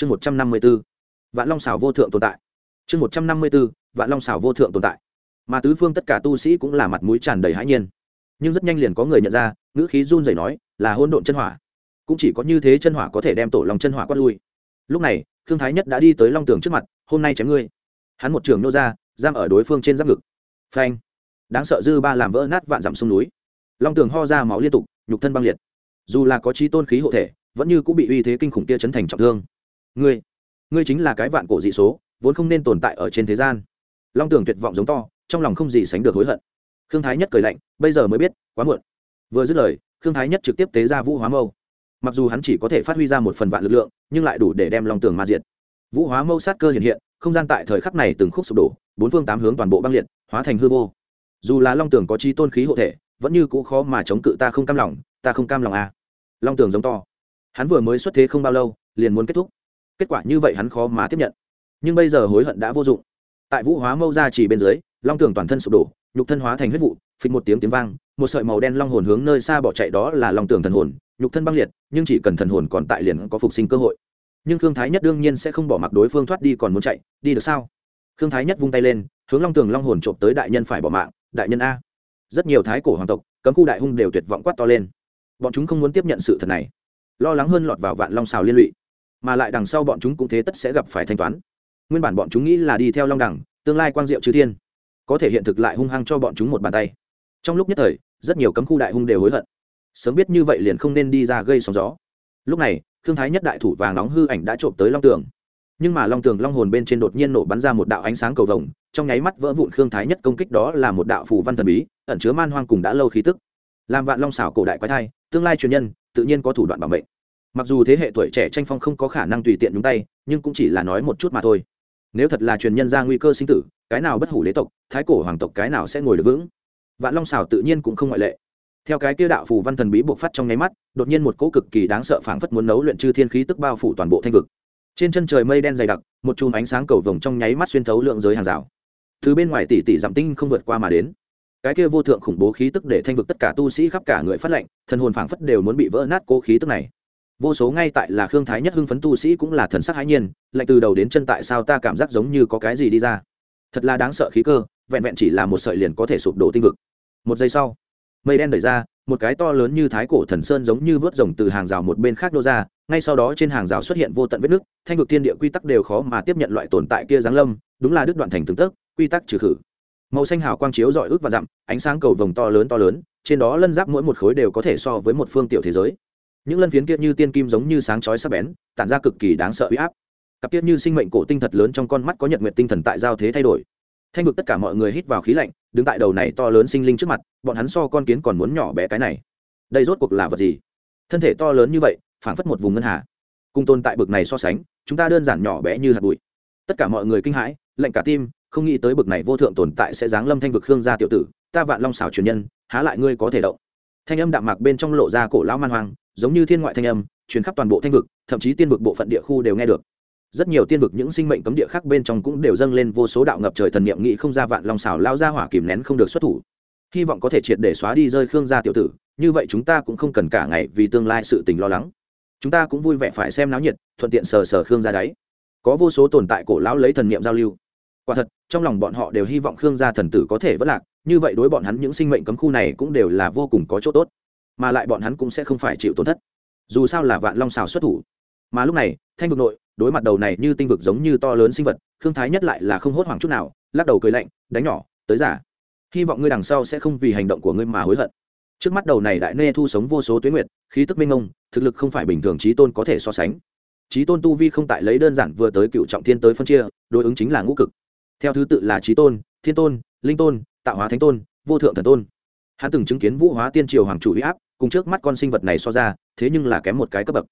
chương một trăm năm mươi b ố vạn long xảo vô thượng tồn tại. Chương một trăm năm mươi b ố vạn long xảo vô thượng tồn tại. Mà tứ phương tất cả tu sĩ cũng là mặt mũi tràn đầy hãi nhiên. Nhưng rất nhanh liền có người nhận ra, ngữ khí run rẩy nói, là hôn độn chân hỏa. Cũng chỉ có như thế chân hỏa có thể đem tổ lòng chân hỏa quát lui. Lúc này thương thái nhất đã đi tới long tường trước mặt, hôm nay chém ngươi. Hắn một trường nô ra, giam ở đối phương trên giáp ngực. Phanh. Đáng sợ dư ba làm vỡ nát vạn dặm sông núi. Long tường ho ra máu liên tục, nhục thân băng liệt. Dù là có trí tôn khí hộ thể, vẫn như cũng bị uy thế kinh khủng kia chấn thành trọng thương ngươi ngươi chính là cái vạn cổ dị số, vốn không nên tồn tại ở trên thế gian. Long tường tuyệt vọng giống to, trong lòng không gì sánh được hối hận. Khương thái nhất cười lạnh, bây giờ mới biết, quá muộn. Vừa dứt lời, khương thái nhất trực tiếp tế ra vũ hóa mâu. Mặc dù hắn chỉ có thể phát huy ra một phần vạn lực lượng, nhưng lại đủ để đem long tường ma diệt. Vũ hóa mâu sát cơ hiện hiện, không gian tại thời khắc này từng khúc sụp đổ, bốn phương tám hướng toàn bộ băng liệt, hóa thành hư vô. Dù là long tường có chi tôn khí hộ thể, vẫn như cũ khó mà chống cự ta không cam lòng, ta không cam lòng à. long tường giống to. Hắn vừa mới xuất thế không bao lâu, liền muốn kết thúc kết quả như vậy hắn khó mà tiếp nhận. Nhưng bây giờ hối hận đã vô dụng. Tại vũ hóa mâu ra chỉ bên dưới, long tường toàn thân sụp đổ, nhục thân hóa thành huyết vụ, phịch một tiếng tiếng vang, một sợi màu đen long hồn hướng nơi xa bỏ chạy đó là long tường thần hồn, nhục thân băng liệt, nhưng chỉ cần thần hồn còn tại liền có phục sinh cơ hội. Nhưng khương thái nhất đương nhiên sẽ không bỏ mặc đối phương thoát đi còn muốn chạy, đi được sao? Khương thái nhất vung tay lên, hướng long tường long hồn trộm tới đại nhân phải bỏ mạng, đại nhân a. Rất nhiều thái cổ hoàng tộc, cấm khu đại hung đều tuyệt vọng quát to lên. Bọn chúng không muốn tiếp nhận sự thật này. Lo lắng hơn lọt vào vạn long xào liên lụy mà lại đằng sau bọn chúng cũng thế tất sẽ gặp phải thanh toán. Nguyên bản bọn chúng nghĩ là đi theo long đẳng tương lai quang diệu chư thiên, có thể hiện thực lại hung hăng cho bọn chúng một bàn tay. Trong lúc nhất thời, rất nhiều cấm khu đại hung đều hối hận. Sớm biết như vậy liền không nên đi ra gây sóng gió. Lúc này thương thái nhất đại thủ vàng nóng hư ảnh đã trộm tới long tường. Nhưng mà long tường long hồn bên trên đột nhiên nổ bắn ra một đạo ánh sáng cầu vồng, trong nháy mắt vỡ vụn khương thái nhất công kích đó là một đạo phù văn thần bí, ẩn chứa man hoang cùng đã lâu khí tức. Làm vạn long xảo cổ đại quái thai, tương lai truyền nhân, tự nhiên có thủ đoạn bảo mệnh mặc dù thế hệ tuổi trẻ tranh phong không có khả năng tùy tiện nhúng tay, nhưng cũng chỉ là nói một chút mà thôi. Nếu thật là truyền nhân ra nguy cơ sinh tử, cái nào bất hủ đế tộc, thái cổ hoàng tộc cái nào sẽ ngồi được vững? Vạn long xảo tự nhiên cũng không ngoại lệ. Theo cái kia đạo phù văn thần bí buộc phát trong nháy mắt, đột nhiên một cỗ cực kỳ đáng sợ phảng phất muốn nấu luyện chư thiên khí tức bao phủ toàn bộ thanh vực. Trên chân trời mây đen dày đặc, một chùm ánh sáng cầu vồng trong nháy mắt xuyên thấu lượng giới hàng rào. Từ bên ngoài tỷ tỷ giảm tinh không vượt qua mà đến. Cái kia vô thượng khủng bố khí tức để thanh vực tất cả tu sĩ khắp cả người phát lệnh, thần hồn phảng phất đều muốn bị vỡ nát cố khí tức này vô số ngay tại là khương thái nhất hưng phấn tu sĩ cũng là thần sắc hãi nhiên, lạnh từ đầu đến chân tại sao ta cảm giác giống như có cái gì đi ra. Thật là đáng sợ khí cơ, vẹn vẹn chỉ là một sợi liền có thể sụp đổ tinh vực. Một giây sau, mây đen đẩy ra, một cái to lớn như thái cổ thần sơn giống như vớt rồng từ hàng rào một bên khác nô ra, ngay sau đó trên hàng rào xuất hiện vô tận vết nước thanh vực thiên địa quy tắc đều khó mà tiếp nhận loại tồn tại kia giáng lâm, đúng là đứt đoạn thành tướng tấc, quy tắc trừ khử. Màu xanh hào quang chiếu dọi ước và dặm, ánh sáng cầu vồng to lớn to lớn, trên đó lân giáp mỗi một khối đều có thể so với một phương tiểu thế giới những lân phiến kia như tiên kim giống như sáng chói sắc bén, tản ra cực kỳ đáng sợ uy áp. Cặp tiết như sinh mệnh cổ tinh thật lớn trong con mắt có nhật nguyện tinh thần tại giao thế thay đổi. Thanh vực tất cả mọi người hít vào khí lạnh, đứng tại đầu này to lớn sinh linh trước mặt, bọn hắn so con kiến còn muốn nhỏ bé cái này. Đây rốt cuộc là vật gì? Thân thể to lớn như vậy, phảng phất một vùng ngân hà. Cùng tồn tại bực này so sánh, chúng ta đơn giản nhỏ bé như hạt bụi. Tất cả mọi người kinh hãi, lạnh cả tim, không nghĩ tới bực này vô thượng tồn tại sẽ giáng lâm thanh vực khương gia tiểu tử, ta vạn long xảo truyền nhân, há lại ngươi có thể động? Thanh âm đạm mạc bên trong lộ ra cổ lão man hoang, giống như thiên ngoại thanh âm, truyền khắp toàn bộ thanh vực, thậm chí tiên vực bộ phận địa khu đều nghe được. Rất nhiều tiên vực những sinh mệnh cấm địa khác bên trong cũng đều dâng lên vô số đạo ngập trời thần niệm nghị không ra vạn long xảo lao ra hỏa kìm nén không được xuất thủ. Hy vọng có thể triệt để xóa đi rơi khương gia tiểu tử, như vậy chúng ta cũng không cần cả ngày vì tương lai sự tình lo lắng. Chúng ta cũng vui vẻ phải xem náo nhiệt, thuận tiện sờ sờ khương gia đáy. Có vô số tồn tại cổ lão lấy thần niệm giao lưu. Quả thật, trong lòng bọn họ đều hy vọng khương gia thần tử có thể vất lạc như vậy đối bọn hắn những sinh mệnh cấm khu này cũng đều là vô cùng có chỗ tốt, mà lại bọn hắn cũng sẽ không phải chịu tổn thất. Dù sao là vạn long xào xuất thủ. Mà lúc này, thanh vực nội, đối mặt đầu này như tinh vực giống như to lớn sinh vật thương thái nhất lại là không hốt hoảng chút nào, lắc đầu cười lạnh, đánh nhỏ, tới giả. Hy vọng ngươi đằng sau sẽ không vì hành động của ngươi mà hối hận. Trước mắt đầu này đại nê thu sống vô số tuyến nguyệt, khí tức minh ông thực lực không phải bình thường trí tôn có thể so sánh. Trí tôn tu vi không tại lấy đơn giản vừa tới cựu trọng thiên tới phân chia, đối ứng chính là ngũ cực. Theo thứ tự là trí tôn, thiên tôn, linh tôn tạo hóa thánh tôn, vô thượng thần tôn. Hắn từng chứng kiến vũ hóa tiên triều hoàng chủ huy áp, cùng trước mắt con sinh vật này so ra, thế nhưng là kém một cái cấp bậc.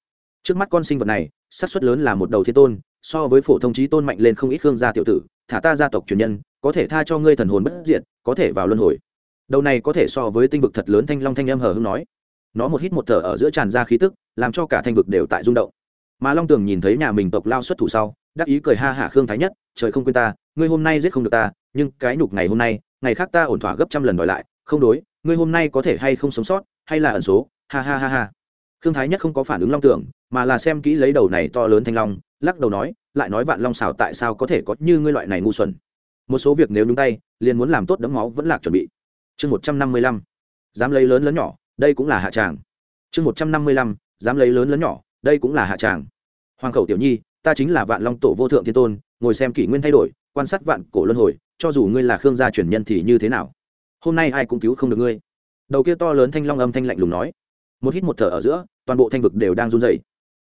Trước mắt con sinh vật này sát xuất lớn là một đầu thiên tôn, so với phổ thông trí tôn mạnh lên không ít hương gia tiểu tử, thả ta gia tộc truyền nhân, có thể tha cho ngươi thần hồn bất diệt, có thể vào luân hồi. Đầu này có thể so với tinh vực thật lớn thanh long thanh âm hờ hưng nói. Nó một hít một thở ở giữa tràn ra khí tức, làm cho cả thanh vực đều tại rung động. Mà long tường nhìn thấy nhà mình tộc lao xuất thủ sau, đắc ý cười ha hả khương thái nhất, trời không quên ta, ngươi hôm nay giết không được ta, nhưng cái nhục ngày hôm nay ngày khác ta ổn thỏa gấp trăm lần đòi lại, không đối, ngươi hôm nay có thể hay không sống sót, hay là ẩn số, ha ha ha ha. Khương thái nhất không có phản ứng long tưởng, mà là xem kỹ lấy đầu này to lớn thanh long, lắc đầu nói, lại nói vạn long xảo tại sao có thể có như ngươi loại này ngu xuẩn. Một số việc nếu nhúng tay, liền muốn làm tốt đấm máu vẫn lạc chuẩn bị. Chương một trăm năm mươi lăm, dám lấy lớn lớn nhỏ, đây cũng là hạ tràng. Chương một trăm năm mươi lăm, dám lấy lớn lớn nhỏ, đây cũng là hạ tràng. Hoàng khẩu tiểu nhi, ta chính là vạn long tổ vô thượng thiên tôn, ngồi xem kỷ nguyên thay đổi, quan sát vạn cổ luân hồi cho dù ngươi là khương gia truyền nhân thì như thế nào? Hôm nay ai cũng cứu không được ngươi. Đầu kia to lớn thanh long âm thanh lạnh lùng nói. Một hít một thở ở giữa, toàn bộ thanh vực đều đang run dày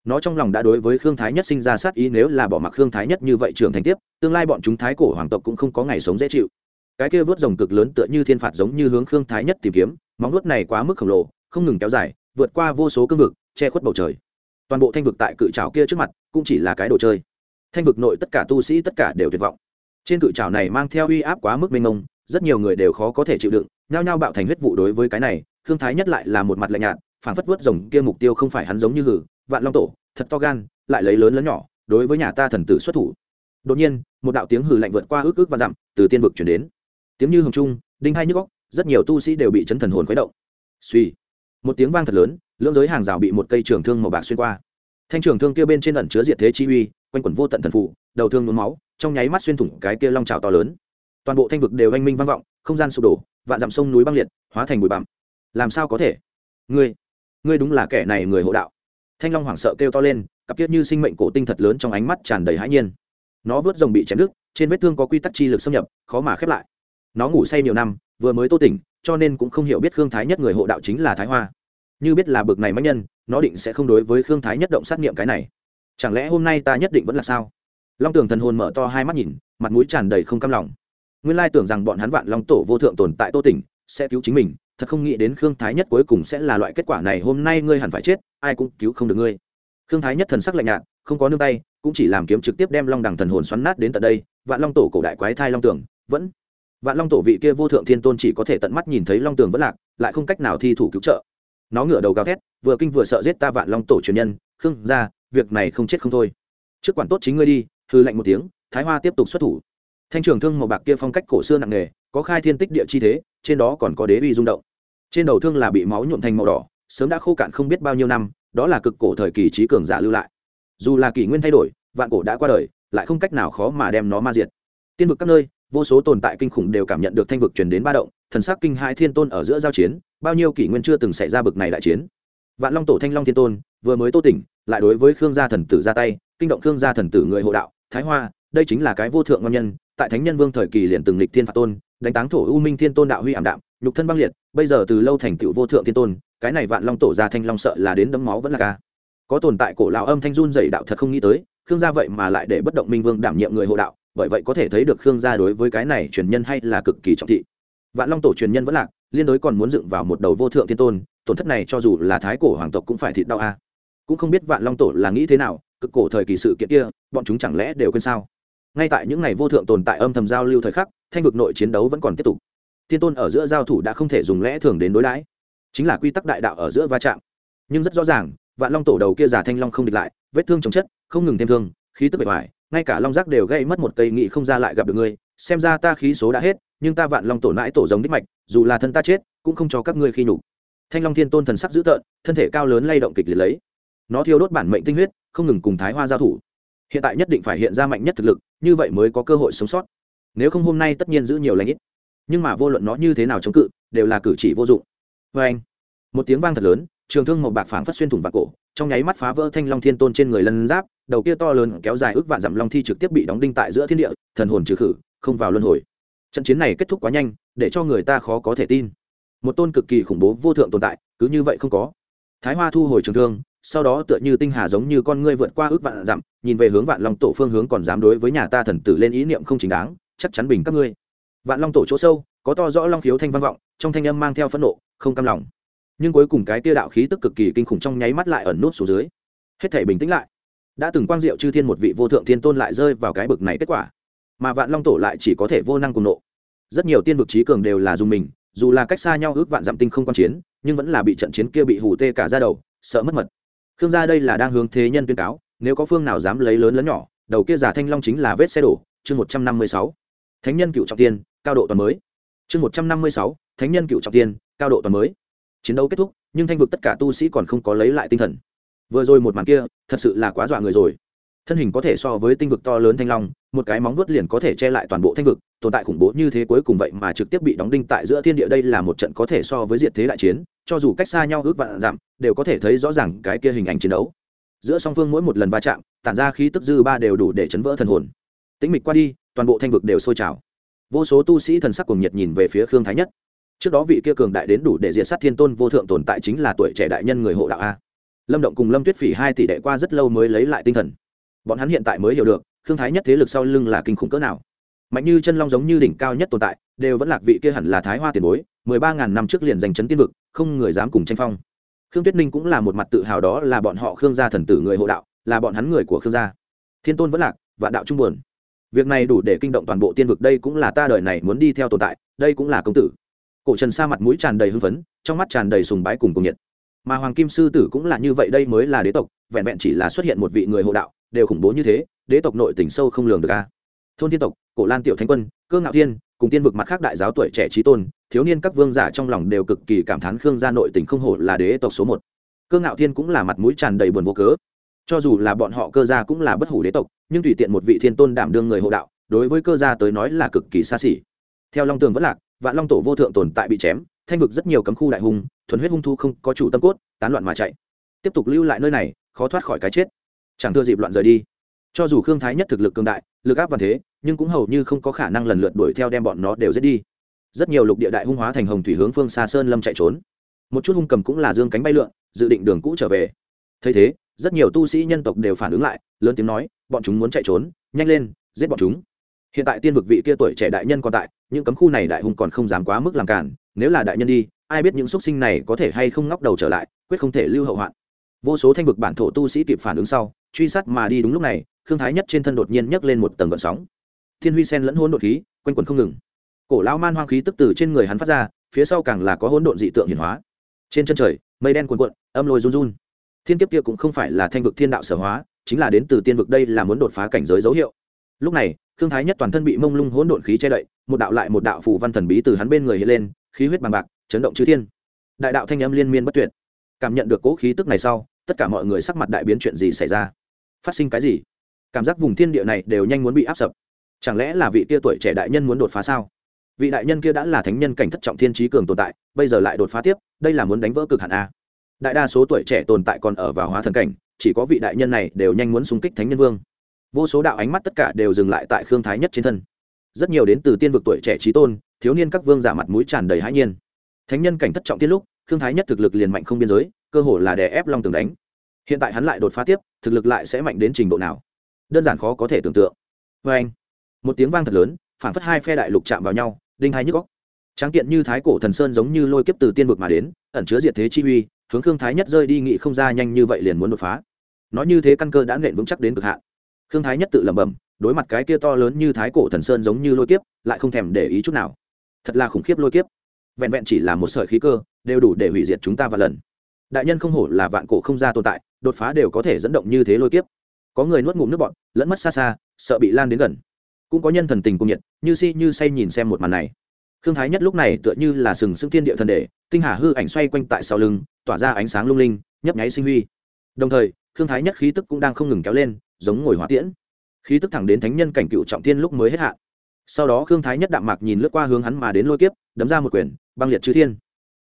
nó trong lòng đã đối với khương thái nhất sinh ra sát ý, nếu là bỏ mặc khương thái nhất như vậy trưởng thành tiếp, tương lai bọn chúng thái cổ hoàng tộc cũng không có ngày sống dễ chịu. Cái kia vớt rồng cực lớn tựa như thiên phạt giống như hướng khương thái nhất tìm kiếm, móng vuốt này quá mức khổng lồ, không ngừng kéo dài, vượt qua vô số cương vực, che khuất bầu trời. Toàn bộ thanh vực tại cự trào kia trước mặt, cũng chỉ là cái đồ chơi. Thanh vực nội tất cả tu sĩ tất cả đều tuyệt vọng trên cự trào này mang theo uy áp quá mức mênh mông, rất nhiều người đều khó có thể chịu đựng, nhao nhao bạo thành huyết vụ đối với cái này, khương thái nhất lại là một mặt lạnh nhạt phản phất vớt rồng kia mục tiêu không phải hắn giống như hử, vạn long tổ, thật to gan, lại lấy lớn lớn nhỏ, đối với nhà ta thần tử xuất thủ. Đột nhiên, một đạo tiếng hừ lạnh vượt qua ước ước và dặm, từ tiên vực chuyển đến. Tiếng như hồng trung, đinh hay nhức góc rất nhiều tu sĩ đều bị chấn thần hồn khuấy động. Suy, một tiếng vang thật lớn, lưỡng giới hàng rào bị một cây trường thương màu bạc xuyên qua. Thanh trường thương kia bên trên ẩn chứa diệt thế chi uy, quanh quẩn vô tận thần phụ đầu thương nhuốm máu trong nháy mắt xuyên thủng cái kia long trào to lớn. Toàn bộ thanh vực đều anh minh vang vọng, không gian sụp đổ, vạn dặm sông núi băng liệt, hóa thành bụi bặm. Làm sao có thể? Ngươi ngươi đúng là kẻ này người hộ đạo. Thanh long hoảng sợ kêu to lên, cặp kiết như sinh mệnh cổ tinh thật lớn trong ánh mắt tràn đầy hãi nhiên. Nó vớt rồng bị chém đứt, trên vết thương có quy tắc chi lực xâm nhập, khó mà khép lại. Nó ngủ say nhiều năm, vừa mới tô tỉnh, cho nên cũng không hiểu biết khương thái nhất người hộ đạo chính là thái hoa. Như biết là bực này mắc nhân, nó định sẽ không đối với khương thái nhất động sát nghiệm cái này. Chẳng lẽ hôm nay ta nhất định vẫn là sao? Long tường thần hồn mở to hai mắt nhìn, mặt mũi tràn đầy không cam lòng. Nguyên lai tưởng rằng bọn hắn vạn long tổ vô thượng tồn tại tô tỉnh, sẽ cứu chính mình, thật không nghĩ đến khương thái nhất cuối cùng sẽ là loại kết quả này, hôm nay ngươi hẳn phải chết, ai cũng cứu không được ngươi. Khương thái nhất thần sắc lạnh nhạt, không có nương tay, cũng chỉ làm kiếm trực tiếp đem long đằng thần hồn xoắn nát đến tận đây, vạn long tổ cổ đại quái thai long tường, vẫn vạn long tổ vị kia vô thượng thiên tôn chỉ có thể tận mắt nhìn thấy long tường vẫn lạc, lại không cách nào thi thủ cứu trợ. Nó ngửa đầu gào thét, vừa kinh vừa sợ giết ta vạn long tổ truyền nhân, khương ra việc này không chết không thôi. Trước quản tốt chính ngươi đi hư lạnh một tiếng, thái hoa tiếp tục xuất thủ. Thanh trường thương màu bạc kia phong cách cổ xưa nặng nề, có khai thiên tích địa chi thế, trên đó còn có đế uy rung động. Trên đầu thương là bị máu nhuộm thành màu đỏ, sớm đã khô cạn không biết bao nhiêu năm, đó là cực cổ thời kỳ trí cường giả lưu lại. Dù là kỷ nguyên thay đổi, vạn cổ đã qua đời, lại không cách nào khó mà đem nó ma diệt. Tiên vực các nơi, vô số tồn tại kinh khủng đều cảm nhận được thanh vực truyền đến ba động, thần sắc kinh hai thiên tôn ở giữa giao chiến, bao nhiêu kỷ nguyên chưa từng xảy ra bực này đại chiến. Vạn long tổ thanh long thiên tôn, vừa mới tô tỉnh, lại đối với khương gia thần tử ra tay, kinh động khương gia thần tử người hộ đạo thái hoa, đây chính là cái vô thượng ngon nhân, tại thánh nhân vương thời kỳ liền từng lịch thiên phạt tôn, đánh táng thổ u minh thiên tôn đạo huy ảm đạm, nhục thân băng liệt, bây giờ từ lâu thành tựu vô thượng thiên tôn, cái này vạn long tổ ra thanh long sợ là đến đấm máu vẫn là ca. Có tồn tại cổ lão âm thanh run dày đạo thật không nghĩ tới, khương gia vậy mà lại để bất động minh vương đảm nhiệm người hộ đạo, bởi vậy có thể thấy được khương gia đối với cái này truyền nhân hay là cực kỳ trọng thị. Vạn long tổ truyền nhân vẫn lạc, liên đối còn muốn dựng vào một đầu vô thượng thiên tôn, tổn thất này cho dù là thái cổ hoàng tộc cũng phải thịt đau a. Cũng không biết vạn long tổ là nghĩ thế nào, cực cổ thời kỳ sự kiện kia bọn chúng chẳng lẽ đều quên sao? Ngay tại những ngày vô thượng tồn tại âm thầm giao lưu thời khắc, thanh vực nội chiến đấu vẫn còn tiếp tục. Thiên tôn ở giữa giao thủ đã không thể dùng lẽ thường đến đối đãi. Chính là quy tắc đại đạo ở giữa va chạm. Nhưng rất rõ ràng, vạn long tổ đầu kia giả thanh long không địch lại, vết thương chống chất, không ngừng thêm thương, khí tức bề ngoài ngay cả long giác đều gây mất một cây nghị không ra lại gặp được ngươi, xem ra ta khí số đã hết, nhưng ta vạn long tổ mãi tổ giống đích mạch, dù là thân ta chết, cũng không cho các ngươi khi nhục. Thanh long thiên tôn thần sắc dữ tợn, thân thể cao lớn lay động kịch liệt lấy. Nó thiêu đốt bản mệnh tinh huyết, không ngừng cùng thái hoa giao thủ hiện tại nhất định phải hiện ra mạnh nhất thực lực, như vậy mới có cơ hội sống sót. Nếu không hôm nay tất nhiên giữ nhiều lãnh ít. Nhưng mà vô luận nó như thế nào chống cự, đều là cử chỉ vô dụng. Vê anh, một tiếng vang thật lớn, trường thương màu bạc phảng phất xuyên thủng vào cổ, trong nháy mắt phá vỡ thanh long thiên tôn trên người lân giáp, đầu kia to lớn kéo dài ước vạn dặm long thi trực tiếp bị đóng đinh tại giữa thiên địa, thần hồn trừ khử, không vào luân hồi. Trận chiến này kết thúc quá nhanh, để cho người ta khó có thể tin. Một tôn cực kỳ khủng bố vô thượng tồn tại, cứ như vậy không có. Thái hoa thu hồi trường thương sau đó tựa như tinh hà giống như con ngươi vượt qua ước vạn dặm, nhìn về hướng vạn long tổ phương hướng còn dám đối với nhà ta thần tử lên ý niệm không chính đáng, chắc chắn bình các ngươi. Vạn long tổ chỗ sâu, có to rõ long khiếu thanh vang vọng, trong thanh âm mang theo phẫn nộ, không cam lòng. Nhưng cuối cùng cái tia đạo khí tức cực kỳ kinh khủng trong nháy mắt lại ẩn nút xuống dưới. Hết thể bình tĩnh lại. Đã từng quang diệu chư thiên một vị vô thượng thiên tôn lại rơi vào cái bực này kết quả. Mà vạn long tổ lại chỉ có thể vô năng cùng nộ. Rất nhiều tiên vực trí cường đều là dùng mình, dù là cách xa nhau ước vạn dặm tinh không quan chiến, nhưng vẫn là bị trận chiến kia bị hù tê cả ra đầu, sợ mất mật khương gia đây là đang hướng thế nhân tuyên cáo, nếu có phương nào dám lấy lớn lớn nhỏ, đầu kia giả thanh long chính là vết xe đổ, chương một trăm năm mươi sáu. Thánh nhân cựu trọng tiên, cao độ toàn mới. Chương một trăm năm mươi sáu, thánh nhân cựu trọng tiên, cao độ toàn mới. Chiến đấu kết thúc, nhưng thanh vực tất cả tu sĩ còn không có lấy lại tinh thần. Vừa rồi một màn kia, thật sự là quá dọa người rồi. Thân hình có thể so với tinh vực to lớn thanh long, một cái móng vuốt liền có thể che lại toàn bộ thanh vực, tồn tại khủng bố như thế cuối cùng vậy mà trực tiếp bị đóng đinh tại giữa thiên địa đây là một trận có thể so với diệt thế đại chiến cho dù cách xa nhau ước vạn dặm, đều có thể thấy rõ ràng cái kia hình ảnh chiến đấu. Giữa song phương mỗi một lần va chạm, tản ra khí tức dư ba đều đủ để chấn vỡ thần hồn. Tĩnh mịch qua đi, toàn bộ thanh vực đều sôi trào. Vô số tu sĩ thần sắc cùng nhiệt nhìn về phía khương thái nhất. Trước đó vị kia cường đại đến đủ để diệt sát thiên tôn vô thượng tồn tại chính là tuổi trẻ đại nhân người hộ đạo a. Lâm động cùng lâm tuyết phỉ hai tỷ đệ qua rất lâu mới lấy lại tinh thần. Bọn hắn hiện tại mới hiểu được, khương thái nhất thế lực sau lưng là kinh khủng cỡ nào. Mạnh như chân long giống như đỉnh cao nhất tồn tại, đều vẫn lạc vị kia hẳn là thái hoa tiền bối mười ba ngàn năm trước liền giành chấn tiên vực, không người dám cùng tranh phong. Khương tuyết ninh cũng là một mặt tự hào đó là bọn họ khương gia thần tử người hộ đạo, là bọn hắn người của khương gia. Thiên tôn vẫn lạc, vạn đạo trung buồn. Việc này đủ để kinh động toàn bộ tiên vực, đây cũng là ta đời này muốn đi theo tồn tại, đây cũng là công tử. Cổ trần sa mặt mũi tràn đầy hưng phấn, trong mắt tràn đầy sùng bái cùng cùng nhiệt. Mà hoàng kim sư tử cũng là như vậy, đây mới là đế tộc, vẹn vẹn chỉ là xuất hiện một vị người hộ đạo, đều khủng bố như thế, đế tộc nội tỉnh sâu không lường được a. Thôn thiên tộc, cổ lan tiểu thánh quân cơ ngạo thiên, cùng tiên vực mặt khác đại giáo tuổi trẻ trí tôn, thiếu niên các vương giả trong lòng đều cực kỳ cảm thán khương gia nội tình không hổ là đế tộc số một. Cơ ngạo thiên cũng là mặt mũi tràn đầy buồn vô cớ. Cho dù là bọn họ cơ gia cũng là bất hủ đế tộc, nhưng tùy tiện một vị thiên tôn đảm đương người hộ đạo, đối với cơ gia tới nói là cực kỳ xa xỉ. Theo long tường vẫn lạc, vạn long tổ vô thượng tồn tại bị chém, thanh vực rất nhiều cấm khu đại hùng thuần huyết hung thu không có chủ tâm cốt, tán loạn mà chạy. Tiếp tục lưu lại nơi này, khó thoát khỏi cái chết. Chẳng thưa dịp loạn rời đi. Cho dù khương thái nhất thực lực cường đại, lực áp và thế nhưng cũng hầu như không có khả năng lần lượt đuổi theo đem bọn nó đều giết đi. Rất nhiều lục địa đại hung hóa thành hồng thủy hướng phương xa sơn lâm chạy trốn. Một chút hung cầm cũng là dương cánh bay lượn, dự định đường cũ trở về. Thấy thế, rất nhiều tu sĩ nhân tộc đều phản ứng lại, lớn tiếng nói, bọn chúng muốn chạy trốn, nhanh lên, giết bọn chúng. Hiện tại tiên vực vị kia tuổi trẻ đại nhân còn tại, những cấm khu này đại hung còn không dám quá mức làm cản, nếu là đại nhân đi, ai biết những x u ấ t sinh này có thể hay không ngóc đầu trở lại, quyết không thể lưu hậu hoạn. Vô số thanh vực bản thổ tu sĩ kịp phản ứng sau, truy sát mà đi đúng lúc này thương thái nhất trên thân đột nhiên nhấc lên một tầng gợn sóng thiên huy sen lẫn hỗn độn khí, quanh quẩn không ngừng. Cổ Lão man hoang khí tức từ trên người hắn phát ra, phía sau càng là có hỗn độn dị tượng hiển hóa. Trên chân trời, mây đen cuồn cuộn, âm lôi run run. Thiên kiếp kia cũng không phải là thanh vực thiên đạo sở hóa, chính là đến từ tiên vực đây là muốn đột phá cảnh giới dấu hiệu. Lúc này thương thái nhất toàn thân bị mông lung hỗn độn khí che đậy, một đạo lại một đạo phù văn thần bí từ hắn bên người hiện lên, khí huyết bằng bạc, chấn động chư thiên. Đại đạo thanh âm liên miên bất tuyệt. Cảm nhận được cố khí tức này sau, tất cả mọi người sắc mặt đại biến chuyện gì xảy ra? Phát sinh cái gì? Cảm giác vùng thiên địa này đều nhanh muốn bị áp sập chẳng lẽ là vị kia tuổi trẻ đại nhân muốn đột phá sao? Vị đại nhân kia đã là thánh nhân cảnh thất trọng thiên trí cường tồn tại, bây giờ lại đột phá tiếp, đây là muốn đánh vỡ cực hạn a. Đại đa số tuổi trẻ tồn tại còn ở vào hóa thần cảnh, chỉ có vị đại nhân này đều nhanh muốn xung kích thánh nhân vương. Vô số đạo ánh mắt tất cả đều dừng lại tại khương thái nhất trên thân. Rất nhiều đến từ tiên vực tuổi trẻ trí tôn, thiếu niên các vương giả mặt mũi tràn đầy hãi nhiên. Thánh nhân cảnh thất trọng tiên lúc, khương thái nhất thực lực liền mạnh không biên giới, cơ hồ là đè ép long tường đánh. Hiện tại hắn lại đột phá tiếp, thực lực lại sẽ mạnh đến trình độ nào? Đơn giản khó có thể tưởng tượng. Vê anh một tiếng vang thật lớn phản phất hai phe đại lục chạm vào nhau, đinh hai nhức góc tráng kiện như thái cổ thần sơn giống như lôi kiếp từ tiên vực mà đến, ẩn chứa diệt thế chi uy, hướng khương thái nhất rơi đi nghị không ra nhanh như vậy liền muốn đột phá. Nói như thế căn cơ đã nện vững chắc đến cực hạn. Khương thái nhất tự lẩm bẩm, đối mặt cái kia to lớn như thái cổ thần sơn giống như lôi kiếp, lại không thèm để ý chút nào. Thật là khủng khiếp lôi kiếp. Vẹn vẹn chỉ là một sợi khí cơ, đều đủ để hủy diệt chúng ta và lần. Đại nhân không hổ là vạn cổ không ra tồn tại, đột phá đều có thể dẫn động như thế lôi kiếp. Có người nuốt ngụm nước bọn lẫn mất xa xa, sợ bị lan đến gần cũng có nhân thần tình cung nhiệt, như si như say nhìn xem một màn này. Khương thái nhất lúc này tựa như là sừng sững thiên địa thần đề tinh hà hư ảnh xoay quanh tại sau lưng, tỏa ra ánh sáng lung linh, nhấp nháy sinh huy. Đồng thời, khương thái nhất khí tức cũng đang không ngừng kéo lên, giống ngồi hỏa tiễn. Khí tức thẳng đến thánh nhân cảnh cựu trọng thiên lúc mới hết hạn. Sau đó khương thái nhất đạm mạc nhìn lướt qua hướng hắn mà đến lôi kiếp, đấm ra một quyền, băng liệt chư thiên.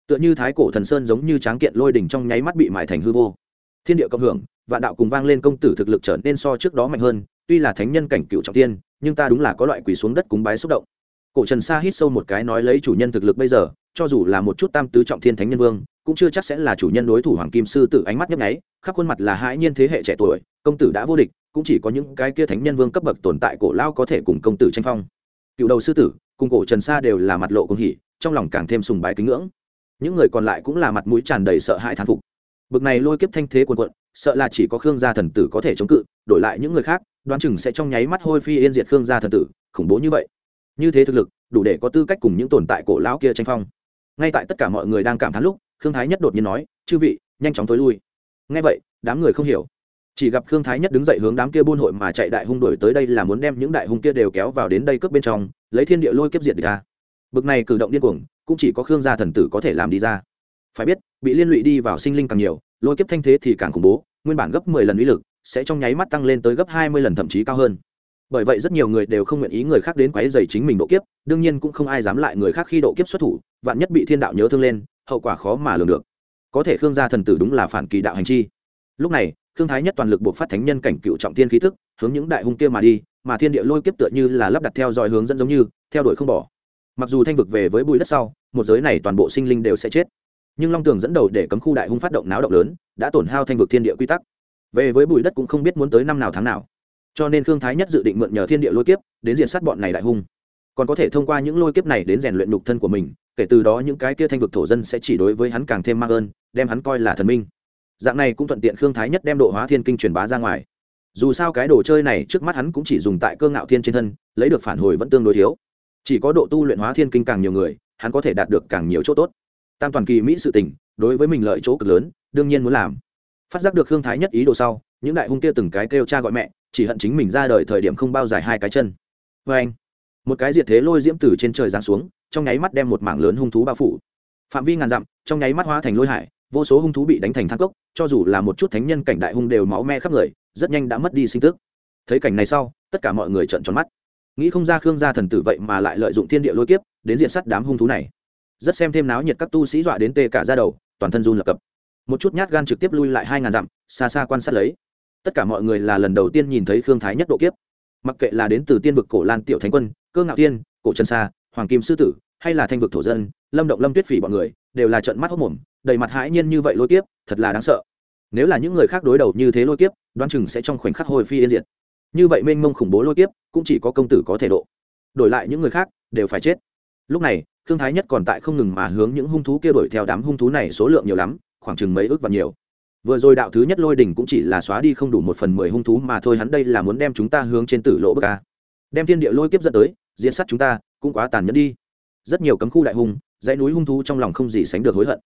Tựa như thái cổ thần sơn giống như tráng kiện lôi đỉnh trong nháy mắt bị mại thành hư vô. Thiên địa cộng hưởng, vạn đạo cùng vang lên công tử thực lực trở nên so trước đó mạnh hơn tuy là thánh nhân cảnh cựu trọng thiên nhưng ta đúng là có loại quỳ xuống đất cúng bái xúc động. Cổ trần sa hít sâu một cái nói lấy chủ nhân thực lực bây giờ, cho dù là một chút tam tứ trọng thiên thánh nhân vương, cũng chưa chắc sẽ là chủ nhân đối thủ hoàng kim sư tử ánh mắt nhấp nháy, khắp khuôn mặt là hãi nhiên thế hệ trẻ tuổi, công tử đã vô địch, cũng chỉ có những cái kia thánh nhân vương cấp bậc tồn tại cổ lao có thể cùng công tử tranh phong. Cựu đầu sư tử, cùng cổ trần sa đều là mặt lộ công hỉ, trong lòng càng thêm sùng bái kính ngưỡng. Những người còn lại cũng là mặt mũi tràn đầy sợ hãi thán phục. Bực này lôi kiếp thanh thế quần quận sợ là chỉ có khương gia thần tử có thể chống cự, đổi lại những người khác đoán chừng sẽ trong nháy mắt hôi phi yên diệt khương gia thần tử, khủng bố như vậy. Như thế thực lực, đủ để có tư cách cùng những tồn tại cổ lão kia tranh phong. Ngay tại tất cả mọi người đang cảm thán lúc, khương thái nhất đột nhiên nói, chư vị, nhanh chóng tối lui. Ngay vậy, đám người không hiểu. Chỉ gặp khương thái nhất đứng dậy hướng đám kia buôn hội mà chạy đại hung đổi tới đây là muốn đem những đại hung kia đều kéo vào đến đây cướp bên trong, lấy thiên địa lôi kiếp diệt địch ra bực này cử động điên cuồng, cũng chỉ có khương gia thần tử có thể làm đi ra. Phải biết, bị liên lụy đi vào sinh linh càng nhiều, lôi kiếp thanh thế thì càng khủng bố, nguyên bản gấp mười lần uy lực sẽ trong nháy mắt tăng lên tới gấp hai mươi lần, thậm chí cao hơn. Bởi vậy rất nhiều người đều không nguyện ý người khác đến quấy dày chính mình độ kiếp, đương nhiên cũng không ai dám lại người khác khi độ kiếp xuất thủ, vạn nhất bị thiên đạo nhớ thương lên, hậu quả khó mà lường được. Có thể khương gia thần tử đúng là phản kỳ đạo hành chi. Lúc này, khương thái nhất toàn lực buộc phát thánh nhân cảnh cựu trọng tiên khí thức hướng những đại hung kia mà đi, mà thiên địa lôi kiếp tựa như là lắp đặt theo dõi hướng dẫn giống như, theo đuổi không bỏ. Mặc dù thanh vực về với bùi đất sau, một giới này toàn bộ sinh linh đều sẽ chết. Nhưng long tường dẫn đầu để cấm khu đại hung phát động náo động lớn, đã tổn hao thanh vực thiên địa quy tắc về với bùi đất cũng không biết muốn tới năm nào tháng nào. Cho nên khương thái nhất dự định mượn nhờ thiên địa lôi kiếp đến diện sát bọn này đại hung. Còn có thể thông qua những lôi kiếp này đến rèn luyện nhục thân của mình, kể từ đó những cái kia thanh vực thổ dân sẽ chỉ đối với hắn càng thêm mang ơn, đem hắn coi là thần minh. Dạng này cũng thuận tiện khương thái nhất đem độ hóa thiên kinh truyền bá ra ngoài. Dù sao cái đồ chơi này trước mắt hắn cũng chỉ dùng tại cơ ngạo thiên trên thân, lấy được phản hồi vẫn tương đối thiếu. Chỉ có độ tu luyện hóa thiên kinh càng nhiều người, hắn có thể đạt được càng nhiều chỗ tốt. Tam toàn kỳ mỹ sự tình, đối với mình lợi chỗ cực lớn, đương nhiên muốn làm phát giác được khương thái nhất ý đồ sau, những đại hung kia từng cái kêu cha gọi mẹ, chỉ hận chính mình ra đời thời điểm không bao dài hai cái chân. Vê anh, một cái diệt thế lôi diễm từ trên trời giáng xuống, trong nháy mắt đem một mảng lớn hung thú bao phủ. Phạm vi ngàn dặm, trong nháy mắt hóa thành lôi hải, vô số hung thú bị đánh thành thang cốc, cho dù là một chút thánh nhân cảnh đại hung đều máu me khắp người, rất nhanh đã mất đi sinh tức. Thấy cảnh này sau, tất cả mọi người trợn tròn mắt. Nghĩ không ra khương gia thần tử vậy mà lại lợi dụng thiên địa lôi kiếp, đến diện sắt đám hung thú này. Rất xem thêm náo nhiệt các tu sĩ dọa đến tê cả ra đầu, toàn thân run lập cập một chút nhát gan trực tiếp lui lại hai ngàn dặm, xa xa quan sát lấy. Tất cả mọi người là lần đầu tiên nhìn thấy khương thái nhất độ kiếp. Mặc kệ là đến từ tiên vực cổ lan tiểu thánh quân, cơ ngạo tiên cổ trần sa, hoàng kim sư tử, hay là thanh vực thổ dân, lâm động lâm tuyết phỉ bọn người, đều là trận mắt hốc mồm, đầy mặt hãi nhiên như vậy lôi kiếp, thật là đáng sợ. Nếu là những người khác đối đầu như thế lôi kiếp, đoán chừng sẽ trong khoảnh khắc hồi phi yên diệt. Như vậy mênh mông khủng bố lôi kiếp, cũng chỉ có công tử có thể độ. Đổi lại những người khác, đều phải chết. Lúc này thương thái nhất còn tại không ngừng mà hướng những hung thú kia đuổi theo đám hung thú này số lượng nhiều lắm khoảng chừng mấy ước và nhiều. Vừa rồi đạo thứ nhất lôi đỉnh cũng chỉ là xóa đi không đủ một phần mười hung thú mà thôi, hắn đây là muốn đem chúng ta hướng trên tử lộ bất ca đem thiên địa lôi kiếp dẫn tới diễn sát chúng ta, cũng quá tàn nhẫn đi. Rất nhiều cấm khu đại hung, dãy núi hung thú trong lòng không gì sánh được hối hận.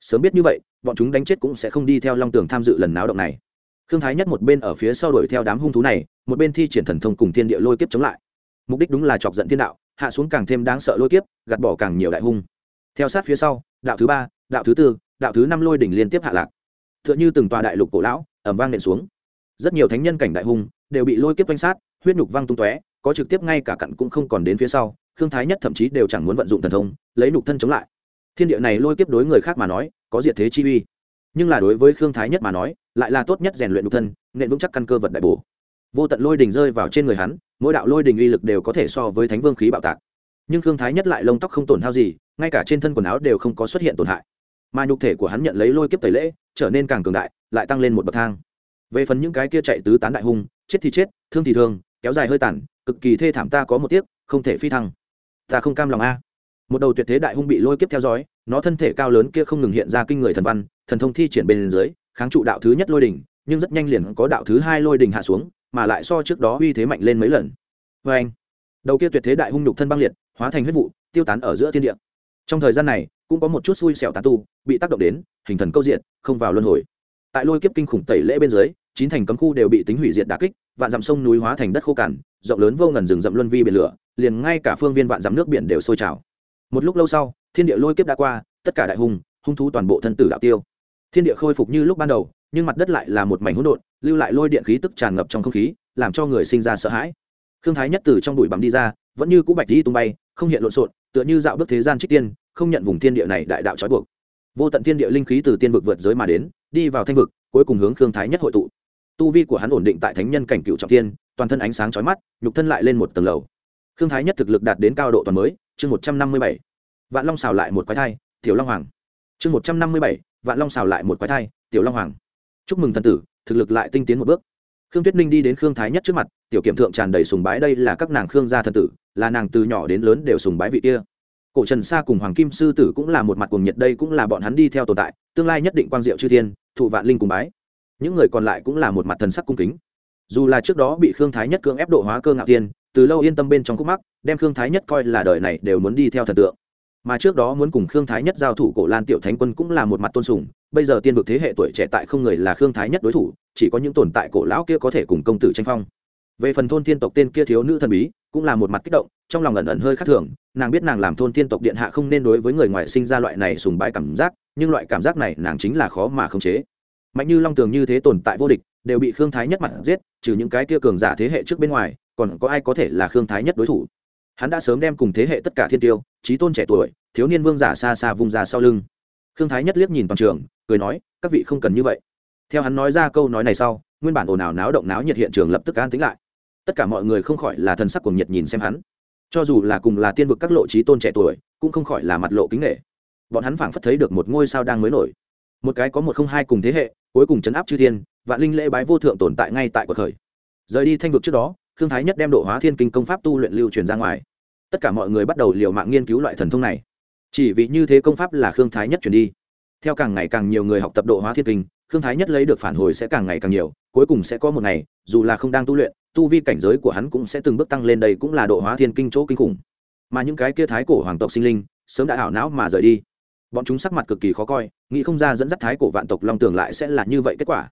Sớm biết như vậy, bọn chúng đánh chết cũng sẽ không đi theo long tường tham dự lần náo động này. Khương thái nhất một bên ở phía sau đuổi theo đám hung thú này, một bên thi triển thần thông cùng thiên địa lôi kiếp chống lại. Mục đích đúng là chọc giận thiên đạo, hạ xuống càng thêm đáng sợ lôi kiếp, gạt bỏ càng nhiều đại hung. Theo sát phía sau, đạo thứ ba, đạo thứ tư đạo thứ năm lôi đỉnh liên tiếp hạ lạc. T h ư ợ n h ư từng tòa đại lục cổ lão ẩm vang nện xuống. Rất nhiều thánh nhân cảnh đại hung, đều bị lôi kiếp quanh sát, huyết nhục văng tung tóe, có trực tiếp ngay cả cặn cũng không còn đến phía sau, khương thái nhất thậm chí đều chẳng muốn vận dụng thần thông, lấy nhục thân chống lại. Thiên địa này lôi kiếp đối người khác mà nói, có diệt thế chi uy. Nhưng là đối với khương thái nhất mà nói, lại là tốt nhất rèn luyện nhục thân, nện vững chắc căn cơ vật đại bổ. Vô tận lôi đình rơi vào trên người hắn, mỗi đạo lôi đình uy lực đều có thể so với thánh vương khí bạo tạc. Nhưng khương thái nhất lại lông tóc không tổn hao gì, ngay cả trên thân quần áo đều không có xuất hiện tổn hại mà nhục thể của hắn nhận lấy lôi kiếp tẩy lễ, trở nên càng cường đại, lại tăng lên một bậc thang. Về phần những cái kia chạy tứ tán đại hung, chết thì chết, thương thì thương, kéo dài hơi tàn, cực kỳ thê thảm ta có một tiếc, không thể phi thăng. Ta không cam lòng a. Một đầu tuyệt thế đại hung bị lôi kiếp theo dõi, nó thân thể cao lớn kia không ngừng hiện ra kinh người thần văn, thần thông thi triển bên dưới, kháng trụ đạo thứ nhất lôi đỉnh, nhưng rất nhanh liền có đạo thứ hai lôi đỉnh hạ xuống, mà lại so trước đó uy thế mạnh lên mấy lần. Vê anh đầu kia tuyệt thế đại hung nhục thân băng liệt, hóa thành huyết vụ, tiêu tán ở giữa thiên địa trong thời gian này, cũng có một chút xui xẻo tán tu bị tác động đến, hình thần câu diện, không vào luân hồi. Tại lôi kiếp kinh khủng tẩy lễ bên dưới, chín thành cấm khu đều bị tính hủy diệt đà kích, vạn dặm sông núi hóa thành đất khô cằn, rộng lớn vô ngần rừng rậm luân vi biển lửa, liền ngay cả phương viên vạn dặm nước biển đều sôi trào. Một lúc lâu sau, thiên địa lôi kiếp đã qua, tất cả đại hùng hung thú toàn bộ thân tử đạo tiêu. Thiên địa khôi phục như lúc ban đầu, nhưng mặt đất lại là một mảnh hỗn độn, lưu lại lôi điện khí tức tràn ngập trong không khí, làm cho người sinh ra sợ hãi. Khương thái nhất từ trong bụi bặm đi ra vẫn như cũ bạch di tung bay, không hiện lộn xộn, tựa như dạo bước thế gian trích tiên, không nhận vùng thiên địa này đại đạo trói buộc. Vô tận thiên địa linh khí từ tiên vực vượt giới mà đến, đi vào thanh vực, cuối cùng hướng khương thái nhất hội tụ. Tu vi của hắn ổn định tại thánh nhân cảnh cựu trọng tiên toàn thân ánh sáng chói mắt, nhục thân lại lên một tầng lầu. Khương thái nhất thực lực đạt đến cao độ toàn mới, chương một trăm năm mươi bảy. Vạn long xào lại một quái thai, tiểu long hoàng. Chương một trăm năm mươi bảy, vạn long xào lại một quái thai, tiểu long hoàng. Chúc mừng thần tử, thực lực lại tinh tiến một bước. Khương tuyết ninh đi đến khương thái nhất trước mặt, tiểu kiểm thượng tràn đầy sùng bái, đây là các nàng khương gia thần tử là nàng từ nhỏ đến lớn đều sùng bái vị kia. Cổ trần sa cùng hoàng kim sư tử cũng là một mặt cùng nhiệt, đây cũng là bọn hắn đi theo tồn tại, tương lai nhất định quang diệu chư thiên, thụ vạn linh cùng bái. Những người còn lại cũng là một mặt thần sắc cung kính. Dù là trước đó bị khương thái nhất cưỡng ép độ hóa cơ ngạo tiên, từ lâu yên tâm bên trong khúc mắc, đem khương thái nhất coi là đời này đều muốn đi theo thần tượng. Mà trước đó muốn cùng khương thái nhất giao thủ cổ lan tiểu thánh quân cũng là một mặt tôn sùng, bây giờ tiên vực thế hệ tuổi trẻ tại không người là khương thái nhất đối thủ, chỉ có những tồn tại cổ lão kia có thể cùng công tử tranh phong về phần thôn thiên tộc tên kia thiếu nữ thần bí, cũng là một mặt kích động, trong lòng ẩn ẩn hơi khác thường, nàng biết nàng làm thôn thiên tộc điện hạ không nên đối với người ngoài sinh ra loại này sùng bái cảm giác, nhưng loại cảm giác này nàng chính là khó mà khống chế. Mạnh như long tường như thế tồn tại vô địch, đều bị khương thái nhất mặt giết, trừ những cái kia cường giả thế hệ trước bên ngoài, còn có ai có thể là khương thái nhất đối thủ? Hắn đã sớm đem cùng thế hệ tất cả thiên tiêu trí tôn trẻ tuổi, thiếu niên vương giả xa xa vung ra sau lưng. Khương thái nhất liếc nhìn toàn trường, cười nói, các vị không cần như vậy. Theo hắn nói ra câu nói này sau, nguyên bản ồn ào náo động náo nhiệt hiện trường lập tức an tính lại tất cả mọi người không khỏi là thần sắc cuồng nhiệt nhìn xem hắn. Cho dù là cùng là tiên vực các lộ trí tôn trẻ tuổi, cũng không khỏi là mặt lộ kính nghệ bọn hắn phảng phất thấy được một ngôi sao đang mới nổi. Một cái có một không hai cùng thế hệ, cuối cùng chấn áp chư thiên, vạn linh lễ bái vô thượng tồn tại ngay tại cuộc khởi. Rời đi thanh vực trước đó thương thái nhất đem độ hóa thiên kinh công pháp tu luyện lưu truyền ra ngoài. Tất cả mọi người bắt đầu liều mạng nghiên cứu loại thần thông này. Chỉ vì như thế công pháp là khương thái nhất chuyển đi. Theo càng ngày càng nhiều người học tập độ hóa thiên kinh, khương thái nhất lấy được phản hồi sẽ càng ngày càng nhiều, cuối cùng sẽ có một ngày, dù là không đang tu luyện tu vi cảnh giới của hắn cũng sẽ từng bước tăng lên, đây cũng là độ hóa thiên kinh chỗ kinh khủng. Mà những cái kia thái cổ hoàng tộc sinh linh, sớm đã ảo não mà rời đi. Bọn chúng sắc mặt cực kỳ khó coi, nghĩ không ra dẫn dắt thái cổ vạn tộc long tường lại sẽ là như vậy kết quả.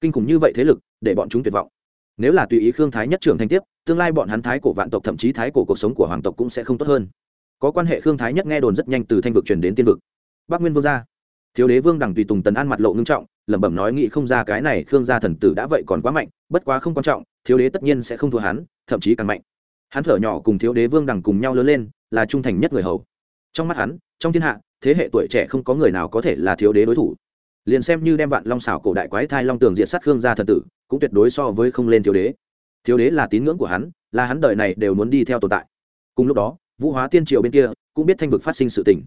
Kinh khủng như vậy thế lực, để bọn chúng tuyệt vọng. Nếu là tùy ý khương thái nhất trưởng thành tiếp, tương lai bọn hắn thái cổ vạn tộc thậm chí thái cổ cuộc sống của hoàng tộc cũng sẽ không tốt hơn. Có quan hệ khương thái nhất nghe đồn rất nhanh từ thanh vực truyền đến tiên vực. Bắc nguyên vương gia. Thiếu đế vương đằng tùy tùng tần an mặt lộ ngưng trọng, lẩm bẩm nói nghĩ không ra cái này khương gia thần tử đã vậy còn quá mạnh, bất quá không quan trọng thiếu đế tất nhiên sẽ không thua hắn, thậm chí càng mạnh. Hắn thở nhỏ cùng thiếu đế vương đằng cùng nhau lớn lên, là trung thành nhất người hầu. Trong mắt hắn, trong thiên hạ, thế hệ tuổi trẻ không có người nào có thể là thiếu đế đối thủ. Liền xem như đem vạn long xảo cổ đại quái thai long tường diện sát khương gia thần tử, cũng tuyệt đối so với không lên thiếu đế. Thiếu đế là tín ngưỡng của hắn, là hắn đời này đều muốn đi theo tồn tại. Cùng lúc đó, vũ hóa tiên triều bên kia, cũng biết thanh vực phát sinh sự tình.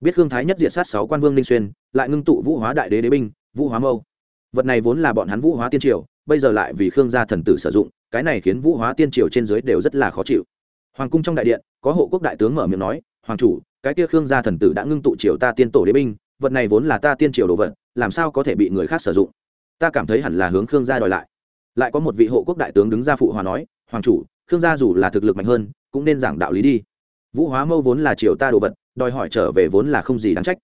Biết khương thái nhất diện sát sáu quan vương ninh xuyên, lại ngưng tụ vũ hóa đại đế đế binh, vũ hóa mâu. Vật này vốn là bọn hắn vũ hóa tiên triều bây giờ lại vì khương gia thần tử sử dụng, cái này khiến vũ hóa tiên triều trên dưới đều rất là khó chịu. Hoàng cung trong đại điện, có hộ quốc đại tướng mở miệng nói, hoàng chủ, cái kia khương gia thần tử đã ngưng tụ triều ta tiên tổ đế binh, vật này vốn là ta tiên triều đồ vật, làm sao có thể bị người khác sử dụng? Ta cảm thấy hẳn là hướng khương gia đòi lại. Lại có một vị hộ quốc đại tướng đứng ra phụ hòa nói, hoàng chủ, khương gia dù là thực lực mạnh hơn, cũng nên giảng đạo lý đi. Vũ hóa mâu vốn là triều ta đồ vật, đòi hỏi trở về vốn là không gì đáng trách.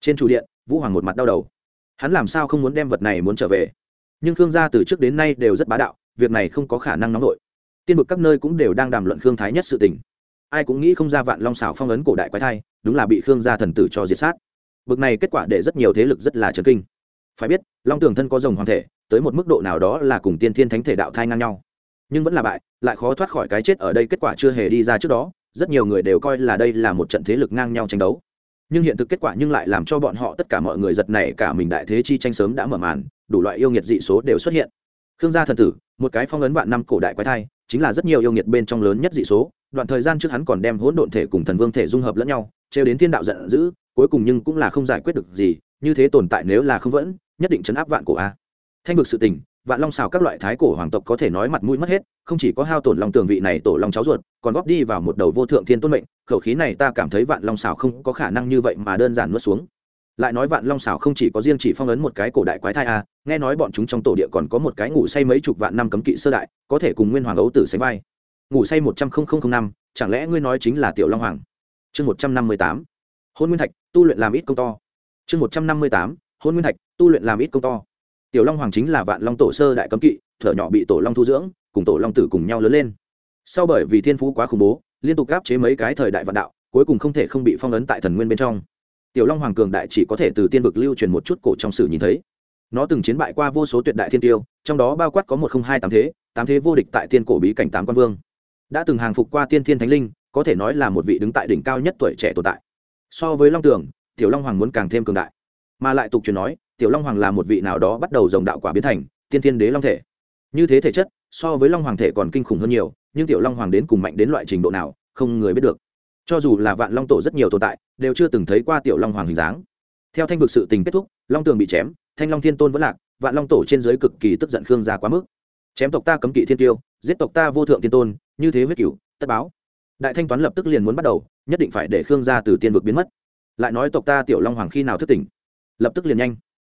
Trên chủ điện, vũ hoàng một mặt đau đầu. Hắn làm sao không muốn đem vật này muốn trở về? Nhưng khương gia từ trước đến nay đều rất bá đạo, việc này không có khả năng nóng nổi. Tiên vực các nơi cũng đều đang đàm luận khương thái nhất sự tình. Ai cũng nghĩ không ra vạn long xảo phong ấn cổ đại quái thai, đúng là bị khương gia thần tử cho diệt sát. Bực này kết quả để rất nhiều thế lực rất là trấn kinh. Phải biết, long tường thân có rồng hoàng thể, tới một mức độ nào đó là cùng tiên thiên thánh thể đạo thai ngang nhau. Nhưng vẫn là bại, lại khó thoát khỏi cái chết ở đây kết quả chưa hề đi ra trước đó, rất nhiều người đều coi là đây là một trận thế lực ngang nhau tranh đấu nhưng hiện thực kết quả nhưng lại làm cho bọn họ tất cả mọi người giật này cả mình đại thế chi tranh sớm đã mở màn, đủ loại yêu nghiệt dị số đều xuất hiện. Khương gia thần tử, một cái phong ấn vạn năm cổ đại quái thai, chính là rất nhiều yêu nghiệt bên trong lớn nhất dị số, đoạn thời gian trước hắn còn đem hỗn độn thể cùng thần vương thể dung hợp lẫn nhau, trêu đến thiên đạo giận dữ, cuối cùng nhưng cũng là không giải quyết được gì, như thế tồn tại nếu là không vẫn, nhất định chấn áp vạn cổ a. Thanh vực sự tình vạn long xào các loại thái cổ hoàng tộc có thể nói mặt mũi mất hết, không chỉ có hao tổn lòng tường vị này tổ long cháu ruột, còn góp đi vào một đầu vô thượng thiên tôn mệnh, khẩu khí này ta cảm thấy vạn long xào không có khả năng như vậy mà đơn giản nuốt xuống. Lại nói vạn long xảo không chỉ có riêng chỉ phong ấn một cái cổ đại quái thai a, nghe nói bọn chúng trong tổ địa còn có một cái ngủ say mấy chục vạn năm cấm kỵ sơ đại, có thể cùng nguyên hoàng ấu tử sánh vai. Ngủ say một trăm linh năm, chẳng lẽ ngươi nói chính là tiểu long hoàng? Chương một trăm năm mươi tám. Hôn nguyên thạch, tu luyện làm ít công to. Chương một trăm năm mươi tám. Hôn nguyên thạch, tu luyện làm ít công to tiểu long hoàng chính là vạn long tổ sơ đại cấm kỵ, thở nhỏ bị tổ long thu dưỡng, cùng tổ long tử cùng nhau lớn lên. Sau bởi vì thiên phú quá khủng bố, liên tục gáp chế mấy cái thời đại vạn đạo, cuối cùng không thể không bị phong ấn tại thần nguyên bên trong. Tiểu long hoàng cường đại chỉ có thể từ tiên vực lưu truyền một chút cổ trong sử nhìn thấy. Nó từng chiến bại qua vô số tuyệt đại thiên tiêu, trong đó bao quát có một không hai tám thế tám thế vô địch tại tiên cổ bí cảnh tám quan vương. Đã từng hàng phục qua tiên thiên thánh linh, có thể nói là một vị đứng tại đỉnh cao nhất tuổi trẻ tồn tại. So với long tường, tiểu long hoàng muốn càng thêm cường đại. Mà lại tục truyền nói tiểu long hoàng là một vị nào đó bắt đầu dòng đạo quả biến thành tiên thiên đế long thể. Như thế thể chất, so với long hoàng thể còn kinh khủng hơn nhiều, nhưng tiểu long hoàng đến cùng mạnh đến loại trình độ nào, không người biết được. Cho dù là vạn long tổ rất nhiều tồn tại, đều chưa từng thấy qua tiểu long hoàng hình dáng. Theo thanh vực sự tình kết thúc, long tường bị chém, thanh long thiên tôn vẫn lạc, vạn long tổ trên giới cực kỳ tức giận khương gia quá mức. Chém tộc ta cấm kỵ thiên tiêu, giết tộc ta vô thượng thiên tôn, như thế huyết cửu, tất báo. Đại thanh toán lập tức liền muốn bắt đầu, nhất định phải để khương gia từ tiên vực biến mất. Lại nói tộc ta tiểu long hoàng khi nào thức tỉnh? Lập tức liền nhanh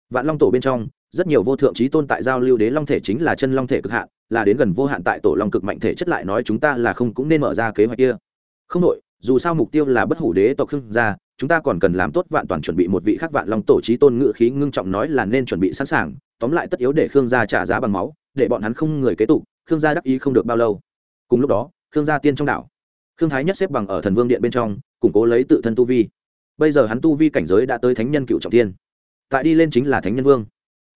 vạn long tổ bên trong, rất nhiều vô thượng trí tôn tại giao lưu đế long thể chính là chân long thể cực hạn, là đến gần vô hạn tại tổ long cực mạnh thể chất lại nói chúng ta là không cũng nên mở ra kế hoạch kia. Không đội dù sao mục tiêu là bất hủ đế tộc khương gia, chúng ta còn cần làm tốt vạn toàn chuẩn bị một vị khắc vạn long tổ trí tôn ngự khí ngưng trọng nói là nên chuẩn bị sẵn sàng, tóm lại tất yếu để khương gia trả giá bằng máu, để bọn hắn không người kế tục, khương gia đắc ý không được bao lâu. Cùng lúc đó, khương gia tiên trong đảo. Khương thái nhất xếp bằng ở thần vương điện bên trong, củng cố lấy tự thân tu vi. Bây giờ hắn tu vi cảnh giới đã tới thánh nhân cựu trọng tiên tại đi lên chính là thánh nhân vương.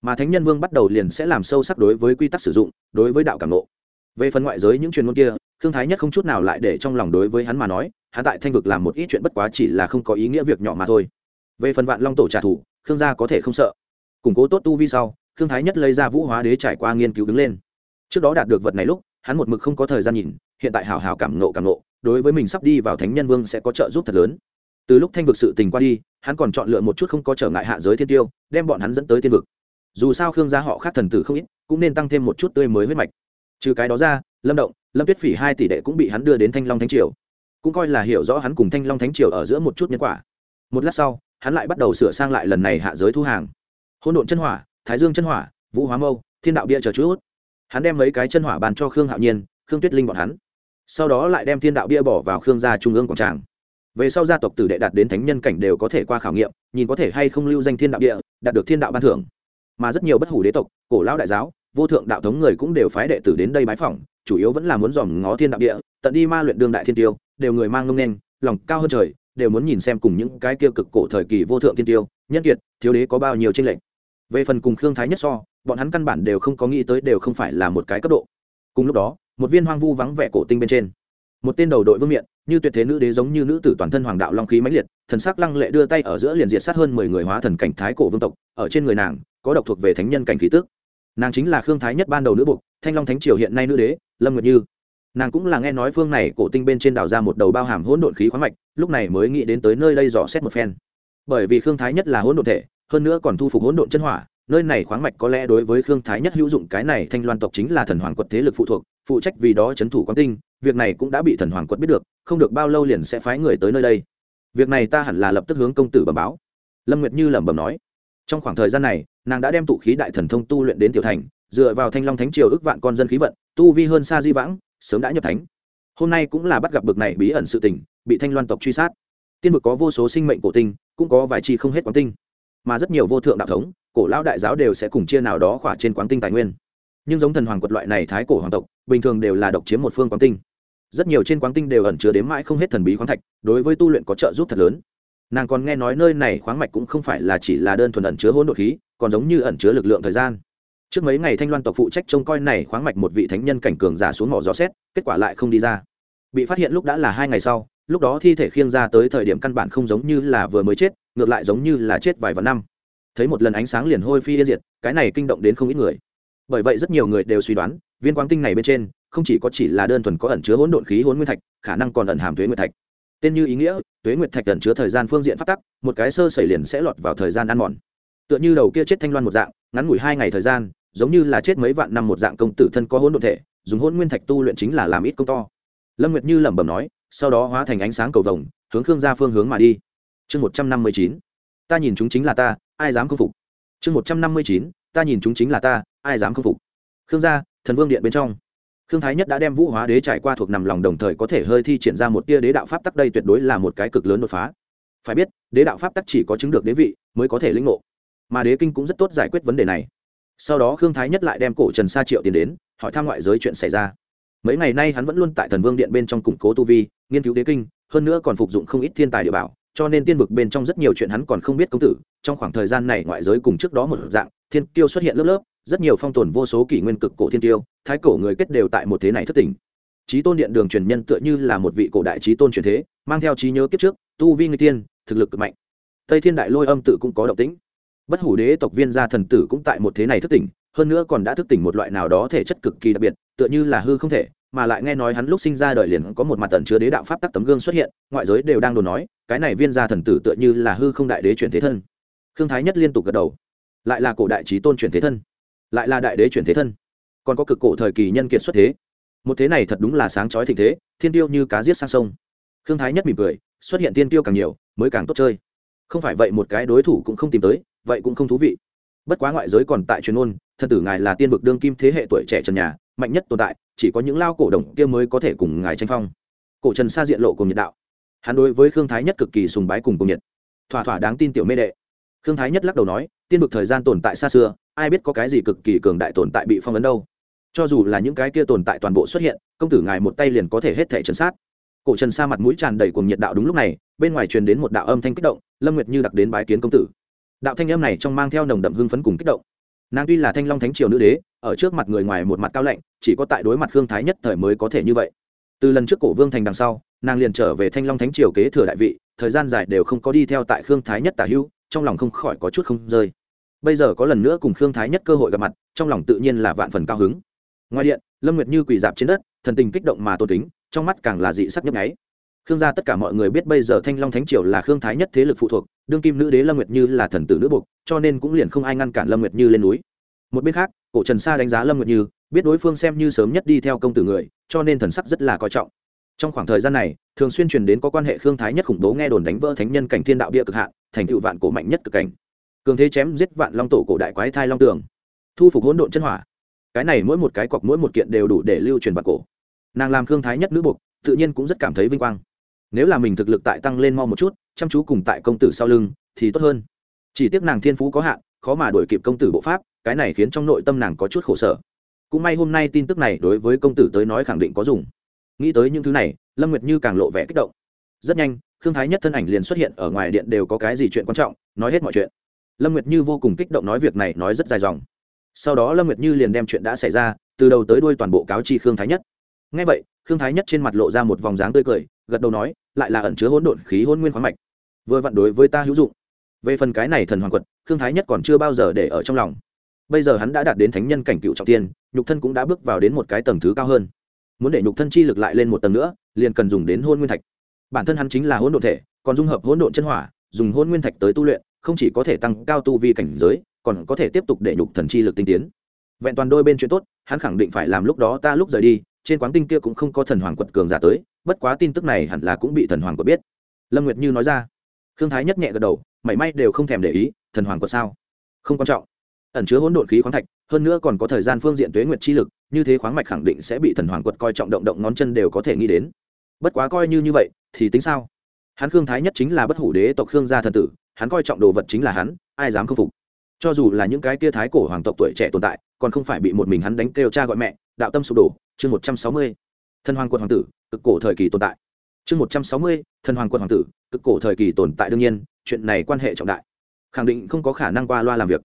Mà thánh nhân vương bắt đầu liền sẽ làm sâu sắc đối với quy tắc sử dụng, đối với đạo cảm nộ về phần ngoại giới những truyền ngôn kia thương thái nhất không chút nào lại để trong lòng đối với hắn mà nói, hắn tại thanh vực làm một ít chuyện bất quá chỉ là không có ý nghĩa việc nhỏ mà thôi. Về phần vạn long tổ trả thù, khương gia có thể không sợ. Củng cố tốt tu vi sau, khương thái nhất lấy ra vũ hóa đế trải qua nghiên cứu đứng lên. Trước đó đạt được vật này lúc, hắn một mực không có thời gian nhìn, hiện tại hào hào cảm nộ cảm nộ đối với mình sắp đi vào thánh nhân vương sẽ có trợ giúp thật lớn. Từ lúc thanh vực sự tình qua đi hắn còn chọn lựa một chút không có trở ngại hạ giới thiên tiêu, đem bọn hắn dẫn tới tiên vực. Dù sao khương gia họ khác thần tử không ít, cũng nên tăng thêm một chút tươi mới huyết mạch. Trừ cái đó ra, lâm động, lâm tuyết phỉ hai tỷ đệ cũng bị hắn đưa đến thanh long thánh triều. Cũng coi là hiểu rõ hắn cùng thanh long thánh triều ở giữa một chút nhân quả. Một lát sau, hắn lại bắt đầu sửa sang lại lần này hạ giới thu hàng. Hôn độn chân hỏa, thái dương chân hỏa, vũ hóa mâu, thiên đạo bia chờ chút. Hắn đem mấy cái chân hỏa bàn cho khương hạo nhiên, khương tuyết linh bọn hắn. Sau đó lại đem thiên đạo bia bỏ vào khương gia trung ương quảng tràng về sau gia tộc tử đệ đạt đến thánh nhân cảnh đều có thể qua khảo nghiệm, nhìn có thể hay không lưu danh thiên đạo địa, đạt được thiên đạo ban thưởng. Mà rất nhiều bất hủ đế tộc, cổ lão đại giáo, vô thượng đạo thống người cũng đều phái đệ tử đến đây bái phỏng, chủ yếu vẫn là muốn dòm ngó thiên đạo địa, tận đi ma luyện đương đại thiên tiêu, đều người mang ngông nên lòng cao hơn trời, đều muốn nhìn xem cùng những cái kia cực cổ thời kỳ vô thượng thiên tiêu, nhân kiệt, thiếu đế có bao nhiêu tranh lệch. Về phần cùng khương thái nhất so, bọn hắn căn bản đều không có nghĩ tới đều không phải là một cái cấp độ. Cùng lúc đó, một viên hoang vu vắng vẻ cổ tinh bên trên một tên đầu đội vương miện, như tuyệt thế nữ đế giống như nữ tử toàn thân hoàng đạo long khí mãnh liệt, thần sắc lăng lệ đưa tay ở giữa liền diệt sát hơn mười người hóa thần cảnh thái cổ vương tộc, ở trên người nàng, có độc thuộc về thánh nhân cảnh khí tước nàng chính là khương thái nhất ban đầu nữ bục, thanh long thánh triều hiện nay nữ đế, lâm nguyệt như. Nàng cũng là nghe nói phương này cổ tinh bên trên đào ra một đầu bao hàm hỗn độn khí khoáng mạch, lúc này mới nghĩ đến tới nơi đây dò xét một phen. Bởi vì khương thái nhất là hỗn độn thể, hơn nữa còn thu phục hỗn độn chân hỏa, nơi này khoáng mạch có lẽ đối với khương thái nhất hữu dụng, cái này thanh loan tộc chính là thần hoàng quật thế lực phụ thuộc, phụ trách vì đó c h ấ n thủ quán tinh việc này cũng đã bị thần hoàng quật biết được, không được bao lâu liền sẽ phái người tới nơi đây. Việc này ta hẳn là lập tức hướng công tử bẩm báo. Lâm nguyệt như lẩm bẩm nói. Trong khoảng thời gian này, nàng đã đem tụ khí đại thần thông tu luyện đến tiểu thành, dựa vào thanh long thánh triều ước vạn con dân khí vận, tu vi hơn xa di vãng, sớm đã nhập thánh. Hôm nay cũng là bắt gặp bực này bí ẩn sự tình, bị thanh loan tộc truy sát. Tiên vực có vô số sinh mệnh cổ tinh, cũng có vài chi không hết quán tinh. Mà rất nhiều vô thượng đạo thống, cổ lão đại giáo đều sẽ cùng chia nào đó khỏa trên quán tinh tài nguyên. Nhưng giống thần hoàng quật loại này thái cổ hoàng tộc, bình thường đều là độc chiếm một phương quán tinh rất nhiều trên quáng tinh đều ẩn chứa đến mãi không hết thần bí khoáng thạch, đối với tu luyện có trợ giúp thật lớn. Nàng còn nghe nói nơi này khoáng mạch cũng không phải là chỉ là đơn thuần ẩn chứa hỗn độn khí, còn giống như ẩn chứa lực lượng thời gian. Trước mấy ngày thanh loan tộc phụ trách trông coi này khoáng mạch một vị thánh nhân cảnh cường giả xuống mỏ gió xét, kết quả lại không đi ra. Bị phát hiện lúc đã là hai ngày sau, lúc đó thi thể khiêng ra tới thời điểm căn bản không giống như là vừa mới chết, ngược lại giống như là chết vài vạn năm. Thấy một lần ánh sáng liền hôi phi yên diệt, cái này kinh động đến không ít người bởi vậy rất nhiều người đều suy đoán, viên quang tinh này bên trên, không chỉ có chỉ là đơn thuần có ẩn chứa hỗn độn khí hỗn nguyên thạch, khả năng còn ẩn hàm thuế nguyệt thạch. Tên như ý nghĩa thuế nguyệt thạch ẩn chứa thời gian phương diện phát tắc, một cái sơ xảy liền sẽ lọt vào thời gian ăn mòn. Tựa như đầu kia chết thanh loan một dạng, ngắn ngủi hai ngày thời gian, giống như là chết mấy vạn năm một dạng công tử thân có hỗn độn thể, dùng hỗn nguyên thạch tu luyện chính là làm ít công to. Lâm nguyệt như lẩm bẩm nói, sau đó hóa thành ánh sáng cầu vồng, hướng khương ra phương hướng mà đi. Chương một trăm năm mươi chín, ta nhìn chúng chính là ta, ai dám khâm phục? Chương một trăm năm mươi chín, ta nhìn chúng chính là ta ai dám không phục? Khương gia, thần vương điện bên trong. Khương thái nhất đã đem vũ hóa đế trải qua thuộc nằm lòng đồng thời có thể hơi thi triển ra một tia đế đạo pháp tắc đây tuyệt đối là một cái cực lớn đột phá. Phải biết, đế đạo pháp tắc chỉ có chứng được đế vị mới có thể lĩnh ngộ. Mà đế kinh cũng rất tốt giải quyết vấn đề này. Sau đó khương thái nhất lại đem cổ trần sa triệu tiền đến, hỏi thăm ngoại giới chuyện xảy ra. Mấy ngày nay hắn vẫn luôn tại thần vương điện bên trong củng cố tu vi, nghiên cứu đế kinh, hơn nữa còn phục dụng không ít thiên tài địa bảo cho nên tiên vực bên trong rất nhiều chuyện hắn còn không biết công tử, trong khoảng thời gian này ngoại giới cùng trước đó một dạng, thiên tiêu xuất hiện lớp lớp, rất nhiều phong tồn vô số kỷ nguyên cực cổ thiên tiêu thái cổ người kết đều tại một thế này thất tỉnh trí tôn điện đường truyền nhân tựa như là một vị cổ đại trí tôn truyền thế, mang theo trí nhớ kiếp trước, tu vi người tiên, thực lực cực mạnh. Tây thiên đại lôi âm tự cũng có động tĩnh. Bất hủ đế tộc viên gia thần tử cũng tại một thế này thức tỉnh hơn nữa còn đã thức tỉnh một loại nào đó thể chất cực kỳ đặc biệt, tựa như là hư không thể mà lại nghe nói hắn lúc sinh ra đời liền có một mặt tần chứa đế đạo pháp tắc tấm gương xuất hiện, ngoại giới đều đang đồn nói, cái này viên gia thần tử tựa như là hư không đại đế chuyển thế thân. Khương thái nhất liên tục gật đầu. Lại là cổ đại trí tôn chuyển thế thân. Lại là đại đế chuyển thế thân. Còn có cực cổ thời kỳ nhân kiệt xuất thế. Một thế này thật đúng là sáng chói thịnh thế, thiên tiêu như cá giết sang sông. Khương thái nhất mỉm cười, xuất hiện thiên tiêu càng nhiều, mới càng tốt chơi. Không phải vậy một cái đối thủ cũng không tìm tới, vậy cũng không thú vị. Bất quá ngoại giới còn tại truyền ôn, thần tử ngài là tiên vực đương kim thế hệ tuổi trẻ trần nhà mạnh nhất tồn tại, chỉ có những lao cổ đồng kia mới có thể cùng ngài tranh phong. Cổ trần xa diện lộ cùng nhiệt đạo. Hắn đối với khương thái nhất cực kỳ sùng bái cùng cùng nhiệt. Thỏa thỏa đáng tin tiểu mê đệ. Khương thái nhất lắc đầu nói, tiên vực thời gian tồn tại xa xưa, ai biết có cái gì cực kỳ cường đại tồn tại bị phong ấn đâu. Cho dù là những cái kia tồn tại toàn bộ xuất hiện, công tử ngài một tay liền có thể hết thể trần sát. Cổ trần sa mặt mũi tràn đầy cùng nhiệt đạo đúng lúc này, bên ngoài truyền đến một đạo âm thanh kích động, lâm nguyệt như đặc đến bái kiến công tử. Đạo thanh âm này trong mang theo nồng đậm hưng phấn cùng kích động. Nàng tuy là thanh long thánh triều nữ đế, ở trước mặt người ngoài một mặt cao lạnh chỉ có tại đối mặt khương thái nhất thời mới có thể như vậy. Từ lần trước cổ vương thành đằng sau, nàng liền trở về thanh long thánh triều kế thừa đại vị, thời gian dài đều không có đi theo tại khương thái nhất tả hữu, trong lòng không khỏi có chút không rơi. Bây giờ có lần nữa cùng khương thái nhất cơ hội gặp mặt, trong lòng tự nhiên là vạn phần cao hứng. Ngoài điện, lâm nguyệt như quỳ dạp trên đất, thần tình kích động mà tôn kính, trong mắt càng là dị sắc nhấp nháy. Khương gia tất cả mọi người biết bây giờ thanh long thánh triều là khương thái nhất thế lực phụ thuộc, đương kim nữ đế lâm nguyệt như là thần tử nữ buộc, cho nên cũng liền không ai ngăn cản lâm nguyệt như lên núi. Một bên khác, cổ trần sa đánh giá lâm nguyệt như biết đối phương xem như sớm nhất đi theo công tử người, cho nên thần sắc rất là coi trọng. Trong khoảng thời gian này, thường xuyên truyền đến có quan hệ khương thái nhất khủng bố nghe đồn đánh vỡ thánh nhân cảnh thiên đạo bia cực hạn, thành tựu vạn cổ mạnh nhất cực cảnh. Cường thế chém giết vạn long tổ cổ đại quái thai long tường, thu phục hỗn độn chân hỏa. Cái này mỗi một cái cọc mỗi một kiện đều đủ để lưu truyền vạn cổ. Nàng làm khương thái nhất nữ buộc, tự nhiên cũng rất cảm thấy vinh quang. Nếu là mình thực lực tại tăng lên mau một chút, chăm chú cùng tại công tử sau lưng, thì tốt hơn. Chỉ tiếc nàng thiên phú có hạn, khó mà đổi kịp công tử bộ pháp, cái này khiến trong nội tâm nàng có chút khổ sở cũng may hôm nay tin tức này đối với công tử tới nói khẳng định có dùng. Nghĩ tới những thứ này, lâm nguyệt như càng lộ vẻ kích động. Rất nhanh, khương thái nhất thân ảnh liền xuất hiện ở ngoài điện đều có cái gì chuyện quan trọng, nói hết mọi chuyện. Lâm nguyệt như vô cùng kích động nói việc này nói rất dài dòng. Sau đó lâm nguyệt như liền đem chuyện đã xảy ra, từ đầu tới đuôi toàn bộ cáo chi khương thái nhất. Ngay vậy, khương thái nhất trên mặt lộ ra một vòng dáng tươi cười, gật đầu nói, lại là ẩn chứa hỗn độn khí hôn nguyên khoáng mạch. Vừa vặn đối với ta hữu dụng. Về phần cái này thần hoàng quật, khương thái nhất còn chưa bao giờ để ở trong lòng bây giờ hắn đã đạt đến thánh nhân cảnh cựu trọng tiên, nhục thân cũng đã bước vào đến một cái tầng thứ cao hơn. Muốn để nhục thân chi lực lại lên một tầng nữa, liền cần dùng đến hôn nguyên thạch. Bản thân hắn chính là hỗn độn thể, còn dung hợp hỗn độn chân hỏa, dùng hôn nguyên thạch tới tu luyện, không chỉ có thể tăng cao tu vi cảnh giới, còn có thể tiếp tục để nhục thần chi lực tinh tiến. Vẹn toàn đôi bên chuyện tốt, hắn khẳng định phải làm lúc đó ta lúc rời đi, trên quán tinh kia cũng không có thần hoàng quật cường giả tới, bất quá tin tức này hẳn là cũng bị thần hoàng quật biết. Lâm nguyệt như nói ra. Khương thái nhất nhẹ gật đầu, mảy may đều không thèm để ý, thần hoàng quật sao? Không quan trọng ẩn chứa hỗn độn khí khoáng thạch, hơn nữa còn có thời gian phương diện tuế nguyệt chi lực, như thế khoáng mạch khẳng định sẽ bị thần hoàng quật coi trọng động động ngón chân đều có thể nghĩ đến. Bất quá coi như như vậy, thì tính sao? Hắn khương thái nhất chính là bất hủ đế tộc khương gia thần tử, hắn coi trọng đồ vật chính là hắn, ai dám k phục? Cho dù là những cái kia thái cổ hoàng tộc tuổi trẻ tồn tại, còn không phải bị một mình hắn đánh kêu cha gọi mẹ, đạo tâm sụp đổ, chương một trăm sáu mươi. Thần hoàng quật hoàng tử, cực cổ thời kỳ tồn tại. Chương một trăm sáu mươi, thần hoàng quật hoàng tử, cực cổ thời kỳ tồn tại đương nhiên, chuyện này quan hệ trọng đại. Khẳng định không có khả năng qua loa làm việc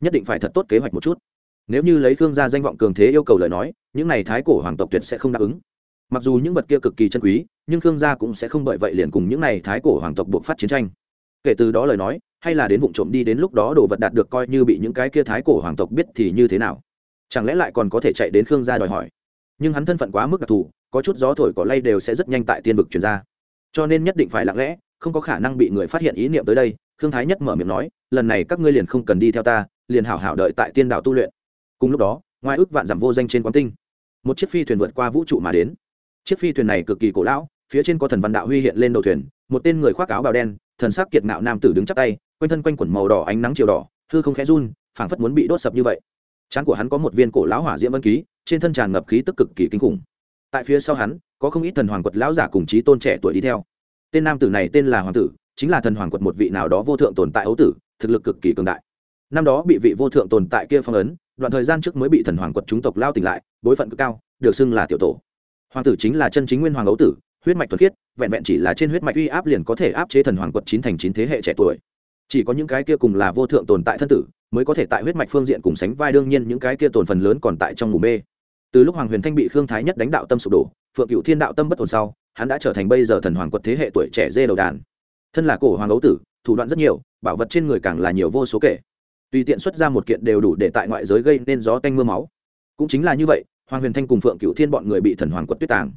nhất định phải thật tốt kế hoạch một chút. Nếu như lấy khương gia danh vọng cường thế yêu cầu lời nói, những n à y thái cổ hoàng tộc tuyệt sẽ không đáp ứng. Mặc dù những vật kia cực kỳ chân quý, nhưng khương gia cũng sẽ không bởi vậy liền cùng những n à y thái cổ hoàng tộc buộc phát chiến tranh. Kể từ đó lời nói, hay là đến vụ trộm đi đến lúc đó đồ vật đạt được coi như bị những cái kia thái cổ hoàng tộc biết thì như thế nào? Chẳng lẽ lại còn có thể chạy đến khương gia đòi hỏi? Nhưng hắn thân phận quá mức đặc thù, có chút gió thổi cỏ lay đều sẽ rất nhanh tại tiên vực chuyển ra. Cho nên nhất định phải lặng lẽ, không có khả năng bị người phát hiện ý niệm tới đây, khương thái nhất mở miệng nói, lần này các ngươi liền không cần đi theo ta liền hảo hảo đợi tại tiên đạo tu luyện. Cùng lúc đó, ngoài ước vạn giảm vô danh trên quán tinh, một chiếc phi thuyền vượt qua vũ trụ mà đến. Chiếc phi thuyền này cực kỳ cổ lão, phía trên có thần văn đạo huy hiện lên đầu thuyền, một tên người khoác áo bào đen, thần sắc kiệt ngạo nam tử đứng chắp tay, quanh thân quanh quẩn màu đỏ ánh nắng chiều đỏ, hư không khẽ run, phảng phất muốn bị đốt sập như vậy. Trán của hắn có một viên cổ lão hỏa diễm vân ký, trên thân tràn ngập khí tức cực kỳ kinh khủng. Tại phía sau hắn, có không ít thần hoàng quật lão giả cùng trí tôn trẻ tuổi đi theo. Tên nam tử này tên là hoàng tử, chính là thần hoàng quật một vị nào đó vô thượng tồn tại ấu tử, thực lực cực kỳ cường đại năm đó bị vị vô thượng tồn tại kia phong ấn, đoạn thời gian trước mới bị thần hoàng quật chúng tộc lao tỉnh lại, bối phận cực cao, được xưng là tiểu tổ. Hoàng tử chính là chân chính nguyên hoàng ấu tử, huyết mạch thuật khiết, vẹn vẹn chỉ là trên huyết mạch uy áp liền có thể áp chế thần hoàng quật chín thành chín thế hệ trẻ tuổi. Chỉ có những cái kia cùng là vô thượng tồn tại thân tử, mới có thể tại huyết mạch phương diện cùng sánh vai đương nhiên những cái kia tồn phần lớn còn tại trong ngủ mê. Từ lúc hoàng huyền thanh bị khương thái nhất đánh đạo tâm sụp đổ, phượng cựu thiên đạo tâm bất ổn sau, hắn đã trở thành bây giờ thần hoàng quật thế hệ tuổi trẻ dê đầu đàn. Thân là cổ hoàng ấu tử, thủ đoạn rất nhiều, bảo vật trên người càng là nhiều vô số kể tùy tiện xuất ra một kiện đều đủ để tại ngoại giới gây nên gió tanh mưa máu. Cũng chính là như vậy, hoàng huyền thanh cùng phượng cựu thiên bọn người bị thần hoàng quật tuyết tàng.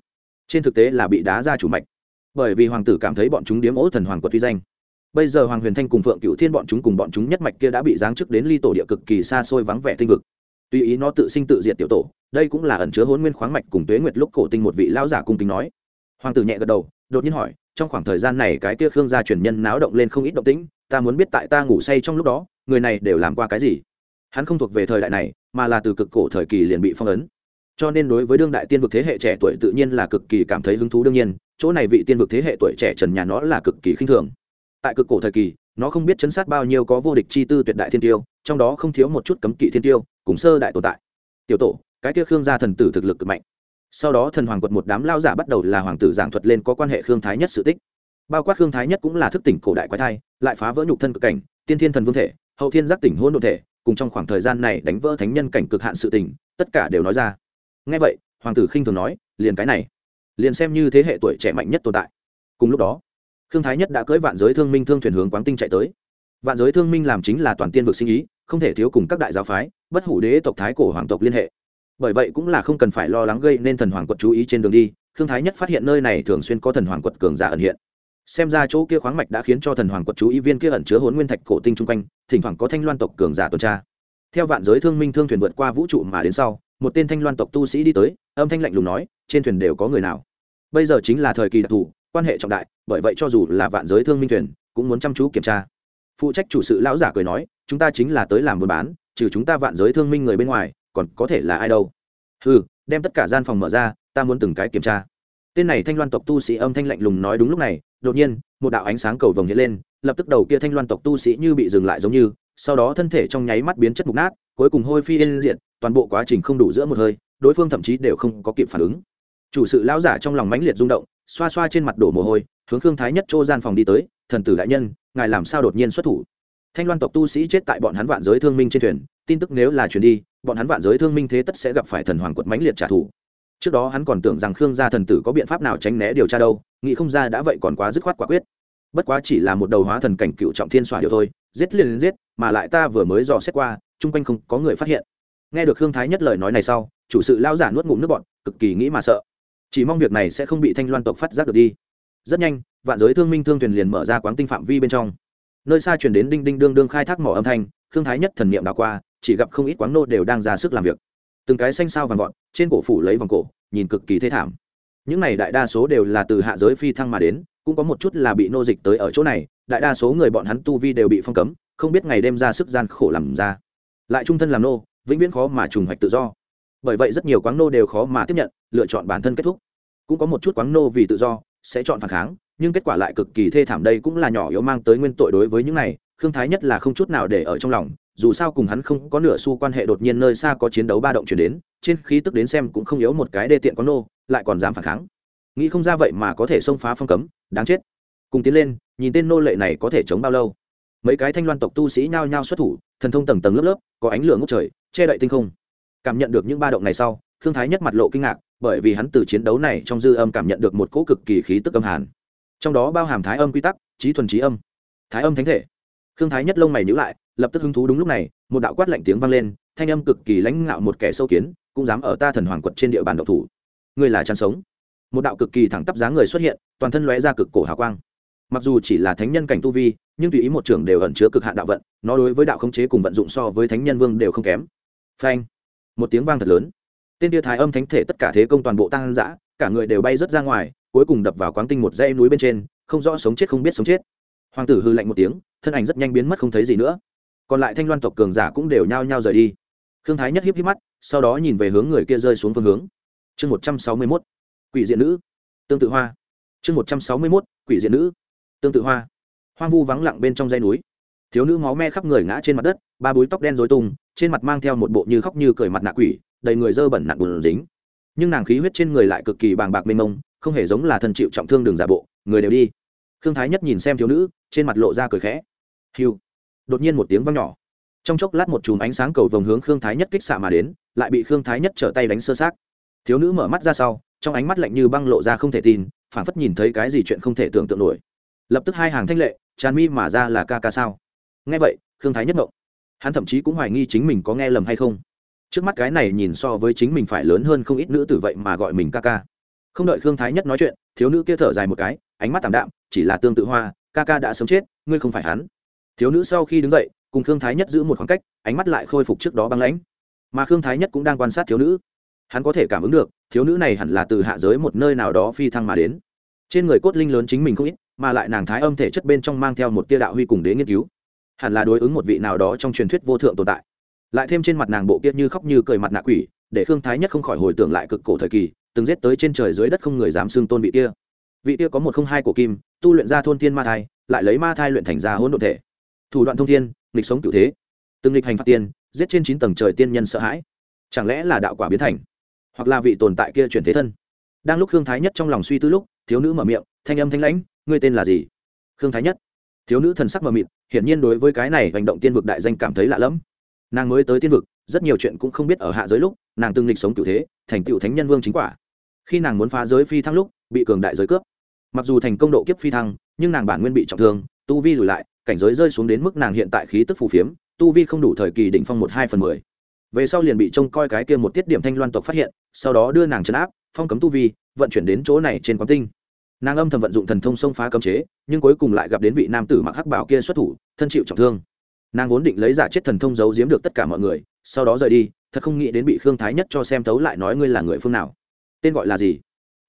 Trên thực tế là bị đá ra chủ mạch. Bởi vì hoàng tử cảm thấy bọn chúng điếm ố thần hoàng quật tuy danh. Bây giờ hoàng huyền thanh cùng phượng cựu thiên bọn chúng cùng bọn chúng nhất mạch kia đã bị giáng chức đến ly tổ địa cực kỳ xa xôi vắng vẻ tinh vực. Tuy ý nó tự sinh tự diệt tiểu tổ, đây cũng là ẩn chứa hôn nguyên khoáng mạch cùng tuế nguyệt lúc cổ tinh một vị lão giả cung kính nói. Hoàng tử nhẹ gật đầu, đột nhiên hỏi, trong khoảng thời gian này cái kia khương gia truyền nhân náo động lên không ít động tĩnh ta muốn biết tại ta ngủ say trong lúc đó, người này đều làm qua cái gì? Hắn không thuộc về thời đại này, mà là từ cực cổ thời kỳ liền bị phong ấn. Cho nên đối với đương đại tiên vực thế hệ trẻ tuổi tự nhiên là cực kỳ cảm thấy hứng thú đương nhiên, chỗ này vị tiên vực thế hệ tuổi trẻ trần nhà nó là cực kỳ khinh thường. Tại cực cổ thời kỳ, nó không biết chấn sát bao nhiêu có vô địch chi tư tuyệt đại thiên tiêu, trong đó không thiếu một chút cấm kỵ thiên tiêu, cùng sơ đại tồn tại. Tiểu tổ, cái kia khương gia thần tử thực lực cực mạnh. Sau đó thần hoàng quật một đám lao giả bắt đầu là hoàng tử giảng thuật lên có quan hệ khương thái nhất sự tích bao quát hương thái nhất cũng là thức tỉnh cổ đại quái thai, lại phá vỡ nhục thân cực cảnh, tiên thiên thần vương thể, hậu thiên giác tỉnh hôn đ ộ thể, cùng trong khoảng thời gian này đánh vỡ thánh nhân cảnh cực hạn sự tình, tất cả đều nói ra. Ngay vậy, hoàng tử khinh thường nói, liền cái này, liền xem như thế hệ tuổi trẻ mạnh nhất tồn tại. Cùng lúc đó thương thái nhất đã cưỡi vạn giới thương minh thương thuyền hướng quáng tinh chạy tới. Vạn giới thương minh làm chính là toàn tiên vực sinh ý, không thể thiếu cùng các đại giáo phái, bất hủ đế tộc thái cổ hoàng tộc liên hệ. Bởi vậy cũng là không cần phải lo lắng gây nên thần hoàng quật chú ý trên đường đi thương thái nhất phát hiện nơi này thường xuyên có thần hoàng quật cường giả ẩn hiện xem ra chỗ kia khoáng mạch đã khiến cho thần hoàng quật chú ý viên kia ẩn chứa hồn nguyên thạch cổ tinh chung quanh, thỉnh thoảng có thanh loan tộc cường giả tuần tra. Theo vạn giới thương minh thương thuyền vượt qua vũ trụ mà đến sau, một tên thanh loan tộc tu sĩ đi tới, âm thanh lạnh lùng nói, trên thuyền đều có người nào? Bây giờ chính là thời kỳ đặc thù, quan hệ trọng đại, bởi vậy cho dù là vạn giới thương minh thuyền, cũng muốn chăm chú kiểm tra. Phụ trách chủ sự lão giả cười nói, chúng ta chính là tới làm buôn bán, trừ chúng ta vạn giới thương minh người bên ngoài, còn có thể là ai đâu? Ừ đem tất cả gian phòng mở ra, ta muốn từng cái kiểm tra tên này thanh loan tộc tu sĩ âm thanh lạnh lùng nói đúng lúc này, đột nhiên, một đạo ánh sáng cầu vồng hiện lên, lập tức đầu kia thanh loan tộc tu sĩ như bị dừng lại giống như, sau đó thân thể trong nháy mắt biến chất mục nát, cuối cùng hôi phi lên diện toàn bộ quá trình không đủ giữa một hơi, đối phương thậm chí đều không có kịp phản ứng. Chủ sự lão giả trong lòng mãnh liệt rung động, xoa xoa trên mặt đổ mồ hôi, hướng khương thái nhất chỗ gian phòng đi tới, thần tử đại nhân, ngài làm sao đột nhiên xuất thủ? Thanh loan tộc tu sĩ chết tại bọn hắn vạn giới thương minh trên thuyền, tin tức nếu là chuyển đi, bọn hắn vạn giới thương minh thế tất sẽ gặp phải thần hoàng quật mãnh liệt trả thù trước đó hắn còn tưởng rằng khương gia thần tử có biện pháp nào tránh né điều tra đâu, nghĩ không ra đã vậy còn quá dứt khoát quả quyết. Bất quá chỉ là một đầu hóa thần cảnh cựu trọng thiên xoa điều thôi, giết liền giết, mà lại ta vừa mới dò xét qua, chung quanh không có người phát hiện. Nghe được khương thái nhất lời nói này sau, chủ sự lao giả nuốt ngụm nước bọn cực kỳ nghĩ mà sợ. Chỉ mong việc này sẽ không bị thanh loan tộc phát giác được đi. Rất nhanh, vạn giới thương minh thương thuyền liền mở ra quán tinh phạm vi bên trong. Nơi xa chuyển đến đinh đinh đương đương khai thác mỏ âm thanh, khương thái nhất thần niệm đào qua, chỉ gặp không ít quán nô đều đang ra sức làm việc từng cái xanh sao vàng vọt, trên cổ phủ lấy vòng cổ, nhìn cực kỳ thế thảm. Những này đại đa số đều là từ hạ giới phi thăng mà đến, cũng có một chút là bị nô dịch tới ở chỗ này, đại đa số người bọn hắn tu vi đều bị phong cấm, không biết ngày đêm ra sức gian khổ làm ra. Lại trung thân làm nô, vĩnh viễn khó mà trùng hoạch tự do. Bởi vậy rất nhiều quán nô đều khó mà tiếp nhận, lựa chọn bản thân kết thúc. Cũng có một chút quán nô vì tự do, sẽ chọn phản kháng, nhưng kết quả lại cực kỳ thê thảm đây cũng là nhỏ yếu mang tới nguyên tội đối với những này, khương thái nhất là không chút nào để ở trong lòng dù sao cùng hắn không có nửa xu quan hệ đột nhiên nơi xa có chiến đấu ba động chuyển đến, trên khí tức đến xem cũng không yếu một cái đê tiện có nô, lại còn dám phản kháng. Nghĩ không ra vậy mà có thể xông phá phong cấm, đáng chết. Cùng tiến lên, nhìn tên nô lệ này có thể chống bao lâu? Mấy cái thanh loan tộc tu sĩ nhao nhao xuất thủ, thần thông tầng tầng lớp lớp, có ánh lửa ngốc trời, che đậy tinh không. Cảm nhận được những ba động này sau thương thái nhất mặt lộ kinh ngạc, bởi vì hắn từ chiến đấu này trong dư âm cảm nhận được một cỗ cực kỳ khí tức âm hàn. Trong đó bao hàm thái âm quy tắc trí thuần trí âm. Thái âm thánh thể. Thương thái nhất lông mày nhữ lại lập tức hứng thú đúng lúc này, một đạo quát lạnh tiếng vang lên, thanh âm cực kỳ lãnh ngạo một kẻ sâu kiến, cũng dám ở ta thần hoàng quật trên địa bàn độc thủ. Ngươi là chăn sống. Một đạo cực kỳ thẳng tắp dáng người xuất hiện, toàn thân lóe ra cực cổ hào quang. Mặc dù chỉ là thánh nhân cảnh tu vi, nhưng tùy ý một trưởng đều ẩn chứa cực hạn đạo vận, nó đối với đạo khống chế cùng vận dụng so với thánh nhân vương đều không kém. Phanh! Một tiếng vang thật lớn. Tên tia thái âm thánh thể tất cả thế công toàn bộ tăng dã, cả người đều bay rớt ra ngoài, cuối cùng đập vào quáng tinh một dây núi bên trên, không rõ sống chết không biết sống chết. Hoàng tử hư lạnh một tiếng, thân ảnh rất nhanh biến mất không thấy gì nữa còn lại thanh loan tộc cường giả cũng đều nhao nhao rời đi. Khương thái nhất hiếp hiếp mắt, sau đó nhìn về hướng người kia rơi xuống phương hướng. Chương một trăm sáu mươi mốt, quỷ diện nữ. Tương tự hoa. Chương một trăm sáu mươi mốt, quỷ diện nữ. Tương tự hoa. Hoang vu vắng lặng bên trong dây núi. Thiếu nữ máu me khắp người ngã trên mặt đất, ba búi tóc đen dối tung, trên mặt mang theo một bộ như khóc như cười mặt nạ quỷ, đầy người dơ bẩn nặng bùn dính. Nhưng nàng khí huyết trên người lại cực kỳ bàng bạc mênh mông, không hề giống là thần chịu trọng thương đường giả bộ, người đều đi. Thương thái nhất nhìn xem thiếu nữ, trên mặt lộ ra cười khẽ. Hiu đột nhiên một tiếng vang nhỏ. Trong chốc lát một chùm ánh sáng cầu vồng hướng khương thái nhất kích xạ mà đến, lại bị khương thái nhất trở tay đánh sơ sát thiếu nữ mở mắt ra sau, trong ánh mắt lạnh như băng lộ ra không thể tin phản phất nhìn thấy cái gì chuyện không thể tưởng tượng nổi. Lập tức hai hàng thanh lệ, tràn mi mà ra là ca ca sao? Nghe vậy, khương thái nhất ngộng. Hắn thậm chí cũng hoài nghi chính mình có nghe lầm hay không. Trước mắt cái này nhìn so với chính mình phải lớn hơn không ít nữ tử vậy mà gọi mình ca ca. Không đợi khương thái nhất nói chuyện, thiếu nữ kia thở dài một cái, ánh mắt t ạ m đạm, chỉ là tương tự hoa, ca ca đã sống chết, ngươi không phải hắn thiếu nữ sau khi đứng dậy, cùng khương thái nhất giữ một khoảng cách, ánh mắt lại khôi phục trước đó băng lãnh. Mà khương thái nhất cũng đang quan sát thiếu nữ. Hắn có thể cảm ứng được, thiếu nữ này hẳn là từ hạ giới một nơi nào đó phi thăng mà đến. Trên người cốt linh lớn chính mình không ít, mà lại nàng thái âm thể chất bên trong mang theo một tia đạo huy cùng đế nghiên cứu. Hẳn là đối ứng một vị nào đó trong truyền thuyết vô thượng tồn tại. Lại thêm trên mặt nàng bộ kia như khóc như cười mặt nạ quỷ, để khương thái nhất không khỏi hồi tưởng lại cực cổ thời kỳ, từng giết tới trên trời dưới đất không người dám xưng tôn vị kia. Vị kia có một không hai của kim, tu luyện ra thôn thiên ma thai, lại lấy ma thai luyện thành ra hỗn độn thể thủ đoạn thông thiên, nghịch sống cựu thế. Từng nghịch hành phạt tiên giết trên chín tầng trời tiên nhân sợ hãi. Chẳng lẽ là đạo quả biến thành? Hoặc là vị tồn tại kia chuyển thế thân? Đang lúc khương thái nhất trong lòng suy tư lúc, thiếu nữ mở miệng, thanh âm thanh lãnh, ngươi tên là gì? Khương thái nhất. Thiếu nữ thần sắc mờ mịt, hiển nhiên đối với cái này hành động tiên vực đại danh cảm thấy lạ lẫm. Nàng mới tới tiên vực, rất nhiều chuyện cũng không biết ở hạ giới lúc, nàng từng lịch sống cựu thế, thành cựu thánh nhân vương chính quả. Khi nàng muốn phá giới phi thăng lúc, bị cường đại giới cướp. Mặc dù thành công độ kiếp phi thăng, nhưng nàng bản nguyên bị trọng thương, tu vi lùi lại cảnh giới rơi xuống đến mức nàng hiện tại khí tức phù phiếm, tu vi không đủ thời kỳ đỉnh phong một hai phần mười. Về sau liền bị trông coi cái kia một tiết điểm thanh loan tộc phát hiện, sau đó đưa nàng chấn áp, phong cấm tu vi, vận chuyển đến chỗ này trên quán tinh. Nàng âm thầm vận dụng thần thông xông phá cấm chế, nhưng cuối cùng lại gặp đến vị nam tử mặc hắc bảo kia xuất thủ, thân chịu trọng thương. Nàng vốn định lấy giả chết thần thông giấu giếm được tất cả mọi người, sau đó rời đi, thật không nghĩ đến bị khương thái nhất cho xem tấu lại nói ngươi là người phương nào. Tên gọi là gì?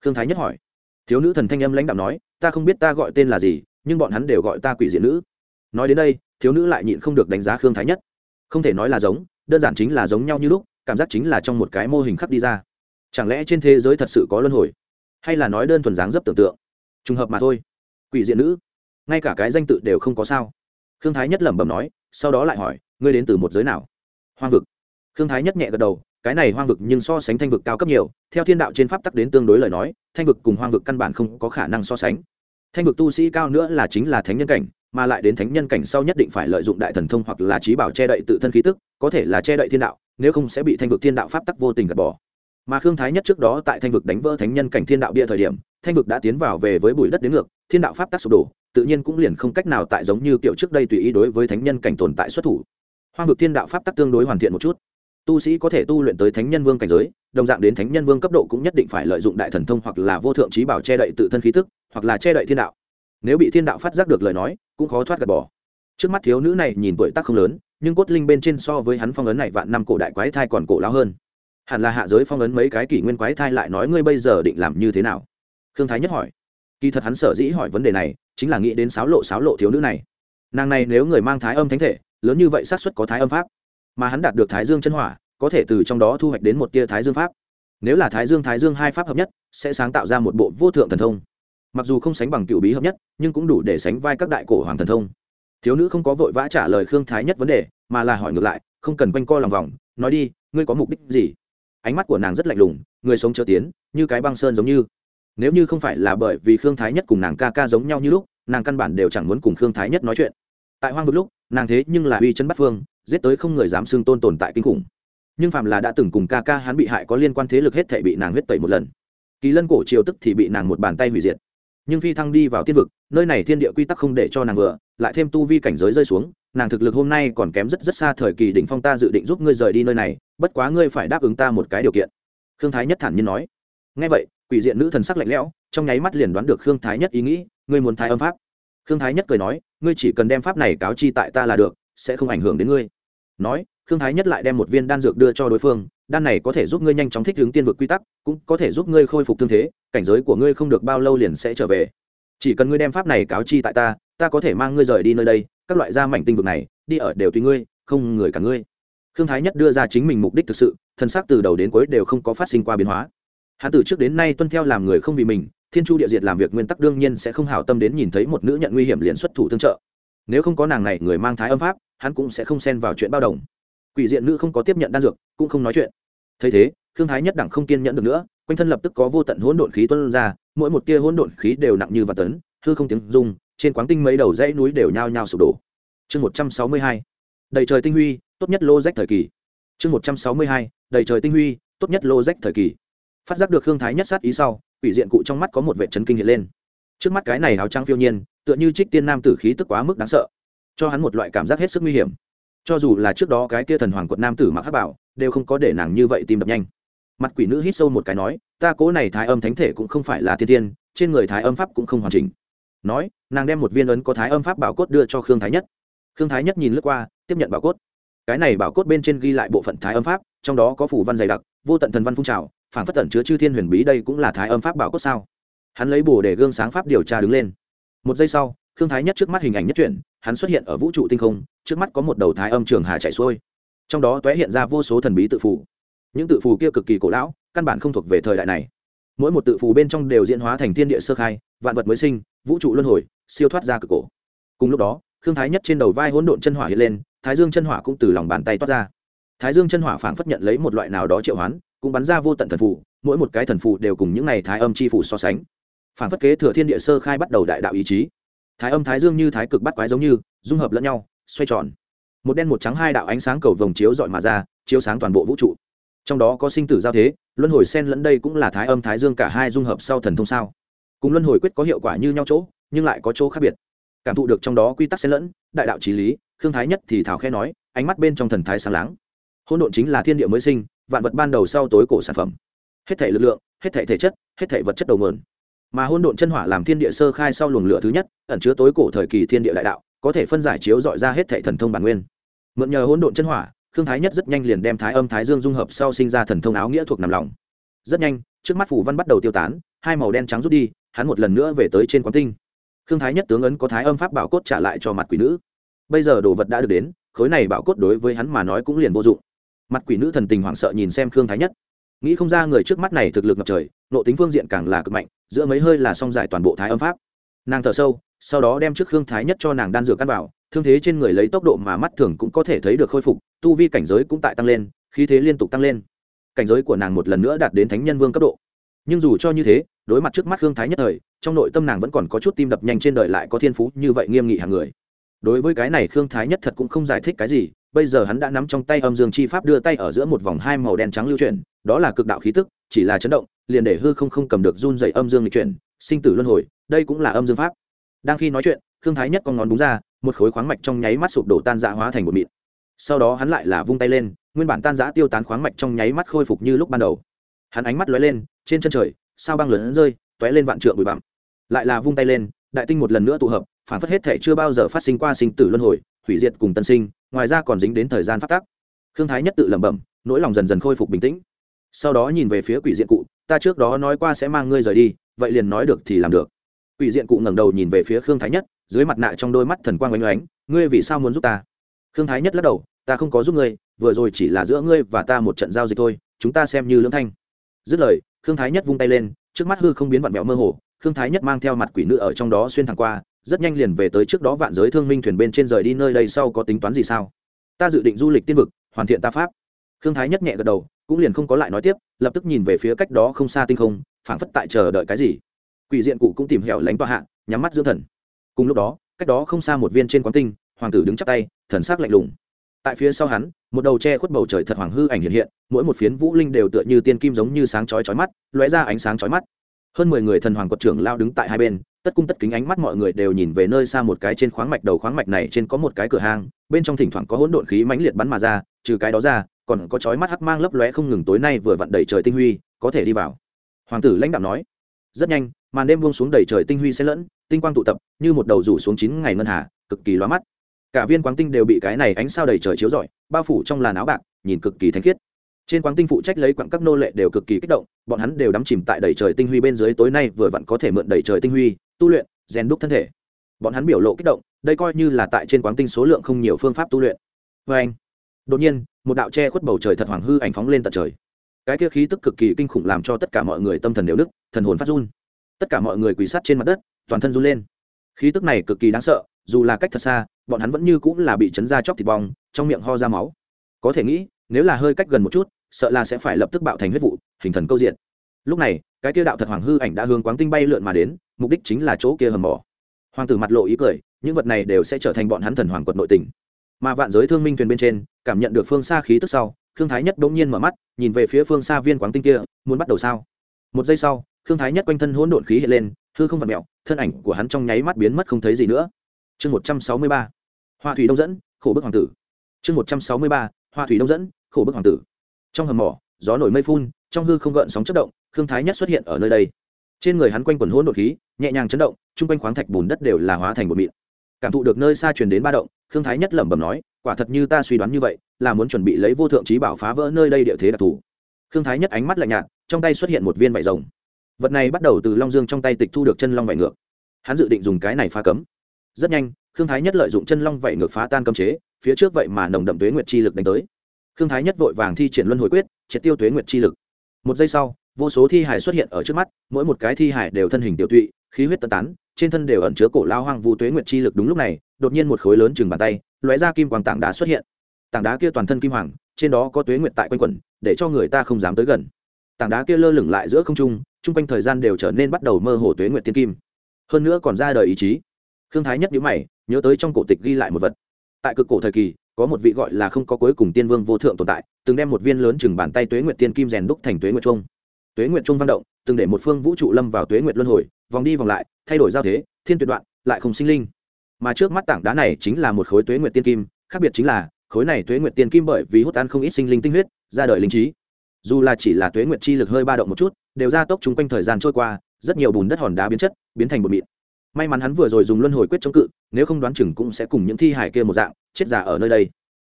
Khương thái nhất hỏi. Thiếu nữ thần thanh âm lãnh đạo nói, ta không biết ta gọi tên là gì, nhưng bọn hắn đều gọi ta quỷ diện nữ nói đến đây, thiếu nữ lại nhịn không được đánh giá khương thái nhất. Không thể nói là giống, đơn giản chính là giống nhau như lúc, cảm giác chính là trong một cái mô hình khắc đi ra. Chẳng lẽ trên thế giới thật sự có luân hồi? Hay là nói đơn thuần dáng dấp tưởng tượng? Trùng hợp mà thôi. Quỷ diện nữ. Ngay cả cái danh tự đều không có sao. Khương thái nhất lẩm bẩm nói, sau đó lại hỏi, ngươi đến từ một giới nào? Hoang vực. Khương thái nhất nhẹ gật đầu, cái này hoang vực nhưng so sánh thanh vực cao cấp nhiều, theo thiên đạo trên pháp tắc đến tương đối lời nói, thanh vực cùng hoang vực căn bản không có khả năng so sánh. Thanh vực tu sĩ cao nữa là chính là thánh nhân cảnh mà lại đến thánh nhân cảnh sau nhất định phải lợi dụng đại thần thông hoặc là trí bảo che đậy tự thân khí tức, có thể là che đậy thiên đạo, nếu không sẽ bị thanh vực thiên đạo pháp tắc vô tình gạt bỏ. Mà khương thái nhất trước đó tại thanh vực đánh vỡ thánh nhân cảnh thiên đạo bia thời điểm, thanh vực đã tiến vào về với bụi đất đến ngược, thiên đạo pháp tắc sụp đổ, tự nhiên cũng liền không cách nào tại giống như kiểu trước đây tùy ý đối với thánh nhân cảnh tồn tại xuất thủ. Hoang vực thiên đạo pháp tắc tương đối hoàn thiện một chút. Tu sĩ có thể tu luyện tới thánh nhân vương cảnh giới, đồng dạng đến thánh nhân vương cấp độ cũng nhất định phải lợi dụng đại thần thông hoặc là vô thượng trí bảo che đậy tự thân khí tức, hoặc là che đậy thiên đạo nếu bị thiên đạo phát giác được lời nói, cũng khó thoát gạt bỏ. Trước mắt thiếu nữ này nhìn tuổi tác không lớn, nhưng cốt linh bên trên so với hắn phong ấn này vạn năm cổ đại quái thai còn cổ lao hơn. Hẳn là hạ giới phong ấn mấy cái kỷ nguyên quái thai lại nói ngươi bây giờ định làm như thế nào? Khương thái nhất hỏi. Kỳ thật hắn sở dĩ hỏi vấn đề này, chính là nghĩ đến sáo lộ sáo lộ thiếu nữ này. Nàng này nếu người mang thái âm thánh thể, lớn như vậy xác suất có thái âm pháp. Mà hắn đạt được thái dương chân hỏa, có thể từ trong đó thu hoạch đến một tia thái dương pháp. Nếu là thái dương thái dương hai pháp hợp nhất, sẽ sáng tạo ra một bộ vô thượng thần thông mặc dù không sánh bằng cựu bí hợp nhất, nhưng cũng đủ để sánh vai các đại cổ hoàng thần thông. Thiếu nữ không có vội vã trả lời khương thái nhất vấn đề, mà là hỏi ngược lại, không cần quanh co lòng vòng, nói đi, ngươi có mục đích gì? Ánh mắt của nàng rất lạnh lùng, người sống chờ tiến, như cái băng sơn giống như. Nếu như không phải là bởi vì khương thái nhất cùng nàng ca ca giống nhau như lúc, nàng căn bản đều chẳng muốn cùng khương thái nhất nói chuyện. Tại hoang vực lúc, nàng thế nhưng là uy chân bắt phương, giết tới không người dám xưng tôn tồn tại kinh khủng. Nhưng phạm là đã từng cùng ca ca hắn bị hại có liên quan thế lực hết thể bị nàng huyết tẩy một lần. Kỳ lân cổ triều tức thì bị nàng một bàn tay hủy diệt nhưng phi thăng đi vào tiên vực, nơi này thiên địa quy tắc không để cho nàng vừa, lại thêm tu vi cảnh giới rơi xuống, nàng thực lực hôm nay còn kém rất rất xa thời kỳ đỉnh phong ta dự định giúp ngươi rời đi nơi này, bất quá ngươi phải đáp ứng ta một cái điều kiện. Khương thái nhất thản nhiên nói. Ngay vậy, quỷ diện nữ thần sắc lạnh lẽo, trong nháy mắt liền đoán được khương thái nhất ý nghĩ, ngươi muốn thái âm pháp? Khương thái nhất cười nói, ngươi chỉ cần đem pháp này cáo chi tại ta là được, sẽ không ảnh hưởng đến ngươi. Nói, khương thái nhất lại đem một viên đan dược đưa cho đối phương đan này có thể giúp ngươi nhanh chóng thích ứng tiên vực quy tắc, cũng có thể giúp ngươi khôi phục thương thế, cảnh giới của ngươi không được bao lâu liền sẽ trở về. Chỉ cần ngươi đem pháp này cáo chi tại ta ta có thể mang ngươi rời đi nơi đây, các loại gia mảnh tinh vực này, đi ở đều tùy ngươi, không người cả ngươi. Khương thái nhất đưa ra chính mình mục đích thực sự thân xác từ đầu đến cuối đều không có phát sinh qua biến hóa. Hắn từ trước đến nay tuân theo làm người không vì mình, thiên chu địa diệt làm việc nguyên tắc đương nhiên sẽ không hảo tâm đến nhìn thấy một nữ nhận nguy hiểm liền xuất thủ tương trợ. Nếu không có nàng này người mang thái âm pháp, hắn cũng sẽ không xen vào chuyện bao đồng quỷ diện nữ không có tiếp nhận đan dược, cũng không nói chuyện. Thấy thế thương thái nhất đẳng không kiên nhẫn được nữa, quanh thân lập tức có vô tận hỗn độn khí tuôn ra, mỗi một tia hỗn độn khí đều nặng như vạn tấn, hư không tiếng rung, trên quáng tinh mấy đầu dãy núi đều nhao nhao sụp đổ. Chương một trăm sáu mươi hai, đầy trời tinh huy, tốt nhất lô rách thời kỳ. Chương một trăm sáu mươi hai, đầy trời tinh huy, tốt nhất lô rách thời kỳ. Phát giác được hương thái nhất sát ý sau, quỷ diện cụ trong mắt có một vệ chấn kinh hiện lên. Trước mắt cái này áo trang phiêu nhiên, tựa như trích tiên nam tử khí tức quá mức đáng sợ, cho hắn một loại cảm giác hết sức nguy hiểm cho dù là trước đó cái kia thần hoàng quật nam tử mặc hắc bảo, đều không có để nàng như vậy tìm đập nhanh. Mặt quỷ nữ hít sâu một cái nói, ta cố này thái âm thánh thể cũng không phải là thiên tiên, trên người thái âm pháp cũng không hoàn chỉnh. Nói, nàng đem một viên ấn có thái âm pháp bảo cốt đưa cho khương thái nhất. Khương thái nhất nhìn lướt qua, tiếp nhận bảo cốt. Cái này bảo cốt bên trên ghi lại bộ phận thái âm pháp, trong đó có phủ văn dày đặc, vô tận thần văn phun trào, phản phất tẩn chứa chư thiên huyền bí đây cũng là thái âm pháp bảo cốt sao? Hắn lấy bồ để gương sáng pháp điều tra đứng lên. Một giây sau khương thái nhất trước mắt hình ảnh nhất chuyển, hắn xuất hiện ở vũ trụ tinh không, trước mắt có một đầu thái âm trường hà chạy xuôi. Trong đó t hiện ra vô số thần bí tự phủ những tự phù kia cực kỳ cổ lão, căn bản không thuộc về thời đại này. Mỗi một tự phù bên trong đều diễn hóa thành thiên địa sơ khai, vạn vật mới sinh, vũ trụ luân hồi, siêu thoát ra cực cổ. Cùng lúc đó, khương thái nhất trên đầu vai hỗn độn chân hỏa hiện lên, thái dương chân hỏa cũng từ lòng bàn tay toát ra. Thái dương chân hỏa phảng phất nhận lấy một loại nào đó triệu hoán, cũng bắn ra vô tận thần phù, mỗi một cái thần phù đều cùng những này thái âm chi phủ so sánh. Phảng phất kế thừa thiên địa sơ khai bắt đầu đại đạo ý chí thái âm thái dương như thái cực bắt quái giống như, dung hợp lẫn nhau, xoay tròn. Một đen một trắng hai đạo ánh sáng cầu vồng chiếu dọi mà ra, chiếu sáng toàn bộ vũ trụ. Trong đó có sinh tử giao thế, luân hồi sen lẫn đây cũng là thái âm thái dương cả hai dung hợp sau thần thông sao? Cùng luân hồi quyết có hiệu quả như nhau chỗ, nhưng lại có chỗ khác biệt. Cảm thụ được trong đó quy tắc xen lẫn, đại đạo trí lý, khương thái nhất thì thảo khe nói, ánh mắt bên trong thần thái sáng láng. Hỗn độn chính là thiên địa mới sinh, vạn vật ban đầu sau tối cổ sản phẩm. Hết thể lực lượng, hết thể thể chất, hết thể vật chất đầu mượn mà hôn độn chân hỏa làm thiên địa sơ khai sau luồng lửa thứ nhất, ẩn chứa tối cổ thời kỳ thiên địa đại đạo, có thể phân giải chiếu dọi ra hết thể thần thông bản nguyên. Mượn nhờ hôn độn chân hỏa, khương thái nhất rất nhanh liền đem thái âm thái dương dung hợp sau sinh ra thần thông áo nghĩa thuộc nằm lòng. Rất nhanh, trước mắt phủ văn bắt đầu tiêu tán, hai màu đen trắng rút đi, hắn một lần nữa về tới trên quán tinh. Khương thái nhất tướng ấn có thái âm pháp bảo cốt trả lại cho mặt quỷ nữ. Bây giờ đồ vật đã được đến, khối này bảo cốt đối với hắn mà nói cũng liền vô dụng. Mặt quỷ nữ thần tình hoảng sợ nhìn xem khương thái nhất. Nghĩ không ra người trước mắt này thực lực ngập trời nộ tính phương diện càng là cực mạnh giữa mấy hơi là xong giải toàn bộ thái âm pháp. Nàng thở sâu, sau đó đem trước khương thái nhất cho nàng đan dược căn vào, thương thế trên người lấy tốc độ mà mắt thường cũng có thể thấy được khôi phục, tu vi cảnh giới cũng tại tăng lên, khí thế liên tục tăng lên. Cảnh giới của nàng một lần nữa đạt đến thánh nhân vương cấp độ. Nhưng dù cho như thế, đối mặt trước mắt khương thái nhất thời, trong nội tâm nàng vẫn còn có chút tim đập nhanh trên đời lại có thiên phú như vậy nghiêm nghị hàng người. Đối với cái này khương thái nhất thật cũng không giải thích cái gì bây giờ hắn đã nắm trong tay âm dương chi pháp đưa tay ở giữa một vòng hai màu đen trắng lưu chuyển, đó là cực đạo khí tức, chỉ là chấn động, liền để hư không không cầm được run dày âm dương lịch chuyển, sinh tử luân hồi, đây cũng là âm dương pháp. Đang khi nói chuyện, khương thái nhất con ngón đúng ra, một khối khoáng mạch trong nháy mắt sụp đổ tan dã hóa thành một mịn. Sau đó hắn lại là vung tay lên, nguyên bản tan dã tiêu tán khoáng mạch trong nháy mắt khôi phục như lúc ban đầu. Hắn ánh mắt lóe lên, trên chân trời, sao băng lớn rơi, tóe lên vạn trượng bụi bặm. Lại là vung tay lên, đại tinh một lần nữa tụ hợp, phản phất hết thể chưa bao giờ phát sinh qua sinh tử luân hồi, hủy diệt cùng tân sinh ngoài ra còn dính đến thời gian phát tác khương thái nhất tự lẩm bẩm, nỗi lòng dần dần khôi phục bình tĩnh. Sau đó nhìn về phía quỷ diện cụ, ta trước đó nói qua sẽ mang ngươi rời đi, vậy liền nói được thì làm được. Quỷ diện cụ ngẩng đầu nhìn về phía khương thái nhất, dưới mặt nạ trong đôi mắt thần quang oanh oánh ngươi vì sao muốn giúp ta? Khương thái nhất lắc đầu, ta không có giúp ngươi, vừa rồi chỉ là giữa ngươi và ta một trận giao dịch thôi, chúng ta xem như lưỡng thanh. Dứt lời, khương thái nhất vung tay lên, trước mắt hư không biến vặn vẹo mơ hồ, khương thái nhất mang theo mặt quỷ nữ ở trong đó xuyên thẳng qua rất nhanh liền về tới trước đó vạn giới thương minh thuyền bên trên rời đi nơi đây sau có tính toán gì sao? Ta dự định du lịch tiên vực, hoàn thiện ta pháp. Khương thái nhất nhẹ gật đầu, cũng liền không có lại nói tiếp, lập tức nhìn về phía cách đó không xa tinh không, phảng phất tại chờ đợi cái gì. Quỷ diện cụ cũng tìm hẻo lánh tọa hạ, nhắm mắt dưỡng thần. Cùng lúc đó, cách đó không xa một viên trên quán tinh, hoàng tử đứng chắp tay, thần sắc lạnh lùng. Tại phía sau hắn, một đầu tre khuất bầu trời thật hoàng hư ảnh hiện hiện, mỗi một phiến vũ linh đều tựa như tiên kim giống như sáng chói chói mắt, lóe ra ánh sáng chói mắt hơn mười người thần hoàng quật trưởng lao đứng tại hai bên, tất cung tất kính ánh mắt mọi người đều nhìn về nơi xa một cái trên khoáng mạch đầu khoáng mạch này trên có một cái cửa hang, bên trong thỉnh thoảng có hỗn độn khí mãnh liệt bắn mà ra, trừ cái đó ra, còn có chói mắt hắc mang lấp lóe không ngừng tối nay vừa vặn đầy trời tinh huy, có thể đi vào. Hoàng tử lãnh đạo nói, rất nhanh, màn đêm buông xuống đầy trời tinh huy sẽ lẫn, tinh quang tụ tập, như một đầu rủ xuống chín ngày ngân hà, cực kỳ loa mắt. Cả viên quáng tinh đều bị cái này ánh sao đầy trời chiếu rọi, bao phủ trong làn áo bạc, nhìn cực kỳ thanh khiết trên quán tinh phụ trách lấy quặng các nô lệ đều cực kỳ kích động, bọn hắn đều đắm chìm tại đầy trời tinh huy bên dưới tối nay vừa vặn có thể mượn đầy trời tinh huy, tu luyện, rèn đúc thân thể. Bọn hắn biểu lộ kích động, đây coi như là tại trên quán tinh số lượng không nhiều phương pháp tu luyện. Vê anh, đột nhiên, một đạo che khuất bầu trời thật hoàng hư ảnh phóng lên tận trời. Cái kia khí tức cực kỳ kinh khủng làm cho tất cả mọi người tâm thần đều đức thần hồn phát run. Tất cả mọi người quỳ sát trên mặt đất, toàn thân run lên. Khí tức này cực kỳ đáng sợ, dù là cách thật xa, bọn hắn vẫn như cũng là bị chấn ra chóc thịt bong, trong miệng ho ra máu. Có thể nghĩ, nếu là hơi cách gần một chút sợ là sẽ phải lập tức bạo thành huyết vụ, hình thần câu diện. Lúc này, cái kia đạo thật hoàng hư ảnh đã hướng quáng tinh bay lượn mà đến, mục đích chính là chỗ kia hầm mỏ. Hoàng tử mặt lộ ý cười, những vật này đều sẽ trở thành bọn hắn thần hoàng quật nội tình. Mà vạn giới thương minh thuyền bên trên, cảm nhận được phương xa khí tức sau, khương thái nhất bỗng nhiên mở mắt, nhìn về phía phương xa viên quáng tinh kia, muốn bắt đầu sao? Một giây sau, khương thái nhất quanh thân hỗn độn khí hiện lên, hư không vật mẹo thân ảnh của hắn trong nháy mắt biến mất không thấy gì nữa. Chương một trăm sáu mươi ba, hoa thủy đông dẫn, khổ bức hoàng tử. Chương một trăm sáu mươi ba, hoa thủy đông dẫn, khổ bức hoàng tử trong hầm mỏ, gió nổi mây phun, trong hư không gợn sóng chất động, khương thái nhất xuất hiện ở nơi đây. Trên người hắn quanh quần hỗn đột khí, nhẹ nhàng chấn động, chung quanh khoáng thạch bùn đất đều là hóa thành một mịn. Cảm thụ được nơi xa truyền đến ba động, khương thái nhất lẩm bẩm nói, quả thật như ta suy đoán như vậy, là muốn chuẩn bị lấy vô thượng trí bảo phá vỡ nơi đây địa thế đặc thù. Khương thái nhất ánh mắt lạnh nhạt, trong tay xuất hiện một viên vải rồng. Vật này bắt đầu từ long dương trong tay tịch thu được chân long vải ngược. Hắn dự định dùng cái này phá cấm. Rất nhanh, khương thái nhất lợi dụng chân long vảy ngược phá tan cấm chế, phía trước vậy mà nồng đậm tuế nguyệt chi lực đánh tới khương thái nhất vội vàng thi triển luân hồi quyết, triệt tiêu tuế nguyệt chi lực. Một giây sau, vô số thi hải xuất hiện ở trước mắt, mỗi một cái thi hải đều thân hình tiểu tụy, khí huyết tân tán, trên thân đều ẩn chứa cổ lao hoang vu tuế nguyệt chi lực đúng lúc này, đột nhiên một khối lớn chừng bàn tay, lóe ra kim quang tảng đá xuất hiện. Tảng đá kia toàn thân kim hoàng, trên đó có tuế nguyệt tại quanh quẩn, để cho người ta không dám tới gần. Tảng đá kia lơ lửng lại giữa không trung, chung quanh thời gian đều trở nên bắt đầu mơ hồ tuế nguyệt tiên kim. Hơn nữa còn ra đời ý chí. Khương thái nhất nhíu mày, nhớ tới trong cổ tịch ghi lại một vật. Tại cực cổ thời kỳ có một vị gọi là không có cuối cùng tiên vương vô thượng tồn tại, từng đem một viên lớn chừng bàn tay tuế nguyệt tiên kim rèn đúc thành tuế nguyệt trung tuế nguyệt trung văn động, từng để một phương vũ trụ lâm vào tuế nguyệt luân hồi, vòng đi vòng lại, thay đổi giao thế, thiên tuyệt đoạn, lại không sinh linh. Mà trước mắt tảng đá này chính là một khối tuế nguyệt tiên kim, khác biệt chính là, khối này tuế nguyệt tiên kim bởi vì hút ăn không ít sinh linh tinh huyết, ra đời linh trí. Dù là chỉ là tuế nguyệt chi lực hơi ba động một chút, đều ra tốc chung quanh thời gian trôi qua, rất nhiều bùn đất hòn đá biến chất, biến thành bột mịn may mắn hắn vừa rồi dùng luân hồi quyết chống cự, nếu không đoán chừng cũng sẽ cùng những thi hải kia một dạng, chết giả ở nơi đây.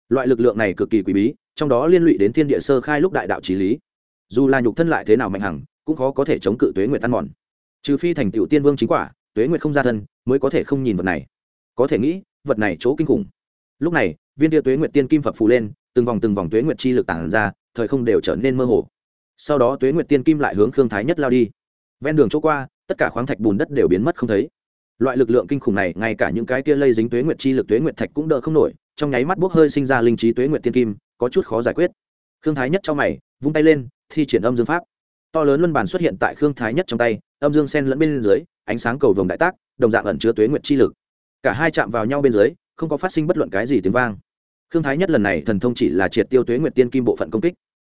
Loại lực lượng này cực kỳ quý bí, trong đó liên lụy đến thiên địa sơ khai lúc đại đạo trí lý. Dù là nhục thân lại thế nào mạnh hằng, cũng khó có thể chống cự tuế nguyệt tan mòn. Trừ phi thành tựu tiên vương chính quả, tuế nguyệt không ra thân, mới có thể không nhìn vật này. Có thể nghĩ, vật này chỗ kinh khủng. Lúc này, viên tia tuế nguyệt tiên kim phập phù lên, từng vòng từng vòng tuế nguyệt chi lực tản ra, thời không đều trở nên mơ hồ. Sau đó tuế nguyệt tiên kim lại hướng khương thái nhất lao đi. Ven đường chỗ qua, tất cả khoáng thạch bùn đất đều biến mất không thấy loại lực lượng kinh khủng này, ngay cả những cái kia lây dính tuế nguyệt chi lực tuế nguyệt thạch cũng đỡ không nổi, trong nháy mắt bốc hơi sinh ra linh trí tuế nguyệt tiên kim, có chút khó giải quyết. Khương thái nhất trong mày, vung tay lên, thi triển âm dương pháp. To lớn luân bàn xuất hiện tại khương thái nhất trong tay, âm dương sen lẫn bên dưới, ánh sáng cầu vồng đại tác, đồng dạng ẩn chứa tuế nguyệt chi lực. Cả hai chạm vào nhau bên dưới, không có phát sinh bất luận cái gì tiếng vang. Khương thái nhất lần này thần thông chỉ là triệt tiêu tuế nguyệt tiên kim bộ phận công kích.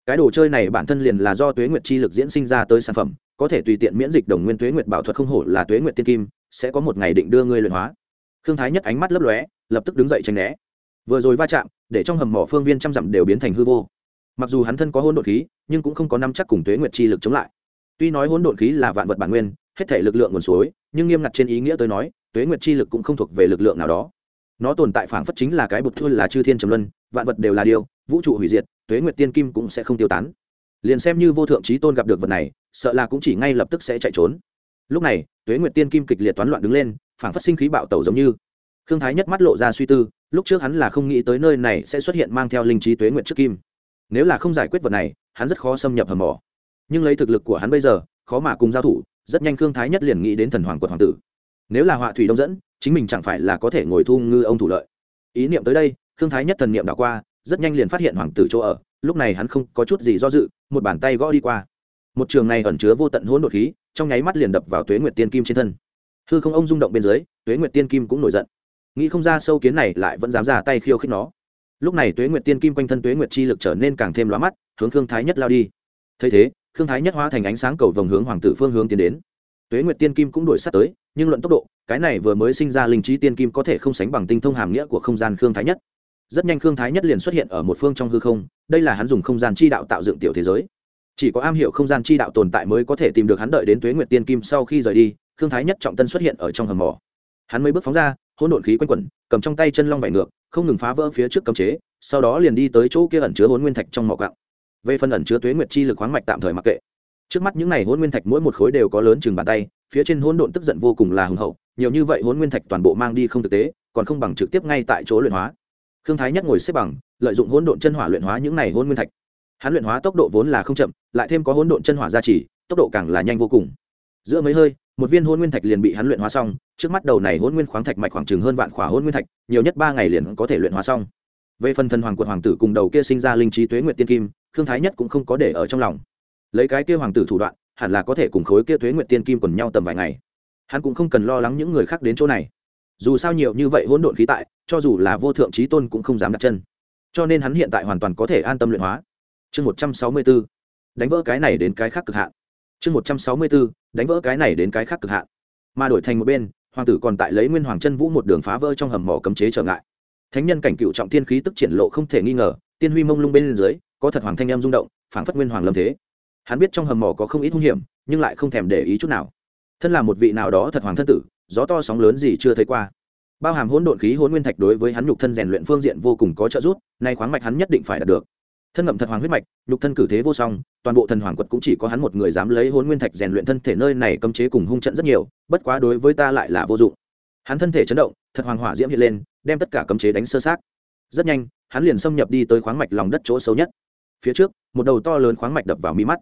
Cái đồ chơi này bản thân liền là do tuế nguyệt chi lực diễn sinh ra tới sản phẩm, có thể tùy tiện miễn dịch đồng nguyên tuế nguyệt bảo thuật không hổ là tuế nguyệt tiên kim sẽ có một ngày định đưa ngươi luyện hóa. Khương thái nhất ánh mắt lấp lóe, lập tức đứng dậy tranh né. Vừa rồi va chạm, để trong hầm mỏ phương viên trăm dặm đều biến thành hư vô. Mặc dù hắn thân có hôn đột khí, nhưng cũng không có năm chắc cùng tuế nguyệt chi lực chống lại. Tuy nói hôn đột khí là vạn vật bản nguyên, hết thể lực lượng nguồn suối, nhưng nghiêm ngặt trên ý nghĩa tới nói, tuế nguyệt chi lực cũng không thuộc về lực lượng nào đó. Nó tồn tại phảng phất chính là cái bột thua là chư thiên trầm luân, vạn vật đều là điều, vũ trụ hủy diệt, tuế nguyệt tiên kim cũng sẽ không tiêu tán. Liền xem như vô thượng trí tôn gặp được vật này, sợ là cũng chỉ ngay lập tức sẽ chạy trốn lúc này, tuế nguyệt tiên kim kịch liệt toán loạn đứng lên, phảng phất sinh khí bạo tẩu giống như. Khương thái nhất mắt lộ ra suy tư, lúc trước hắn là không nghĩ tới nơi này sẽ xuất hiện mang theo linh trí tuế nguyệt trước kim. Nếu là không giải quyết vật này, hắn rất khó xâm nhập hầm mỏ. Nhưng lấy thực lực của hắn bây giờ, khó mà cùng giao thủ, rất nhanh khương thái nhất liền nghĩ đến thần hoàng quật hoàng tử. Nếu là họa thủy đông dẫn, chính mình chẳng phải là có thể ngồi thu ngư ông thủ lợi. Ý niệm tới đây, khương thái nhất thần niệm đảo qua, rất nhanh liền phát hiện hoàng tử chỗ ở, lúc này hắn không có chút gì do dự, một bàn tay gõ đi qua. Một trường này ẩn chứa vô tận hỗn độn khí trong nháy mắt liền đập vào tuế nguyệt tiên kim trên thân. Hư không ông rung động bên dưới, tuế nguyệt tiên kim cũng nổi giận. Nghĩ không ra sâu kiến này lại vẫn dám ra tay khiêu khích nó. Lúc này tuế nguyệt tiên kim quanh thân tuế nguyệt chi lực trở nên càng thêm lóa mắt, hướng khương thái nhất lao đi. Thấy thế, khương thái nhất hóa thành ánh sáng cầu vồng hướng hoàng tử phương hướng tiến đến. Tuế nguyệt tiên kim cũng đổi sát tới, nhưng luận tốc độ, cái này vừa mới sinh ra linh trí tiên kim có thể không sánh bằng tinh thông hàm nghĩa của không gian khương thái nhất. Rất nhanh khương thái nhất liền xuất hiện ở một phương trong hư không, đây là hắn dùng không gian chi đạo tạo dựng tiểu thế giới chỉ có am hiểu không gian chi đạo tồn tại mới có thể tìm được hắn đợi đến tuế nguyệt tiên kim sau khi rời đi thương thái nhất trọng tân xuất hiện ở trong hầm mỏ. Hắn mới bước phóng ra, hỗn độn khí quanh quẩn, cầm trong tay chân long vải ngược, không ngừng phá vỡ phía trước cấm chế, sau đó liền đi tới chỗ kia ẩn chứa hỗn nguyên thạch trong mỏ cạo về phần ẩn chứa tuế nguyệt chi lực khoáng mạch tạm thời mặc kệ. Trước mắt những này hỗn nguyên thạch mỗi một khối đều có lớn chừng bàn tay, phía trên hỗn độn tức giận vô cùng là hùng hậu, nhiều như vậy hỗn nguyên thạch toàn bộ mang đi không thực tế, còn không bằng trực tiếp ngay tại chỗ luyện hóa. Khương thái nhất ngồi xếp bằng, lợi dụng hỗn độn chân hỏa luyện hóa những này hỗn nguyên thạch. Hắn luyện hóa tốc độ vốn là không chậm lại thêm có hỗn độn chân hỏa gia trì, tốc độ càng là nhanh vô cùng. Giữa mấy hơi, một viên hỗn nguyên thạch liền bị hắn luyện hóa xong, trước mắt đầu này hỗn nguyên khoáng thạch mạch khoảng chừng hơn vạn khỏa hỗn nguyên thạch, nhiều nhất ba ngày liền có thể luyện hóa xong. Về phần thần hoàng quận hoàng tử cùng đầu kia sinh ra linh trí tuế nguyệt tiên kim, khương thái nhất cũng không có để ở trong lòng. Lấy cái kia hoàng tử thủ đoạn, hẳn là có thể cùng khối kia tuế nguyệt tiên kim quần nhau tầm vài ngày. Hắn cũng không cần lo lắng những người khác đến chỗ này. Dù sao nhiều như vậy hỗn độn khí tại, cho dù là vô thượng trí tôn cũng không dám đặt chân. Cho nên hắn hiện tại hoàn toàn có thể an tâm luyện hóa. Chương một trăm sáu mươi b ố đánh vỡ cái này đến cái khác cực hạn. Chương một trăm sáu mươi b ố đánh vỡ cái này đến cái khác cực hạn. Mà đổi thành một bên, hoàng tử còn tại lấy nguyên hoàng chân vũ một đường phá vỡ trong hầm mỏ cấm chế trở ngại. Thánh nhân cảnh cựu trọng thiên khí tức triển lộ không thể nghi ngờ, tiên huy mông lung bên dưới, có thật hoàng thanh em rung động, phảng phất nguyên hoàng lâm thế. Hắn biết trong hầm mỏ có không ít hung hiểm, nhưng lại không thèm để ý chút nào. Thân là một vị nào đó thật hoàng thân tử, gió to sóng lớn gì chưa thấy qua. Bao hàm hỗn độn khí hỗn nguyên thạch đối với hắn nhục thân rèn luyện phương diện vô cùng có trợ giúp, nay khoáng mạch hắn nhất định phải đạt được thân ngậm thật hoàng huyết mạch, nhục thân cử thế vô song, toàn bộ thần hoàng quật cũng chỉ có hắn một người dám lấy hôn nguyên thạch rèn luyện thân thể nơi này cấm chế cùng hung trận rất nhiều, bất quá đối với ta lại là vô dụng. Hắn thân thể chấn động, thật hoàng hỏa diễm hiện lên, đem tất cả cấm chế đánh sơ sát rất nhanh, hắn liền xâm nhập đi tới khoáng mạch lòng đất chỗ sâu nhất. Phía trước, một đầu to lớn khoáng mạch đập vào mi mắt.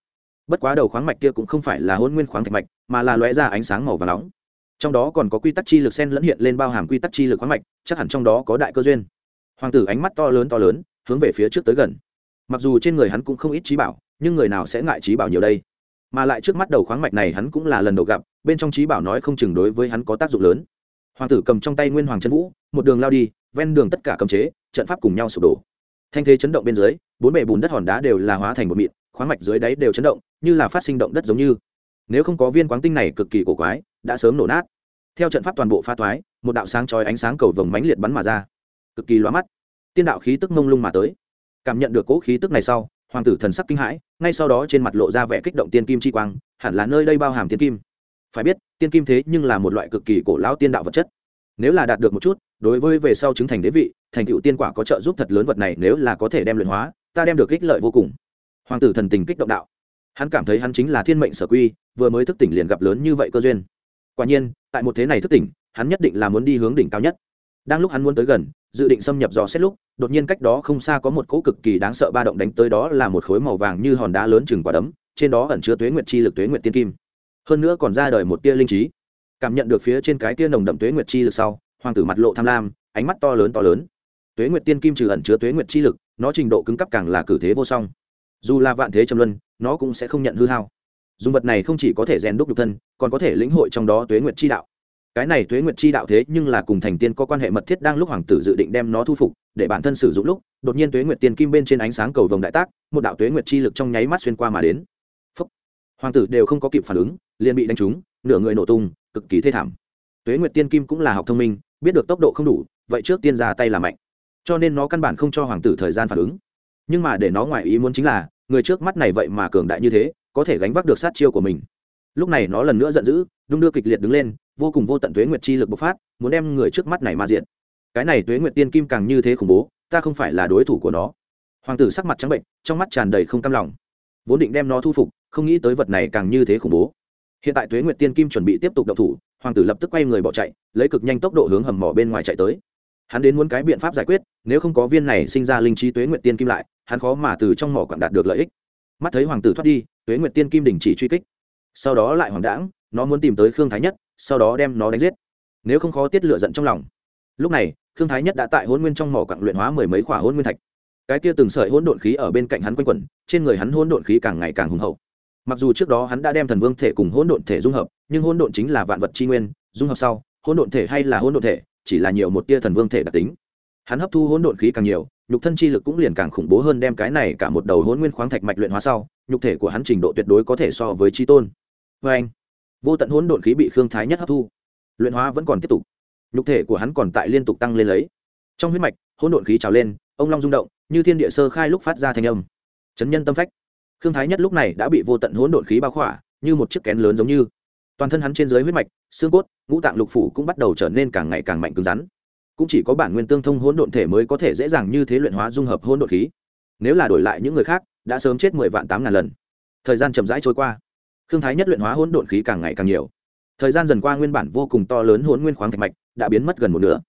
Bất quá đầu khoáng mạch kia cũng không phải là hôn nguyên khoáng thạch mạch, mà là lóe ra ánh sáng màu và nóng. Trong đó còn có quy tắc chi lực sen lẫn hiện lên bao hàm quy tắc chi lực khoáng mạch, chắc hẳn trong đó có đại cơ duyên. Hoàng tử ánh mắt to lớn to lớn, hướng về phía trước tới gần mặc dù trên người hắn cũng không ít trí bảo, nhưng người nào sẽ ngại trí bảo nhiều đây? Mà lại trước mắt đầu khoáng mạch này hắn cũng là lần đầu gặp, bên trong trí bảo nói không chừng đối với hắn có tác dụng lớn. Hoàng tử cầm trong tay nguyên hoàng chân vũ, một đường lao đi, ven đường tất cả cấm chế, trận pháp cùng nhau sụp đổ. Thanh thế chấn động bên dưới, bốn bề bùn đất hòn đá đều là hóa thành một mịn, khoáng mạch dưới đáy đều chấn động, như là phát sinh động đất giống như. Nếu không có viên quáng tinh này cực kỳ cổ quái, đã sớm nổ nát. Theo trận pháp toàn bộ pha toái, một đạo sáng chói ánh sáng cầu vồng mãnh liệt bắn mà ra. Cực kỳ lóa mắt. Tiên đạo khí tức mông lung mà tới cảm nhận được cỗ khí tức này sau, hoàng tử thần sắc kinh hãi, ngay sau đó trên mặt lộ ra vẻ kích động tiên kim chi quang, hẳn là nơi đây bao hàm tiên kim. Phải biết, tiên kim thế nhưng là một loại cực kỳ cổ lão tiên đạo vật chất. Nếu là đạt được một chút, đối với về sau chứng thành đế vị, thành tựu tiên quả có trợ giúp thật lớn vật này nếu là có thể đem luyện hóa, ta đem được ích lợi vô cùng. Hoàng tử thần tình kích động đạo. Hắn cảm thấy hắn chính là thiên mệnh sở quy, vừa mới thức tỉnh liền gặp lớn như vậy cơ duyên. Quả nhiên, tại một thế này thức tỉnh, hắn nhất định là muốn đi hướng đỉnh cao nhất. Đang lúc hắn muốn tới gần dự định xâm nhập dò xét lúc, đột nhiên cách đó không xa có một cỗ cực kỳ đáng sợ ba động đánh tới đó là một khối màu vàng như hòn đá lớn chừng quả đấm, trên đó ẩn chứa tuế nguyệt chi lực, tuế nguyệt tiên kim. Hơn nữa còn ra đời một tia linh trí. Cảm nhận được phía trên cái tia nồng đậm tuế nguyệt chi lực sau, hoàng tử mặt lộ tham lam, ánh mắt to lớn to lớn. Tuế nguyệt tiên kim trừ ẩn chứa tuế nguyệt chi lực, nó trình độ cứng cấp càng là cử thế vô song. Dù là vạn thế trầm luân, nó cũng sẽ không nhận hư hao. Dùng vật này không chỉ có thể rèn đúc nhục thân, còn có thể lĩnh hội trong đó tuế nguyệt chi đạo cái này tuế nguyệt chi đạo thế nhưng là cùng thành tiên có quan hệ mật thiết đang lúc hoàng tử dự định đem nó thu phục, để bản thân sử dụng lúc, đột nhiên tuế nguyệt tiên kim bên trên ánh sáng cầu vồng đại tác, một đạo tuế nguyệt chi lực trong nháy mắt xuyên qua mà đến. Phúc. hoàng tử đều không có kịp phản ứng, liền bị đánh trúng, nửa người nổ tung, cực kỳ thê thảm. Tuế nguyệt tiên kim cũng là học thông minh, biết được tốc độ không đủ, vậy trước tiên ra tay là mạnh. Cho nên nó căn bản không cho hoàng tử thời gian phản ứng. Nhưng mà để nó ngoài ý muốn chính là, người trước mắt này vậy mà cường đại như thế, có thể gánh vác được sát chiêu của mình. Lúc này nó lần nữa giận dữ, đung đưa kịch liệt đứng lên vô cùng vô tận tuế nguyệt chi lực bộc phát, muốn đem người trước mắt này ma diện cái này tuế nguyệt tiên kim càng như thế khủng bố, ta không phải là đối thủ của nó. Hoàng tử sắc mặt trắng bệnh, trong mắt tràn đầy không cam lòng. Vốn định đem nó thu phục, không nghĩ tới vật này càng như thế khủng bố. Hiện tại tuế nguyệt tiên kim chuẩn bị tiếp tục động thủ, hoàng tử lập tức quay người bỏ chạy, lấy cực nhanh tốc độ hướng hầm mỏ bên ngoài chạy tới. Hắn đến muốn cái biện pháp giải quyết, nếu không có viên này sinh ra linh trí tuế nguyệt tiên kim lại, hắn khó mà từ trong mỏ quảng đạt được lợi ích. Mắt thấy hoàng tử thoát đi, tuế nguyệt tiên kim đình chỉ truy kích. Sau đó lại hoàng đãng nó muốn tìm tới khương thái nhất, sau đó đem nó đánh giết. Nếu không khó tiết lựa giận trong lòng. Lúc này, khương thái nhất đã tại hôn nguyên trong mỏ quặng luyện hóa mười mấy khỏa hôn nguyên thạch. Cái kia từng sợi hôn độn khí ở bên cạnh hắn quanh quẩn, trên người hắn hôn độn khí càng ngày càng hùng hậu. Mặc dù trước đó hắn đã đem thần vương thể cùng hôn độn thể dung hợp, nhưng hôn độn chính là vạn vật tri nguyên, dung hợp sau hôn độn thể hay là hôn độn thể, chỉ là nhiều một tia thần vương thể đặc tính. Hắn hấp thu hôn độn khí càng nhiều, nhục thân chi lực cũng liền càng khủng bố hơn đem cái này cả một đầu hôn nguyên khoáng thạch mạch luyện hóa sau, nhục thể của hắn trình độ tuyệt đối có thể so với tri tôn. Vê anh vô tận hỗn độn khí bị khương thái nhất hấp thu. Luyện hóa vẫn còn tiếp tục. Nhục thể của hắn còn tại liên tục tăng lên lấy. Trong huyết mạch, hỗn độn khí trào lên, ông long rung động, như thiên địa sơ khai lúc phát ra thanh âm. Chấn nhân tâm phách. Khương thái nhất lúc này đã bị vô tận hỗn độn khí bao khỏa, như một chiếc kén lớn giống như. Toàn thân hắn trên dưới huyết mạch, xương cốt, ngũ tạng lục phủ cũng bắt đầu trở nên càng ngày càng mạnh cứng rắn. Cũng chỉ có bản nguyên tương thông hỗn độn thể mới có thể dễ dàng như thế luyện hóa dung hợp hỗn độn khí. Nếu là đổi lại những người khác, đã sớm chết mười vạn tám ngàn lần. Thời gian chậm rãi trôi qua khương thái nhất luyện hóa hỗn độn khí càng ngày càng nhiều. Thời gian dần qua nguyên bản vô cùng to lớn hỗn nguyên khoáng thạch mạch đã biến mất gần một nửa.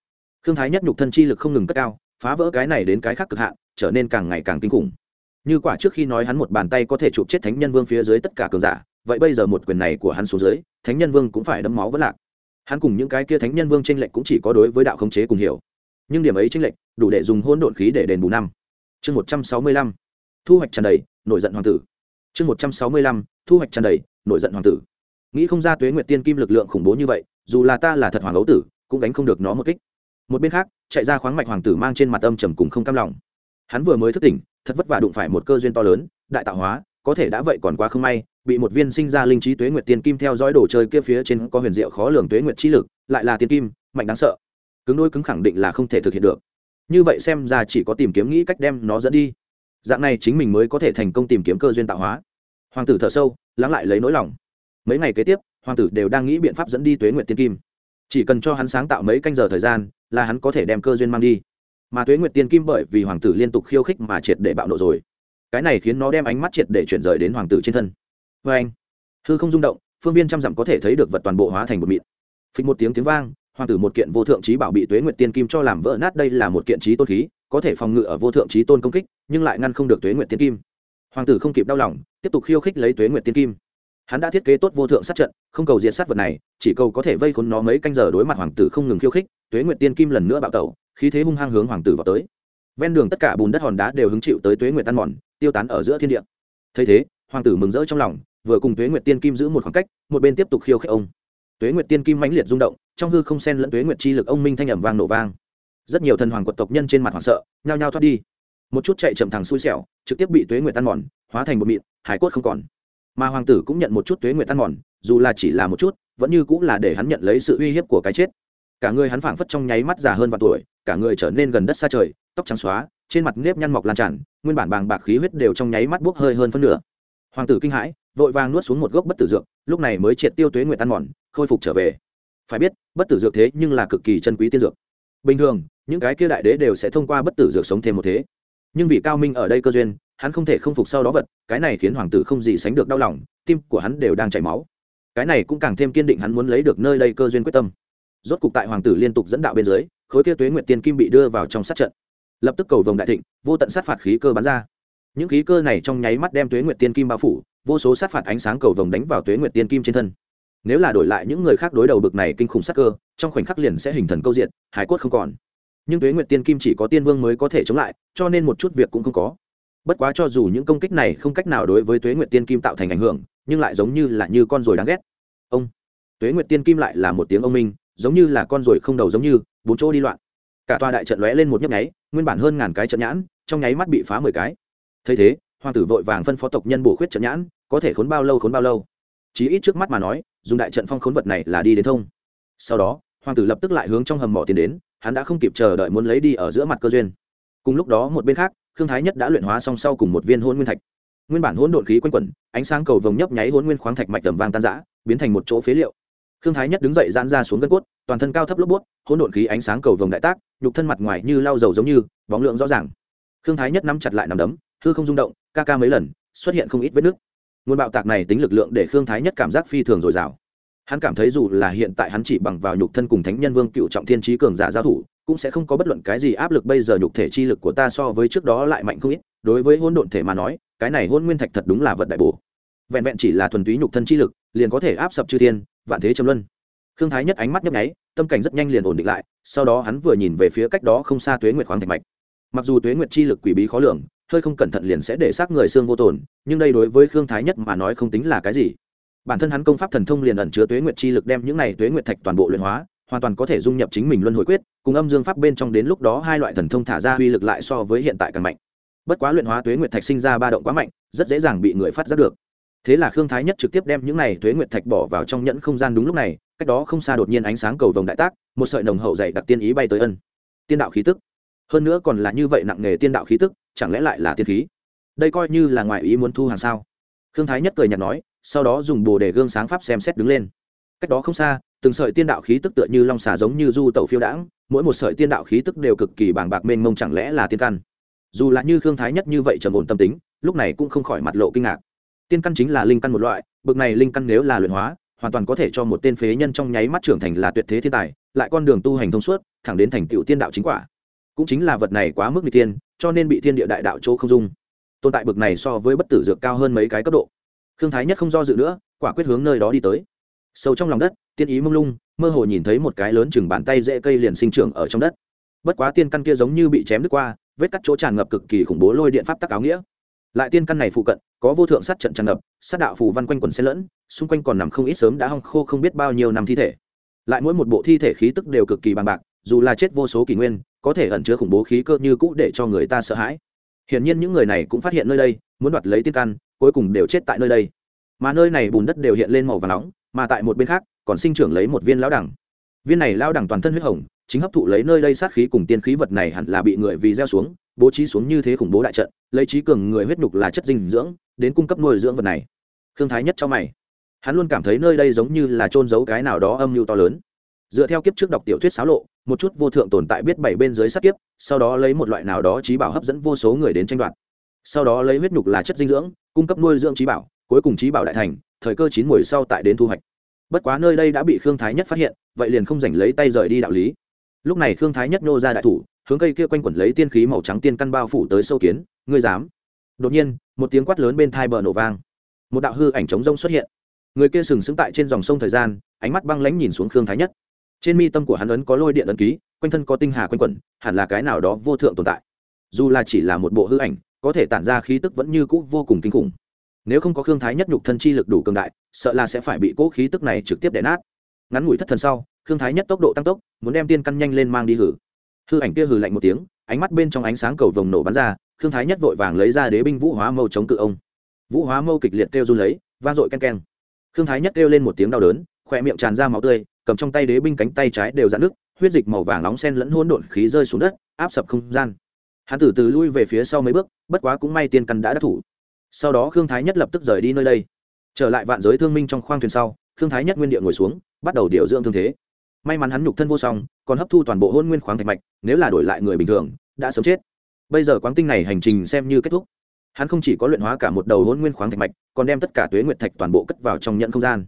Khương thái nhất nhục thân chi lực không ngừng cất cao, phá vỡ cái này đến cái khác cực hạn, trở nên càng ngày càng kinh khủng. Như quả trước khi nói hắn một bàn tay có thể chụp chết thánh nhân vương phía dưới tất cả cường giả, vậy bây giờ một quyền này của hắn xuống dưới, thánh nhân vương cũng phải đấm máu vỡ lạc. Hắn cùng những cái kia thánh nhân vương tranh lệch cũng chỉ có đối với đạo khống chế cùng hiểu. Nhưng điểm ấy tranh lệch đủ để dùng hỗn độn khí để đền bù năm. Chương một trăm sáu mươi lăm. Thu hoạch tràn đầy, nổi giận hoàng tử. Chương một trăm sáu mươi lăm. Thu hoạch tràn đầy nổi giận hoàng tử. Nghĩ không ra tuế nguyệt tiên kim lực lượng khủng bố như vậy, dù là ta là thật hoàng ấu tử, cũng đánh không được nó một kích. Một bên khác, chạy ra khoáng mạch hoàng tử mang trên mặt âm trầm cùng không cam lòng. Hắn vừa mới thức tỉnh, thật vất vả đụng phải một cơ duyên to lớn, đại tạo hóa, có thể đã vậy còn quá không may, bị một viên sinh ra linh trí tuế nguyệt tiên kim theo dõi đồ chơi kia phía trên có huyền diệu khó lường tuế nguyệt trí lực, lại là tiên kim, mạnh đáng sợ. Cứng đôi cứng khẳng định là không thể thực hiện được. Như vậy xem ra chỉ có tìm kiếm nghĩ cách đem nó dẫn đi. Dạng này chính mình mới có thể thành công tìm kiếm cơ duyên tạo hóa hoàng tử thở sâu, lắng lại lấy nỗi lòng. Mấy ngày kế tiếp, hoàng tử đều đang nghĩ biện pháp dẫn đi tuế nguyệt tiên kim. Chỉ cần cho hắn sáng tạo mấy canh giờ thời gian, là hắn có thể đem cơ duyên mang đi. Mà tuế nguyệt tiên kim bởi vì hoàng tử liên tục khiêu khích mà triệt để bạo nộ rồi. Cái này khiến nó đem ánh mắt triệt để chuyển rời đến hoàng tử trên thân. Vê anh, hư không rung động, phương viên trăm dặm có thể thấy được vật toàn bộ hóa thành một mịn. Phịch một tiếng tiếng vang, hoàng tử một kiện vô thượng trí bảo bị tuế nguyệt tiên kim cho làm vỡ nát đây là một kiện trí tôn khí, có thể phòng ngự ở vô thượng trí tôn công kích, nhưng lại ngăn không được tuế nguyệt tiên kim hoàng tử không kịp đau lòng, tiếp tục khiêu khích lấy tuế nguyệt tiên kim. Hắn đã thiết kế tốt vô thượng sát trận, không cầu diệt sát vật này, chỉ cầu có thể vây khốn nó mấy canh giờ đối mặt hoàng tử không ngừng khiêu khích, tuế nguyệt tiên kim lần nữa bạo tẩu, khí thế hung hăng hướng hoàng tử vào tới. Ven đường tất cả bùn đất hòn đá đều hứng chịu tới tuế nguyệt tan mòn, tiêu tán ở giữa thiên địa. Thấy thế, hoàng tử mừng rỡ trong lòng, vừa cùng tuế nguyệt tiên kim giữ một khoảng cách, một bên tiếp tục khiêu khích ông. Tuế nguyệt tiên kim mãnh liệt rung động, trong hư không sen lẫn tuế nguyệt chi lực ông minh thanh ẩm vang nổ vang. Rất nhiều thần hoàng quật tộc nhân trên mặt hoảng sợ, nhao nhao thoát đi. Một chút chạy chậm thằng xui xẻo trực tiếp bị tuế nguyệt tan mòn, hóa thành một mịn, hải cốt không còn. Mà hoàng tử cũng nhận một chút tuế nguyệt tan mòn, dù là chỉ là một chút, vẫn như cũng là để hắn nhận lấy sự uy hiếp của cái chết. Cả người hắn phảng phất trong nháy mắt già hơn vài tuổi, cả người trở nên gần đất xa trời, tóc trắng xóa, trên mặt nếp nhăn mọc lan tràn, nguyên bản bàng bạc khí huyết đều trong nháy mắt bốc hơi hơn phân nửa. Hoàng tử kinh hãi, vội vàng nuốt xuống một gốc bất tử dược, lúc này mới triệt tiêu tuế nguyệt tan mòn, khôi phục trở về. Phải biết, bất tử dược thế nhưng là cực kỳ chân quý tiên dược. Bình thường, những cái kia đại đế đều sẽ thông qua bất tử dược sống thêm một thế nhưng vì cao minh ở đây cơ duyên, hắn không thể không phục sau đó vật, cái này khiến hoàng tử không gì sánh được đau lòng, tim của hắn đều đang chảy máu. Cái này cũng càng thêm kiên định hắn muốn lấy được nơi đây cơ duyên quyết tâm. Rốt cục tại hoàng tử liên tục dẫn đạo bên dưới, khối kia tuế nguyệt tiên kim bị đưa vào trong sát trận. Lập tức cầu vồng đại thịnh, vô tận sát phạt khí cơ bắn ra. Những khí cơ này trong nháy mắt đem tuế nguyệt tiên kim bao phủ, vô số sát phạt ánh sáng cầu vồng đánh vào tuế nguyệt tiên kim trên thân. Nếu là đổi lại những người khác đối đầu bực này kinh khủng sát cơ, trong khoảnh khắc liền sẽ hình thần câu diện, hải cốt không còn nhưng tuế nguyệt tiên kim chỉ có tiên vương mới có thể chống lại, cho nên một chút việc cũng không có. Bất quá cho dù những công kích này không cách nào đối với tuế nguyệt tiên kim tạo thành ảnh hưởng, nhưng lại giống như là như con ruồi đáng ghét. Ông, tuế nguyệt tiên kim lại là một tiếng ông minh, giống như là con ruồi không đầu giống như, bốn chỗ đi loạn. Cả tòa đại trận lóe lên một nhấp nháy, nguyên bản hơn ngàn cái trận nhãn, trong nháy mắt bị phá mười cái. Thấy thế, hoàng tử vội vàng phân phó tộc nhân bổ khuyết trận nhãn, có thể khốn bao lâu khốn bao lâu. Chí ít trước mắt mà nói, dùng đại trận phong khốn vật này là đi đến thông. Sau đó, hoàng tử lập tức lại hướng trong hầm mỏ tiến đến hắn đã không kịp chờ đợi muốn lấy đi ở giữa mặt cơ duyên. Cùng lúc đó một bên khác, khương thái nhất đã luyện hóa song sau cùng một viên hôn nguyên thạch. Nguyên bản hỗn độn khí quanh quẩn, ánh sáng cầu vồng nhấp nháy hôn nguyên khoáng thạch mạch tầm vang tan giã biến thành một chỗ phế liệu. Khương thái nhất đứng dậy giãn ra xuống gân cốt, toàn thân cao thấp lốp bút, hỗn độn khí ánh sáng cầu vồng đại tác, nhục thân mặt ngoài như lau dầu giống như, bóng lượng rõ ràng. Khương thái nhất nắm chặt lại nằm đấm, hư không rung động, ca ca mấy lần, xuất hiện không ít vết nứt. Nguồn bạo tạc này tính lực lượng để khương thái nhất cảm giác phi thường dồi dào hắn cảm thấy dù là hiện tại hắn chỉ bằng vào nhục thân cùng thánh nhân vương cựu trọng thiên trí cường giả giao thủ, cũng sẽ không có bất luận cái gì áp lực bây giờ nhục thể chi lực của ta so với trước đó lại mạnh không ít. Đối với hôn độn thể mà nói, cái này hôn nguyên thạch thật đúng là vật đại bổ. Vẹn vẹn chỉ là thuần túy nhục thân chi lực, liền có thể áp sập chư thiên, vạn thế châm luân. Khương thái nhất ánh mắt nhấp nháy, tâm cảnh rất nhanh liền ổn định lại, sau đó hắn vừa nhìn về phía cách đó không xa tuế nguyệt khoáng thạch mạch. Mặc dù tuế nguyệt chi lực quỷ bí khó lường, hơi không cẩn thận liền sẽ để xác người xương vô tồn nhưng đây đối với khương thái nhất mà nói không tính là cái gì bản thân hắn công pháp thần thông liền ẩn chứa tuế nguyệt chi lực đem những này tuế nguyệt thạch toàn bộ luyện hóa, hoàn toàn có thể dung nhập chính mình luân hồi quyết, cùng âm dương pháp bên trong đến lúc đó hai loại thần thông thả ra uy lực lại so với hiện tại càng mạnh. Bất quá luyện hóa tuế nguyệt thạch sinh ra ba động quá mạnh, rất dễ dàng bị người phát giác được. Thế là khương thái nhất trực tiếp đem những này tuế nguyệt thạch bỏ vào trong nhẫn không gian đúng lúc này, cách đó không xa đột nhiên ánh sáng cầu vồng đại tác, một sợi nồng hậu dày đặc tiên ý bay tới ân. Tiên đạo khí tức. Hơn nữa còn là như vậy nặng nghề tiên đạo khí tức, chẳng lẽ lại là tiên khí? Đây coi như là ngoài ý muốn thu hàng sao? Khương thái nhất cười nhạt nói sau đó dùng bồ đề gương sáng pháp xem xét đứng lên. Cách đó không xa, từng sợi tiên đạo khí tức tựa như long xà giống như du tẩu phiêu đãng, mỗi một sợi tiên đạo khí tức đều cực kỳ bàng bạc mênh mông chẳng lẽ là tiên căn? Dù là như khương thái nhất như vậy trầm ổn tâm tính, lúc này cũng không khỏi mặt lộ kinh ngạc. Tiên căn chính là linh căn một loại bậc này linh căn nếu là luyện hóa, hoàn toàn có thể cho một tên phế nhân trong nháy mắt trưởng thành là tuyệt thế thiên tài, lại con đường tu hành thông suốt, thẳng đến thành tựu tiên đạo chính quả. Cũng chính là vật này quá mức n tiên cho nên bị thiên địa đại đạo chỗ không dung. Tồn tại bậc này so với bất tử dược cao hơn mấy cái cấp độ khương thái nhất không do dự nữa, quả quyết hướng nơi đó đi tới. Sâu trong lòng đất, tiên ý mông lung, mơ hồ nhìn thấy một cái lớn chừng bàn tay dễ cây liền sinh trưởng ở trong đất. Bất quá tiên căn kia giống như bị chém đứt qua, vết cắt chỗ tràn ngập cực kỳ khủng bố lôi điện pháp tắc áo nghĩa. Lại tiên căn này phụ cận, có vô thượng sát trận tràn ngập, sát đạo phù văn quanh quần xen lẫn, xung quanh còn nằm không ít sớm đã hong khô không biết bao nhiêu năm thi thể. Lại mỗi một bộ thi thể khí tức đều cực kỳ bằng bạc, dù là chết vô số kỷ nguyên, có thể ẩn chứa khủng bố khí cơ như cũ để cho người ta sợ hãi. Hiển nhiên những người này cũng phát hiện nơi đây, muốn đoạt lấy tiên căn cuối cùng đều chết tại nơi đây. Mà nơi này bùn đất đều hiện lên màu và nóng, mà tại một bên khác, còn sinh trưởng lấy một viên lão đẳng. Viên này lao đẳng toàn thân huyết hồng, chính hấp thụ lấy nơi đây sát khí cùng tiên khí vật này hẳn là bị người vì gieo xuống, bố trí xuống như thế khủng bố đại trận, lấy trí cường người huyết nhục là chất dinh dưỡng, đến cung cấp nuôi dưỡng vật này. Thương thái nhất cho mày. Hắn luôn cảm thấy nơi đây giống như là trôn giấu cái nào đó âm mưu to lớn. Dựa theo kiếp trước đọc tiểu thuyết xáo lộ, một chút vô thượng tồn tại biết bảy bên dưới sát kiếp, sau đó lấy một loại nào đó trí bảo hấp dẫn vô số người đến tranh đoạt. Sau đó lấy huyết nhục là chất dinh dưỡng cung cấp nuôi dưỡng trí bảo, cuối cùng trí bảo đại thành, thời cơ chín mùi sau tại đến thu hoạch. Bất quá nơi đây đã bị khương thái nhất phát hiện, vậy liền không giành lấy tay rời đi đạo lý. Lúc này khương thái nhất nô ra đại thủ, hướng cây kia quanh quẩn lấy tiên khí màu trắng tiên căn bao phủ tới sâu kiến, ngươi dám? Đột nhiên, một tiếng quát lớn bên thai bờ nổ vang. Một đạo hư ảnh trống rông xuất hiện. Người kia sừng sững tại trên dòng sông thời gian, ánh mắt băng lãnh nhìn xuống khương thái nhất. Trên mi tâm của hắn ấn có lôi điện ấn ký, quanh thân có tinh hà quanh quẩn, hẳn là cái nào đó vô thượng tồn tại. Dù là chỉ là một bộ hư ảnh có thể tản ra khí tức vẫn như cũ vô cùng kinh khủng. Nếu không có khương thái nhất nhục thân chi lực đủ cường đại, sợ là sẽ phải bị cỗ khí tức này trực tiếp đè nát. Ngắn ngủi thất thần sau, khương thái nhất tốc độ tăng tốc, muốn đem tiên căn nhanh lên mang đi hử. Hư ảnh kia hừ lạnh một tiếng, ánh mắt bên trong ánh sáng cầu vồng nổ bắn ra, khương thái nhất vội vàng lấy ra đế binh vũ hóa mâu chống cự ông. Vũ hóa mâu kịch liệt kêu run lấy, vang dội ken ken khương thái nhất kêu lên một tiếng đau đớn, khỏe miệng tràn ra máu tươi, cầm trong tay đế binh cánh tay trái đều dạn nước huyết dịch màu vàng nóng sen lẫn hỗn độn khí rơi xuống đất, áp sập không gian. Hắn từ từ lui về phía sau mấy bước bất quá cũng may tiên căn đã đắc thủ. Sau đó khương thái nhất lập tức rời đi nơi đây. Trở lại vạn giới thương minh trong khoang thuyền sau, khương thái nhất nguyên địa ngồi xuống, bắt đầu điều dưỡng thương thế. May mắn hắn nhục thân vô song, còn hấp thu toàn bộ hôn nguyên khoáng thạch mạch, nếu là đổi lại người bình thường, đã sớm chết. Bây giờ quáng tinh này hành trình xem như kết thúc. Hắn không chỉ có luyện hóa cả một đầu hôn nguyên khoáng thạch mạch, còn đem tất cả tuế nguyệt thạch toàn bộ cất vào trong nhận không gian.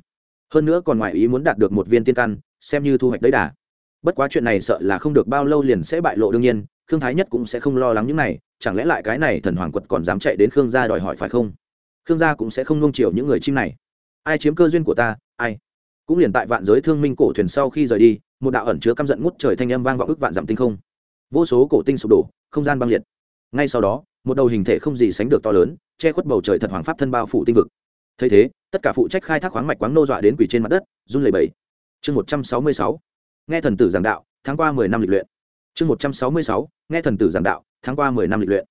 Hơn nữa còn ngoài ý muốn đạt được một viên tiên căn, xem như thu hoạch đấy đà bất quá chuyện này sợ là không được bao lâu liền sẽ bại lộ đương nhiên, khương thái nhất cũng sẽ không lo lắng những này, chẳng lẽ lại cái này thần hoàng quật còn dám chạy đến khương gia đòi hỏi phải không? Khương gia cũng sẽ không nung chiều những người chim này. Ai chiếm cơ duyên của ta, ai? Cũng liền tại vạn giới thương minh cổ thuyền sau khi rời đi, một đạo ẩn chứa căm giận ngút trời thanh âm vang vọng ức vạn dặm tinh không. Vô số cổ tinh sụp đổ, không gian băng liệt. Ngay sau đó, một đầu hình thể không gì sánh được to lớn, che khuất bầu trời thật hoàng pháp thân bao phủ tinh vực. Thấy thế, tất cả phụ trách khai thác khoáng mạch quáng nô dọa đến quỷ trên mặt đất, run lẩy bẩy. Chương một trăm sáu mươi sáu nghe thần tử giảng đạo, tháng qua mười năm lịch luyện. Chương một trăm sáu mươi sáu, nghe thần tử giảng đạo, tháng qua mười năm lịch luyện.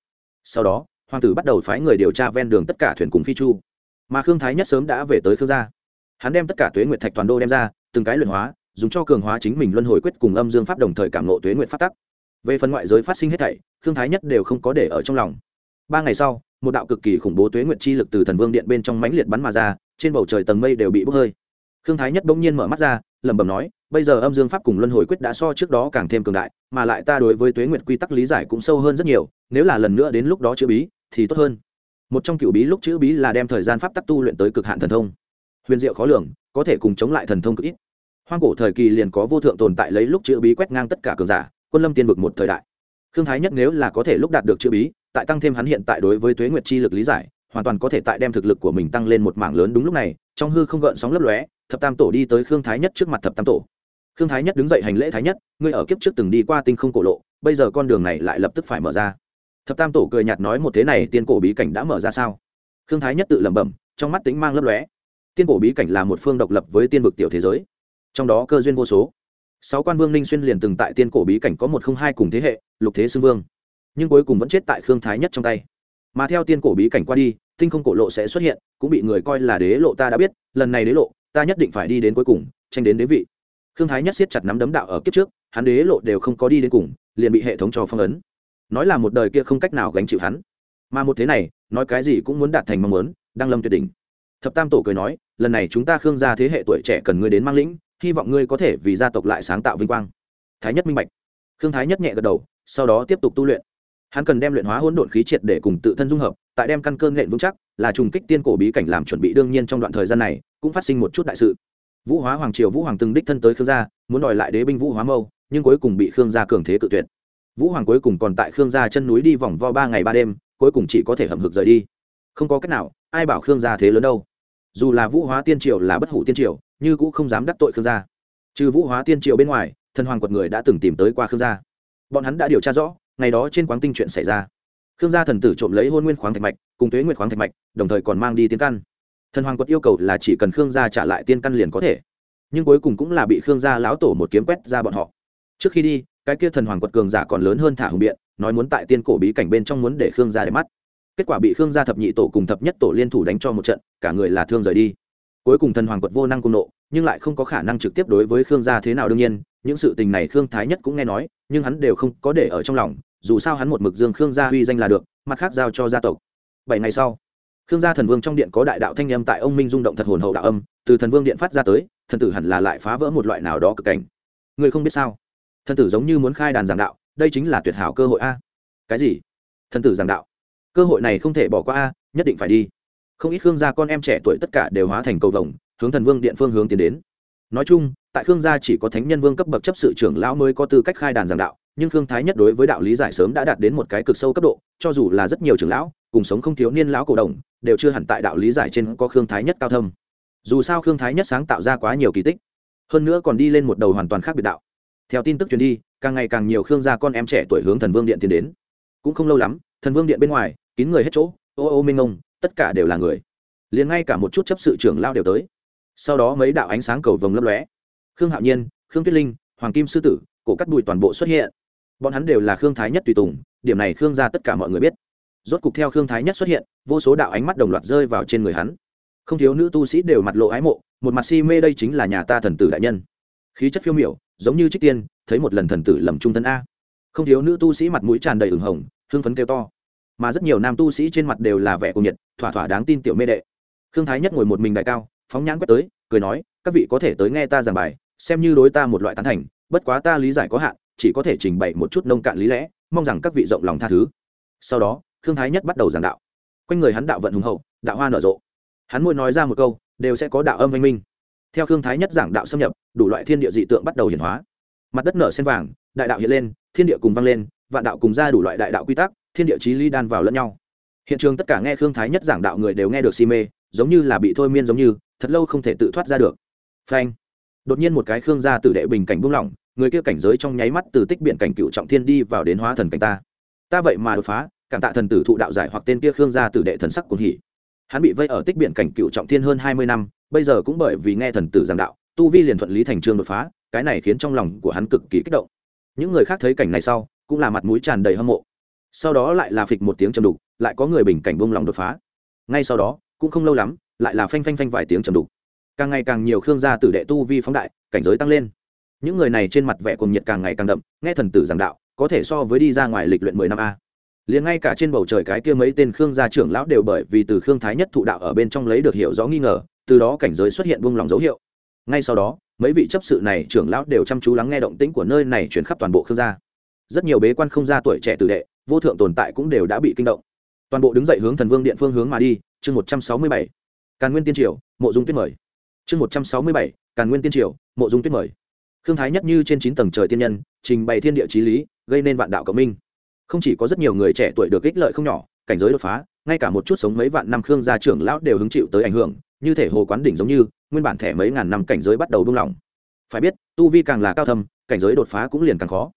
Sau đó, hoàng tử bắt đầu phái người điều tra ven đường tất cả thuyền cùng phi chu. Mà khương thái nhất sớm đã về tới khương gia. Hắn đem tất cả tuế nguyệt thạch toàn đô đem ra, từng cái luyện hóa, dùng cho cường hóa chính mình luân hồi quyết cùng âm dương pháp đồng thời cảm nộ tuế nguyệt pháp tắc. Về phần ngoại giới phát sinh hết thảy, khương thái nhất đều không có để ở trong lòng. Ba ngày sau, một đạo cực kỳ khủng bố tuế nguyệt chi lực từ thần vương điện bên trong mãnh liệt bắn mà ra, trên bầu trời tầng mây đều bị bốc hơi. Khương thái nhất bỗng nhiên mở mắt ra, lẩm bẩm nói bây giờ âm dương pháp cùng luân hồi quyết đã so trước đó càng thêm cường đại, mà lại ta đối với tuế nguyệt quy tắc lý giải cũng sâu hơn rất nhiều, nếu là lần nữa đến lúc đó chữ bí, thì tốt hơn. Một trong cựu bí lúc chữ bí là đem thời gian pháp tắc tu luyện tới cực hạn thần thông. Huyền diệu khó lường, có thể cùng chống lại thần thông cực ít. Hoang cổ thời kỳ liền có vô thượng tồn tại lấy lúc chữ bí quét ngang tất cả cường giả, quân lâm tiên vực một thời đại. Khương thái nhất nếu là có thể lúc đạt được chữ bí, tại tăng thêm hắn hiện tại đối với tuế nguyệt chi lực lý giải, hoàn toàn có thể tại đem thực lực của mình tăng lên một mảng lớn đúng lúc này, trong hư không gợn sóng lấp lóe, thập tam tổ đi tới khương thái nhất trước mặt thập tam tổ khương thái nhất đứng dậy hành lễ thái nhất, ngươi ở kiếp trước từng đi qua tinh không cổ lộ, bây giờ con đường này lại lập tức phải mở ra. Thập tam tổ cười nhạt nói một thế này tiên cổ bí cảnh đã mở ra sao? Khương thái nhất tự lẩm bẩm, trong mắt tính mang lấp lóe. Tiên cổ bí cảnh là một phương độc lập với tiên vực tiểu thế giới. Trong đó cơ duyên vô số. Sáu quan vương ninh xuyên liền từng tại tiên cổ bí cảnh có một không hai cùng thế hệ, lục thế xưng vương. Nhưng cuối cùng vẫn chết tại khương thái nhất trong tay. Mà theo tiên cổ bí cảnh qua đi, tinh không cổ lộ sẽ xuất hiện, cũng bị người coi là đế lộ ta đã biết, lần này đế lộ, ta nhất định phải đi đến cuối cùng, tranh đến đế vị khương thái nhất siết chặt nắm đấm đạo ở kiếp trước, hắn đế lộ đều không có đi đến cùng, liền bị hệ thống cho phong ấn. Nói là một đời kia không cách nào gánh chịu hắn. Mà một thế này, nói cái gì cũng muốn đạt thành mong muốn đang lâm tuyệt đỉnh. Thập tam tổ cười nói, lần này chúng ta khương gia thế hệ tuổi trẻ cần ngươi đến mang lĩnh, hy vọng ngươi có thể vì gia tộc lại sáng tạo vinh quang. Thái nhất minh bạch. Khương thái nhất nhẹ gật đầu, sau đó tiếp tục tu luyện. Hắn cần đem luyện hóa hỗn độn khí triệt để cùng tự thân dung hợp, tại đem căn cơ nện vững chắc, là trùng kích tiên cổ bí cảnh làm chuẩn bị đương nhiên trong đoạn thời gian này, cũng phát sinh một chút đại sự vũ hóa hoàng triều vũ hoàng từng đích thân tới khương gia, muốn đòi lại đế binh vũ hóa mâu, nhưng cuối cùng bị khương gia cường thế cự tuyệt. Vũ hoàng cuối cùng còn tại khương gia chân núi đi vòng vo ba ngày ba đêm, cuối cùng chỉ có thể hầm hực rời đi. Không có cách nào, ai bảo khương gia thế lớn đâu. Dù là vũ hóa tiên triều là bất hủ tiên triều, như cũng không dám đắc tội khương gia. Trừ vũ hóa tiên triều bên ngoài, thần hoàng quật người đã từng tìm tới qua khương gia. Bọn hắn đã điều tra rõ, ngày đó trên quán tinh chuyện xảy ra. Khương gia thần tử trộm lấy hôn nguyên khoáng thạch mạch, cùng tuế nguyệt khoáng thạch mạch, đồng thời còn mang đi tiến căn thần hoàng quật yêu cầu là chỉ cần khương gia trả lại tiên căn liền có thể. Nhưng cuối cùng cũng là bị khương gia lão tổ một kiếm quét ra bọn họ. Trước khi đi, cái kia thần hoàng quật cường giả còn lớn hơn thả hùng biện, nói muốn tại tiên cổ bí cảnh bên trong muốn để khương gia để mắt. Kết quả bị khương gia thập nhị tổ cùng thập nhất tổ liên thủ đánh cho một trận, cả người là thương rời đi. Cuối cùng thần hoàng quật vô năng cung nộ, nhưng lại không có khả năng trực tiếp đối với khương gia thế nào đương nhiên, những sự tình này khương thái nhất cũng nghe nói, nhưng hắn đều không có để ở trong lòng, dù sao hắn một mực dương khương gia uy danh là được, mặt khác giao cho gia tộc. Bảy ngày sau khương gia thần vương trong điện có đại đạo thanh âm tại ông minh rung động thật hồn hậu đạo âm, từ thần vương điện phát ra tới, thần tử hẳn là lại phá vỡ một loại nào đó cực cảnh. Người không biết sao? Thần tử giống như muốn khai đàn giảng đạo, đây chính là tuyệt hảo cơ hội a. Cái gì? Thần tử giảng đạo? Cơ hội này không thể bỏ qua a, nhất định phải đi. Không ít khương gia con em trẻ tuổi tất cả đều hóa thành cầu vồng, hướng thần vương điện phương hướng tiến đến. Nói chung, tại khương gia chỉ có thánh nhân vương cấp bậc chấp sự trưởng lão mới có tư cách khai đàn giảng đạo, nhưng khương thái nhất đối với đạo lý giải sớm đã đạt đến một cái cực sâu cấp độ, cho dù là rất nhiều trưởng lão cùng sống không thiếu niên lão cổ đồng, đều chưa hẳn tại đạo lý giải trên có khương thái nhất cao thâm. Dù sao khương thái nhất sáng tạo ra quá nhiều kỳ tích, hơn nữa còn đi lên một đầu hoàn toàn khác biệt đạo. Theo tin tức truyền đi, càng ngày càng nhiều khương gia con em trẻ tuổi hướng thần vương điện tiến đến. Cũng không lâu lắm, thần vương điện bên ngoài, kín người hết chỗ, ô ô, minh ông, tất cả đều là người. Liền ngay cả một chút chấp sự trưởng lao đều tới. Sau đó mấy đạo ánh sáng cầu vồng lấp lóe. Khương hạo nhiên, khương tuyết linh, hoàng kim sư tử, cổ cắt đùi toàn bộ xuất hiện. Bọn hắn đều là khương thái nhất tùy tùng, điểm này khương gia tất cả mọi người biết rốt cục theo khương thái nhất xuất hiện, vô số đạo ánh mắt đồng loạt rơi vào trên người hắn. Không thiếu nữ tu sĩ đều mặt lộ ái mộ, một mặt si mê đây chính là nhà ta thần tử đại nhân. Khí chất phiêu miểu, giống như trích tiên, thấy một lần thần tử lầm trung thân a. Không thiếu nữ tu sĩ mặt mũi tràn đầy ửng hồng hương phấn kêu to. Mà rất nhiều nam tu sĩ trên mặt đều là vẻ cuồng nhiệt, thỏa thỏa đáng tin tiểu mê đệ. Khương thái nhất ngồi một mình đại cao, phóng nhãn quét tới, cười nói, các vị có thể tới nghe ta giảng bài, xem như đối ta một loại tán thành, bất quá ta lý giải có hạn, chỉ có thể trình bày một chút nông cạn lý lẽ, mong rằng các vị rộng lòng tha thứ. Sau đó khương thái nhất bắt đầu giảng đạo. Quanh người hắn đạo vận hùng hậu, đạo hoa nở rộ. Hắn môi nói ra một câu, đều sẽ có đạo âm anh minh. Theo khương thái nhất giảng đạo xâm nhập, đủ loại thiên địa dị tượng bắt đầu hiển hóa. Mặt đất nở sen vàng, đại đạo hiện lên, thiên địa cùng vang lên, vạn đạo cùng ra đủ loại đại đạo quy tắc, thiên địa chí ly đan vào lẫn nhau. Hiện trường tất cả nghe khương thái nhất giảng đạo người đều nghe được si mê, giống như là bị thôi miên giống như, thật lâu không thể tự thoát ra được. Phanh. Đột nhiên một cái khương gia tử đệ bình cảnh buông lỏng, người kia cảnh giới trong nháy mắt từ tích biển cảnh cựu trọng thiên đi vào đến hóa thần cảnh ta. Ta vậy mà đột phá cảm tạ thần tử thụ đạo giải hoặc tên kia khương gia tử đệ thần sắc cuồng hỉ. Hắn bị vây ở tích biển cảnh cựu trọng thiên hơn hai mươi năm, bây giờ cũng bởi vì nghe thần tử giảng đạo, tu vi liền thuận lý thành trương đột phá, cái này khiến trong lòng của hắn cực kỳ kích động. Những người khác thấy cảnh này sau, cũng là mặt mũi tràn đầy hâm mộ. Sau đó lại là phịch một tiếng trầm đục, lại có người bình cảnh buông lòng đột phá. Ngay sau đó, cũng không lâu lắm, lại là phanh phanh phanh vài tiếng trầm đục. Càng ngày càng nhiều khương gia tử đệ tu vi phóng đại, cảnh giới tăng lên. Những người này trên mặt vẻ cùng nhiệt càng ngày càng đậm, nghe thần tử giảng đạo, có thể so với đi ra ngoài lịch luyện mười năm a liền ngay cả trên bầu trời cái kia mấy tên khương gia trưởng lão đều bởi vì từ khương thái nhất thụ đạo ở bên trong lấy được hiểu rõ nghi ngờ, từ đó cảnh giới xuất hiện buông lòng dấu hiệu. Ngay sau đó, mấy vị chấp sự này trưởng lão đều chăm chú lắng nghe động tĩnh của nơi này chuyển khắp toàn bộ khương gia. Rất nhiều bế quan không gia tuổi trẻ tử đệ, vô thượng tồn tại cũng đều đã bị kinh động. Toàn bộ đứng dậy hướng thần vương điện phương hướng mà đi, chương một trăm sáu mươi bảy. Càn nguyên tiên triều, mộ dung tuyết mời. Chương một trăm sáu mươi bảy, càn nguyên tiên triều, mộ dung tuyết mời. Khương thái nhất như trên chín tầng trời tiên nhân, trình bày thiên địa trí lý, gây nên vạn đạo cộng minh không chỉ có rất nhiều người trẻ tuổi được ích lợi không nhỏ, cảnh giới đột phá, ngay cả một chút sống mấy vạn năm khương gia trưởng lão đều hứng chịu tới ảnh hưởng, như thể hồ quán đỉnh giống như, nguyên bản thẻ mấy ngàn năm cảnh giới bắt đầu buông lỏng. Phải biết, tu vi càng là cao thâm, cảnh giới đột phá cũng liền càng khó.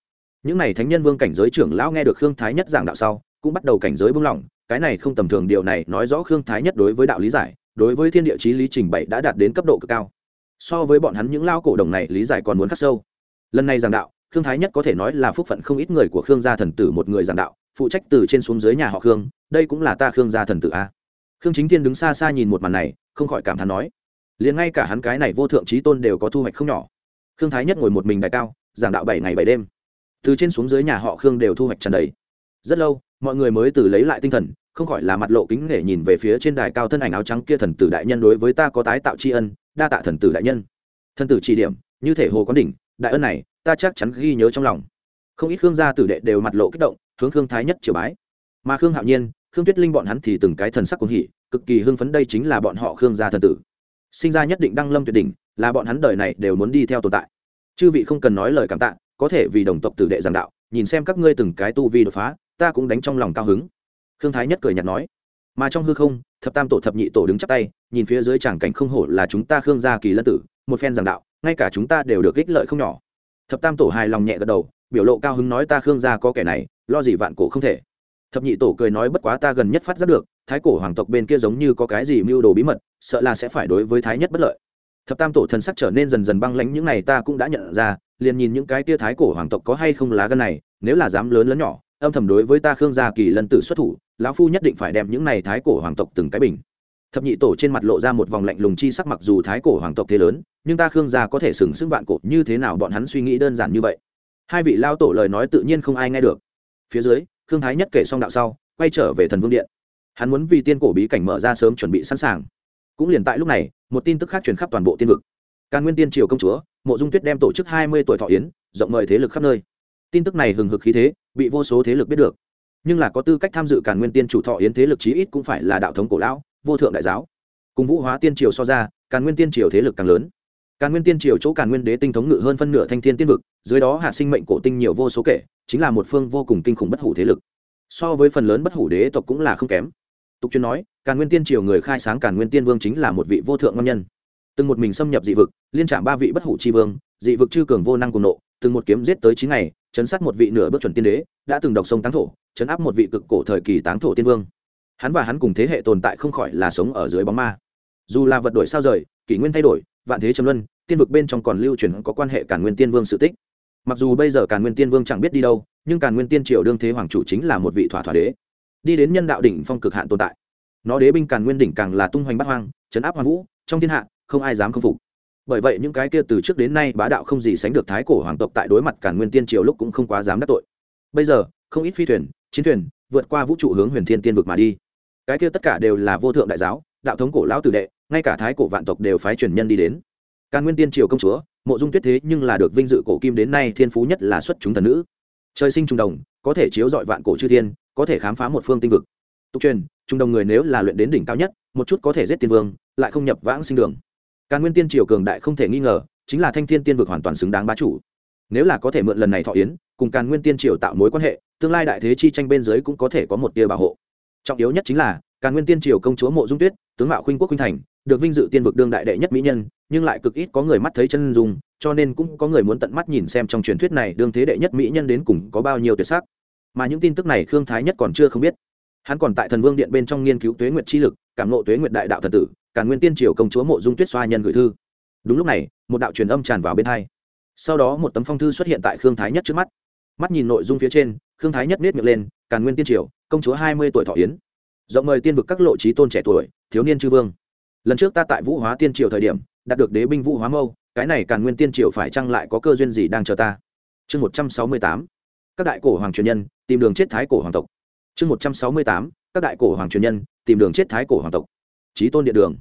Những n à y thánh nhân vương cảnh giới trưởng lão nghe được khương thái nhất giảng đạo sau, cũng bắt đầu cảnh giới buông lỏng, cái này không tầm thường điều này nói rõ khương thái nhất đối với đạo lý giải, đối với thiên địa chí lý trình bày đã đạt đến cấp độ cực cao. So với bọn hắn những lao cổ đồng này, lý giải còn muốn khắc sâu. Lần này giảng đạo khương thái nhất có thể nói là phúc phận không ít người của khương gia thần tử một người giảng đạo, phụ trách từ trên xuống dưới nhà họ khương, đây cũng là ta khương gia thần tử a. Khương chính thiên đứng xa xa nhìn một màn này, không khỏi cảm thán nói, liền ngay cả hắn cái này vô thượng trí tôn đều có thu hoạch không nhỏ. Khương thái nhất ngồi một mình đại cao, giảng đạo bảy ngày bảy đêm. Từ trên xuống dưới nhà họ khương đều thu hoạch trần đầy. Rất lâu, mọi người mới từ lấy lại tinh thần, không khỏi là mặt lộ kính nể nhìn về phía trên đài cao thân ảnh áo trắng kia thần tử đại nhân đối với ta có tái tạo tri ân, đa tạ thần tử đại nhân. Thần tử chỉ điểm, như thể hồ quán đỉnh, đại ân này ta chắc chắn ghi nhớ trong lòng. Không ít khương gia tử đệ đều mặt lộ kích động, hướng khương thái nhất triều bái. Mà khương hạo nhiên, khương tuyết linh bọn hắn thì từng cái thần sắc cuồng hỉ, cực kỳ hưng phấn đây chính là bọn họ khương gia thần tử. Sinh ra nhất định đăng lâm tuyệt đỉnh, là bọn hắn đời này đều muốn đi theo tồn tại. Chư vị không cần nói lời cảm tạ, có thể vì đồng tộc tử đệ giảng đạo, nhìn xem các ngươi từng cái tu vi đột phá, ta cũng đánh trong lòng cao hứng. Khương thái nhất cười nhạt nói. Mà trong hư không, thập tam tổ thập nhị tổ đứng chắp tay, nhìn phía dưới tràng cảnh không hổ là chúng ta khương gia kỳ lân tử, một phen giảng đạo, ngay cả chúng ta đều được ích lợi không nhỏ thập tam tổ hài lòng nhẹ gật đầu, biểu lộ cao hứng nói ta khương gia có kẻ này, lo gì vạn cổ không thể. Thập nhị tổ cười nói bất quá ta gần nhất phát giác được, thái cổ hoàng tộc bên kia giống như có cái gì mưu đồ bí mật, sợ là sẽ phải đối với thái nhất bất lợi. Thập tam tổ thần sắc trở nên dần dần băng lãnh, những này ta cũng đã nhận ra, liền nhìn những cái tia thái cổ hoàng tộc có hay không lá gân này, nếu là dám lớn lớn nhỏ, âm thầm đối với ta khương gia kỳ lân tử xuất thủ, lão phu nhất định phải đem những này thái cổ hoàng tộc từng cái bình thập nhị tổ trên mặt lộ ra một vòng lạnh lùng chi sắc mặc dù thái cổ hoàng tộc thế lớn, nhưng ta khương gia có thể sừng sững vạn cổ, như thế nào bọn hắn suy nghĩ đơn giản như vậy? Hai vị lao tổ lời nói tự nhiên không ai nghe được. Phía dưới, khương thái nhất kể xong đạo sau, quay trở về thần vương điện. Hắn muốn vì tiên cổ bí cảnh mở ra sớm chuẩn bị sẵn sàng. Cũng liền tại lúc này, một tin tức khác truyền khắp toàn bộ tiên vực. Càn nguyên tiên triều công chúa, mộ dung tuyết đem tổ chức hai mươi tuổi thọ yến, rộng mời thế lực khắp nơi. Tin tức này hừng hực khí thế, bị vô số thế lực biết được. Nhưng là có tư cách tham dự càn nguyên tiên chủ thọ yến thế lực chí ít cũng phải là đạo thống cổ lão vô thượng đại giáo. Cùng vũ hóa tiên triều so ra, càn nguyên tiên triều thế lực càng lớn. Càn nguyên tiên triều chỗ càn nguyên đế tinh thống ngự hơn phân nửa thanh thiên tiên vực, dưới đó hạ sinh mệnh cổ tinh nhiều vô số kể, chính là một phương vô cùng kinh khủng bất hủ thế lực. So với phần lớn bất hủ đế tộc cũng là không kém. Tục chuyên nói, càn nguyên tiên triều người khai sáng càn nguyên tiên vương chính là một vị vô thượng ngon nhân. Từng một mình xâm nhập dị vực, liên trạm ba vị bất hủ tri vương, dị vực chư cường vô năng cùng nộ, từng một kiếm giết tới chín ngày, chấn sát một vị nửa bước chuẩn tiên đế, đã từng độc sông táng thổ, chấn áp một vị cực cổ thời kỳ táng thổ tiên vương hắn và hắn cùng thế hệ tồn tại không khỏi là sống ở dưới bóng ma. Dù là vật đổi sao rời, kỷ nguyên thay đổi, vạn thế trầm luân, tiên vực bên trong còn lưu truyền có quan hệ cả nguyên tiên vương sự tích. Mặc dù bây giờ cả nguyên tiên vương chẳng biết đi đâu, nhưng càn nguyên tiên triều đương thế hoàng chủ chính là một vị thỏa thỏa đế. Đi đến nhân đạo đỉnh phong cực hạn tồn tại. Nó đế binh càn nguyên đỉnh càng là tung hoành bắt hoang chấn áp hoàng vũ, trong thiên hạ, không ai dám khâm phục. Bởi vậy những cái kia từ trước đến nay bá đạo không gì sánh được thái cổ hoàng tộc tại đối mặt càn nguyên tiên triều lúc cũng không quá dám đắc tội. Bây giờ, không ít phi thuyền, chiến thuyền vượt qua vũ trụ hướng huyền thiên tiên vực mà đi cái kia tất cả đều là vô thượng đại giáo, đạo thống cổ lão tử đệ, ngay cả thái cổ vạn tộc đều phái truyền nhân đi đến. Càn nguyên tiên triều công chúa, mộ dung tuyết thế nhưng là được vinh dự cổ kim đến nay thiên phú nhất là xuất chúng thần nữ. Trời sinh trung đồng, có thể chiếu dọi vạn cổ chư thiên, có thể khám phá một phương tinh vực. Tục truyền trung đồng người nếu là luyện đến đỉnh cao nhất, một chút có thể giết tiên vương, lại không nhập vãng sinh đường. Càn nguyên tiên triều cường đại không thể nghi ngờ, chính là thanh thiên tiên vực hoàn toàn xứng đáng bá chủ. Nếu là có thể mượn lần này thọ yến, cùng càn nguyên tiên triều tạo mối quan hệ, tương lai đại thế chi tranh bên dưới cũng có thể có một tia bảo hộ trọng yếu nhất chính là, càn nguyên tiên triều công chúa mộ dung tuyết, tướng mạo khuynh quốc khuynh thành, được vinh dự tiên vực đương đại đệ nhất mỹ nhân, nhưng lại cực ít có người mắt thấy chân dung, cho nên cũng có người muốn tận mắt nhìn xem trong truyền thuyết này đương thế đệ nhất mỹ nhân đến cùng có bao nhiêu tuyệt sắc. Mà những tin tức này khương thái nhất còn chưa không biết. Hắn còn tại thần vương điện bên trong nghiên cứu tuế nguyệt chi lực, cảm nộ tuế nguyệt đại đạo thần tử, càn nguyên tiên triều công chúa mộ dung tuyết xoa nhân gửi thư. Đúng lúc này, một đạo truyền âm tràn vào bên hai. Sau đó một tấm phong thư xuất hiện tại khương thái nhất trước mắt. Mắt nhìn nội dung phía trên, khương thái nhất miết miệng lên, càn nguyên tiên triều công chúa hai mươi tuổi thọ yến. Rộng mời tiên vực các lộ trí tôn trẻ tuổi, thiếu niên chư vương. Lần trước ta tại vũ hóa tiên triều thời điểm, đạt được đế binh vũ hóa mâu, cái này càn nguyên tiên triều phải chăng lại có cơ duyên gì đang chờ ta? Chương một trăm sáu mươi tám, các đại cổ hoàng truyền nhân, tìm đường chết thái cổ hoàng tộc. Chương một trăm sáu mươi tám, các đại cổ hoàng truyền nhân, tìm đường chết thái cổ hoàng tộc. Trí tôn điện đường.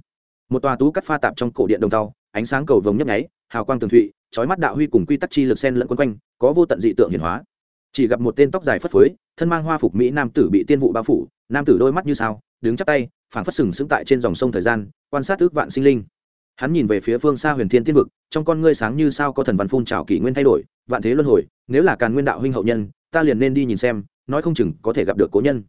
Một tòa tú cắt pha tạp trong cổ điện đồng tàu ánh sáng cầu vồng nhấp nháy, hào quang tường thụy trói mắt đạo huy cùng quy tắc chi lực sen lẫn quấn quanh, có vô tận dị tượng hiển hóa chỉ gặp một tên tóc dài phất phới, thân mang hoa phục mỹ nam tử bị tiên vụ bao phủ, nam tử đôi mắt như sao, đứng chắp tay, phảng phất sừng sững tại trên dòng sông thời gian, quan sát ước vạn sinh linh. Hắn nhìn về phía phương xa huyền thiên tiên vực, trong con ngươi sáng như sao có thần văn phun trào kỷ nguyên thay đổi, vạn thế luân hồi, nếu là càn nguyên đạo huynh hậu nhân, ta liền nên đi nhìn xem, nói không chừng có thể gặp được cố nhân.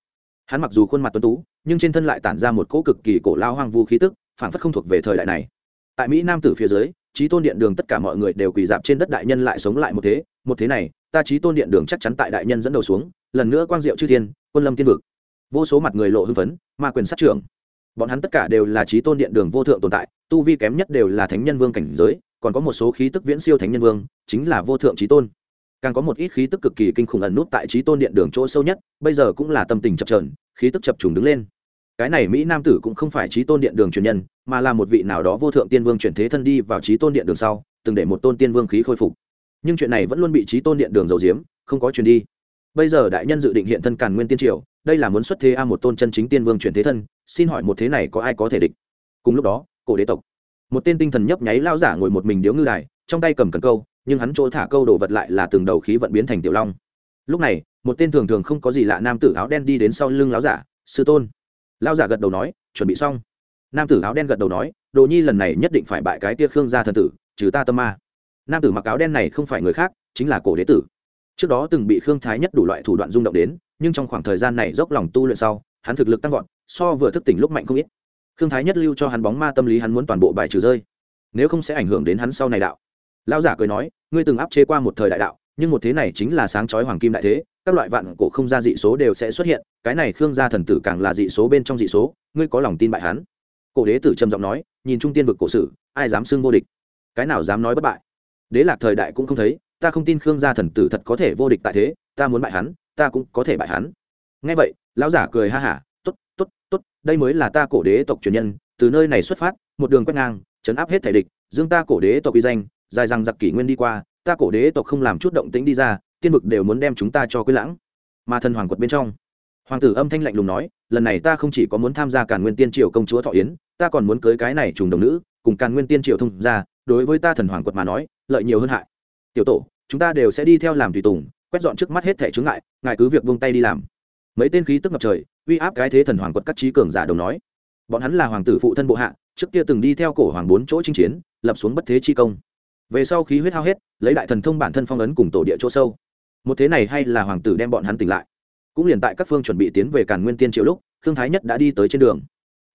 Hắn mặc dù khuôn mặt tuấn tú, nhưng trên thân lại tản ra một cỗ cực kỳ cổ lao hoang vu khí tức, phảng phất không thuộc về thời đại này. Tại mỹ nam tử phía dưới, trí tôn điện đường tất cả mọi người đều quỳ dạp trên đất đại nhân lại sống lại một thế một thế này ta trí tôn điện đường chắc chắn tại đại nhân dẫn đầu xuống, lần nữa quang diệu chư thiên, quân lâm tiên vực. Vô số mặt người lộ hưng phấn, ma quyền sát trưởng. Bọn hắn tất cả đều là trí tôn điện đường vô thượng tồn tại, tu vi kém nhất đều là thánh nhân vương cảnh giới, còn có một số khí tức viễn siêu thánh nhân vương, chính là vô thượng trí tôn. Càng có một ít khí tức cực kỳ kinh khủng ẩn nút tại trí tôn điện đường chỗ sâu nhất, bây giờ cũng là tâm tình chập trờn khí tức chập trùng đứng lên. Cái này mỹ nam tử cũng không phải trí tôn điện đường truyền nhân, mà là một vị nào đó vô thượng tiên vương chuyển thế thân đi vào trí tôn điện đường sau, từng để một tôn tiên vương khí khôi phục nhưng chuyện này vẫn luôn bị trí tôn điện đường dầu diếm, không có truyền đi. Bây giờ đại nhân dự định hiện thân càn nguyên tiên triều, đây là muốn xuất thế a một tôn chân chính tiên vương chuyển thế thân, xin hỏi một thế này có ai có thể địch? Cùng lúc đó, cổ đế tộc. Một tên tinh thần nhấp nháy lao giả ngồi một mình điếu ngư đài, trong tay cầm cần câu, nhưng hắn chỗ thả câu đồ vật lại là từng đầu khí vận biến thành tiểu long. Lúc này, một tên thường thường không có gì lạ nam tử áo đen đi đến sau lưng lão giả, sư tôn. Lao giả gật đầu nói, chuẩn bị xong. Nam tử áo đen gật đầu nói, đồ nhi lần này nhất định phải bại cái tia khương gia thần tử, trừ ta tâm ma nam tử mặc áo đen này không phải người khác, chính là cổ đế tử. Trước đó từng bị khương thái nhất đủ loại thủ đoạn rung động đến, nhưng trong khoảng thời gian này dốc lòng tu luyện sau, hắn thực lực tăng vọt, so vừa thức tỉnh lúc mạnh không ít. Khương thái nhất lưu cho hắn bóng ma tâm lý hắn muốn toàn bộ bài trừ rơi. Nếu không sẽ ảnh hưởng đến hắn sau này đạo. Lão giả cười nói, ngươi từng áp chế qua một thời đại đạo, nhưng một thế này chính là sáng chói hoàng kim đại thế, các loại vạn cổ không ra dị số đều sẽ xuất hiện, cái này khương gia thần tử càng là dị số bên trong dị số, ngươi có lòng tin bại hắn? Cổ đế tử trầm giọng nói, nhìn trung tiên vực cổ sử, ai dám xưng vô địch? Cái nào dám nói bất bại? Đế lạc thời đại cũng không thấy, ta không tin khương gia thần tử thật có thể vô địch tại thế, ta muốn bại hắn, ta cũng có thể bại hắn. Ngay vậy, lão giả cười ha hả t ố t t ố t t ố t đây mới là ta cổ đế tộc truyền nhân, từ nơi này xuất phát, một đường quét ngang, chấn áp hết thể địch, dương ta cổ đế tộc uy danh, dài rằng giặc kỷ nguyên đi qua, ta cổ đế tộc không làm chút động tĩnh đi ra, tiên vực đều muốn đem chúng ta cho quý lãng. Mà thần hoàng quật bên trong, hoàng tử âm thanh lạnh lùng nói, lần này ta không chỉ có muốn tham gia càn nguyên tiên triều công chúa thọ yến, ta còn muốn cưới cái này trùng đồng nữ, cùng càn nguyên tiên triều thông ra đối với ta thần hoàng quật mà nói lợi nhiều hơn hại. Tiểu tổ, chúng ta đều sẽ đi theo làm tùy tùng, quét dọn trước mắt hết thẻ chướng ngại, ngài cứ việc buông tay đi làm. Mấy tên khí tức ngập trời, uy áp cái thế thần hoàng quật các trí cường giả đồng nói. Bọn hắn là hoàng tử phụ thân bộ hạ, trước kia từng đi theo cổ hoàng bốn chỗ chinh chiến, lập xuống bất thế chi công. Về sau khí huyết hao hết, lấy đại thần thông bản thân phong ấn cùng tổ địa chỗ sâu. Một thế này hay là hoàng tử đem bọn hắn tỉnh lại. Cũng liền tại các phương chuẩn bị tiến về càn nguyên tiên triệu lúc thương thái nhất đã đi tới trên đường.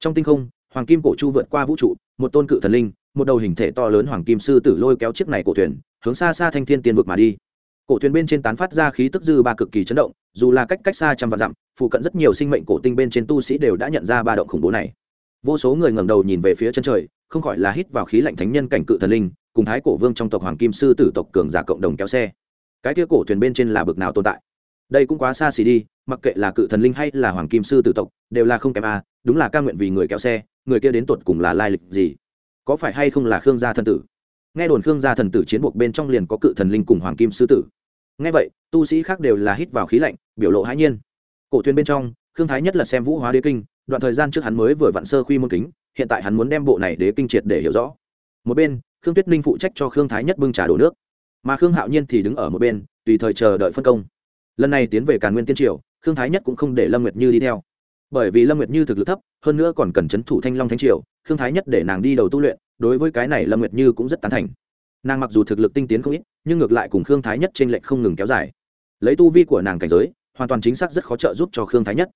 Trong tinh không, hoàng kim cổ chu vượt qua vũ trụ, một tôn cự thần linh một đầu hình thể to lớn hoàng kim sư tử lôi kéo chiếc này cổ thuyền, hướng xa xa thanh thiên tiên vực mà đi. Cổ thuyền bên trên tán phát ra khí tức dư ba cực kỳ chấn động, dù là cách cách xa trăm vạn dặm, phụ cận rất nhiều sinh mệnh cổ tinh bên trên tu sĩ đều đã nhận ra ba động khủng bố này. Vô số người ngẩng đầu nhìn về phía chân trời, không khỏi là hít vào khí lạnh thánh nhân cảnh cự thần linh, cùng thái cổ vương trong tộc hoàng kim sư tử tộc cường giả cộng đồng kéo xe. Cái kia cổ thuyền bên trên là bực nào tồn tại? Đây cũng quá xa xỉ đi, mặc kệ là cự thần linh hay là hoàng kim sư tử tộc, đều là không kém a, đúng là ca nguyện vì người kéo xe, người kia đến tột cùng là lai lịch gì? Có phải hay không là khương gia thần tử? Nghe đồn khương gia thần tử chiến buộc bên trong liền có cự thần linh cùng hoàng kim sư tử. Nghe vậy, tu sĩ khác đều là hít vào khí lạnh, biểu lộ hãi nhiên. Cổ thuyền bên trong, khương thái nhất là xem vũ hóa đế kinh, đoạn thời gian trước hắn mới vừa vặn sơ khuy môn kính, hiện tại hắn muốn đem bộ này đế kinh triệt để hiểu rõ. Một bên, khương tuyết ninh phụ trách cho khương thái nhất bưng trà đổ nước, mà khương hạo nhiên thì đứng ở một bên, tùy thời chờ đợi phân công. Lần này tiến về càn nguyên tiên triều, khương thái nhất cũng không để lâm nguyệt như đi theo. Bởi vì lâm nguyệt như thực lực thấp, hơn nữa còn cần c h ấ n thủ thanh long thánh triều khương thái nhất để nàng đi đầu tu luyện, đối với cái này lâm nguyệt như cũng rất tán thành. Nàng mặc dù thực lực tinh tiến không ít, nhưng ngược lại cùng khương thái nhất t r ê n lệch không ngừng kéo dài. Lấy tu vi của nàng cảnh giới, hoàn toàn chính xác rất khó trợ giúp cho khương thái nhất.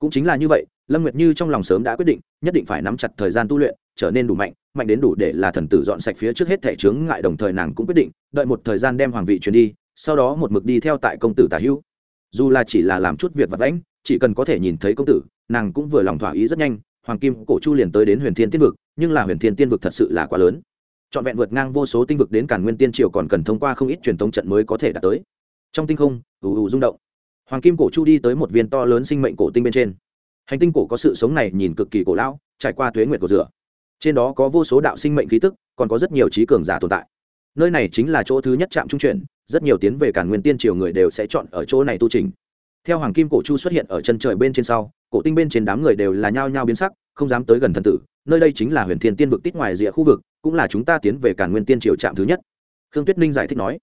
Cũng chính là như vậy, lâm nguyệt như trong lòng sớm đã quyết định, nhất định phải nắm chặt thời gian tu luyện, trở nên đủ mạnh mạnh đến đủ để là thần tử dọn sạch phía trước hết thẻ chướng ngại đồng thời nàng cũng quyết định, đợi một thời gian đem hoàng vị truyền đi, sau đó một mực đi theo tại công tử tả hữu. Dù là chỉ là làm chút việc vật lãnh chỉ cần có thể nhìn thấy công tử, nàng cũng vừa lòng thỏa ý rất nhanh hoàng kim cổ chu liền tới đến huyền thiên tiên vực, nhưng là huyền thiên tiên vực thật sự là quá lớn. Trọn vẹn vượt ngang vô số tinh vực đến cản nguyên tiên triều còn cần thông qua không ít truyền thống trận mới có thể đạt tới. Trong tinh không, ù ù rung động. Hoàng kim cổ chu đi tới một viên to lớn sinh mệnh cổ tinh bên trên. Hành tinh cổ có sự sống này nhìn cực kỳ cổ lão, trải qua tuế nguyệt của rửa. Trên đó có vô số đạo sinh mệnh khí tức, còn có rất nhiều trí cường giả tồn tại. Nơi này chính là chỗ thứ nhất trạm trung chuyển, rất nhiều tiến về cản nguyên tiên triều người đều sẽ chọn ở chỗ này tu trình theo hoàng kim cổ chu xuất hiện ở chân trời bên trên sau, cổ tinh bên trên đám người đều là nhao nhao biến sắc, không dám tới gần thần tử, nơi đây chính là huyền thiên tiên vực tít ngoài rìa khu vực, cũng là chúng ta tiến về cả nguyên tiên triều trạm thứ nhất. Khương tuyết ninh giải thích nói.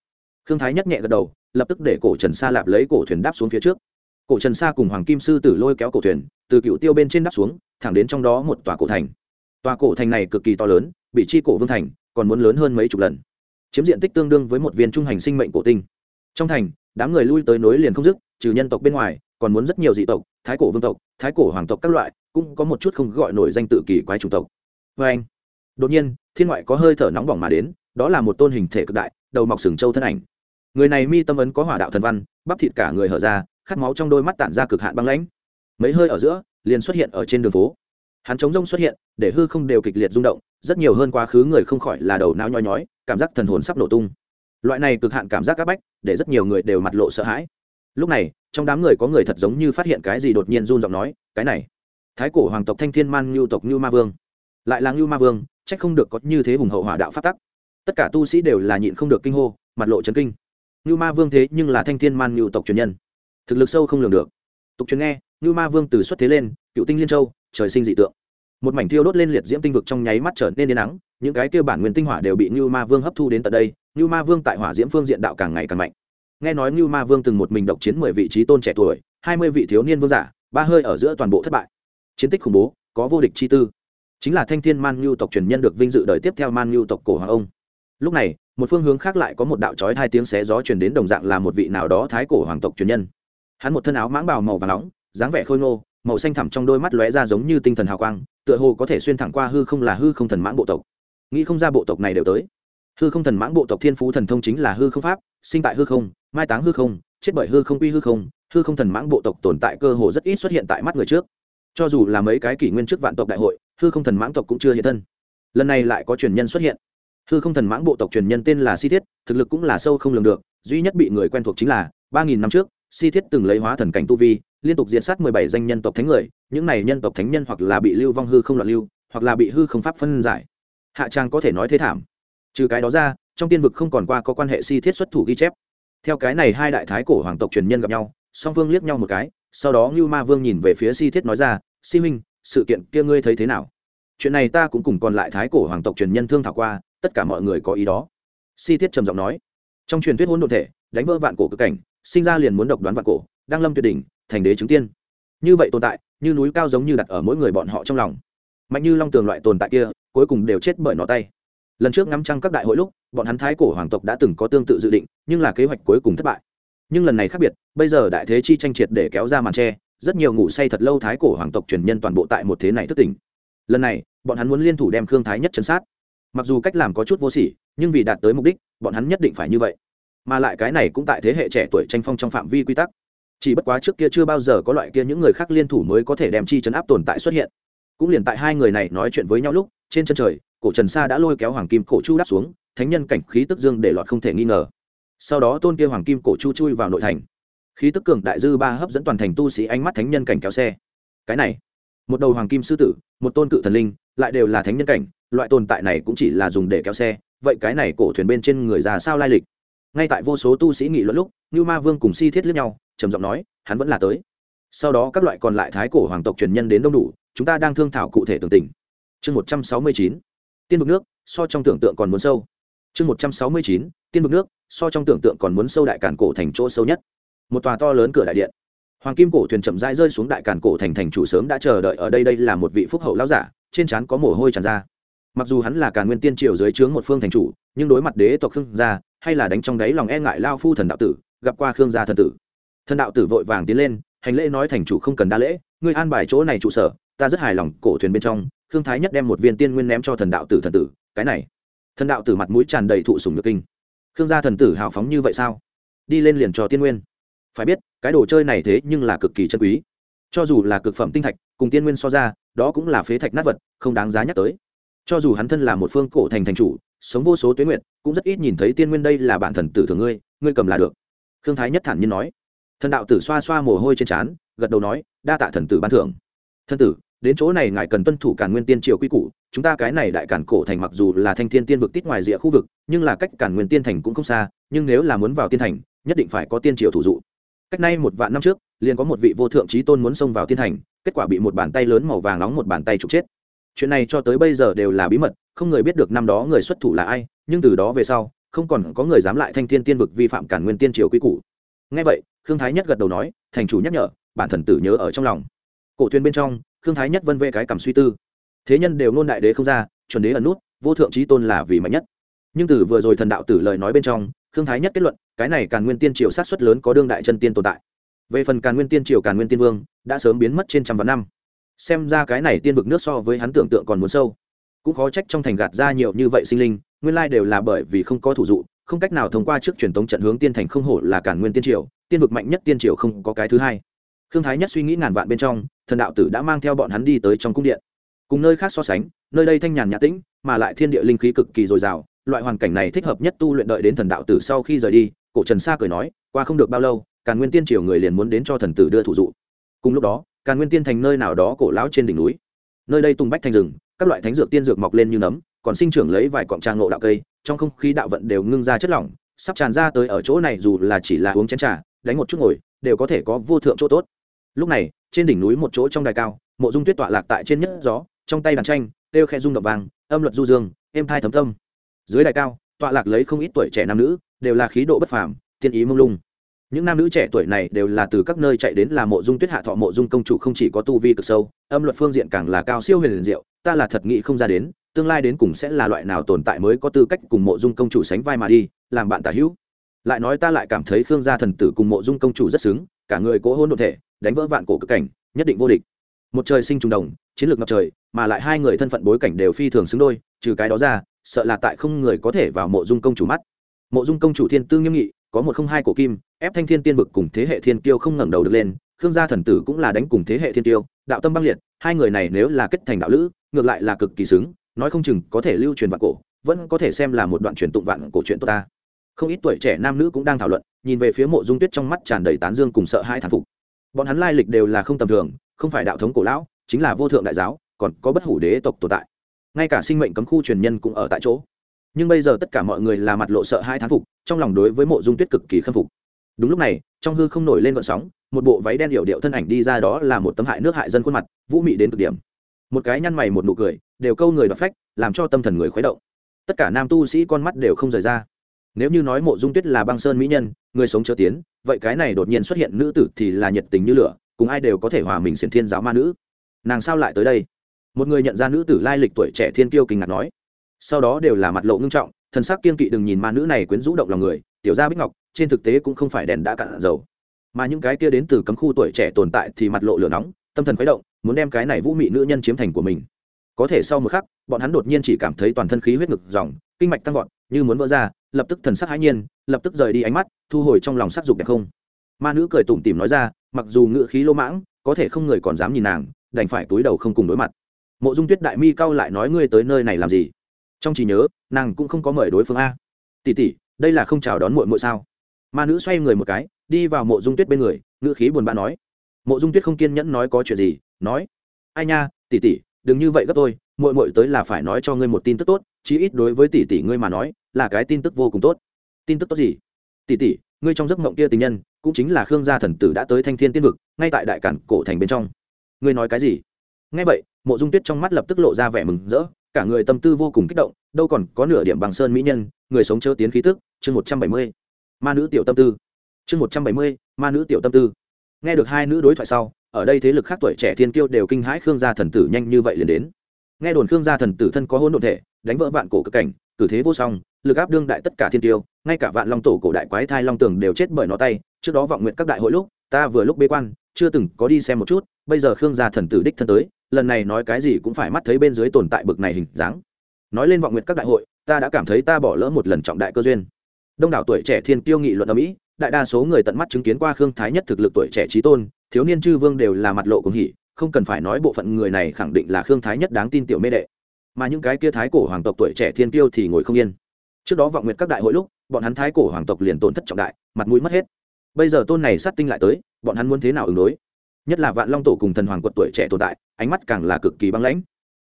Khương thái nhất nhẹ gật đầu, lập tức để cổ trần sa lạp lấy cổ thuyền đáp xuống phía trước. Cổ trần sa cùng hoàng kim sư tử lôi kéo cổ thuyền, từ cựu tiêu bên trên đáp xuống, thẳng đến trong đó một tòa cổ thành. Tòa cổ thành này cực kỳ to lớn, bị chi cổ vương thành, còn muốn lớn hơn mấy chục lần. Chiếm diện tích tương đương với một viên trung hành sinh mệnh cổ tinh. Trong thành, đám người lui tới nối liền không dứt trừ nhân tộc bên ngoài, còn muốn rất nhiều dị tộc, thái cổ vương tộc, thái cổ hoàng tộc các loại, cũng có một chút không gọi nổi danh tự kỳ quái chủng tộc. Vê anh, đột nhiên, thiên ngoại có hơi thở nóng bỏng mà đến, đó là một tôn hình thể cực đại, đầu mọc sừng châu thân ảnh. Người này mi tâm ấn có hỏa đạo thần văn, bắp thịt cả người hở ra, khát máu trong đôi mắt tản ra cực hạn băng lãnh. Mấy hơi ở giữa, liền xuất hiện ở trên đường phố. Hắn chống rông xuất hiện, để hư không đều kịch liệt rung động, rất nhiều hơn quá khứ người không khỏi là đầu não nhói nhói, cảm giác thần hồn sắp nổ tung. Loại này cực hạn cảm giác áp bách, để rất nhiều người đều mặt lộ sợ hãi lúc này, trong đám người có người thật giống như phát hiện cái gì đột nhiên run giọng nói, cái này, thái cổ hoàng tộc thanh thiên man ngưu tộc ngưu ma vương. Lại là ngưu ma vương c h ắ c không được có như thế hùng hậu hỏa đạo phát tắc. Tất cả tu sĩ đều là nhịn không được kinh hô, mặt lộ trấn kinh. Ngưu ma vương thế nhưng là thanh thiên man ngưu tộc truyền nhân. Thực lực sâu không lường được. Tục truyền nghe, ngưu ma vương từ xuất thế lên, cựu tinh liên châu, trời sinh dị tượng. Một mảnh thiêu đốt lên liệt diễm tinh vực trong nháy mắt trở nên đến nắng, những cái kia bản nguyên tinh hỏa đều bị ngưu ma vương hấp thu đến tận đây, ngưu ma vương tại hỏa diễm phương diện đạo càng ngày càng mạnh nghe nói như ma vương từng một mình độc chiến mười vị trí tôn trẻ tuổi, hai mươi vị thiếu niên vương giả, ba hơi ở giữa toàn bộ thất bại. Chiến tích khủng bố, có vô địch chi tư. Chính là thanh thiên man ngưu tộc truyền nhân được vinh dự đời tiếp theo man ngưu tộc cổ hoàng ông. Lúc này, một phương hướng khác lại có một đạo trói hai tiếng xé gió truyền đến đồng dạng là một vị nào đó thái cổ hoàng tộc truyền nhân. Hắn một thân áo mãng bào màu và nóng, dáng vẻ khôi ngô, màu xanh thẳm trong đôi mắt lóe ra giống như tinh thần hào quang, tựa hồ có thể xuyên thẳng qua hư không là hư không thần mãng bộ tộc. Nghĩ không ra bộ tộc này đều tới hư không thần mãng bộ tộc thiên phú thần thông chính là hư không pháp, sinh tại hư không, mai táng hư không, chết bởi hư không quy hư không hư không thần mãng bộ tộc tồn tại cơ hồ rất ít xuất hiện tại mắt người trước. Cho dù là mấy cái kỷ nguyên trước vạn tộc đại hội, hư không thần mãng tộc cũng chưa hiện thân. Lần này lại có truyền nhân xuất hiện. Hư không thần mãng bộ tộc truyền nhân tên là si thiết, thực lực cũng là sâu không lường được, duy nhất bị người quen thuộc chính là ba nghìn năm trước, si thiết từng lấy hóa thần cảnh tu vi, liên tục diện sát mười bảy danh nhân tộc thánh người, những này nhân tộc thánh nhân hoặc là bị lưu vong hư không loạn lưu, hoặc là bị hư không pháp phân giải. Hạ trang có thể nói thế thảm trừ cái đó ra, trong tiên vực không còn qua có quan hệ si thiết xuất thủ ghi chép. Theo cái này hai đại thái cổ hoàng tộc truyền nhân gặp nhau, song phương liếc nhau một cái, sau đó ngưu ma vương nhìn về phía si thiết nói ra, si minh sự kiện kia ngươi thấy thế nào? Chuyện này ta cũng cùng còn lại thái cổ hoàng tộc truyền nhân thương thảo qua, tất cả mọi người có ý đó. Si thiết trầm giọng nói. Trong truyền thuyết hỗn độn thể, đánh vỡ vạn cổ cực cảnh, sinh ra liền muốn độc đoán vạn cổ, đang lâm tuyệt đỉnh, thành đế chứng tiên. Như vậy tồn tại, như núi cao giống như đặt ở mỗi người bọn họ trong lòng. Mạnh như long tường loại tồn tại kia, cuối cùng đều chết bởi nó tay lần trước ngắm trăng các đại hội lúc, bọn hắn thái cổ hoàng tộc đã từng có tương tự dự định, nhưng là kế hoạch cuối cùng thất bại. Nhưng lần này khác biệt, bây giờ đại thế chi tranh triệt để kéo ra màn tre, rất nhiều ngủ say thật lâu thái cổ hoàng tộc truyền nhân toàn bộ tại một thế này thất tỉnh. Lần này, bọn hắn muốn liên thủ đem khương thái nhất chấn sát. Mặc dù cách làm có chút vô sỉ, nhưng vì đạt tới mục đích, bọn hắn nhất định phải như vậy. Mà lại cái này cũng tại thế hệ trẻ tuổi tranh phong trong phạm vi quy tắc. Chỉ bất quá trước kia chưa bao giờ có loại kia những người khác liên thủ mới có thể đem chi chấn áp tồn tại xuất hiện cũng liền tại hai người này nói chuyện với nhau lúc, trên chân trời, cổ trần sa đã lôi kéo hoàng kim cổ chu đáp xuống, thánh nhân cảnh khí tức dương để lọt không thể nghi ngờ. Sau đó tôn kia hoàng kim cổ chu chui vào nội thành. Khí tức cường đại dư ba hấp dẫn toàn thành tu sĩ ánh mắt thánh nhân cảnh kéo xe. Cái này, một đầu hoàng kim sư tử, một tôn cự thần linh, lại đều là thánh nhân cảnh, loại tồn tại này cũng chỉ là dùng để kéo xe, vậy cái này cổ thuyền bên trên người già sao lai lịch? Ngay tại vô số tu sĩ nghị luận lúc như ma vương cùng si thiết lướt nhau, trầm giọng nói, hắn vẫn là tới. Sau đó các loại còn lại thái cổ hoàng tộc truyền nhân đến đông đủ chúng ta đang thương thảo cụ thể tường tình chương một trăm sáu mươi chín, tiên vực nước, so trong tưởng tượng còn muốn sâu. Chương một trăm sáu mươi chín, tiên vực nước, so trong tưởng tượng còn muốn sâu đại cản cổ thành chỗ sâu nhất. Một tòa to lớn cửa đại điện. Hoàng kim cổ thuyền chậm rãi rơi xuống đại cản cổ thành thành chủ sớm đã chờ đợi ở đây đây là một vị phúc hậu lão giả, trên trán có mồ hôi tràn ra. Mặc dù hắn là càn nguyên tiên triều dưới trướng một phương thành chủ, nhưng đối mặt đế tộc khương gia, hay là đánh trong đáy lòng e ngại lao phu thần đạo tử, gặp qua khương gia thần tử. Thần đạo tử vội vàng tiến lên, hành lễ nói thành chủ không cần đa lễ, ngươi an bài chỗ này trụ sở ta rất hài lòng cổ thuyền bên trong, khương thái nhất đem một viên tiên nguyên ném cho thần đạo tử thần tử, cái này. Thần đạo tử mặt mũi tràn đầy thụ sùng được kinh. Khương gia thần tử hào phóng như vậy sao? Đi lên liền cho tiên nguyên. Phải biết, cái đồ chơi này thế nhưng là cực kỳ chân quý. Cho dù là cực phẩm tinh thạch, cùng tiên nguyên so ra, đó cũng là phế thạch nát vật, không đáng giá nhắc tới. Cho dù hắn thân là một phương cổ thành thành chủ, sống vô số tuyến nguyện cũng rất ít nhìn thấy tiên nguyên đây là bản thần tử thường ngươi ngươi cầm là được. Khương thái nhất thản nhiên nói. Thần đạo tử xoa xoa mồ hôi trên trán, gật đầu nói, đa tạ thần tử ban thưởng. Thần tử đến chỗ này ngài cần tuân thủ cản nguyên tiên triều quy củ, chúng ta cái này đại cản cổ thành mặc dù là thanh thiên tiên vực tít ngoài rìa khu vực, nhưng là cách cản nguyên tiên thành cũng không xa, nhưng nếu là muốn vào tiên thành, nhất định phải có tiên triều thủ dụ. Cách nay một vạn năm trước, liền có một vị vô thượng trí tôn muốn xông vào tiên thành, kết quả bị một bàn tay lớn màu vàng nóng một bàn tay trục chết. Chuyện này cho tới bây giờ đều là bí mật, không người biết được năm đó người xuất thủ là ai, nhưng từ đó về sau, không còn có người dám lại thanh thiên tiên vực vi phạm cản nguyên tiên triều quy củ. Ngay vậy, khương thái nhất gật đầu nói, thành chủ nhắc nhở, bản thần tử nhớ ở trong lòng. Cổ thuyền bên trong khương thái nhất vân vê cái cảm suy tư. Thế nhân đều nôn đại đế không ra, chuẩn đế ẩn nút, vô thượng trí tôn là vì mạnh nhất. Nhưng từ vừa rồi thần đạo tử lời nói bên trong, khương thái nhất kết luận, cái này càn nguyên tiên triều sát xuất lớn có đương đại chân tiên tồn tại. Về phần càn nguyên tiên triều, càn nguyên tiên vương, đã sớm biến mất trên trăm vạn năm. Xem ra cái này tiên vực nước so với hắn tưởng tượng còn muốn sâu. Cũng khó trách trong thành gạt ra nhiều như vậy sinh linh, nguyên lai đều là bởi vì không có thủ dụ, không cách nào thông qua trước truyền thống trận hướng tiên thành không hổ là cản nguyên tiên triều, tiên vực mạnh nhất tiên triều không có cái thứ hai. Thương thái nhất suy nghĩ ngàn vạn bên trong thần đạo tử đã mang theo bọn hắn đi tới trong cung điện. Cùng nơi khác so sánh, nơi đây thanh nhàn nhã tĩnh, mà lại thiên địa linh khí cực kỳ dồi dào, loại hoàn cảnh này thích hợp nhất tu luyện đợi đến thần đạo tử sau khi rời đi, cổ trần sa cười nói, qua không được bao lâu, càn nguyên tiên triều người liền muốn đến cho thần tử đưa thủ dụ. Cùng lúc đó, càn nguyên tiên thành nơi nào đó cổ lão trên đỉnh núi. Nơi đây tung bách thành rừng, các loại thánh dược tiên dược mọc lên như nấm, còn sinh trưởng lấy vài cọng trang ngộ đạo cây, trong không khí đạo vận đều ngưng ra chất lỏng, sắp tràn ra tới ở chỗ này dù là chỉ là uống chén trà, đánh một chút ngồi, đều có thể có vô thượng chỗ tốt lúc này, trên đỉnh núi một chỗ trong đài cao, mộ dung tuyết tọa lạc tại trên nhất gió, trong tay đàn tranh têu khe rung đập vàng âm luật du dương, êm thai thấm tâm dưới đài cao, tọa lạc lấy không ít tuổi trẻ nam nữ, đều là khí độ bất phàm tiên ý mông lung. Những nam nữ trẻ tuổi này đều là từ các nơi chạy đến là mộ dung tuyết hạ thọ mộ dung công chủ không chỉ có tu vi cực sâu, âm luật phương diện càng là cao siêu huyền diệu, ta là thật nghĩ không ra đến, tương lai đến cùng sẽ là loại nào tồn tại mới có tư cách cùng mộ dung công chủ sánh vai mà đi, làm bạn tả hữu. Lại nói ta lại cảm thấy khương gia thần tử cùng mộ dung công chủ rất xứng cả người cố hôn đột thể, đánh vỡ vạn cổ cực cảnh, nhất định vô địch. Một trời sinh trùng đồng, chiến lược ngập trời, mà lại hai người thân phận bối cảnh đều phi thường xứng đôi, trừ cái đó ra, sợ là tại không người có thể vào mộ dung công chủ mắt. Mộ dung công chủ thiên tư nghiêm nghị, có một không hai cổ kim, ép thanh thiên tiên vực cùng thế hệ thiên kiêu không ngẩng đầu được lên, khương gia thần tử cũng là đánh cùng thế hệ thiên tiêu đạo tâm băng liệt, hai người này nếu là kết thành đạo lữ, ngược lại là cực kỳ xứng, nói không chừng có thể lưu truyền vạn cổ, vẫn có thể xem là một đoạn truyền tụng vạn cổ chuyện tốt ta. Không ít tuổi trẻ nam nữ cũng đang thảo luận nhìn về phía mộ dung tuyết trong mắt tràn đầy tán dương cùng sợ hai thán phục. Bọn hắn lai lịch đều là không tầm thường, không phải đạo thống cổ lão, chính là vô thượng đại giáo, còn có bất hủ đế tộc tồn tại. Ngay cả sinh mệnh cấm khu truyền nhân cũng ở tại chỗ. Nhưng bây giờ tất cả mọi người là mặt lộ sợ hai thán phục, trong lòng đối với mộ dung tuyết cực kỳ khâm phục. Đúng lúc này, trong hư không nổi lên vận sóng, một bộ váy đen điệu điệu thân ảnh đi ra đó là một tấm hại nước hại dân khuôn mặt, vũ mị đến cực điểm. Một cái nhăn mày một nụ cười, đều câu người đoạt phách, làm cho tâm thần người khuấy động. Tất cả nam tu sĩ con mắt đều không rời ra nếu như nói mộ dung tuyết là băng sơn mỹ nhân, người sống chớ tiến, vậy cái này đột nhiên xuất hiện nữ tử thì là nhiệt tình như lửa, cùng ai đều có thể hòa mình xiển thiên giáo ma nữ. Nàng sao lại tới đây? Một người nhận ra nữ tử lai lịch tuổi trẻ thiên kiêu kinh ngạc nói. Sau đó đều là mặt lộ ngưng trọng, thần sắc kiên kỵ đừng nhìn ma nữ này quyến rũ động lòng người, tiểu gia bích ngọc, trên thực tế cũng không phải đèn đã cạn dầu. Mà những cái kia đến từ cấm khu tuổi trẻ tồn tại thì mặt lộ lửa nóng, tâm thần khuấy động, muốn đem cái này vũ mị nữ nhân chiếm thành của mình. Có thể sau một khắc, bọn hắn đột nhiên chỉ cảm thấy toàn thân khí huyết ngực dòng, kinh mạch tăng vọt, như muốn vỡ ra lập tức thần sắc hãi nhiên, lập tức rời đi ánh mắt, thu hồi trong lòng sắc dục đẹp không. Ma nữ cười tủm tỉm nói ra, mặc dù ngựa khí lô mãng, có thể không người còn dám nhìn nàng, đành phải túi đầu không cùng đối mặt. Mộ dung tuyết đại mi cao lại nói ngươi tới nơi này làm gì? Trong trí nhớ, nàng cũng không có mời đối phương a. Tỷ tỷ, đây là không chào đón muội muội sao? Ma nữ xoay người một cái, đi vào mộ dung tuyết bên người, ngữ khí buồn bã nói. Mộ dung tuyết không kiên nhẫn nói có chuyện gì, nói. Ai nha, tỷ tỷ, đừng như vậy gấp tôi, muội muội tới là phải nói cho ngươi một tin tức tốt, chí ít đối với tỷ tỷ ngươi mà nói là cái tin tức vô cùng tốt. Tin tức tốt gì? Tỷ tỷ, ngươi trong giấc mộng kia tình nhân, cũng chính là khương gia thần tử đã tới thanh thiên tiên vực, ngay tại đại cản cổ thành bên trong. Ngươi nói cái gì? Nghe vậy, mộ dung tuyết trong mắt lập tức lộ ra vẻ mừng rỡ, cả người tâm tư vô cùng kích động, đâu còn có nửa điểm bằng sơn mỹ nhân, người sống chớ tiến khí tức, chương một trăm bảy mươi. Ma nữ tiểu tâm tư. Chương một trăm bảy mươi, ma nữ tiểu tâm tư. Nghe được hai nữ đối thoại sau, ở đây thế lực khác tuổi trẻ thiên kiêu đều kinh hãi khương gia thần tử nhanh như vậy liền đến. Nghe đồn khương gia thần tử thân có hôn độn thể, đánh vỡ vạn cổ cực cảnh cử thế vô song, lực áp đương đại tất cả thiên tiêu, ngay cả vạn long tổ cổ đại quái thai long tường đều chết bởi nó tay, trước đó vọng nguyện các đại hội lúc, ta vừa lúc bế quan, chưa từng có đi xem một chút, bây giờ khương gia thần tử đích thân tới, lần này nói cái gì cũng phải mắt thấy bên dưới tồn tại bực này hình dáng. Nói lên vọng nguyện các đại hội, ta đã cảm thấy ta bỏ lỡ một lần trọng đại cơ duyên. Đông đảo tuổi trẻ thiên tiêu nghị luận ở mỹ, đại đa số người tận mắt chứng kiến qua khương thái nhất thực lực tuổi trẻ trí tôn, thiếu niên chư vương đều là mặt lộ cùng hỉ, không cần phải nói bộ phận người này khẳng định là khương thái nhất đáng tin tiểu mê đệ mà những cái kia thái cổ hoàng tộc tuổi trẻ thiên tiêu thì ngồi không yên. Trước đó vọng nguyệt các đại hội lúc, bọn hắn thái cổ hoàng tộc liền tổn thất trọng đại, mặt mũi mất hết. Bây giờ tôn này sát tinh lại tới, bọn hắn muốn thế nào ứng đối? Nhất là vạn long tổ cùng thần hoàng quật tuổi trẻ tồn tại, ánh mắt càng là cực kỳ băng lãnh.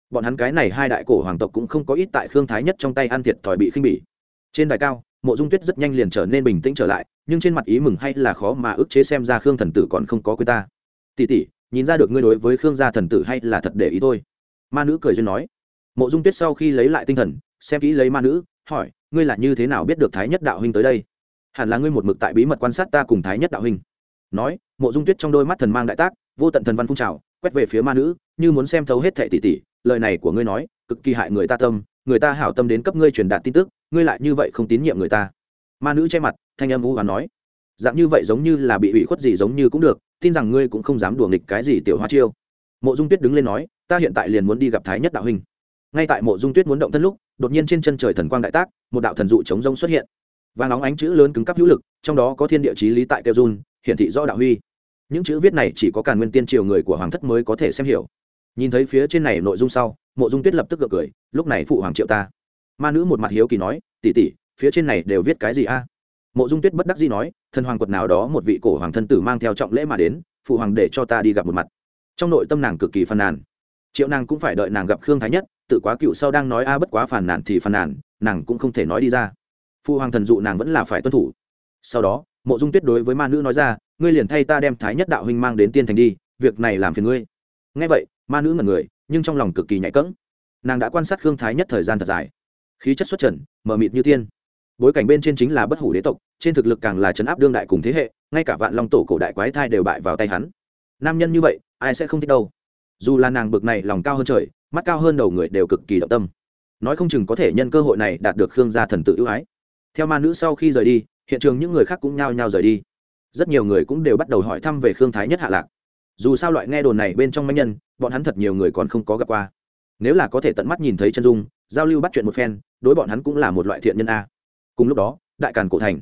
Bọn hắn cái này hai đại cổ hoàng tộc cũng không có ít tại khương thái nhất trong tay ăn thiệt thòi bị khinh bỉ. Trên đài cao, mộ dung tuyết rất nhanh liền trở nên bình tĩnh trở lại, nhưng trên mặt ý mừng hay là khó mà ức chế xem ra khương thần tử còn không có quê ta. Tỉ tỉ nhìn ra được ngươi đối với khương gia thần tử hay là thật để ý thôi. Ma nữ cười duyên nói mộ dung tuyết sau khi lấy lại tinh thần, xem kỹ lấy ma nữ, hỏi, ngươi là như thế nào biết được thái nhất đạo huynh tới đây? Hẳn là ngươi một mực tại bí mật quan sát ta cùng thái nhất đạo huynh. Nói, mộ dung tuyết trong đôi mắt thần mang đại tác, vô tận thần văn phun trào, quét về phía ma nữ, như muốn xem thấu hết thệ tỷ tỷ lời này của ngươi nói, cực kỳ hại người ta tâm, người ta hảo tâm đến cấp ngươi truyền đạt tin tức, ngươi lại như vậy không tín nhiệm người ta. Ma nữ che mặt, thanh âm u và nói, dạng như vậy giống như là bị ủy khuất gì giống như cũng được, tin rằng ngươi cũng không dám đùa nghịch cái gì tiểu hoa chiêu. Mộ dung tuyết đứng lên nói, ta hiện tại liền muốn đi gặp thái nhất đạo huynh ngay tại mộ dung tuyết muốn động thân lúc, đột nhiên trên chân trời thần quang đại tác, một đạo thần dụ chống rông xuất hiện. Và nóng ánh chữ lớn cứng cắp hữu lực, trong đó có thiên địa chí lý tại kêu dun hiển thị do đạo huy. Những chữ viết này chỉ có càn nguyên tiên triều người của hoàng thất mới có thể xem hiểu. Nhìn thấy phía trên này nội dung sau, mộ dung tuyết lập tức gượng cười, lúc này phụ hoàng triệu ta. Ma nữ một mặt hiếu kỳ nói tỉ tỉ phía trên này đều viết cái gì a? Mộ dung tuyết bất đắc dĩ nói, thần hoàng quật nào đó một vị cổ hoàng thân tử mang theo trọng lễ mà đến, phụ hoàng để cho ta đi gặp một mặt. Trong nội tâm nàng cực kỳ phàn nàn. Triệu nàng cũng phải đợi nàng gặp khương thái nhất tự quá cựu sau đang nói a bất quá phàn nàn thì phàn nàn, nàng cũng không thể nói đi ra. Phụ hoàng thần dụ nàng vẫn là phải tuân thủ. Sau đó, mộ dung tuyết đối với ma nữ nói ra, ngươi liền thay ta đem thái nhất đạo huynh mang đến tiên thành đi, việc này làm phiền ngươi. Ngay vậy, ma nữ ngẩn người, nhưng trong lòng cực kỳ nhạy cẫng. Nàng đã quan sát khương thái nhất thời gian thật dài. Khí chất xuất trần, mờ mịt như tiên. Bối cảnh bên trên chính là bất hủ đế tộc, trên thực lực càng là chấn áp đương đại cùng thế hệ, ngay cả vạn long tổ cổ đại quái thai đều bại vào tay hắn. Nam nhân như vậy, ai sẽ không thích đâu. Dù là nàng bực này lòng cao hơn trời mắt cao hơn đầu người đều cực kỳ động tâm. Nói không chừng có thể nhân cơ hội này đạt được khương gia thần tự ưu ái. Theo ma nữ sau khi rời đi, hiện trường những người khác cũng nhao nhao rời đi. Rất nhiều người cũng đều bắt đầu hỏi thăm về khương thái nhất hạ lạc. Dù sao loại nghe đồn này bên trong manh nhân, bọn hắn thật nhiều người còn không có gặp qua. Nếu là có thể tận mắt nhìn thấy chân dung, giao lưu bắt chuyện một phen, đối bọn hắn cũng là một loại thiện nhân a. Cùng lúc đó, đại càn cổ thành,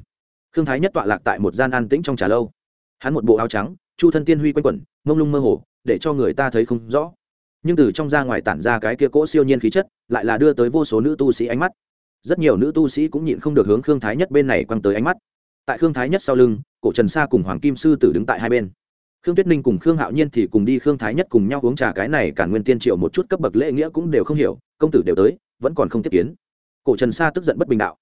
khương thái nhất tọa lạc tại một gian an tĩnh trong trà lâu. Hắn một bộ áo trắng, chu thân tiên huy quanh quẩn, mông lung mơ hồ, để cho người ta thấy không rõ nhưng từ trong ra ngoài tản ra cái kia cỗ siêu nhiên khí chất, lại là đưa tới vô số nữ tu sĩ ánh mắt. Rất nhiều nữ tu sĩ cũng nhịn không được hướng khương thái nhất bên này quăng tới ánh mắt. Tại khương thái nhất sau lưng, cổ trần sa cùng hoàng kim sư tử đứng tại hai bên. Khương tuyết ninh cùng khương hạo nhiên thì cùng đi khương thái nhất cùng nhau uống trà, cái này cả nguyên tiên triệu một chút cấp bậc lễ nghĩa cũng đều không hiểu, công tử đều tới, vẫn còn không tiếp kiến. Cổ trần sa tức giận bất bình đạo.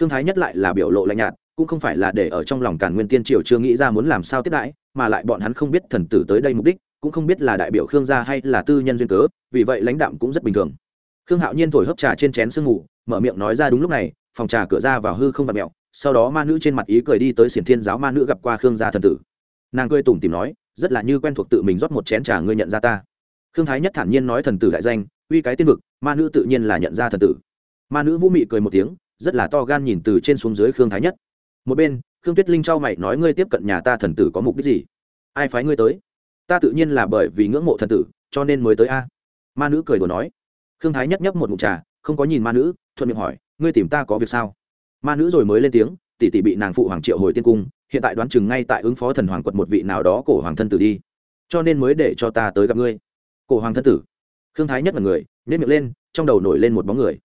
Khương thái nhất lại là biểu lộ lạnh nhạt, cũng không phải là để ở trong lòng càn nguyên tiên triều chưa nghĩ ra muốn làm sao tiếp đãi, mà lại bọn hắn không biết thần tử tới đây mục đích cũng không biết là đại biểu khương gia hay là tư nhân duyên cớ, vì vậy lãnh đạm cũng rất bình thường. Khương hạo nhiên thổi hấp trà trên chén sương ngủ mở miệng nói ra đúng lúc này, phòng trà cửa ra vào hư không vặt mẹo, sau đó ma nữ trên mặt ý cười đi tới xiển thiên giáo ma nữ gặp qua khương gia thần tử. Nàng cười tủm tìm nói, rất là như quen thuộc tự mình rót một chén trà ngươi nhận ra ta. Khương thái nhất thản nhiên nói thần tử đại danh, uy cái tiên vực, ma nữ tự nhiên là nhận ra thần tử. Ma nữ vũ mị cười một tiếng, rất là to gan nhìn từ trên xuống dưới khương thái nhất. Một bên, khương tuyết linh trao mày nói ngươi tiếp cận nhà ta thần tử có mục đích gì? Ai phái ngươi tới? Ta tự nhiên là bởi vì ngưỡng mộ thần tử, cho nên mới tới a. Ma nữ cười đùa nói. Khương thái nhất nhấp một mục trà, không có nhìn ma nữ, thuận miệng hỏi, ngươi tìm ta có việc sao? Ma nữ rồi mới lên tiếng, tỷ tỷ bị nàng phụ hoàng triệu hồi tiên cung, hiện tại đoán chừng ngay tại ứng phó thần hoàng quật một vị nào đó cổ hoàng thân tử đi, cho nên mới để cho ta tới gặp ngươi. Cổ hoàng thân tử? Khương thái nhất là người nên miệng lên, trong đầu nổi lên một bóng người.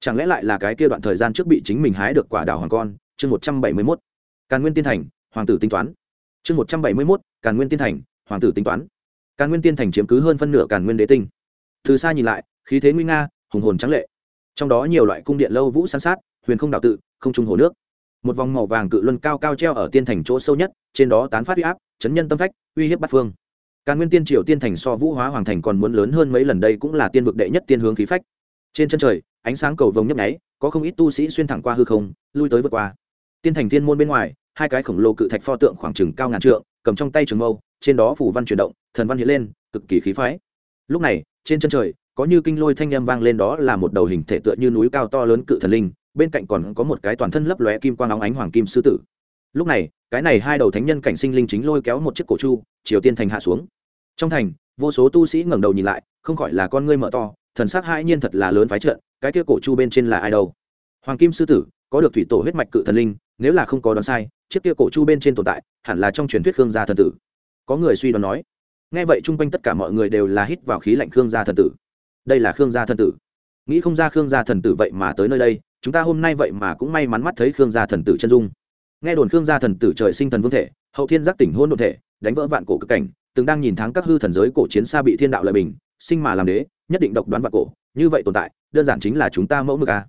Chẳng lẽ lại là cái kia đoạn thời gian trước bị chính mình hái được quả đào hoàng con? Chương một trăm bảy mươi mốt. Càn nguyên tiên thành, hoàng tử tính toán. Chương một trăm bảy mươi mốt. Càn nguyên tiên thành hoàng tử tính toán. Càn nguyên tiên thành chiếm cứ hơn phân nửa càn nguyên đế tinh. Từ xa nhìn lại, khí thế nguy nga, hùng hồn trắng lệ. Trong đó nhiều loại cung điện lâu vũ san sát, huyền không đạo tự, không trung hồ nước. Một vòng màu vàng cự luân cao cao treo ở tiên thành chỗ sâu nhất, trên đó tán phát uy áp, chấn nhân tâm phách, uy hiếp bát phương. Càn nguyên tiên triều tiên thành so vũ hóa hoàng thành còn muốn lớn hơn mấy lần đây cũng là tiên vực đệ nhất tiên hướng khí phách. Trên chân trời, ánh sáng cầu vồng nhấp nháy, có không ít tu sĩ xuyên thẳng qua hư không, lui tới vượt qua. Tiên thành tiên môn bên ngoài, hai cái khổng lồ cự thạch pho tượng khoảng chừng cao ngàn trượng, cầm trong tay trường mâu trên đó phủ văn chuyển động, thần văn hiện lên, cực kỳ khí phái. Lúc này, trên chân trời, có như kinh lôi thanh â m vang lên đó là một đầu hình thể tựa như núi cao to lớn cự thần linh, bên cạnh còn có một cái toàn thân lấp lóe kim quang óng ánh hoàng kim sư tử. Lúc này, cái này hai đầu thánh nhân cảnh sinh linh chính lôi kéo một chiếc cổ chu, triều tiên thành hạ xuống. Trong thành, vô số tu sĩ ngẩng đầu nhìn lại, không khỏi là con ngươi mở to, thần sắc hai nhiên thật là lớn phái trợn, cái kia cổ chu bên trên là ai đâu? Hoàng kim sư tử, có được thủy tổ huyết mạch cự thần linh, nếu là không có đoán sai, chiếc kia cổ chu bên trên tồn tại, hẳn là trong truyền thuyết khương gia thần tử có người suy đoán nói. Nghe vậy chung quanh tất cả mọi người đều là hít vào khí lạnh khương gia thần tử. Đây là khương gia thần tử. Nghĩ không ra khương gia thần tử vậy mà tới nơi đây, chúng ta hôm nay vậy mà cũng may mắn mắt thấy khương gia thần tử chân dung. Nghe đồn khương gia thần tử trời sinh thần vương thể, hậu thiên giác tỉnh hôn đ thể, đánh vỡ vạn cổ cực cảnh, từng đang nhìn thắng các hư thần giới cổ chiến xa bị thiên đạo lợi bình, sinh mà làm đế, nhất định độc đoán vạn cổ, như vậy tồn tại, đơn giản chính là chúng ta mẫu mực a.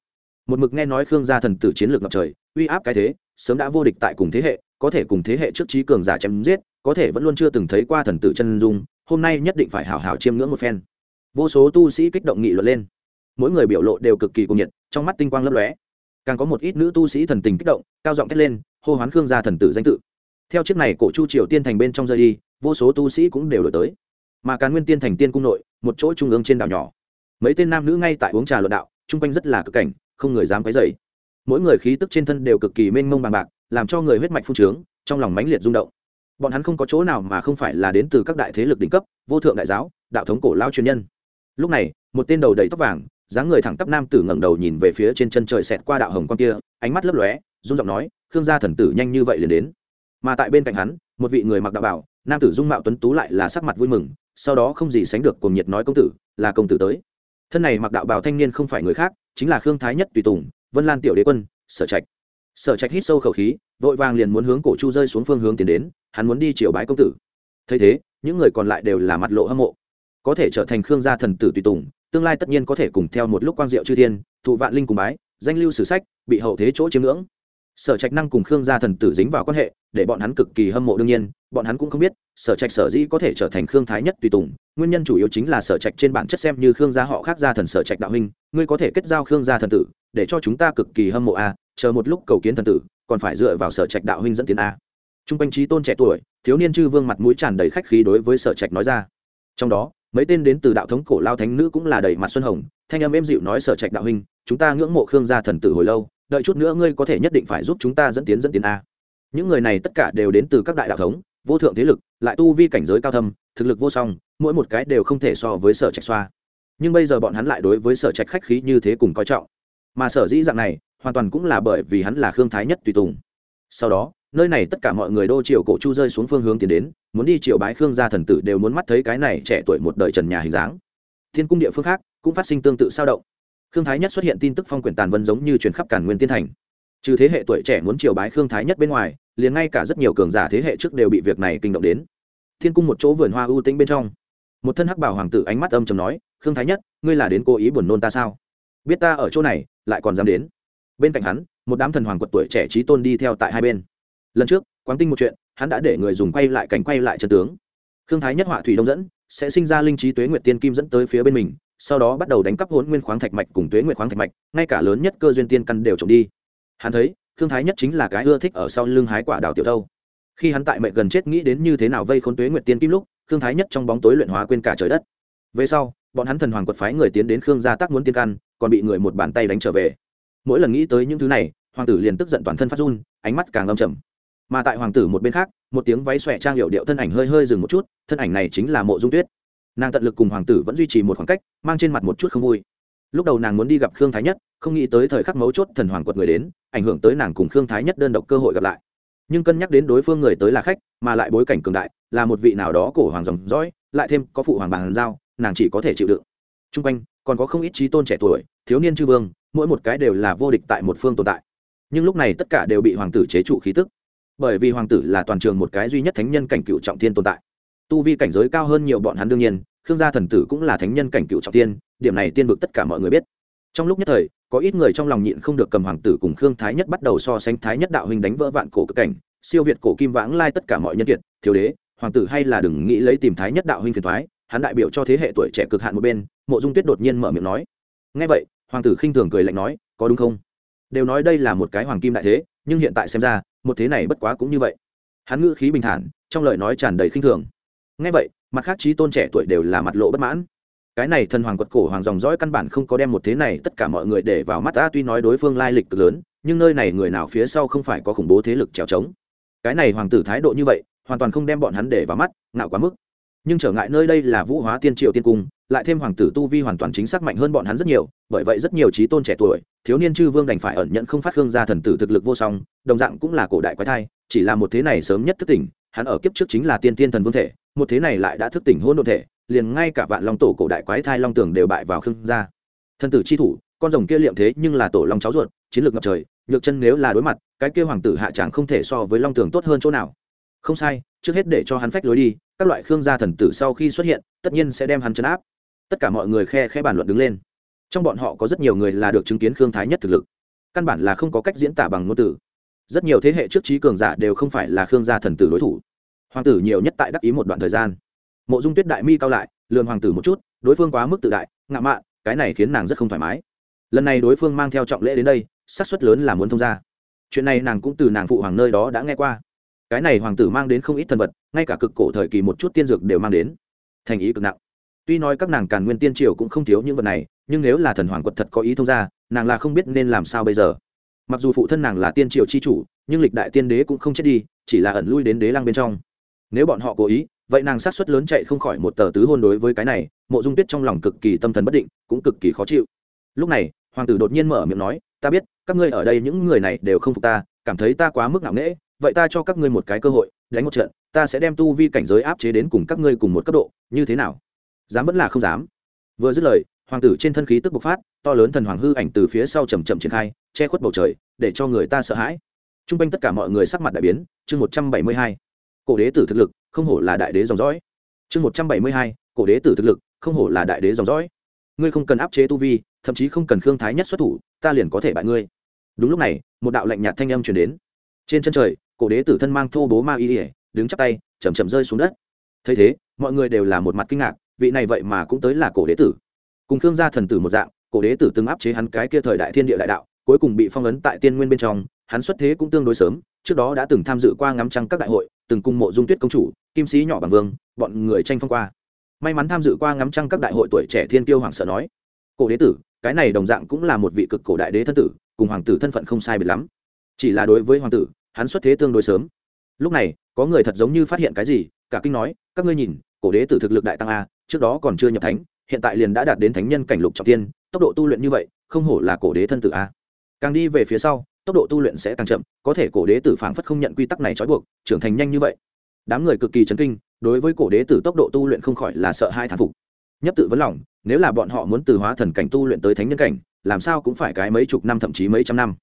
Một mực nghe nói khương gia thần tử chiến lược ngập trời, uy áp cái thế, sớm đã vô địch tại cùng thế hệ có thể cùng thế hệ trước trí cường giả chém giết, có thể vẫn luôn chưa từng thấy qua thần tử chân dung, hôm nay nhất định phải hảo hảo chiêm ngưỡng một phen. Vô số tu sĩ kích động nghị luận lên. Mỗi người biểu lộ đều cực kỳ cuồng nhiệt, trong mắt tinh quang lấp lóe. Càng có một ít nữ tu sĩ thần tình kích động, cao giọng thét lên, hô hoán khương gia thần tử danh tự. Theo chiếc này cổ chu triều tiên thành bên trong rơi đi, vô số tu sĩ cũng đều đổi tới. Mà càn nguyên tiên thành tiên cung nội, một chỗ trung ương trên đảo nhỏ. Mấy tên nam nữ ngay tại uống trà luận đạo, chung quanh rất là cực cảnh, không người dám quấy dày mỗi người khí tức trên thân đều cực kỳ mênh mông bằng bạc làm cho người huyết mạch phun trướng, trong lòng mãnh liệt rung động. Bọn hắn không có chỗ nào mà không phải là đến từ các đại thế lực đỉnh cấp, vô thượng đại giáo, đạo thống cổ lao truyền nhân. Lúc này, một tên đầu đầy tóc vàng, dáng người thẳng tắp nam tử ngẩng đầu nhìn về phía trên chân trời xẹt qua đạo hồng quang kia, ánh mắt lấp lóe, run giọng nói, khương gia thần tử nhanh như vậy liền đến. Mà tại bên cạnh hắn, một vị người mặc đạo bảo, nam tử dung mạo tuấn tú lại là sắc mặt vui mừng, sau đó không gì sánh được cùng nhiệt nói công tử, là công tử tới. Thân này mặc đạo bảo thanh niên không phải người khác, chính là khương thái nhất tùy tùng, vân lan tiểu đế quân, sở trạch sở trạch hít sâu khẩu khí, vội vàng liền muốn hướng cổ chu rơi xuống phương hướng tiến đến, hắn muốn đi chiều bái công tử. Thấy thế, những người còn lại đều là mặt lộ hâm mộ. Có thể trở thành khương gia thần tử tùy tùng, tương lai tất nhiên có thể cùng theo một lúc quang diệu chư thiên, thụ vạn linh cùng bái, danh lưu sử sách, bị hậu thế chỗ chiếm ngưỡng sở trạch năng cùng khương gia thần tử dính vào quan hệ, để bọn hắn cực kỳ hâm mộ đương nhiên, bọn hắn cũng không biết, sở trạch sở dĩ có thể trở thành khương thái nhất tùy tùng, nguyên nhân chủ yếu chính là sở trạch trên bản chất xem như khương gia họ khác gia thần sở trạch đạo huynh, ngươi có thể kết giao khương gia thần tử, để cho chúng ta cực kỳ hâm mộ a, chờ một lúc cầu kiến thần tử, còn phải dựa vào sở trạch đạo huynh dẫn tiến a. Trung quanh trí tôn trẻ tuổi, thiếu niên chư vương mặt mũi tràn đầy khách khí đối với sở trạch nói ra. Trong đó, mấy tên đến từ đạo thống cổ lao thánh nữ cũng là đầy mặt xuân hồng, thanh âm êm dịu nói sở trạch đạo huynh, chúng ta ngưỡng mộ khương gia thần tử hồi lâu đợi chút nữa ngươi có thể nhất định phải giúp chúng ta dẫn tiến dẫn tiến a. Những người này tất cả đều đến từ các đại đạo thống, vô thượng thế lực, lại tu vi cảnh giới cao thâm, thực lực vô song, mỗi một cái đều không thể so với sở trạch xoa. Nhưng bây giờ bọn hắn lại đối với sở trạch khách khí như thế cùng coi trọng. Mà sở dĩ dạng này, hoàn toàn cũng là bởi vì hắn là khương thái nhất tùy tùng. Sau đó, nơi này tất cả mọi người đô triều cổ chu rơi xuống phương hướng tiến đến, muốn đi triều bái khương gia thần tử đều muốn mắt thấy cái này trẻ tuổi một đời trần nhà hình dáng. Thiên cung địa phương khác cũng phát sinh tương tự sao động khương thái nhất xuất hiện tin tức phong quyển tàn vân giống như truyền khắp cản nguyên tiên thành. Trừ thế hệ tuổi trẻ muốn triều bái khương thái nhất bên ngoài, liền ngay cả rất nhiều cường giả thế hệ trước đều bị việc này kinh động đến. Thiên cung một chỗ vườn hoa ưu tĩnh bên trong, một thân hắc bảo hoàng tử ánh mắt âm chầm nói, khương thái nhất, ngươi là đến cố ý buồn nôn ta sao? Biết ta ở chỗ này, lại còn dám đến. Bên cạnh hắn, một đám thần hoàng quật tuổi trẻ trí tôn đi theo tại hai bên. Lần trước, quán tinh một chuyện, hắn đã để người dùng quay lại cảnh quay lại chân tướng. Khương thái nhất họa thủy đông dẫn, sẽ sinh ra linh trí tuế nguyệt tiên kim dẫn tới phía bên mình sau đó bắt đầu đánh cắp hỗn nguyên khoáng thạch mạch cùng tuế nguyệt khoáng thạch mạch, ngay cả lớn nhất cơ duyên tiên căn đều trộm đi. Hắn thấy thương thái nhất chính là cái ưa thích ở sau lưng hái quả đào tiểu thâu. Khi hắn tại mệnh gần chết nghĩ đến như thế nào vây khốn tuế nguyệt tiên kim lúc thương thái nhất trong bóng tối luyện hóa quên cả trời đất. Về sau, bọn hắn thần hoàng quật phái người tiến đến khương gia tác muốn tiên căn, còn bị người một bàn tay đánh trở về. Mỗi lần nghĩ tới những thứ này, hoàng tử liền tức giận toàn thân phát run, ánh mắt càng âm trầm. Mà tại hoàng tử một bên khác, một tiếng váy xòe trang hiệu điệu thân ảnh hơi hơi dừng một chút, thân ảnh này chính là mộ dung tuyết nàng tận lực cùng hoàng tử vẫn duy trì một khoảng cách, mang trên mặt một chút không vui. Lúc đầu nàng muốn đi gặp khương thái nhất, không nghĩ tới thời khắc mấu chốt thần hoàng quật người đến, ảnh hưởng tới nàng cùng khương thái nhất đơn độc cơ hội gặp lại. Nhưng cân nhắc đến đối phương người tới là khách, mà lại bối cảnh cường đại, là một vị nào đó cổ hoàng dòng dõi, lại thêm có phụ hoàng bàn giao, nàng chỉ có thể chịu đựng. T r u n g quanh, còn có không ít trí tôn trẻ tuổi, thiếu niên chư vương, mỗi một cái đều là vô địch tại một phương tồn tại. Nhưng lúc này tất cả đều bị hoàng tử chế trụ khí tức. Bởi vì hoàng tử là toàn trường một cái duy nhất thánh nhân cảnh cựu trọng thiên tồn tại tu vi cảnh giới cao hơn nhiều bọn hắn đương nhiên khương gia thần tử cũng là thánh nhân cảnh cựu trọng tiên, điểm này tiên vực tất cả mọi người biết. Trong lúc nhất thời có ít người trong lòng nhịn không được cầm hoàng tử cùng khương thái nhất bắt đầu so sánh thái nhất đạo huynh đánh vỡ vạn cổ cực cảnh siêu việt cổ kim vãng lai tất cả mọi nhân kiệt thiếu đế hoàng tử hay là đừng nghĩ lấy tìm thái nhất đạo huynh phiền thoái hắn đại biểu cho thế hệ tuổi trẻ cực hạn một bên mộ dung tuyết đột nhiên mở miệng nói. Ngay vậy hoàng tử khinh thường cười lạnh nói có đúng không? Đều nói đây là một cái hoàng kim đại thế nhưng hiện tại xem ra một thế này bất quá cũng như vậy. Hắn ngữ khí bình thản trong lời nói tràn đầy khinh thường ngay vậy, mặt khác trí tôn trẻ tuổi đều là mặt lộ bất mãn. Cái này thần hoàng quật cổ hoàng dòng dõi căn bản không có đem một thế này tất cả mọi người để vào mắt. Ta tuy nói đối phương lai lịch cực lớn, nhưng nơi này người nào phía sau không phải có khủng bố thế lực trèo trống. Cái này hoàng tử thái độ như vậy, hoàn toàn không đem bọn hắn để vào mắt, ngạo quá mức. Nhưng trở ngại nơi đây là vũ hóa tiên triệu tiên cung, lại thêm hoàng tử tu vi hoàn toàn chính xác mạnh hơn bọn hắn rất nhiều, bởi vậy rất nhiều trí tôn trẻ tuổi, thiếu niên chư vương đành phải ẩn nhận không phát hương ra thần tử thực lực vô song, đồng dạng cũng là cổ đại quái thai, chỉ là một thế này sớm nhất thức tỉnh hắn ở kiếp trước chính là tiên tiên thần vương thể, một thế này lại đã thức tỉnh hôn đ ộ thể, liền ngay cả vạn long tổ cổ đại quái thai long tường đều bại vào khương gia. Thần tử chi thủ, con rồng kia liệm thế nhưng là tổ long cháu ruột, chiến lược ngập trời, nhược chân nếu là đối mặt, cái kia hoàng tử hạ tràng không thể so với long tường tốt hơn chỗ nào. Không sai, trước hết để cho hắn phách lối đi, các loại khương gia thần tử sau khi xuất hiện, tất nhiên sẽ đem hắn chấn áp. Tất cả mọi người khe khe bàn luận đứng lên. Trong bọn họ có rất nhiều người là được chứng kiến khương thái nhất thực lực. Căn bản là không có cách diễn tả bằng ngôn từ. Rất nhiều thế hệ trước trí cường giả đều không phải là khương gia thần tử đối thủ hoàng tử nhiều nhất tại đắc ý một đoạn thời gian. Mộ dung tuyết đại mi cao lại lườn hoàng tử một chút, đối phương quá mức tự đại, ngạo mạn, cái này khiến nàng rất không thoải mái. Lần này đối phương mang theo trọng lễ đến đây, xác suất lớn là muốn thông ra chuyện này nàng cũng từ nàng phụ hoàng nơi đó đã nghe qua. Cái này hoàng tử mang đến không ít thần vật, ngay cả cực cổ thời kỳ một chút tiên dược đều mang đến. Thành ý cực nặng. Tuy nói các nàng càn nguyên tiên triều cũng không thiếu những vật này, nhưng nếu là thần hoàng quật thật có ý thông ra nàng là không biết nên làm sao bây giờ. Mặc dù phụ thân nàng là tiên triều c h i chủ, nhưng lịch đại tiên đế cũng không chết đi, chỉ là ẩn lui đến đế lăng bên trong nếu bọn họ cố ý, vậy nàng sát xuất lớn chạy không khỏi một tờ tứ hôn đối với cái này, mộ dung tuyết trong lòng cực kỳ tâm thần bất định, cũng cực kỳ khó chịu. Lúc này, hoàng tử đột nhiên mở miệng nói, ta biết, các ngươi ở đây những người này đều không phục ta, cảm thấy ta quá mức nặng nễ vậy ta cho các ngươi một cái cơ hội, đánh một trận, ta sẽ đem tu vi cảnh giới áp chế đến cùng các ngươi cùng một cấp độ, như thế nào? Dám vẫn là không dám. Vừa dứt lời, hoàng tử trên thân khí tức bộc phát, to lớn thần hoàng hư ảnh từ phía sau chầm chậm triển khai, che khuất bầu trời, để cho người ta sợ hãi. T r u n g quanh tất cả mọi người sắc mặt đại biến, chương một trăm bảy mươi hai cổ đế tử thực lực, không hổ là đại đế dòng dõi. Chương một trăm bảy mươi hai, cổ đế tử thực lực, không hổ là đại đế dòng dõi. Ngươi không cần áp chế tu vi, thậm chí không cần khương thái nhất xuất thủ, ta liền có thể bại ngươi. Đúng lúc này, một đạo lạnh nhạt thanh âm chuyển đến. Trên chân trời, cổ đế tử thân mang thô bố ma y ỉa đứng chắp tay chầm chậm rơi xuống đất. Thấy thế, mọi người đều là một mặt kinh ngạc, vị này vậy mà cũng tới là cổ đế tử. Cùng khương gia thần tử một dạng, cổ đế tử từng áp chế hắn cái kia thời đại thiên địa đại đạo, cuối cùng bị phong ấn tại tiên nguyên bên trong, hắn xuất thế cũng tương đối sớm trước đó đã từng tham dự qua ngắm trăng các đại hội, từng cùng mộ dung tuyết công chủ, kim sĩ nhỏ bằng vương, bọn người tranh phong qua. May mắn tham dự qua ngắm trăng các đại hội tuổi trẻ thiên tiêu hoàng sợ nói, cổ đế tử, cái này đồng dạng cũng là một vị cực cổ đại đế thân tử, cùng hoàng tử thân phận không sai biệt lắm. Chỉ là đối với hoàng tử, hắn xuất thế tương đối sớm. Lúc này, có người thật giống như phát hiện cái gì, cả kinh nói, các ngươi nhìn, cổ đế tử thực lực đại tăng a, trước đó còn chưa nhập thánh, hiện tại liền đã đạt đến thánh nhân cảnh lục trọng tiên, tốc độ tu luyện như vậy, không hổ là cổ đế thân tử a. Càng đi về phía sau tốc độ tu luyện sẽ càng chậm, có thể cổ đế tử phảng phất không nhận quy tắc này trói buộc, trưởng thành nhanh như vậy. Đám người cực kỳ chấn kinh, đối với cổ đế tử tốc độ tu luyện không khỏi là sợ hai thán phục. Nhất tự vấn lòng, nếu là bọn họ muốn từ hóa thần cảnh tu luyện tới thánh nhân cảnh, làm sao cũng phải cái mấy chục năm thậm chí mấy trăm năm.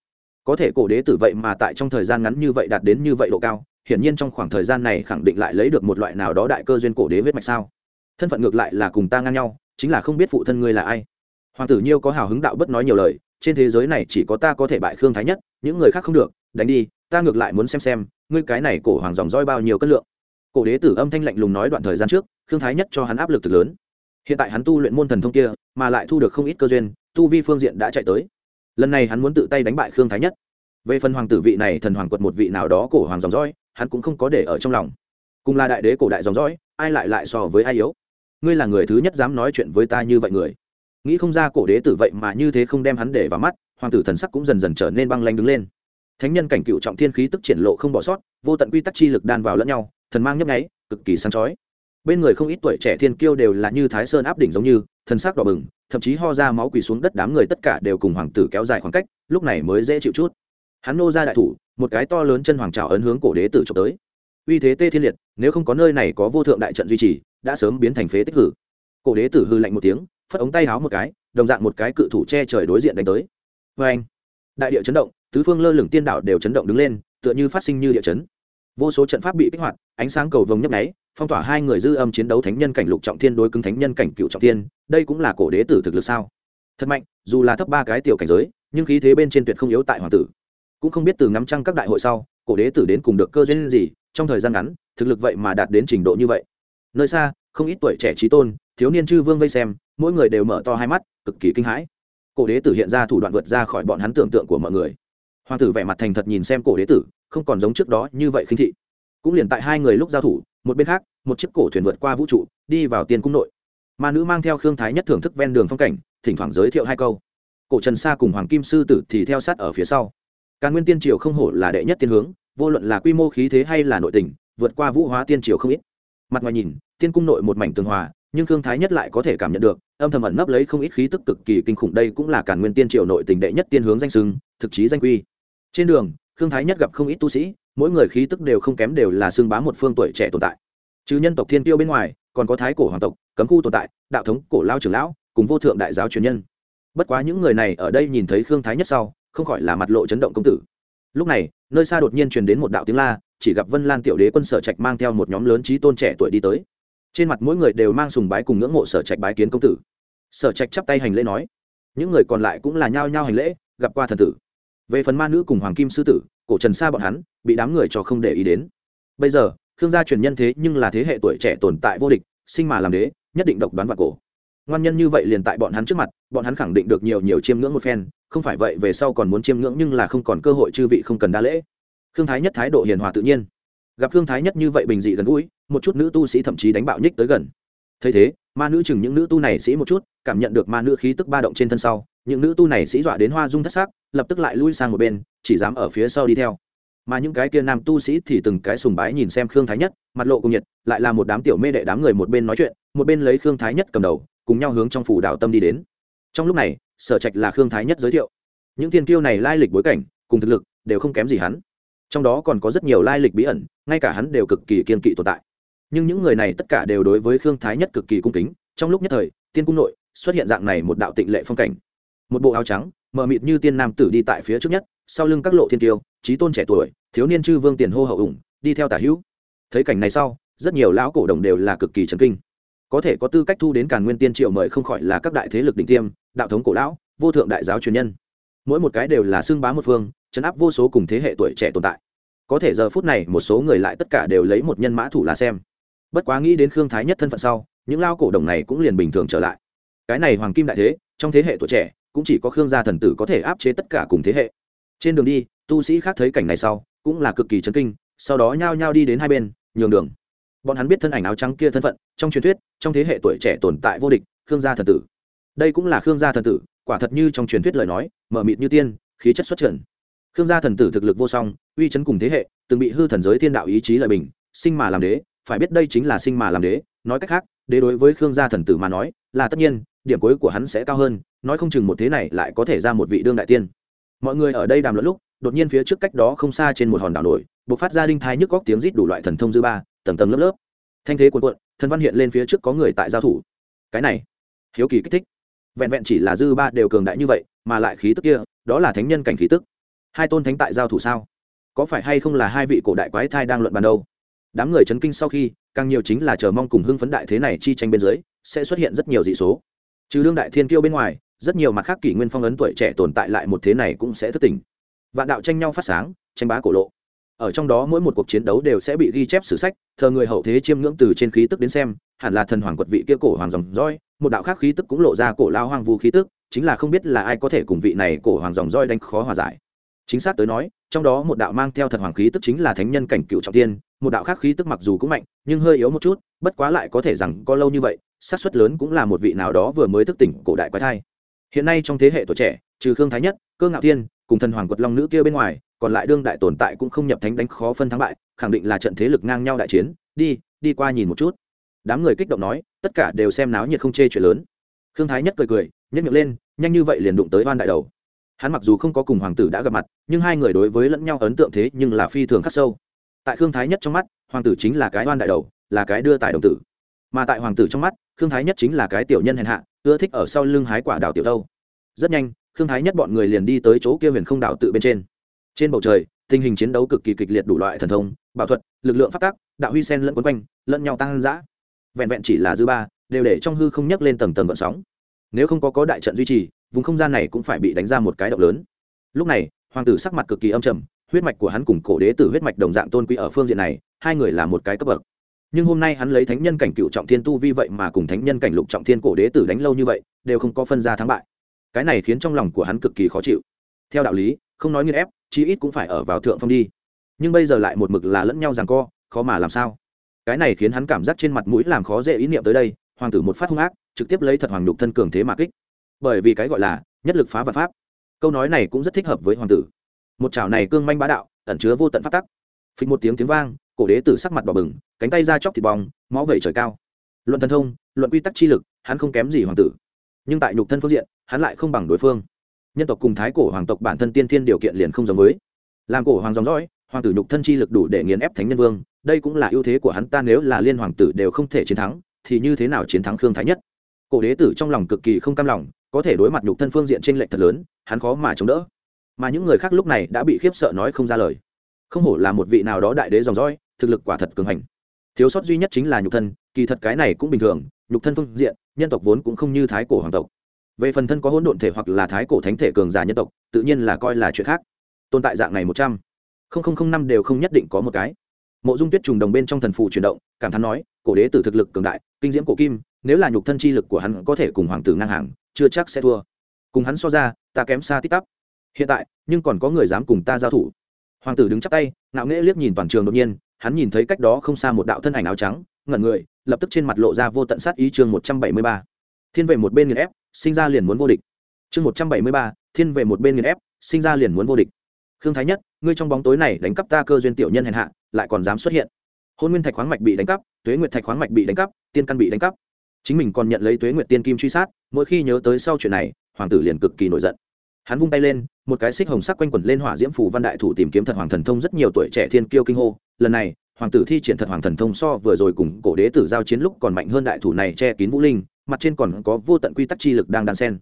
Có thể cổ đế tử vậy mà tại trong thời gian ngắn như vậy đạt đến như vậy độ cao, hiển nhiên trong khoảng thời gian này khẳng định lại lấy được một loại nào đó đại cơ duyên cổ đế huyết mạch sao? Thân phận ngược lại là cùng ta ngang nhau, chính là không biết phụ thân ngươi là ai. Hoàng tử nhiêu có hào hứng đạo bất nói nhiều lời, trên thế giới này chỉ có ta có thể bại khương thái nhất những người khác không được, đánh đi, ta ngược lại muốn xem xem, ngươi cái này cổ hoàng dòng roi bao nhiêu cân lượng. Cổ đế tử âm thanh lạnh lùng nói đoạn thời gian trước, khương thái nhất cho hắn áp lực thực lớn. Hiện tại hắn tu luyện môn thần thông kia, mà lại thu được không ít cơ duyên, tu vi phương diện đã chạy tới. Lần này hắn muốn tự tay đánh bại khương thái nhất. Về phần hoàng tử vị này, thần hoàng quật một vị nào đó cổ hoàng dòng dõi, hắn cũng không có để ở trong lòng. Cùng là đại đế cổ đại dòng dõi, ai lại lại so với ai yếu? Ngươi là người thứ nhất dám nói chuyện với ta như vậy người. Nghĩ không ra cổ đế tử vậy mà như thế không đem hắn để vào mắt hoàng tử thần sắc cũng dần dần trở nên băng lanh đứng lên. Thánh nhân cảnh cựu trọng thiên khí tức triển lộ không bỏ sót, vô tận quy tắc chi lực đan vào lẫn nhau, thần mang nhấp nháy, cực kỳ sáng chói. Bên người không ít tuổi trẻ thiên kiêu đều là như thái sơn áp đỉnh giống như, thần sắc đỏ bừng, thậm chí ho ra máu quỳ xuống đất đám người tất cả đều cùng hoàng tử kéo dài khoảng cách, lúc này mới dễ chịu chút. Hắn nô ra đại thủ, một cái to lớn chân hoàng trào ấn hướng cổ đế tử trộm tới. Uy thế tê thiên liệt, nếu không có nơi này có vô thượng đại trận duy trì, đã sớm biến thành phế tích hử. Cổ đế tử hư lạnh một tiếng, phất ống tay háo một cái, đồng dạng một cái cự thủ che trời đối diện đánh tới vê anh, đại địa chấn động, tứ phương lơ lửng tiên đảo đều chấn động đứng lên, tựa như phát sinh như địa chấn. Vô số trận pháp bị kích hoạt, ánh sáng cầu vồng nhấp nháy, phong tỏa hai người dư âm chiến đấu thánh nhân cảnh lục trọng thiên đối cứng thánh nhân cảnh cựu trọng thiên, đây cũng là cổ đế tử thực lực sao? Thật mạnh, dù là thấp ba cái tiểu cảnh giới, nhưng khí thế bên trên tuyệt không yếu tại hoàng tử. Cũng không biết từ ngắm trăng các đại hội sau, cổ đế tử đến cùng được cơ duyên gì, trong thời gian ngắn, thực lực vậy mà đạt đến trình độ như vậy. Nơi xa, không ít tuổi trẻ trí tôn, thiếu niên chư vương vây xem, mỗi người đều mở to hai mắt, cực kỳ kinh hãi cổ đế tử hiện ra thủ đoạn vượt ra khỏi bọn hắn tưởng tượng của mọi người. Hoàng tử vẻ mặt thành thật nhìn xem cổ đế tử, không còn giống trước đó như vậy khinh thị. Cũng liền tại hai người lúc giao thủ, một bên khác, một chiếc cổ thuyền vượt qua vũ trụ, đi vào tiền cung nội. Ma nữ mang theo khương thái nhất thưởng thức ven đường phong cảnh, thỉnh thoảng giới thiệu hai câu. Cổ trần sa cùng hoàng kim sư tử thì theo sát ở phía sau. Càn nguyên tiên triều không hổ là đệ nhất tiên hướng, vô luận là quy mô khí thế hay là nội tình, vượt qua vũ hóa tiên triều không ít. Mặt ngoài nhìn, tiên cung nội một mảnh tường hòa nhưng khương thái nhất lại có thể cảm nhận được, âm thầm ẩn nấp lấy không ít khí tức cực kỳ kinh khủng đây cũng là càn nguyên tiên triều nội tình đệ nhất tiên hướng danh sưng thực chí danh quy. Trên đường, khương thái nhất gặp không ít tu sĩ, mỗi người khí tức đều không kém đều là xương bá một phương tuổi trẻ tồn tại. Chứ nhân tộc thiên tiêu bên ngoài, còn có thái cổ hoàng tộc, cấm khu tồn tại, đạo thống, cổ lao trưởng lão, cùng vô thượng đại giáo truyền nhân. Bất quá những người này ở đây nhìn thấy khương thái nhất sau, không khỏi là mặt lộ chấn động công tử. Lúc này, nơi xa đột nhiên truyền đến một đạo tiếng la, chỉ gặp vân lan tiểu đế quân sở trạch mang theo một nhóm lớn trí tôn trẻ tuổi đi tới trên mặt mỗi người đều mang sùng bái cùng ngưỡng mộ sở trạch bái kiến công tử. Sở trạch chắp tay hành lễ nói, những người còn lại cũng là nhao nhao hành lễ, gặp qua thần tử. Về phần ma nữ cùng hoàng kim sư tử, cổ trần sa bọn hắn, bị đám người cho không để ý đến. Bây giờ, khương gia truyền nhân thế nhưng là thế hệ tuổi trẻ tồn tại vô địch, sinh mà làm đế, nhất định độc đoán và cổ. Ngoan nhân như vậy liền tại bọn hắn trước mặt, bọn hắn khẳng định được nhiều nhiều chiêm ngưỡng một phen, không phải vậy về sau còn muốn chiêm ngưỡng nhưng là không còn cơ hội chư vị không cần đa lễ. Khương thái nhất thái độ hiền hòa tự nhiên gặp thương thái nhất như vậy bình dị gần gũi, một chút nữ tu sĩ thậm chí đánh bạo nhích tới gần. Thấy thế, ma nữ chừng những nữ tu này sĩ một chút, cảm nhận được ma nữ khí tức ba động trên thân sau, những nữ tu này sĩ dọa đến hoa dung thất xác lập tức lại lui sang một bên, chỉ dám ở phía sau đi theo. Mà những cái kia nam tu sĩ thì từng cái sùng bái nhìn xem khương thái nhất, mặt lộ cùng nhiệt, lại là một đám tiểu mê đệ đám người một bên nói chuyện, một bên lấy khương thái nhất cầm đầu, cùng nhau hướng trong phủ đạo tâm đi đến. Trong lúc này, sở trạch là khương thái nhất giới thiệu. Những thiên kiêu này lai lịch bối cảnh, cùng thực lực, đều không kém gì hắn trong đó còn có rất nhiều lai lịch bí ẩn, ngay cả hắn đều cực kỳ kiên kỵ tồn tại. Nhưng những người này tất cả đều đối với khương thái nhất cực kỳ cung kính, trong lúc nhất thời, tiên cung nội xuất hiện dạng này một đạo tịnh lệ phong cảnh. Một bộ áo trắng, mờ mịt như tiên nam tử đi tại phía trước nhất, sau lưng các lộ thiên tiêu, trí tôn trẻ tuổi, thiếu niên chư vương tiền hô hậu ủng, đi theo tả hữu. Thấy cảnh này sau, rất nhiều lão cổ đồng đều là cực kỳ trấn kinh. Có thể có tư cách thu đến càn nguyên tiên triệu mời không khỏi là các đại thế lực đỉnh tiêm, đạo thống cổ lão, vô thượng đại giáo truyền nhân. Mỗi một cái đều là xương bá một phương, chấn áp vô số cùng thế hệ tuổi trẻ tồn tại có thể giờ phút này một số người lại tất cả đều lấy một nhân mã thủ là xem. Bất quá nghĩ đến khương thái nhất thân phận sau, những lao cổ đồng này cũng liền bình thường trở lại. Cái này hoàng kim đại thế, trong thế hệ tuổi trẻ, cũng chỉ có khương gia thần tử có thể áp chế tất cả cùng thế hệ. Trên đường đi, tu sĩ khác thấy cảnh này sau, cũng là cực kỳ chấn kinh, sau đó nhao nhao đi đến hai bên, nhường đường. Bọn hắn biết thân ảnh áo trắng kia thân phận, trong truyền thuyết, trong thế hệ tuổi trẻ tồn tại vô địch, khương gia thần tử. Đây cũng là khương gia thần tử, quả thật như trong truyền thuyết lời nói mở mịt như tiên, khí chất xuất trần khương gia thần tử thực lực vô song, uy chấn cùng thế hệ, từng bị hư thần giới thiên đạo ý chí lợi bình, sinh mà làm đế, phải biết đây chính là sinh mà làm đế, nói cách khác, đế đối với khương gia thần tử mà nói, là tất nhiên, điểm cuối của hắn sẽ cao hơn, nói không chừng một thế này lại có thể ra một vị đương đại tiên. Mọi người ở đây đàm luận lúc, đột nhiên phía trước cách đó không xa trên một hòn đảo nổi, bộc phát ra đinh thai nhức góc tiếng rít đủ loại thần thông dư ba, tầng tầng lớp lớp. Thanh thế cuộn cuộn, thần văn hiện lên phía trước có người tại giao thủ. Cái này, hiếu kỳ kích thích. Vẹn vẹn chỉ là dư ba đều cường đại như vậy, mà lại khí tức kia, đó là thánh nhân cảnh khí tức hai tôn thánh tại giao thủ sao? Có phải hay không là hai vị cổ đại quái thai đang luận bàn đâu? Đám người chấn kinh sau khi, càng nhiều chính là chờ mong cùng hưng phấn đại thế này chi tranh bên dưới, sẽ xuất hiện rất nhiều dị số. Trừ đương đại thiên kiêu bên ngoài, rất nhiều mặt khác kỷ nguyên phong ấn tuổi trẻ tồn tại lại một thế này cũng sẽ thức tỉnh vạn đạo tranh nhau phát sáng, tranh bá cổ lộ. Ở trong đó mỗi một cuộc chiến đấu đều sẽ bị ghi chép sử sách, thờ người hậu thế chiêm ngưỡng từ trên khí tức đến xem, hẳn là thần hoàng quật vị kia cổ hoàng dòng roi một đạo khác khí tức cũng lộ ra cổ lao hoang vu khí tức, chính là không biết là ai có thể cùng vị này cổ hoàng dòng roi đánh khó hòa giải chính xác tới nói, trong đó một đạo mang theo thật hoàng khí tức chính là thánh nhân cảnh cựu trọng tiên, một đạo khác khí tức mặc dù cũng mạnh, nhưng hơi yếu một chút, bất quá lại có thể rằng có lâu như vậy, xác suất lớn cũng là một vị nào đó vừa mới thức tỉnh cổ đại quái thai. Hiện nay trong thế hệ tuổi trẻ, trừ khương thái nhất, cơ ngạo thiên, cùng thần hoàng quật long nữ kia bên ngoài, còn lại đương đại tồn tại cũng không nhập thánh đánh khó phân thắng bại, khẳng định là trận thế lực ngang nhau đại chiến, đi đi qua nhìn một chút. Đám người kích động nói, tất cả đều xem náo nhiệt không chê chuyện lớn. Khương thái nhất cười cười nhất miệng lên, nhanh như vậy liền đụng tới oan đại đầu hắn mặc dù không có cùng hoàng tử đã gặp mặt, nhưng hai người đối với lẫn nhau ấn tượng thế nhưng là phi thường khắc sâu. Tại khương thái nhất trong mắt, hoàng tử chính là cái oan đại đầu, là cái đưa tài đồng tử. Mà tại hoàng tử trong mắt, khương thái nhất chính là cái tiểu nhân hèn hạ, ưa thích ở sau lưng hái quả đào tiểu thâu. rất nhanh, khương thái nhất bọn người liền đi tới chỗ kia huyền không đảo tự bên trên. Trên bầu trời, tình hình chiến đấu cực kỳ kịch liệt đủ loại thần thông, bảo thuật, lực lượng phát tác, đạo huy sen lẫn quấn quanh, lẫn nhau tăng dã. Vẹn vẹn chỉ là dư ba, đều để trong hư không nhấc lên tầng tầng gợn sóng. Nếu không có có đại trận duy trì vùng không gian này cũng phải bị đánh ra một cái động lớn. Lúc này, hoàng tử sắc mặt cực kỳ âm trầm, huyết mạch của hắn cùng cổ đế tử huyết mạch đồng dạng tôn quý ở phương diện này, hai người là một cái cấp bậc. Nhưng hôm nay hắn lấy thánh nhân cảnh cựu trọng thiên tu vi vậy mà cùng thánh nhân cảnh lục trọng thiên cổ đế tử đánh lâu như vậy, đều không có phân ra thắng bại. Cái này khiến trong lòng của hắn cực kỳ khó chịu. Theo đạo lý, không nói nghiên ép, chí ít cũng phải ở vào thượng phong đi. Nhưng bây giờ lại một mực là lẫn nhau rằng co, khó mà làm sao? Cái này khiến hắn cảm giác trên mặt mũi làm khó dễ ý niệm tới đây, hoàng tử một phát hung ác, trực tiếp lấy thật hoàng nhục thân cường thế mà kích bởi vì cái gọi là nhất lực phá vật pháp. Câu nói này cũng rất thích hợp với hoàng tử. Một chảo này cương manh bá đạo, ẩn chứa vô tận phát tắc. Phịch một tiếng tiếng vang, cổ đế tử sắc mặt đỏ bừng, cánh tay ra chóc thịt bong, máu vẩy trời cao. Luận thần thông, luận quy tắc chi lực, hắn không kém gì hoàng tử. Nhưng tại nhục thân phương diện, hắn lại không bằng đối phương. Nhân tộc cùng thái cổ hoàng tộc bản thân tiên thiên điều kiện liền không giống với. Làm cổ hoàng dòng dõi, hoàng tử nhục thân chi lực đủ để nghiền ép thánh nhân vương, đây cũng là ưu thế của hắn, ta nếu là liên hoàng tử đều không thể chiến thắng, thì như thế nào chiến thắng khương thái nhất? Cổ đế tử trong lòng cực kỳ không cam lòng có thể đối mặt nhục thân phương diện t r ê n lệch thật lớn, hắn khó mà chống đỡ. Mà những người khác lúc này đã bị khiếp sợ nói không ra lời. Không hổ là một vị nào đó đại đế dòng dõi, thực lực quả thật cường hành. Thiếu sót duy nhất chính là nhục thân, kỳ thật cái này cũng bình thường, nhục thân phương diện, nhân tộc vốn cũng không như thái cổ hoàng tộc. Về phần thân có hỗn độn thể hoặc là thái cổ thánh thể cường giả nhân tộc, tự nhiên là coi là chuyện khác. Tồn tại dạng này một trăm linh năm đều không nhất định có một cái. Mộ dung tuyết trùng đồng bên trong thần phù chuyển động, cảm thán nói, cổ đế tử thực lực cường đại, kinh diễm cổ kim nếu là nhục thân chi lực của hắn có thể cùng hoàng tử ngang hàng, chưa chắc sẽ thua. Cùng hắn so ra, ta kém xa tít tắp. Hiện tại, nhưng còn có người dám cùng ta giao thủ. Hoàng tử đứng chắp tay, ngạo nghễ liếc nhìn toàn trường đột nhiên, hắn nhìn thấy cách đó không xa một đạo thân ảnh áo trắng, ngẩn người, lập tức trên mặt lộ ra vô tận sát ý chương một trăm bảy mươi ba. Thiên về một bên nghiền ép, sinh ra liền muốn vô địch. Chương một trăm bảy mươi ba, thiên về một bên nghiền ép, sinh ra liền muốn vô địch. Khương thái nhất, ngươi trong bóng tối này đánh cắp ta cơ duyên tiểu nhân hèn hạ, lại còn dám xuất hiện. Hôn nguyên thạch khoáng mạch bị đánh cắp, tuế nguyệt thạch khoáng mạch bị đánh cắp, tiên căn bị đánh cắp chính mình còn nhận lấy tuế nguyệt tiên kim truy sát, mỗi khi nhớ tới sau chuyện này, hoàng tử liền cực kỳ nổi giận. Hắn vung tay lên, một cái xích hồng sắc quanh quẩn lên hỏa diễm phủ văn đại thủ tìm kiếm thật hoàng thần thông rất nhiều tuổi trẻ thiên kiêu kinh hô. Lần này, hoàng tử thi triển thật hoàng thần thông so vừa rồi cùng cổ đế tử giao chiến lúc còn mạnh hơn đại thủ này che kín vũ linh, mặt trên còn có vô tận quy tắc chi lực đang đan sen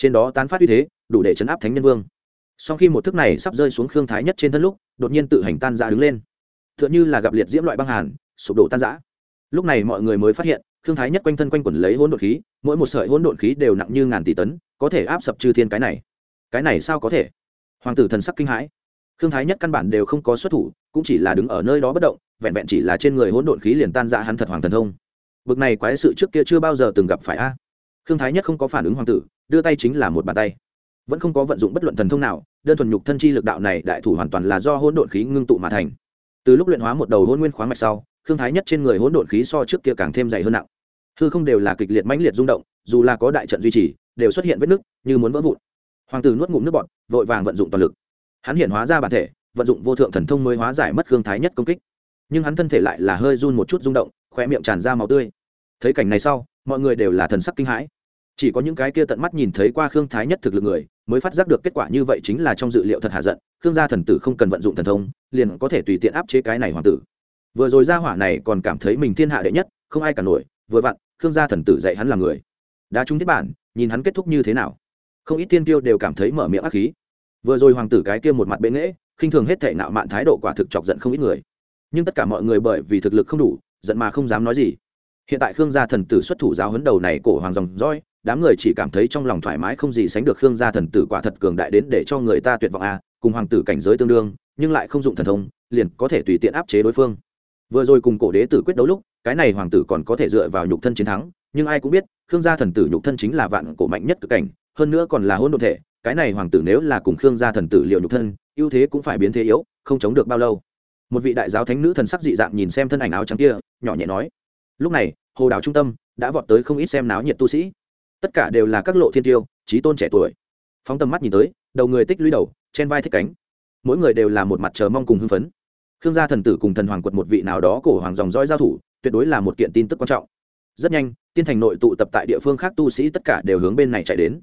trên đó tán phát uy thế, đủ để chấn áp thánh nhân vương. Sau khi một thức này sắp rơi xuống khương thái nhất trên thân lúc, đột nhiên tự hành tan ra đứng lên. T h ư ợ n h ư là gặp liệt diễm loại băng hàn, sụp đổ tan giã. Lúc này mọi người mới phát hiện khương thái nhất quanh thân quanh quẩn lấy hỗn độn khí, mỗi một sợi hỗn độn khí đều nặng như ngàn tỷ tấn, có thể áp sập chư thiên cái này. Cái này sao có thể? Hoàng tử thần sắc kinh hãi. Khương thái nhất căn bản đều không có xuất thủ, cũng chỉ là đứng ở nơi đó bất động, vẹn vẹn chỉ là trên người hỗn độn khí liền tan ra hắn thật hoàng thần thông. Bực này quái sự trước kia chưa bao giờ từng gặp phải a. Khương thái nhất không có phản ứng hoàng tử, đưa tay chính là một bàn tay. Vẫn không có vận dụng bất luận thần thông nào, đơn thuần nhục thân chi lực đạo này đại thủ hoàn toàn là do hỗn độn khí ngưng tụ mà thành. Từ lúc luyện hóa một đầu hỗn nguyên khoáng mạch sau khương thái nhất trên người hỗn độn khí so trước kia càng thêm dày hơn nặng. Hư không đều là kịch liệt mãnh liệt rung động, dù là có đại trận duy trì, đều xuất hiện vết nứt, như muốn vỡ vụn. Hoàng tử nuốt ngụm nước bọt, vội vàng vận dụng toàn lực. Hắn hiện hóa ra bản thể, vận dụng vô thượng thần thông mới hóa giải mất khương thái nhất công kích. Nhưng hắn thân thể lại là hơi run một chút rung động khoe miệng tràn ra máu tươi. Thấy cảnh này sau, mọi người đều là thần sắc kinh hãi. Chỉ có những cái kia tận mắt nhìn thấy qua khương thái nhất thực lực người, mới phát giác được kết quả như vậy chính là trong dự liệu thật hạ giận. Khương gia thần tử không cần vận dụng thần thông, liền có thể tùy tiện áp chế cái này hoàng tử vừa rồi gia hỏa này còn cảm thấy mình thiên hạ đệ nhất không ai cả nổi vừa vặn khương gia thần tử dạy hắn là người. Đã trúng thiết bản nhìn hắn kết thúc như thế nào. Không ít tiên tiêu đều cảm thấy mở miệng ác khí. Vừa rồi hoàng tử cái kia một mặt bệ nghễ khinh thường hết thể nạo mạn thái độ quả thực chọc giận không ít người. Nhưng tất cả mọi người bởi vì thực lực không đủ giận mà không dám nói gì. Hiện tại khương gia thần tử xuất thủ giáo hấn đầu này cổ hoàng dòng roi đám người chỉ cảm thấy trong lòng thoải mái không gì sánh được khương gia thần tử quả thật cường đại đến để cho người ta tuyệt vọng à, cùng hoàng tử cảnh giới tương đương nhưng lại không dụng thần thông liền có thể tùy tiện áp chế đối phương vừa rồi cùng cổ đế tử quyết đấu lúc, cái này hoàng tử còn có thể dựa vào nhục thân chiến thắng, nhưng ai cũng biết, khương gia thần tử nhục thân chính là vạn cổ mạnh nhất cực cảnh, hơn nữa còn là hôn đ ộ thể, cái này hoàng tử nếu là cùng khương gia thần tử liệu nhục thân, ưu thế cũng phải biến thế yếu, không chống được bao lâu. Một vị đại giáo thánh nữ thần sắc dị dạng nhìn xem thân ảnh áo trắng kia, nhỏ nhẹ nói, lúc này, hồ đảo trung tâm đã vọt tới không ít xem náo nhiệt tu sĩ. Tất cả đều là các lộ thiên tiêu trí tôn trẻ tuổi. Phóng tầm mắt nhìn tới, đầu người tích lũy đầu, trên vai thích cánh. Mỗi người đều là một mặt chờ mong cùng hưng phấn khương gia thần tử cùng thần hoàng quật một vị nào đó cổ hoàng dòng dõi giao thủ, tuyệt đối là một kiện tin tức quan trọng. Rất nhanh, tiên thành nội tụ tập tại địa phương khác tu sĩ tất cả đều hướng bên này chạy đến.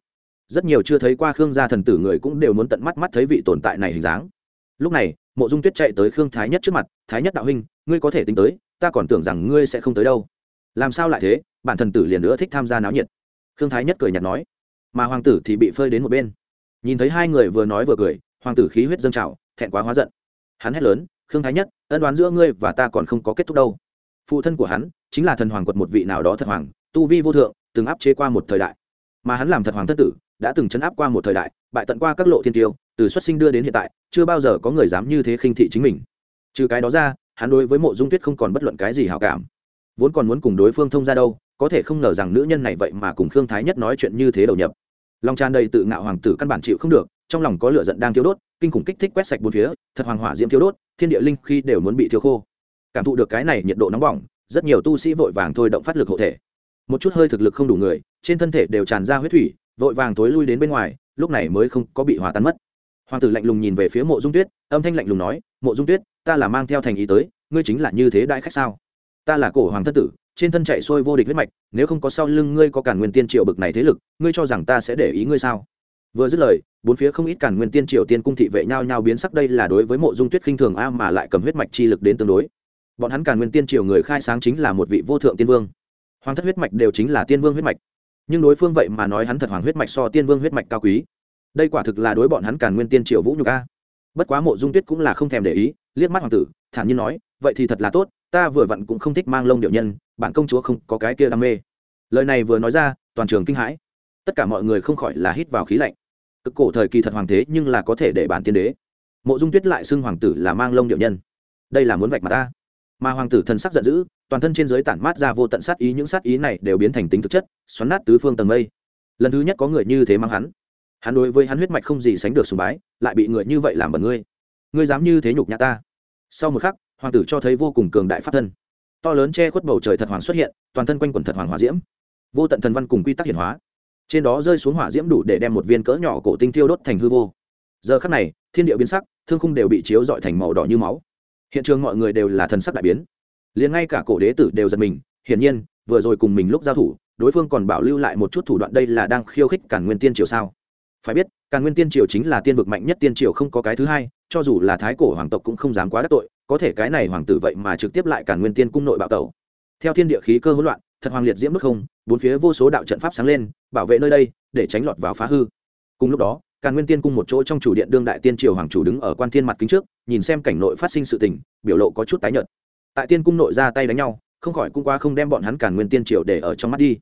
Rất nhiều chưa thấy qua khương gia thần tử người cũng đều muốn tận mắt mắt thấy vị tồn tại này hình dáng. Lúc này, mộ dung tuyết chạy tới khương thái nhất trước mặt, thái nhất đạo huynh, ngươi có thể tính tới, ta còn tưởng rằng ngươi sẽ không tới đâu. Làm sao lại thế? Bản thần tử liền nữa thích tham gia náo nhiệt. Khương thái nhất cười nhạt nói. Mà hoàng tử thì bị phơi đến một bên. Nhìn thấy hai người vừa nói vừa cười, hoàng tử khí huyết dâng trào, thẹn quá hóa giận. Hắn hét lớn khương thái nhất, ân đoán giữa ngươi và ta còn không có kết thúc đâu. Phụ thân của hắn chính là thần hoàng quật một vị nào đó thật hoàng, tu vi vô thượng, từng áp chế qua một thời đại. Mà hắn làm thật hoàng thân tử, đã từng chấn áp qua một thời đại, bại tận qua các lộ thiên tiêu, từ xuất sinh đưa đến hiện tại, chưa bao giờ có người dám như thế khinh thị chính mình. Trừ cái đó ra, hắn đối với mộ dung tuyết không còn bất luận cái gì hào cảm. Vốn còn muốn cùng đối phương thông ra đâu, có thể không ngờ rằng nữ nhân này vậy mà cùng khương thái nhất nói chuyện như thế đầu nhập. Lòng tràn đầy tự ngạo hoàng tử căn bản chịu không được, trong lòng có lửa giận đang thiêu đốt kinh khủng kích thích quét sạch bốn phía, thật hoàng hỏa diễm thiêu đốt, thiên địa linh khi đều muốn bị thiêu khô. Cảm thụ được cái này nhiệt độ nóng bỏng, rất nhiều tu sĩ vội vàng thôi động phát lực hộ thể. Một chút hơi thực lực không đủ người, trên thân thể đều tràn ra huyết thủy, vội vàng tối lui đến bên ngoài, lúc này mới không có bị hòa tan mất. Hoàng tử lạnh lùng nhìn về phía mộ dung tuyết, âm thanh lạnh lùng nói, mộ dung tuyết, ta là mang theo thành ý tới, ngươi chính là như thế đại khách sao? Ta là cổ hoàng thân tử, trên thân chạy xuôi vô địch huyết mạch, nếu không có sau lưng ngươi có cản nguyên tiên triệu bực này thế lực, ngươi cho rằng ta sẽ để ý ngươi sao? Vừa dứt lời, bốn phía không ít cản nguyên tiên triều tiên cung thị vệ nhau nhau biến sắc đây là đối với mộ dung tuyết khinh thường a mà lại cầm huyết mạch chi lực đến tương đối. Bọn hắn cản nguyên tiên triều người khai sáng chính là một vị vô thượng tiên vương. Hoàng thất huyết mạch đều chính là tiên vương huyết mạch. Nhưng đối phương vậy mà nói hắn thật hoàng huyết mạch so tiên vương huyết mạch cao quý. Đây quả thực là đối bọn hắn cản nguyên tiên triều vũ nhục a. Bất quá mộ dung tuyết cũng là không thèm để ý, liếc mắt hoàng tử, thản nhiên nói, vậy thì thật là tốt, ta vừa vặn cũng không thích mang lông điệu nhân, bản công chúa không có cái kia đam mê. Lời này vừa nói ra, toàn trường kinh hãi. Tất cả mọi người không khỏi là hít vào khí lạnh cực cổ thời kỳ thật hoàng thế nhưng là có thể để bản tiên đế. Mộ dung tuyết lại xưng hoàng tử là mang lông điệu nhân. Đây là muốn vạch mặt ta. Mà hoàng tử thần sắc giận dữ, toàn thân trên giới tản mát ra vô tận sát ý, những sát ý này đều biến thành tính thực chất, xoắn nát tứ phương tầng mây. Lần thứ nhất có người như thế mang hắn. Hắn đối với hắn huyết mạch không gì sánh được sùng bái, lại bị người như vậy làm bẩn ngươi. Ngươi dám như thế nhục nhã ta. Sau một khắc, hoàng tử cho thấy vô cùng cường đại pháp thân. To lớn che khuất bầu trời thật hoàng xuất hiện, toàn thân quanh quần thật hoàng hỏa diễm. Vô tận thần văn cùng quy tắc hiển hóa trên đó rơi xuống hỏa diễm đủ để đem một viên cỡ nhỏ cổ tinh thiêu đốt thành hư vô. Giờ khắc này, thiên địa biến sắc, thương khung đều bị chiếu dọi thành màu đỏ như máu. Hiện trường mọi người đều là thần sắc đại biến. Liền ngay cả cổ đế tử đều giật mình, hiển nhiên, vừa rồi cùng mình lúc giao thủ, đối phương còn bảo lưu lại một chút thủ đoạn đây là đang khiêu khích cản nguyên tiên triều sao? Phải biết, càn nguyên tiên triều chính là tiên vực mạnh nhất tiên triều không có cái thứ hai, cho dù là thái cổ hoàng tộc cũng không dám quá đắc tội, có thể cái này hoàng tử vậy mà trực tiếp lại càn nguyên tiên cung nội bạo tẩu. Theo thiên địa khí cơ hỗn loạn, thật hoàng liệt diễm nước không bốn phía vô số đạo trận pháp sáng lên, bảo vệ nơi đây, để tránh lọt vào phá hư. Cùng lúc đó, càn nguyên tiên cung một chỗ trong chủ điện đương đại tiên triều hoàng chủ đứng ở quan thiên mặt kính trước, nhìn xem cảnh nội phát sinh sự tình, biểu lộ có chút tái nhợt. Tại tiên cung nội ra tay đánh nhau, không khỏi cung qua không đem bọn hắn càn nguyên tiên triều để ở trong mắt đi.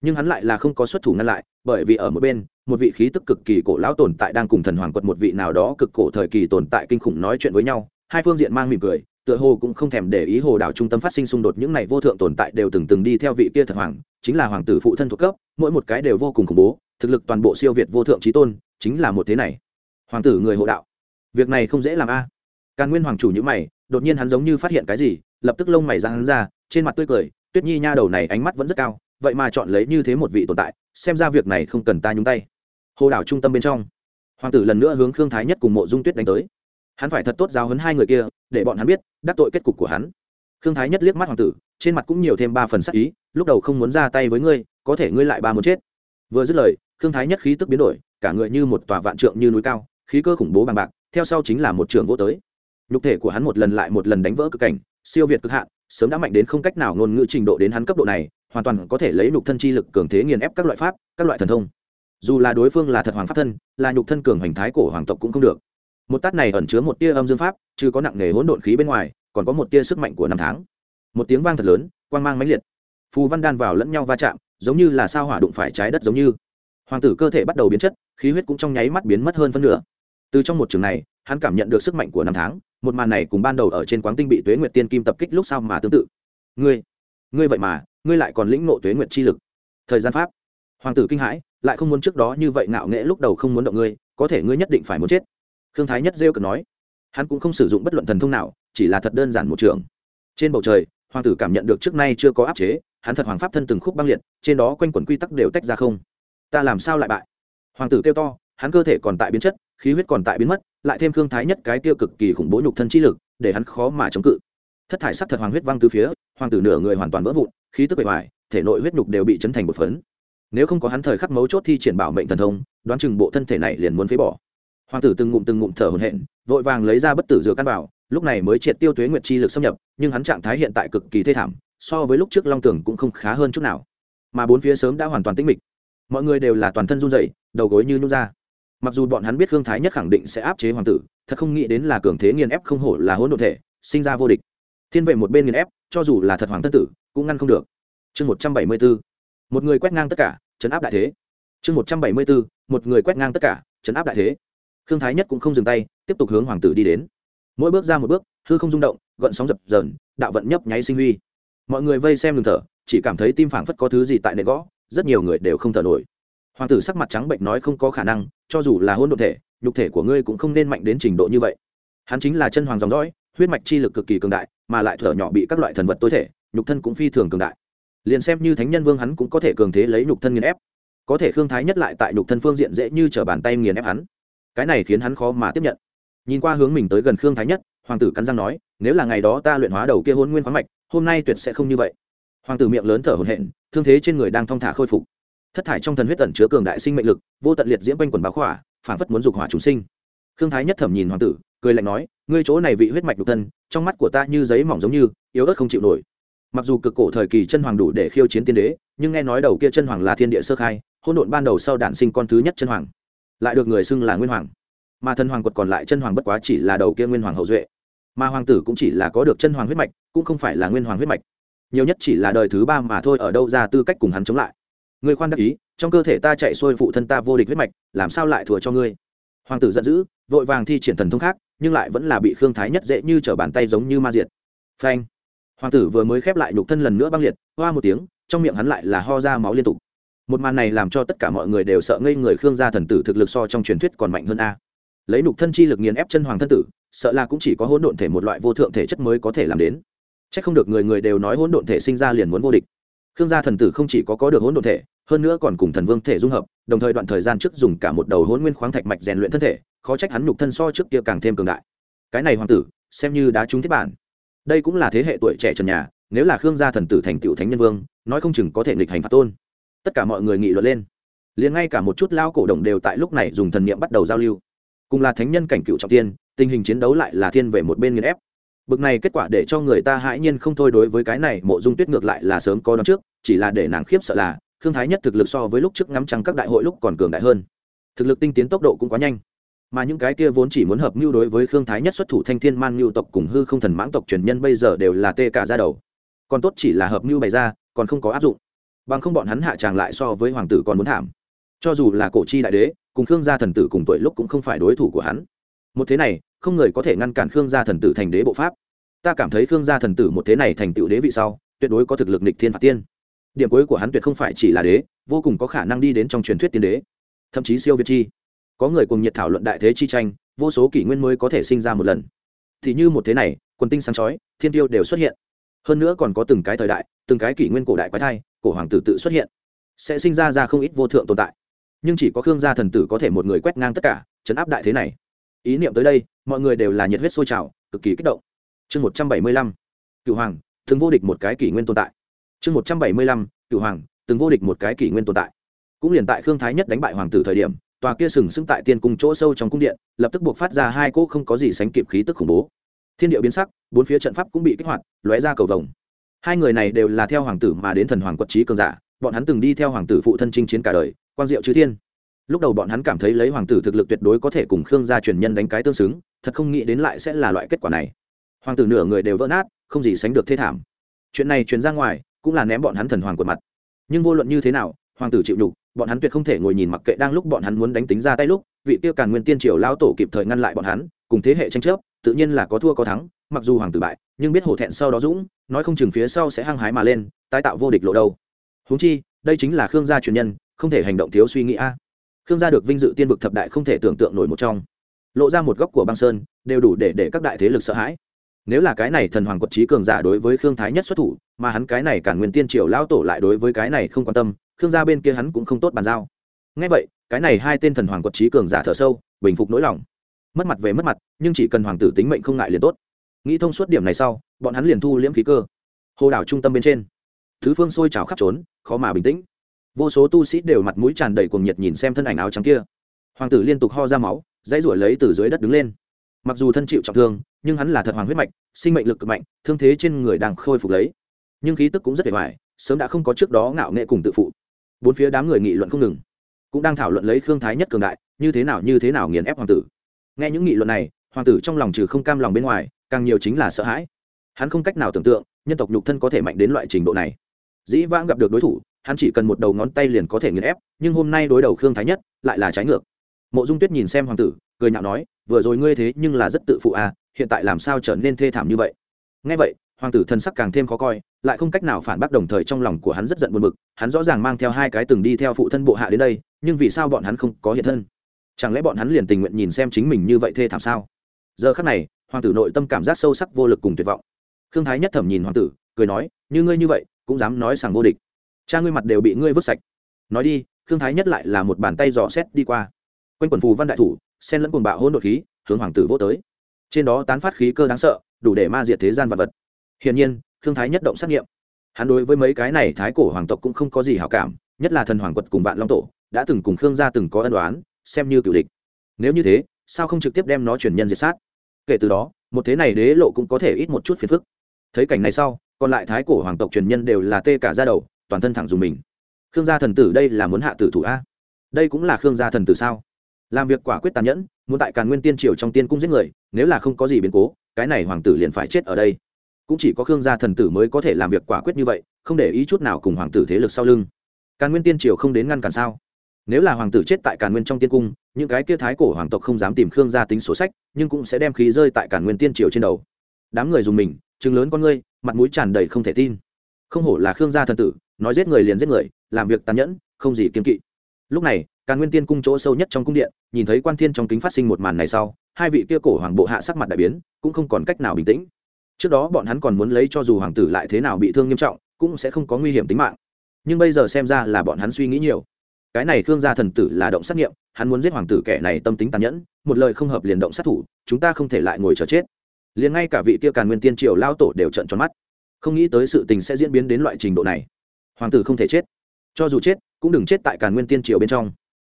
Nhưng hắn lại là không có xuất thủ ngăn lại, bởi vì ở một bên, một vị khí tức cực kỳ cổ lão tồn tại đang cùng thần hoàng quật một vị nào đó cực cổ thời kỳ tồn tại kinh khủng nói chuyện với nhau, hai phương diện mang mỉm cười tựa hồ cũng không thèm để ý hồ đảo trung tâm phát sinh xung đột, những này vô thượng tồn tại đều từng từng đi theo vị kia thật hoàng, chính là hoàng tử phụ thân thuộc cấp, mỗi một cái đều vô cùng khủng bố, thực lực toàn bộ siêu việt vô thượng trí tôn, chính là một thế này. Hoàng tử người hộ đạo. Việc này không dễ làm a. Càn nguyên hoàng chủ những mày, đột nhiên hắn giống như phát hiện cái gì, lập tức lông mày ra hắn ra, trên mặt tươi cười, tuyết nhi nha đầu này ánh mắt vẫn rất cao, vậy mà chọn lấy như thế một vị tồn tại, xem ra việc này không cần ta nhúng tay. Hồ đảo trung tâm bên trong, hoàng tử lần nữa hướng khương thái nhất cùng mộ dung tuyết đánh tới. Hắn phải thật tốt giáo hấn hai người kia để bọn hắn biết đắc tội kết cục của hắn. Khương thái nhất liếc mắt hoàng tử, trên mặt cũng nhiều thêm ba phần sắc ý, lúc đầu không muốn ra tay với ngươi, có thể ngươi lại ba muốn chết. Vừa dứt lời, khương thái nhất khí tức biến đổi, cả người như một tòa vạn trượng như núi cao, khí cơ khủng bố bằng bạc, theo sau chính là một trường vô tới. Nhục thể của hắn một lần lại một lần đánh vỡ cực cảnh, siêu việt cực hạn, sớm đã mạnh đến không cách nào ngôn ngữ trình độ đến hắn cấp độ này, hoàn toàn có thể lấy nhục thân chi lực cường thế nghiền ép các loại pháp, các loại thần thông. Dù là đối phương là thật hoàng pháp thân, là nhục thân cường hoành thái cổ hoàng tộc cũng không được một tát này ẩn chứa một tia âm dương pháp, chứ có nặng nghề hỗn độn khí bên ngoài, còn có một tia sức mạnh của năm tháng. Một tiếng vang thật lớn, quang mang mãnh liệt. Phù văn đan vào lẫn nhau va chạm, giống như là sao hỏa đụng phải trái đất giống như. Hoàng tử cơ thể bắt đầu biến chất, khí huyết cũng trong nháy mắt biến mất hơn phân nửa. Từ trong một trường này, hắn cảm nhận được sức mạnh của năm tháng, một màn này cùng ban đầu ở trên quáng tinh bị tuế nguyệt tiên kim tập kích lúc sau mà tương tự. Ngươi ngươi vậy mà, ngươi lại còn lĩnh ngộ tuế nguyệt chi lực. Thời gian pháp. Hoàng tử kinh hãi, lại không muốn trước đó như vậy ngạo nghễ lúc đầu không muốn động ngươi, có thể ngươi nhất định phải muốn chết khương thái nhất rêu cực nói, hắn cũng không sử dụng bất luận thần thông nào, chỉ là thật đơn giản một trường. Trên bầu trời, hoàng tử cảm nhận được trước nay chưa có áp chế, hắn thật hoàng pháp thân từng khúc băng liệt, trên đó quanh quẩn quy tắc đều tách ra không. Ta làm sao lại bại? Hoàng tử kêu to, hắn cơ thể còn tại biến chất, khí huyết còn tại biến mất, lại thêm khương thái nhất cái tiêu cực kỳ khủng bố nhục thân chi lực, để hắn khó mà chống cự. Thất thải sắc thật hoàng huyết văng từ phía, hoàng tử nửa người hoàn toàn vỡ vụn, khí tức bề ngoài thể nội huyết nhục đều bị chấn thành một phấn. Nếu không có hắn thời khắc mấu chốt thi triển bảo mệnh thần thông, đoán chừng bộ thân thể này liền muốn phế bỏ hoàng tử từng ngụm từng ngụm thở hổn hển, vội vàng lấy ra bất tử dừa căn bảo lúc này mới triệt tiêu tuế nguyệt chi lực xâm nhập, nhưng hắn trạng thái hiện tại cực kỳ thê thảm, so với lúc trước long tưởng cũng không khá hơn chút nào. Mà bốn phía sớm đã hoàn toàn tĩnh mịch. Mọi người đều là toàn thân run rẩy, đầu gối như nhún ra. Mặc dù bọn hắn biết khương thái nhất khẳng định sẽ áp chế hoàng tử, thật không nghĩ đến là cường thế nghiền ép không hổ là hỗn độn thể, sinh ra vô địch. Thiên vệ một bên nghiền ép, cho dù là thật hoàng thân tử, cũng ngăn không được. Chương một trăm bảy mươi bốn, một người quét ngang tất cả, chấn áp đại thế. Chương một trăm bảy mươi bốn, một người quét ngang tất cả, chấn áp đại thế khương thái nhất cũng không dừng tay, tiếp tục hướng hoàng tử đi đến. Mỗi bước ra một bước, hư không rung động, gợn sóng dập dờn, đạo vận nhấp nháy sinh huy. Mọi người vây xem ngừng thở, chỉ cảm thấy tim phảng phất có thứ gì tại nệ gõ, rất nhiều người đều không thở nổi. Hoàng tử sắc mặt trắng bệnh nói không có khả năng, cho dù là hôn đ ộ thể, nhục thể của ngươi cũng không nên mạnh đến trình độ như vậy. Hắn chính là chân hoàng dòng dõi, huyết mạch chi lực cực kỳ cường đại, mà lại thở nhỏ bị các loại thần vật tối thể, nhục thân cũng phi thường cường đại. Liền xem như thánh nhân vương hắn cũng có thể cường thế lấy nhục thân nghiền ép. Có thể khương thái nhất lại tại nhục thân phương diện dễ như t bàn tay nghiền ép hắn cái này khiến hắn khó mà tiếp nhận. Nhìn qua hướng mình tới gần khương thái nhất, hoàng tử cắn răng nói, nếu là ngày đó ta luyện hóa đầu kia hôn nguyên khoáng mạch, hôm nay tuyệt sẽ không như vậy. Hoàng tử miệng lớn thở hổn hển, thương thế trên người đang thong thả khôi phục. Thất thải trong thần huyết tẩn chứa cường đại sinh mệnh lực, vô tận liệt diễm quanh quần báo khỏa phản phất muốn dục hỏa chúng sinh. Khương thái nhất thẩm nhìn hoàng tử, cười lạnh nói, ngươi chỗ này vị huyết mạch nhục thân, trong mắt của ta như giấy mỏng giống như, yếu ớt không chịu nổi. Mặc dù cực cổ thời kỳ chân hoàng đủ để khiêu chiến tiên đế, nhưng nghe nói đầu kia chân hoàng là thiên địa sơ khai, hỗn độn ban đầu sau đản sinh con thứ nhất chân hoàng lại được người xưng là nguyên hoàng. Mà thần hoàng quật còn lại chân hoàng bất quá chỉ là đầu kia nguyên hoàng hậu duệ. Mà hoàng tử cũng chỉ là có được chân hoàng huyết mạch, cũng không phải là nguyên hoàng huyết mạch. Nhiều nhất chỉ là đời thứ ba mà thôi, ở đâu ra tư cách cùng hắn chống lại. Người khoan đắc ý, trong cơ thể ta chạy xuôi phụ thân ta vô địch huyết mạch, làm sao lại thừa cho ngươi? Hoàng tử giận dữ, vội vàng thi triển thần thông khác, nhưng lại vẫn là bị khương thái nhất dễ như t r ở bàn tay giống như ma diệt. Phanh! Hoàng tử vừa mới khép lại nhục thân lần nữa băng liệt, hoa một tiếng, trong miệng hắn lại là ho ra máu liên tục một màn này làm cho tất cả mọi người đều sợ ngây người khương gia thần tử thực lực so trong truyền thuyết còn mạnh hơn a. Lấy nục thân chi lực nghiền ép chân hoàng thân tử, sợ là cũng chỉ có hỗn độn thể một loại vô thượng thể chất mới có thể làm đến. C h ắ c không được người người đều nói hỗn độn thể sinh ra liền muốn vô địch. Khương gia thần tử không chỉ có có được hỗn độn thể, hơn nữa còn cùng thần vương thể dung hợp, đồng thời đoạn thời gian trước dùng cả một đầu hỗn nguyên khoáng thạch mạch rèn luyện thân thể, khó trách hắn nhục thân so trước kia càng thêm cường đại. Cái này hoàng tử, xem như đã trúng thiết bản. Đây cũng là thế hệ tuổi trẻ trần nhà, nếu là khương gia thần tử thành tựu thánh nhân vương, nói không chừng có thể nghịch hành phạt tôn tất cả mọi người nghị luận lên. Liền ngay cả một chút lao cổ đồng đều tại lúc này dùng thần niệm bắt đầu giao lưu. Cùng là thánh nhân cảnh cựu trọng tiên, tình hình chiến đấu lại là thiên về một bên nghiền ép. Bực này kết quả để cho người ta hãi nhiên không thôi đối với cái này, mộ dung tuyết ngược lại là sớm có đón trước, chỉ là để nàng khiếp sợ là thương thái nhất thực lực so với lúc trước ngắm trăng các đại hội lúc còn cường đại hơn. Thực lực tinh tiến tốc độ cũng quá nhanh. Mà những cái kia vốn chỉ muốn hợp mưu đối với khương thái nhất xuất thủ thanh thiên man mưu tộc cùng hư không thần mãng tộc truyền nhân bây giờ đều là tê cả ra đầu. Còn tốt chỉ là hợp mưu bày ra, còn không có áp dụng bằng không bọn hắn hạ tràng lại so với hoàng tử còn muốn thảm. Cho dù là cổ chi đại đế, cùng khương gia thần tử cùng tuổi lúc cũng không phải đối thủ của hắn. Một thế này, không người có thể ngăn cản khương gia thần tử thành đế bộ pháp. Ta cảm thấy khương gia thần tử một thế này thành tựu đế vị sau, tuyệt đối có thực lực nịch thiên phạt tiên. Điểm cuối của hắn tuyệt không phải chỉ là đế, vô cùng có khả năng đi đến trong truyền thuyết tiên đế. Thậm chí siêu việt chi. Có người cùng nhiệt thảo luận đại thế chi tranh, vô số kỷ nguyên mới có thể sinh ra một lần. Thì như một thế này, quần tinh sáng chói, thiên tiêu đều xuất hiện. Hơn nữa còn có từng cái thời đại, từng cái kỷ nguyên cổ đại quái thai cổ hoàng tử tự xuất hiện, sẽ sinh ra ra không ít vô thượng tồn tại. Nhưng chỉ có khương gia thần tử có thể một người quét ngang tất cả chấn áp đại thế này. Ý niệm tới đây, mọi người đều là nhiệt huyết sôi trào, cực kỳ kích động. Chương một trăm bảy mươi lăm cựu hoàng, từng vô địch một cái kỷ nguyên tồn tại. Chương một trăm bảy mươi lăm cựu hoàng, từng vô địch một cái kỷ nguyên tồn tại. Cũng liền tại khương thái nhất đánh bại hoàng tử thời điểm, tòa kia sừng sững tại tiên cung chỗ sâu trong cung điện, lập tức buộc phát ra hai cỗ không có gì sánh kịp khí tức khủng bố. Thiên địa biến sắc, bốn phía trận pháp cũng bị kích hoạt, lóe ra cầu vồng hai người này đều là theo hoàng tử mà đến thần hoàng quật trí cường giả, bọn hắn từng đi theo hoàng tử phụ thân chinh chiến cả đời, quang diệu chư thiên. Lúc đầu bọn hắn cảm thấy lấy hoàng tử thực lực tuyệt đối có thể cùng khương gia truyền nhân đánh cái tương xứng, thật không nghĩ đến lại sẽ là loại kết quả này. Hoàng tử nửa người đều vỡ nát, không gì sánh được thê thảm. Chuyện này truyền ra ngoài, cũng là ném bọn hắn thần hoàng quật mặt. Nhưng vô luận như thế nào, hoàng tử chịu nhục, bọn hắn tuyệt không thể ngồi nhìn mặc kệ đang lúc bọn hắn muốn đánh tính ra tay lúc, vị tiêu càn nguyên tiên triều lao tổ kịp thời ngăn lại bọn hắn, cùng thế hệ tranh chấp, tự nhiên là có thua có thắng mặc dù hoàng tử bại, nhưng biết hổ thẹn sau đó dũng, nói không chừng phía sau sẽ hăng hái mà lên, tái tạo vô địch lộ đâu huống chi, đây chính là khương gia truyền nhân, không thể hành động thiếu suy nghĩ a. Khương gia được vinh dự tiên vực thập đại không thể tưởng tượng nổi một trong. Lộ ra một góc của băng sơn, đều đủ để để các đại thế lực sợ hãi. Nếu là cái này thần hoàng quật trí cường giả đối với khương thái nhất xuất thủ, mà hắn cái này cản nguyên tiên triều lao tổ lại đối với cái này không quan tâm, khương gia bên kia hắn cũng không tốt bàn giao. Ngay vậy, cái này hai tên thần hoàng quật trí cường giả thở sâu, bình phục nỗi lòng. Mất mặt về mất mặt, nhưng chỉ cần hoàng tử tính mệnh không ngại liền tốt nghĩ thông suốt điểm này sau bọn hắn liền thu liễm khí cơ. Hồ đảo trung tâm bên trên thứ phương sôi trào khắp trốn khó mà bình tĩnh. Vô số tu sĩ đều mặt mũi tràn đầy cuồng nhiệt nhìn xem thân ảnh áo trắng kia. Hoàng tử liên tục ho ra máu dãy ruổi lấy từ dưới đất đứng lên. Mặc dù thân chịu trọng thương nhưng hắn là thật hoàng huyết mạch sinh mệnh lực cực mạnh thương thế trên người đang khôi phục lấy. Nhưng khí tức cũng rất vẻ vải, sớm đã không có trước đó ngạo nghệ cùng tự phụ. Bốn phía đám người nghị luận không ngừng cũng đang thảo luận lấy khương thái nhất cường đại như thế nào như thế nào nghiền ép hoàng tử. Nghe những nghị luận này hoàng tử trong lòng trừ không cam lòng bên ngoài càng nhiều chính là sợ hãi. Hắn không cách nào tưởng tượng, nhân tộc nhục thân có thể mạnh đến loại trình độ này. Dĩ vãng gặp được đối thủ, hắn chỉ cần một đầu ngón tay liền có thể nghiền ép, nhưng hôm nay đối đầu khương thái nhất, lại là trái ngược. Mộ dung tuyết nhìn xem hoàng tử, cười nhạo nói, vừa rồi ngươi thế nhưng là rất tự phụ à hiện tại làm sao trở nên thê thảm như vậy? Ngay vậy, hoàng tử thân sắc càng thêm khó coi, lại không cách nào phản bác đồng thời trong lòng của hắn rất giận buồn bực, hắn rõ ràng mang theo hai cái từng đi theo phụ thân bộ hạ đến đây, nhưng vì sao bọn hắn không có hiện thân? Chẳng lẽ bọn hắn liền tình nguyện nhìn xem chính mình như vậy thê thảm sao? Giờ khắc này hoàng tử nội tâm cảm giác sâu sắc vô lực cùng tuyệt vọng. Khương thái nhất thẩm nhìn hoàng tử, cười nói, như ngươi như vậy, cũng dám nói rằng vô địch. Cha ngươi mặt đều bị ngươi vứt sạch. Nói đi, khương thái nhất lại là một bàn tay dò xét đi qua. Quanh quần phù văn đại thủ sen lẫn cuồng bạo hôn đột khí, hướng hoàng tử vô tới. Trên đó tán phát khí cơ đáng sợ, đủ để ma diệt thế gian vật vật. Hiển nhiên, khương thái nhất động xác nghiệm. Hắn đối với mấy cái này thái cổ hoàng tộc cũng không có gì hảo cảm, nhất là thần hoàng quật cùng vạn long tổ, đã từng cùng khương gia từng có ân đoán xem như cựu địch. Nếu như thế, sao không trực tiếp đem nó chuyển nhân diệt sát? Kể từ đó, một thế này đế lộ cũng có thể ít một chút phiền phức. Thấy cảnh này sau, còn lại thái cổ hoàng tộc truyền nhân đều là tê cả ra đầu, toàn thân thẳng dùng mình. Khương gia thần tử đây là muốn hạ tử thủ a? Đây cũng là khương gia thần tử sao? Làm việc quả quyết tàn nhẫn, muốn tại càn nguyên tiên triều trong tiên cung giết người, nếu là không có gì biến cố, cái này hoàng tử liền phải chết ở đây. Cũng chỉ có khương gia thần tử mới có thể làm việc quả quyết như vậy, không để ý chút nào cùng hoàng tử thế lực sau lưng. Càn nguyên tiên triều không đến ngăn cản sao? Nếu là hoàng tử chết tại càn nguyên trong tiên cung, những cái kia thái cổ hoàng tộc không dám tìm khương gia tính sổ sách, nhưng cũng sẽ đem khí rơi tại càn nguyên tiên triều trên đầu. Đám người dùng mình chừng lớn con ngươi, mặt mũi tràn đầy không thể tin. Không hổ là khương gia thần tử, nói giết người liền giết người, làm việc tàn nhẫn, không gì kiên kỵ. Lúc này, càn nguyên tiên cung chỗ sâu nhất trong cung điện, nhìn thấy quan thiên trong kính phát sinh một màn này sau, hai vị kia cổ hoàng bộ hạ sắc mặt đại biến, cũng không còn cách nào bình tĩnh. Trước đó bọn hắn còn muốn lấy cho dù hoàng tử lại thế nào bị thương nghiêm trọng, cũng sẽ không có nguy hiểm tính mạng. Nhưng bây giờ xem ra là bọn hắn suy nghĩ nhiều cái này khương gia thần tử là động sát nghiệm, hắn muốn giết hoàng tử kẻ này tâm tính tàn nhẫn, một lời không hợp liền động sát thủ, chúng ta không thể lại ngồi chờ chết. Liền ngay cả vị kia càn nguyên tiên triều lao tổ đều trận tròn mắt. Không nghĩ tới sự tình sẽ diễn biến đến loại trình độ này. Hoàng tử không thể chết. Cho dù chết, cũng đừng chết tại càn nguyên tiên triều bên trong.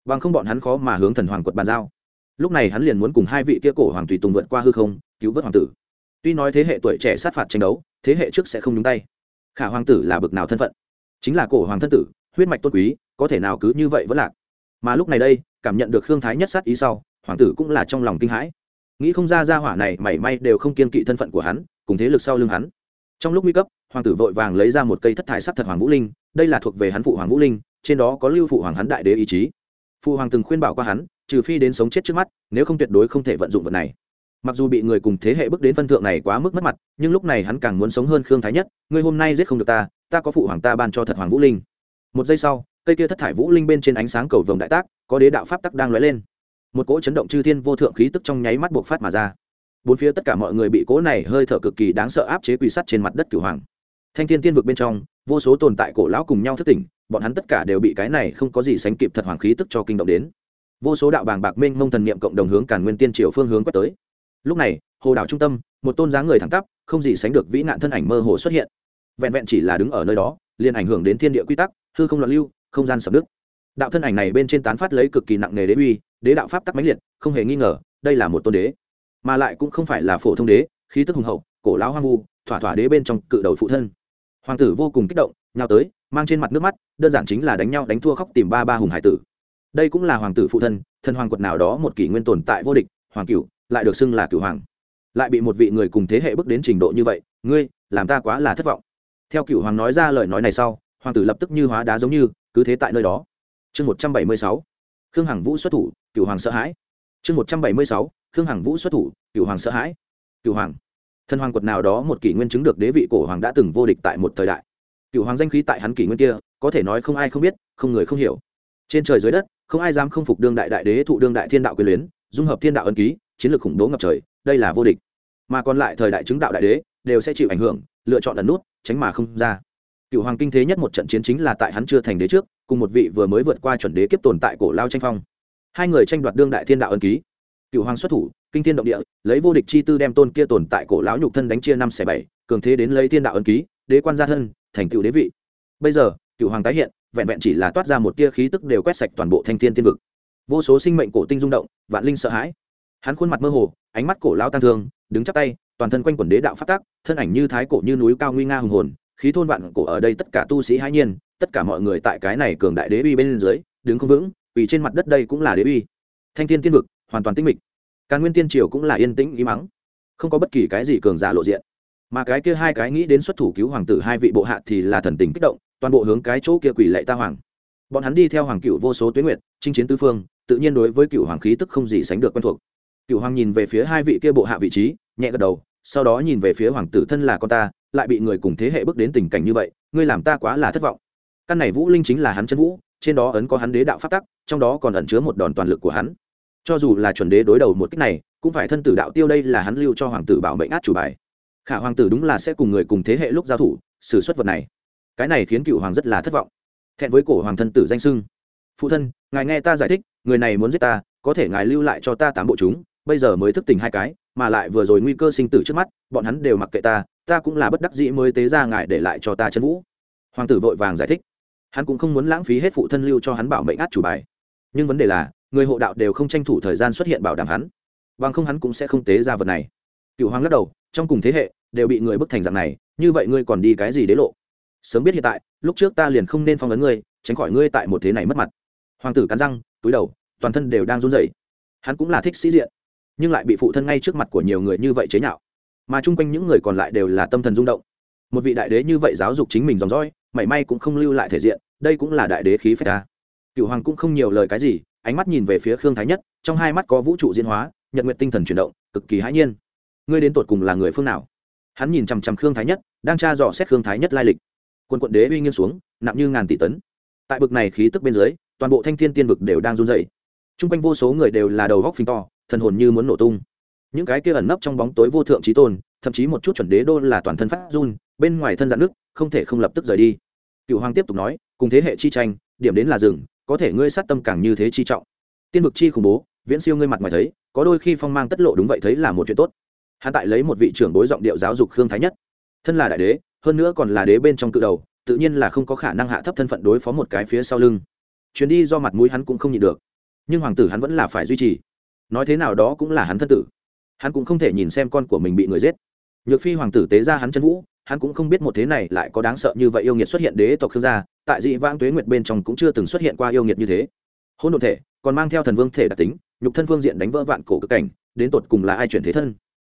Bằng không bọn hắn khó mà hướng thần hoàng quật bàn giao. Lúc này hắn liền muốn cùng hai vị kia cổ hoàng tùy tùng vượt qua hư không, cứu vớt hoàng tử. Tuy nói thế hệ tuổi trẻ sát phạt tranh đấu, thế hệ trước sẽ không nhúng tay. Khả hoàng tử là bực nào thân phận? Chính là cổ hoàng thân tử huyết mạch tôn quý, có thể nào cứ như vậy vẫn lạc? Mà lúc này đây, cảm nhận được khương thái nhất sát ý sau, hoàng tử cũng là trong lòng kinh hãi. Nghĩ không ra ra hỏa này mảy may đều không kiên kỵ thân phận của hắn, cùng thế lực sau lưng hắn. Trong lúc nguy cấp, hoàng tử vội vàng lấy ra một cây thất thải sắc thật hoàng vũ linh, đây là thuộc về hắn phụ hoàng vũ linh, trên đó có lưu phụ hoàng hắn đại đế ý chí. Phụ hoàng từng khuyên bảo qua hắn, trừ phi đến sống chết trước mắt, nếu không tuyệt đối không thể vận dụng vật này. Mặc dù bị người cùng thế hệ bước đến phân thượng này quá mức mất mặt, nhưng lúc này hắn càng muốn sống hơn khương thái nhất, ngươi hôm nay giết không được ta ta có phụ hoàng ta ban cho thật hoàng vũ linh một giây sau, cây kia thất thải vũ linh bên trên ánh sáng cầu vồng đại tác, có đế đạo pháp tắc đang lóe lên. Một cỗ chấn động chư thiên vô thượng khí tức trong nháy mắt buộc phát mà ra. Bốn phía tất cả mọi người bị cỗ này hơi thở cực kỳ đáng sợ áp chế quỳ sắt trên mặt đất cửu hoàng. Thanh thiên tiên vực bên trong, vô số tồn tại cổ lão cùng nhau thất tỉnh, bọn hắn tất cả đều bị cái này không có gì sánh kịp thật hoàng khí tức cho kinh động đến. Vô số đạo bàng bạc minh mông thần niệm cộng đồng hướng càn nguyên tiên triều phương hướng quét tới. Lúc này, hồ đảo trung tâm, một tôn dáng người thẳng tắp, không gì sánh được vĩ nạn thân ảnh mơ hồ xuất hiện. Vẹn vẹn chỉ là đứng ở nơi đó, liền ảnh hưởng đến thiên địa quy tắc hư không loạn lưu, không gian sập nước đạo thân ảnh này bên trên tán phát lấy cực kỳ nặng nề đế uy, đế đạo pháp tắc mãnh liệt, không hề nghi ngờ, đây là một tôn đế. Mà lại cũng không phải là phổ thông đế, khí tức hùng hậu, cổ lão hoang vu, thỏa thỏa đế bên trong cự đầu phụ thân. Hoàng tử vô cùng kích động, nhào tới, mang trên mặt nước mắt, đơn giản chính là đánh nhau đánh thua khóc tìm ba ba hùng hải tử. Đây cũng là hoàng tử phụ thân thân hoàng quật nào đó một kỷ nguyên tồn tại vô địch, hoàng cửu, lại được xưng là cửu hoàng. Lại bị một vị người cùng thế hệ bước đến trình độ như vậy, ngươi, làm ta quá là thất vọng. Theo cửu hoàng nói ra lời nói này sau hoàng tử lập tức như hóa đá giống như, cứ thế tại nơi đó. Chương một trăm bảy mươi sáu, khương hằng vũ xuất thủ, cửu hoàng sợ hãi. Chương một trăm bảy mươi sáu, khương hằng vũ xuất thủ, cửu hoàng sợ hãi. Cửu hoàng. Thân hoàng quật nào đó một kỷ nguyên chứng được đế vị cổ hoàng đã từng vô địch tại một thời đại. Cửu hoàng danh khí tại hắn kỷ nguyên kia, có thể nói không ai không biết, không người không hiểu. Trên trời dưới đất, không ai dám không phục đương đại đại đế thụ đương đại thiên đạo quyền luyến, dung hợp thiên đạo ân ký, chiến lược khủng bố ngập trời, đây là vô địch. Mà còn lại thời đại chứng đạo đại đế, đều sẽ chịu ảnh hưởng, lựa chọn ẩn nút, tránh mà không ra cựu hoàng kinh thế nhất một trận chiến chính là tại hắn chưa thành đế trước, cùng một vị vừa mới vượt qua chuẩn đế kiếp tồn tại cổ lao tranh phong. Hai người tranh đoạt đương đại thiên đạo ân ký. Cựu hoàng xuất thủ, kinh thiên động địa, lấy vô địch chi tư đem tôn kia tồn tại cổ lão nhục thân đánh chia năm xẻ bảy, cường thế đến lấy thiên đạo ân ký, đế quan gia thân, thành cựu đế vị. Bây giờ cựu hoàng tái hiện, vẹn vẹn chỉ là toát ra một tia khí tức đều quét sạch toàn bộ thanh thiên tiên vực. Vô số sinh mệnh cổ tinh rung động, vạn linh sợ hãi. Hắn khuôn mặt mơ hồ, ánh mắt cổ lao tăng thương, đứng chắp tay, toàn thân quanh quần đế đạo phát tác thân ảnh như thái cổ như núi cao nguy nga hùng hồn khí thôn vạn cổ ở đây tất cả tu sĩ hãi nhiên, tất cả mọi người tại cái này cường đại đế uy bên dưới, đứng không vững, vì trên mặt đất đây cũng là đế uy. Thanh thiên tiên vực, hoàn toàn tinh mịch. Càn nguyên tiên triều cũng là yên tĩnh ý mắng không có bất kỳ cái gì cường giả lộ diện. Mà cái kia hai cái nghĩ đến xuất thủ cứu hoàng tử hai vị bộ hạ thì là thần tình kích động, toàn bộ hướng cái chỗ kia quỷ lệ ta hoàng. Bọn hắn đi theo hoàng cựu vô số tuyến nguyệt, chinh chiến tư phương, tự nhiên đối với cựu hoàng khí tức không gì sánh được quen thuộc. Cựu hoàng nhìn về phía hai vị kia bộ hạ vị trí, nhẹ gật đầu, sau đó nhìn về phía hoàng tử thân là con ta lại bị người cùng thế hệ bước đến tình cảnh như vậy, ngươi làm ta quá là thất vọng. Căn này vũ linh chính là hắn chân vũ, trên đó ấn có hắn đế đạo phát tắc, trong đó còn ẩn chứa một đòn toàn lực của hắn. Cho dù là chuẩn đế đối đầu một cách này, cũng phải thân tử đạo tiêu đây là hắn lưu cho hoàng tử bảo mệnh át chủ bài. Khả hoàng tử đúng là sẽ cùng người cùng thế hệ lúc giao thủ, xử xuất vật này. Cái này khiến cựu hoàng rất là thất vọng. Thẹn với cổ hoàng thân tử danh sưng. Phụ thân, ngài nghe ta giải thích, người này muốn giết ta, có thể ngài lưu lại cho ta tám bộ chúng, bây giờ mới thức tỉnh hai cái, mà lại vừa rồi nguy cơ sinh tử trước mắt, bọn hắn đều mặc kệ ta ta cũng là bất đắc dĩ mới tế ra ngài để lại cho ta chân vũ. Hoàng tử vội vàng giải thích. Hắn cũng không muốn lãng phí hết phụ thân lưu cho hắn bảo mệnh át chủ bài. Nhưng vấn đề là, người hộ đạo đều không tranh thủ thời gian xuất hiện bảo đảm hắn. Bằng không hắn cũng sẽ không tế ra vật này. Cựu hoàng lắc đầu, trong cùng thế hệ, đều bị người bức thành dạng này, như vậy ngươi còn đi cái gì đế lộ? Sớm biết hiện tại, lúc trước ta liền không nên phong ấn ngươi, tránh khỏi ngươi tại một thế này mất mặt. Hoàng tử cắn răng, túi đầu, toàn thân đều đang run rẩy. Hắn cũng là thích sĩ diện, nhưng lại bị phụ thân ngay trước mặt của nhiều người như vậy chế nhạo mà chung quanh những người còn lại đều là tâm thần rung động. Một vị đại đế như vậy giáo dục chính mình dòng dõi, mảy may cũng không lưu lại thể diện, đây cũng là đại đế khí phách ta. Cựu hoàng cũng không nhiều lời cái gì, ánh mắt nhìn về phía khương thái nhất, trong hai mắt có vũ trụ diễn hóa, nhật nguyện tinh thần chuyển động, cực kỳ hãi nhiên. Ngươi đến tột cùng là người phương nào? Hắn nhìn chằm chằm khương thái nhất, đang tra dò xét khương thái nhất lai lịch. Quân quận đế uy nghiêng xuống, nặng như ngàn tỷ tấn. Tại bực này khí tức bên dưới, toàn bộ thanh thiên tiên vực đều đang run dày t r u n g quanh vô số người đều là đầu góc phình to, thần hồn như muốn nổ tung những cái kia ẩn nấp trong bóng tối vô thượng trí tôn, thậm chí một chút chuẩn đế đô là toàn thân phát run, bên ngoài thân dạn nước, không thể không lập tức rời đi. Cựu hoàng tiếp tục nói, cùng thế hệ chi tranh, điểm đến là rừng, có thể ngươi sát tâm càng như thế chi trọng. Tiên vực chi khủng bố, viễn siêu ngươi mặt ngoài thấy, có đôi khi phong mang tất lộ đúng vậy thấy là một chuyện tốt. Hắn tại lấy một vị trưởng bối giọng điệu giáo dục khương thái nhất. Thân là đại đế, hơn nữa còn là đế bên trong cự đầu, tự nhiên là không có khả năng hạ thấp thân phận đối phó một cái phía sau lưng. Chuyến đi do mặt mũi hắn cũng không nhịn được. Nhưng hoàng tử hắn vẫn là phải duy trì. Nói thế nào đó cũng là hắn thân tử hắn cũng không thể nhìn xem con của mình bị người giết. Nhược phi hoàng tử tế ra hắn chân vũ, hắn cũng không biết một thế này lại có đáng sợ như vậy yêu nghiệt xuất hiện đế tộc khương gia, tại dị vãng tuế nguyệt bên trong cũng chưa từng xuất hiện qua yêu nghiệt như thế. Hôn đồn thể, còn mang theo thần vương thể đặc tính, nhục thân phương diện đánh vỡ vạn cổ cực cảnh, đến tột cùng là ai chuyển thế thân?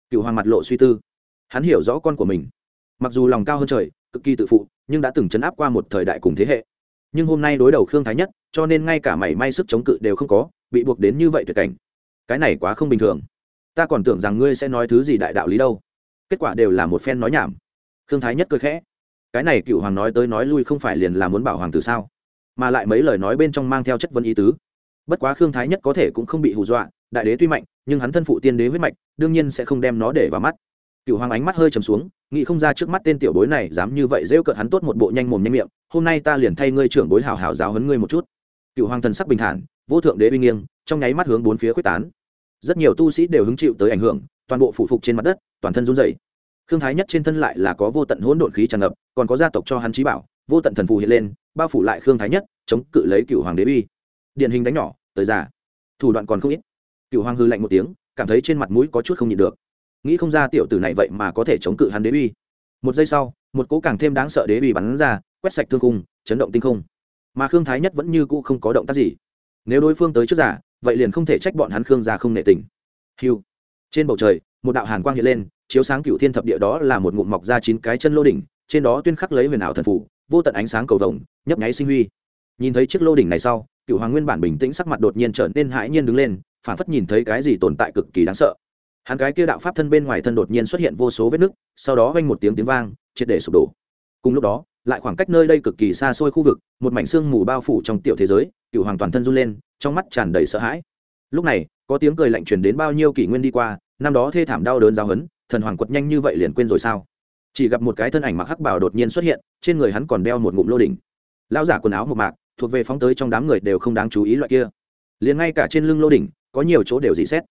Cựu hoàng mặt lộ suy tư. Hắn hiểu rõ con của mình. Mặc dù lòng cao hơn trời, cực kỳ tự phụ, nhưng đã từng chấn áp qua một thời đại cùng thế hệ. Nhưng hôm nay đối đầu khương thái nhất, cho nên ngay cả mảy may sức chống cự đều không có, bị buộc đến như vậy tuyệt cảnh. Cái này quá không bình thường ta còn tưởng rằng ngươi sẽ nói thứ gì đại đạo lý đâu. Kết quả đều là một phen nói nhảm. Khương thái nhất cười khẽ. Cái này cựu hoàng nói tới nói lui không phải liền là muốn bảo hoàng tử sao? Mà lại mấy lời nói bên trong mang theo chất vấn ý tứ. Bất quá khương thái nhất có thể cũng không bị hù dọa, đại đế tuy mạnh, nhưng hắn thân phụ tiên đế huyết mạch, đương nhiên sẽ không đem nó để vào mắt. Cựu hoàng ánh mắt hơi trầm xuống, nghĩ không ra trước mắt tên tiểu bối này dám như vậy rêu cợt hắn tốt một bộ nhanh mồm nhanh miệng, hôm nay ta liền thay ngươi trưởng bối hào hào giáo hấn ngươi một chút. Cựu hoàng thần sắc bình thản, vô thượng đế uy nghiêng, trong nháy mắt hướng bốn phía quyết tán rất nhiều tu sĩ đều hứng chịu tới ảnh hưởng, toàn bộ phụ phục trên mặt đất, toàn thân run dày thương thái nhất trên thân lại là có vô tận hỗn độn khí tràn ngập, còn có gia tộc cho hắn trí bảo, vô tận thần phù hiện lên, bao phủ lại khương thái nhất, chống cự lấy cựu hoàng đế uy. Điển hình đánh nhỏ, tới già. Thủ đoạn còn không ít. Cựu hoàng hư lạnh một tiếng, cảm thấy trên mặt mũi có chút không nhịn được. Nghĩ không ra tiểu tử này vậy mà có thể chống cự hắn đế uy. Một giây sau, một cỗ càng thêm đáng sợ đế uy bắn ra, quét sạch thương khung, chấn động tinh không. Mà khương thái nhất vẫn như cũ không có động tác gì. Nếu đối phương tới trước giả vậy liền không thể trách bọn hắn khương gia không nệ tình. Hiu. Trên bầu trời, một đạo hàn quang hiện lên, chiếu sáng cựu thiên thập địa đó là một ngụm mọc ra chín cái chân lô đỉnh, trên đó tuyên khắc lấy huyền ảo thần phủ, vô tận ánh sáng cầu vồng, nhấp nháy sinh huy. Nhìn thấy chiếc lô đỉnh này sau cựu hoàng nguyên bản bình tĩnh sắc mặt đột nhiên trở nên hãi nhiên đứng lên, phản phất nhìn thấy cái gì tồn tại cực kỳ đáng sợ. Hắn cái kia đạo pháp thân bên ngoài thân đột nhiên xuất hiện vô số vết nứt, sau đó vang một tiếng tiếng vang, triệt để sụp đổ. Cùng lúc đó, lại khoảng cách nơi đây cực kỳ xa xôi khu vực, một mảnh xương mù bao phủ trong tiểu thế giới cựu hoàng toàn thân run lên trong mắt tràn đầy sợ hãi. Lúc này, có tiếng cười lạnh truyền đến bao nhiêu kỷ nguyên đi qua, năm đó thê thảm đau đớn giáo hấn thần hoàng quật nhanh như vậy liền quên rồi sao? Chỉ gặp một cái thân ảnh mặc hắc bảo đột nhiên xuất hiện, trên người hắn còn đeo một ngụm lô đỉnh. Lao giả quần áo một mạc, thuộc về phóng tới trong đám người đều không đáng chú ý loại kia. Liền ngay cả trên lưng lô đỉnh, có nhiều chỗ đều dị xét.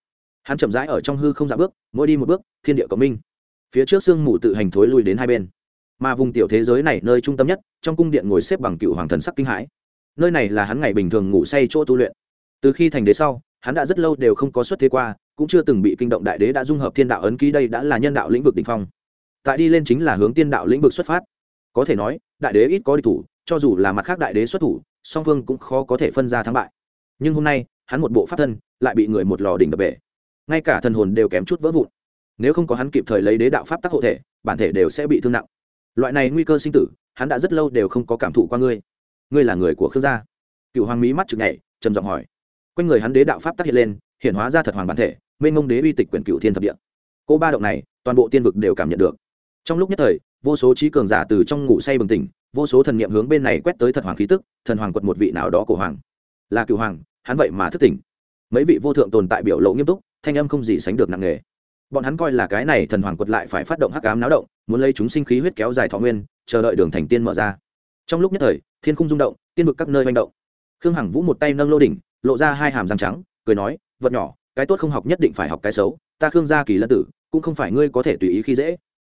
Hắn chậm rãi ở trong hư không dạ bước, mỗi đi một bước, thiên địa cộng minh. Phía trước sương mù tự hành thối lui đến hai bên. Mà vùng tiểu thế giới này nơi trung tâm nhất, trong cung điện ngồi xếp bằng cựu hoàng thần sắc kinh hãi nơi này là hắn ngày bình thường ngủ say chỗ tu luyện. Từ khi thành đế sau, hắn đã rất lâu đều không có xuất thế qua, cũng chưa từng bị kinh động đại đế đã dung hợp thiên đạo ấn ký đây đã là nhân đạo lĩnh vực đ ỉ n h phong. Tại đi lên chính là hướng tiên đạo lĩnh vực xuất phát. Có thể nói, đại đế ít có địch thủ, cho dù là mặt khác đại đế xuất thủ, song phương cũng khó có thể phân ra thắng bại. Nhưng hôm nay, hắn một bộ pháp thân, lại bị người một lò đỉnh đập bể. Ngay cả thần hồn đều kém chút vỡ vụn. Nếu không có hắn kịp thời lấy đế đạo pháp tắc hộ thể, bản thể đều sẽ bị thương nặng. Loại này nguy cơ sinh tử, hắn đã rất lâu đều không có cảm thụ qua ngươi ngươi là người của khương gia cựu hoàng mỹ mắt chực nhảy, trầm giọng hỏi. quanh người hắn đế đạo pháp tác hiện lên, hiện hóa ra thật hoàng bản thể, mênh ngông đế uy tịch quyển cựu thiên thập địa. cô ba động này, toàn bộ tiên vực đều cảm nhận được. trong lúc nhất thời, vô số trí cường giả từ trong ngủ say bừng tỉnh, vô số thần niệm hướng bên này quét tới thật hoàng khí tức, thần hoàng quật một vị nào đó của hoàng. là cựu hoàng, hắn vậy mà thức tỉnh. mấy vị vô thượng tồn tại biểu lộ nghiêm túc, thanh âm không gì sánh được nặng nề. bọn hắn coi là cái này thần hoàng quật lại phải phát động hắc ám náo động, muốn lấy chúng sinh khí huyết kéo dài thọ nguyên, chờ đợi đường thành tiên mở ra. trong lúc nhất thời thiên khung rung động, tiên vực các nơi manh động. Khương hằng vũ một tay nâng lô đỉnh, lộ ra hai hàm răng trắng, cười nói, vật nhỏ, cái tốt không học nhất định phải học cái xấu, ta khương gia kỳ lân tử, cũng không phải ngươi có thể tùy ý khi dễ.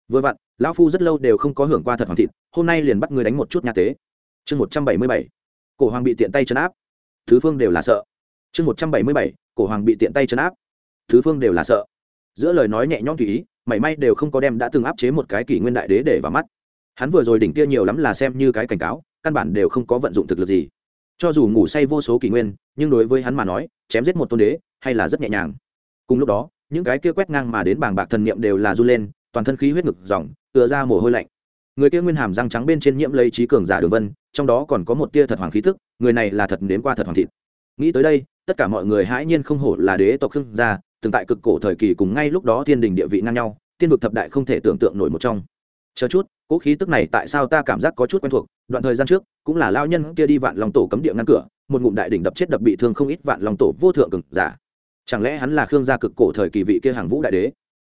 Vừa vặn, lão phu rất lâu đều không có hưởng qua thật hoàng thịt, hôm nay liền bắt ngươi đánh một chút nhà tế. Chương một trăm bảy mươi bảy, cổ hoàng bị tiện tay chấn áp. Thứ phương đều là sợ. Chương một trăm bảy mươi bảy, cổ hoàng bị tiện tay chấn áp. Thứ phương đều là sợ. Giữa lời nói nhẹ nhõm tùy ý, mảy may đều không có đem đã từng áp chế một cái kỷ nguyên đại đế để vào mắt. Hắn vừa rồi đỉnh kia nhiều lắm là xem như cái cảnh cáo căn bản đều không có vận dụng thực lực gì. Cho dù ngủ say vô số kỷ nguyên, nhưng đối với hắn mà nói, chém giết một tôn đế hay là rất nhẹ nhàng. Cùng lúc đó, những cái kia quét ngang mà đến bảng bạc thần niệm đều là run lên, toàn thân khí huyết ngực dòng, tựa ra mồ hôi lạnh. Người kia nguyên hàm răng trắng bên trên nhiễm lấy trí cường giả đường vân, trong đó còn có một tia thật hoàng khí tức, người này là thật nếm qua thật hoàng thịt. Nghĩ tới đây, tất cả mọi người hãi nhiên không hổ là đế tộc khương gia, từng tại cực cổ thời kỳ cùng ngay lúc đó thiên đình địa vị ngang nhau, tiên vực thập đại không thể tưởng tượng nổi một trong. Chờ chút cỗ khí tức này tại sao ta cảm giác có chút quen thuộc, đoạn thời gian trước, cũng là lao nhân kia đi vạn lòng tổ cấm địa ngăn cửa, một ngụm đại đỉnh đập chết đập bị thương không ít vạn lòng tổ vô thượng cực giả. Chẳng lẽ hắn là khương gia cực cổ thời kỳ vị kia hàng vũ đại đế?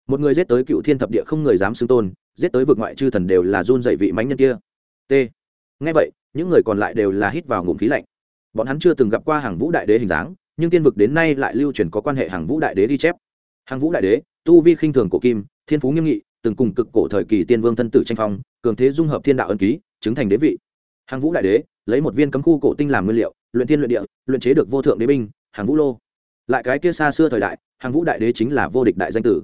Một người giết tới cựu thiên thập địa không người dám xưng tôn, giết tới vực ngoại chư thần đều là run dậy vị mánh nhân kia. T. Ngay vậy, những người còn lại đều là hít vào ngụm khí lạnh. Bọn hắn chưa từng gặp qua hàng vũ đại đế hình dáng, nhưng tiên vực đến nay lại lưu truyền có quan hệ hàng vũ đại đế đi chép. Hàng vũ đại đế, tu vi khinh thường cổ kim, thiên phú nghiêm nghị từng cùng cực cổ thời kỳ tiên vương thân tử tranh phong, cường thế dung hợp thiên đạo ân ký, chứng thành đế vị. Hàng vũ đại đế, lấy một viên cấm khu cổ tinh làm nguyên liệu, luyện tiên luyện địa, luyện chế được vô thượng đế binh, hàng vũ lô. Lại cái kia xa xưa thời đại, hàng vũ đại đế chính là vô địch đại danh tử.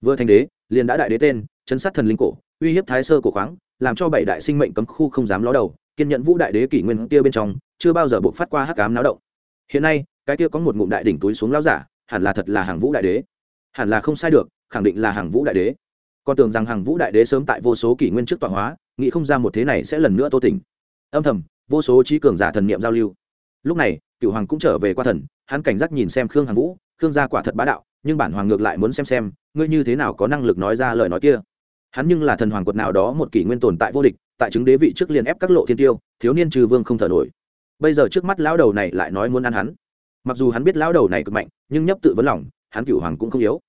Vừa thành đế, liền đã đại đế tên chấn sát thần linh cổ, uy hiếp thái sơ cổ khoáng, làm cho bảy đại sinh mệnh cấm khu không dám ló đầu, kiên nhận vũ đại đế kỷ nguyên kia bên trong, chưa bao giờ buộc phát qua hắc cám náo động. Hiện nay, cái kia có một ngụm đại đỉnh túi xuống lao giả, hẳn là thật là hàng vũ đại đế. Hẳn là không sai được, khẳng định là hàng vũ đại đế con tưởng rằng hàng vũ đại đế sớm tại vô số kỷ nguyên trước tọa hóa, nghĩ không ra một thế này sẽ lần nữa tô tỉnh. Âm thầm, vô số trí cường giả thần niệm giao lưu. Lúc này cựu hoàng cũng trở về qua thần, hắn cảnh giác nhìn xem khương hàng vũ, khương gia quả thật bá đạo, nhưng bản hoàng ngược lại muốn xem xem, ngươi như thế nào có năng lực nói ra lời nói kia. Hắn nhưng là thần hoàng quật nào đó một kỷ nguyên tồn tại vô địch, tại chứng đế vị trước liền ép các lộ thiên tiêu, thiếu niên trừ vương không thở nổi. Bây giờ trước mắt lão đầu này lại nói muốn ăn hắn. Mặc dù hắn biết lão đầu này cực mạnh, nhưng nhấp tự vấn lòng, hắn cửu hoàng cũng không yếu.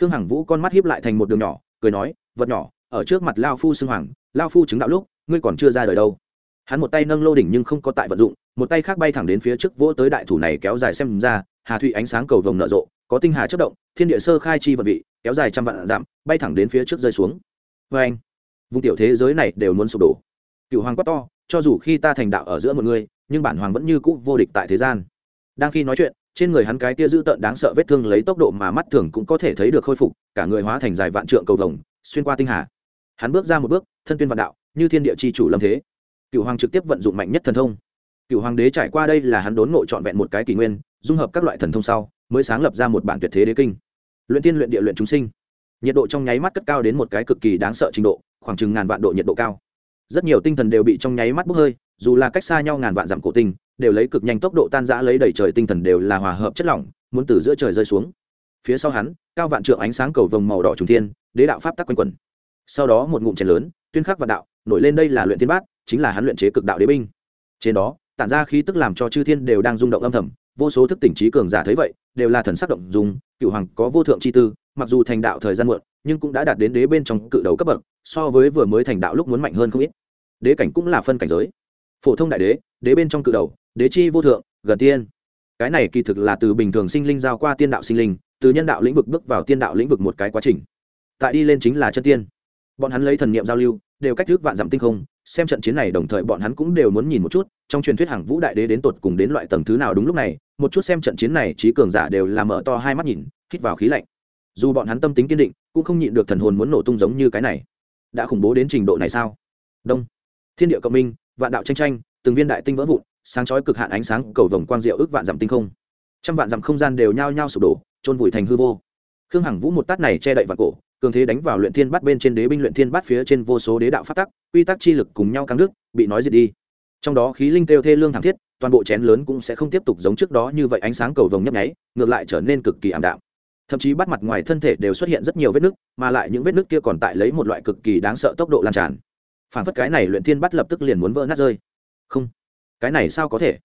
Khương hằng vũ con mắt hiếp lại thành một đường nhỏ cười nói, vật nhỏ, ở trước mặt lao phu xưng hoàng, lao phu chứng đạo lúc, ngươi còn chưa ra đời đâu. Hắn một tay nâng lô đỉnh nhưng không có tại vận dụng, một tay khác bay thẳng đến phía trước vỗ tới đại thủ này kéo dài xem ra, hà thụy ánh sáng cầu vồng nở rộ, có tinh hà chất động, thiên địa sơ khai chi vật vị, kéo dài trăm vạn dặm, bay thẳng đến phía trước rơi xuống. Vê anh, vùng tiểu thế giới này đều muốn sụp đổ. Cựu hoàng quát to, cho dù khi ta thành đạo ở giữa một người, nhưng bản hoàng vẫn như cũ vô địch tại thế gian. Đang khi nói chuyện trên người hắn cái tia dữ tợn đáng sợ vết thương lấy tốc độ mà mắt thường cũng có thể thấy được khôi phục, cả người hóa thành dài vạn trượng cầu vồng, xuyên qua tinh hà. Hắn bước ra một bước, thân tuyên vạn đạo, như thiên địa c h i chủ lâm thế. Cựu hoàng trực tiếp vận dụng mạnh nhất thần thông. Cựu hoàng đế trải qua đây là hắn đốn ngộ trọn vẹn một cái kỷ nguyên, dung hợp các loại thần thông sau, mới sáng lập ra một bản tuyệt thế đế kinh. Luyện tiên luyện địa luyện chúng sinh. Nhiệt độ trong nháy mắt cất cao đến một cái cực kỳ đáng sợ trình độ, khoảng chừng ngàn vạn độ nhiệt độ cao. Rất nhiều tinh thần đều bị trong nháy mắt bốc hơi, dù là cách xa nhau ngàn vạn dặm cổ tinh đều lấy cực nhanh tốc độ tan rã lấy đầy trời tinh thần đều là hòa hợp chất lỏng, muốn từ giữa trời rơi xuống. Phía sau hắn, cao vạn trượng ánh sáng cầu vồng màu đỏ trùng thiên, đế đạo pháp tắc quanh quẩn. Sau đó một ngụm chén lớn, tuyên khắc vạn đạo, nổi lên đây là luyện thiên bát, chính là hắn luyện chế cực đạo đế binh. Trên đó, tản ra khí tức làm cho chư thiên đều đang rung động âm thầm, vô số thức tỉnh trí cường giả thấy vậy, đều là thần sắc động dùng cựu hoàng có vô thượng chi tư, mặc dù thành đạo thời gian muộn, nhưng cũng đã đạt đến đế bên trong cự đầu cấp bậc, so với vừa mới thành đạo lúc muốn mạnh hơn không ít. Đế cảnh cũng là phân cảnh giới phổ thông đại đế đế bên trong cự đầu, đế chi vô thượng, gần tiên. Cái này kỳ thực là từ bình thường sinh linh giao qua tiên đạo sinh linh, từ nhân đạo lĩnh vực bước vào tiên đạo lĩnh vực một cái quá trình. Tại đi lên chính là chân tiên. Bọn hắn lấy thần niệm giao lưu, đều cách thức vạn dặm tinh không, xem trận chiến này đồng thời bọn hắn cũng đều muốn nhìn một chút, trong truyền thuyết hàng vũ đại đế đến tột cùng đến loại tầng thứ nào đúng lúc này, một chút xem trận chiến này, trí cường giả đều là mở to hai mắt nhìn, hít vào khí lạnh. Dù bọn hắn tâm tính kiên định, cũng không nhịn được thần hồn muốn nổ tung giống như cái này. Đã khủng bố đến trình độ này sao? Đông. Thiên địa cộng minh vạn đạo tranh tranh, từng viên đại tinh vỡ vụn, sáng chói cực hạn ánh sáng, cầu vồng quang diệu ước vạn dặm tinh không. Trăm vạn dặm không gian đều nhao nhao sụp đổ trôn vùi thành hư vô. Khương hằng vũ một tát này che đậy vạn cổ, cường thế đánh vào luyện thiên bắt bên trên đế binh luyện thiên bắt phía trên vô số đế đạo phát tắc, quy tắc chi lực cùng nhau căng nước bị nói diệt đi. Trong đó khí linh kêu thê lương thảm thiết, toàn bộ chén lớn cũng sẽ không tiếp tục giống trước đó như vậy ánh sáng cầu vồng nhấp nháy, ngược lại trở nên cực kỳ ảm đạm. Thậm chí bắt mặt ngoài thân thể đều xuất hiện rất nhiều vết nứt, mà lại những vết nứt kia còn tại lấy một loại cực kỳ đáng sợ tốc độ lan tràn phản phất cái này luyện thiên bắt lập tức liền muốn vỡ nát rơi. Không, cái này sao có thể?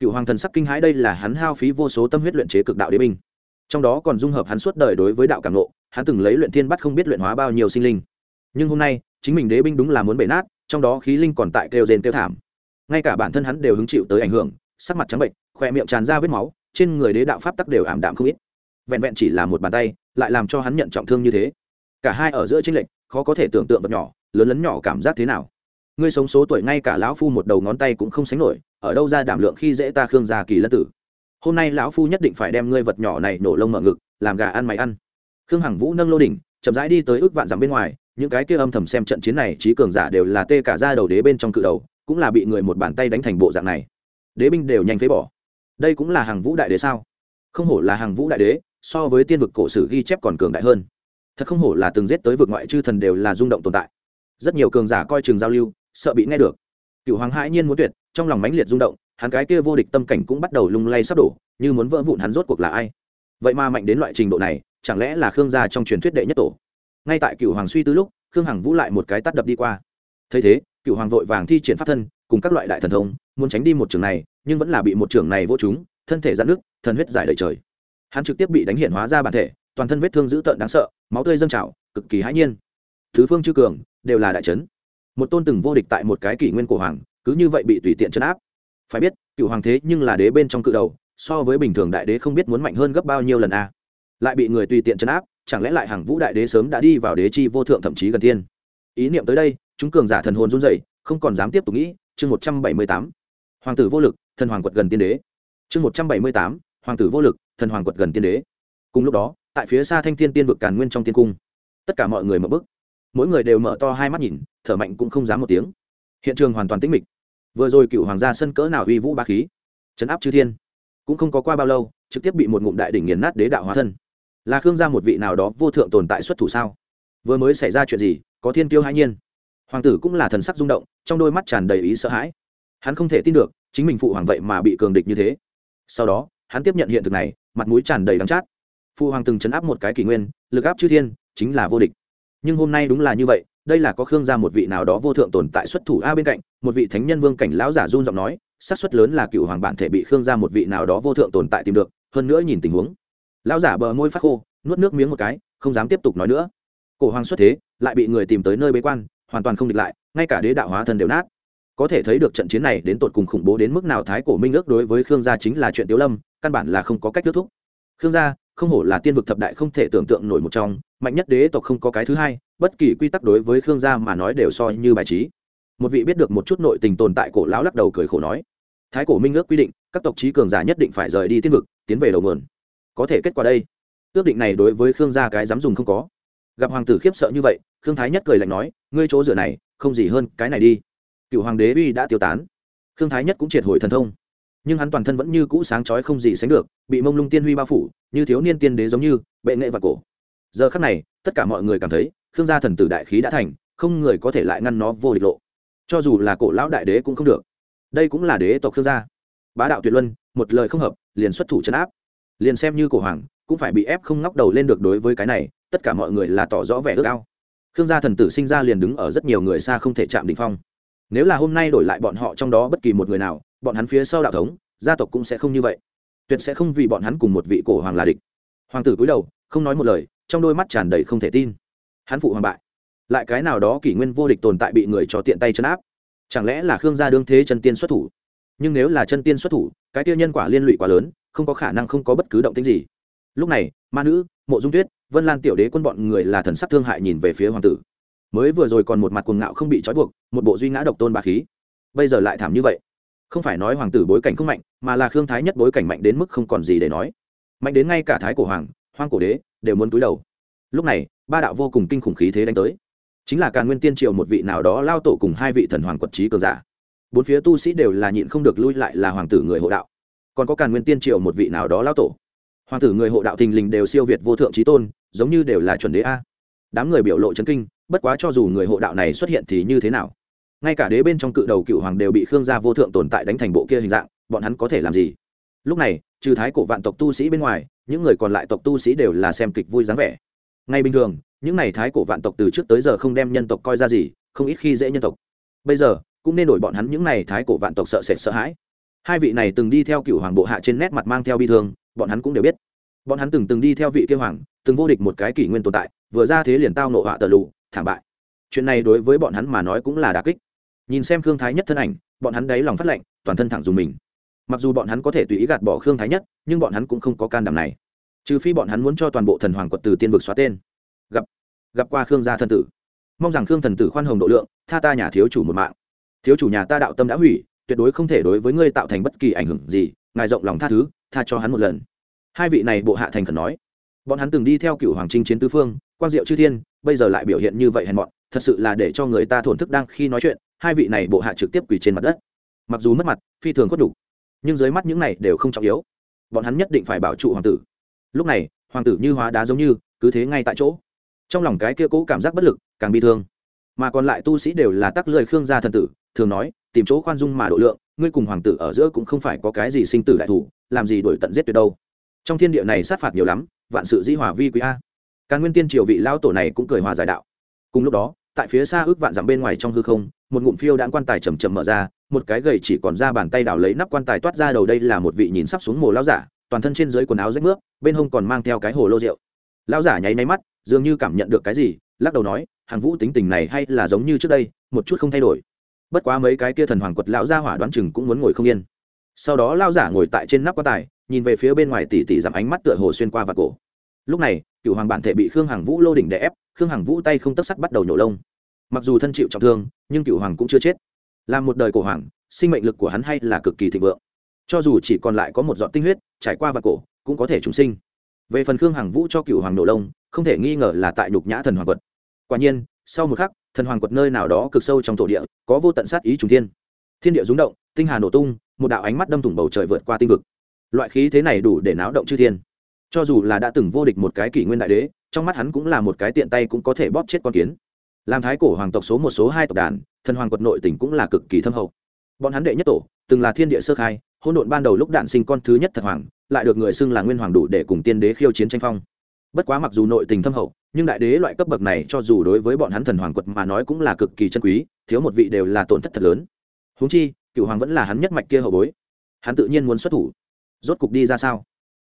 Cựu hoàng thần sắc kinh hãi, đây là hắn hao phí vô số tâm huyết luyện chế cực đạo đế binh. Trong đó còn dung hợp hắn suốt đời đối với đạo cảm nộ hắn từng lấy luyện thiên bắt không biết luyện hóa bao nhiêu sinh linh. Nhưng hôm nay, chính mình đế binh đúng là muốn bể nát, trong đó khí linh còn tại kêu rền kêu thảm. Ngay cả bản thân hắn đều hứng chịu tới ảnh hưởng, sắc mặt trắng bệnh khỏe miệng tràn ra vết máu, trên người đế đạo pháp tắc đều ảm đạm không ít. Vẹn vẹn chỉ là một bàn tay, lại làm cho hắn nhận trọng thương như thế. Cả hai ở giữa tranh lệch, khó có thể tưởng tượng vật nhỏ lớn lấn nhỏ cảm giác thế nào? Ngươi sống số tuổi ngay cả lão phu một đầu ngón tay cũng không sánh nổi, ở đâu ra đảm lượng khi dễ ta khương gia kỳ lân tử? Hôm nay lão phu nhất định phải đem ngươi vật nhỏ này nổ lông mở ngực, làm gà ăn mày ăn. Khương hằng vũ nâng lô đỉnh, chậm rãi đi tới ước vạn dặm bên ngoài, những cái kia âm thầm xem trận chiến này, trí cường giả đều là tê cả ra đầu đế bên trong cự đầu, cũng là bị người một bàn tay đánh thành bộ dạng này. Đế binh đều nhanh phế bỏ. Đây cũng là hàng vũ đại đế sao? Không hổ là hàng vũ đại đế, so với tiên vực cổ sử ghi chép còn cường đại hơn. Thật không hổ là từng giết tới vực ngoại chư thần đều là rung động tồn tại rất nhiều cường giả coi chừng giao lưu, sợ bị nghe được. Cựu hoàng hãi nhiên muốn tuyệt, trong lòng mãnh liệt rung động, hắn cái kia vô địch tâm cảnh cũng bắt đầu lung lay sắp đổ, như muốn vỡ vụn hắn rốt cuộc là ai. Vậy mà mạnh đến loại trình độ này, chẳng lẽ là khương gia trong truyền thuyết đệ nhất tổ? Ngay tại cựu hoàng suy tư lúc, khương hằng vũ lại một cái tắt đập đi qua. Thấy thế cựu hoàng vội vàng thi triển pháp thân, cùng các loại đại thần thông, muốn tránh đi một trường này, nhưng vẫn là bị một trường này vô chúng thân thể giãn nước thần huyết giải đầy trời. Hắn trực tiếp bị đánh hiện hóa ra bản thể, toàn thân vết thương dữ tợn đáng sợ, máu tươi dâng trào, cực kỳ hãi nhiên. Thứ phương chư cường đều là đại trấn. Một tôn từng vô địch tại một cái kỷ nguyên cổ hoàng, cứ như vậy bị tùy tiện chấn áp. Phải biết, cựu hoàng thế nhưng là đế bên trong cự đầu, so với bình thường đại đế không biết muốn mạnh hơn gấp bao nhiêu lần a. Lại bị người tùy tiện chấn áp, chẳng lẽ lại hàng vũ đại đế sớm đã đi vào đế chi vô thượng thậm chí gần tiên ý niệm tới đây, chúng cường giả thần hồn run rẩy, không còn dám tiếp tục nghĩ, chương một trăm bảy mươi tám. Hoàng tử vô lực, thần hoàng quật gần tiên đế. Chương một trăm bảy mươi tám, hoàng tử vô lực, thần hoàng quật gần tiên đế. Cùng lúc đó, tại phía xa thanh thiên tiên vực càn nguyên trong tiên cung, tất cả mọi người mở bức mỗi người đều mở to hai mắt nhìn, thở mạnh cũng không dám một tiếng. Hiện trường hoàn toàn tĩnh mịch. Vừa rồi cựu hoàng gia sân cỡ nào uy vũ ba khí? Chấn áp chư thiên. Cũng không có qua bao lâu, trực tiếp bị một ngụm đại đỉnh nghiền nát đế đạo hóa thân. Là khương gia một vị nào đó vô thượng tồn tại xuất thủ sao? Vừa mới xảy ra chuyện gì, có thiên tiêu hãi nhiên? Hoàng tử cũng là thần sắc rung động, trong đôi mắt tràn đầy ý sợ hãi. Hắn không thể tin được, chính mình phụ hoàng vậy mà bị cường địch như thế. Sau đó, hắn tiếp nhận hiện thực này, mặt mũi tràn đầy đắng chát. Phụ hoàng từng chấn áp một cái kỷ nguyên, lực áp chư thiên, chính là vô địch nhưng hôm nay đúng là như vậy, đây là có khương gia một vị nào đó vô thượng tồn tại xuất thủ a bên cạnh, một vị thánh nhân vương cảnh lão giả run giọng nói, xác suất lớn là cựu hoàng bản thể bị khương gia một vị nào đó vô thượng tồn tại tìm được, hơn nữa nhìn tình huống. Lão giả bờ môi phát khô, nuốt nước miếng một cái, không dám tiếp tục nói nữa. Cổ hoàng xuất thế, lại bị người tìm tới nơi bế quan, hoàn toàn không địch lại, ngay cả đế đạo hóa thân đều nát. Có thể thấy được trận chiến này đến tột cùng khủng bố đến mức nào thái cổ minh ước đối với khương gia chính là chuyện tiếu lâm, căn bản là không có cách kết thúc. Khương gia không hổ là tiên vực thập đại không thể tưởng tượng nổi một trong, mạnh nhất đế tộc không có cái thứ hai, bất kỳ quy tắc đối với khương gia mà nói đều so như bài trí. Một vị biết được một chút nội tình tồn tại cổ lão lắc đầu cười khổ nói, thái cổ minh ước quy định, các tộc trí cường giả nhất định phải rời đi tiên vực, tiến về đầu nguồn. Có thể kết quả đây. Ước định này đối với khương gia cái dám dùng không có. Gặp hoàng tử khiếp sợ như vậy, khương thái nhất cười lạnh nói, ngươi chỗ dựa này, không gì hơn cái này đi. Cựu hoàng đế uy đã tiêu tán. Khương thái nhất cũng triệt hồi thần thông nhưng hắn toàn thân vẫn như cũ sáng chói không gì sánh được, bị mông lung tiên huy bao phủ, như thiếu niên tiên đế giống như, bệ nghệ và cổ. Giờ khắc này, tất cả mọi người cảm thấy, khương gia thần tử đại khí đã thành, không người có thể lại ngăn nó vô địch lộ. Cho dù là cổ lão đại đế cũng không được. Đây cũng là đế tộc khương gia. Bá đạo tuyệt luân, một lời không hợp, liền xuất thủ chấn áp. Liền xem như cổ hoàng, cũng phải bị ép không ngóc đầu lên được đối với cái này, tất cả mọi người là tỏ rõ vẻ ước ao. Khương gia thần tử sinh ra liền đứng ở rất nhiều người xa không thể chạm đ ỉ n h phong. Nếu là hôm nay đổi lại bọn họ trong đó bất kỳ một người nào bọn hắn phía sau đạo thống, gia tộc cũng sẽ không như vậy. Tuyệt sẽ không vì bọn hắn cùng một vị cổ hoàng là địch. Hoàng tử cúi đầu, không nói một lời, trong đôi mắt tràn đầy không thể tin. Hắn phụ hoàng bại. Lại cái nào đó kỷ nguyên vô địch tồn tại bị người cho tiện tay chấn áp. Chẳng lẽ là khương gia đương thế chân tiên xuất thủ? Nhưng nếu là chân tiên xuất thủ, cái tiêu nhân quả liên lụy quá lớn, không có khả năng không có bất cứ động tính gì. Lúc này, ma nữ, mộ dung tuyết, vân lan tiểu đế quân bọn người là thần sắc thương hại nhìn về phía hoàng tử. Mới vừa rồi còn một mặt cuồng ngạo không bị trói buộc, một bộ duy ngã độc tôn bà khí. Bây giờ lại thảm như vậy không phải nói hoàng tử bối cảnh không mạnh, mà là khương thái nhất bối cảnh mạnh đến mức không còn gì để nói. Mạnh đến ngay cả thái cổ hoàng, hoang cổ đế đều muốn túi đầu. Lúc này, ba đạo vô cùng kinh khủng khí thế đánh tới. Chính là càn nguyên tiên triều một vị nào đó lao tổ cùng hai vị thần hoàng quật trí cường giả. Bốn phía tu sĩ đều là nhịn không được lui lại là hoàng tử người hộ đạo. Còn có càn nguyên tiên triều một vị nào đó lao tổ. Hoàng tử người hộ đạo thình lình đều siêu việt vô thượng trí tôn, giống như đều là chuẩn đế a. Đám người biểu lộ chấn kinh, bất quá cho dù người hộ đạo này xuất hiện thì như thế nào? Ngay cả đế bên trong cự đầu cựu hoàng đều bị khương gia vô thượng tồn tại đánh thành bộ kia hình dạng, bọn hắn có thể làm gì? Lúc này, trừ thái cổ vạn tộc tu sĩ bên ngoài, những người còn lại tộc tu sĩ đều là xem kịch vui dáng vẻ. Ngay bình thường, những n à y thái cổ vạn tộc từ trước tới giờ không đem nhân tộc coi ra gì, không ít khi dễ nhân tộc. Bây giờ, cũng nên đổi bọn hắn những n à y thái cổ vạn tộc sợ sệt sợ hãi. Hai vị này từng đi theo cựu hoàng bộ hạ trên nét mặt mang theo bi thương, bọn hắn cũng đều biết. Bọn hắn từng từng đi theo vị kêu hoàng, từng vô địch một cái kỷ nguyên tồn tại, vừa ra thế liền tao nộ họa tờ lụ, thảm bại. Chuyện này đối với bọn hắn mà nói cũng là đà kích nhìn xem khương thái nhất thân ảnh, bọn hắn đáy lòng phát lệnh, toàn thân thẳng dùng mình. Mặc dù bọn hắn có thể tùy ý gạt bỏ khương thái nhất, nhưng bọn hắn cũng không có can đảm này. Trừ phi bọn hắn muốn cho toàn bộ thần hoàng quật từ tiên vực xóa tên. Gặp gặp qua khương gia thân tử. Mong rằng khương thần tử khoan hồng độ lượng, tha ta nhà thiếu chủ một mạng. Thiếu chủ nhà ta đạo tâm đã hủy, tuyệt đối không thể đối với ngươi tạo thành bất kỳ ảnh hưởng gì, ngài rộng lòng tha thứ, tha cho hắn một lần. Hai vị này bộ hạ thành khẩn nói. Bọn hắn từng đi theo cựu hoàng trinh chiến tứ phương, quang diệu chư thiên, bây giờ lại biểu hiện như vậy hèn mọn, thật sự là để cho người ta thổn thức đang khi nói chuyện hai vị này bộ hạ trực tiếp quỳ trên mặt đất. Mặc dù mất mặt, phi thường có đủ nhưng dưới mắt những này đều không trọng yếu. Bọn hắn nhất định phải bảo trụ hoàng tử. Lúc này, hoàng tử như hóa đá giống như, cứ thế ngay tại chỗ. Trong lòng cái kia cũ cảm giác bất lực, càng bi thương. Mà còn lại tu sĩ đều là tắc lười khương gia thần tử, thường nói, tìm chỗ khoan dung mà độ lượng, ngươi cùng hoàng tử ở giữa cũng không phải có cái gì sinh tử đại thủ, làm gì đổi tận giết tuyệt đâu. Trong thiên địa này sát phạt nhiều lắm, vạn sự di hòa vi quý a. Càn nguyên tiên triều vị lao tổ này cũng cười hòa giải đạo. Cùng lúc đó tại phía xa ước vạn dặm bên ngoài trong hư không, một ngụm phiêu đạn quan tài chầm chậm mở ra, một cái gầy chỉ còn ra bàn tay đào lấy nắp quan tài toát ra đầu đây là một vị nhìn sắp xuống mồ lao giả, toàn thân trên dưới quần áo rách nước bên hông còn mang theo cái hồ lô rượu. Lao giả nháy máy mắt, dường như cảm nhận được cái gì, lắc đầu nói, hàng vũ tính tình này hay là giống như trước đây, một chút không thay đổi. Bất quá mấy cái kia thần hoàng quật lão gia hỏa đoán chừng cũng muốn ngồi không yên. Sau đó lao giả ngồi tại trên nắp quan tài, nhìn về phía bên ngoài tỉ tỉ giảm ánh mắt tựa hồ xuyên qua và cổ. Lúc này, cựu hoàng bản thể bị khương Hàng vũ lô đỉnh đè ép khương hằng vũ tay không tất sắt bắt đầu nhổ lông. Mặc dù thân chịu trọng thương, nhưng cựu hoàng cũng chưa chết. Làm một đời cổ hoàng, sinh mệnh lực của hắn hay là cực kỳ thịnh vượng. Cho dù chỉ còn lại có một giọt tinh huyết, trải qua và cổ, cũng có thể trùng sinh. Về phần khương hằng vũ cho cựu hoàng nổ lông, không thể nghi ngờ là tại nhục nhã thần hoàng quật. Quả nhiên, sau một khắc, thần hoàng quật nơi nào đó cực sâu trong thổ địa, có vô tận sát ý trùng thiên. Thiên địa rúng động, tinh hà nổ tung, một đạo ánh mắt đâm thủng bầu trời vượt qua tinh vực. Loại khí thế này đủ để náo động chư thiên cho dù là đã từng vô địch một cái kỷ nguyên đại đế, trong mắt hắn cũng là một cái tiện tay cũng có thể bóp chết con kiến. Làm thái cổ hoàng tộc số một, số hai tộc đàn, thần hoàng quật nội tỉnh cũng là cực kỳ thâm hậu. Bọn hắn đệ nhất tổ, từng là thiên địa sơ khai hôn độn ban đầu lúc đạn sinh con thứ nhất thật hoàng, lại được người xưng là nguyên hoàng đủ để cùng tiên đế khiêu chiến tranh phong. Bất quá mặc dù nội tình thâm hậu, nhưng đại đế loại cấp bậc này cho dù đối với bọn hắn thần hoàng quật mà nói cũng là cực kỳ chân quý, thiếu một vị đều là tổn thất thật lớn. Húng chi, cựu hoàng vẫn là hắn nhất mạch kia hậu bối. Hắn tự nhiên muốn xuất thủ. Rốt cục đi ra sao?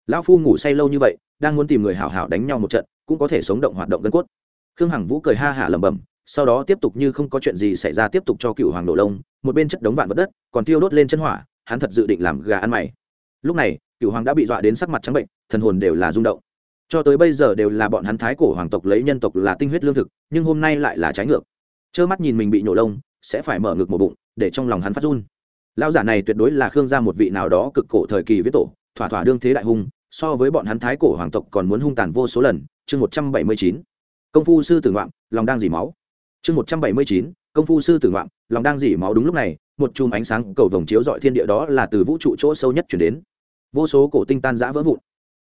Lão phu ngủ say lâu như vậy, đang muốn tìm người hảo hảo đánh nhau một trận, cũng có thể sống động hoạt động gân cốt. Khương hằng vũ cười ha hả lẩm bẩm, sau đó tiếp tục như không có chuyện gì xảy ra tiếp tục cho cựu hoàng nổ lông, một bên chất đống vạn vật đất, còn tiêu đốt lên chân hỏa, hắn thật dự định làm gà ăn mày. Lúc này, cựu hoàng đã bị dọa đến sắc mặt trắng bệnh, thần hồn đều là rung động. Cho tới bây giờ đều là bọn hắn thái cổ hoàng tộc lấy nhân tộc là tinh huyết lương thực, nhưng hôm nay lại là trái ngược. Trơ mắt nhìn mình bị nổ lông, sẽ phải mở ngực một bụng, để trong lòng hắn phát run. Lão giả này tuyệt đối là khương gia một vị nào đó cực cổ thời kỳ viết tổ, thỏa thỏa đương thế đại hùng so với bọn hắn thái cổ hoàng tộc còn muốn hung tàn vô số lần, chương một trăm bảy mươi chín. Công phu sư tử ngoạm, lòng đang dỉ máu. Chương một trăm bảy mươi chín, công phu sư tử ngoạm, lòng đang dỉ máu đúng lúc này, một chùm ánh sáng cầu vồng chiếu dọi thiên địa đó là từ vũ trụ chỗ sâu nhất chuyển đến. Vô số cổ tinh tan giã vỡ vụn.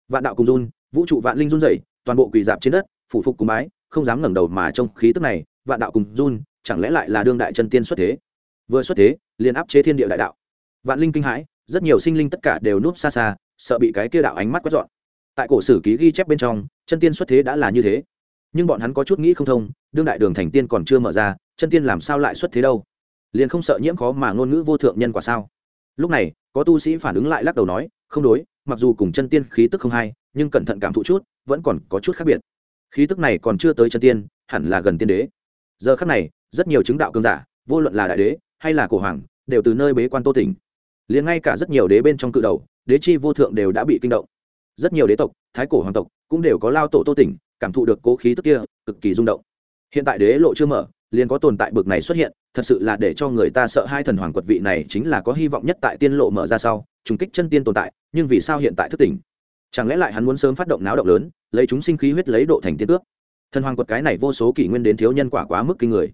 Vạn đạo cùng run, vũ trụ vạn linh run dày toàn bộ quỳ dạp trên đất, phủ phục cùng bái, không dám ngẩng đầu mà trong khí tức này, vạn đạo cùng run, chẳng lẽ lại là đương đại chân tiên xuất thế? Vừa xuất thế, liền áp chế thiên địa đại đạo. Vạn linh kinh hãi, rất nhiều sinh linh tất cả đều núp xa xa sợ bị cái kia đạo ánh mắt quét dọn. Tại cổ sử ký ghi chép bên trong, chân tiên xuất thế đã là như thế. Nhưng bọn hắn có chút nghĩ không thông, đương đại đường thành tiên còn chưa mở ra, chân tiên làm sao lại xuất thế đâu? Liền không sợ nhiễm khó mà ngôn ngữ vô thượng nhân quả sao? Lúc này, có tu sĩ phản ứng lại lắc đầu nói, không đối, mặc dù cùng chân tiên khí tức không hay nhưng cẩn thận cảm thụ chút, vẫn còn có chút khác biệt. Khí tức này còn chưa tới chân tiên, hẳn là gần tiên đế. Giờ khác này, rất nhiều chứng đạo cương giả, vô luận là đại đế hay là cổ hoàng, đều từ nơi bế quan tô tỉnh liền ngay cả rất nhiều đế bên trong cự đầu, đế chi vô thượng đều đã bị kinh động. Rất nhiều đế tộc, thái cổ hoàng tộc cũng đều có lao tổ tô tỉnh, cảm thụ được cố khí tức kia, cực kỳ rung động. Hiện tại đế lộ chưa mở, liền có tồn tại bực này xuất hiện, thật sự là để cho người ta sợ hai thần hoàng quật vị này chính là có hy vọng nhất tại tiên lộ mở ra sau, trùng kích chân tiên tồn tại, nhưng vì sao hiện tại thức tỉnh? Chẳng lẽ lại hắn muốn sớm phát động náo động lớn, lấy chúng sinh khí huyết lấy độ thành tiên cước thần hoàng quật cái này vô số kỷ nguyên đến thiếu nhân quả quá mức kinh người.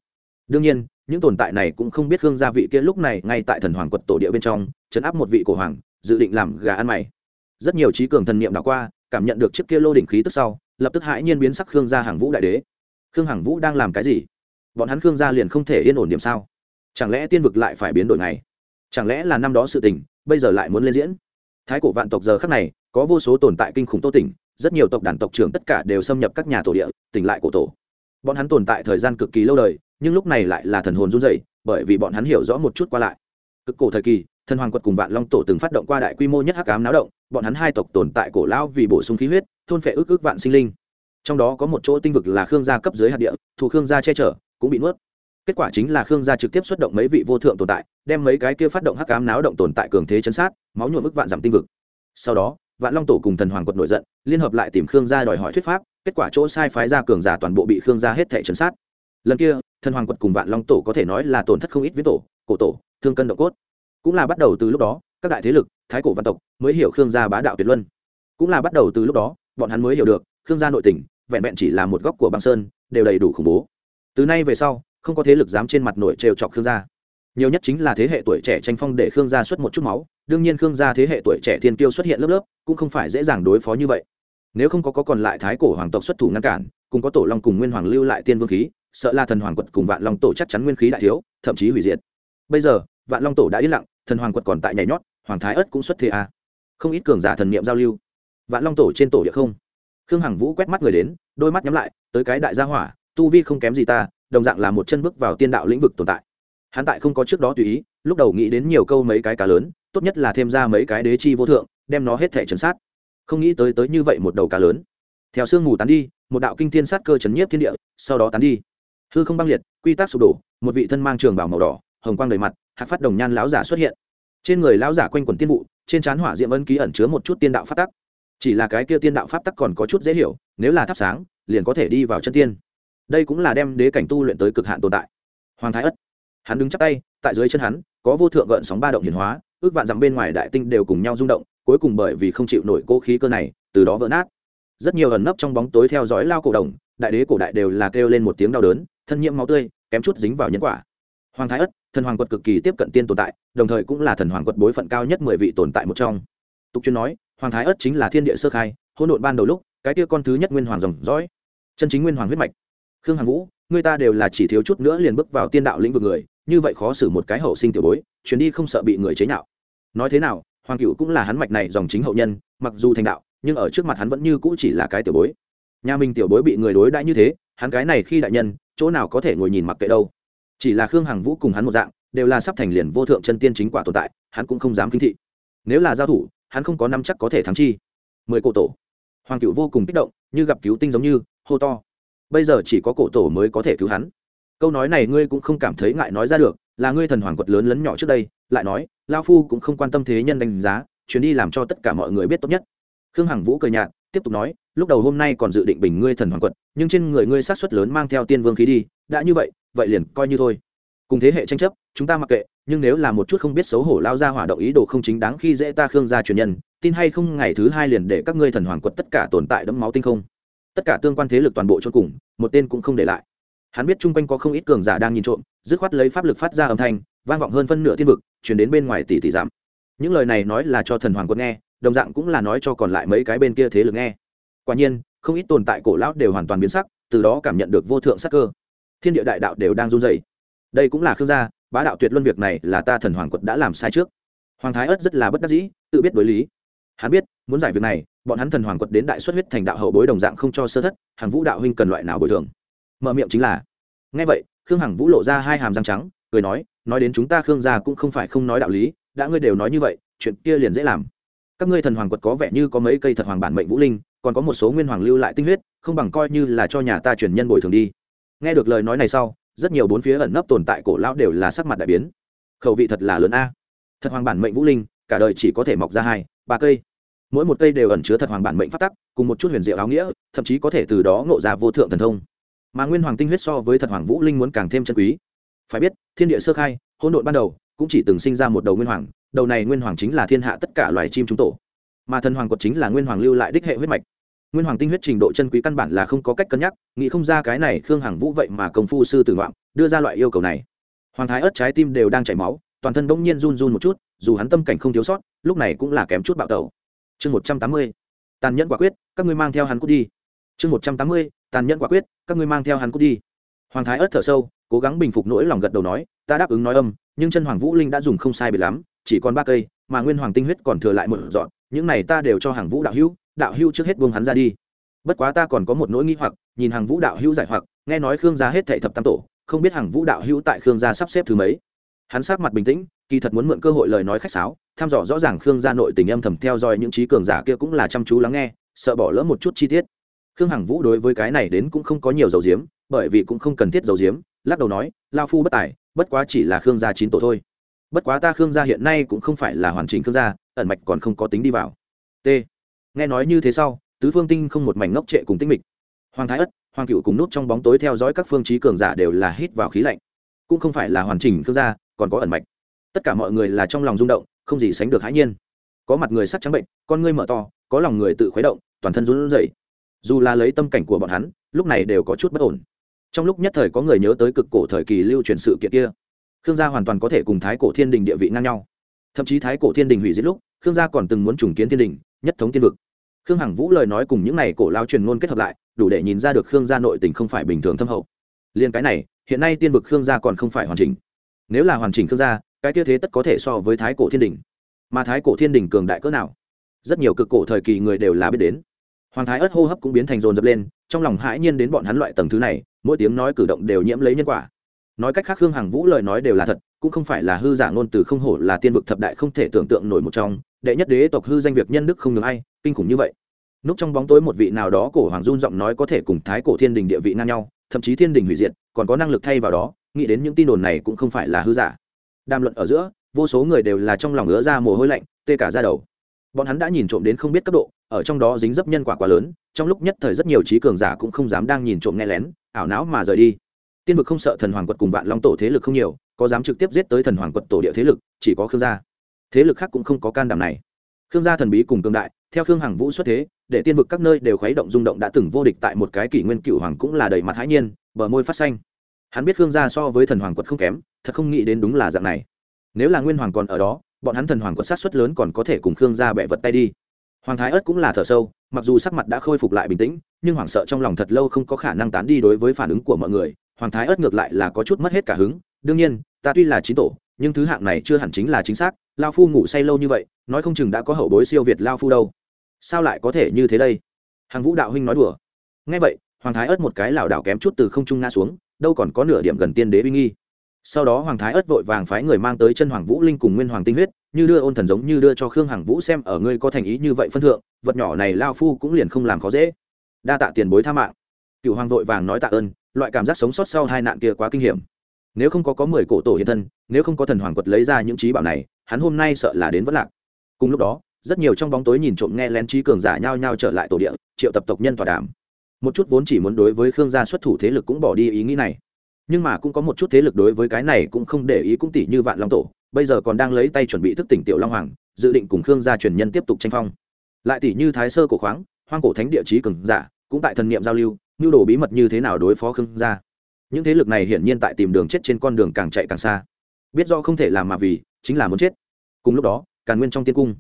Đương nhiên những tồn tại này cũng không biết gương gia vị kia lúc này ngay tại thần hoàng quật tổ địa bên trong chấn áp một vị cổ hoàng, dự định làm gà ăn mày. Rất nhiều trí cường thần niệm đảo qua, cảm nhận được chiếc kia lô đỉnh khí tức sau, lập tức hãi nhiên biến sắc khương gia hàng vũ đại đế. Khương hàng vũ đang làm cái gì? Bọn hắn khương gia liền không thể yên ổn điểm sao? Chẳng lẽ tiên vực lại phải biến đổi này chẳng lẽ là năm đó sự tình, bây giờ lại muốn lên diễn? Thái cổ vạn tộc giờ khác này, có vô số tồn tại kinh khủng tô tỉnh, rất nhiều tộc đàn tộc trưởng tất cả đều xâm nhập các nhà tổ địa, tỉnh lại cổ tổ. Bọn hắn tồn tại thời gian cực kỳ lâu đời nhưng lúc này lại là thần hồn run rẩy, bởi vì bọn hắn hiểu rõ một chút qua lại. Cực cổ thời kỳ, thần hoàng quật cùng vạn long tổ từng phát động qua đại quy mô nhất hắc ám náo động, bọn hắn hai tộc tồn tại cổ lão vì bổ sung khí huyết, thôn phệ ước ước vạn sinh linh. Trong đó có một chỗ tinh vực là khương gia cấp dưới hạt địa thủ khương gia che chở, cũng bị nuốt. Kết quả chính là khương gia trực tiếp xuất động mấy vị vô thượng tồn tại, đem mấy cái kia phát động hắc ám náo động tồn tại cường thế chấn sát, máu nhuộm ức vạn giảm tinh vực. Sau đó, vạn long tổ cùng thần hoàng quật nổi giận, liên hợp lại tìm khương gia đòi hỏi thuyết pháp, kết quả chỗ sai phái ra cường giả toàn bộ bị khương gia hết thể chấn sát lần kia thần hoàng quật cùng vạn long tổ có thể nói là tổn thất không ít với tổ cổ tổ thương cân độ cốt. Cũng là bắt đầu từ lúc đó các đại thế lực thái cổ văn tộc mới hiểu khương gia bá đạo tuyệt luân. Cũng là bắt đầu từ lúc đó bọn hắn mới hiểu được khương gia nội tình vẹn vẹn chỉ là một góc của băng sơn đều đầy đủ khủng bố. Từ nay về sau không có thế lực dám trên mặt nổi trêu chọc khương gia. Nhiều nhất chính là thế hệ tuổi trẻ tranh phong để khương gia xuất một chút máu đương nhiên khương gia thế hệ tuổi trẻ thiên kiêu xuất hiện lớp lớp cũng không phải dễ dàng đối phó như vậy. Nếu không có, có còn lại thái cổ hoàng tộc xuất thủ ngăn cản cùng có tổ long cùng nguyên hoàng lưu lại tiên vương khí sợ là thần hoàng quật cùng vạn long tổ chắc chắn nguyên khí đại thiếu, thậm chí hủy diệt. Bây giờ, vạn long tổ đã yên lặng, thần hoàng quật còn tại nhảy nhót, hoàng thái ất cũng xuất thế à. không ít cường giả thần niệm giao lưu. Vạn long tổ trên tổ địa không. Khương hằng vũ quét mắt người đến, đôi mắt nhắm lại, tới cái đại gia hỏa, tu vi không kém gì ta, đồng dạng là một chân bước vào tiên đạo lĩnh vực tồn tại. Hắn tại không có trước đó tùy ý, lúc đầu nghĩ đến nhiều câu mấy cái cá lớn, tốt nhất là thêm ra mấy cái đế chi vô thượng, đem nó hết thể chấn sát. Không nghĩ tới tới như vậy một đầu cá lớn. Theo sương mù tán đi, một đạo kinh thiên sát cơ chấn nhiếp thiên địa, sau đó tán đi hư không băng liệt, quy tắc sụp đổ, một vị thân mang trường bảo màu đỏ, hồng quang đầy mặt hạc phát đồng nhan lão giả xuất hiện. Trên người lão giả quanh quần tiên vụ, trên trán hỏa diệm ân ký ẩn chứa một chút tiên đạo pháp tắc. Chỉ là cái kia tiên đạo pháp tắc còn có chút dễ hiểu, nếu là thắp sáng, liền có thể đi vào chân tiên. Đây cũng là đem đế cảnh tu luyện tới cực hạn tồn tại. Hoàng thái ất, hắn đứng chắp tay, tại dưới chân hắn, có vô thượng gợn sóng ba động hiển hóa, ước vạn dặm bên ngoài đại tinh đều cùng nhau rung động, cuối cùng bởi vì không chịu nổi cố khí cơ này, từ đó vỡ nát. Rất nhiều ẩn nấp trong bóng tối theo dõi lao cổ đồng đại đế cổ đại đều là kêu lên một tiếng đau đớn, thân nhiễm máu tươi, kém chút dính vào nhân quả. Hoàng thái ất, thần hoàng quật cực kỳ tiếp cận tiên tồn tại, đồng thời cũng là thần hoàng quật bối phận cao nhất mười vị tồn tại một trong. Tục chuyên nói, hoàng thái ất chính là thiên địa sơ khai, hỗn độn ban đầu lúc, cái kia con thứ nhất nguyên hoàng dòng dõi chân chính nguyên hoàng huyết mạch. Khương hoàng vũ, người ta đều là chỉ thiếu chút nữa liền bước vào tiên đạo lĩnh vực người, như vậy khó xử một cái hậu sinh tiểu bối, chuyến đi không sợ bị người chế nhạo. Nói thế nào, hoàng cựu cũng là hắn mạch này dòng chính hậu nhân, mặc dù thành đạo, nhưng ở trước mặt hắn vẫn như cũ chỉ là cái tiểu bối nhà mình tiểu bối bị người đối đãi như thế, hắn cái này khi đại nhân, chỗ nào có thể ngồi nhìn mặc kệ đâu. Chỉ là khương hằng vũ cùng hắn một dạng, đều là sắp thành liền vô thượng chân tiên chính quả tồn tại, hắn cũng không dám kinh thị. Nếu là giao thủ, hắn không có năm chắc có thể thắng chi. Mười cổ tổ. Hoàng cựu vô cùng kích động, như gặp cứu tinh giống như, hô to. Bây giờ chỉ có cổ tổ mới có thể cứu hắn. Câu nói này ngươi cũng không cảm thấy ngại nói ra được, là ngươi thần hoàng quật lớn lấn nhỏ trước đây, lại nói, lao phu cũng không quan tâm thế nhân đánh giá, chuyến đi làm cho tất cả mọi người biết tốt nhất. Khương hằng vũ cười nhạt, tiếp tục nói lúc đầu hôm nay còn dự định bình ngươi thần hoàng quật, nhưng trên người ngươi sát xuất lớn mang theo tiên vương khí đi, đã như vậy vậy liền coi như thôi. Cùng thế hệ tranh chấp, chúng ta mặc kệ, nhưng nếu là một chút không biết xấu hổ lao ra hỏa động ý đồ không chính đáng khi dễ ta khương gia truyền nhân, tin hay không ngày thứ hai liền để các ngươi thần hoàng quật tất cả tồn tại đẫm máu tinh không. Tất cả tương quan thế lực toàn bộ chôn cùng, một tên cũng không để lại. Hắn biết chung quanh có không ít cường giả đang nhìn trộm, dứt khoát lấy pháp lực phát ra âm thanh, vang vọng hơn phân nửa thiên vực chuyển đến bên ngoài tỷ tỷ giảm. Những lời này nói là cho thần hoàng quật nghe, đồng dạng cũng là nói cho còn lại mấy cái bên kia thế lực nghe quả nhiên, không ít tồn tại cổ lão đều hoàn toàn biến sắc, từ đó cảm nhận được vô thượng sắc cơ. Thiên địa đại đạo đều đang run dày đây cũng là khương gia, bá đạo tuyệt luân việc này là ta thần hoàng quật đã làm sai trước. Hoàng thái ất rất là bất đắc dĩ, tự biết đối lý. Hắn biết, muốn giải việc này, bọn hắn thần hoàng quật đến đại xuất huyết thành đạo hậu bối đồng dạng không cho sơ thất, hàng vũ đạo huynh cần loại nào bồi thường? Mở miệng chính là ngay vậy, khương hằng vũ lộ ra hai hàm răng trắng, cười nói nói đến chúng ta khương gia cũng không phải không nói đạo lý, đã ngươi đều nói như vậy, chuyện kia liền dễ làm. Các ngươi thần hoàng quật có vẻ như có mấy cây thật hoàng bản mệnh vũ linh còn có một số nguyên hoàng lưu lại tinh huyết, không bằng coi như là cho nhà ta truyền nhân bồi thường đi. Nghe được lời nói này sau, rất nhiều bốn phía ẩn nấp tồn tại cổ lão đều là sắc mặt đại biến. Khẩu vị thật là lớn a. Thật hoàng bản mệnh vũ linh, cả đời chỉ có thể mọc ra hai, ba cây. Mỗi một cây đều ẩn chứa thật hoàng bản mệnh phát tắc, cùng một chút huyền diệu áo nghĩa, thậm chí có thể từ đó ngộ ra vô thượng thần thông. Mà nguyên hoàng tinh huyết so với thật hoàng vũ linh muốn càng thêm chân quý. Phải biết, thiên địa sơ khai, hỗn độn ban đầu, cũng chỉ từng sinh ra một đầu nguyên hoàng, đầu này nguyên hoàng chính là thiên hạ tất cả loài chim chúng tổ. Mà thần hoàng quật chính là nguyên hoàng lưu lại đích hệ huyết mạch nguyên hoàng tinh huyết trình độ chân quý căn bản là không có cách cân nhắc, nghĩ không ra cái này khương hằng vũ vậy mà công phu sư tử ngoạm, đưa ra loại yêu cầu này. Hoàng thái ớt trái tim đều đang chảy máu, toàn thân bỗng nhiên run run một chút, dù hắn tâm cảnh không thiếu sót, lúc này cũng là kém chút bạo tẩu. Chương một trăm tám mươi, tàn nhẫn quả quyết, các ngươi mang theo hắn cút đi. Chương một trăm tám mươi, tàn nhẫn quả quyết, các ngươi mang theo hắn cút đi. Hoàng thái ớt thở sâu, cố gắng bình phục nỗi lòng gật đầu nói, ta đáp ứng nói âm, nhưng chân hoàng vũ linh đã dùng không sai biệt lắm, chỉ còn ba cây, mà nguyên hoàng tinh huyết còn thừa lại một dọn những này ta đều cho hàng vũ đạo hữu đạo hữu trước hết buông hắn ra đi. Bất quá ta còn có một nỗi nghi hoặc, nhìn hàng vũ đạo hữu giải hoặc, nghe nói khương gia hết thệ thập tam tổ, không biết hàng vũ đạo hữu tại khương gia sắp xếp thứ mấy. Hắn sát mặt bình tĩnh, kỳ thật muốn mượn cơ hội lời nói khách sáo, thăm dò rõ ràng khương gia nội tình âm thầm theo dõi những trí cường giả kia cũng là chăm chú lắng nghe, sợ bỏ lỡ một chút chi tiết. Khương hằng vũ đối với cái này đến cũng không có nhiều dầu diếm, bởi vì cũng không cần thiết dầu diếm, lắc đầu nói, lao phu bất tài, bất quá chỉ là khương gia chín tổ thôi. Bất quá ta khương gia hiện nay cũng không phải là hoàn chỉnh khương gia, ẩn mạch còn không có tính đi vào. T nghe nói như thế sau, tứ phương tinh không một mảnh ngốc trệ cùng tinh mịch. Hoàng thái ất, hoàng cựu cùng nút trong bóng tối theo dõi các phương trí cường giả đều là hít vào khí lạnh. Cũng không phải là hoàn chỉnh khương gia, còn có ẩn mạch. Tất cả mọi người là trong lòng rung động, không gì sánh được hãi nhiên. Có mặt người sắc trắng bệnh, con ngươi mở to, có lòng người tự khuấy động, toàn thân run rẩy. Dù là lấy tâm cảnh của bọn hắn, lúc này đều có chút bất ổn. Trong lúc nhất thời có người nhớ tới cực cổ thời kỳ lưu truyền sự kiện kia. Khương gia hoàn toàn có thể cùng thái cổ thiên đình địa vị ngang nhau thậm chí thái cổ thiên đình hủy diệt lúc, khương gia còn từng muốn trùng kiến thiên đình, nhất thống tiên vực. Khương hằng vũ lời nói cùng những n à y cổ lao truyền ngôn kết hợp lại, đủ để nhìn ra được khương gia nội tình không phải bình thường thâm hậu. Liên cái này, hiện nay tiên vực khương gia còn không phải hoàn chỉnh. Nếu là hoàn chỉnh khương gia, cái kia thế tất có thể so với thái cổ thiên đình. Mà thái cổ thiên đình cường đại cỡ nào? Rất nhiều cực cổ thời kỳ người đều là biết đến. Hoàng thái ớt hô hấp cũng biến thành rồn dập lên, trong lòng hãi nhiên đến bọn hắn loại tầng thứ này, mỗi tiếng nói cử động đều nhiễm lấy nhân quả. Nói cách khác khương hằng vũ lời nói đều là thật cũng không phải là hư giả ngôn từ không hổ là tiên vực thập đại không thể tưởng tượng nổi một trong, đệ nhất đế tộc hư danh việc nhân đức không ngừng ai, kinh khủng như vậy. Núp trong bóng tối một vị nào đó cổ hoàng run giọng nói có thể cùng thái cổ thiên đình địa vị ngang nhau, thậm chí thiên đình hủy diệt, còn có năng lực thay vào đó, nghĩ đến những tin đồn này cũng không phải là hư giả. Đàm luận ở giữa, vô số người đều là trong lòng ngứa ra mồ hôi lạnh, tê cả ra đầu. Bọn hắn đã nhìn trộm đến không biết cấp độ, ở trong đó dính dấp nhân quả quá lớn, trong lúc nhất thời rất nhiều trí cường giả cũng không dám đang nhìn trộm nghe lén, ảo não mà rời đi. Tiên vực không sợ thần hoàng quật cùng vạn long tổ thế lực không nhiều có dám trực tiếp giết tới thần hoàng quật tổ địa thế lực, chỉ có khương gia. Thế lực khác cũng không có can đảm này. Khương gia thần bí cùng cương đại, theo khương hằng vũ xuất thế, để tiên vực các nơi đều khuấy động rung động đã từng vô địch tại một cái kỷ nguyên cựu hoàng cũng là đầy mặt hãi nhiên, bờ môi phát xanh. Hắn biết khương gia so với thần hoàng quật không kém, thật không nghĩ đến đúng là dạng này. Nếu là nguyên hoàng còn ở đó, bọn hắn thần hoàng quật sát xuất lớn còn có thể cùng khương gia bẹ vật tay đi. Hoàng thái ất cũng là thở sâu, mặc dù sắc mặt đã khôi phục lại bình tĩnh, nhưng hoàng sợ trong lòng thật lâu không có khả năng tán đi đối với phản ứng của mọi người. Hoàng thái ất ngược lại là có chút mất hết cả hứng đương nhiên, ta tuy là chín tổ, nhưng thứ hạng này chưa hẳn chính là chính xác, lao phu ngủ say lâu như vậy, nói không chừng đã có hậu bối siêu việt lao phu đâu. Sao lại có thể như thế đây? Hàng vũ đạo huynh nói đùa. Ngay vậy, hoàng thái ất một cái lảo đảo kém chút từ không trung nga xuống, đâu còn có nửa điểm gần tiên đế uy nghi. Sau đó hoàng thái ất vội vàng phái người mang tới chân hoàng vũ linh cùng nguyên hoàng tinh huyết, như đưa ôn thần giống như đưa cho khương hằng vũ xem ở ngươi có thành ý như vậy phân thượng, vật nhỏ này lao phu cũng liền không làm khó dễ. Đa tạ tiền bối tha mạng. Cựu hoàng vội vàng nói tạ ơn, loại cảm giác sống sót sau hai nạn kia quá kinh hiểm nếu không có có mười cổ tổ hiện thân, nếu không có thần hoàng quật lấy ra những trí bảo này, hắn hôm nay sợ là đến vất lạc. Cùng lúc đó, rất nhiều trong bóng tối nhìn trộm nghe lén trí cường giả nhao nhao trở lại tổ địa, triệu tập tộc nhân tòa đàm. Một chút vốn chỉ muốn đối với khương gia xuất thủ thế lực cũng bỏ đi ý nghĩ này. Nhưng mà cũng có một chút thế lực đối với cái này cũng không để ý cũng tỷ như vạn long tổ, bây giờ còn đang lấy tay chuẩn bị thức tỉnh tiểu long hoàng, dự định cùng khương gia truyền nhân tiếp tục tranh phong. Lại tỷ như thái sơ cổ khoáng, hoang cổ thánh địa chí cường giả, cũng tại thần niệm giao lưu, nhu đồ bí mật như thế nào đối phó khương gia những thế lực này hiển nhiên tại tìm đường chết trên con đường càng chạy càng xa. Biết do không thể làm mà vì, chính là muốn chết. Cùng lúc đó, càn nguyên trong tiên cung,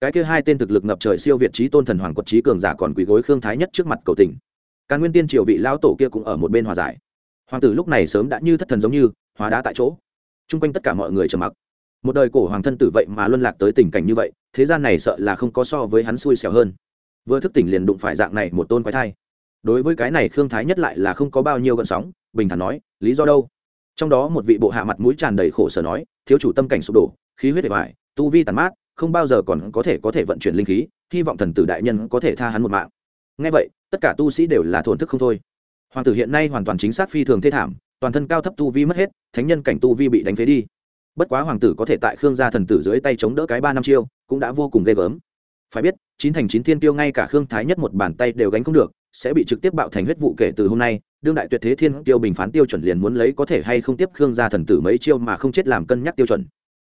cái kia hai tên thực lực ngập trời siêu việt trí tôn thần hoàng quật trí cường giả còn quỳ gối khương thái nhất trước mặt cầu tình. Càn nguyên tiên triều vị lão tổ kia cũng ở một bên hòa giải. Hoàng tử lúc này sớm đã như thất thần giống như, hóa đá tại chỗ. T r u n g quanh tất cả mọi người trầm mặc. Một đời cổ hoàng thân tử vậy mà luân lạc tới tình cảnh như vậy, thế gian này sợ là không có so với hắn xui xẻo hơn. Vừa thức tỉnh liền đụng phải dạng này một tôn quái thai. Đối với cái này khương thái nhất lại là không có bao nhiêu gợn sóng bình thản nói, lý do đâu? Trong đó một vị bộ hạ mặt mũi tràn đầy khổ sở nói, thiếu chủ tâm cảnh sụp đổ, khí huyết bề vải tu vi tàn mát, không bao giờ còn có thể có thể vận chuyển linh khí, hy vọng thần tử đại nhân có thể tha hắn một mạng. Ngay vậy, tất cả tu sĩ đều là thổn thức không thôi. Hoàng tử hiện nay hoàn toàn chính xác phi thường thê thảm, toàn thân cao thấp tu vi mất hết, thánh nhân cảnh tu vi bị đánh phế đi. Bất quá hoàng tử có thể tại khương gia thần tử dưới tay chống đỡ cái ba năm chiêu, cũng đã vô cùng ghê gớm. Phải biết, chín thành chín thiên tiêu ngay cả khương thái nhất một bàn tay đều gánh không được sẽ bị trực tiếp bạo thành huyết vụ kể từ hôm nay, đương đại tuyệt thế thiên tiêu bình phán tiêu chuẩn liền muốn lấy có thể hay không tiếp khương gia thần tử mấy chiêu mà không chết làm cân nhắc tiêu chuẩn.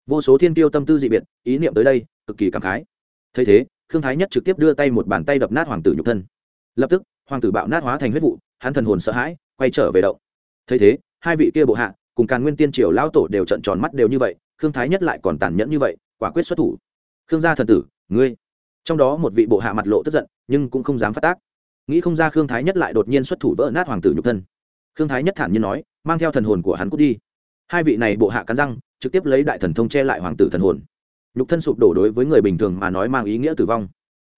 Vô số thiên tiêu tâm tư dị biệt, ý niệm tới đây, cực kỳ cảm khái. Thấy thế, khương thái nhất trực tiếp đưa tay một bàn tay đập nát hoàng tử nhục thân. Lập tức, hoàng tử bạo nát hóa thành huyết vụ, hắn thần hồn sợ hãi, quay trở về đậu thấy thế, hai vị kia bộ hạ, cùng càn nguyên tiên triều lao tổ đều trận tròn mắt đều như vậy, khương thái nhất lại còn tàn nhẫn như vậy, quả quyết xuất thủ. Khương gia thần tử, ngươi. Trong đó một vị bộ hạ mặt lộ tức giận, nhưng cũng không dám phát tác nghĩ không ra khương thái nhất lại đột nhiên xuất thủ vỡ nát hoàng tử nhục thân. Khương thái nhất thản nhiên nói, mang theo thần hồn của hắn cút đi. Hai vị này bộ hạ cắn răng, trực tiếp lấy đại thần thông che lại hoàng tử thần hồn. Nhục thân sụp đổ đối với người bình thường mà nói mang ý nghĩa tử vong.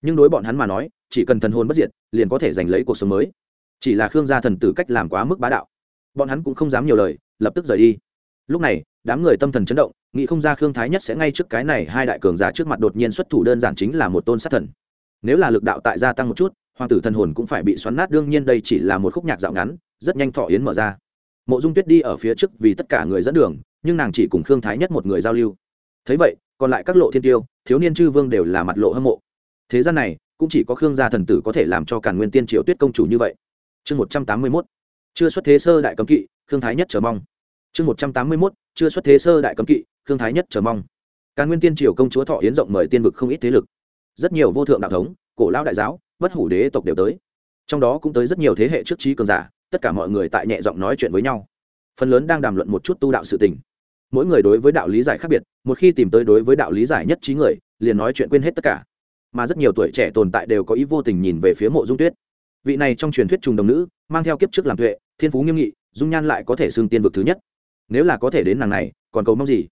Nhưng đối bọn hắn mà nói, chỉ cần thần hồn bất diệt, liền có thể giành lấy cuộc sống mới. Chỉ là khương gia thần tử cách làm quá mức bá đạo. Bọn hắn cũng không dám nhiều lời, lập tức rời đi. Lúc này, đám người tâm thần chấn động, nghĩ không ra khương thái nhất sẽ ngay trước cái này hai đại cường giả trước mặt đột nhiên xuất thủ đơn giản chính là một tôn sát thần. Nếu là lực đạo tại gia tăng một chút hoàng tử thần hồn cũng phải bị xoắn nát, đương nhiên đây chỉ là một khúc nhạc dạo ngắn, rất nhanh thọ yến mở ra. Mộ dung tuyết đi ở phía trước vì tất cả người dẫn đường, nhưng nàng chỉ cùng khương thái nhất một người giao lưu. Thấy vậy, còn lại các lộ thiên tiêu, thiếu niên chư vương đều là mặt lộ hâm mộ. Thế gian này, cũng chỉ có khương gia thần tử có thể làm cho càn nguyên tiên triệu tuyết công chủ như vậy. Chương một trăm tám mươi mốt. Chưa xuất thế sơ đại cấm kỵ, khương thái nhất chờ mong. Chương một trăm tám mươi mốt. Chưa xuất thế sơ đại cấm kỵ, khương thái nhất chờ mong. Càn nguyên tiên triều công chúa thọ yến rộng mời tiên vực không ít thế lực. Rất nhiều vô thượng đạo thống cổ lão đại giáo, bất hủ đế tộc đều tới. Trong đó cũng tới rất nhiều thế hệ trước trí cường giả, tất cả mọi người tại nhẹ giọng nói chuyện với nhau. Phần lớn đang đàm luận một chút tu đạo sự tình. Mỗi người đối với đạo lý giải khác biệt, một khi tìm tới đối với đạo lý giải nhất trí người, liền nói chuyện quên hết tất cả. Mà rất nhiều tuổi trẻ tồn tại đều có ý vô tình nhìn về phía mộ dung tuyết. Vị này trong truyền thuyết trùng đồng nữ, mang theo kiếp trước làm tuệ, thiên phú nghiêm nghị, dung nhan lại có thể xưng tiên vực thứ nhất. Nếu là có thể đến nàng này, còn cầu mong gì?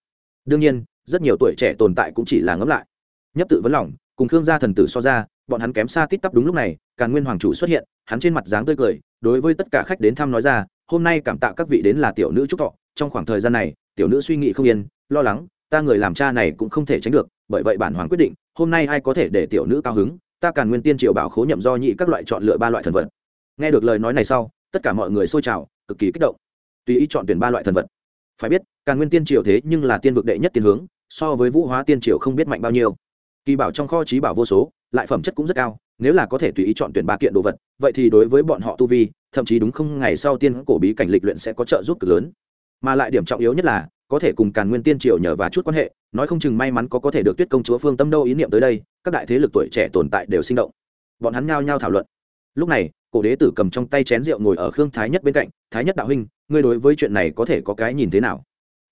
Đương nhiên, rất nhiều tuổi trẻ tồn tại cũng chỉ là ngẫm lại. Nhấp tự vấn lòng, cùng khương gia thần tử so ra bọn hắn kém xa tít tắp đúng lúc này, càn nguyên hoàng chủ xuất hiện, hắn trên mặt dáng tươi cười, đối với tất cả khách đến thăm nói ra, hôm nay cảm tạ các vị đến là tiểu nữ trúc thọ, trong khoảng thời gian này, tiểu nữ suy nghĩ không yên, lo lắng, ta người làm cha này cũng không thể tránh được, bởi vậy bản hoàng quyết định, hôm nay ai có thể để tiểu nữ cao hứng, ta càn nguyên tiên triều bảo khố nhậm do nhị các loại chọn lựa ba loại thần vật. Nghe được lời nói này sau, tất cả mọi người xôi trào, cực kỳ kích động. Tùy ý chọn tuyển ba loại thần vật. Phải biết, càn nguyên tiên triều thế nhưng là tiên vực đệ nhất tiên hướng, so với vũ hóa tiên triều không biết mạnh bao nhiêu. Kỳ bảo trong kho trí bảo vô số lại phẩm chất cũng rất cao, nếu là có thể tùy ý chọn tuyển ba kiện đồ vật, vậy thì đối với bọn họ tu vi, thậm chí đúng không, ngày sau tiên cổ bí cảnh lịch luyện sẽ có trợ giúp cực lớn. Mà lại điểm trọng yếu nhất là, có thể cùng càn nguyên tiên triều nhờ và chút quan hệ, nói không chừng may mắn có có thể được tuyết công chúa phương tâm đâu ý niệm tới đây, các đại thế lực tuổi trẻ tồn tại đều sinh động. Bọn hắn nhao nhao thảo luận. Lúc này, cổ đế tử cầm trong tay chén rượu ngồi ở khương thái nhất bên cạnh, thái nhất đạo huynh, ngươi đối với chuyện này có thể có cái nhìn thế nào?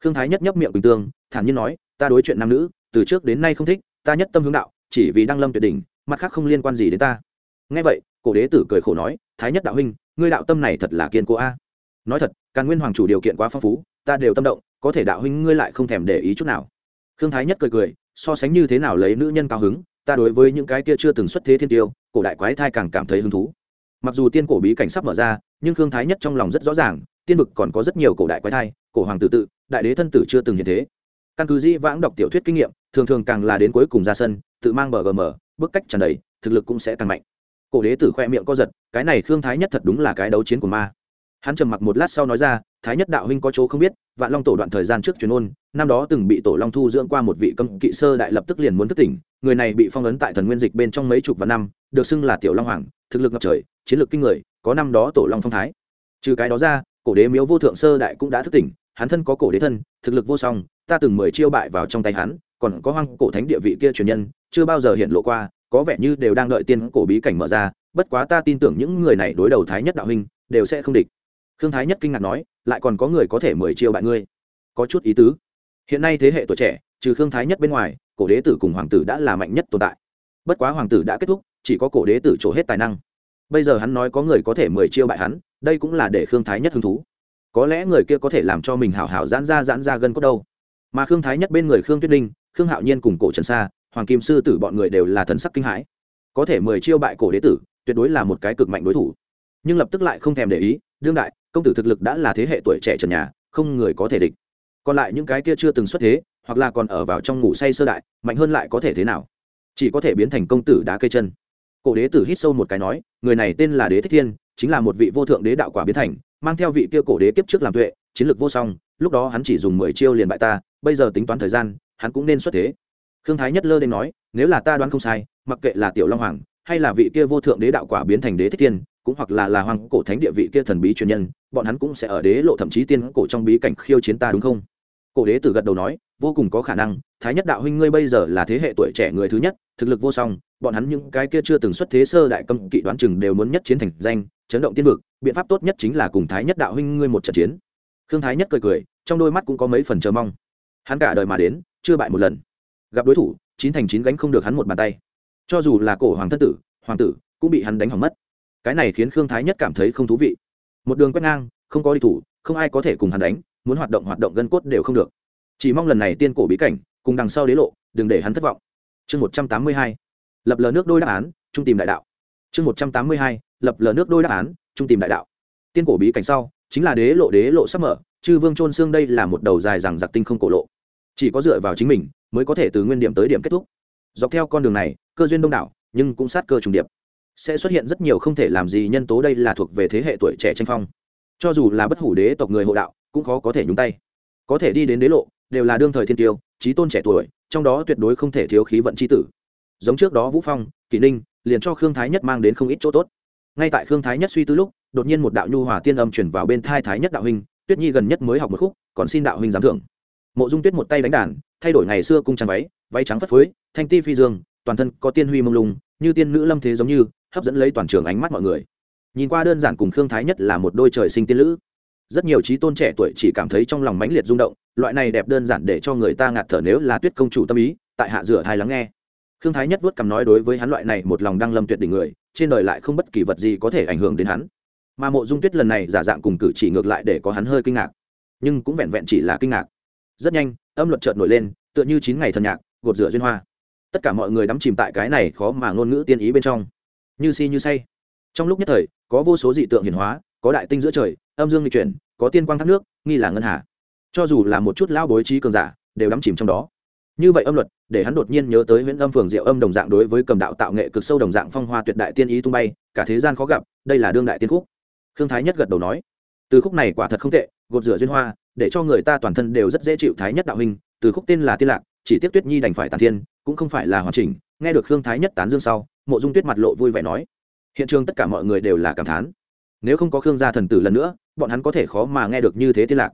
Khương thái nhất nhấp miệng bình tương thản nhiên nói, ta đối chuyện nam nữ, từ trước đến nay không thích, ta nhất tâm hướng đạo, chỉ vì đăng lâm tuyệt đỉnh mặt khác không liên quan gì đến ta. Nghe vậy, cổ đế tử cười khổ nói, thái nhất đạo huynh, ngươi đạo tâm này thật là kiên cố a. Nói thật, càn nguyên hoàng chủ điều kiện quá phong phú, ta đều tâm động, có thể đạo huynh ngươi lại không thèm để ý chút nào. Khương thái nhất cười cười, so sánh như thế nào lấy nữ nhân cao hứng, ta đối với những cái kia chưa từng xuất thế thiên tiêu, cổ đại quái thai càng cảm thấy hứng thú. Mặc dù tiên cổ bí cảnh sắp mở ra, nhưng khương thái nhất trong lòng rất rõ ràng, tiên vực còn có rất nhiều cổ đại quái thai, cổ hoàng tử tự, đại đế thân tử chưa từng hiện thế. Căn cứ dĩ vãng đọc tiểu thuyết kinh nghiệm, thường thường càng là đến cuối cùng ra sân, tự mang bờ gm bức cách tràn đầy, thực lực cũng sẽ càng mạnh. Cổ đế tử khoe miệng co giật, cái này khương thái nhất thật đúng là cái đấu chiến của ma. Hắn trầm mặc một lát sau nói ra, thái nhất đạo huynh có chỗ không biết, vạn long tổ đoạn thời gian trước truyền ôn, năm đó từng bị tổ long thu dưỡng qua một vị cấm kỵ sơ đại lập tức liền muốn thức tỉnh, người này bị phong ấn tại thần nguyên dịch bên trong mấy chục vạn năm, được xưng là tiểu long hoàng, thực lực ngập trời, chiến lược kinh người, có năm đó tổ long phong thái. Trừ cái đó ra, cổ đế miếu vô thượng sơ đại cũng đã thức tỉnh, hắn thân có cổ đế thân, thực lực vô song, ta từng mười chiêu bại vào trong tay hắn, còn có hoang cổ thánh địa vị kia truyền nhân chưa bao giờ hiện lộ qua, có vẻ như đều đang đợi tiên cổ bí cảnh mở ra, bất quá ta tin tưởng những người này đối đầu thái nhất đạo huynh, đều sẽ không địch. Khương thái nhất kinh ngạc nói, lại còn có người có thể mười chiêu bại ngươi. Có chút ý tứ. Hiện nay thế hệ tuổi trẻ, trừ khương thái nhất bên ngoài, cổ đế tử cùng hoàng tử đã là mạnh nhất tồn tại. Bất quá hoàng tử đã kết thúc, chỉ có cổ đế tử trổ hết tài năng. Bây giờ hắn nói có người có thể mười chiêu bại hắn, đây cũng là để khương thái nhất hứng thú. Có lẽ người kia có thể làm cho mình hảo hảo giãn ra giãn ra gân cốt đâu. Mà khương thái nhất bên người khương tuyết ninh khương hạo nhiên cùng cổ trần sa hoàng kim sư tử bọn người đều là thần sắc kinh hãi. Có thể mười chiêu bại cổ đế tử, tuyệt đối là một cái cực mạnh đối thủ. Nhưng lập tức lại không thèm để ý, đương đại, công tử thực lực đã là thế hệ tuổi trẻ trần nhà, không người có thể địch. Còn lại những cái kia chưa từng xuất thế, hoặc là còn ở vào trong ngủ say sơ đại, mạnh hơn lại có thể thế nào? Chỉ có thể biến thành công tử đá cây chân. Cổ đế tử hít sâu một cái nói, người này tên là đế thích thiên, chính là một vị vô thượng đế đạo quả biến thành, mang theo vị kia cổ đế kiếp trước làm tuệ, chiến lược vô song, lúc đó hắn chỉ dùng mười chiêu liền bại ta, bây giờ tính toán thời gian, hắn cũng nên xuất thế khương thái nhất lơ đ nói, nếu là ta đoán không sai, mặc kệ là tiểu long hoàng, hay là vị kia vô thượng đế đạo quả biến thành đế thích thiên, cũng hoặc là là hoàng cổ thánh địa vị kia thần bí truyền nhân, bọn hắn cũng sẽ ở đế lộ thậm chí tiên cổ trong bí cảnh khiêu chiến ta đúng không? Cổ đế tử gật đầu nói, vô cùng có khả năng, thái nhất đạo huynh ngươi bây giờ là thế hệ tuổi trẻ người thứ nhất, thực lực vô song, bọn hắn những cái kia chưa từng xuất thế sơ đại công kỵ đoán chừng đều muốn nhất chiến thành danh, chấn động tiên vực, biện pháp tốt nhất chính là cùng thái nhất đạo huynh ngươi một trận chiến. Khương thái nhất cười cười, trong đôi mắt cũng có mấy phần chờ mong. Hắn cả đời mà đến, chưa bại một lần gặp đối thủ, chín thành chín gánh không được hắn một bàn tay. Cho dù là cổ hoàng thân tử, hoàng tử cũng bị hắn đánh hỏng mất. Cái này khiến khương thái nhất cảm thấy không thú vị. Một đường quét ngang, không có đi thủ, không ai có thể cùng hắn đánh, muốn hoạt động hoạt động gân cốt đều không được. Chỉ mong lần này tiên cổ bí cảnh, cùng đằng sau đế lộ, đừng để hắn thất vọng. Chương một trăm tám mươi hai, lập lờ nước đôi đáp án, trung tìm đại đạo. Chương một trăm tám mươi hai, lập lờ nước đôi đáp án, trung tìm đại đạo. Tiên cổ bí cảnh sau, chính là đế lộ đế lộ sắp mở, chư vương trôn xương đây là một đầu dài rằng giặc tinh không cổ lộ chỉ có dựa vào chính mình mới có thể từ nguyên điểm tới điểm kết thúc. Dọc theo con đường này, cơ duyên đông đảo, nhưng cũng sát cơ trùng điệp. Sẽ xuất hiện rất nhiều không thể làm gì nhân tố đây là thuộc về thế hệ tuổi trẻ tranh phong. Cho dù là bất hủ đế tộc người hộ đạo, cũng khó có thể nhúng tay. Có thể đi đến đế lộ, đều là đương thời thiên tiêu, trí tôn trẻ tuổi, trong đó tuyệt đối không thể thiếu khí vận c h i tử. Giống trước đó vũ phong, kỷ ninh, liền cho khương thái nhất mang đến không ít chỗ tốt. Ngay tại khương thái nhất suy tư lúc, đột nhiên một đạo nhu hòa tiên âm chuyển vào bên thai thái nhất đạo huynh, tuyết nhi gần nhất mới học một khúc, còn xin đạo huynh giám thưởng mộ dung tuyết một tay đánh đàn thay đổi ngày xưa cung tràn váy váy trắng phất phới thanh ti phi dương toàn thân có tiên huy mông lung như tiên nữ lâm thế giống như hấp dẫn lấy toàn trường ánh mắt mọi người. Nhìn qua đơn giản cùng khương thái nhất là một đôi trời sinh tiên nữ, rất nhiều trí tôn trẻ tuổi chỉ cảm thấy trong lòng mãnh liệt rung động loại này đẹp đơn giản để cho người ta ngạt thở nếu là tuyết công chủ tâm ý tại hạ rửa thai lắng nghe. Khương thái nhất vuốt cằm nói đối với hắn loại này một lòng đang lâm tuyệt đỉnh người trên đời lại không bất kỳ vật gì có thể ảnh hưởng đến hắn. Mà mộ dung tuyết lần này giả dạng cùng cử chỉ ngược lại để có hắn hơi kinh ngạc. Nhưng cũng vẹn vẹn chỉ là kinh ngạc rất nhanh, âm luật chợt nổi lên, tựa như chín ngày thần nhạc, gột rửa duyên hoa. Tất cả mọi người đắm chìm tại cái này khó mà ngôn ngữ tiên ý bên trong. Như si như say. Trong lúc nhất thời, có vô số dị tượng hiển hóa, có đại tinh giữa trời, âm dương lịch chuyển, có tiên quang thác nước, nghi là ngân hà. Cho dù là một chút lao bối trí cường giả, đều đắm chìm trong đó. Như vậy âm luật, để hắn đột nhiên nhớ tới huyện âm phường diệu âm đồng dạng đối với cầm đạo tạo nghệ cực sâu đồng dạng phong hoa tuyệt đại tiên ý tung bay, cả thế gian khó gặp, đây là đương đại tiên khúc. Khương thái nhất gật đầu nói, từ khúc này quả thật không tệ, gột rửa duyên hoa để cho người ta toàn thân đều rất dễ chịu thái nhất đạo huynh, từ khúc tên là tiên lạc, chỉ tiếc tuyết nhi đành phải tàn thiên, cũng không phải là hoàn chỉnh, nghe được khương thái nhất tán dương sau, mộ dung tuyết mặt lộ vui vẻ nói, hiện trường tất cả mọi người đều là cảm thán, nếu không có khương gia thần tử lần nữa, bọn hắn có thể khó mà nghe được như thế tiên lạc.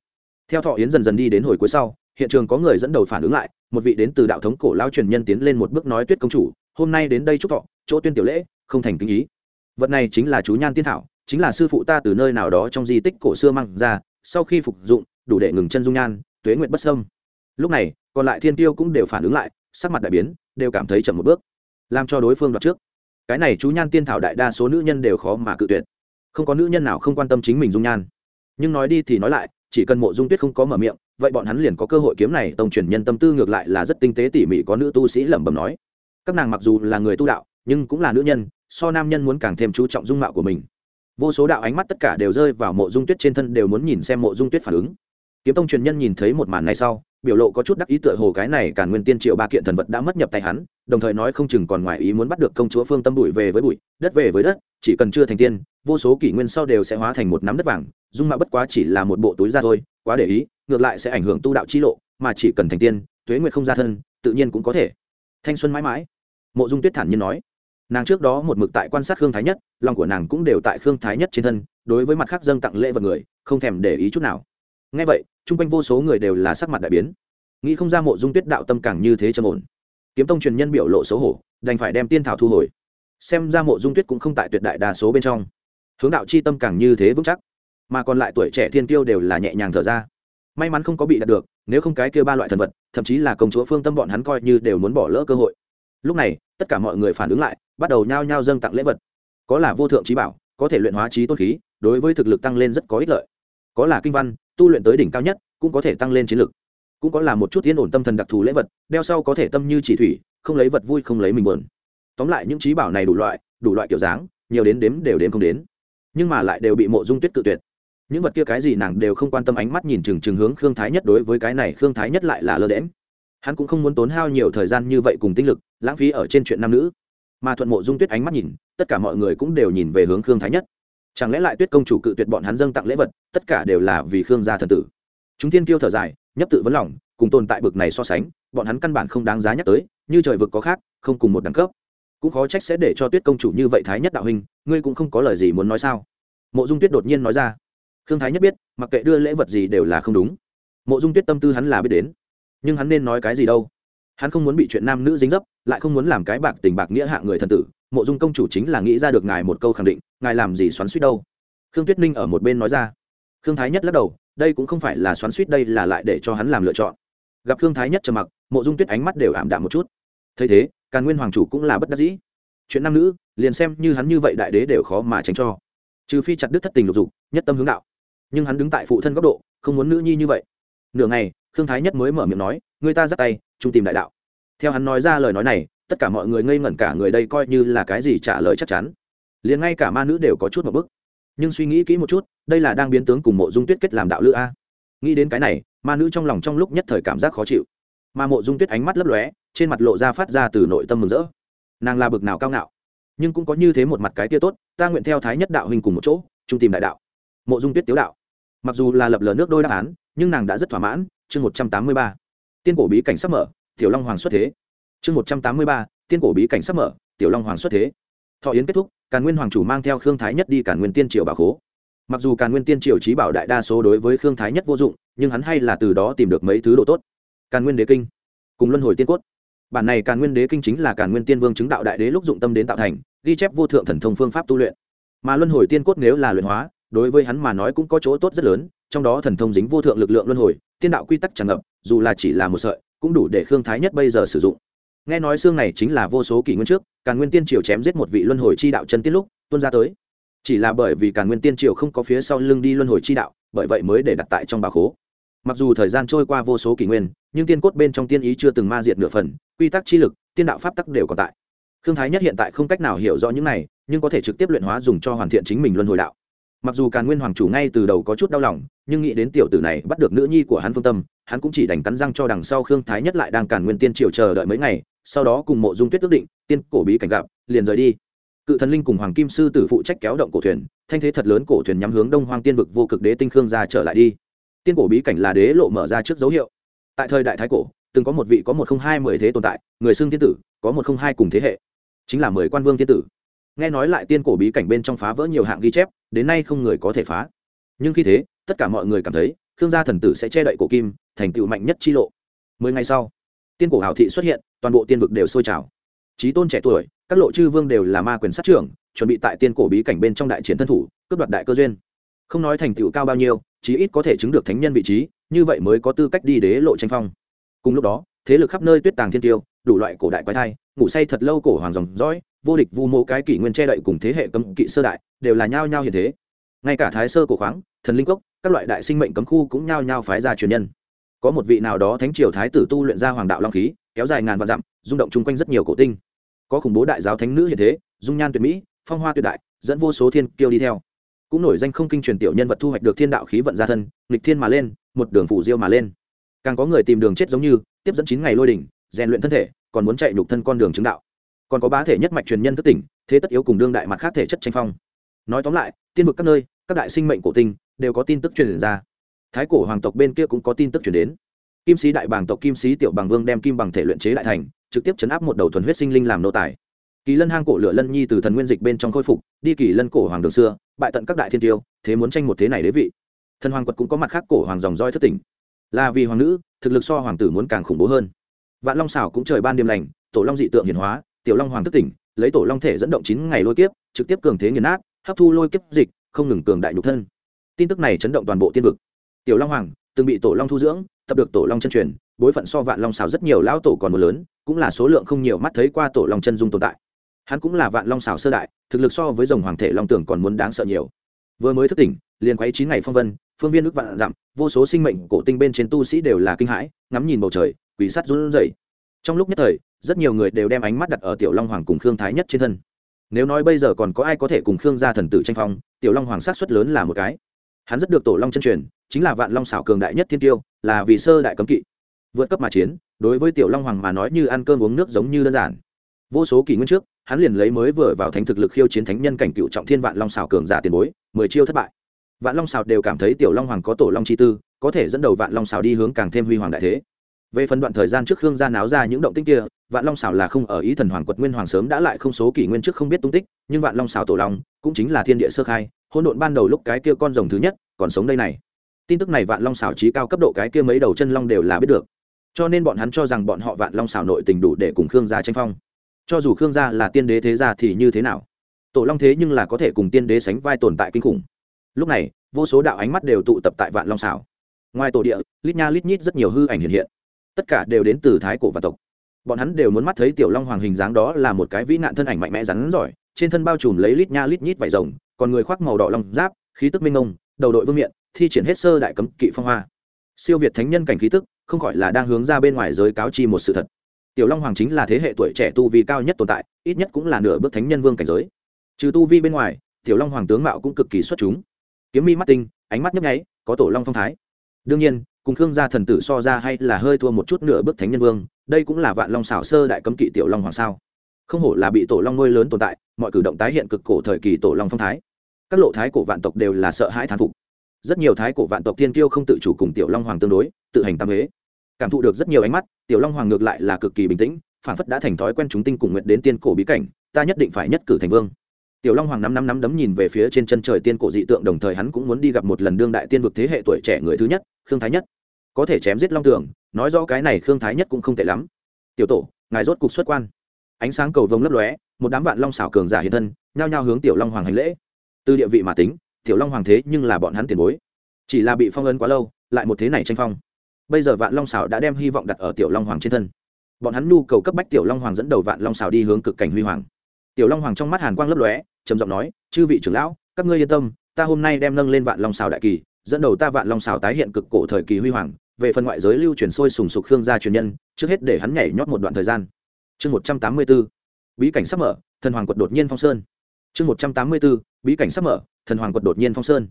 Theo thọ yến dần dần đi đến hồi cuối sau, hiện trường có người dẫn đầu phản ứng lại, một vị đến từ đạo thống cổ lao truyền nhân tiến lên một bước nói, tuyết công chủ, hôm nay đến đây chúc thọ, chỗ tuyên tiểu lễ, không thành kinh ý. Vật này chính là chú nhan tiên thảo, chính là sư phụ ta từ nơi nào đó trong di tích cổ xưa mang ra, sau khi phục dụng đủ để ngừng chân dung nhan, tuế nguyện bất sâm. Lúc này, còn lại thiên tiêu cũng đều phản ứng lại, sắc mặt đại biến, đều cảm thấy chậm một bước. Làm cho đối phương đoạt trước. Cái này chú nhan tiên thảo đại đa số nữ nhân đều khó mà cự tuyệt. Không có nữ nhân nào không quan tâm chính mình dung nhan. Nhưng nói đi thì nói lại, chỉ cần mộ dung tuyết không có mở miệng, vậy bọn hắn liền có cơ hội kiếm này, tông truyền nhân tâm tư ngược lại là rất tinh tế tỉ mỉ, có nữ tu sĩ lẩm bẩm nói. Các nàng mặc dù là người tu đạo, nhưng cũng là nữ nhân, so nam nhân muốn càng thêm chú trọng dung mạo của mình. Vô số đạo ánh mắt tất cả đều rơi vào mộ dung tuyết trên thân, đều muốn nhìn xem mộ dung tuyết phản ứng kiếm tông truyền nhân nhìn thấy một màn này sau, biểu lộ có chút đắc ý tựa hồ cái này càn nguyên tiên triệu ba kiện thần vật đã mất nhập tay hắn, đồng thời nói không chừng còn ngoài ý muốn bắt được công chúa phương tâm bụi về với bụi, đất về với đất, chỉ cần chưa thành tiên, vô số kỷ nguyên sau đều sẽ hóa thành một nắm đất vàng, dung mạo bất quá chỉ là một bộ túi ra thôi, quá để ý, ngược lại sẽ ảnh hưởng tu đạo chi lộ, mà chỉ cần thành tiên, tuế nguyệt không ra thân, tự nhiên cũng có thể. Thanh xuân mãi mãi. Mộ dung tuyết thản nhiên nói. Nàng trước đó một mực tại quan sát khương thái nhất, lòng của nàng cũng đều tại khương thái nhất trên thân, đối với mặt khác dâng tặng lễ vật người, không thèm để ý chút nào ngay vậy, chung quanh vô số người đều là sắc mặt đại biến. Nghĩ không ra mộ dung tuyết đạo tâm càng như thế trầm ổn. Kiếm tông truyền nhân biểu lộ xấu hổ, đành phải đem tiên thảo thu hồi. Xem ra mộ dung tuyết cũng không tại tuyệt đại đa số bên trong. Hướng đạo c h i tâm càng như thế vững chắc, mà còn lại tuổi trẻ thiên tiêu đều là nhẹ nhàng thở ra. May mắn không có bị đạt được, nếu không cái kia ba loại thần vật, thậm chí là công chúa phương tâm bọn hắn coi như đều muốn bỏ lỡ cơ hội. Lúc này, tất cả mọi người phản ứng lại, bắt đầu nhao nhao dâng tặng lễ vật. Có là vô thượng trí bảo, có thể luyện hóa trí tôn khí, đối với thực lực tăng lên rất có ích lợi. Có là kinh văn tu luyện tới đỉnh cao nhất, cũng có thể tăng lên chiến lực. Cũng có là một chút yên ổn tâm thần đặc thù lễ vật, đeo sau có thể tâm như chỉ thủy, không lấy vật vui, không lấy mình buồn. Tóm lại những trí bảo này đủ loại đủ loại kiểu dáng, nhiều đến đếm đều đếm không đến. Nhưng mà lại đều bị mộ dung tuyết cự tuyệt. Những vật kia cái gì nàng đều không quan tâm ánh mắt nhìn chừng chừng hướng khương thái nhất đối với cái này khương thái nhất lại là lơ đễm. Hắn cũng không muốn tốn hao nhiều thời gian như vậy cùng tinh lực, lãng phí ở trên chuyện nam nữ. Mà thuận mộ dung tuyết ánh mắt nhìn, tất cả mọi người cũng đều nhìn về hướng khương thái nhất chẳng lẽ lại tuyết công chủ cự tuyệt bọn hắn dâng tặng lễ vật, tất cả đều là vì khương gia thần tử? Chúng tiên tiêu thở dài, nhấp tự vấn lòng, cùng tồn tại bực này so sánh, bọn hắn căn bản không đáng giá nhắc tới, như trời vực có khác, không cùng một đẳng cấp. Cũng khó trách sẽ để cho tuyết công chủ như vậy thái nhất đạo huynh, ngươi cũng không có lời gì muốn nói sao? Mộ dung tuyết đột nhiên nói ra. Khương thái nhất biết, mặc kệ đưa lễ vật gì đều là không đúng. Mộ dung tuyết tâm tư hắn là biết đến. Nhưng hắn nên nói cái gì đâu? Hắn không muốn bị chuyện nam nữ dính dấp, lại không muốn làm cái bạc tình bạc nghĩa hạ người thần tử mộ dung công chủ chính là nghĩ ra được ngài một câu khẳng định, ngài làm gì xoắn suýt đâu? Khương tuyết ninh ở một bên nói ra. Khương thái nhất lắc đầu, đây cũng không phải là xoắn suýt đây là lại để cho hắn làm lựa chọn. Gặp khương thái nhất trầm mặc, mộ dung tuyết ánh mắt đều ảm đạm một chút. Thấy thế, càn nguyên hoàng chủ cũng là bất đắc dĩ. Chuyện nam nữ, liền xem như hắn như vậy đại đế đều khó mà tránh cho. Trừ phi chặt đứt thất tình lục dục, nhất tâm hướng đạo. Nhưng hắn đứng tại phụ thân góc độ, không muốn nữ nhi như vậy. Nửa ngày, khương thái nhất mới mở miệng nói người ta dắt tay trung tìm đại đạo. Theo hắn nói ra lời nói này tất cả mọi người ngây ngẩn cả người đây coi như là cái gì trả lời chắc chắn. Liền ngay cả ma nữ đều có chút một bức. Nhưng suy nghĩ kỹ một chút, đây là đang biến tướng cùng mộ dung tuyết kết làm đạo lữ a. Nghĩ đến cái này, ma nữ trong lòng trong lúc nhất thời cảm giác khó chịu. Mà mộ dung tuyết ánh mắt lấp lóe, trên mặt lộ ra phát ra từ nội tâm mừng rỡ. Nàng là bực nào cao ngạo, nhưng cũng có như thế một mặt cái tia tốt, ta nguyện theo thái nhất đạo hình cùng một chỗ, trung tìm đại đạo. Mộ dung tuyết tiếu đạo. Mặc dù là lập lờ nước đôi đáp án, nhưng nàng đã rất thỏa mãn, chương một trăm tám mươi ba. Tiên cổ bí cảnh sắp mở, tiểu long hoàng xuất thế chương một trăm tám mươi ba, tiên cổ bí cảnh sắp mở, tiểu long hoàng xuất thế. Thọ yến kết thúc, càn nguyên hoàng chủ mang theo khương thái nhất đi càn nguyên tiên triều bảo khố. Mặc dù càn nguyên tiên triều trí bảo đại đa số đối với khương thái nhất vô dụng, nhưng hắn hay là từ đó tìm được mấy thứ độ tốt. Càn nguyên đế kinh, cùng luân hồi tiên cốt. Bản này càn nguyên đế kinh chính là càn nguyên tiên vương chứng đạo đại đế lúc dụng tâm đến tạo thành, ghi chép vô thượng thần thông phương pháp tu luyện. Mà luân hồi tiên cốt nếu là luyện hóa, đối với hắn mà nói cũng có chỗ tốt rất lớn, trong đó thần thông dính vô thượng lực lượng luân hồi, tiên đạo quy tắc tràn ngập, dù là chỉ là một sợi, cũng đủ để khương thái nhất bây giờ sử dụng nghe nói xương này chính là vô số kỷ nguyên trước, càn nguyên tiên triều chém giết một vị luân hồi chi đạo chân tiết lúc tuân ra tới. Chỉ là bởi vì càn nguyên tiên triều không có phía sau lưng đi luân hồi chi đạo, bởi vậy mới để đặt tại trong bà khố. Mặc dù thời gian trôi qua vô số kỷ nguyên, nhưng tiên cốt bên trong tiên ý chưa từng ma diệt nửa phần, quy tắc chi lực, tiên đạo pháp tắc đều còn tại. Khương thái nhất hiện tại không cách nào hiểu rõ những này, nhưng có thể trực tiếp luyện hóa dùng cho hoàn thiện chính mình luân hồi đạo. Mặc dù càn nguyên hoàng chủ ngay từ đầu có chút đau lòng, nhưng nghĩ đến tiểu tử này bắt được nữ nhi của hắn phương tâm, hắn cũng chỉ đành cắn răng cho đằng sau khương thái nhất lại đang càn nguyên tiên triều chờ đợi mấy ngày sau đó cùng mộ dung tuyết ước định, tiên cổ bí cảnh gặp, liền rời đi. Cự thần linh cùng hoàng kim sư tử phụ trách kéo động cổ thuyền, thanh thế thật lớn cổ thuyền nhắm hướng đông hoang tiên vực vô cực đế tinh khương ra trở lại đi. Tiên cổ bí cảnh là đế lộ mở ra trước dấu hiệu. Tại thời đại thái cổ, từng có một vị có một không hai mười thế tồn tại, người xưng thiên tử, có một không hai cùng thế hệ. Chính là mười quan vương thiên tử. Nghe nói lại tiên cổ bí cảnh bên trong phá vỡ nhiều hạng ghi chép, đến nay không người có thể phá. Nhưng khi thế, tất cả mọi người cảm thấy, khương gia thần tử sẽ che đậy cổ kim, thành tựu mạnh nhất chi lộ. Mười ngày sau tiên cổ hào thị xuất hiện, toàn bộ tiên vực đều sôi trào. Trí tôn trẻ tuổi, các lộ chư vương đều là ma quyền sát trưởng, chuẩn bị tại tiên cổ bí cảnh bên trong đại chiến thân thủ, cướp đoạt đại cơ duyên. Không nói thành tựu cao bao nhiêu, chí ít có thể chứng được thánh nhân vị trí, như vậy mới có tư cách đi đế lộ tranh phong. Cùng lúc đó, thế lực khắp nơi tuyết tàng thiên tiêu, đủ loại cổ đại quái thai, ngủ say thật lâu cổ hoàng dòng dõi, vô địch vu mô cái kỷ nguyên che đậy cùng thế hệ cấm kỵ sơ đại, đều là nhao nhao hiện thế. Ngay cả thái sơ cổ khoáng, thần linh cốc, các loại đại sinh mệnh cấm khu cũng nhao nhao phái ra truyền nhân có một vị nào đó thánh triều thái tử tu luyện ra hoàng đạo long khí, kéo dài ngàn vạn dặm, rung động chung quanh rất nhiều cổ tinh. Có khủng bố đại giáo thánh nữ hiện thế, dung nhan tuyệt mỹ, phong hoa tuyệt đại, dẫn vô số thiên kiêu đi theo. Cũng nổi danh không kinh truyền tiểu nhân vật thu hoạch được thiên đạo khí vận gia thân, nghịch thiên mà lên, một đường phủ diêu mà lên. Càng có người tìm đường chết giống như, tiếp dẫn chín ngày lôi đỉnh, rèn luyện thân thể, còn muốn chạy nhục thân con đường chứng đạo. Còn có bá thể nhất mạch truyền nhân thất tỉnh, thế tất yếu cùng đương đại mặt khác thể chất tranh phong. Nói tóm lại, tiên vực các nơi, các đại sinh mệnh cổ tinh, đều có tin tức truyền ra thái cổ hoàng tộc bên kia cũng có tin tức truyền đến. Kim sĩ đại bàng tộc, kim sĩ tiểu bằng vương đem kim bằng thể luyện chế đại thành, trực tiếp chấn áp một đầu thuần huyết sinh linh làm nô tài. Kỳ lân hang cổ lửa lân nhi từ thần nguyên dịch bên trong khôi phục, đi kỳ lân cổ hoàng đường xưa, bại tận các đại thiên tiêu, thế muốn tranh một thế này đế vị. Thần hoàng quật cũng có mặt khác cổ hoàng dòng roi thất tỉnh. Là vì hoàng nữ, thực lực so hoàng tử muốn càng khủng bố hơn. Vạn long xảo cũng trời ban đêm lành, tổ long dị tượng hiển hóa, tiểu long hoàng thất tỉnh, lấy tổ long thể dẫn động chín ngày lôi kiếp, trực tiếp cường thế nghiền nát, hấp thu lôi kiếp dịch, không ngừng cường đại nhục thân. Tin tức này chấn động toàn bộ tiên vực tiểu long hoàng, từng bị tổ long thu dưỡng, tập được tổ long chân truyền, bối phận so vạn long xào rất nhiều lão tổ còn một lớn, cũng là số lượng không nhiều mắt thấy qua tổ long chân dung tồn tại. Hắn cũng là vạn long xào sơ đại, thực lực so với dòng hoàng thể long tưởng còn muốn đáng sợ nhiều. Vừa mới thức tỉnh, liền quấy chín ngày phong vân, phương viên nước vạn dặm, vô số sinh mệnh cổ tinh bên trên tu sĩ đều là kinh hãi, ngắm nhìn bầu trời quỷ sắt run rẩy. Trong lúc nhất thời, rất nhiều người đều đem ánh mắt đặt ở tiểu long hoàng cùng khương thái nhất trên thân. Nếu nói bây giờ còn có ai có thể cùng khương gia thần tử tranh phong, tiểu long hoàng sát xuất lớn là một cái. Hắn rất được tổ long chân truyền chính là vạn long xảo cường đại nhất thiên tiêu, là vì sơ đại cấm kỵ. Vượt cấp mà chiến, đối với tiểu long hoàng mà nói như ăn cơm uống nước giống như đơn giản. Vô số kỷ nguyên trước, hắn liền lấy mới vừa vào thánh thực lực khiêu chiến thánh nhân cảnh cựu trọng thiên vạn long xảo cường giả tiền bối, mười chiêu thất bại. Vạn long xảo đều cảm thấy tiểu long hoàng có tổ long chi tư, có thể dẫn đầu vạn long xảo đi hướng càng thêm huy hoàng đại thế. Về phần đoạn thời gian trước khương gia náo ra những động tích kia, vạn long xảo là không ở ý thần hoàng quật nguyên hoàng sớm đã lại không số kỷ nguyên trước không biết tung tích, nhưng vạn long xảo tổ long cũng chính là thiên địa sơ khai hôn độn ban đầu lúc cái kia con rồng thứ nhất, còn sống đây này tin tức này vạn long xảo trí cao cấp độ cái kia mấy đầu chân long đều là biết được. Cho nên bọn hắn cho rằng bọn họ vạn long xảo nội tình đủ để cùng khương gia tranh phong. Cho dù khương gia là tiên đế thế gia thì như thế nào? Tổ long thế nhưng là có thể cùng tiên đế sánh vai tồn tại kinh khủng. Lúc này, vô số đạo ánh mắt đều tụ tập tại vạn long xảo. Ngoài tổ địa, lít nha lít nhít rất nhiều hư ảnh hiện hiện. Tất cả đều đến từ thái cổ và tộc. Bọn hắn đều muốn mắt thấy tiểu long hoàng hình dáng đó là một cái vĩ nạn thân ảnh mạnh mẽ rắn giỏi, trên thân bao trùm lấy lít nha lít nhít vải rồng, còn người khoác màu đỏ long giáp, khí tức minh ngông đầu đội vương miện thi triển hết sơ đại cấm kỵ phong hoa. Siêu việt thánh nhân cảnh khí tức, không khỏi là đang hướng ra bên ngoài giới cáo chi một sự thật. Tiểu long hoàng chính là thế hệ tuổi trẻ tu vi cao nhất tồn tại, ít nhất cũng là nửa bước thánh nhân vương cảnh giới. Trừ tu vi bên ngoài, tiểu long hoàng tướng mạo cũng cực kỳ xuất chúng. Kiếm mi mắt tinh, ánh mắt nhấp nháy, có tổ long phong thái. Đương nhiên, cùng khương gia thần tử so ra hay là hơi thua một chút nửa bước thánh nhân vương, đây cũng là vạn long xảo sơ đại cấm kỵ tiểu long hoàng sao? Không hổ là bị tổ long nuôi lớn tồn tại, mọi cử động tái hiện cực cổ thời kỳ tổ long phong thái. Các lộ thái cổ vạn tộc đều là sợ hãi thán phục rất nhiều thái cổ vạn tộc thiên kiêu không tự chủ cùng tiểu long hoàng tương đối, tự hành tam huế. Cảm thụ được rất nhiều ánh mắt, tiểu long hoàng ngược lại là cực kỳ bình tĩnh phản phất đã thành thói quen chúng tinh cùng nguyện đến tiên cổ bí cảnh, ta nhất định phải nhất cử thành vương. Tiểu long hoàng năm năm năm đấm nhìn về phía trên chân trời tiên cổ dị tượng, đồng thời hắn cũng muốn đi gặp một lần đương đại tiên vực thế hệ tuổi trẻ người thứ nhất, khương thái nhất. Có thể chém giết long tưởng nói rõ cái này khương thái nhất cũng không tệ lắm. Tiểu tổ, ngài rốt cục xuất quan. Ánh sáng cầu vồng lấp lóe, một đám vạn long xảo cường giả hiện thân, nhao nhao hướng tiểu long hoàng hành lễ. Từ địa vị mà tính tiểu long hoàng thế nhưng là bọn hắn tiền bối. Chỉ là bị phong ấn quá lâu, lại một thế này tranh phong. Bây giờ vạn long xảo đã đem hy vọng đặt ở tiểu long hoàng trên thân. Bọn hắn nhu cầu cấp bách tiểu long hoàng dẫn đầu vạn long xảo đi hướng cực cảnh huy hoàng. Tiểu long hoàng trong mắt hàn quang lấp lóe, trầm giọng nói, chư vị trưởng lão, các ngươi yên tâm, ta hôm nay đem nâng lên vạn long xảo đại kỳ, dẫn đầu ta vạn long xảo tái hiện cực cổ thời kỳ huy hoàng, về phần ngoại giới lưu truyền sôi sùng sục khương gia truyền nhân, trước hết để hắn nhảy nhót một đoạn thời gian. Chương một trăm tám mươi b ố bí cảnh sắp mở, thần hoàng quật đột nhiên phong sơn. Chương một trăm tám mươi b ố bí cảnh sắp mở thần hoàng quật đột nhiên phong sơn.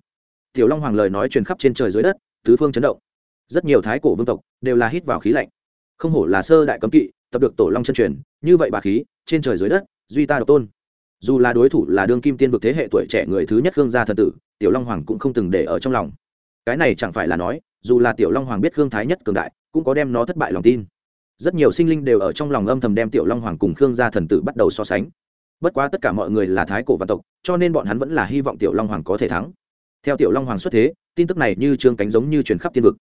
Tiểu long hoàng lời nói truyền khắp trên trời dưới đất, tứ phương chấn động. Rất nhiều thái cổ vương tộc đều là hít vào khí lạnh. Không hổ là sơ đại cấm kỵ, tập được tổ long chân truyền, như vậy bà khí, trên trời dưới đất, duy ta độc tôn. Dù là đối thủ là đương kim tiên vực thế hệ tuổi trẻ người thứ nhất gương gia thần tử, tiểu long hoàng cũng không từng để ở trong lòng. Cái này chẳng phải là nói, dù là tiểu long hoàng biết gương thái nhất cường đại, cũng có đem nó thất bại lòng tin. Rất nhiều sinh linh đều ở trong lòng âm thầm đem tiểu long hoàng cùng khương gia thần tử bắt đầu so sánh bất quá tất cả mọi người là thái cổ văn tộc, cho nên bọn hắn vẫn là hy vọng tiểu long hoàng có thể thắng. Theo tiểu long hoàng xuất thế, tin tức này như trương cánh giống như truyền khắp tiên vực.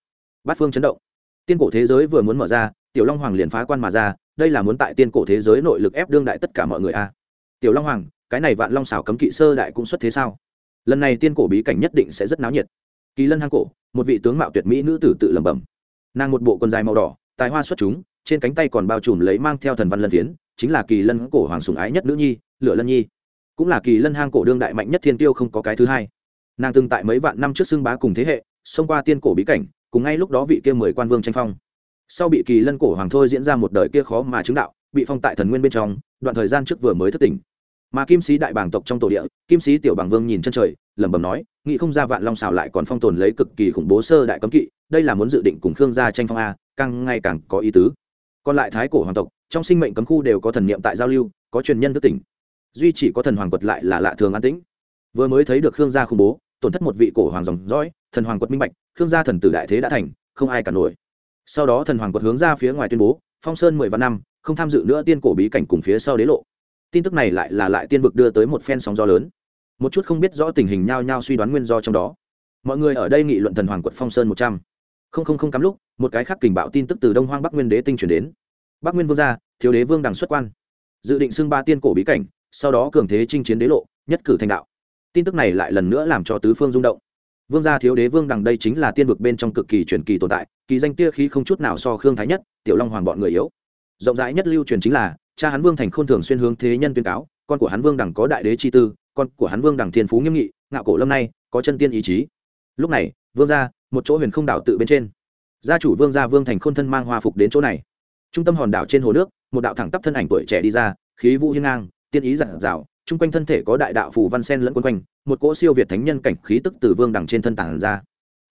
Bát phương chấn động. Tiên cổ thế giới vừa muốn mở ra, tiểu long hoàng liền phá quan mà ra, đây là muốn tại tiên cổ thế giới nội lực ép đương đại tất cả mọi người a. Tiểu long hoàng, cái này vạn long xảo cấm kỵ sơ đại cũng xuất thế sao? Lần này tiên cổ bí cảnh nhất định sẽ rất náo nhiệt. Kỳ lân hang cổ, một vị tướng mạo tuyệt mỹ nữ tử tự lẩm bẩm. Nàng một bộ quần dài màu đỏ, tài hoa xuất chúng, trên cánh tay còn bao trùm lấy mang theo thần văn lân phiến chính là kỳ lân cổ hoàng sùng ái nhất nữ nhi, lửa lân nhi. Cũng là kỳ lân hang cổ đương đại mạnh nhất thiên tiêu không có cái thứ hai. Nàng từng tại mấy vạn năm trước xưng bá cùng thế hệ, xông qua tiên cổ bí cảnh, cùng ngay lúc đó vị kia mười quan vương tranh phong. Sau bị kỳ lân cổ hoàng thôi diễn ra một đời kia khó mà chứng đạo, bị phong tại thần nguyên bên trong, đoạn thời gian trước vừa mới thất tỉnh. Mà kim sĩ đại bảng tộc trong tổ địa, kim sĩ tiểu bảng vương nhìn chân trời, lẩm bẩm nói, nghĩ không ra vạn long xào lại còn phong tồn lấy cực kỳ khủng bố sơ đại cấm kỵ, đây là muốn dự định cùng khương gia tranh phong a, càng ngày càng có ý tứ. Còn lại thái cổ hoàng tộc trong sinh mệnh cấm khu đều có thần niệm tại giao lưu, có truyền nhân thức tỉnh. Duy chỉ có thần hoàng quật lại là lạ thường an tĩnh. Vừa mới thấy được khương gia khủng bố, tổn thất một vị cổ hoàng dòng dõi, thần hoàng quật minh bạch, khương gia thần tử đại thế đã thành, không ai cả nổi. Sau đó thần hoàng quật hướng ra phía ngoài tuyên bố, phong sơn mười vạn năm, không tham dự nữa tiên cổ bí cảnh cùng phía sau đế lộ. Tin tức này lại là lại tiên vực đưa tới một phen sóng gió lớn. Một chút không biết rõ tình hình nhao nhao suy đoán nguyên do trong đó. Mọi người ở đây nghị luận thần hoàng quật phong sơn một trăm. Không không không cắm lúc, một cái khác kình bạo tin tức từ đông hoang bắc nguyên đế tinh chuyển đến bắc nguyên vương gia, thiếu đế vương đằng xuất quan. Dự định xưng ba tiên cổ bí cảnh, sau đó cường thế chinh chiến đế lộ, nhất cử thành đạo. Tin tức này lại lần nữa làm cho tứ phương rung động. Vương gia thiếu đế vương đằng đây chính là tiên vực bên trong cực kỳ truyền kỳ tồn tại, kỳ danh tia khí không chút nào so khương thái nhất, tiểu long hoàng bọn người yếu. Rộng rãi nhất lưu truyền chính là, cha hắn vương thành khôn thường xuyên hướng thế nhân tuyên cáo, con của hắn vương đằng có đại đế chi tư, con của hắn vương đằng thiên phú nghiêm nghị, ngạo cổ lâm nay, có chân tiên ý chí. Lúc này, vương gia, một chỗ huyền không đảo tự bên trên. Gia chủ vương gia vương thành khôn thân mang hoa phục đến chỗ này trung tâm hòn đảo trên hồ nước, một đạo thẳng tắp thân ảnh tuổi trẻ đi ra, khí vũ hiên ngang, tiên ý giản dạo chung quanh thân thể có đại đạo phù văn sen lẫn quân quanh, một cỗ siêu việt thánh nhân cảnh khí tức từ vương đằng trên thân tảng ra.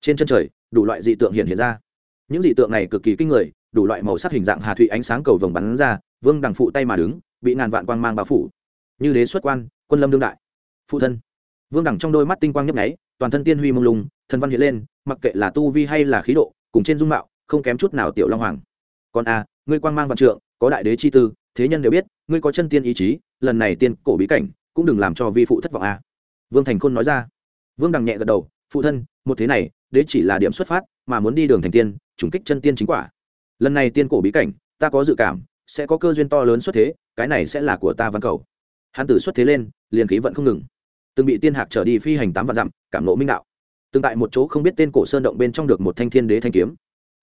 Trên chân trời, đủ loại dị tượng hiện hiện ra. Những dị tượng này cực kỳ kinh người, đủ loại màu sắc hình dạng hà thụy ánh sáng cầu vồng bắn ra, vương đằng phụ tay mà đứng, bị ngàn vạn quang mang bao phủ. Như đế xuất quan, quân lâm đương đại. Phụ thân. Vương đằng trong đôi mắt tinh quang nhấp nháy, toàn thân tiên huy mông lung, thần văn hiện lên, mặc kệ là tu vi hay là khí độ, cùng trên dung mạo, không kém chút nào tiểu long hoàng. Còn a ngươi quang mang vạn trượng, có đại đế chi tư, thế nhân đều biết, ngươi có chân tiên ý chí, lần này tiên cổ bí cảnh cũng đừng làm cho vi phụ thất vọng a vương thành khôn nói ra. Vương đằng nhẹ gật đầu, phụ thân, một thế này, đế chỉ là điểm xuất phát, mà muốn đi đường thành tiên, trùng kích chân tiên chính quả. Lần này tiên cổ bí cảnh, ta có dự cảm, sẽ có cơ duyên to lớn xuất thế, cái này sẽ là của ta văn cầu. Hắn tử xuất thế lên, liền khí vận không ngừng. Từng bị tiên hạc trở đi phi hành tám vạn dặm, cảm nộ minh đạo. Từng tại một chỗ không biết tên cổ sơn động bên trong được một thanh thiên đế thanh kiếm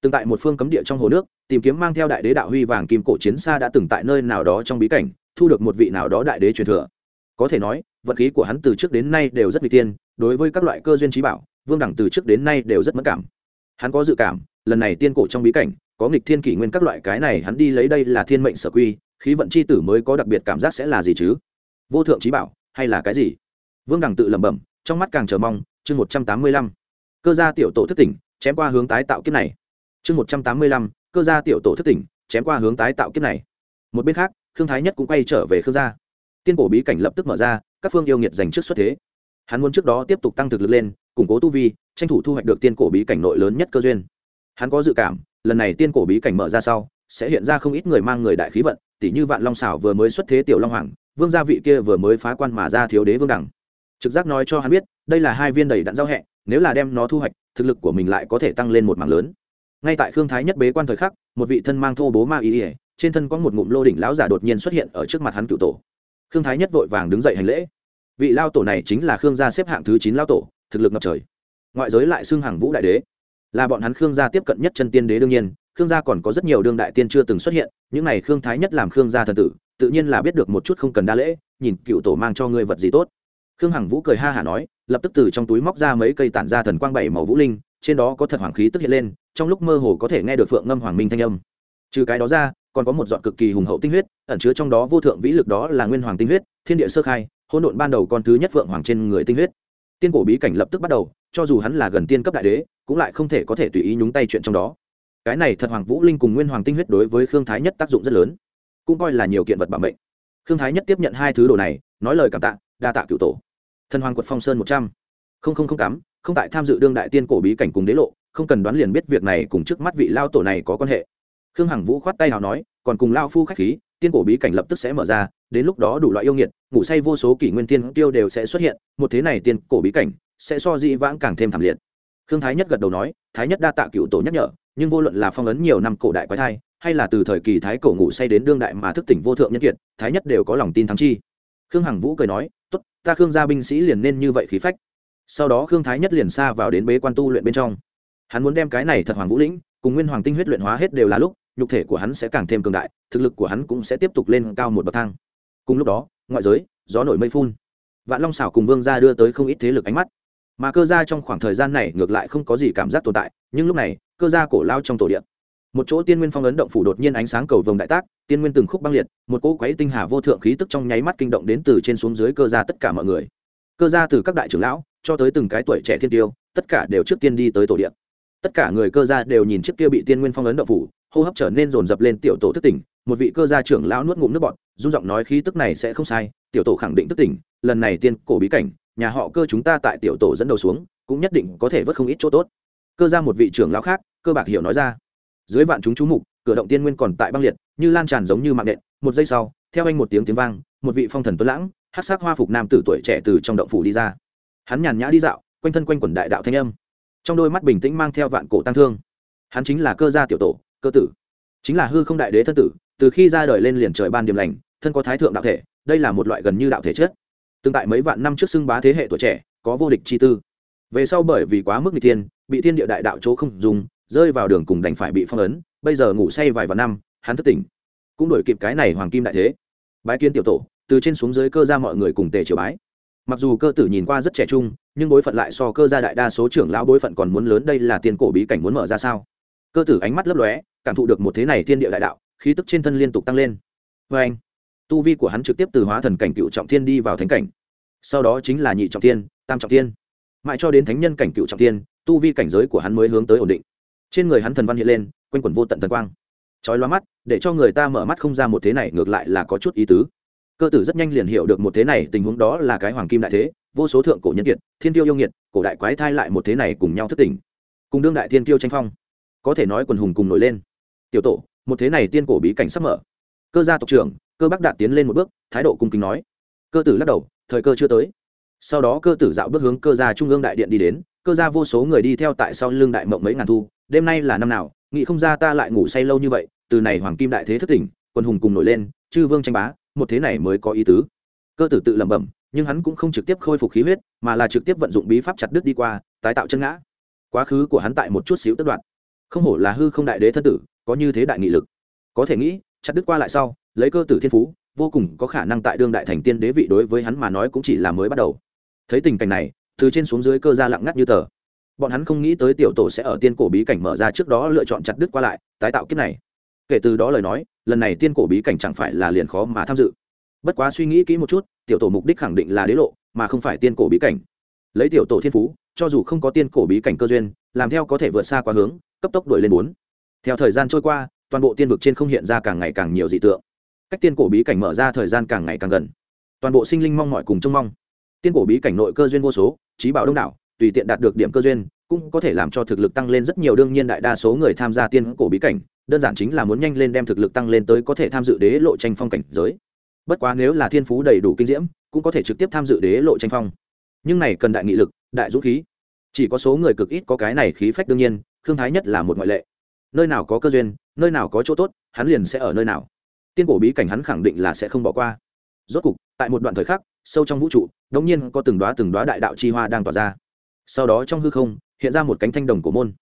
từng tại một phương cấm địa trong hồ nước, tìm kiếm mang theo đại đế đạo huy vàng kim cổ chiến xa đã từng tại nơi nào đó trong bí cảnh, thu được một vị nào đó đại đế truyền thừa. Có thể nói vận khí của hắn từ trước đến nay đều rất n tiên, đối với các loại cơ duyên trí bảo, vương đẳng từ trước đến nay đều rất mất cảm. Hắn có dự cảm, lần này tiên cổ trong bí cảnh, có nghịch thiên kỷ nguyên các loại cái này hắn đi lấy đây là thiên mệnh sở quy, khí vận c h i tử mới có đặc biệt cảm giác sẽ là gì chứ? Vô thượng trí bảo, hay là cái gì? Vương đẳng tự lẩm bẩm, trong mắt càng chờ mong, chương một trăm tám mươi lăm. Cơ gia tiểu tổ thất tỉnh, chém qua hướng tái tạo kiếp này chương một trăm tám mươi lăm, cơ gia tiểu tổ thất tỉnh, chém qua hướng tái tạo kiếp này. Một bên khác, khương thái nhất cũng quay trở về khương gia. Tiên cổ bí cảnh lập tức mở ra, các phương yêu nghiệt giành trước xuất thế. Hắn muốn trước đó tiếp tục tăng thực lực lên, củng cố tu vi, tranh thủ thu hoạch được tiên cổ bí cảnh nội lớn nhất cơ duyên. Hắn có dự cảm, lần này tiên cổ bí cảnh mở ra sau, sẽ hiện ra không ít người mang người đại khí vận tỷ như vạn long xảo vừa mới xuất thế tiểu long hoàng, vương gia vị kia vừa mới phá quan mà ra thiếu đế vương đẳng. Trực giác nói cho hắn biết, đây là hai viên đầy đặn giao hẹ, nếu là đem nó thu hoạch, thực lực của mình lại có thể tăng lên một mảng lớn ngay tại khương thái nhất bế quan thời khắc, một vị thân mang thô bố ma ý ỉa trên thân có một ngụm lô đỉnh lão giả đột nhiên xuất hiện ở trước mặt hắn cựu tổ. Khương thái nhất vội vàng đứng dậy hành lễ. Vị lao tổ này chính là khương gia xếp hạng thứ chín lao tổ, thực lực ngập trời. Ngoại giới lại xưng hàng vũ đại đế. Là bọn hắn khương gia tiếp cận nhất chân tiên đế đương nhiên, khương gia còn có rất nhiều đương đại tiên chưa từng xuất hiện, những này khương thái nhất làm khương gia thần tử, tự nhiên là biết được một chút không cần đa lễ, nhìn cựu tổ mang cho ngươi vật gì tốt. Khương hằng vũ cười ha hả nói, lập tức từ trong túi móc ra mấy cây tản ra thần quang bảy màu vũ linh, trên đó có thật hoàng khí tức hiện lên trong lúc mơ hồ có thể nghe được phượng ngâm hoàng minh thanh âm. Trừ cái đó ra, còn có một dọn cực kỳ hùng hậu tinh huyết, ẩn chứa trong đó vô thượng vĩ lực đó là nguyên hoàng tinh huyết, thiên địa sơ khai, hỗn độn ban đầu con thứ nhất phượng hoàng trên người tinh huyết. Tiên cổ bí cảnh lập tức bắt đầu, cho dù hắn là gần tiên cấp đại đế, cũng lại không thể có thể tùy ý nhúng tay chuyện trong đó. Cái này thật hoàng vũ linh cùng nguyên hoàng tinh huyết đối với khương thái nhất tác dụng rất lớn, cũng coi là nhiều kiện vật bảo mệnh. Khương thái nhất tiếp nhận hai thứ đồ này, nói lời cảm tạ, đa tạ cựu tổ. Thần hoàng quật phong sơn một trăm. Không không không cắm không tại tham dự đương đại tiên cổ bí cảnh cùng đế lộ, không cần đoán liền biết việc này cùng trước mắt vị lao tổ này có quan hệ. Khương hằng vũ khoát tay nào nói, còn cùng lao phu khách khí, tiên cổ bí cảnh lập tức sẽ mở ra, đến lúc đó đủ loại yêu nghiệt, ngủ say vô số kỷ nguyên tiên tiêu đều sẽ xuất hiện, một thế này tiên cổ bí cảnh sẽ so di vãng càng thêm thảm liệt. Khương thái nhất gật đầu nói, thái nhất đa tạ cựu tổ nhắc nhở, nhưng vô luận là phong ấn nhiều năm cổ đại quái thai, hay là từ thời kỳ thái cổ ngủ say đến đương đại mà thức tỉnh vô thượng nhân kiệt, thái nhất đều có lòng tin thắng chi. Khương hằng vũ cười nói, tốt, ta khương gia binh sĩ liền nên như vậy khí phách sau đó khương thái nhất liền xa vào đến bế quan tu luyện bên trong. Hắn muốn đem cái này thật hoàng vũ lĩnh cùng nguyên hoàng tinh huyết luyện hóa hết đều là lúc, nhục thể của hắn sẽ càng thêm cường đại, thực lực của hắn cũng sẽ tiếp tục lên cao một bậc thang. Cùng lúc đó, ngoại giới, gió nổi mây phun. Vạn long xảo cùng vương gia đưa tới không ít thế lực ánh mắt. Mà cơ gia trong khoảng thời gian này ngược lại không có gì cảm giác tồn tại, nhưng lúc này, cơ gia cổ lao trong tổ điện. Một chỗ tiên nguyên phong ấn động phủ đột nhiên ánh sáng cầu vồng đại tác, tiên nguyên từng khúc băng liệt, một cỗ quấy tinh hà vô thượng khí tức trong nháy mắt kinh động đến từ trên xuống dưới cơ gia tất cả mọi người cơ gia từ các đại trưởng lão, cho tới từng cái tuổi trẻ thiên tiêu, tất cả đều trước tiên đi tới tổ điện. Tất cả người cơ gia đều nhìn chiếc kia bị tiên nguyên phong ấn đậu phủ, hô hấp trở nên rồn rập lên tiểu tổ thức tỉnh, một vị cơ gia trưởng lão nuốt ngụm nước bọt, run giọng nói khí tức này sẽ không sai, tiểu tổ khẳng định thức tỉnh, lần này tiên cổ bí cảnh, nhà họ cơ chúng ta tại tiểu tổ dẫn đầu xuống, cũng nhất định có thể vớt không ít chỗ tốt. Cơ ra một vị trưởng lão khác, cơ bạc hiểu nói ra. Dưới vạn chúng chú mục, cửa động tiên nguyên còn tại băng liệt, như lan tràn giống như mạng đệm một giây sau, theo anh một tiếng tiếng vang, một vị phong thần tuấn lãng hát sắc hoa phục nam tử tuổi trẻ từ trong động phủ đi ra. Hắn nhàn nhã đi dạo, quanh thân quanh quần đại đạo thanh âm. Trong đôi mắt bình tĩnh mang theo vạn cổ tăng thương. Hắn chính là cơ gia tiểu tổ, cơ tử. Chính là hư không đại đế thân tử, từ khi ra đời lên liền trời ban điểm lành, thân có thái thượng đạo thể, đây là một loại gần như đạo thể chết tương tại mấy vạn năm trước xưng bá thế hệ tuổi trẻ, có vô địch chi tư. Về sau bởi vì quá mức n thiên, bị thiên địa đại đạo chỗ không dùng, rơi vào đường cùng đành phải bị phong ấn, bây giờ ngủ say vài vạn năm, hắn thất tỉnh. Cũng đổi kịp cái này hoàng kim đại thế. Bái kiến tiểu tổ từ trên xuống dưới cơ ra mọi người cùng tề triều bái. Mặc dù cơ tử nhìn qua rất trẻ trung, nhưng bối phận lại so cơ gia đại đa số trưởng lão bối phận còn muốn lớn, đây là tiền cổ bí cảnh muốn mở ra sao? Cơ tử ánh mắt lấp lóe, cảm thụ được một thế này thiên địa đại đạo, khí tức trên thân liên tục tăng lên. Vê anh, tu vi của hắn trực tiếp từ hóa thần cảnh cựu trọng thiên đi vào thánh cảnh. Sau đó chính là nhị trọng thiên, tam trọng thiên. Mãi cho đến thánh nhân cảnh cựu trọng thiên, tu vi cảnh giới của hắn mới hướng tới ổn định. Trên người hắn thần văn hiện lên, quanh quẩn vô tận thần quang. Chói loa mắt, để cho người ta mở mắt không ra một thế này, ngược lại là có chút ý tứ cơ tử rất nhanh liền hiểu được một thế này, tình huống đó là cái hoàng kim đại thế, vô số thượng cổ nhân kiệt, thiên tiêu yêu nghiệt, cổ đại quái thai lại một thế này cùng nhau thất tỉnh cùng đương đại thiên tiêu tranh phong. Có thể nói quần hùng cùng nổi lên. Tiểu tổ, một thế này tiên cổ bí cảnh sắp mở. Cơ gia tộc trưởng, cơ bắc đạt tiến lên một bước, thái độ cung kính nói. Cơ tử lắc đầu, thời cơ chưa tới. Sau đó cơ tử dạo bước hướng cơ gia trung ương đại điện đi đến, cơ gia vô số người đi theo tại sau lưng đại mộng mấy ngàn thu. Đêm nay là năm nào nghị không ra ta lại ngủ say lâu như vậy, từ này hoàng kim đại thế thất tỉnh quân hùng cùng nổi lên, chư vương tranh bá một thế này mới có ý tứ. Cơ tử tự lẩm bẩm, nhưng hắn cũng không trực tiếp khôi phục khí huyết, mà là trực tiếp vận dụng bí pháp chặt đứt đi qua, tái tạo chân ngã. Quá khứ của hắn tại một chút xíu tất đoạn không hổ là hư không đại đế thân tử, có như thế đại nghị lực. Có thể nghĩ, chặt đứt qua lại sau, lấy cơ tử thiên phú, vô cùng có khả năng tại đương đại thành tiên đế vị đối với hắn mà nói cũng chỉ là mới bắt đầu. Thấy tình cảnh này, từ trên xuống dưới cơ ra lặng ngắt như tờ. Bọn hắn không nghĩ tới tiểu tổ sẽ ở tiên cổ bí cảnh mở ra trước đó lựa chọn chặt đứt qua lại, tái tạo kiếp này kể từ đó lời nói, lần này tiên cổ bí cảnh chẳng phải là liền khó mà tham dự. Bất quá suy nghĩ kỹ một chút, tiểu tổ mục đích khẳng định là đế lộ, mà không phải tiên cổ bí cảnh. Lấy tiểu tổ thiên phú, cho dù không có tiên cổ bí cảnh cơ duyên, làm theo có thể vượt xa quá hướng, cấp tốc đổi lên bốn. Theo thời gian trôi qua, toàn bộ tiên vực trên không hiện ra càng ngày càng nhiều dị tượng. Cách tiên cổ bí cảnh mở ra thời gian càng ngày càng gần. Toàn bộ sinh linh mong mọi cùng trông mong. Tiên cổ bí cảnh nội cơ duyên vô số, trí bảo đông đảo, tùy tiện đạt được điểm cơ duyên, cũng có thể làm cho thực lực tăng lên rất nhiều đương nhiên đại đa số người tham gia tiên cổ bí cảnh đơn giản chính là muốn nhanh lên đem thực lực tăng lên tới có thể tham dự đế lộ tranh phong cảnh giới. Bất quá nếu là thiên phú đầy đủ kinh diễm, cũng có thể trực tiếp tham dự đế lộ tranh phong. Nhưng này cần đại nghị lực, đại dũng khí. Chỉ có số người cực ít có cái này khí phách đương nhiên thương thái nhất là một ngoại lệ. Nơi nào có cơ duyên, nơi nào có chỗ tốt, hắn liền sẽ ở nơi nào. Tiên cổ bí cảnh hắn khẳng định là sẽ không bỏ qua. Rốt cục, tại một đoạn thời khắc, sâu trong vũ trụ, đống nhiên có từng đoá từng đoá đại đạo chi hoa đang tỏa ra. Sau đó trong hư không, hiện ra một cánh thanh đồng cổ môn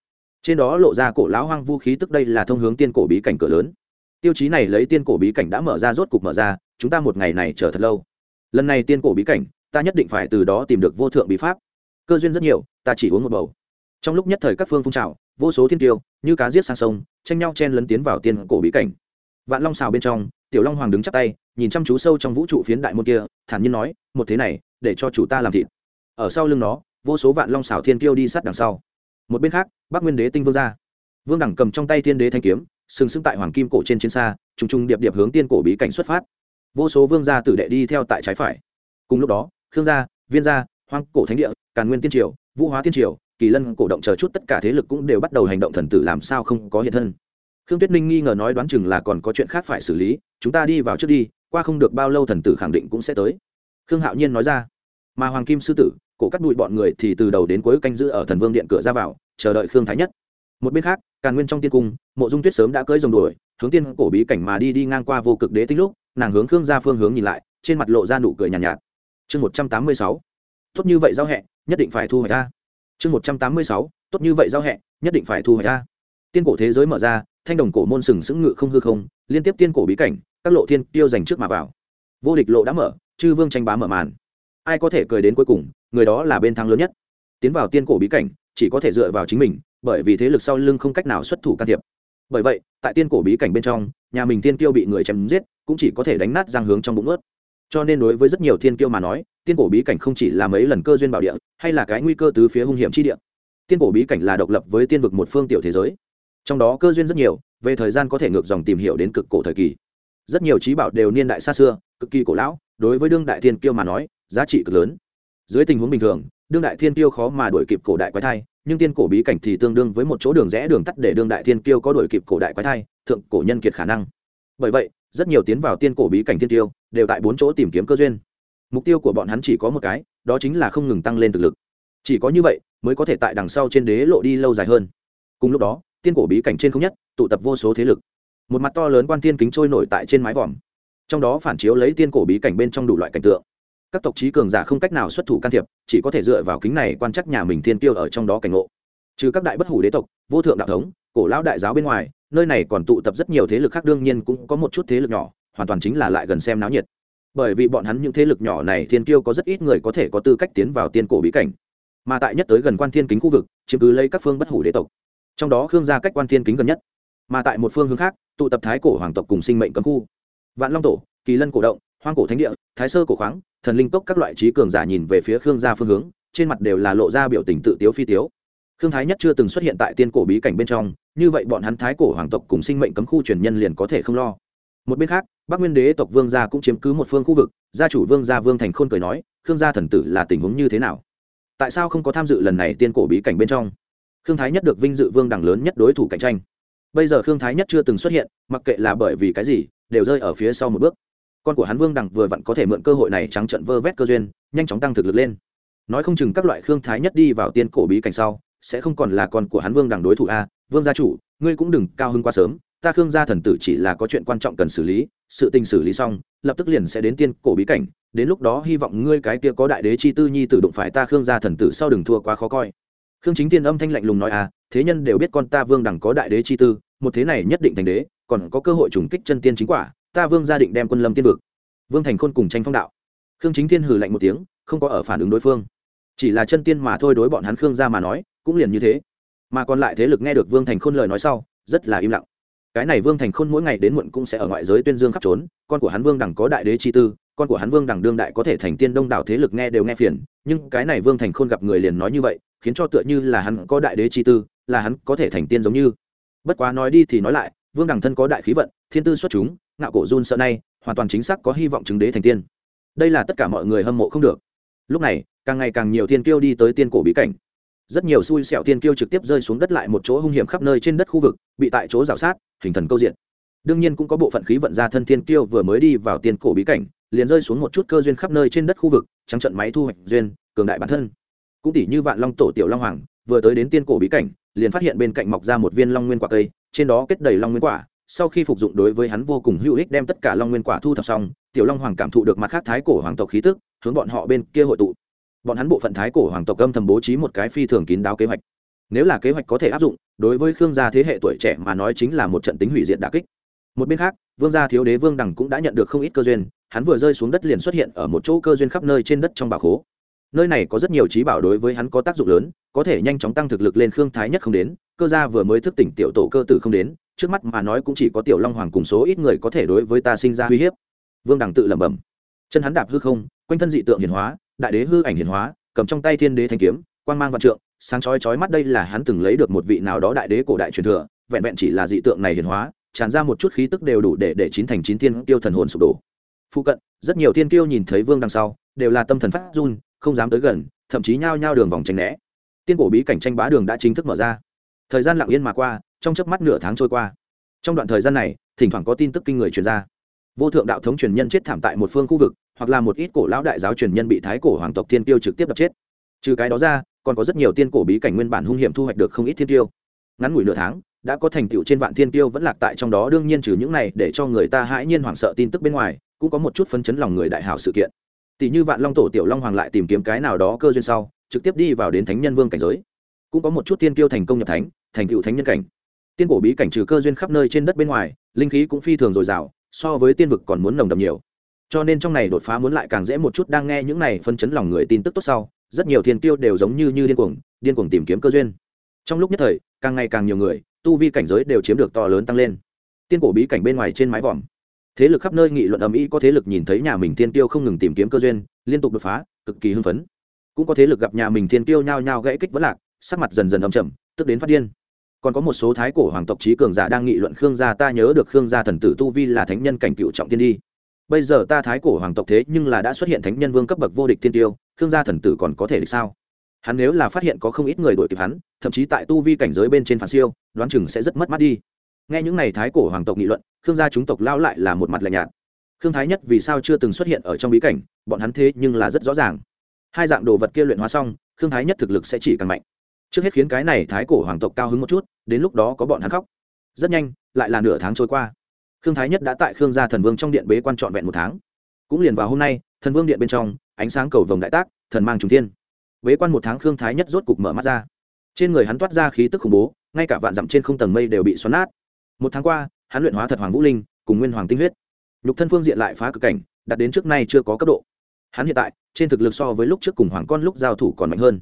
trên đó lộ ra cổ lão hoang vu khí tức đây là thông hướng tiên cổ bí cảnh cửa lớn. Tiêu chí này lấy tiên cổ bí cảnh đã mở ra rốt cục mở ra, chúng ta một ngày này chờ thật lâu. Lần này tiên cổ bí cảnh, ta nhất định phải từ đó tìm được vô thượng bí pháp. Cơ duyên rất nhiều, ta chỉ uống một bầu. Trong lúc nhất thời các phương phun trào, vô số thiên tiêu như cá giết sang sông, tranh nhau chen lấn tiến vào tiên cổ bí cảnh. Vạn long xào bên trong, tiểu long hoàng đứng chắp tay, nhìn chăm chú sâu trong vũ trụ phiến đại môn kia, thản nhiên nói, một thế này, để cho chủ ta làm thịt. Ở sau lưng nó, vô số vạn long xào thiên tiêu đi sát đằng sau một bên khác, bắc nguyên đế tinh vương ra. Vương đẳng cầm trong tay thiên đế thanh kiếm, sừng sững tại hoàng kim cổ trên chiến xa, trùng trùng điệp điệp hướng tiên cổ bí cảnh xuất phát. Vô số vương gia tử đệ đi theo tại trái phải. Cùng lúc đó, khương gia, viên gia, hoang cổ thánh địa, càn nguyên tiên triều, vũ hóa tiên triều, kỳ lân cổ động chờ chút tất cả thế lực cũng đều bắt đầu hành động thần tử làm sao không có hiện thân. Khương tuyết ninh nghi ngờ nói đoán chừng là còn có chuyện khác phải xử lý, chúng ta đi vào trước đi, qua không được bao lâu thần tử khẳng định cũng sẽ tới. Khương hạo nhiên nói ra mà hoàng kim sư tử cổ cắt đụi bọn người thì từ đầu đến cuối canh giữ ở thần vương điện cửa ra vào chờ đợi khương thái nhất. Một bên khác càn nguyên trong tiên cung mộ dung tuyết sớm đã cưỡi rồng đuổi hướng tiên cổ bí cảnh mà đi đi ngang qua vô cực đế tích lúc nàng hướng khương ra phương hướng nhìn lại trên mặt lộ ra nụ cười nhàn nhạt, nhạt. Chương một trăm tám mươi sáu tốt như vậy giao hẹ nhất định phải thu hoạch ta chương một trăm tám mươi sáu tốt như vậy giao hẹ nhất định phải thu hoạch ta tiên cổ thế giới mở ra thanh đồng cổ môn sừng sững ngự không hư không liên tiếp tiên cổ bí cảnh các lộ thiên tiêu dành trước mà vào. Vô địch lộ đã mở chư vương tranh bá mở màn ai có thể cười đến cuối cùng, người đó là bên thắng lớn nhất. Tiến vào tiên cổ bí cảnh, chỉ có thể dựa vào chính mình, bởi vì thế lực sau lưng không cách nào xuất thủ can thiệp. Bởi vậy, tại tiên cổ bí cảnh bên trong, nhà mình tiên tiêu bị người chém giết, cũng chỉ có thể đánh nát giang hướng trong bụng ướt cho nên đối với rất nhiều thiên tiêu mà nói, tiên cổ bí cảnh không chỉ là mấy lần cơ duyên bảo địa, hay là cái nguy cơ từ phía hung hiểm chi địa. Tiên cổ bí cảnh là độc lập với tiên vực một phương tiểu thế giới. Trong đó cơ duyên rất nhiều, về thời gian có thể ngược dòng tìm hiểu đến cực cổ thời kỳ. Rất nhiều trí bảo đều niên đại xa xưa, cực kỳ cổ lão, đối với đương đại thiên kiêu mà nói giá trị cực lớn. Dưới tình huống bình thường, đương đại thiên kiêu khó mà đuổi kịp cổ đại quái thai, nhưng tiên cổ bí cảnh thì tương đương với một chỗ đường rẽ đường tắt để đương đại thiên kiêu có đuổi kịp cổ đại quái thai, thượng cổ nhân kiệt khả năng. Bởi vậy, rất nhiều tiến vào tiên cổ bí cảnh thiên tiêu đều tại bốn chỗ tìm kiếm cơ duyên. Mục tiêu của bọn hắn chỉ có một cái, đó chính là không ngừng tăng lên thực lực. Chỉ có như vậy mới có thể tại đằng sau trên đế lộ đi lâu dài hơn. Cùng lúc đó, tiên cổ bí cảnh trên không nhất, tụ tập vô số thế lực. Một mặt to lớn quan tiên kính trôi nổi tại trên mái vòm. Trong đó phản chiếu lấy tiên cổ bí cảnh bên trong đủ loại cảnh tượng các tộc trí cường giả không cách nào xuất thủ can thiệp, chỉ có thể dựa vào kính này quan chắc nhà mình thiên tiêu ở trong đó cảnh ngộ. Trừ các đại bất hủ đế tộc, vô thượng đạo thống, cổ lão đại giáo bên ngoài, nơi này còn tụ tập rất nhiều thế lực khác, đương nhiên cũng có một chút thế lực nhỏ, hoàn toàn chính là lại gần xem náo nhiệt. Bởi vì bọn hắn những thế lực nhỏ này thiên kiêu có rất ít người có thể có tư cách tiến vào tiên cổ bí cảnh. Mà tại nhất tới gần quan thiên kính khu vực, chiếm cứ lấy các phương bất hủ đế tộc. Trong đó khương gia cách quan thiên kính gần nhất. Mà tại một phương hướng khác, tụ tập thái cổ hoàng tộc cùng sinh mệnh cấm khu. Vạn long tổ, kỳ lân cổ động hoang cổ thánh địa, thái sơ cổ khoáng, thần linh cốc các loại trí cường giả nhìn về phía khương gia phương hướng, trên mặt đều là lộ ra biểu tình tự tiếu phi tiếu. Khương thái nhất chưa từng xuất hiện tại tiên cổ bí cảnh bên trong, như vậy bọn hắn thái cổ hoàng tộc cùng sinh mệnh cấm khu truyền nhân liền có thể không lo. Một bên khác, bắc nguyên đế tộc vương gia cũng chiếm cứ một phương khu vực, gia chủ vương gia vương thành khôn cười nói, khương gia thần tử là tình huống như thế nào? Tại sao không có tham dự lần này tiên cổ bí cảnh bên trong? Khương thái nhất được vinh dự vương đẳng lớn nhất đối thủ cạnh tranh. Bây giờ khương thái nhất chưa từng xuất hiện, mặc kệ là bởi vì cái gì, đều rơi ở phía sau một bước con của hắn vương đẳng vừa vặn có thể mượn cơ hội này trắng trận vơ vét cơ duyên, nhanh chóng tăng thực lực lên. Nói không chừng các loại khương thái nhất đi vào tiên cổ bí cảnh sau, sẽ không còn là con của hắn vương đẳng đối thủ a, vương gia chủ, ngươi cũng đừng cao hơn quá sớm, ta khương gia thần tử chỉ là có chuyện quan trọng cần xử lý, sự tình xử lý xong, lập tức liền sẽ đến tiên cổ bí cảnh, đến lúc đó hy vọng ngươi cái kia có đại đế chi tư nhi tử đụng phải ta khương gia thần tử sau đừng thua quá khó coi. Khương chính tiên âm thanh lạnh lùng nói à thế nhân đều biết con ta vương đẳng có đại đế chi tư, một thế này nhất định thành đế, còn có cơ hội trùng kích chân tiên chính quả ta vương gia định đem quân lâm tiên vực, vương thành khôn cùng tranh phong đạo. Khương chính thiên hừ lạnh một tiếng, không có ở phản ứng đối phương. Chỉ là chân tiên mà thôi đối bọn hắn khương gia mà nói, cũng liền như thế. Mà còn lại thế lực nghe được vương thành khôn lời nói sau, rất là im lặng. Cái này vương thành khôn mỗi ngày đến muộn cũng sẽ ở ngoại giới tuyên dương khắp trốn, con của hắn vương đẳng có đại đế chi tư, con của hắn vương đẳng đương đại có thể thành tiên đông đảo thế lực nghe đều nghe phiền, nhưng cái này vương thành khôn gặp người liền nói như vậy, khiến cho tựa như là hắn có đại đế chi tư, là hắn có thể thành tiên giống như. Bất quá nói đi thì nói lại, vương đẳng thân có đại khí vận, thiên tư xuất chúng ngạo cổ run sợ nay, hoàn toàn chính xác có hy vọng chứng đế thành tiên. Đây là tất cả mọi người hâm mộ không được. Lúc này, càng ngày càng nhiều thiên kiêu đi tới tiên cổ bí cảnh. Rất nhiều xui xẻo thiên kiêu trực tiếp rơi xuống đất lại một chỗ hung hiểm khắp nơi trên đất khu vực, bị tại chỗ rào sát, hình thần câu diện. Đương nhiên cũng có bộ phận khí vận ra thân thiên kiêu vừa mới đi vào tiên cổ bí cảnh, liền rơi xuống một chút cơ duyên khắp nơi trên đất khu vực, trắng trận máy thu hoạch duyên, cường đại bản thân. Cũng tỷ như vạn long tổ tiểu long hoàng, vừa tới đến tiên cổ bí cảnh, liền phát hiện bên cạnh mọc ra một viên long nguyên quả cây, trên đó kết đầy long nguyên quả sau khi phục dụng đối với hắn vô cùng hữu ích đem tất cả long nguyên quả thu thập xong, tiểu long hoàng cảm thụ được mặt khác thái cổ hoàng tộc khí tức, hướng bọn họ bên kia hội tụ. Bọn hắn bộ phận thái cổ hoàng tộc âm thầm bố trí một cái phi thường kín đáo kế hoạch. Nếu là kế hoạch có thể áp dụng, đối với khương gia thế hệ tuổi trẻ mà nói chính là một trận tính hủy diệt đà kích. Một bên khác, vương gia thiếu đế vương đằng cũng đã nhận được không ít cơ duyên, hắn vừa rơi xuống đất liền xuất hiện ở một chỗ cơ duyên khắp nơi trên đất trong bảo khố. Nơi này có rất nhiều trí bảo đối với hắn có tác dụng lớn, có thể nhanh chóng tăng thực lực lên khương thái nhất không đến, cơ gia vừa mới thức tỉnh tiểu tổ cơ tử không đến trước mắt mà nói cũng chỉ có tiểu long hoàng cùng số ít người có thể đối với ta sinh ra uy hiếp. Vương đằng tự lẩm bẩm. Chân hắn đạp hư không, quanh thân dị tượng hiển hóa, đại đế hư ảnh hiển hóa, cầm trong tay thiên đế thanh kiếm, quang mang vạn trượng, sáng chói chói mắt đây là hắn từng lấy được một vị nào đó đại đế cổ đại truyền thừa, vẹn vẹn chỉ là dị tượng này hiển hóa, tràn ra một chút khí tức đều đủ để để chín thành chín thiên tiêu thần hồn sụp đổ. Phụ cận, rất nhiều thiên kiêu nhìn thấy vương đằng sau, đều là tâm thần phát run, không dám tới gần, thậm chí nhao nhao đường vòng tranh né. Tiên cổ bí cảnh tranh bá đường đã chính thức mở ra thời gian lặng yên mà qua, trong chớp mắt nửa tháng trôi qua. Trong đoạn thời gian này, thỉnh thoảng có tin tức kinh người truyền ra. Vô thượng đạo thống truyền nhân chết thảm tại một phương khu vực, hoặc là một ít cổ lão đại giáo truyền nhân bị thái cổ hoàng tộc thiên tiêu trực tiếp đập chết. Trừ cái đó ra, còn có rất nhiều tiên cổ bí cảnh nguyên bản hung hiểm thu hoạch được không ít thiên tiêu. Ngắn ngủi nửa tháng, đã có thành tựu trên vạn thiên tiêu vẫn lạc tại trong đó, đương nhiên trừ những này để cho người ta hãi nhiên hoảng sợ tin tức bên ngoài, cũng có một chút phấn chấn lòng người đại hảo sự kiện. Tỷ như vạn long tổ tiểu long hoàng lại tìm kiếm cái nào đó cơ duyên sau, trực tiếp đi vào đến thánh nhân vương cảnh giới. Cũng có một chút tiên tiêu thành công nhập thánh thành tựu thánh nhân cảnh. Tiên cổ bí cảnh trừ cơ duyên khắp nơi trên đất bên ngoài, linh khí cũng phi thường dồi dào, so với tiên vực còn muốn nồng đậm nhiều. Cho nên trong này đột phá muốn lại càng dễ một chút đang nghe những này phân chấn lòng người tin tức tốt sau, rất nhiều thiên tiêu đều giống như như điên cuồng điên cuồng tìm kiếm cơ duyên. Trong lúc nhất thời, càng ngày càng nhiều người, tu vi cảnh giới đều chiếm được to lớn tăng lên. Tiên cổ bí cảnh bên ngoài trên mái vòm, thế lực khắp nơi nghị luận ầm ĩ có thế lực nhìn thấy nhà mình thiên tiêu không ngừng tìm kiếm cơ duyên, liên tục đột phá, cực kỳ hưng phấn. Cũng có thế lực gặp nhà mình thiên tiêu nhao nhao gãy kích vẫn lạc, sắc mặt dần dần âm trầm, tức đến phát điên còn có một số thái cổ hoàng tộc trí cường giả đang nghị luận khương gia, ta nhớ được khương gia thần tử tu vi là thánh nhân cảnh cựu trọng tiên đi. Bây giờ ta thái cổ hoàng tộc thế nhưng là đã xuất hiện thánh nhân vương cấp bậc vô địch tiên tiêu, khương gia thần tử còn có thể được sao? Hắn nếu là phát hiện có không ít người đuổi kịp hắn, thậm chí tại tu vi cảnh giới bên trên phản siêu, đoán chừng sẽ rất mất mắt đi. Nghe những n à y thái cổ hoàng tộc nghị luận, khương gia chúng tộc lao lại là một mặt lạnh nhạt. Khương thái nhất vì sao chưa từng xuất hiện ở trong bí cảnh, bọn hắn thế nhưng là rất rõ ràng. Hai dạng đồ vật kia luyện hóa xong, khương thái nhất thực lực sẽ chỉ càng mạnh trước hết khiến cái này thái cổ hoàng tộc cao hứng một chút, đến lúc đó có bọn hắn khóc. Rất nhanh, lại là nửa tháng trôi qua. Khương thái nhất đã tại khương gia thần vương trong điện bế quan trọn vẹn một tháng. Cũng liền vào hôm nay, thần vương điện bên trong, ánh sáng cầu vồng đại tác, thần mang trùng thiên. Bế quan một tháng khương thái nhất rốt cục mở mắt ra. Trên người hắn toát ra khí tức khủng bố, ngay cả vạn dặm trên không tầng mây đều bị xoắn nát. Một tháng qua, hắn luyện hóa thật hoàng vũ linh, cùng nguyên hoàng tinh huyết. Nhục thân phương diện lại phá cực cảnh, đạt đến trước nay chưa có cấp độ. Hắn hiện tại, trên thực lực so với lúc trước cùng hoàng con lúc giao thủ còn mạnh hơn.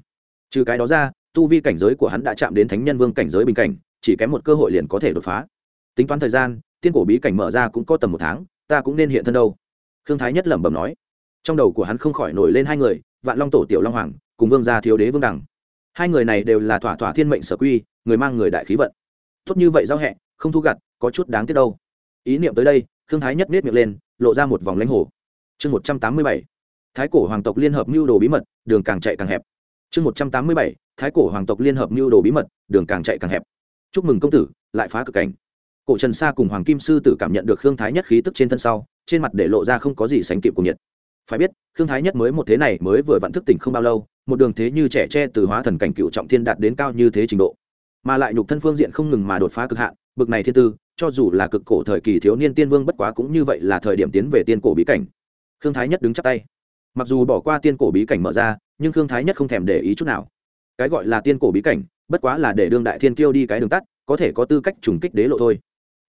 Trừ cái đó ra tu vi cảnh giới của hắn đã chạm đến thánh nhân vương cảnh giới bình cảnh, chỉ kém một cơ hội liền có thể đột phá. Tính toán thời gian, tiên cổ bí cảnh mở ra cũng có tầm một tháng, ta cũng nên hiện thân đâu. Khương thái nhất lẩm bẩm nói. Trong đầu của hắn không khỏi nổi lên hai người, vạn long tổ tiểu long hoàng, cùng vương gia thiếu đế vương đẳng hai người này đều là thỏa thỏa thiên mệnh sở quy, người mang người đại khí vận. Tốt như vậy giao hẹ, không thu gặt, có chút đáng tiếc đâu. Ý niệm tới đây, khương thái nhất nết miệng lên, lộ ra một vòng lãnh hồ chương một trăm tám mươi bảy. Thái cổ hoàng tộc liên hợp mưu đồ bí mật, đường càng chạy càng hẹp. Chương một trăm tám mươi bảy thái cổ hoàng tộc liên hợp mưu đồ bí mật, đường càng chạy càng hẹp. Chúc mừng công tử, lại phá cực cảnh. Cổ trần sa cùng hoàng kim sư tử cảm nhận được khương thái nhất khí tức trên thân sau, trên mặt để lộ ra không có gì sánh kịp cùng nhiệt. Phải biết, khương thái nhất mới một thế này mới vừa vặn thức tỉnh không bao lâu, một đường thế như trẻ tre từ hóa thần cảnh cựu trọng thiên đạt đến cao như thế trình độ. Mà lại nhục thân phương diện không ngừng mà đột phá cực hạn, bực này thiên tư, cho dù là cực cổ thời kỳ thiếu niên tiên vương bất quá cũng như vậy là thời điểm tiến về tiên cổ bí cảnh. Khương thái nhất đứng chắp tay. Mặc dù bỏ qua tiên cổ bí cảnh mở ra, nhưng khương thái nhất không thèm để ý chút nào cái gọi là tiên cổ bí cảnh, bất quá là để đương đại thiên kiêu đi cái đường tắt, có thể có tư cách trùng kích đế lộ thôi.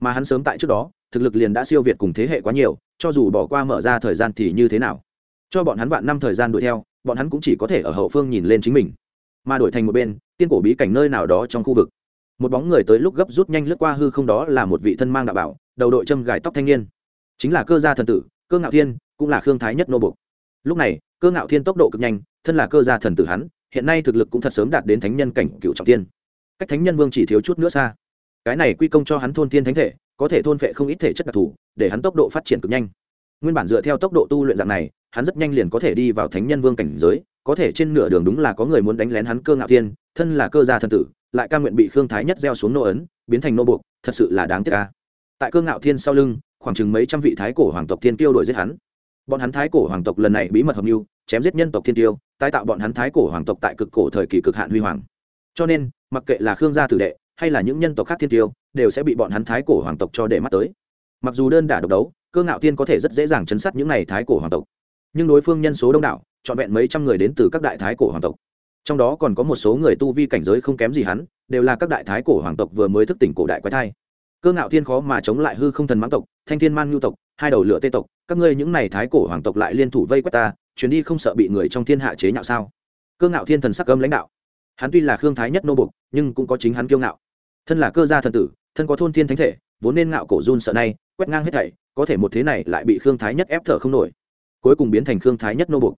Mà hắn sớm tại trước đó, thực lực liền đã siêu việt cùng thế hệ quá nhiều, cho dù bỏ qua mở ra thời gian thì như thế nào? Cho bọn hắn vạn năm thời gian đuổi theo, bọn hắn cũng chỉ có thể ở hậu phương nhìn lên chính mình. Mà đổi thành một bên, tiên cổ bí cảnh nơi nào đó trong khu vực. Một bóng người tới lúc gấp rút nhanh lướt qua hư không đó là một vị thân mang đạo bảo, đầu đội châm gài tóc thanh niên. Chính là cơ gia thần tử, cơ ngạo thiên, cũng là khương thái nhất nô bục lúc này, cơ ngạo thiên tốc độ cực nhanh, thân là cơ gia thần tử hắn hiện nay thực lực cũng thật sớm đạt đến thánh nhân cảnh cựu trọng tiên. Cách thánh nhân vương chỉ thiếu chút nữa xa. Cái này quy công cho hắn thôn tiên thánh thể, có thể thôn phệ không ít thể chất đặc thù, để hắn tốc độ phát triển cực nhanh. Nguyên bản dựa theo tốc độ tu luyện dạng này, hắn rất nhanh liền có thể đi vào thánh nhân vương cảnh giới, có thể trên nửa đường đúng là có người muốn đánh lén hắn cơ ngạo thiên, thân là cơ gia thần tử, lại ca nguyện bị khương thái nhất gieo xuống nô ấn, biến thành nô buộc, thật sự là đáng tiếc ca tại cơ ngạo thiên sau lưng, khoảng chừng mấy trăm vị thái cổ hoàng tộc thiên tiêu đuổi giết hắn bọn hắn thái cổ hoàng tộc lần này bí mật hợp mưu chém giết nhân tộc thiên tiêu, tái tạo bọn hắn thái cổ hoàng tộc tại cực cổ thời kỳ cực hạn huy hoàng. Cho nên, mặc kệ là khương gia tử đệ, hay là những nhân tộc khác thiên tiêu, đều sẽ bị bọn hắn thái cổ hoàng tộc cho để mắt tới. Mặc dù đơn đả độc đấu, cơ ngạo tiên có thể rất dễ dàng chấn sát những n à y thái cổ hoàng tộc. Nhưng đối phương nhân số đông đảo, trọn vẹn mấy trăm người đến từ các đại thái cổ hoàng tộc. Trong đó còn có một số người tu vi cảnh giới không kém gì hắn, đều là các đại thái cổ hoàng tộc vừa mới thức tỉnh cổ đại quái thai cơ ngạo thiên khó mà chống lại hư không thần mãng tộc, thanh thiên man nhu tộc, hai đầu lửa tê tộc, các ngươi những n à y thái cổ hoàng tộc lại liên thủ vây quét ta, chuyến đi không sợ bị người trong thiên hạ chế nhạo sao? Cơ ngạo thiên thần sắc âm lãnh đạo. Hắn tuy là khương thái nhất nô bục nhưng cũng có chính hắn kiêu ngạo. Thân là cơ gia thần tử, thân có thôn thiên thánh thể, vốn nên ngạo cổ run sợ nay, quét ngang hết thảy, có thể một thế này lại bị khương thái nhất ép thở không nổi. Cuối cùng biến thành khương thái nhất nô bục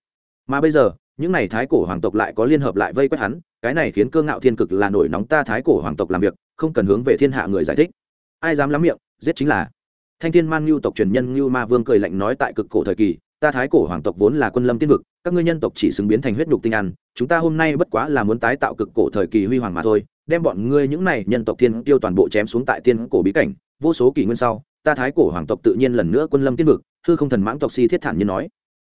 mà bây giờ, những n à y thái cổ hoàng tộc lại có liên hợp lại vây quét hắn, cái này khiến cơ ngạo thiên cực là nổi nóng ta thái cổ hoàng tộc làm việc, không cần hướng về thiên hạ người giải thích ai dám lắm miệng, giết chính là. Thanh thiên man ngưu tộc truyền nhân ngưu ma vương cười lạnh nói tại cực cổ thời kỳ, ta thái cổ hoàng tộc vốn là quân lâm tiên vực, các ngươi nhân tộc chỉ xứng biến thành huyết nhục tinh ăn, chúng ta hôm nay bất quá là muốn tái tạo cực cổ thời kỳ huy hoàng mà thôi, đem bọn ngươi những này nhân tộc thiên tiêu toàn bộ chém xuống tại tiên cổ bí cảnh, vô số kỷ nguyên sau, ta thái cổ hoàng tộc tự nhiên lần nữa quân lâm tiên vực, hư không thần mãng tộc si thiết thản như nói.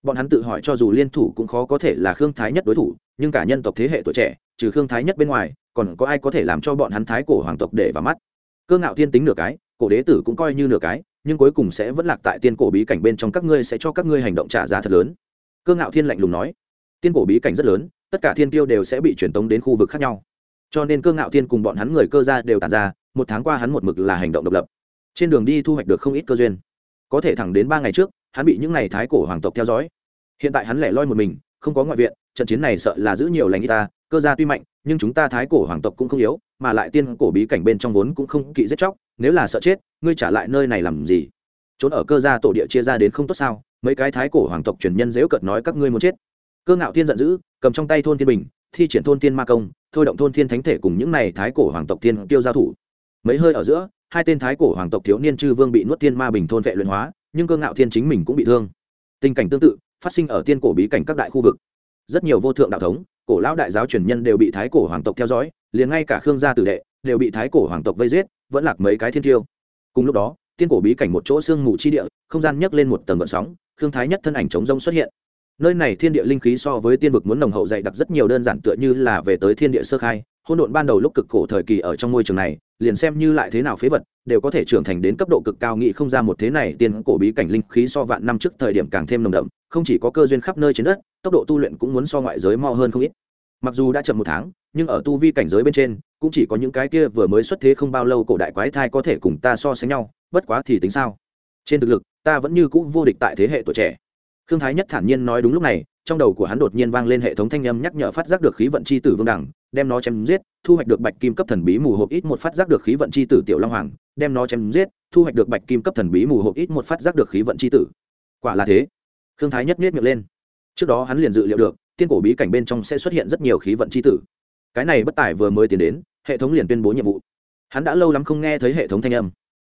Bọn hắn tự hỏi cho dù liên thủ cũng khó có thể là khương thái nhất đối thủ, nhưng cả nhân tộc thế hệ tuổi trẻ, trừ khương thái nhất bên ngoài, còn có ai có thể làm cho bọn hắn thái cổ hoàng tộc để vào mắt? Cơ ngạo thiên tính nửa cái, cổ đế tử cũng coi như nửa cái, nhưng cuối cùng sẽ vẫn lạc tại tiên cổ bí cảnh bên trong các ngươi sẽ cho các ngươi hành động trả giá thật lớn. Cơ ngạo thiên lạnh lùng nói, tiên cổ bí cảnh rất lớn, tất cả thiên tiêu đều sẽ bị truyền tống đến khu vực khác nhau. Cho nên cơ ngạo thiên cùng bọn hắn người cơ ra đều tàn ra, một tháng qua hắn một mực là hành động độc lập. Trên đường đi thu hoạch được không ít cơ duyên. Có thể thẳng đến ba ngày trước, hắn bị những n à y thái cổ hoàng tộc theo dõi. Hiện tại hắn lẻ loi một mình, không có ngoại viện, trận chiến này sợ là giữ nhiều lành y ta, cơ gia tuy mạnh nhưng chúng ta thái cổ hoàng tộc cũng không yếu, mà lại tiên cổ bí cảnh bên trong vốn cũng không kỵ giết chóc, nếu là sợ chết, ngươi trả lại nơi này làm gì? Trốn ở cơ gia tổ địa chia ra đến không tốt sao? Mấy cái thái cổ hoàng tộc truyền nhân dễu cợt nói các ngươi muốn chết. Cơ ngạo thiên giận dữ, cầm trong tay thôn thiên bình, thi triển thôn thiên ma công, thôi động thôn thiên thánh thể cùng những này thái cổ hoàng tộc thiên tiêu giao thủ. Mấy hơi ở giữa, hai tên thái cổ hoàng tộc thiếu niên chư vương bị nuốt thiên ma bình thôn vệ luyện hóa, nhưng cơ ngạo thiên chính mình cũng bị thương. Tình cảnh tương tự, phát sinh ở tiên cổ bí cảnh các đại khu vực rất nhiều vô thượng đạo thống, cổ lão đại giáo truyền nhân đều bị thái cổ hoàng tộc theo dõi, liền ngay cả khương gia tử đệ đều bị thái cổ hoàng tộc vây giết, vẫn lạc mấy cái thiên tiêu. Cùng lúc đó, tiên cổ bí cảnh một chỗ sương mù chi địa, không gian nhấc lên một tầng gợn sóng, khương thái nhất thân ảnh chống rông xuất hiện nơi này thiên địa linh khí so với tiên vực muốn nồng hậu dày đặc rất nhiều, đơn giản tựa như là về tới thiên địa sơ khai. Hôn độn ban đầu lúc cực cổ thời kỳ ở trong môi trường này, liền xem như lại thế nào phế vật, đều có thể trưởng thành đến cấp độ cực cao nghị không ra một thế này tiên cổ bí cảnh linh khí so vạn năm trước thời điểm càng thêm nồng đậm, không chỉ có cơ duyên khắp nơi trên đất, tốc độ tu luyện cũng muốn so ngoại giới mo hơn không ít. Mặc dù đã chậm một tháng, nhưng ở tu vi cảnh giới bên trên, cũng chỉ có những cái kia vừa mới xuất thế không bao lâu cổ đại quái thai có thể cùng ta so sánh nhau, bất quá thì tính sao? Trên thực lực, ta vẫn như cũ vô địch tại thế hệ tuổi trẻ khương thái nhất thản nhiên nói đúng lúc này, trong đầu của hắn đột nhiên vang lên hệ thống thanh âm nhắc nhở phát giác được khí vận c h i tử vương đẳng, đem nó chém giết, thu hoạch được bạch kim cấp thần bí mù hộp ít một phát giác được khí vận c h i tử tiểu long hoàng, đem nó chém giết, thu hoạch được bạch kim cấp thần bí mù hộp ít một phát giác được khí vận c h i tử. Quả là thế. Khương thái nhất miết miệng lên. Trước đó hắn liền dự liệu được, tiên cổ bí cảnh bên trong sẽ xuất hiện rất nhiều khí vận c tử. Cái này bất tài vừa mới tiến đến, hệ thống liền tuyên bố nhiệm vụ. Hắn đã lâu lắm không nghe thấy hệ thống thanh âm.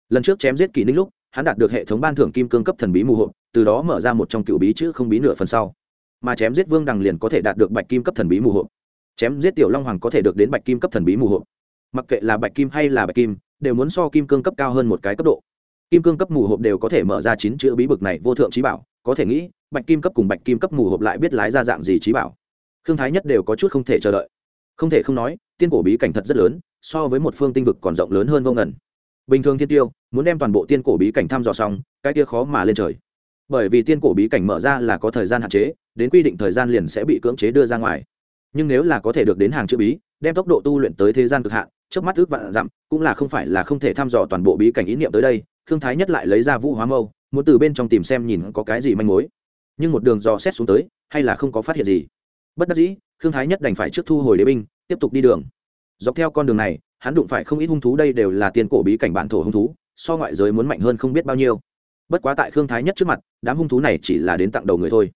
Lần trước chém giết kỷ ninh lúc hắn đạt được hệ thống ban thưởng kim cương cấp thần bí mù hộp, từ đó mở ra một trong cựu bí chữ không bí nửa phần sau. Mà chém giết vương đằng liền có thể đạt được bạch kim cấp thần bí mù hộp. Chém giết tiểu long hoàng có thể được đến bạch kim cấp thần bí mù hộp. Mặc kệ là bạch kim hay là bạch kim, đều muốn so kim cương cấp cao hơn một cái cấp độ. Kim cương cấp mù hộp đều có thể mở ra chín chữ bí bực này vô thượng trí bảo, có thể nghĩ, bạch kim cấp cùng bạch kim cấp mù hộp lại biết lái ra dạng gì trí bảo. Thương thái nhất đều có chút không thể chờ đợi. Không thể không nói, tiên cổ bí cảnh thật rất lớn, so với một phương tinh vực còn rộng lớn hơn vô ngẩn bình thường thiên tiêu, muốn đem toàn bộ tiên cổ bí cảnh thăm dò xong, cái kia khó mà lên trời. Bởi vì tiên cổ bí cảnh mở ra là có thời gian hạn chế, đến quy định thời gian liền sẽ bị cưỡng chế đưa ra ngoài. Nhưng nếu là có thể được đến hàng chữ bí, đem tốc độ tu luyện tới thế gian cực hạn, trước mắt ước vạn dặm, cũng là không phải là không thể thăm dò toàn bộ bí cảnh ý niệm tới đây thương thái nhất lại lấy ra vũ hóa mâu, muốn từ bên trong tìm xem nhìn có cái gì manh mối. Nhưng một đường dò xét xuống tới, hay là không có phát hiện gì. Bất đắc dĩ Thương thái nhất đành phải trước thu hồi đế binh, tiếp tục đi đường. Dọc theo con đường này hắn đụng phải không ít hung thú đây đều là tiền cổ bí cảnh bản thổ hung thú, so ngoại giới muốn mạnh hơn không biết bao nhiêu. Bất quá tại khương thái nhất trước mặt, đám hung thú này chỉ là đến tặng đầu người thôi.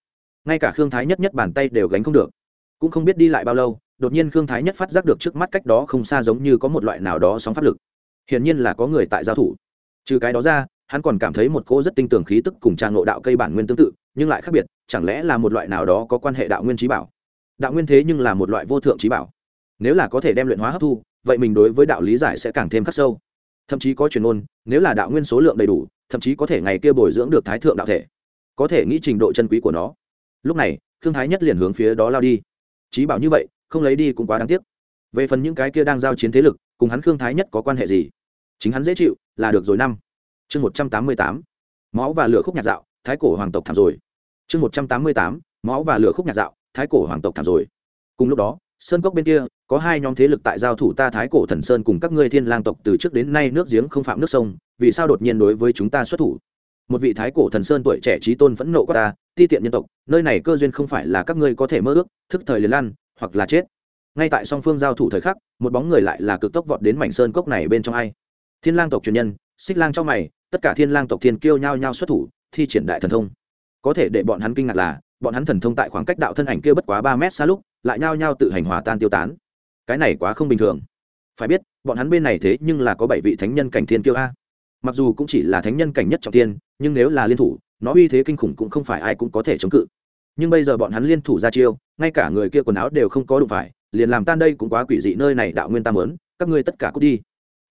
Ngay cả khương thái nhất nhất bàn tay đều gánh không được. Cũng không biết đi lại bao lâu, đột nhiên khương thái nhất phát giác được trước mắt cách đó không xa giống như có một loại nào đó sóng pháp lực. Hiển nhiên là có người tại giao thủ. Trừ cái đó ra, hắn còn cảm thấy một cỗ rất tinh tường khí tức cùng trang ngộ đạo cây bản nguyên tương tự, nhưng lại khác biệt, chẳng lẽ là một loại nào đó có quan hệ đạo nguyên trí bảo? Đạo nguyên thế nhưng là một loại vô thượng trí bảo. Nếu là có thể đem luyện hóa hấp thu vậy mình đối với đạo lý giải sẽ càng thêm khắc sâu. Thậm chí có truyền ôn nếu là đạo nguyên số lượng đầy đủ, thậm chí có thể ngày kia bồi dưỡng được thái thượng đạo thể, có thể nghĩ trình độ chân quý của nó. Lúc này thương thái nhất liền hướng phía đó lao đi. Trí bảo như vậy, không lấy đi cũng quá đáng tiếc. Về phần những cái kia đang giao chiến thế lực, cùng hắn khương thái nhất có quan hệ gì? Chính hắn dễ chịu, là được rồi năm. Chương một trăm tám mươi tám. Máu và lửa khúc nhạc dạo, thái cổ hoàng tộc thảm rồi. Chương một trăm tám mươi tám. Máu và lửa khúc nhạc dạo, thái cổ hoàng tộc thảm rồi. Cùng lúc đó, sơn cốc bên kia có hai nhóm thế lực tại giao thủ ta thái cổ thần sơn cùng các ngươi thiên lang tộc từ trước đến nay nước giếng không phạm nước sông, vì sao đột nhiên đối với chúng ta xuất thủ? Một vị thái cổ thần sơn tuổi trẻ trí tôn phẫn nộ quá ta, ti tiện nhân tộc, nơi này cơ duyên không phải là các ngươi có thể mơ ước, thức thời liền lan hoặc là chết. Ngay tại song phương giao thủ thời khắc, một bóng người lại là cực tốc vọt đến mảnh sơn cốc này bên trong ai. Thiên lang tộc truyền nhân, xích lang trong mày, tất cả thiên lang tộc thiên kiêu nhau nhau xuất thủ, thi triển đại thần thông. Có thể để bọn hắn kinh ngạc là, bọn hắn thần thông tại khoảng cách đạo thân ảnh kia bất quá ba mét xa lúc, lại nhao nhao tự hành hòa tan tiêu tán cái này quá không bình thường. Phải biết, bọn hắn bên này thế nhưng là có bảy vị thánh nhân cảnh thiên kiêu a. Mặc dù cũng chỉ là thánh nhân cảnh nhất trọng tiên nhưng nếu là liên thủ, nó uy thế kinh khủng cũng không phải ai cũng có thể chống cự. Nhưng bây giờ bọn hắn liên thủ ra chiêu, ngay cả người kia quần áo đều không có đụng phải, liền làm tan đây cũng quá quỷ dị nơi này đạo nguyên tam lớn các ngươi tất cả cút đi.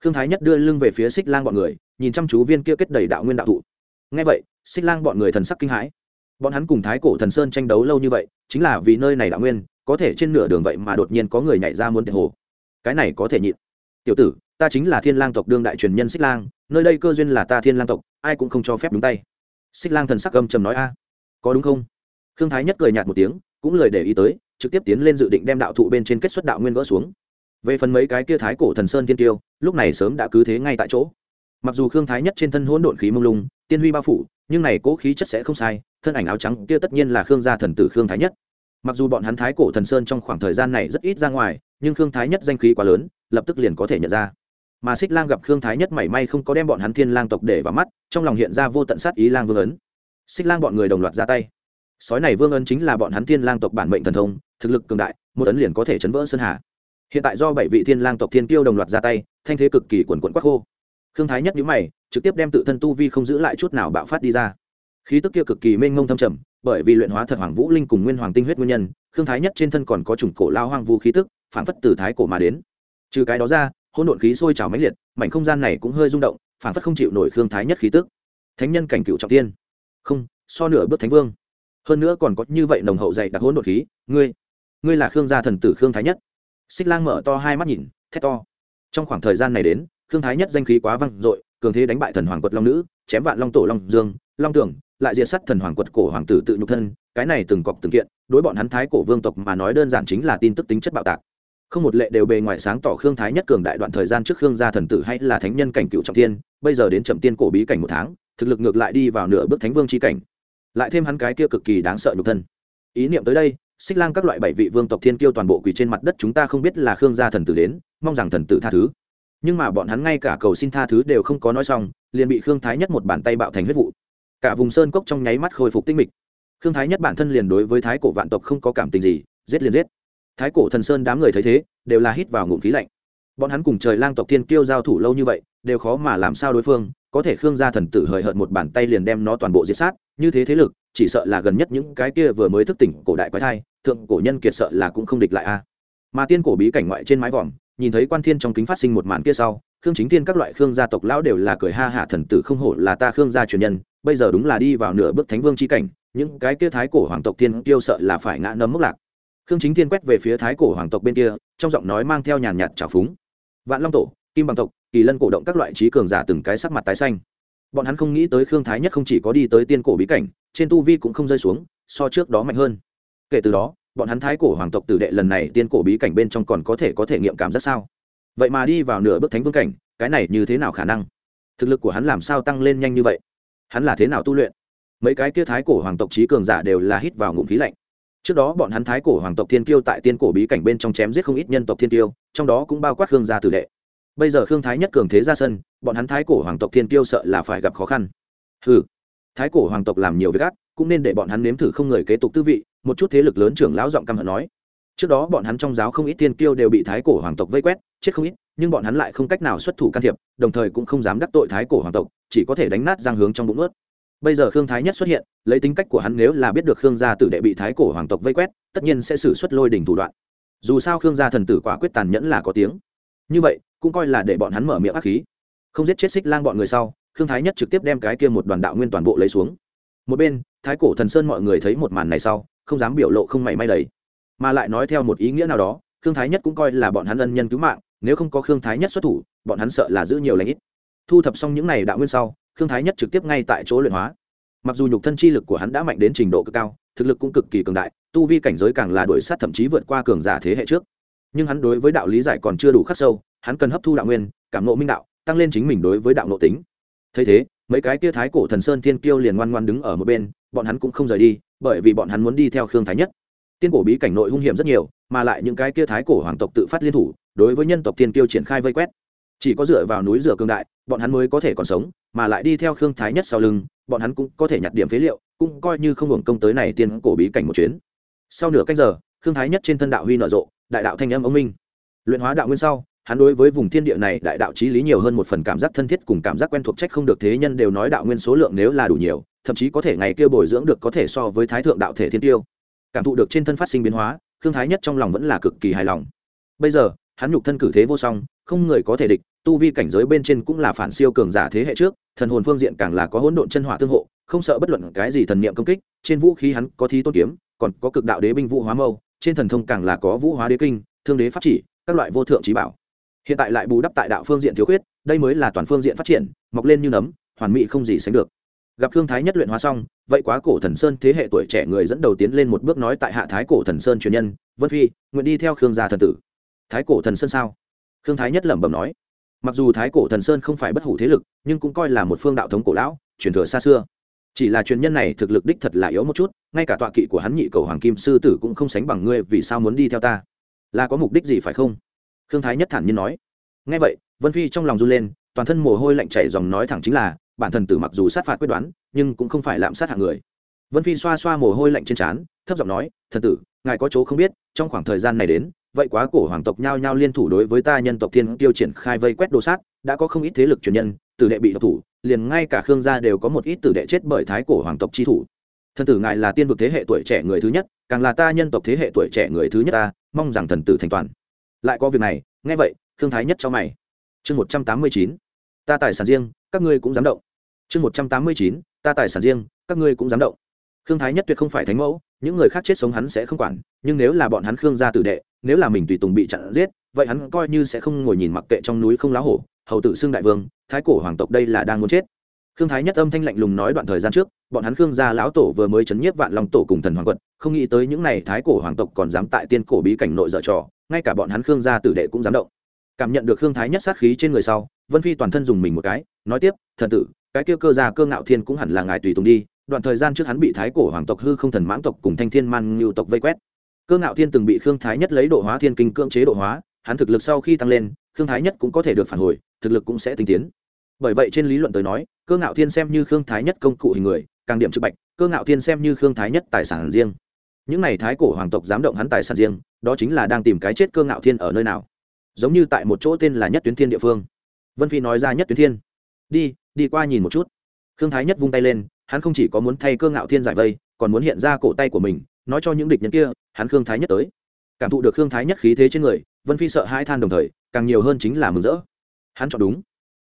Khương thái nhất đưa lưng về phía xích lang bọn người, nhìn chăm chú viên kia kết đầy đạo nguyên đạo thụ. Ngay vậy, xích lang bọn người thần sắc kinh hãi. Bọn hắn cùng thái cổ thần sơn tranh đấu lâu như vậy, chính là vì nơi này đạo nguyên có thể trên nửa đường vậy mà đột nhiên có người nhảy ra muốn tiền hồ. Cái này có thể nhịn. Tiểu tử, ta chính là thiên lang tộc đương đại truyền nhân xích lang, nơi đây cơ duyên là ta thiên lang tộc, ai cũng không cho phép đúng tay. Xích lang thần sắc âm trầm nói, a, có đúng không? Khương thái nhất cười nhạt một tiếng, cũng lời để ý tới, trực tiếp tiến lên dự định đem đạo thụ bên trên kết xuất đạo nguyên gỡ xuống. Về phần mấy cái kia thái cổ thần sơn thiên tiêu, lúc này sớm đã cứ thế ngay tại chỗ. Mặc dù khương thái nhất trên thân hỗn độn khí mông lung, tiên huy bao phủ, nhưng này cố khí chất sẽ không sai, thân ảnh áo trắng kia tất nhiên là khương gia thần tử khương thái nhất mặc dù bọn hắn thái cổ thần sơn trong khoảng thời gian này rất ít ra ngoài, nhưng khương thái nhất danh khí quá lớn, lập tức liền có thể nhận ra. Mà xích lang gặp khương thái nhất mảy may không có đem bọn hắn thiên lang tộc để vào mắt, trong lòng hiện ra vô tận sát ý lang vương ấn. Xích lang bọn người đồng loạt ra tay. Sói này vương ấn chính là bọn hắn thiên lang tộc bản mệnh thần thông, thực lực cường đại, một ấn liền có thể chấn vỡ sơn hà. Hiện tại do bảy vị thiên lang tộc thiên kiêu đồng loạt ra tay, thanh thế cực kỳ quần quận quắc khô. Khương thái nhất nhíu mày, trực tiếp đem tự thân tu vi không giữ lại chút nào bạo phát đi ra. Khí tức kia cực kỳ mênh mông thâm trầm bởi vì luyện hóa thật hoàng vũ linh cùng nguyên hoàng tinh huyết nguyên nhân, khương thái nhất trên thân còn có chủng cổ lao hoang vu khí tức phản phất từ thái cổ mà đến. Trừ cái đó ra, hỗn độn khí sôi trào mãnh liệt, mảnh không gian này cũng hơi rung động phản phất không chịu nổi khương thái nhất khí tức. Thánh nhân cảnh cựu trọng tiên. Không, so nửa bước thánh vương. Hơn nữa còn có như vậy nồng hậu dày đặc hỗn độn khí, ngươi ngươi là khương gia thần tử khương thái nhất. Xích lang mở to hai mắt nhìn, thét to. Trong khoảng thời gian này đến, khương thái nhất danh khí quá vang dội, cường thế đánh bại thần hoàng quật long nữ, chém vạn long tổ long dương, long tưởng lại diệt sát thần hoàng quật cổ hoàng tử tự nhục thân, cái này từng cọc từng kiện, đối bọn hắn thái cổ vương tộc mà nói đơn giản chính là tin tức tính chất bạo tạc. Không một lệ đều bề ngoài sáng tỏ khương thái nhất cường đại đoạn thời gian trước khương gia thần tử hay là thánh nhân cảnh cựu trọng tiên, bây giờ đến trầm tiên cổ bí cảnh một tháng, thực lực ngược lại đi vào nửa bước thánh vương c h i cảnh. Lại thêm hắn cái kia cực kỳ đáng sợ nhục thân. Ý niệm tới đây, xích lang các loại bảy vị vương tộc thiên kiêu toàn bộ quỳ trên mặt đất chúng ta không biết là khương gia thần tử đến, mong rằng thần tử tha thứ. Nhưng mà bọn hắn ngay cả cầu xin tha thứ đều không có nói xong, liền bị khương thái nhất một bàn tay bạo thành huyết vụ cả vùng sơn cốc trong nháy mắt khôi phục tinh mịch. Khương thái nhất bản thân liền đối với thái cổ vạn tộc không có cảm tình gì, giết liền giết. Thái cổ thần sơn đám người thấy thế, đều là hít vào ngụm khí lạnh. Bọn hắn cùng trời lang tộc thiên kiêu giao thủ lâu như vậy, đều khó mà làm sao đối phương, có thể khương gia thần tử hời hợt một bàn tay liền đem nó toàn bộ diệt sát, như thế thế lực, chỉ sợ là gần nhất những cái kia vừa mới thức tỉnh cổ đại quái thai, thượng cổ nhân kiệt sợ là cũng không địch lại a. Mà tiên cổ bí cảnh ngoại trên mái vòm, nhìn thấy quan thiên trong kính phát sinh một màn kia sau, khương chính thiên các loại khương gia tộc lão đều là cười ha hạ thần tử không hổ là ta khương gia truyền nhân bây giờ đúng là đi vào nửa bước thánh vương chi cảnh, những cái kia thái cổ hoàng tộc thiên tiêu sợ là phải ngã nấm mốc lạc. Khương chính thiên quét về phía thái cổ hoàng tộc bên kia, trong giọng nói mang theo nhàn nhạt trào phúng. Vạn long tổ, kim bằng tộc, kỳ lân cổ động các loại trí cường giả từng cái sắc mặt tái xanh. Bọn hắn không nghĩ tới khương thái nhất không chỉ có đi tới tiên cổ bí cảnh, trên tu vi cũng không rơi xuống, so trước đó mạnh hơn. Kể từ đó, bọn hắn thái cổ hoàng tộc tử đệ lần này tiên cổ bí cảnh bên trong còn có thể có thể nghiệm cảm rất sao? Vậy mà đi vào nửa bước thánh vương cảnh, cái này như thế nào khả năng? Thực lực của hắn làm sao tăng lên nhanh như vậy? Hắn là thế nào tu luyện? Mấy cái kia thái cổ hoàng tộc trí cường giả đều là hít vào ngụm khí lạnh. Trước đó bọn hắn thái cổ hoàng tộc thiên kiêu tại tiên cổ bí cảnh bên trong chém giết không ít nhân tộc thiên kiêu, trong đó cũng bao quát khương gia tử đệ. Bây giờ khương thái nhất cường thế ra sân, bọn hắn thái cổ hoàng tộc thiên kiêu sợ là phải gặp khó khăn. Ừ thái cổ hoàng tộc làm nhiều việc ác, cũng nên để bọn hắn nếm thử không người kế tục tư vị, một chút thế lực lớn trưởng lão giọng căm hận nói. Trước đó bọn hắn trong giáo không ít thiên kiêu đều bị thái cổ hoàng tộc vây quét, chết không ít, nhưng bọn hắn lại không cách nào xuất thủ can thiệp, đồng thời cũng không dám đắc tội thái cổ hoàng tộc chỉ có thể đánh nát giang hướng trong bụng ướt. Bây giờ khương thái nhất xuất hiện, lấy tính cách của hắn nếu là biết được khương gia tử đệ bị thái cổ hoàng tộc vây quét, tất nhiên sẽ xử suất lôi đỉnh thủ đoạn. Dù sao khương gia thần tử quả quyết tàn nhẫn là có tiếng. Như vậy, cũng coi là để bọn hắn mở miệng ác khí. Không giết chết xích lang bọn người sau, khương thái nhất trực tiếp đem cái kia một đoàn đạo nguyên toàn bộ lấy xuống. Một bên, thái cổ thần sơn mọi người thấy một màn này sau, không dám biểu lộ không mảy may đầy. Mà lại nói theo một ý nghĩa nào đó, khương thái nhất cũng coi là bọn hắn ân nhân cứu mạng, nếu không có khương thái nhất xuất thủ, bọn hắn sợ là giữ nhiều lãnh ít thu thập xong những này đạo nguyên sau, khương thái nhất trực tiếp ngay tại chỗ luyện hóa. Mặc dù nhục thân chi lực của hắn đã mạnh đến trình độ cực cao, thực lực cũng cực kỳ cường đại, tu vi cảnh giới càng là đuổi sát thậm chí vượt qua cường giả thế hệ trước. Nhưng hắn đối với đạo lý giải còn chưa đủ khắc sâu, hắn cần hấp thu đạo nguyên, cảm nộ minh đạo, tăng lên chính mình đối với đạo nộ tính. Thấy thế, mấy cái kia thái cổ thần sơn thiên kiêu liền ngoan ngoan đứng ở một bên, bọn hắn cũng không rời đi, bởi vì bọn hắn muốn đi theo khương thái nhất. Tiên cổ bí cảnh nội hung hiểm rất nhiều, mà lại những cái kia thái cổ hoàng tộc tự phát liên thủ, đối với nhân tộc thiên kiêu triển khai vây quét chỉ có dựa vào núi rửa cương đại, bọn hắn mới có thể còn sống, mà lại đi theo khương thái nhất sau lưng, bọn hắn cũng có thể nhặt điểm phế liệu, cũng coi như không hưởng công tới này tiên cổ bí cảnh một chuyến. Sau nửa cách giờ, khương thái nhất trên thân đạo huy nở rộ, đại đạo thanh âm ông minh. Luyện hóa đạo nguyên sau, hắn đối với vùng thiên địa này đại đạo trí lý nhiều hơn một phần cảm giác thân thiết cùng cảm giác quen thuộc trách không được thế nhân đều nói đạo nguyên số lượng nếu là đủ nhiều, thậm chí có thể ngày kia bồi dưỡng được có thể so với thái thượng đạo thể thiên tiêu. Cảm thụ được trên thân phát sinh biến hóa, khương thái nhất trong lòng vẫn là cực kỳ hài lòng. Bây giờ, hắn nhục thân cử thế vô song, không người có thể địch tu vi cảnh giới bên trên cũng là phản siêu cường giả thế hệ trước, thần hồn phương diện càng là có hỗn độn chân hỏa tương hộ, không sợ bất luận cái gì thần niệm công kích, trên vũ khí hắn có thí tôn kiếm, còn có cực đạo đế binh vũ hóa mâu, trên thần thông càng là có vũ hóa đế kinh, thương đế pháp chỉ, các loại vô thượng trí bảo. Hiện tại lại bù đắp tại đạo phương diện thiếu khuyết, đây mới là toàn phương diện phát triển, mọc lên như nấm, hoàn mỹ không gì sánh được. Gặp khương thái nhất luyện hóa xong, vậy quá cổ thần sơn thế hệ tuổi trẻ người dẫn đầu tiến lên một bước nói tại hạ thái cổ thần sơn truyền nhân, vân phi, nguyện đi theo khương gia thần tử. Thái cổ thần sơn sao? Khương thái nhất lẩm bẩm nói mặc dù thái cổ thần sơn không phải bất hủ thế lực, nhưng cũng coi là một phương đạo thống cổ lão, truyền thừa xa xưa. Chỉ là truyền nhân này thực lực đích thật là yếu một chút, ngay cả tọa kỵ của hắn nhị cầu hoàng kim sư tử cũng không sánh bằng ngươi, vì sao muốn đi theo ta? Là có mục đích gì phải không? Khương thái nhất thản nhiên nói. Ngay vậy, vân phi trong lòng run lên, toàn thân mồ hôi lạnh chảy dòng nói thẳng chính là, bản thần tử mặc dù sát phạt quyết đoán, nhưng cũng không phải lạm sát hạng người. Vân phi xoa xoa mồ hôi lạnh trên trán, thấp giọng nói, thần tử, ngài có chỗ không biết, trong khoảng thời gian này đến vậy quá cổ hoàng tộc nhao nhao liên thủ đối với ta nhân tộc thiên tiêu triển khai vây quét đồ sát, đã có không ít thế lực truyền nhân, tử đệ bị độc thủ, liền ngay cả khương gia đều có một ít tử đệ chết bởi thái cổ hoàng tộc chi thủ. Thần tử ngài là tiên vực thế hệ tuổi trẻ người thứ nhất, càng là ta nhân tộc thế hệ tuổi trẻ người thứ nhất ta, mong rằng thần tử thành toàn. Lại có việc này, nghe vậy, khương thái nhất cho mày. Chương một trăm tám mươi chín, ta tài sản riêng, các ngươi cũng dám động. Chương một trăm tám mươi chín, ta tài sản riêng, các ngươi cũng dám động. Khương thái nhất tuyệt không phải thánh mẫu, những người khác chết sống hắn sẽ không quản, nhưng nếu là bọn hắn khương gia tử đệ nếu là mình tùy tùng bị chặn giết vậy hắn coi như sẽ không ngồi nhìn mặc kệ trong núi không lá hổ hầu tự xương đại vương thái cổ hoàng tộc đây là đang muốn chết. Khương thái nhất âm thanh lạnh lùng nói đoạn thời gian trước bọn hắn khương gia lão tổ vừa mới chấn nhiếp vạn long tổ cùng thần hoàng quật, không nghĩ tới những n à y thái cổ hoàng tộc còn dám tại tiên cổ bí cảnh nội dở trò ngay cả bọn hắn khương gia tử đệ cũng dám động. Cảm nhận được khương thái nhất sát khí trên người sau vân phi toàn thân dùng mình một cái nói tiếp thần tử cái kia cơ gia cơ ngạo thiên cũng hẳn là ngài tùy tùng đi đoạn thời gian trước hắn bị thái cổ hoàng tộc hư không thần mãng tộc cùng thanh thiên man ngưu tộc vây quét cơ ngạo thiên từng bị khương thái nhất lấy độ hóa thiên kinh cưỡng chế độ hóa, hắn thực lực sau khi tăng lên, khương thái nhất cũng có thể được phản hồi, thực lực cũng sẽ tinh tiến. Bởi vậy trên lý luận tới nói, cơ ngạo thiên xem như khương thái nhất công cụ hình người, càng điểm trực bạch, cơ ngạo thiên xem như khương thái nhất tài sản riêng. Những n à y thái cổ hoàng tộc dám động hắn tài sản riêng, đó chính là đang tìm cái chết cơ ngạo thiên ở nơi nào. Giống như tại một chỗ tên là nhất tuyến thiên địa phương. Vân phi nói ra nhất tuyến thiên. Đi đi qua nhìn một chút. Khương thái nhất vung tay lên, hắn không chỉ có muốn thay cơ ngạo thiên giải vây, còn muốn hiện ra cổ tay của mình nói cho những địch nhân kia, hắn khương thái nhất tới. Cảm thụ được khương thái nhất khí thế trên người, vân phi sợ hai than đồng thời, càng nhiều hơn chính là mừng rỡ. Hắn chọn đúng.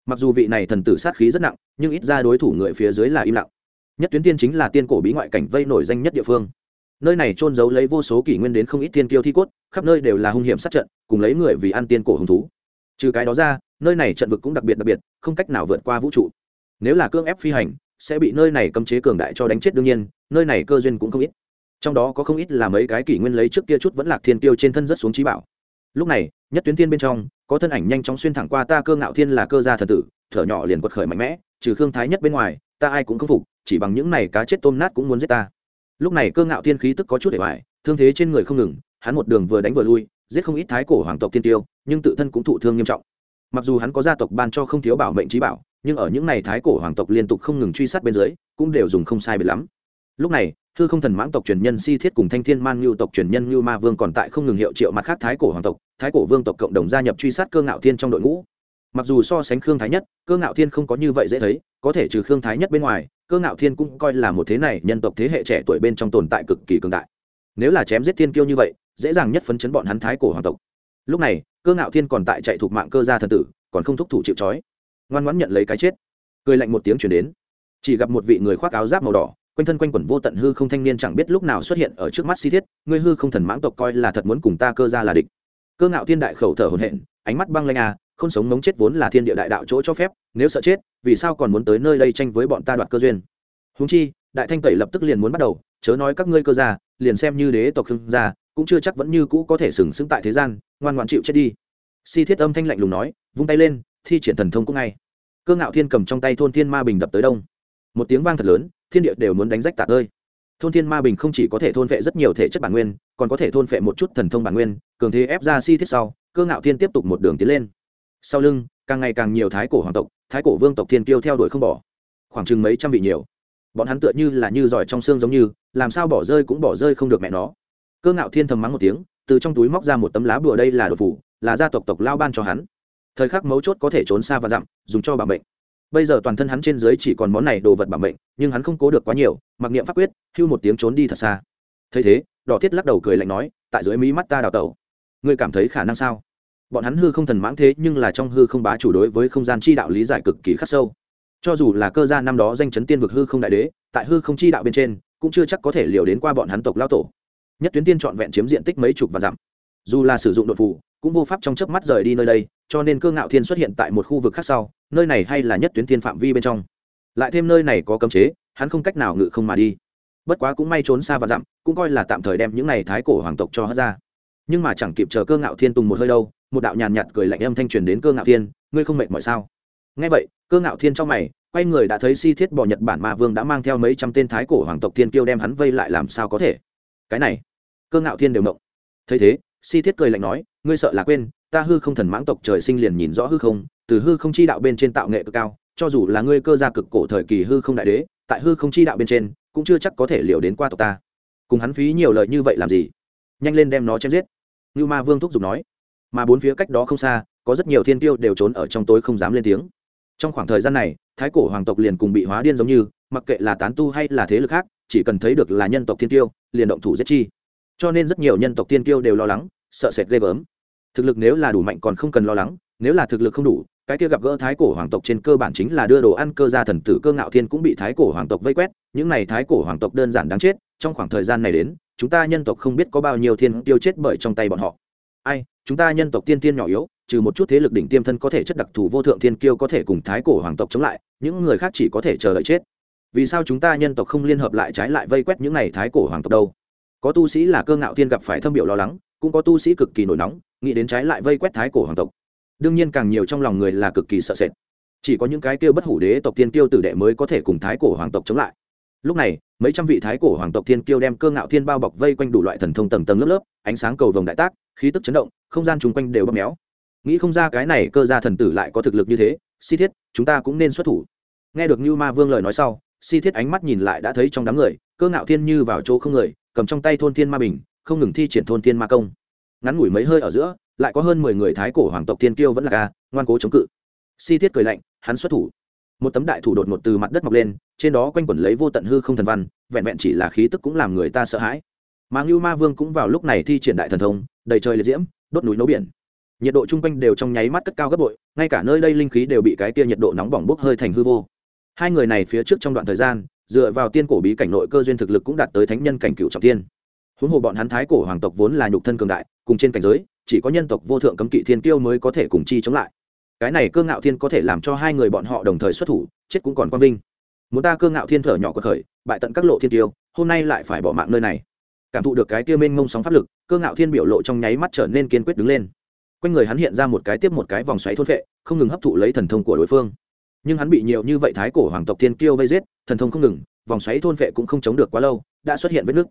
Mặc dù vị này thần tử sát khí rất nặng, nhưng ít ra đối thủ người phía dưới là im lặng. Nhất tuyến tiên chính là tiên cổ bí ngoại cảnh vây nổi danh nhất địa phương. Nơi này trôn giấu lấy vô số kỷ nguyên đến không ít tiên kiêu thi cốt, khắp nơi đều là hung hiểm sát trận, cùng lấy người vì ăn tiên cổ hứng thú. Trừ cái đó ra, nơi này trận vực cũng đặc biệt đặc biệt, không cách nào vượt qua vũ trụ. Nếu là cương ép phi hành, sẽ bị nơi này cấm chế cường đại cho đánh chết đương nhiên, nơi này cơ duyên cũng không ít trong đó có không ít là mấy cái kỷ nguyên lấy trước kia chút vẫn lạc thiên tiêu trên thân rất xuống trí bảo. Lúc này, nhất tuyến thiên bên trong, có thân ảnh nhanh chóng xuyên thẳng qua ta cơ ngạo thiên là cơ gia thần tử, thở nhỏ liền quật khởi mạnh mẽ, trừ khương thái nhất bên ngoài, ta ai cũng không phục, chỉ bằng những này cá chết tôm nát cũng muốn giết ta. Lúc này cơ ngạo thiên khí tức có chút để hoài thương thế trên người không ngừng, hắn một đường vừa đánh vừa lui, giết không ít thái cổ hoàng tộc thiên tiêu, nhưng tự thân cũng thụ thương nghiêm trọng. Mặc dù hắn có gia tộc ban cho không thiếu bảo mệnh trí bảo, nhưng ở những n à y thái cổ hoàng tộc liên tục không ngừng truy sát bên dưới, cũng đều dùng không sai biệt lắm. Lúc này thư không thần mãng tộc truyền nhân si thiết cùng thanh thiên man Nưu tộc truyền nhân Nưu ma vương còn tại không ngừng hiệu triệu mặt khác thái cổ hoàng tộc, thái cổ vương tộc cộng đồng gia nhập truy sát cơ ngạo thiên trong đội ngũ. Mặc dù so sánh khương thái nhất, cơ ngạo thiên không có như vậy dễ thấy, có thể trừ khương thái nhất bên ngoài, cơ ngạo thiên cũng coi là một thế này nhân tộc thế hệ trẻ tuổi bên trong tồn tại cực kỳ cường đại. Nếu là chém giết thiên kiêu như vậy, dễ dàng nhất phấn chấn bọn hắn thái cổ hoàng tộc. Lúc này, cơ ngạo thiên còn tại chạy thuộc mạng cơ gia thần tử, còn không thúc thủ chịu trói. Ngoan ngoãn nhận lấy cái chết. Cười lạnh một tiếng truyền đến. Chỉ gặp một vị người khoác áo giáp màu đỏ quanh thân quanh quẩn vô tận hư không thanh niên chẳng biết lúc nào xuất hiện ở trước mắt si thiết, ngươi hư không thần mãng tộc coi là thật muốn cùng ta cơ ra là địch. Cơ ngạo thiên đại khẩu thở hồn hện ánh mắt băng lanh à không sống mống chết vốn là thiên địa đại đạo chỗ cho phép, nếu sợ chết, vì sao còn muốn tới nơi đây tranh với bọn ta đoạt cơ duyên? Húng chi, đại thanh tẩy lập tức liền muốn bắt đầu, chớ nói các ngươi cơ gia, liền xem như đế tộc khương gia, cũng chưa chắc vẫn như cũ có thể sừng sững tại thế gian, ngoan ngoan chịu chết đi. Si thiết âm thanh lạnh lùng nói, vung tay lên, thi triển thần thông cũng ngay. Cơ ngạo thiên cầm trong tay thôn thiên ma bình đập tới đông. Một tiếng vang thật lớn thiên địa đều muốn đánh rách tạc ơi thôn thiên ma bình không chỉ có thể thôn vệ rất nhiều thể chất bản nguyên, còn có thể thôn vệ một chút thần thông bản nguyên, cường thế ép ra si thiết sau, cơ ngạo thiên tiếp tục một đường tiến lên. Sau lưng, càng ngày càng nhiều thái cổ hoàng tộc, thái cổ vương tộc thiên kiêu theo đuổi không bỏ. Khoảng chừng mấy trăm vị nhiều. Bọn hắn tựa như là như giỏi trong xương giống như, làm sao bỏ rơi cũng bỏ rơi không được mẹ nó. Cơ ngạo thiên thầm mắng một tiếng, từ trong túi móc ra một tấm lá bùa đây là đột phủ, là gia tộc tộc lao ban cho hắn. Thời khắc mấu chốt có thể trốn xa và dặm, dùng cho bảo mệnh bây giờ toàn thân hắn trên dưới chỉ còn món này đồ vật bảo mệnh, nhưng hắn không cố được quá nhiều, mặc niệm pháp quyết, hưu một tiếng trốn đi thật xa. Thấy thế, đỏ thiết lắc đầu cười lạnh nói, tại dưới mí mắt ta đào tẩu, ngươi cảm thấy khả năng sao? Bọn hắn hư không thần mãng thế nhưng là trong hư không bá chủ đối với không gian chi đạo lý giải cực kỳ khắc sâu. Cho dù là cơ gia năm đó danh chấn tiên vực hư không đại đế, tại hư không chi đạo bên trên, cũng chưa chắc có thể liều đến qua bọn hắn tộc lao tổ. Nhất tuyến tiên trọn vẹn chiếm diện tích mấy chục và dặm dù là sử dụng đột phụ cũng vô pháp trong chớp mắt rời đi nơi đây, cho nên cơ ngạo thiên xuất hiện tại một khu vực khác sau, nơi này hay là nhất tuyến thiên phạm vi bên trong. Lại thêm nơi này có cấm chế, hắn không cách nào ngự không mà đi. Bất quá cũng may trốn xa và dặm, cũng coi là tạm thời đem những này thái cổ hoàng tộc cho hất ra. Nhưng mà chẳng kịp chờ cơ ngạo thiên tùng một hơi đâu, một đạo nhàn nhạt cười lạnh âm thanh truyền đến cơ ngạo thiên, ngươi không mệt mỏi sao? Nghe vậy, cơ ngạo thiên trong mày, quay người đã thấy si thiết bỏ nhật bản ma vương đã mang theo mấy trăm tên thái cổ hoàng tộc thiên kiêu đem hắn vây lại làm sao có thể? Cái này, cơ ngạo thiên đều mộng. Thấy thế si thiết cười lạnh nói, ngươi sợ là quên, ta hư không thần mãng tộc trời sinh liền nhìn rõ hư không, từ hư không chi đạo bên trên tạo nghệ cực cao, cho dù là ngươi cơ gia cực cổ thời kỳ hư không đại đế, tại hư không chi đạo bên trên, cũng chưa chắc có thể liều đến qua tộc ta. Cùng hắn phí nhiều lời như vậy làm gì? Nhanh lên đem nó chém giết. Như ma vương thúc giục nói. Mà bốn phía cách đó không xa, có rất nhiều thiên tiêu đều trốn ở trong tối không dám lên tiếng. Trong khoảng thời gian này, thái cổ hoàng tộc liền cùng bị hóa điên giống như, mặc kệ là tán tu hay là thế lực khác, chỉ cần thấy được là nhân tộc thiên tiêu, liền động thủ giết chi cho nên rất nhiều nhân tộc tiên tiêu đều lo lắng, sợ sệt ghê gớm. Thực lực nếu là đủ mạnh còn không cần lo lắng, nếu là thực lực không đủ, cái kia gặp gỡ thái cổ hoàng tộc trên cơ bản chính là đưa đồ ăn cơ gia thần tử cơ ngạo thiên cũng bị thái cổ hoàng tộc vây quét, những này thái cổ hoàng tộc đơn giản đáng chết, trong khoảng thời gian này đến, chúng ta nhân tộc không biết có bao nhiêu thiên tiêu chết bởi trong tay bọn họ. Ai, chúng ta nhân tộc tiên tiên nhỏ yếu, trừ một chút thế lực đỉnh tiêm thân có thể chất đặc thù vô thượng thiên kiêu có thể cùng thái cổ hoàng tộc chống lại, những người khác chỉ có thể chờ đợi chết. Vì sao chúng ta nhân tộc không liên hợp lại trái lại vây quét những này thái cổ hoàng tộc đâu? Có tu sĩ là cơ ngạo thiên gặp phải thâm biểu lo lắng, cũng có tu sĩ cực kỳ nổi nóng, nghĩ đến trái lại vây quét thái cổ hoàng tộc. Đương nhiên càng nhiều trong lòng người là cực kỳ sợ sệt. Chỉ có những cái tiêu bất hủ đế tộc tiên tiêu tử đệ mới có thể cùng thái cổ hoàng tộc chống lại. Lúc này, mấy trăm vị thái cổ hoàng tộc thiên kiêu đem cơ ngạo thiên bao bọc vây quanh đủ loại thần thông tầng tầng lớp lớp, ánh sáng cầu vồng đại tác, khí tức chấn động, không gian chung quanh đều bóp méo. Nghĩ không ra cái này cơ gia thần tử lại có thực lực như thế, si thiết, chúng ta cũng nên xuất thủ. Nghe được như ma vương lời nói sau, si thiết ánh mắt nhìn lại đã thấy trong đám người, cơ ngạo thiên như vào chỗ không người cầm trong tay thôn thiên ma bình, không ngừng thi triển thôn thiên ma công. Ngắn ngủi mấy hơi ở giữa, lại có hơn mười người thái cổ hoàng tộc thiên kiêu vẫn là ca, ngoan cố chống cự. Si tiết cười lạnh, hắn xuất thủ. Một tấm đại thủ đột ngột từ mặt đất mọc lên, trên đó quanh quẩn lấy vô tận hư không thần văn, vẹn vẹn chỉ là khí tức cũng làm người ta sợ hãi. Mà ngưu ma vương cũng vào lúc này thi triển đại thần thông, đầy trời liệt diễm, đốt núi nấu biển. Nhiệt độ chung quanh đều trong nháy mắt cất cao gấp bội, ngay cả nơi đây linh khí đều bị cái tia nhiệt độ nóng bỏng bốc hơi thành hư vô. Hai người này phía trước trong đoạn thời gian dựa vào tiên cổ bí cảnh nội cơ duyên thực lực cũng đạt tới thánh nhân cảnh cựu trọng tiên huống hồ bọn hắn thái cổ hoàng tộc vốn là nhục thân cường đại, cùng trên cảnh giới, chỉ có nhân tộc vô thượng cấm kỵ thiên tiêu mới có thể cùng chi chống lại. Cái này cơ ngạo thiên có thể làm cho hai người bọn họ đồng thời xuất thủ, chết cũng còn quang vinh. Muốn ta cơ ngạo thiên thở nhỏ cuộc khởi, bại tận các lộ thiên tiêu, hôm nay lại phải bỏ mạng nơi này. Cảm thụ được cái tiêu mênh mông sóng pháp lực, cơ ngạo thiên biểu lộ trong nháy mắt trở nên kiên quyết đứng lên. Quanh người hắn hiện ra một cái tiếp một cái vòng xoáy thôn vệ không ngừng hấp thụ lấy thần thông của đối phương. Nhưng hắn bị nhiều như vậy thái cổ hoàng tộc thiên kiêu vây giết thần thông không ngừng, vòng xoáy thôn vệ cũng không chống được quá lâu, đã xuất hiện vết nước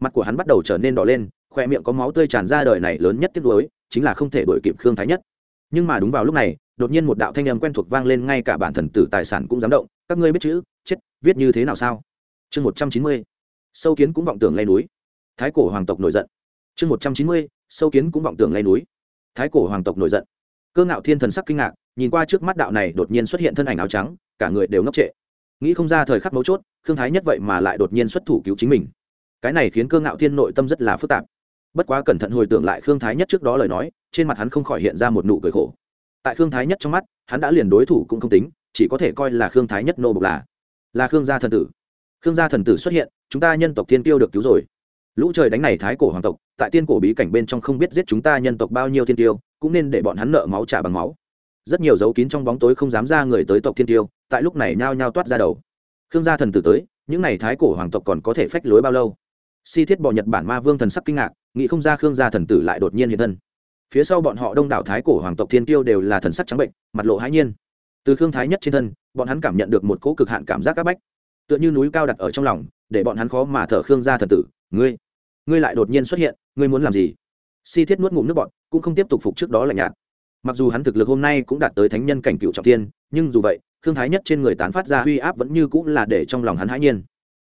mặt của hắn bắt đầu trở nên đỏ lên, khoe miệng có máu tươi tràn ra đời này lớn nhất tiếc nuối, chính là không thể đổi kịp khương thái nhất. Nhưng mà đúng vào lúc này, đột nhiên một đạo thanh âm quen thuộc vang lên ngay cả bản thần tử tài sản cũng dám động, các ngươi biết chữ, chết, viết như thế nào sao? Chương một trăm chín mươi, sâu kiến cũng vọng tưởng lay núi. Thái cổ hoàng tộc nổi giận. Chương một trăm chín mươi, sâu kiến cũng vọng tưởng lay núi. Thái cổ hoàng tộc nổi giận. Cơ ngạo thiên thần sắc kinh ngạc, nhìn qua trước mắt đạo này đột nhiên xuất hiện thân ảnh áo trắng, cả người đều ngốc trệ nghĩ không ra thời khắc mấu chốt thương thái nhất vậy mà lại đột nhiên xuất thủ cứu chính mình. Cái này khiến cơ ngạo thiên nội tâm rất là phức tạp. Bất quá cẩn thận hồi tưởng lại khương thái nhất trước đó lời nói, trên mặt hắn không khỏi hiện ra một nụ cười khổ. Tại khương thái nhất trong mắt, hắn đã liền đối thủ cũng không tính, chỉ có thể coi là khương thái nhất nô bộc là là khương gia thần tử. Khương gia thần tử xuất hiện, chúng ta nhân tộc Thiên tiêu được cứu rồi. Lũ trời đánh này thái cổ hoàng tộc, tại tiên cổ bí cảnh bên trong không biết giết chúng ta nhân tộc bao nhiêu thiên tiêu cũng nên để bọn hắn nợ máu trả bằng máu. Rất nhiều dấu kín trong bóng tối không dám ra người tới tộc thiên tiêu tại lúc này nhao nhao toát ra đầu. Khương gia thần tử tới, những n à y thái cổ hoàng tộc còn có thể phách lối bao lâu? Si thiết bỏ nhật bản ma vương thần sắc kinh ngạc, nghĩ không ra khương gia thần tử lại đột nhiên hiện thân. Phía sau bọn họ đông đảo thái cổ hoàng tộc thiên tiêu đều là thần sắc trắng bệnh, mặt lộ hãi nhiên. Từ khương thái nhất trên thân, bọn hắn cảm nhận được một cỗ cực hạn cảm giác áp bách. Tựa như núi cao đặt ở trong lòng, để bọn hắn khó mà thở khương gia thần tử, ngươi ngươi lại đột nhiên xuất hiện, ngươi muốn làm gì? Si thiết nuốt ngụm nước bọn cũng không tiếp tục phục trước đó lạnh nhạt. Mặc dù hắn thực lực hôm nay cũng đạt tới thánh nhân cảnh cựu trọng tiên nhưng dù vậy khương thái nhất trên người tán phát ra uy áp vẫn như cũng là để trong lòng hắn hãi nhiên.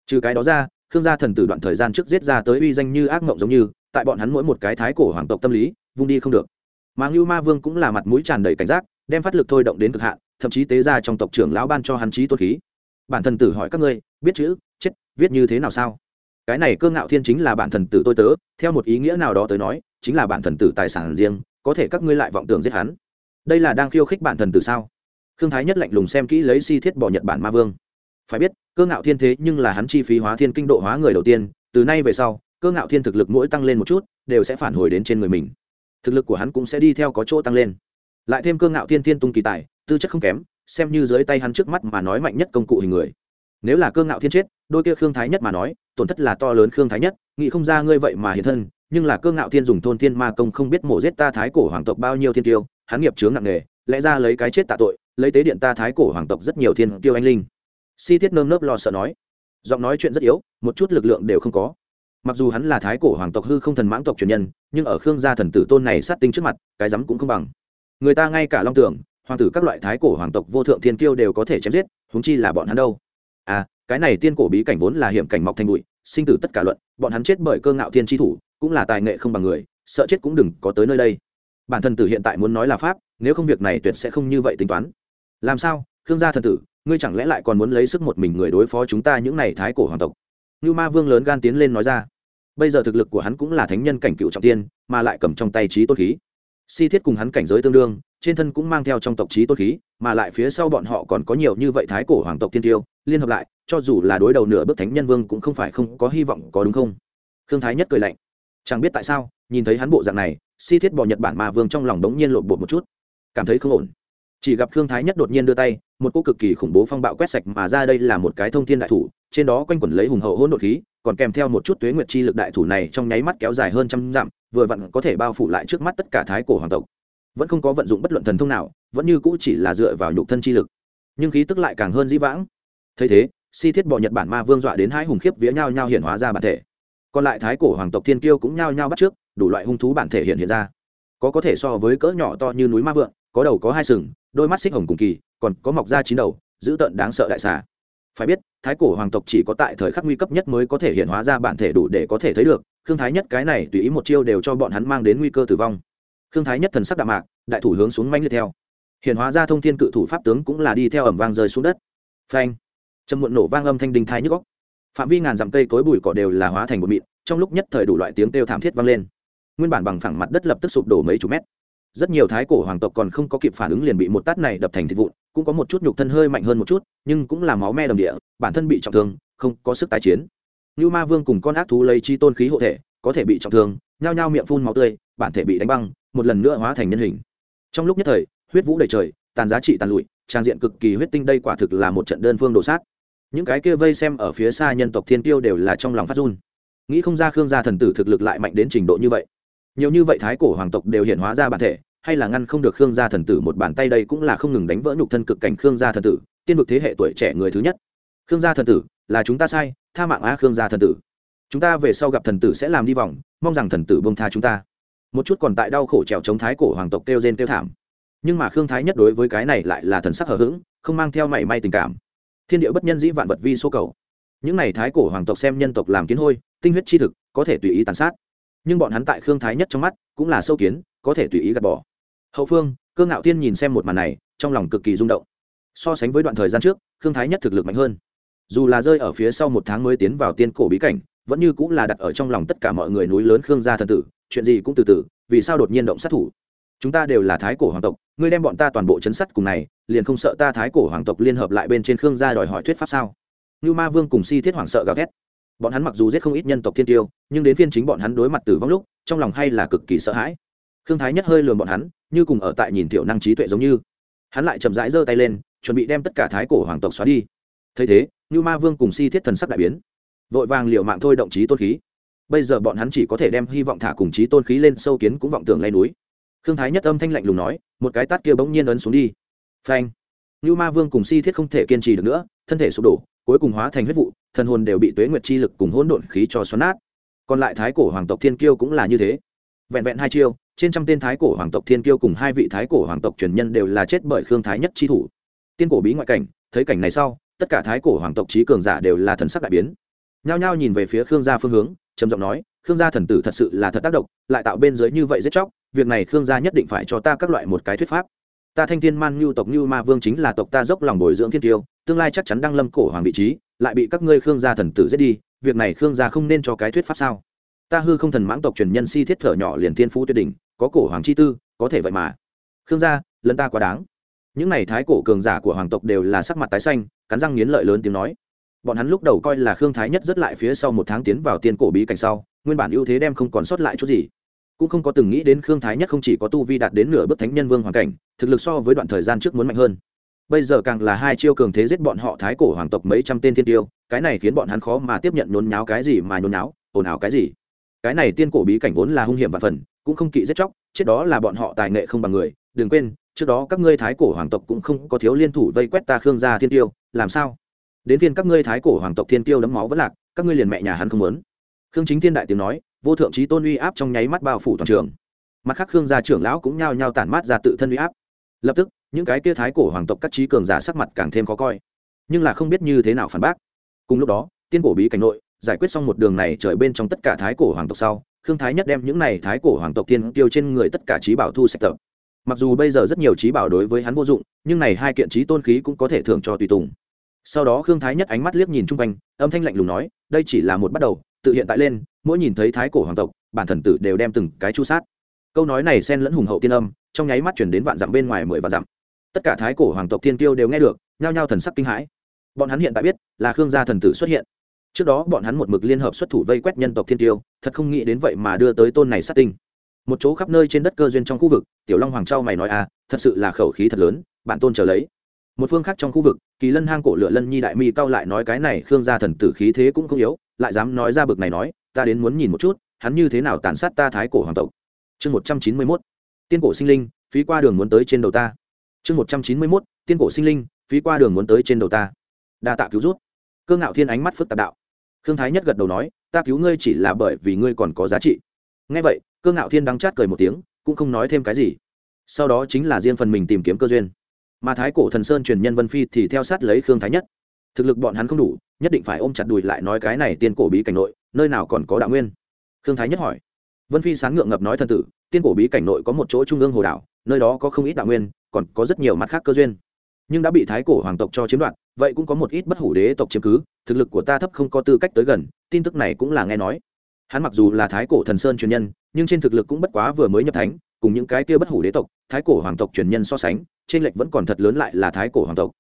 Trừ cái đó ra, khương gia thần tử đoạn thời gian trước giết ra tới uy danh như ác mộng giống như, tại bọn hắn mỗi một cái thái cổ hoàng tộc tâm lý, vung đi không được. Mà ngưu ma vương cũng là mặt mũi tràn đầy cảnh giác, đem phát lực thôi động đến cực hạn, thậm chí tế ra trong tộc trưởng lão ban cho hắn trí tốt khí. Bản thần tử hỏi các ngươi, biết chữ, chết, viết như thế nào sao? Cái này cơ ngạo thiên chính là bản thần tử tôi tớ, theo một ý nghĩa nào đó tới nói, chính là bản thần tử tài sản riêng, có thể các ngươi lại vọng tưởng giết hắn. Đây là đang khiêu khích bản thần tử sao? Khương thái nhất lạnh lùng xem kỹ lấy si thiết bỏ nhật bản ma vương. Phải biết, cơ ngạo thiên thế nhưng là hắn chi phí hóa thiên kinh độ hóa người đầu tiên, từ nay về sau, cơ ngạo thiên thực lực mỗi tăng lên một chút, đều sẽ phản hồi đến trên người mình. Thực lực của hắn cũng sẽ đi theo có chỗ tăng lên. Lại thêm cơ ngạo thiên thiên tung kỳ tài, tư chất không kém, xem như dưới tay hắn trước mắt mà nói mạnh nhất công cụ hình người. Nếu là cơ ngạo thiên chết, đôi kia khương thái nhất mà nói, tổn thất là to lớn khương thái nhất, nghĩ không ra ngươi vậy mà hiện thân, nhưng là cơ ngạo thiên dùng thôn thiên ma công không biết mổ giết ta thái cổ hoàng tộc bao nhiêu thiên tiêu, hắn nghiệp chướng nặng nề, lẽ ra lấy cái chết tạ tội lấy tế điện ta thái cổ hoàng tộc rất nhiều thiên tiêu anh linh. Si thiết nơm nớp lo sợ nói. Giọng nói chuyện rất yếu, một chút lực lượng đều không có. Mặc dù hắn là thái cổ hoàng tộc hư không thần mãng tộc truyền nhân, nhưng ở khương gia thần tử tôn này sát tinh trước mặt, cái rắm cũng không bằng. Người ta ngay cả long tưởng, hoàng tử các loại thái cổ hoàng tộc vô thượng thiên kiêu đều có thể chém giết húng chi là bọn hắn đâu. À cái này tiên cổ bí cảnh vốn là hiểm cảnh mọc thành bụi, sinh tử tất cả luận, bọn hắn chết bởi cơ ngạo thiên tri thủ, cũng là tài nghệ không bằng người, sợ chết cũng đừng có tới nơi đây. Bản thân tử hiện tại muốn nói là pháp, nếu không việc này tuyệt sẽ không như vậy tính toán làm sao? Khương gia thần tử, ngươi chẳng lẽ lại còn muốn lấy sức một mình người đối phó chúng ta những này thái cổ hoàng tộc? Như ma vương lớn gan tiến lên nói ra. Bây giờ thực lực của hắn cũng là thánh nhân cảnh cựu trọng tiên, mà lại cầm trong tay trí tốt khí. Si thiết cùng hắn cảnh giới tương đương, trên thân cũng mang theo trong tộc trí tốt khí, mà lại phía sau bọn họ còn có nhiều như vậy thái cổ hoàng tộc thiên tiêu, liên hợp lại, cho dù là đối đầu nửa bước thánh nhân vương cũng không phải không có hy vọng có đúng không? Khương thái nhất cười lạnh. Chẳng biết tại sao, nhìn thấy hắn bộ dạng này, si thiết bỏ nhật bản ma vương trong lòng đống nhiên lộn bột một chút. Cảm thấy không ổn chỉ gặp khương thái nhất đột nhiên đưa tay, một cô cực kỳ khủng bố phong bạo quét sạch mà ra đây là một cái thông thiên đại thủ, trên đó quanh quẩn lấy hùng hậu hỗn độn khí, còn kèm theo một chút tuế nguyệt chi lực đại thủ này trong nháy mắt kéo dài hơn trăm dặm, vừa vặn có thể bao phủ lại trước mắt tất cả thái cổ hoàng tộc. Vẫn không có vận dụng bất luận thần thông nào, vẫn như cũ chỉ là dựa vào nhục thân chi lực. Nhưng khí tức lại càng hơn dĩ vãng. Thấy thế, si thiết bỏ nhật bản ma vương dọa đến hai hùng khiếp vía nhau nhau hiện hóa ra bản thể. Còn lại thái cổ hoàng tộc thiên kiêu cũng nhao nhao bắt trước, đủ loại hung thú bản thể hiện hiện ra. Có có thể so với cỡ nhỏ to như núi ma vượng có đầu có hai sừng, đôi mắt xích hồng cùng kỳ, còn có mọc ra chín đầu dữ tợn đáng sợ đại xà. Phải biết, thái cổ hoàng tộc chỉ có tại thời khắc nguy cấp nhất mới có thể hiện hóa ra bản thể đủ để có thể thấy được, khương thái nhất cái này tùy ý một chiêu đều cho bọn hắn mang đến nguy cơ tử vong. Khương thái nhất thần sắc đạm mạc, đại thủ hướng xuống manh liệt theo. Hiện hóa ra thông thiên cự thủ pháp tướng cũng là đi theo ẩm vang rơi xuống đất. Phanh! Trầm muộn nổ vang âm thanh đinh thái nhức góc phạm vi ngàn dặm cây cối bụi cỏ đều là hóa thành một mịn, trong lúc nhất thời đủ loại tiếng kêu thảm thiết vang lên. Nguyên bản bằng phẳng mặt đất lập tức sụp đổ mấy chục mét rất nhiều thái cổ hoàng tộc còn không có kịp phản ứng liền bị một tát này đập thành thịt vụn, cũng có một chút nhục thân hơi mạnh hơn một chút, nhưng cũng là máu me đồng địa, bản thân bị trọng thương, không có sức tái chiến. Như ma vương cùng con ác thú lấy chi tôn khí hộ thể, có thể bị trọng thương, nhao nhao miệng phun máu tươi, bản thể bị đánh băng, một lần nữa hóa thành nhân hình. Trong lúc nhất thời, huyết vũ đầy trời, tàn giá trị tàn lụi, trang diện cực kỳ huyết tinh đây quả thực là một trận đơn phương đổ sát. Những cái kia vây xem ở phía xa nhân tộc thiên tiêu đều là trong lòng phát run. Nghĩ không ra khương gia thần tử thực lực lại mạnh đến trình độ như vậy. Nhiều như vậy thái cổ hoàng tộc đều hiện hóa ra bản thể hay là ngăn không được khương gia thần tử một bàn tay đây cũng là không ngừng đánh vỡ nhục thân cực cảnh khương gia thần tử, tiên vực thế hệ tuổi trẻ người thứ nhất. Khương gia thần tử, là chúng ta sai, tha mạng a khương gia thần tử. Chúng ta về sau gặp thần tử sẽ làm đi vòng, mong rằng thần tử bông tha chúng ta. Một chút còn tại đau khổ trèo chống thái cổ hoàng tộc kêu rên kêu thảm. Nhưng mà khương thái nhất đối với cái này lại là thần sắc hờ hững, không mang theo mảy may tình cảm. Thiên địa bất nhân dĩ vạn vật vi số cầu. Những này thái cổ hoàng tộc xem nhân tộc làm kiến hôi, tinh huyết chi thực, có thể tùy ý tàn sát. Nhưng bọn hắn tại khương thái nhất trong mắt, cũng là sâu kiến, có thể tùy ý gạt bỏ hậu phương, cơ ngạo tiên nhìn xem một màn này, trong lòng cực kỳ rung động. So sánh với đoạn thời gian trước, khương thái nhất thực lực mạnh hơn. Dù là rơi ở phía sau một tháng mới tiến vào tiên cổ bí cảnh, vẫn như cũng là đặt ở trong lòng tất cả mọi người núi lớn khương gia thần tử, chuyện gì cũng từ từ, vì sao đột nhiên động sát thủ? Chúng ta đều là thái cổ hoàng tộc, ngươi đem bọn ta toàn bộ chấn sắt cùng này, liền không sợ ta thái cổ hoàng tộc liên hợp lại bên trên khương gia đòi hỏi thuyết pháp sao? Như ma vương cùng si thiết hoàng sợ gào thét. Bọn hắn mặc dù giết không ít nhân tộc thiên tiêu, nhưng đến phiên chính bọn hắn đối mặt tử vong lúc, trong lòng hay là cực kỳ sợ hãi. Khương thái nhất hơi lườm bọn hắn như cùng ở tại nhìn tiểu năng trí tuệ giống như. Hắn lại chậm rãi giơ tay lên, chuẩn bị đem tất cả thái cổ hoàng tộc xóa đi. Thấy thế như ma vương cùng si thiết thần sắc đại biến. Vội vàng liệu mạng thôi động trí tôn khí. Bây giờ bọn hắn chỉ có thể đem hy vọng thả cùng trí tôn khí lên, sâu kiến cũng vọng tưởng lay núi. Khương thái nhất âm thanh lạnh lùng nói, một cái tát kia bỗng nhiên ấn xuống đi. Phanh. Như ma vương cùng si thiết không thể kiên trì được nữa, thân thể sụp đổ, cuối cùng hóa thành huyết vụ, thần hồn đều bị tuế nguyệt chi lực cùng hỗn độn khí cho xoắn nát. Còn lại thái cổ hoàng tộc thiên kiêu cũng là như thế. Vẹn vẹn hai chiêu trên trăm tên thái cổ hoàng tộc thiên kiêu cùng hai vị thái cổ hoàng tộc truyền nhân đều là chết bởi khương thái nhất chi thủ. Tiên cổ bí ngoại cảnh, thấy cảnh này sau, tất cả thái cổ hoàng tộc trí cường giả đều là thần sắc đại biến. Nhao nhao nhìn về phía khương gia phương hướng, trầm giọng nói, khương gia thần tử thật sự là thật tác động, lại tạo bên dưới như vậy giết chóc, việc này khương gia nhất định phải cho ta các loại một cái thuyết pháp. Ta thanh thiên man nhu tộc nhu ma vương chính là tộc ta dốc lòng bồi dưỡng thiên tiêu tương lai chắc chắn đăng lâm cổ hoàng vị trí, lại bị các ngươi khương gia thần tử giết đi, việc này khương gia không nên cho cái thuyết pháp sao? Ta hư không thần mãng tộc truyền nhân si thiết thở nhỏ liền thiên phú tuyệt đỉnh có cổ hoàng chi tư, có thể vậy mà. Khương gia, lần ta quá đáng. Những này thái cổ cường giả của hoàng tộc đều là sắc mặt tái xanh, cắn răng nghiến lợi lớn tiếng nói. Bọn hắn lúc đầu coi là khương thái nhất rất lại phía sau một tháng tiến vào tiên cổ bí cảnh sau, nguyên bản ưu thế đem không còn sót lại chút gì. Cũng không có từng nghĩ đến khương thái nhất không chỉ có tu vi đạt đến nửa bước thánh nhân vương hoàn cảnh, thực lực so với đoạn thời gian trước muốn mạnh hơn. Bây giờ càng là hai chiêu cường thế giết bọn họ thái cổ hoàng tộc mấy trăm tên thiên tiêu, cái này khiến bọn hắn khó mà tiếp nhận nhốn nháo cái gì mà nhốn nháo, ồn ào cái gì. Cái này tiên cổ bí cảnh vốn là hung hiểm và phần cũng không kỵ giết chóc, chết đó là bọn họ tài nghệ không bằng người. Đừng quên, trước đó các ngươi thái cổ hoàng tộc cũng không có thiếu liên thủ vây quét ta khương gia thiên tiêu, làm sao? Đến phiên các ngươi thái cổ hoàng tộc thiên tiêu đấm máu vẫn lạc, các ngươi liền mẹ nhà hắn không muốn. Khương chính thiên đại tiếng nói, vô thượng trí tôn uy áp trong nháy mắt bao phủ toàn trường. Mặt khác khương gia trưởng lão cũng nhao nhao tản mát ra tự thân uy áp. Lập tức, những cái kia thái cổ hoàng tộc các trí cường giả sắc mặt càng thêm khó coi. Nhưng là không biết như thế nào phản bác. Cùng lúc đó, tiên cổ bí cảnh nội, giải quyết xong một đường này trời bên trong tất cả thái cổ hoàng tộc sau khương thái nhất đem những này thái cổ hoàng tộc thiên tiêu trên người tất cả trí bảo thu sạch tập. Mặc dù bây giờ rất nhiều trí bảo đối với hắn vô dụng, nhưng này hai kiện trí tôn khí cũng có thể thưởng cho tùy tùng. Sau đó khương thái nhất ánh mắt liếc nhìn chung quanh, âm thanh lạnh lùng nói, đây chỉ là một bắt đầu, tự hiện tại lên, mỗi nhìn thấy thái cổ hoàng tộc, bản thần tử đều đem từng cái chu sát. Câu nói này xen lẫn hùng hậu tiên âm, trong nháy mắt chuyển đến vạn dặm bên ngoài mười vạn dặm. Tất cả thái cổ hoàng tộc thiên tiêu đều nghe được, nhao nhao thần sắc kinh hãi. Bọn hắn hiện tại biết là khương gia thần tử xuất hiện trước đó bọn hắn một mực liên hợp xuất thủ vây quét nhân tộc thiên tiêu, thật không nghĩ đến vậy mà đưa tới tôn này sát tinh. Một chỗ khắp nơi trên đất cơ duyên trong khu vực, tiểu long hoàng châu mày nói à thật sự là khẩu khí thật lớn, bạn tôn trở lấy. Một phương khác trong khu vực, kỳ lân hang cổ lựa lân nhi đại mi cao lại nói, cái này khương gia thần tử khí thế cũng không yếu, lại dám nói ra bực này nói, ta đến muốn nhìn một chút, hắn như thế nào tàn sát ta thái cổ hoàng tộc. Chương một trăm chín mươi mốt, tiên cổ sinh linh, phí qua đường muốn tới trên đầu ta. Chương một trăm chín mươi mốt, tiên cổ sinh linh, phí qua đường muốn tới trên đầu ta. Đa tạ cứu rút cơ ngạo thiên ánh mắt phức tạp đạo khương thái nhất gật đầu nói, ta cứu ngươi chỉ là bởi vì ngươi còn có giá trị. Ngay vậy, cơ ngạo thiên đắng chát cười một tiếng, cũng không nói thêm cái gì. Sau đó chính là riêng phần mình tìm kiếm cơ duyên. Mà thái cổ thần sơn truyền nhân vân phi thì theo sát lấy khương thái nhất. Thực lực bọn hắn không đủ, nhất định phải ôm chặt đùi lại nói cái này tiên cổ bí cảnh nội, nơi nào còn có đạo nguyên. Khương thái nhất hỏi. Vân phi sáng ngượng ngập nói thân tử, tiên cổ bí cảnh nội có một chỗ trung ương hồ đảo, nơi đó có không ít đạo nguyên, còn có rất nhiều mặt khác cơ duyên nhưng đã bị thái cổ hoàng tộc cho chiếm đoạt, vậy cũng có một ít bất hủ đế tộc chiếm cứ, thực lực của ta thấp không có tư cách tới gần, tin tức này cũng là nghe nói. Hắn mặc dù là thái cổ thần sơn truyền nhân, nhưng trên thực lực cũng bất quá vừa mới nhập thánh, cùng những cái kia bất hủ đế tộc, thái cổ hoàng tộc truyền nhân so sánh, trên lệch vẫn còn thật lớn lại là thái cổ hoàng tộc.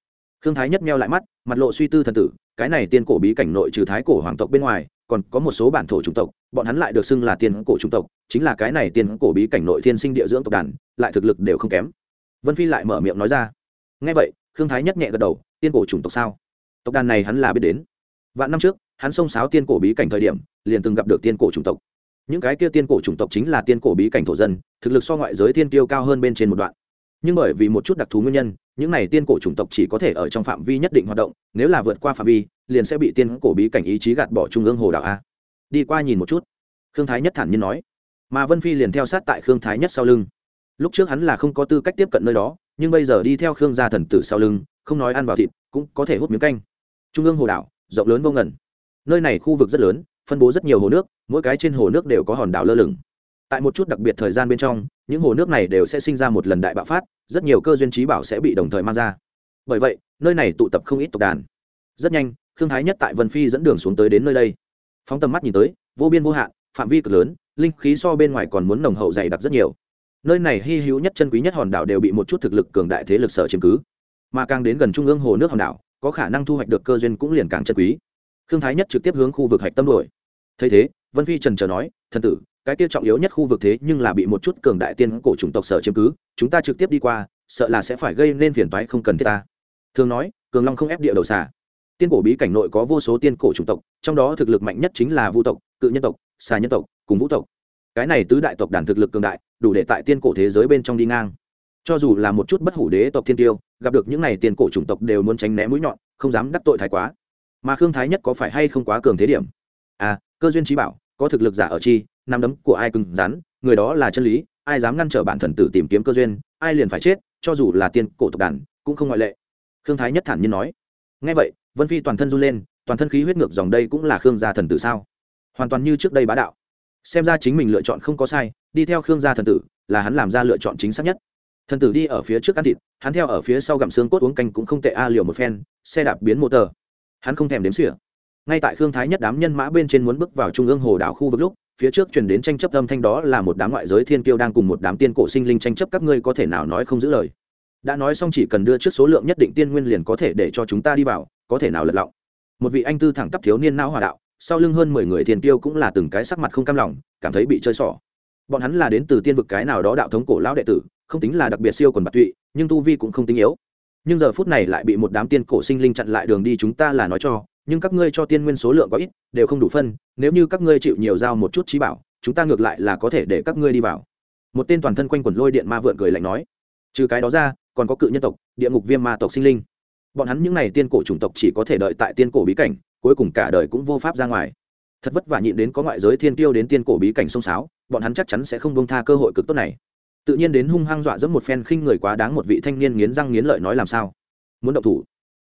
Khương thái nhất meo lại mắt, mặt lộ suy tư thần tử, cái này tiên cổ bí cảnh nội trừ thái cổ hoàng tộc bên ngoài, còn có một số bản thổ chủng tộc, bọn hắn lại được xưng là tiên cổ chủng tộc, chính là cái này tiên cổ bí cảnh nội thiên sinh địa dưỡng tộc đàn, lại thực lực đều không kém. Vân phi lại mở miệng nói ra ngay vậy, khương thái nhất nhẹ gật đầu, tiên cổ chủng tộc sao? Tộc đàn này hắn là biết đến. Vạn năm trước, hắn xông sáo tiên cổ bí cảnh thời điểm, liền từng gặp được tiên cổ chủng tộc. Những cái kia tiên cổ chủng tộc chính là tiên cổ bí cảnh thổ dân, thực lực so ngoại giới tiên tiêu cao hơn bên trên một đoạn. Nhưng bởi vì một chút đặc thù nguyên nhân, những này tiên cổ chủng tộc chỉ có thể ở trong phạm vi nhất định hoạt động, nếu là vượt qua phạm vi, liền sẽ bị tiên cổ bí cảnh ý chí gạt bỏ trung ương hồ đảo a. Đi qua nhìn một chút, khương thái nhất thản nhiên nói. Mà vân phi liền theo sát tại khương thái nhất sau lưng. Lúc trước hắn là không có tư cách tiếp cận nơi đó nhưng bây giờ đi theo khương gia thần tử sau lưng, không nói ăn vào thịt, cũng có thể hút miếng canh. Trung ương hồ đảo, rộng lớn vô ngần. Nơi này khu vực rất lớn, phân bố rất nhiều hồ nước, mỗi cái trên hồ nước đều có hòn đảo lơ lửng. Tại một chút đặc biệt thời gian bên trong, những hồ nước này đều sẽ sinh ra một lần đại bạo phát, rất nhiều cơ duyên trí bảo sẽ bị đồng thời mang ra. Bởi vậy, nơi này tụ tập không ít tộc đàn. Rất nhanh, khương thái nhất tại vân phi dẫn đường xuống tới đến nơi đây. Phóng tầm mắt nhìn tới, vô biên vô hạn, phạm vi cực lớn, linh khí so bên ngoài còn muốn nồng hậu dày đặc rất nhiều nơi này hy hữu nhất chân quý nhất hòn đảo đều bị một chút thực lực cường đại thế lực sở chiếm cứ. Mà càng đến gần trung ương hồ nước hòn đảo, có khả năng thu hoạch được cơ duyên cũng liền càng chân quý. Khương thái nhất trực tiếp hướng khu vực hạch tâm đổi thấy thế, vân phi trần trờ nói, thần tử, cái kia trọng yếu nhất khu vực thế nhưng là bị một chút cường đại tiên cổ chủng tộc sở chiếm cứ, chúng ta trực tiếp đi qua, sợ là sẽ phải gây nên phiền toái không cần thiết ta. Thường nói, cường long không ép địa đầu xà. Tiên cổ bí cảnh nội có vô số tiên cổ chủng tộc, trong đó thực lực mạnh nhất chính là vũ tộc, cự nhân tộc, xà nhân tộc, cùng vũ tộc cái này tứ đại tộc đàn thực lực cường đại, đủ để tại tiên cổ thế giới bên trong đi ngang. Cho dù là một chút bất hủ đế tộc thiên tiêu, gặp được những này tiên cổ chủng tộc đều muốn tránh né mũi nhọn, không dám đắc tội thái quá. Mà khương thái nhất có phải hay không quá cường thế điểm? À cơ duyên trí bảo, có thực lực giả ở chi, nắm đấm của ai cứng rắn, người đó là chân lý, ai dám ngăn trở bản thần tử tìm kiếm cơ duyên, ai liền phải chết, cho dù là tiên cổ tộc đàn, cũng không ngoại lệ. Khương thái nhất thản nhiên nói. Ngay vậy, vân phi toàn thân run lên, toàn thân khí huyết ngược dòng đây cũng là khương gia thần tử sao? Hoàn toàn như trước đây bá đạo xem ra chính mình lựa chọn không có sai, đi theo khương gia thần tử, là hắn làm ra lựa chọn chính xác nhất. Thần tử đi ở phía trước ăn thịt, hắn theo ở phía sau gặm xương cốt uống canh cũng không tệ a, liều một phen, xe đạp biến mô tờ. Hắn không thèm đếm xỉa. Ngay tại khương thái nhất đám nhân mã bên trên muốn bước vào trung ương hồ đảo khu vực lúc, phía trước chuyển đến tranh chấp âm thanh đó là một đám ngoại giới thiên kiêu đang cùng một đám tiên cổ sinh linh tranh chấp các ngươi có thể nào nói không giữ lời. Đã nói xong chỉ cần đưa trước số lượng nhất định tiên nguyên liền có thể để cho chúng ta đi vào, có thể nào lật lọng. Một vị anh tư thẳng tắp thiếu niên não hòa đạo sau lưng hơn mười người thiên kiêu cũng là từng cái sắc mặt không cam lòng, cảm thấy bị chơi xỏ. Bọn hắn là đến từ tiên vực cái nào đó đạo thống cổ lão đệ tử, không tính là đặc biệt siêu quần bạc tụy, nhưng tu vi cũng không tính yếu. Nhưng giờ phút này lại bị một đám tiên cổ sinh linh chặn lại đường đi chúng ta là nói cho, nhưng các ngươi cho tiên nguyên số lượng có ít, đều không đủ phân, nếu như các ngươi chịu nhiều giao một chút trí bảo, chúng ta ngược lại là có thể để các ngươi đi vào. Một tên toàn thân quanh quẩn lôi điện ma vượn cười lạnh nói, trừ cái đó ra, còn có cự nhân tộc, địa ngục viêm ma tộc sinh linh. Bọn hắn những n à y tiên cổ chủng tộc chỉ có thể đợi tại tiên cổ bí cảnh cuối cùng cả đời cũng vô pháp ra ngoài. Thật vất vả nhịn đến có ngoại giới thiên tiêu đến tiên cổ bí cảnh sông sáo, bọn hắn chắc chắn sẽ không bông tha cơ hội cực tốt này. Tự nhiên đến hung hăng dọa dẫm một phen khinh người quá đáng một vị thanh niên nghiến răng nghiến lợi nói làm sao? Muốn động thủ?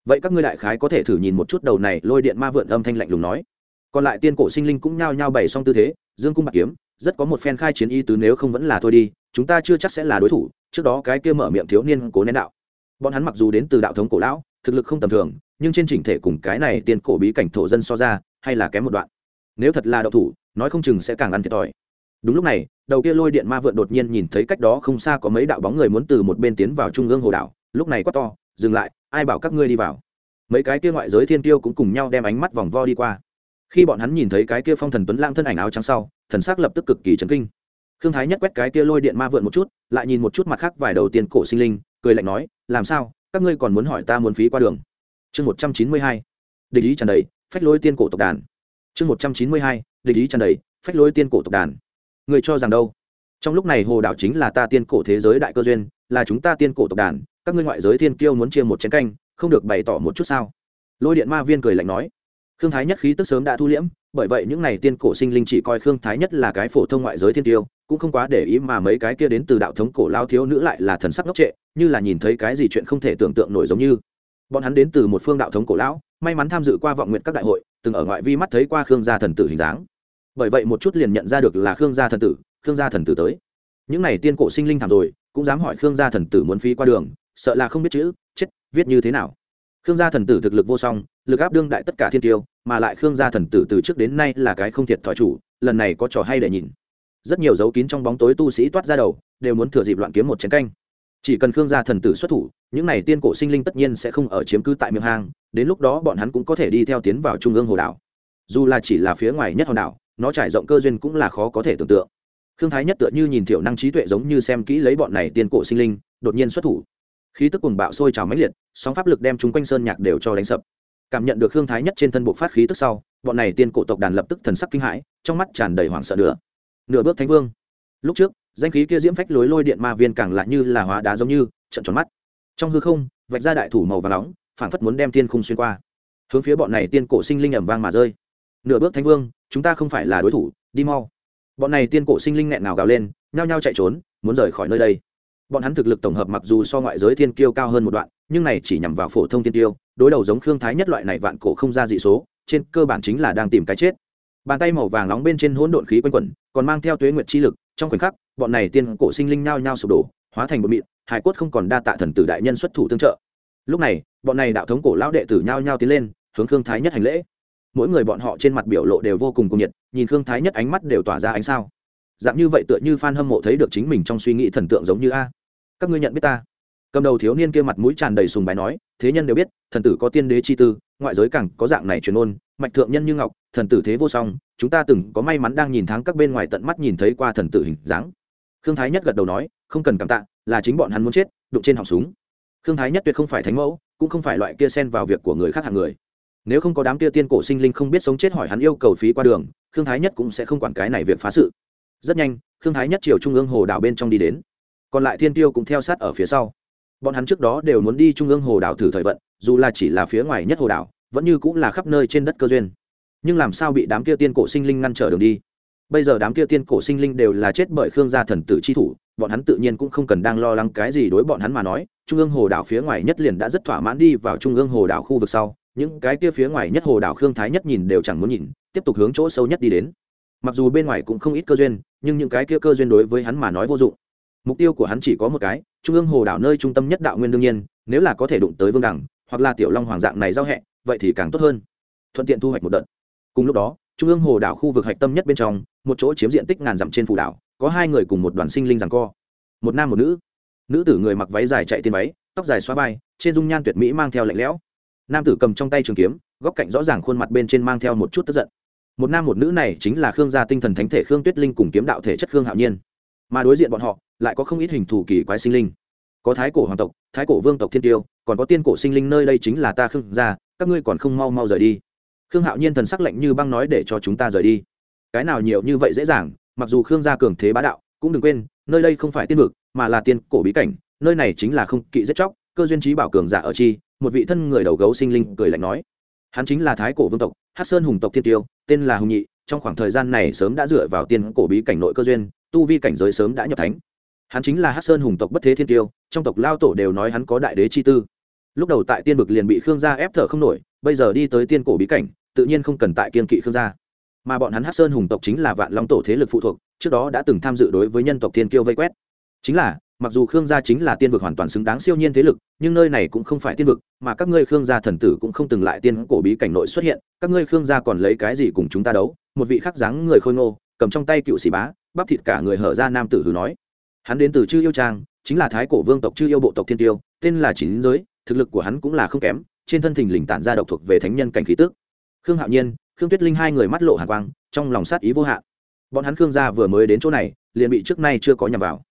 Vậy các ngươi đại khái có thể thử nhìn một chút đầu này lôi điện ma vượn âm thanh lạnh lùng nói. Còn lại tiên cổ sinh linh cũng nhao nhao bày xong tư thế, dương cung bạc kiếm, rất có một phen khai chiến y tứ nếu không vẫn là thôi đi, chúng ta chưa chắc sẽ là đối thủ, trước đó cái kia mở miệng thiếu niên cố nén đạo. Bọn hắn mặc dù đến từ đạo thống cổ lão, thực lực không tầm thường nhưng trên chỉnh thể cùng cái này tiên cổ bí cảnh thổ dân so ra, hay là kém một đoạn. Nếu thật là đạo thủ, nói không chừng sẽ càng ăn thiệt thòi. Đúng lúc này, đầu kia lôi điện ma vượn đột nhiên nhìn thấy cách đó không xa có mấy đạo bóng người muốn từ một bên tiến vào trung ương hồ đảo, lúc này quát to, dừng lại, ai bảo các ngươi đi vào? Mấy cái kia ngoại giới thiên tiêu cũng cùng nhau đem ánh mắt vòng vo đi qua. Khi bọn hắn nhìn thấy cái kia phong thần tuấn lang thân ảnh áo trắng sau, thần sắc lập tức cực kỳ chấn kinh. Thương thái nhất quét cái kia lôi điện ma vượn một chút, lại nhìn một chút mặt khác vài đầu tiên cổ sinh linh, cười lạnh nói, làm sao? Các ngươi còn muốn hỏi ta muốn phí qua đường? Chương một trăm chín mươi hai, địch ý tràn đầy, phách lôi tiên cổ tộc đàn. Chương một trăm chín mươi hai, địch ý tràn đầy, phách lôi tiên cổ tộc đàn. Người cho rằng đâu? Trong lúc này hồ đảo chính là ta tiên cổ thế giới đại cơ duyên, là chúng ta tiên cổ tộc đàn, các ngươi ngoại giới thiên kiêu muốn chia một chén canh, không được bày tỏ một chút sao? Lôi điện ma viên cười lạnh nói. Khương thái nhất khí tức sớm đã thu liễm, bởi vậy những n à y tiên cổ sinh linh chỉ coi khương thái nhất là cái phổ thông ngoại giới thiên tiêu cũng không quá để ý mà mấy cái kia đến từ đạo thống cổ lao thiếu nữ lại là thần sắc ngốc trệ, như là nhìn thấy cái gì chuyện không thể tưởng tượng nổi giống như bọn hắn đến từ một phương đạo thống cổ lão, may mắn tham dự qua vọng nguyện các đại hội, từng ở ngoại vi mắt thấy qua khương gia thần tử hình dáng. Bởi vậy một chút liền nhận ra được là khương gia thần tử, khương gia thần tử tới. Những n à y tiên cổ sinh linh thảm rồi, cũng dám hỏi khương gia thần tử muốn phí qua đường, sợ là không biết chữ, chết, viết như thế nào. Khương gia thần tử thực lực vô song, lực áp đương đại tất cả thiên tiêu, mà lại khương gia thần tử từ trước đến nay là cái không thiệt thòi chủ, lần này có trò hay để nhìn. Rất nhiều dấu kín trong bóng tối tu sĩ toát ra đầu, đều muốn thừa dịp loạn kiếm một chiến canh chỉ cần khương gia thần tử xuất thủ, những n à y tiên cổ sinh linh tất nhiên sẽ không ở chiếm cứ tại miệng hang, đến lúc đó bọn hắn cũng có thể đi theo tiến vào trung ương hồ đảo. Dù là chỉ là phía ngoài nhất hòn đảo, nó trải rộng cơ duyên cũng là khó có thể tưởng tượng. Khương thái nhất tựa như nhìn thiểu năng trí tuệ giống như xem kỹ lấy bọn này tiên cổ sinh linh, đột nhiên xuất thủ. Khí tức cùng bạo sôi trào mãnh liệt, sóng pháp lực đem chúng quanh sơn nhạc đều cho đánh sập. Cảm nhận được khương thái nhất trên thân bộ phát khí tức sau, bọn này tiên cổ tộc đàn lập tức thần sắc kinh hãi, trong mắt tràn đầy hoảng sợ nữa nửa bước thánh vương. Lúc trước danh khí kia diễm phách lối lôi điện ma viên càng lại như là hóa đá giống như, trận tròn mắt. Trong hư không, vạch ra đại thủ màu và nóng, phảng phất muốn đem tiên khung xuyên qua. Hướng phía bọn này tiên cổ sinh linh ẩm vang mà rơi. Nửa bước thánh vương, chúng ta không phải là đối thủ, đi mau. Bọn này tiên cổ sinh linh nghẹn ngào gào lên, nhao nhao chạy trốn, muốn rời khỏi nơi đây. Bọn hắn thực lực tổng hợp mặc dù so ngoại giới thiên kiêu cao hơn một đoạn, nhưng này chỉ nhằm vào phổ thông thiên tiêu đối đầu giống khương thái nhất loại này vạn cổ không ra dị số, trên cơ bản chính là đang tìm cái chết. Bàn tay màu vàng nóng bên trên hỗn độn khí quanh quẩn, còn mang theo tuế nguyệt chi lực trong khoảnh khắc, bọn này tiên cổ sinh linh nhao nhao sụp đổ, hóa thành một mịn, hải cốt không còn đa tạ thần tử đại nhân xuất thủ tương trợ. Lúc này, bọn này đạo thống cổ lão đệ tử nhao nhao tiến lên, hướng khương thái nhất hành lễ. Mỗi người bọn họ trên mặt biểu lộ đều vô cùng cuồng nhiệt, nhìn khương thái nhất ánh mắt đều tỏa ra ánh sao. Dạng như vậy tựa như f hâm mộ thấy được chính mình trong suy nghĩ thần tượng giống như a. Các ngươi nhận biết ta? Cầm đầu thiếu niên kia mặt mũi tràn đầy sùng bái nói, thế nhân đều biết, thần tử có tiên đế chi tư, ngoại giới càng có dạng này truyền ôn, mạch thượng nhân như ngọc, thần tử thế vô song, chúng ta từng có may mắn đang nhìn tháng các bên ngoài tận mắt nhìn thấy qua thần tử hình dáng. Khương thái nhất gật đầu nói, không cần cảm tạ, là chính bọn hắn muốn chết, đụng trên họng súng. Khương thái nhất tuyệt không phải thánh mẫu, cũng không phải loại kia xen vào việc của người khác hàng người. Nếu không có đám kia tiên cổ sinh linh không biết sống chết hỏi hắn yêu cầu phí qua đường, khương thái nhất cũng sẽ không quản cái này việc phá sự. Rất nhanh, khương thái nhất chiều trung ương hồ đảo bên trong đi đến. Còn lại thiên tiêu cũng theo sát ở phía sau bọn hắn trước đó đều muốn đi trung ương hồ đảo thử thời vận, dù là chỉ là phía ngoài nhất hồ đảo, vẫn như cũng là khắp nơi trên đất cơ duyên. Nhưng làm sao bị đám kia tiên cổ sinh linh ngăn trở đường đi? Bây giờ đám kia tiên cổ sinh linh đều là chết bởi khương gia thần tử chi thủ, bọn hắn tự nhiên cũng không cần đang lo lắng cái gì đối bọn hắn mà nói. Trung ương hồ đảo phía ngoài nhất liền đã rất thỏa mãn đi vào trung ương hồ đảo khu vực sau, những cái kia phía ngoài nhất hồ đảo khương thái nhất nhìn đều chẳng muốn nhìn, tiếp tục hướng chỗ sâu nhất đi đến. Mặc dù bên ngoài cũng không ít cơ duyên, nhưng những cái kia cơ duyên đối với hắn mà nói vô dụng mục tiêu của hắn chỉ có một cái, trung ương hồ đảo nơi trung tâm nhất đạo nguyên đương nhiên, nếu là có thể đụng tới vương đẳng hoặc là tiểu long hoàng dạng này giao hẹ, vậy thì càng tốt hơn. Thuận tiện thu hoạch một đợt. Cùng lúc đó, trung ương hồ đảo khu vực hạch tâm nhất bên trong, một chỗ chiếm diện tích ngàn dặm trên phù đảo, có hai người cùng một đoàn sinh linh rằng co. Một nam một nữ. Nữ tử người mặc váy dài chạy tiền váy, tóc dài xoa vai, trên dung nhan tuyệt mỹ mang theo lạnh lẽo. Nam tử cầm trong tay trường kiếm, góc cạnh rõ ràng khuôn mặt bên trên mang theo một chút tức giận. Một nam một nữ này chính là khương gia tinh thần thánh thể khương tuyết linh cùng kiếm đạo thể chất khương hạo nhiên mà đối diện bọn họ lại có không ít hình thù kỳ quái sinh linh. Có thái cổ hoàng tộc, thái cổ vương tộc thiên tiêu, còn có tiên cổ sinh linh nơi đây chính là ta khương gia, các ngươi còn không mau mau rời đi. Khương hạo nhiên thần sắc lạnh như băng nói để cho chúng ta rời đi. Cái nào nhiều như vậy dễ dàng, mặc dù khương gia cường thế bá đạo, cũng đừng quên, nơi đây không phải tiên vực, mà là tiên cổ bí cảnh, nơi này chính là không kỵ giết chóc, cơ duyên trí bảo cường giả ở chi, một vị thân người đầu gấu sinh linh cười lạnh nói. Hắn chính là thái cổ vương tộc hát sơn hùng tộc thiên tiêu, tên là hùng nhị, trong khoảng thời gian này sớm đã dựa vào tiên cổ bí cảnh nội cơ duyên tu vi cảnh giới sớm đã nhập thánh. Hắn chính là hát sơn hùng tộc bất thế thiên tiêu, trong tộc lao tổ đều nói hắn có đại đế chi tư. Lúc đầu tại tiên vực liền bị khương gia ép thở không nổi, bây giờ đi tới tiên cổ bí cảnh, tự nhiên không cần tại kiên kỵ khương gia. Mà bọn hắn hát sơn hùng tộc chính là vạn long tổ thế lực phụ thuộc, trước đó đã từng tham dự đối với nhân tộc thiên kiêu vây quét. Chính là, mặc dù khương gia chính là tiên vực hoàn toàn xứng đáng siêu nhiên thế lực, nhưng nơi này cũng không phải tiên vực, mà các ngươi khương gia thần tử cũng không từng lại tiên cổ bí cảnh nội xuất hiện, các ngươi khương gia còn lấy cái gì cùng chúng ta đấu? Một vị khắc dáng người khôi ngô, cầm trong tay cựu sĩ bá bắp thịt cả người hở ra nam tử hừ nói. Hắn đến từ chư yêu trang, chính là thái cổ vương tộc chư yêu bộ tộc thiên tiêu, tên là chín giới, thực lực của hắn cũng là không kém, trên thân thình lình tản ra độc thuộc về thánh nhân cảnh khí tức. Khương hạo nhiên, khương tuyết linh hai người mắt lộ hàn quang, trong lòng sát ý vô hạn. Bọn hắn khương gia vừa mới đến chỗ này, liền bị trước nay chưa có nhằm vào.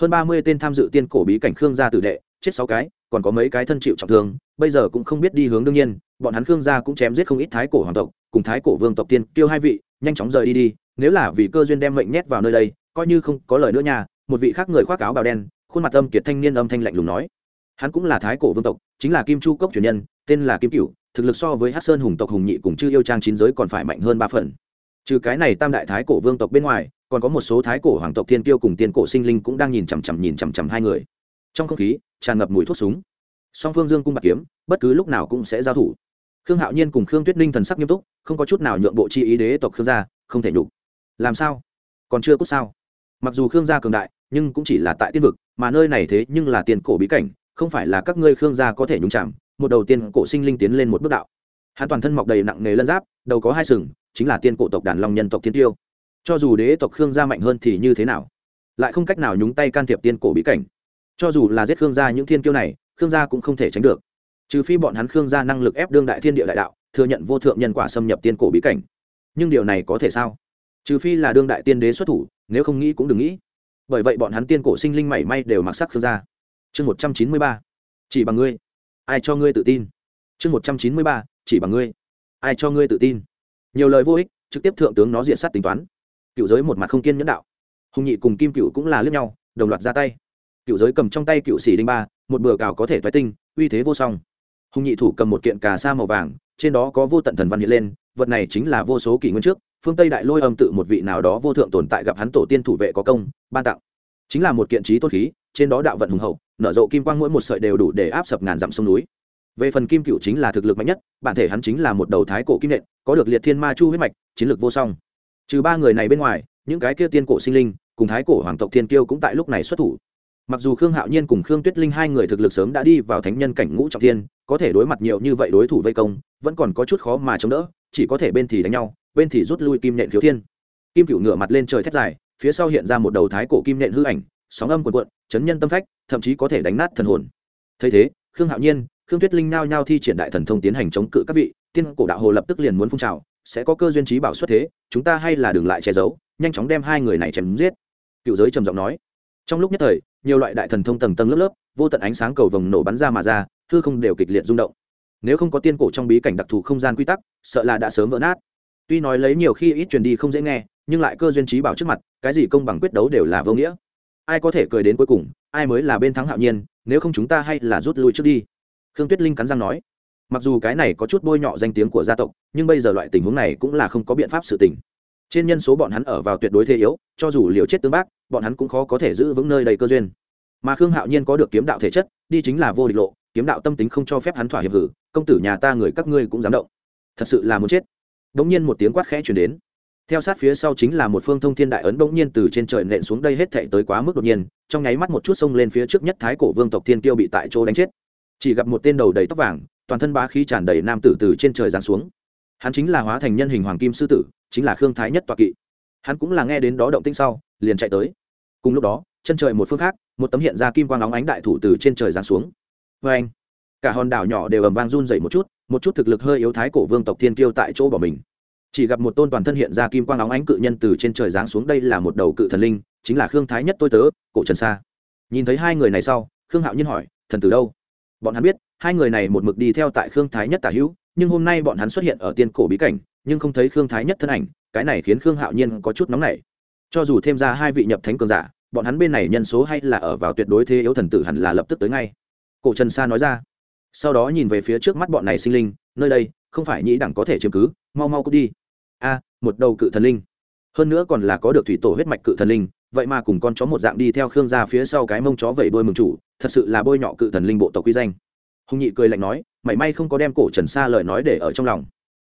Hơn ba mươi tên tham dự tiên cổ bí cảnh khương gia tử đệ, chết sáu cái, còn có mấy cái thân chịu trọng thương, bây giờ cũng không biết đi hướng đương nhiên, bọn hắn khương gia cũng chém giết không ít thái cổ hoàng tộc, cùng thái cổ vương tộc tiên kêu hai vị, nhanh chóng rời đi đi nếu là vì cơ duyên đem mệnh nhét vào nơi đây, coi như không có lời nữa nha, một vị khác người khoác áo bào đen, khuôn mặt âm kiệt thanh niên âm thanh lạnh lùng nói. Hắn cũng là thái cổ vương tộc, chính là kim chu cốc truyền nhân, tên là kim cửu, thực lực so với hát sơn hùng tộc hùng nhị cùng chư yêu trang chín giới còn phải mạnh hơn ba phần. Trừ cái này tam đại thái cổ vương tộc bên ngoài, còn có một số thái cổ hoàng tộc thiên kiêu cùng tiên cổ sinh linh cũng đang nhìn chằm chằm nhìn chằm chằm hai người. Trong không khí, tràn ngập mùi thuốc súng. Song phương dương cung bạc kiếm, bất cứ lúc nào cũng sẽ giao thủ. Khương hạo nhiên cùng khương tuyết ninh thần sắc nghiêm túc, không có chút nào nhượng bộ chi ý đế tộc khương gia, không thể nhục làm sao? Còn chưa cút sao? Mặc dù khương gia cường đại, nhưng cũng chỉ là tại tiên vực, mà nơi này thế nhưng là tiền cổ bí cảnh, không phải là các ngươi khương gia có thể nhúng chạm một đầu tiên cổ sinh linh tiến lên một bước đạo. Hắn toàn thân mọc đầy nặng nề lân giáp, đầu có hai sừng, chính là tiên cổ tộc đàn long nhân tộc thiên tiêu. Cho dù đế tộc khương gia mạnh hơn thì như thế nào? Lại không cách nào nhúng tay can thiệp tiên cổ bí cảnh. Cho dù là giết khương gia những thiên kiêu này, khương gia cũng không thể tránh được. Trừ phi bọn hắn khương gia năng lực ép đương đại thiên địa đại đạo, thừa nhận vô thượng nhân quả xâm nhập tiên cổ bí cảnh. Nhưng điều này có thể sao? Trừ phi là đương đại tiên đế xuất thủ, nếu không nghĩ cũng đừng nghĩ. Bởi vậy bọn hắn tiên cổ sinh linh mảy may đều mặc sắc khương gia. Chương một trăm chín mươi ba, chỉ bằng ngươi. Ai cho ngươi tự tin? Chương một trăm chín mươi ba, chỉ bằng ngươi. Ai cho ngươi tự tin? Nhiều lời vô ích, trực tiếp thượng tướng nó diện sát tính toán. Cựu giới một mặt không kiên nhẫn đạo. Hùng nhị cùng kim cựu cũng là lướt nhau, đồng loạt ra tay. Cựu giới cầm trong tay cựu sĩ đinh ba, một bừa cào có thể thoái tinh, uy thế vô song hùng nhị thủ cầm một kiện cà sa màu vàng, trên đó có vô tận thần văn hiện lên, vật này chính là vô số kỷ nguyên trước, phương tây đại lôi âm tự một vị nào đó vô thượng tồn tại gặp hắn tổ tiên thủ vệ có công, ban tặng. Chính là một kiện trí tôn khí, trên đó đạo vận hùng hậu, nở rộ kim quang mỗi một sợi đều đủ để áp sập ngàn dặm sông núi. Về phần kim cựu chính là thực lực mạnh nhất, bản thể hắn chính là một đầu thái cổ kim nện, có được liệt thiên ma chu huyết mạch, chiến lược vô song. Trừ ba người này bên ngoài, những cái kia tiên cổ sinh linh, cùng thái cổ hoàng tộc thiên kiêu cũng tại lúc này xuất thủ. Mặc dù khương hạo nhiên cùng khương tuyết linh hai người thực lực sớm đã đi vào thánh nhân cảnh ngũ trọng thiên có thể đối mặt nhiều như vậy đối thủ vây công, vẫn còn có chút khó mà chống đỡ, chỉ có thể bên thì đánh nhau, bên thì rút lui kim nện thiếu thiên. Kim cựu ngửa mặt lên trời thét dài, phía sau hiện ra một đầu thái cổ kim nện hư ảnh, sóng âm cuộn cuộn, chấn nhân tâm phách, thậm chí có thể đánh nát thần hồn. Thấy thế, khương hạo nhiên, khương tuyết linh nao nhao thi triển đại thần thông tiến hành chống cự các vị, tiên cổ đạo hồ lập tức liền muốn phun trào, sẽ có cơ duyên trí bảo xuất thế, chúng ta hay là đừng lại che giấu, nhanh chóng đem hai người này chém giết. Cựu giới trầm giọng nói. Trong lúc nhất thời, nhiều loại đại thần thông tầng tầng lớp lớp, vô tận ánh sáng cầu vồng nổ bắn ra mà ra hư không đều kịch liệt rung động. Nếu không có tiên cổ trong bí cảnh đặc thù không gian quy tắc, sợ là đã sớm vỡ nát. Tuy nói lấy nhiều khi ít truyền đi không dễ nghe, nhưng lại cơ duyên trí bảo trước mặt, cái gì công bằng quyết đấu đều là vô nghĩa. Ai có thể cười đến cuối cùng, ai mới là bên thắng hạo nhiên, nếu không chúng ta hay là rút lui trước đi. Khương tuyết linh cắn răng nói. Mặc dù cái này có chút bôi nhọ danh tiếng của gia tộc, nhưng bây giờ loại tình huống này cũng là không có biện pháp sự tình. Trên nhân số bọn hắn ở vào tuyệt đối thế yếu, cho dù liều chết tương bác, bọn hắn cũng khó có thể giữ vững nơi đầy cơ duyên. Mà khương hạo nhiên có được kiếm đạo thể chất, đi chính là vô địch lộ kiếm đạo tâm tính không cho phép hắn thỏa hiệp hử, công tử nhà ta người các ngươi cũng dám động. Thật sự là muốn chết. Bỗng nhiên một tiếng quát khẽ chuyển đến. Theo sát phía sau chính là một phương thông thiên đại ấn bỗng nhiên từ trên trời nện xuống đây hết thệ tới quá mức đột nhiên, trong nháy mắt một chút xông lên phía trước nhất thái cổ vương tộc thiên tiêu bị tại chỗ đánh chết. Chỉ gặp một tên đầu đầy tóc vàng, toàn thân bá khí tràn đầy nam tử từ trên trời giáng xuống. Hắn chính là hóa thành nhân hình hoàng kim sư tử, chính là khương thái nhất toạ kỵ. Hắn cũng là nghe đến đó động tinh sau, liền chạy tới. Cùng lúc đó, chân trời một phương khác, một tấm hiện ra kim quang óng ánh đại thủ từ trên trời giáng xuống vê anh. Cả hòn đảo nhỏ đều ầm vang run dậy một chút một chút thực lực hơi yếu thái cổ vương tộc thiên kiêu tại chỗ bỏ mình. Chỉ gặp một tôn toàn thân hiện ra kim quang óng ánh cự nhân từ trên trời giáng xuống, đây là một đầu cự thần linh, chính là khương thái nhất tôi tớ, cổ trần sa. Nhìn thấy hai người này sau, khương hạo nhiên hỏi, thần từ đâu? Bọn hắn biết, hai người này một mực đi theo tại khương thái nhất tả hữu, nhưng hôm nay bọn hắn xuất hiện ở tiên cổ bí cảnh, nhưng không thấy khương thái nhất thân ảnh, cái này khiến khương hạo nhiên có chút nóng nảy. Cho dù thêm ra hai vị nhập thánh cường giả, bọn hắn bên này nhân số hay là ở vào tuyệt đối thế yếu thần tử hẳn là lập tức tới ngay cổ trần sa nói ra. Sau đó nhìn về phía trước mắt bọn này sinh linh, nơi đây, không phải nhĩ đẳng có thể chiếm cứ, mau mau cút đi. A, một đầu cự thần linh. Hơn nữa còn là có được thủy tổ huyết mạch cự thần linh, vậy mà cùng con chó một dạng đi theo khương gia phía sau cái mông chó vẩy đôi mừng chủ, thật sự là bôi nhọ cự thần linh bộ tộc quy danh. Hùng nhị cười lạnh nói, mảy may không có đem cổ trần sa lời nói để ở trong lòng.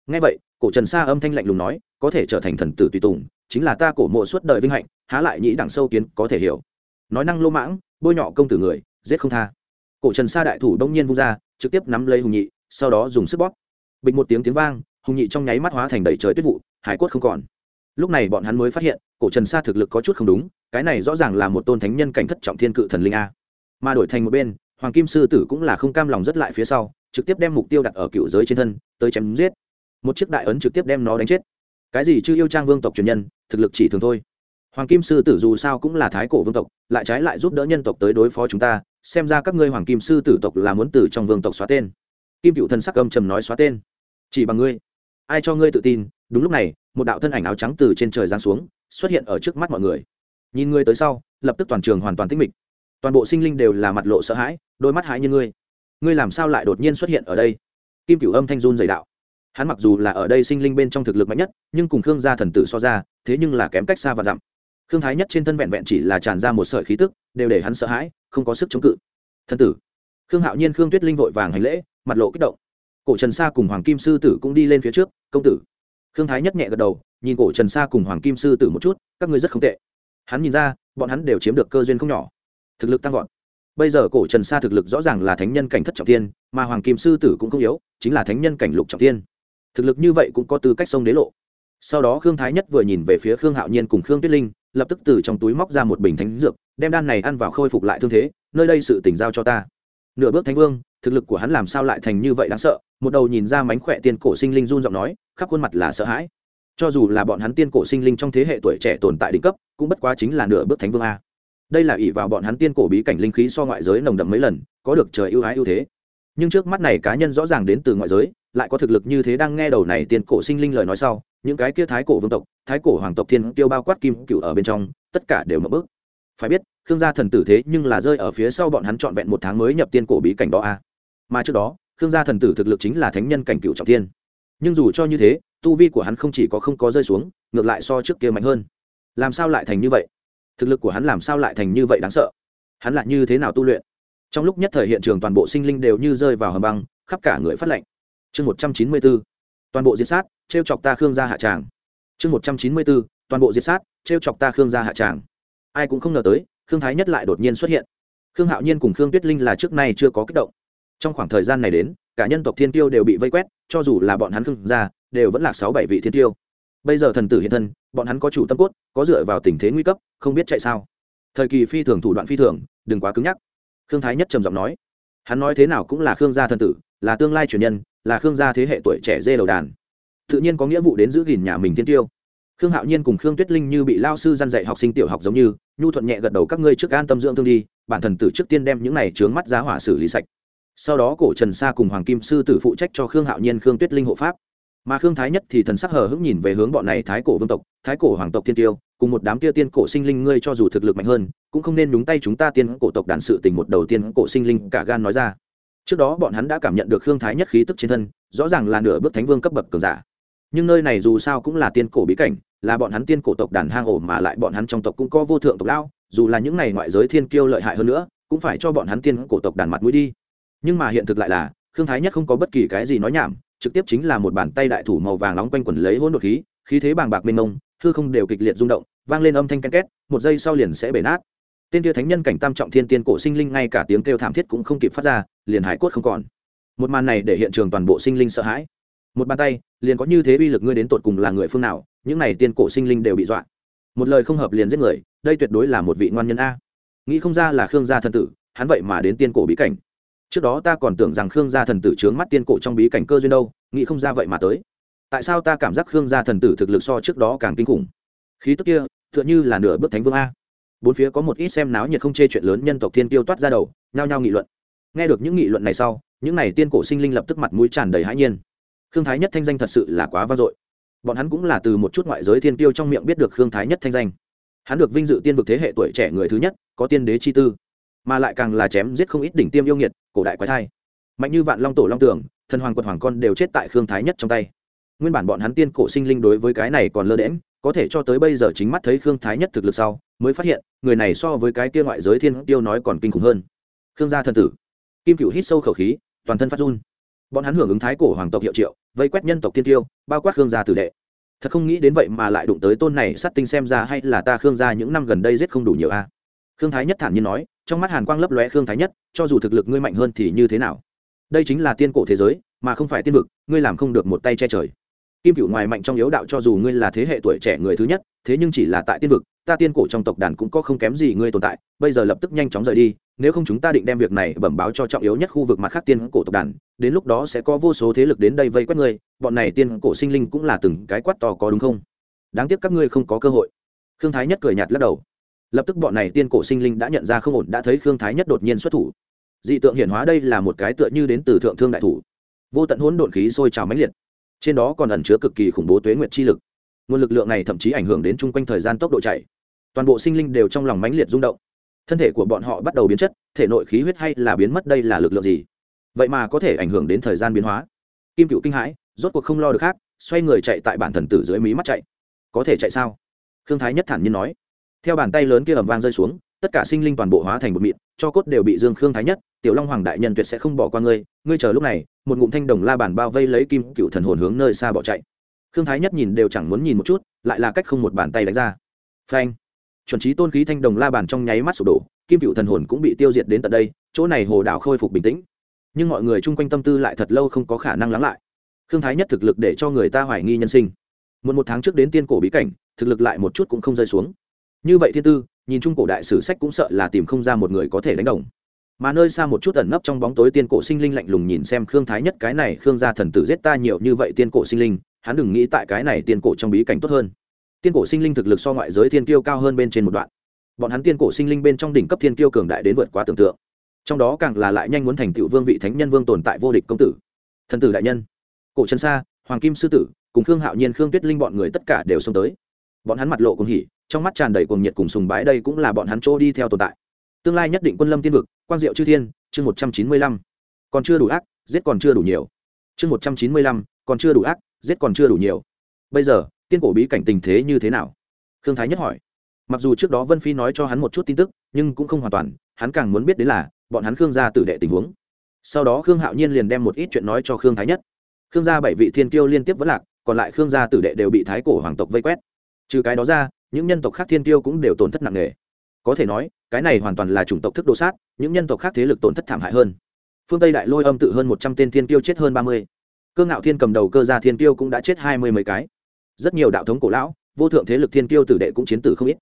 Ngay vậy, cổ trần sa âm thanh lạnh lùng nói, có thể trở thành thần tử tùy tùng, chính là ta cổ mộ suốt đời vinh hạnh, há lại nhĩ đẳng sâu kiến có thể hiểu. Nói năng lô mãng, bôi nhọ công tử người, giết không tha cổ trần sa đại thủ đông nhiên vung ra, trực tiếp nắm lấy hùng nhị, sau đó dùng sức bóp. Bịch một tiếng tiếng vang, hùng nhị trong nháy mắt hóa thành đầy trời tuyết vụ, hải quất không còn. Lúc này bọn hắn mới phát hiện, cổ trần sa thực lực có chút không đúng, cái này rõ ràng là một tôn thánh nhân cảnh thất trọng thiên cự thần linh a. Mà đổi thành một bên, hoàng kim sư tử cũng là không cam lòng rất lại phía sau, trực tiếp đem mục tiêu đặt ở cựu giới trên thân, tới chém giết. Một chiếc đại ấn trực tiếp đem nó đánh chết. Cái gì chưa yêu trang vương tộc truyền nhân, thực lực chỉ thường thôi hoàng kim sư tử dù sao cũng là thái cổ vương tộc, lại trái lại giúp đỡ nhân tộc tới đối phó chúng ta, xem ra các ngươi hoàng kim sư tử tộc là muốn từ trong vương tộc xóa tên. Kim cựu thần sắc âm trầm nói xóa tên. Chỉ bằng ngươi. Ai cho ngươi tự tin? Đúng lúc này, một đạo thân ảnh áo trắng từ trên trời giáng xuống, xuất hiện ở trước mắt mọi người. Nhìn ngươi tới sau, lập tức toàn trường hoàn toàn tĩnh mịch. Toàn bộ sinh linh đều là mặt lộ sợ hãi, đôi mắt hãi như ngươi. Ngươi làm sao lại đột nhiên xuất hiện ở đây? Kim cửu âm thanh run dày đạo. Hắn mặc dù là ở đây sinh linh bên trong thực lực mạnh nhất, nhưng cùng khương gia thần tử so ra, thế nhưng là kém cách xa và dặm khương thái nhất trên thân vẹn vẹn chỉ là tràn ra một sợi khí tức, đều để hắn sợ hãi, không có sức chống cự. Thân tử. Khương hạo nhiên, khương tuyết linh vội vàng hành lễ, mặt lộ kích động. Cổ trần sa cùng hoàng kim sư tử cũng đi lên phía trước, công tử. Khương thái nhất nhẹ gật đầu, nhìn cổ trần sa cùng hoàng kim sư tử một chút, các ngươi rất không tệ. Hắn nhìn ra, bọn hắn đều chiếm được cơ duyên không nhỏ. Thực lực tăng vọt. Bây giờ cổ trần sa thực lực rõ ràng là thánh nhân cảnh thất trọng tiên mà hoàng kim sư tử cũng không yếu, chính là thánh nhân cảnh lục trọng tiên thực lực như vậy cũng có tư cách sông đế lộ. Sau đó khương thái nhất vừa nhìn về phía khương hạo nhiên cùng khương tuyết linh lập tức từ trong túi móc ra một bình thánh dược, đem đan này ăn vào khôi phục lại thương thế, nơi đây sự tỉnh giao cho ta. Nửa bước thánh vương, thực lực của hắn làm sao lại thành như vậy đáng sợ? Một đầu nhìn ra mánh khỏe tiên cổ sinh linh run giọng nói, khắp khuôn mặt là sợ hãi. Cho dù là bọn hắn tiên cổ sinh linh trong thế hệ tuổi trẻ tồn tại đỉnh cấp, cũng bất quá chính là nửa bước thánh vương a. Đây là ỷ vào bọn hắn tiên cổ bí cảnh linh khí so ngoại giới nồng đậm mấy lần, có được trời ưu ái ưu thế. Nhưng trước mắt này cá nhân rõ ràng đến từ ngoại giới lại có thực lực như thế đang nghe đầu này tiền cổ sinh linh lời nói sau, những cái kia thái cổ vương tộc, thái cổ hoàng tộc thiên tiêu bao quát kim cựu ở bên trong, tất cả đều mập bước. phải biết, khương gia thần tử thế nhưng là rơi ở phía sau bọn hắn trọn vẹn một tháng mới nhập tiên cổ bí cảnh đó a. À. Mà trước đó, khương gia thần tử thực lực chính là thánh nhân cảnh cựu trọng tiên nhưng dù cho như thế, tu vi của hắn không chỉ có không có rơi xuống, ngược lại so trước kia mạnh hơn. Làm sao lại thành như vậy? Thực lực của hắn làm sao lại thành như vậy đáng sợ? Hắn lại như thế nào tu luyện? Trong lúc nhất thời hiện trường toàn bộ sinh linh đều như rơi vào hầm băng, khắp cả người phát lệnh chương một trăm chín mươi bốn, toàn bộ diệt sát t r e o chọc ta khương gia hạ tràng. Chương một trăm chín mươi bốn, toàn bộ diệt sát t r e o chọc ta khương gia hạ tràng. Ai cũng không ngờ tới, khương thái nhất lại đột nhiên xuất hiện. Khương hạo nhiên cùng khương tuyết linh là trước nay chưa có kích động. Trong khoảng thời gian này đến, cả nhân tộc thiên tiêu đều bị vây quét, cho dù là bọn hắn khương gia, đều vẫn là sáu bảy vị thiên tiêu. Bây giờ thần tử hiện thân, bọn hắn có chủ tâm cốt, có dựa vào tình thế nguy cấp, không biết chạy sao. Thời kỳ phi thường thủ đoạn phi thường, đừng quá cứng nhắc. Khương thái nhất trầm giọng nói. Hắn nói thế nào cũng là khương gia thần tử, là tương lai truyền nhân là khương gia thế hệ tuổi trẻ dê đầu đàn. Tự nhiên có nghĩa vụ đến giữ gìn nhà mình thiên tiêu. Khương hạo nhiên cùng khương tuyết linh như bị lao sư g i a n dạy học sinh tiểu học giống như, nhu thuận nhẹ gật đầu các ngươi trước an tâm dưỡng thương đi, bản thần tử trước tiên đem những này trướng mắt giá hỏa xử lý sạch. Sau đó cổ trần sa cùng hoàng kim sư tử phụ trách cho khương hạo nhiên khương tuyết linh hộ pháp. Mà khương thái nhất thì thần sắc hờ hững nhìn về hướng bọn này thái cổ vương tộc, thái cổ hoàng tộc thiên tiêu, cùng một đám kia tiên cổ sinh linh ngươi cho dù thực lực mạnh hơn, cũng không nên đúng tay chúng ta tiên cổ tộc đàn sự tình một đầu tiên cổ sinh linh cả gan nói ra trước đó bọn hắn đã cảm nhận được khương thái nhất khí tức trên thân, rõ ràng là nửa bước thánh vương cấp bậc cường giả. Nhưng nơi này dù sao cũng là tiên cổ bí cảnh, là bọn hắn tiên cổ tộc đàn hang ổ mà lại bọn hắn trong tộc cũng có vô thượng tộc lao, dù là những này ngoại giới thiên kiêu lợi hại hơn nữa, cũng phải cho bọn hắn tiên cổ tộc đàn mặt mũi đi. Nhưng mà hiện thực lại là, khương thái nhất không có bất kỳ cái gì nói nhảm, trực tiếp chính là một bàn tay đại thủ màu vàng nóng quanh quẩn lấy hỗn độn khí khí thế bàng bạc mênh mông, hư không đều kịch liệt rung động, vang lên âm thanh ken két, một giây sau liền sẽ bể nát tên kia thánh nhân cảnh tam trọng thiên tiên cổ sinh linh ngay cả tiếng kêu thảm thiết cũng không kịp phát ra, liền hải cốt không còn. Một màn này để hiện trường toàn bộ sinh linh sợ hãi. Một bàn tay, liền có như thế uy lực ngươi đến tột cùng là người phương nào, những này tiên cổ sinh linh đều bị dọa. Một lời không hợp liền giết người, đây tuyệt đối là một vị ngoan nhân a. Nghĩ không ra là khương gia thần tử, hắn vậy mà đến tiên cổ bí cảnh. Trước đó ta còn tưởng rằng khương gia thần tử trướng mắt tiên cổ trong bí cảnh cơ duyên đâu, nghĩ không ra vậy mà tới. Tại sao ta cảm giác khương gia thần tử thực lực so trước đó càng kinh khủng? Khí tức kia, tựa như là nửa bước thánh vương a bốn phía có một ít xem náo nhiệt không chê chuyện lớn nhân tộc thiên tiêu toát ra đầu nhao nhao nghị luận. Nghe được những nghị luận này sau những n à y tiên cổ sinh linh lập tức mặt mũi tràn đầy hãi nhiên. Khương thái nhất thanh danh thật sự là quá vang dội. Bọn hắn cũng là từ một chút ngoại giới thiên tiêu trong miệng biết được khương thái nhất thanh danh. Hắn được vinh dự tiên vực thế hệ tuổi trẻ người thứ nhất có tiên đế chi tư mà lại càng là chém giết không ít đỉnh tiêm yêu nghiệt cổ đại quái thai. Mạnh như vạn long tổ long tưởng, thần hoàng quật hoàng con đều chết tại khương thái nhất trong tay. Nguyên bản bọn hắn tiên cổ sinh linh đối với cái này còn lơ đễm có thể cho tới bây giờ chính mắt thấy khương thái nhất thực lực sau, mới phát hiện, người này so với cái kia ngoại giới thiên tiêu nói còn kinh khủng hơn. Khương gia thần tử. Kim cựu hít sâu khẩu khí, toàn thân phát run. Bọn hắn hưởng ứng thái cổ hoàng tộc hiệu triệu, vây quét nhân tộc thiên tiêu, bao quát khương gia tử đệ. Thật không nghĩ đến vậy mà lại đụng tới tôn này sát tinh xem ra hay là ta khương gia những năm gần đây giết không đủ nhiều a. À. Khương thái nhất thản nhiên nói, trong mắt hàn quang lấp lóe khương thái nhất, cho dù thực lực ngươi mạnh hơn thì như thế nào? Đây chính là tiên cổ thế giới, mà không phải tiên vực, ngươi làm không được một tay che trời kim cựu ngoài mạnh trong yếu đạo cho dù ngươi là thế hệ tuổi trẻ người thứ nhất, thế nhưng chỉ là tại tiên vực, ta tiên cổ trong tộc đàn cũng có không kém gì ngươi tồn tại, bây giờ lập tức nhanh chóng rời đi, nếu không chúng ta định đem việc này bẩm báo cho trọng yếu nhất khu vực mặt khác tiên cổ tộc đàn, đến lúc đó sẽ có vô số thế lực đến đây vây quét ngươi, bọn này tiên cổ sinh linh cũng là từng cái quát to có đúng không? Đáng tiếc các ngươi không có cơ hội. Khương thái nhất cười nhạt lắc đầu. Lập tức bọn này tiên cổ sinh linh đã nhận ra không ổn, đã thấy khương thái nhất đột nhiên xuất thủ. Dị tượng hiển hóa đây là một cái tựa như đến từ thượng thương đại thủ. Vô tận hỗn độn khí sôi trào mãnh liệt trên đó còn ẩn chứa cực kỳ khủng bố tuế nguyệt chi lực. Nguồn lực lượng này thậm chí ảnh hưởng đến chung quanh thời gian tốc độ chạy. Toàn bộ sinh linh đều trong lòng mãnh liệt rung động. Thân thể của bọn họ bắt đầu biến chất, thể nội khí huyết hay là biến mất đây là lực lượng gì? Vậy mà có thể ảnh hưởng đến thời gian biến hóa. Kim cựu kinh hãi, rốt cuộc không lo được khác, xoay người chạy tại bản thần tử dưới mí mắt chạy. Có thể chạy sao? Khương thái nhất thản nhiên nói. Theo bàn tay lớn kia ầm vang rơi xuống, tất cả sinh linh toàn bộ hóa thành một mịn cho cốt đều bị dương khương thái nhất, tiểu long hoàng đại nhân tuyệt sẽ không bỏ qua ngươi ngươi chờ lúc này, một ngụm thanh đồng la bàn bao vây lấy kim cựu thần hồn hướng nơi xa bỏ chạy. Khương thái nhất nhìn đều chẳng muốn nhìn một chút, lại là cách không một bàn tay đánh ra. Phanh! Chuẩn trí tôn khí thanh đồng la bàn trong nháy mắt sụp đổ, kim cựu thần hồn cũng bị tiêu diệt đến tận đây, chỗ này hồ đảo khôi phục bình tĩnh. Nhưng mọi người chung quanh tâm tư lại thật lâu không có khả năng lắng lại. Khương thái nhất thực lực để cho người ta hoài nghi nhân sinh. Một một tháng trước đến tiên cổ bí cảnh, thực lực lại một chút cũng không rơi xuống. Như vậy thiên tư nhìn chung cổ đại sử sách cũng sợ là tìm không ra một người có thể đánh đồng. Mà nơi xa một chút ẩn nấp trong bóng tối tiên cổ sinh linh lạnh lùng nhìn xem khương thái nhất, cái này khương gia thần tử giết ta nhiều như vậy tiên cổ sinh linh, hắn đừng nghĩ tại cái này tiên cổ trong bí cảnh tốt hơn. Tiên cổ sinh linh thực lực so ngoại giới thiên kiêu cao hơn bên trên một đoạn. Bọn hắn tiên cổ sinh linh bên trong đỉnh cấp thiên kiêu cường đại đến vượt quá tưởng tượng. Trong đó càng là lại nhanh muốn thành tựu vương vị thánh nhân vương tồn tại vô địch công tử. Thần tử đại nhân, cổ trần sa, hoàng kim sư tử, cùng khương hạo nhiên, khương tuyết linh bọn người tất cả đều xông tới. Bọn hắn mặt lộ cùng hỉ trong mắt tràn đầy cuồng nhiệt cùng sùng bái đây cũng là bọn hắn chỗ đi theo tồn tại. Tương lai nhất định quân lâm tiên vực, quang diệu chư thiên, chương một trăm chín mươi lăm. Còn chưa đủ ác, giết còn chưa đủ nhiều. Chương một trăm chín mươi lăm, còn chưa đủ ác, giết còn chưa đủ nhiều. Bây giờ, tiên cổ bí cảnh tình thế như thế nào? Khương thái nhất hỏi. Mặc dù trước đó vân phi nói cho hắn một chút tin tức, nhưng cũng không hoàn toàn, hắn càng muốn biết đến là, bọn hắn khương gia tử đệ tình huống. Sau đó khương hạo nhiên liền đem một ít chuyện nói cho khương thái nhất. Khương gia bảy vị thiên kiêu liên tiếp vẫn lạc, còn lại khương gia tử đệ đều bị thái cổ hoàng tộc vây quét. Trừ cái đó ra những nhân tộc khác thiên tiêu cũng đều tổn thất nặng nề. Có thể nói, cái này hoàn toàn là chủng tộc thức đồ sát, những nhân tộc khác thế lực tổn thất thảm hại hơn. Phương tây đại lôi âm tự hơn một trăm tên thiên tiêu chết hơn ba mươi. Cơ ngạo thiên cầm đầu cơ gia thiên tiêu cũng đã chết hai mươi mấy cái. Rất nhiều đạo thống cổ lão, vô thượng thế lực thiên tiêu tử đệ cũng chiến tử không ít.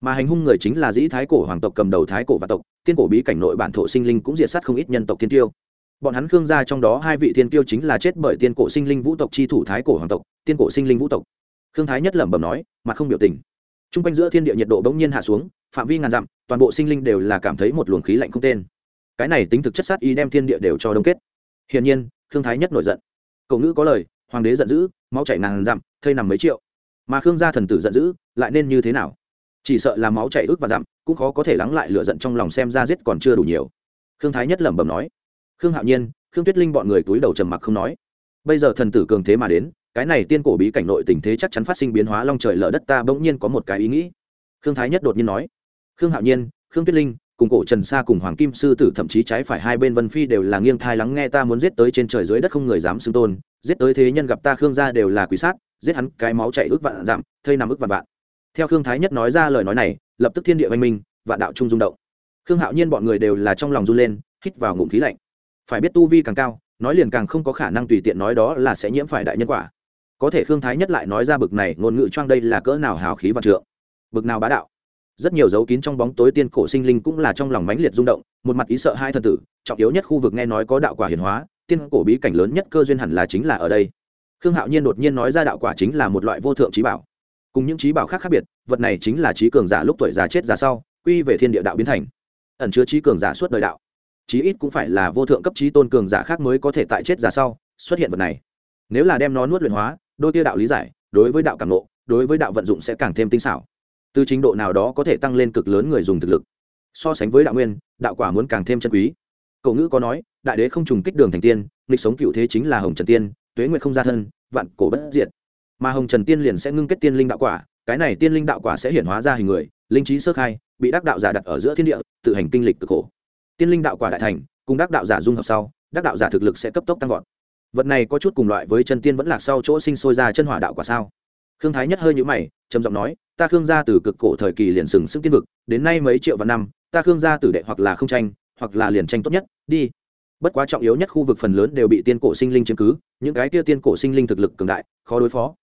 Mà hành hung người chính là dĩ thái cổ hoàng tộc cầm đầu thái cổ và tộc, tiên cổ bí cảnh nội bản thổ sinh linh cũng diệt sát không ít nhân tộc thiên tiêu. Bọn hắn khương gia trong đó hai vị thiên tiêu chính là chết bởi tiên cổ sinh linh vũ tộc chi thủ thái cổ hoàng tộc, tiên cổ sinh linh vũ tộc. Khương thái nhất lẩm bẩm nói mà không biểu tình t r u n g quanh giữa thiên địa nhiệt độ bỗng nhiên hạ xuống, phạm vi ngàn dặm, toàn bộ sinh linh đều là cảm thấy một luồng khí lạnh không tên. Cái này tính thực chất sát ý đem thiên địa đều cho đông kết. Hiển nhiên, khương thái nhất nổi giận. Cậu ngữ có lời, hoàng đế giận dữ, máu chảy ngàn dặm, thây nằm mấy triệu. Mà khương gia thần tử giận dữ, lại nên như thế nào? Chỉ sợ là máu chảy ước và dặm, cũng khó có thể lắng lại lửa giận trong lòng xem ra giết còn chưa đủ nhiều. Khương thái nhất lẩm bẩm nói. Khương hạo nhiên, khương tuyết linh bọn người túi đầu trầm mặc không nói. Bây giờ thần tử cường thế mà đến cái này tiên cổ bí cảnh nội tình thế chắc chắn phát sinh biến hóa long trời lở đất ta bỗng nhiên có một cái ý nghĩ. Khương thái nhất đột nhiên nói. Khương hạo nhiên khương tuyết linh cùng cổ trần sa cùng hoàng kim sư tử thậm chí trái phải hai bên vân phi đều là nghiêng thai lắng nghe ta muốn giết tới trên trời dưới đất không người dám xưng tôn giết tới thế nhân gặp ta khương gia đều là quý sát giết hắn cái máu chảy ước vạn giảm, thây nằm ước vạn vạn. Theo khương thái nhất nói ra lời nói này lập tức thiên địa văn minh vạn đạo trung rung động. Khương hạo nhiên bọn người đều là trong lòng run lên hít vào ngụm khí lạnh. Phải biết tu vi càng cao nói liền càng không có khả năng tùy tiện nói đó là sẽ nhiễm phải đại nhân quả có thể khương thái nhất lại nói ra bực này, ngôn ngữ choang đây là cỡ nào hào khí và trượng. Bực nào bá đạo. Rất nhiều dấu kín trong bóng tối tiên cổ sinh linh cũng là trong lòng mãnh liệt rung động, một mặt ý sợ hai thần tử, trọng yếu nhất khu vực nghe nói có đạo quả hiển hóa, tiên cổ bí cảnh lớn nhất cơ duyên hẳn là chính là ở đây. Khương hạo nhiên đột nhiên nói ra đạo quả chính là một loại vô thượng trí bảo. Cùng những trí bảo khác khác biệt, vật này chính là trí cường giả lúc tuổi già chết già sau, quy về thiên địa đạo biến thành. Ẩn chứa trí cường giả suốt đời đạo. Chí ít cũng phải là vô thượng cấp trí tôn cường giả khác mới có thể tại chết già sau, xuất hiện vật này. Nếu là đem nó nuốt luyện hóa đôi tia đạo lý giải, đối với đạo cảm nộ đối với đạo vận dụng sẽ càng thêm tinh xảo. Từ trình độ nào đó có thể tăng lên cực lớn người dùng thực lực. So sánh với đạo nguyên, đạo quả muốn càng thêm chân quý. Cậu ngữ có nói, đại đế không trùng kích đường thành tiên lịch sống cựu thế chính là hồng trần tiên, tuế nguyện không gia thân, vạn cổ bất diệt. Mà hồng trần tiên liền sẽ ngưng kết tiên linh đạo quả, cái này tiên linh đạo quả sẽ hiển hóa ra hình người, linh trí sơ khai, bị đắc đạo giả đặt ở giữa thiên địa, tự hành kinh lịch cực khổ. Tiên linh đạo quả đại thành, cùng đắc đạo giả dung hợp sau, đắc đạo giả thực lực sẽ cấp tốc tăng vọt vật này có chút cùng loại với chân tiên vẫn lạc sau chỗ sinh sôi ra chân hỏa đạo quả sao? Khương thái nhất hơi nhũ mày, trầm giọng nói, ta khương gia từ cực cổ thời kỳ liền sừng sức tiên vực, đến nay mấy triệu vạn năm, ta khương gia tử đệ hoặc là không tranh, hoặc là liền tranh tốt nhất, đi. Bất quá trọng yếu nhất khu vực phần lớn đều bị tiên cổ sinh linh chứng cứ, những cái kia tiên cổ sinh linh thực lực cường đại, khó đối phó.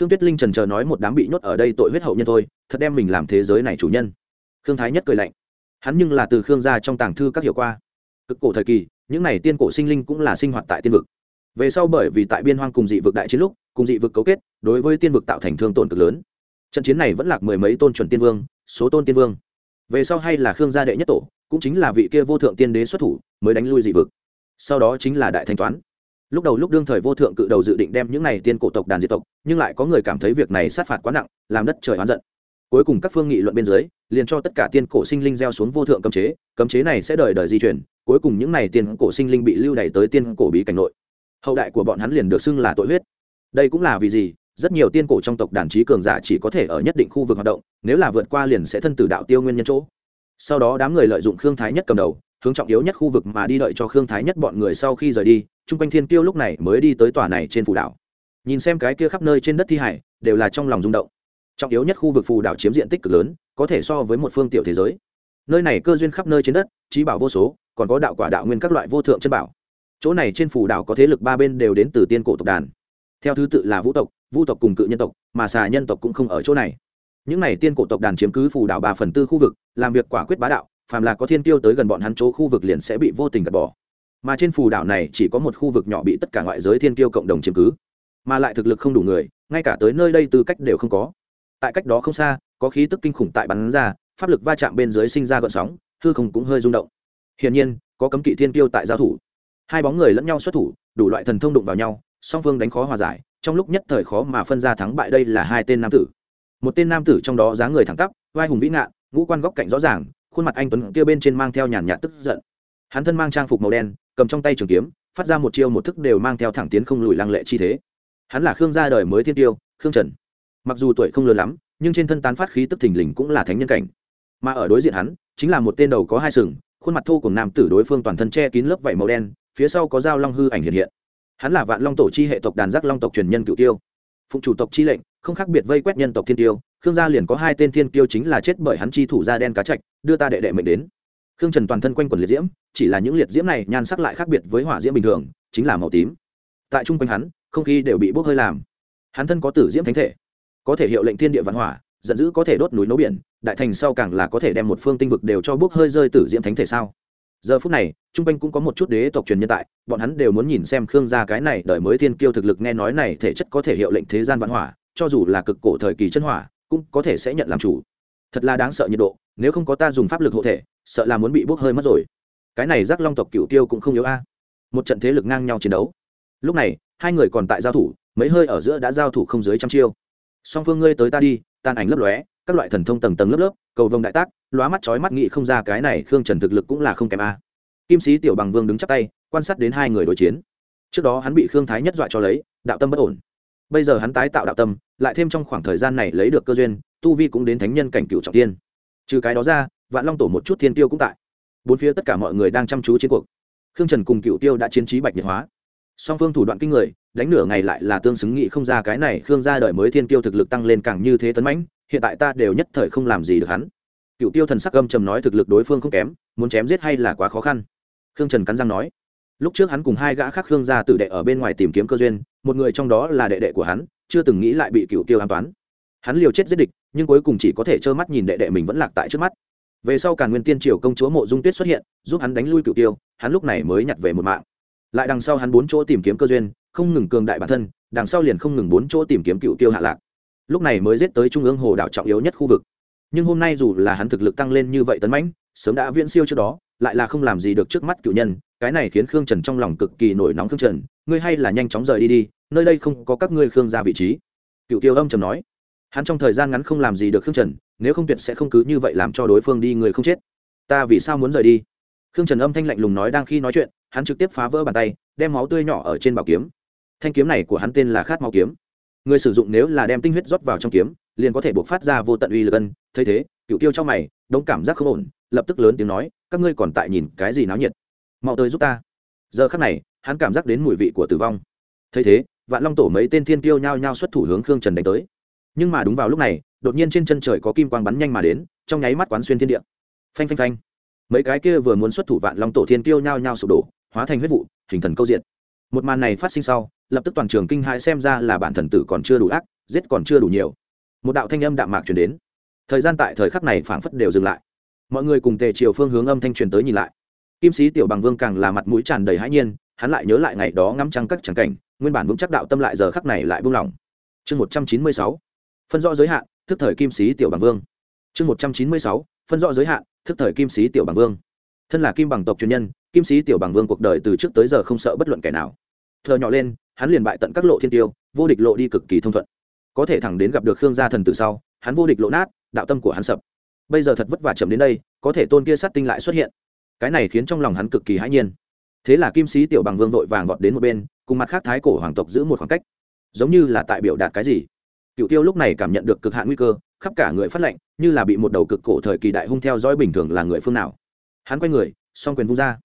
Khương tuyết linh trần chờ nói một đám bị nhốt ở đây tội huyết hậu nhân thôi, thật đem mình làm thế giới này chủ nhân. Khương thái nhất cười lạnh. Hắn nhưng là từ khương gia trong tàng thư các hiệu qua. Cực cổ thời kỳ, những n à y tiên cổ sinh linh cũng là sinh hoạt tại tiên vực về sau bởi vì tại biên hoang cùng dị vực đại chiến lúc, cùng dị vực cấu kết, đối với tiên vực tạo thành thương tổn cực lớn. Trận chiến này vẫn lạc mười mấy tôn chuẩn tiên vương, số tôn tiên vương. Về sau hay là khương gia đệ nhất tổ, cũng chính là vị kia vô thượng tiên đế xuất thủ, mới đánh lui dị vực. Sau đó chính là đại thanh toán. Lúc đầu lúc đương thời vô thượng cự đầu dự định đem những này tiên cổ tộc đàn diệt tộc, nhưng lại có người cảm thấy việc này sát phạt quá nặng, làm đất trời oán giận. Cuối cùng các phương nghị luận bên dưới, liền cho tất cả tiên cổ sinh linh gieo xuống vô thượng cấm chế cấm chế này sẽ đời đời di chuyển, cuối cùng những này tiên cổ sinh linh bị lưu đày tới tiên cổ bí cảnh nội hậu đại của bọn hắn liền được xưng là tội huyết. Đây cũng là vì gì? Rất nhiều tiên cổ trong tộc đàn trí cường giả chỉ có thể ở nhất định khu vực hoạt động, nếu là vượt qua liền sẽ thân tử đạo tiêu nguyên nhân chỗ. Sau đó đám người lợi dụng khương thái nhất cầm đầu, hướng trọng yếu nhất khu vực mà đi đợi cho khương thái nhất bọn người sau khi rời đi, chung quanh thiên kiêu lúc này mới đi tới tòa này trên phù đảo. Nhìn xem cái kia khắp nơi trên đất thi hải, đều là trong lòng rung động. Trọng yếu nhất khu vực phù đảo chiếm diện tích cực lớn, có thể so với một phương tiểu thế giới. Nơi này cơ duyên khắp nơi trên đất, trí bảo vô số, còn có đạo quả đạo nguyên các loại vô thượng chân bảo chỗ này trên phù đảo có thế lực ba bên đều đến từ tiên cổ tộc đàn. Theo thứ tự là vũ tộc vũ tộc cùng cự nhân tộc, mà xà nhân tộc cũng không ở chỗ này. Những này tiên cổ tộc đàn chiếm cứ phù đảo ba phần tư khu vực, làm việc quả quyết bá đạo, phàm là có thiên tiêu tới gần bọn hắn chỗ khu vực liền sẽ bị vô tình gạt bỏ. Mà trên phù đảo này chỉ có một khu vực nhỏ bị tất cả ngoại giới thiên tiêu cộng đồng chiếm cứ, mà lại thực lực không đủ người, ngay cả tới nơi đây tư cách đều không có. Tại cách đó không xa, có khí tức kinh khủng tại bắn ra, pháp lực va chạm bên dưới sinh ra gợn sóng, hư không cũng hơi rung động. Hiển nhiên, có cấm kỵ thiên tiêu tại giao thủ hai bóng người lẫn nhau xuất thủ, đủ loại thần thông đụng vào nhau, song phương đánh khó hòa giải, trong lúc nhất thời khó mà phân ra thắng bại đây là hai tên nam tử. Một tên nam tử trong đó dáng người thẳng tắp, vai hùng vĩ ngạn ngũ quan góc cạnh rõ ràng, khuôn mặt anh tuấn kia bên trên mang theo nhàn nhạt tức giận. Hắn thân mang trang phục màu đen, cầm trong tay trường kiếm, phát ra một chiêu một thức đều mang theo thẳng tiến không lùi lăng lệ chi thế. Hắn là khương gia đời mới thiên tiêu, khương trần. Mặc dù tuổi không lớn lắm, nhưng trên thân tán phát khí tức thình lình cũng là thánh nhân cảnh. Mà ở đối diện hắn, chính là một tên đầu có hai sừng, khuôn mặt thô của nam tử đối phương toàn thân che kín lớp vảy màu đen phía sau có dao long hư ảnh hiện hiện. Hắn là vạn long tổ chi hệ tộc đàn giác long tộc truyền nhân cựu tiêu. Phụng chủ tộc chi lệnh, không khác biệt vây quét nhân tộc thiên tiêu. Khương gia liền có hai tên thiên tiêu chính là chết bởi hắn chi thủ da đen cá trạch đưa ta đệ đệ mệnh đến. Khương trần toàn thân quanh quần liệt diễm, chỉ là những liệt diễm này nhan sắc lại khác biệt với hỏa diễm bình thường, chính là màu tím. Tại trung quanh hắn, không khí đều bị bốc hơi làm. Hắn thân có tử diễm thánh thể, có thể hiệu lệnh thiên địa văn hỏa, giận dữ có thể đốt núi nấu biển, đại thành sau càng là có thể đem một phương tinh vực đều cho bốc hơi rơi tử diễm thánh thể sao? Giờ phút này trung quanh cũng có một chút đế tộc truyền nhân tại, bọn hắn đều muốn nhìn xem khương gia cái này đợi mới thiên kiêu thực lực nghe nói này thể chất có thể hiệu lệnh thế gian văn hỏa, cho dù là cực cổ thời kỳ chân hỏa, cũng có thể sẽ nhận làm chủ. Thật là đáng sợ nhiệt độ, nếu không có ta dùng pháp lực hộ thể, sợ là muốn bị bốc hơi mất rồi. Cái này giác long tộc cựu tiêu cũng không yếu a. Một trận thế lực ngang nhau chiến đấu. Lúc này, hai người còn tại giao thủ, mấy hơi ở giữa đã giao thủ không dưới trăm chiêu. Song phương ngươi tới ta đi tan ảnh lấp lóe các loại thần thông tầng tầng lớp lớp, cầu vồng đại tác, lóa mắt chói mắt nghị không ra cái này khương trần thực lực cũng là không kém a. Kim sĩ tiểu bằng vương đứng chắp tay, quan sát đến hai người đối chiến. Trước đó hắn bị khương thái nhất dọa cho lấy, đạo tâm bất ổn. Bây giờ hắn tái tạo đạo tâm, lại thêm trong khoảng thời gian này lấy được cơ duyên, tu vi cũng đến thánh nhân cảnh cựu trọng tiên. Trừ cái đó ra, vạn long tổ một chút thiên tiêu cũng tại. Bốn phía tất cả mọi người đang chăm chú chiến cuộc. Khương trần cùng cựu tiêu đã chiến trí bạch nhiệt hóa. Song phương thủ đoạn kinh người, đánh nửa ngày lại là tương xứng nghị không ra cái này khương gia đợi mới thiên tiêu thực lực tăng lên càng như thế tấn mãnh hiện tại ta đều nhất thời không làm gì được hắn. Cựu tiêu thần sắc âm trầm nói thực lực đối phương không kém, muốn chém giết hay là quá khó khăn. Khương trần cắn răng nói. Lúc trước hắn cùng hai gã khác khương gia tự đệ ở bên ngoài tìm kiếm cơ duyên, một người trong đó là đệ đệ của hắn, chưa từng nghĩ lại bị cựu tiêu an toán. Hắn liều chết giết địch, nhưng cuối cùng chỉ có thể trơ mắt nhìn đệ đệ mình vẫn lạc tại trước mắt. Về sau càn nguyên tiên triều công chúa mộ dung tuyết xuất hiện, giúp hắn đánh lui cựu tiêu, hắn lúc này mới nhặt về một mạng. Lại đằng sau hắn bốn chỗ tìm kiếm cơ duyên, không ngừng cường đại bản thân, đằng sau liền không ngừng bốn chỗ tìm kiếm cựu tiêu hạ lạc lúc này mới giết tới trung ương hồ đảo trọng yếu nhất khu vực. Nhưng hôm nay dù là hắn thực lực tăng lên như vậy tấn mãnh, sớm đã viễn siêu trước đó, lại là không làm gì được trước mắt cựu nhân, cái này khiến khương trần trong lòng cực kỳ nổi nóng. Khương trần, ngươi hay là nhanh chóng rời đi đi, nơi đây không có các ngươi khương ra vị trí. Cựu tiêu âm trầm nói. Hắn trong thời gian ngắn không làm gì được khương trần, nếu không tuyệt sẽ không cứ như vậy làm cho đối phương đi người không chết. Ta vì sao muốn rời đi? Khương trần âm thanh lạnh lùng nói đang khi nói chuyện, hắn trực tiếp phá vỡ bàn tay, đem máu tươi nhỏ ở trên bảo kiếm. Thanh kiếm này của hắn tên là khát máu kiếm người sử dụng nếu là đem tinh huyết rót vào trong kiếm, liền có thể buộc phát ra vô tận uy lực ân. Thấy thế cựu tiêu trong mày, đống cảm giác không ổn, lập tức lớn tiếng nói, các ngươi còn tại nhìn cái gì náo nhiệt? Mau tới giúp ta. Giờ khắc này, hắn cảm giác đến mùi vị của tử vong. Thấy thế, vạn long tổ mấy tên thiên tiêu nhao nhao xuất thủ hướng khương trần đánh tới. Nhưng mà đúng vào lúc này, đột nhiên trên chân trời có kim quang bắn nhanh mà đến, trong nháy mắt quán xuyên thiên địa. Phanh phanh phanh. Mấy cái kia vừa muốn xuất thủ vạn long tổ thiên tiêu nhao nhao sụp đổ, hóa thành huyết vụ, hình thần câu diện một màn này phát sinh sau, lập tức toàn trường kinh hãi xem ra là bản thần tử còn chưa đủ ác, giết còn chưa đủ nhiều. Một đạo thanh âm đạm mạc truyền đến. Thời gian tại thời khắc này phảng phất đều dừng lại. Mọi người cùng tề chiều phương hướng âm thanh truyền tới nhìn lại. Kim sĩ tiểu bằng vương càng là mặt mũi tràn đầy hãi nhiên, hắn lại nhớ lại ngày đó ngắm trăng các tràng cảnh, nguyên bản vững chắc đạo tâm lại giờ khắc này lại buông lỏng. Chương một trăm chín mươi sáu, phân rõ giới hạn, thức thời kim sĩ tiểu bằng vương. Chương một trăm chín mươi sáu, phân rõ giới hạn, thức thời kim sĩ tiểu bằng vương. Thân là kim bằng tộc truyền nhân kim sĩ tiểu bằng vương cuộc đời từ trước tới giờ không sợ bất luận kẻ nào. Thờ nhỏ lên, hắn liền bại tận các lộ thiên tiêu, vô địch lộ đi cực kỳ thông thuận. Có thể thẳng đến gặp được khương gia thần từ sau, hắn vô địch lộ nát, đạo tâm của hắn sập. Bây giờ thật vất vả chậm đến đây, có thể tôn kia sát tinh lại xuất hiện. Cái này khiến trong lòng hắn cực kỳ hãi nhiên. Thế là kim sĩ tiểu bằng vương vội vàng vọt đến một bên, cùng mặt khác thái cổ hoàng tộc giữ một khoảng cách. Giống như là tại biểu đạt cái gì. Cựu tiêu lúc này cảm nhận được cực hạn nguy cơ, khắp cả người phát lệnh như là bị một đầu cực cổ thời kỳ đại hung theo dõi bình thường là người phương nào. Hắn quay người, song quyền vung ra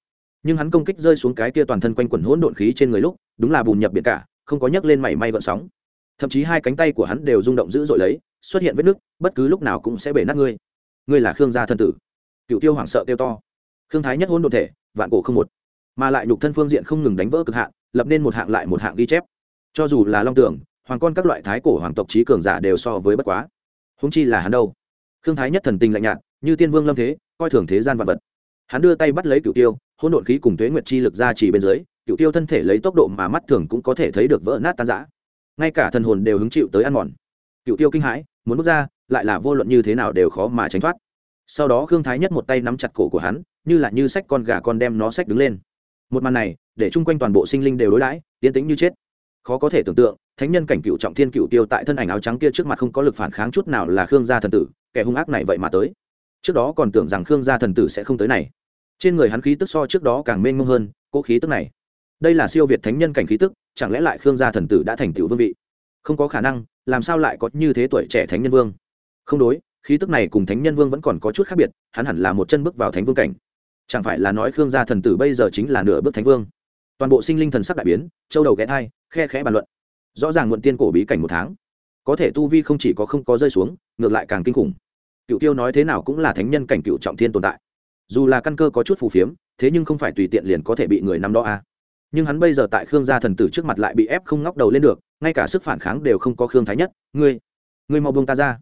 nhưng hắn công kích rơi xuống cái kia toàn thân quanh quẩn hỗn độn khí trên người lúc, đúng là bùn nhập biển cả, không có nhấc lên mảy may gợn sóng. Thậm chí hai cánh tay của hắn đều rung động dữ dội lấy, xuất hiện vết nứt, bất cứ lúc nào cũng sẽ bể nát ngươi. Ngươi là khương gia thân tử. Cựu tiêu hoảng sợ kêu to. Khương thái nhất hỗn độn thể, vạn cổ không một. Mà lại nhục thân phương diện không ngừng đánh vỡ cực hạn, lập nên một hạng lại một hạng ghi chép. Cho dù là long tưởng hoàng con các loại thái cổ hoàng tộc trí cường giả đều so với bất quá. Húng chi là hắn đâu? Khương thái nhất thần tình lạnh nhạt, như tiên vương lâm thế, coi thường thế gian vật vật. Hắn đưa tay bắt lấy cựu tiêu hỗn độn khí cùng tuế nguyệt chi lực ra chỉ bên dưới, cựu tiêu thân thể lấy tốc độ mà mắt thường cũng có thể thấy được vỡ nát tan rã. Ngay cả thần hồn đều hứng chịu tới ăn mòn. Cựu tiêu kinh hãi, muốn bước ra, lại là vô luận như thế nào đều khó mà tránh thoát. Sau đó khương thái nhất một tay nắm chặt cổ của hắn, như là như sách con gà con đem nó sách đứng lên. Một màn này, để chung quanh toàn bộ sinh linh đều đối đãi tiến tính như chết. Khó có thể tưởng tượng, thánh nhân cảnh cựu trọng thiên cựu tiêu tại thân ảnh áo trắng kia trước mặt không có lực phản kháng chút nào là khương gia thần tử, kẻ hung ác này vậy mà tới. Trước đó còn tưởng rằng khương gia thần tử sẽ không tới này trên người hắn khí tức so trước đó càng mênh mông hơn, cỗ khí tức này. Đây là siêu việt thánh nhân cảnh khí tức, chẳng lẽ lại khương gia thần tử đã thành tựu vương vị? Không có khả năng, làm sao lại có như thế tuổi trẻ thánh nhân vương? Không đối, khí tức này cùng thánh nhân vương vẫn còn có chút khác biệt, hắn hẳn là một chân bước vào thánh vương cảnh. Chẳng phải là nói khương gia thần tử bây giờ chính là nửa bước thánh vương? Toàn bộ sinh linh thần sắc đại biến, châu đầu ghé thai, khe khẽ bàn luận. Rõ ràng muộn tiên cổ bí cảnh một tháng. Có thể tu vi không chỉ có không có rơi xuống, ngược lại càng kinh khủng. Cựu tiêu nói thế nào cũng là thánh nhân cảnh cựu trọng thiên tồn tại dù là căn cơ có chút phù phiếm, thế nhưng không phải tùy tiện liền có thể bị người nắm đó a à. nhưng hắn bây giờ tại khương gia thần tử trước mặt lại bị ép không ngóc đầu lên được, ngay cả sức phản kháng đều không có khương thái nhất. Ngươi ngươi mau buông ta ra.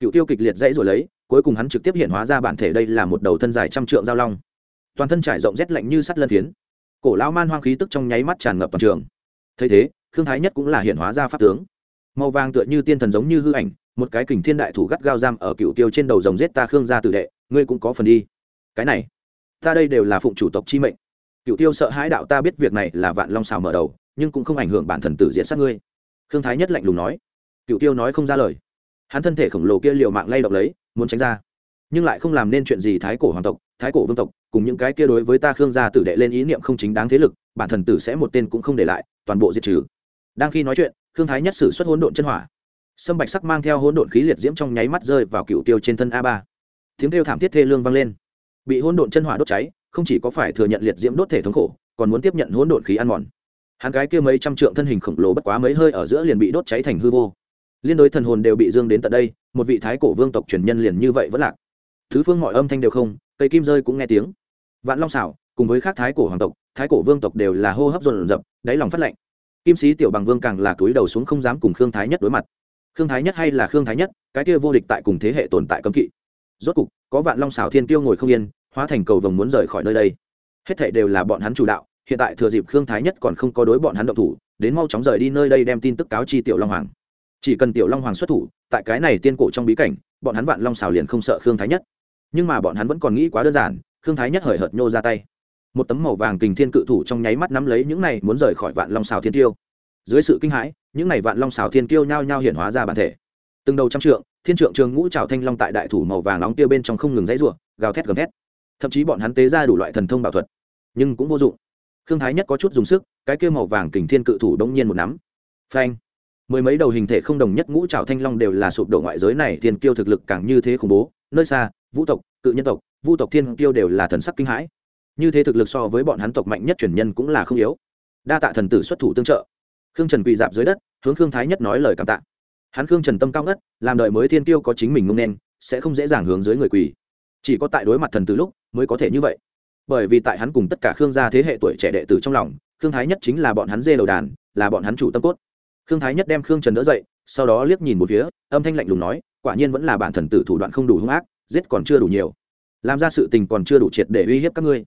Cựu tiêu kịch liệt dãy rồi lấy, cuối cùng hắn trực tiếp hiện hóa ra bản thể đây là một đầu thân dài trăm trượng giao long. Toàn thân trải rộng rét lạnh như sắt lân phiến. Cổ lão man hoang khí tức trong nháy mắt tràn ngập toàn trường. Thấy thế, khương thái nhất cũng là hiện hóa ra pháp tướng. Màu vàng tựa như tiên thần giống như hư ảnh, một cái kình thiên đại thủ gắt gao giam ở cựu tiêu trên đầu rồng rết ta khương gia tử đệ, ngươi cũng có phần đi cái này, ta đây đều là phụng chủ tộc chi mệnh. Cựu tiêu sợ hãi đạo ta biết việc này là vạn long xào mở đầu, nhưng cũng không ảnh hưởng bản thần tử diện sát ngươi. Khương thái nhất lạnh lùng nói. Cựu tiêu nói không ra lời. Hắn thân thể khổng lồ kia liều mạng lay động lấy, muốn tránh ra. Nhưng lại không làm nên chuyện gì thái cổ hoàng tộc, thái cổ vương tộc, cùng những cái kia đối với ta khương gia tử đệ lên ý niệm không chính đáng thế lực, bản thần tử sẽ một tên cũng không để lại, toàn bộ diệt trừ. Đang khi nói chuyện, khương thái nhất sử xuất hỗn độn chân hỏa. Sâm bạch sắc mang theo hỗn độn khí liệt diễm trong nháy mắt rơi vào cựu tiêu trên thân a ba. Tiếng kêu thảm thiết thê lương vang lên bị hỗn độn chân hỏa đốt cháy, không chỉ có phải thừa nhận liệt diễm đốt thể thống khổ, còn muốn tiếp nhận hỗn độn khí ăn mòn. Hắn cái kia mấy trăm trượng thân hình khổng lồ bất quá mấy hơi ở giữa liền bị đốt cháy thành hư vô. Liên đối thần hồn đều bị dương đến tận đây, một vị thái cổ vương tộc truyền nhân liền như vậy vẫn lạc. Thứ phương mọi âm thanh đều không, cây kim rơi cũng nghe tiếng. Vạn long xảo cùng với khác thái cổ hoàng tộc, thái cổ vương tộc đều là hô hấp dồn dập, đáy lòng phát lạnh. Kim sĩ tiểu bằng vương càng là túi đầu xuống không dám cùng khương thái nhất đối mặt. Khương thái nhất hay là khương thái nhất, cái kia vô địch tại cùng thế hệ tồn tại cấm kỵ rốt cục, có vạn long xảo thiên tiêu ngồi không yên, hóa thành cầu vồng muốn rời khỏi nơi đây. Hết thảy đều là bọn hắn chủ đạo, hiện tại thừa dịp khương thái nhất còn không có đối bọn hắn động thủ, đến mau chóng rời đi nơi đây đem tin tức cáo chi tiểu long hoàng. Chỉ cần tiểu long hoàng xuất thủ, tại cái này tiên cổ trong bí cảnh, bọn hắn vạn long xào liền không sợ khương thái nhất. Nhưng mà bọn hắn vẫn còn nghĩ quá đơn giản, khương thái nhất hời hợt nhô ra tay. Một tấm màu vàng kình thiên cự thủ trong nháy mắt nắm lấy những này muốn rời khỏi vạn long xào thiên tiêu dưới sự kinh hãi, những này vạn long xào thiên tiêu nhao nhao hiển hóa ra bản thể. Từng đầu trăm trượng thiên trượng trường ngũ trào thanh long tại đại thủ màu vàng nóng tiêu bên trong không ngừng dãy ruộng gào thét gầm thét. Thậm chí bọn hắn tế ra đủ loại thần thông bảo thuật, nhưng cũng vô dụng. Khương thái nhất có chút dùng sức, cái kia màu vàng kình thiên cự thủ đống nhiên một nắm. Phanh! Mười mấy đầu hình thể không đồng nhất ngũ trào thanh long đều là sụp đổ ngoại giới này, thiên kiêu thực lực càng như thế khủng bố, nơi xa, vũ tộc, cự nhân tộc vu tộc thiên kiêu đều là thần sắc kinh hãi. Như thế thực lực so với bọn hắn tộc mạnh nhất truyền nhân cũng là không yếu. Đa tạ thần tử xuất thủ tương trợ. Khương trần quỳ dạp dưới đất, hướng khương thái nhất nói lời cảm tạ hắn khương trần tâm cao ngất, làm đợi mới thiên tiêu có chính mình ngông nên, sẽ không dễ dàng hướng dưới người quỳ. Chỉ có tại đối mặt thần tử lúc, mới có thể như vậy. Bởi vì tại hắn cùng tất cả khương gia thế hệ tuổi trẻ đệ tử trong lòng, khương thái nhất chính là bọn hắn dê đầu đàn, là bọn hắn chủ tâm cốt. Khương thái nhất đem khương trần đỡ dậy, sau đó liếc nhìn một phía, âm thanh lạnh lùng nói, quả nhiên vẫn là bản thần tử thủ đoạn không đủ hung ác, giết còn chưa đủ nhiều. Làm ra sự tình còn chưa đủ triệt để uy hiếp các ngươi.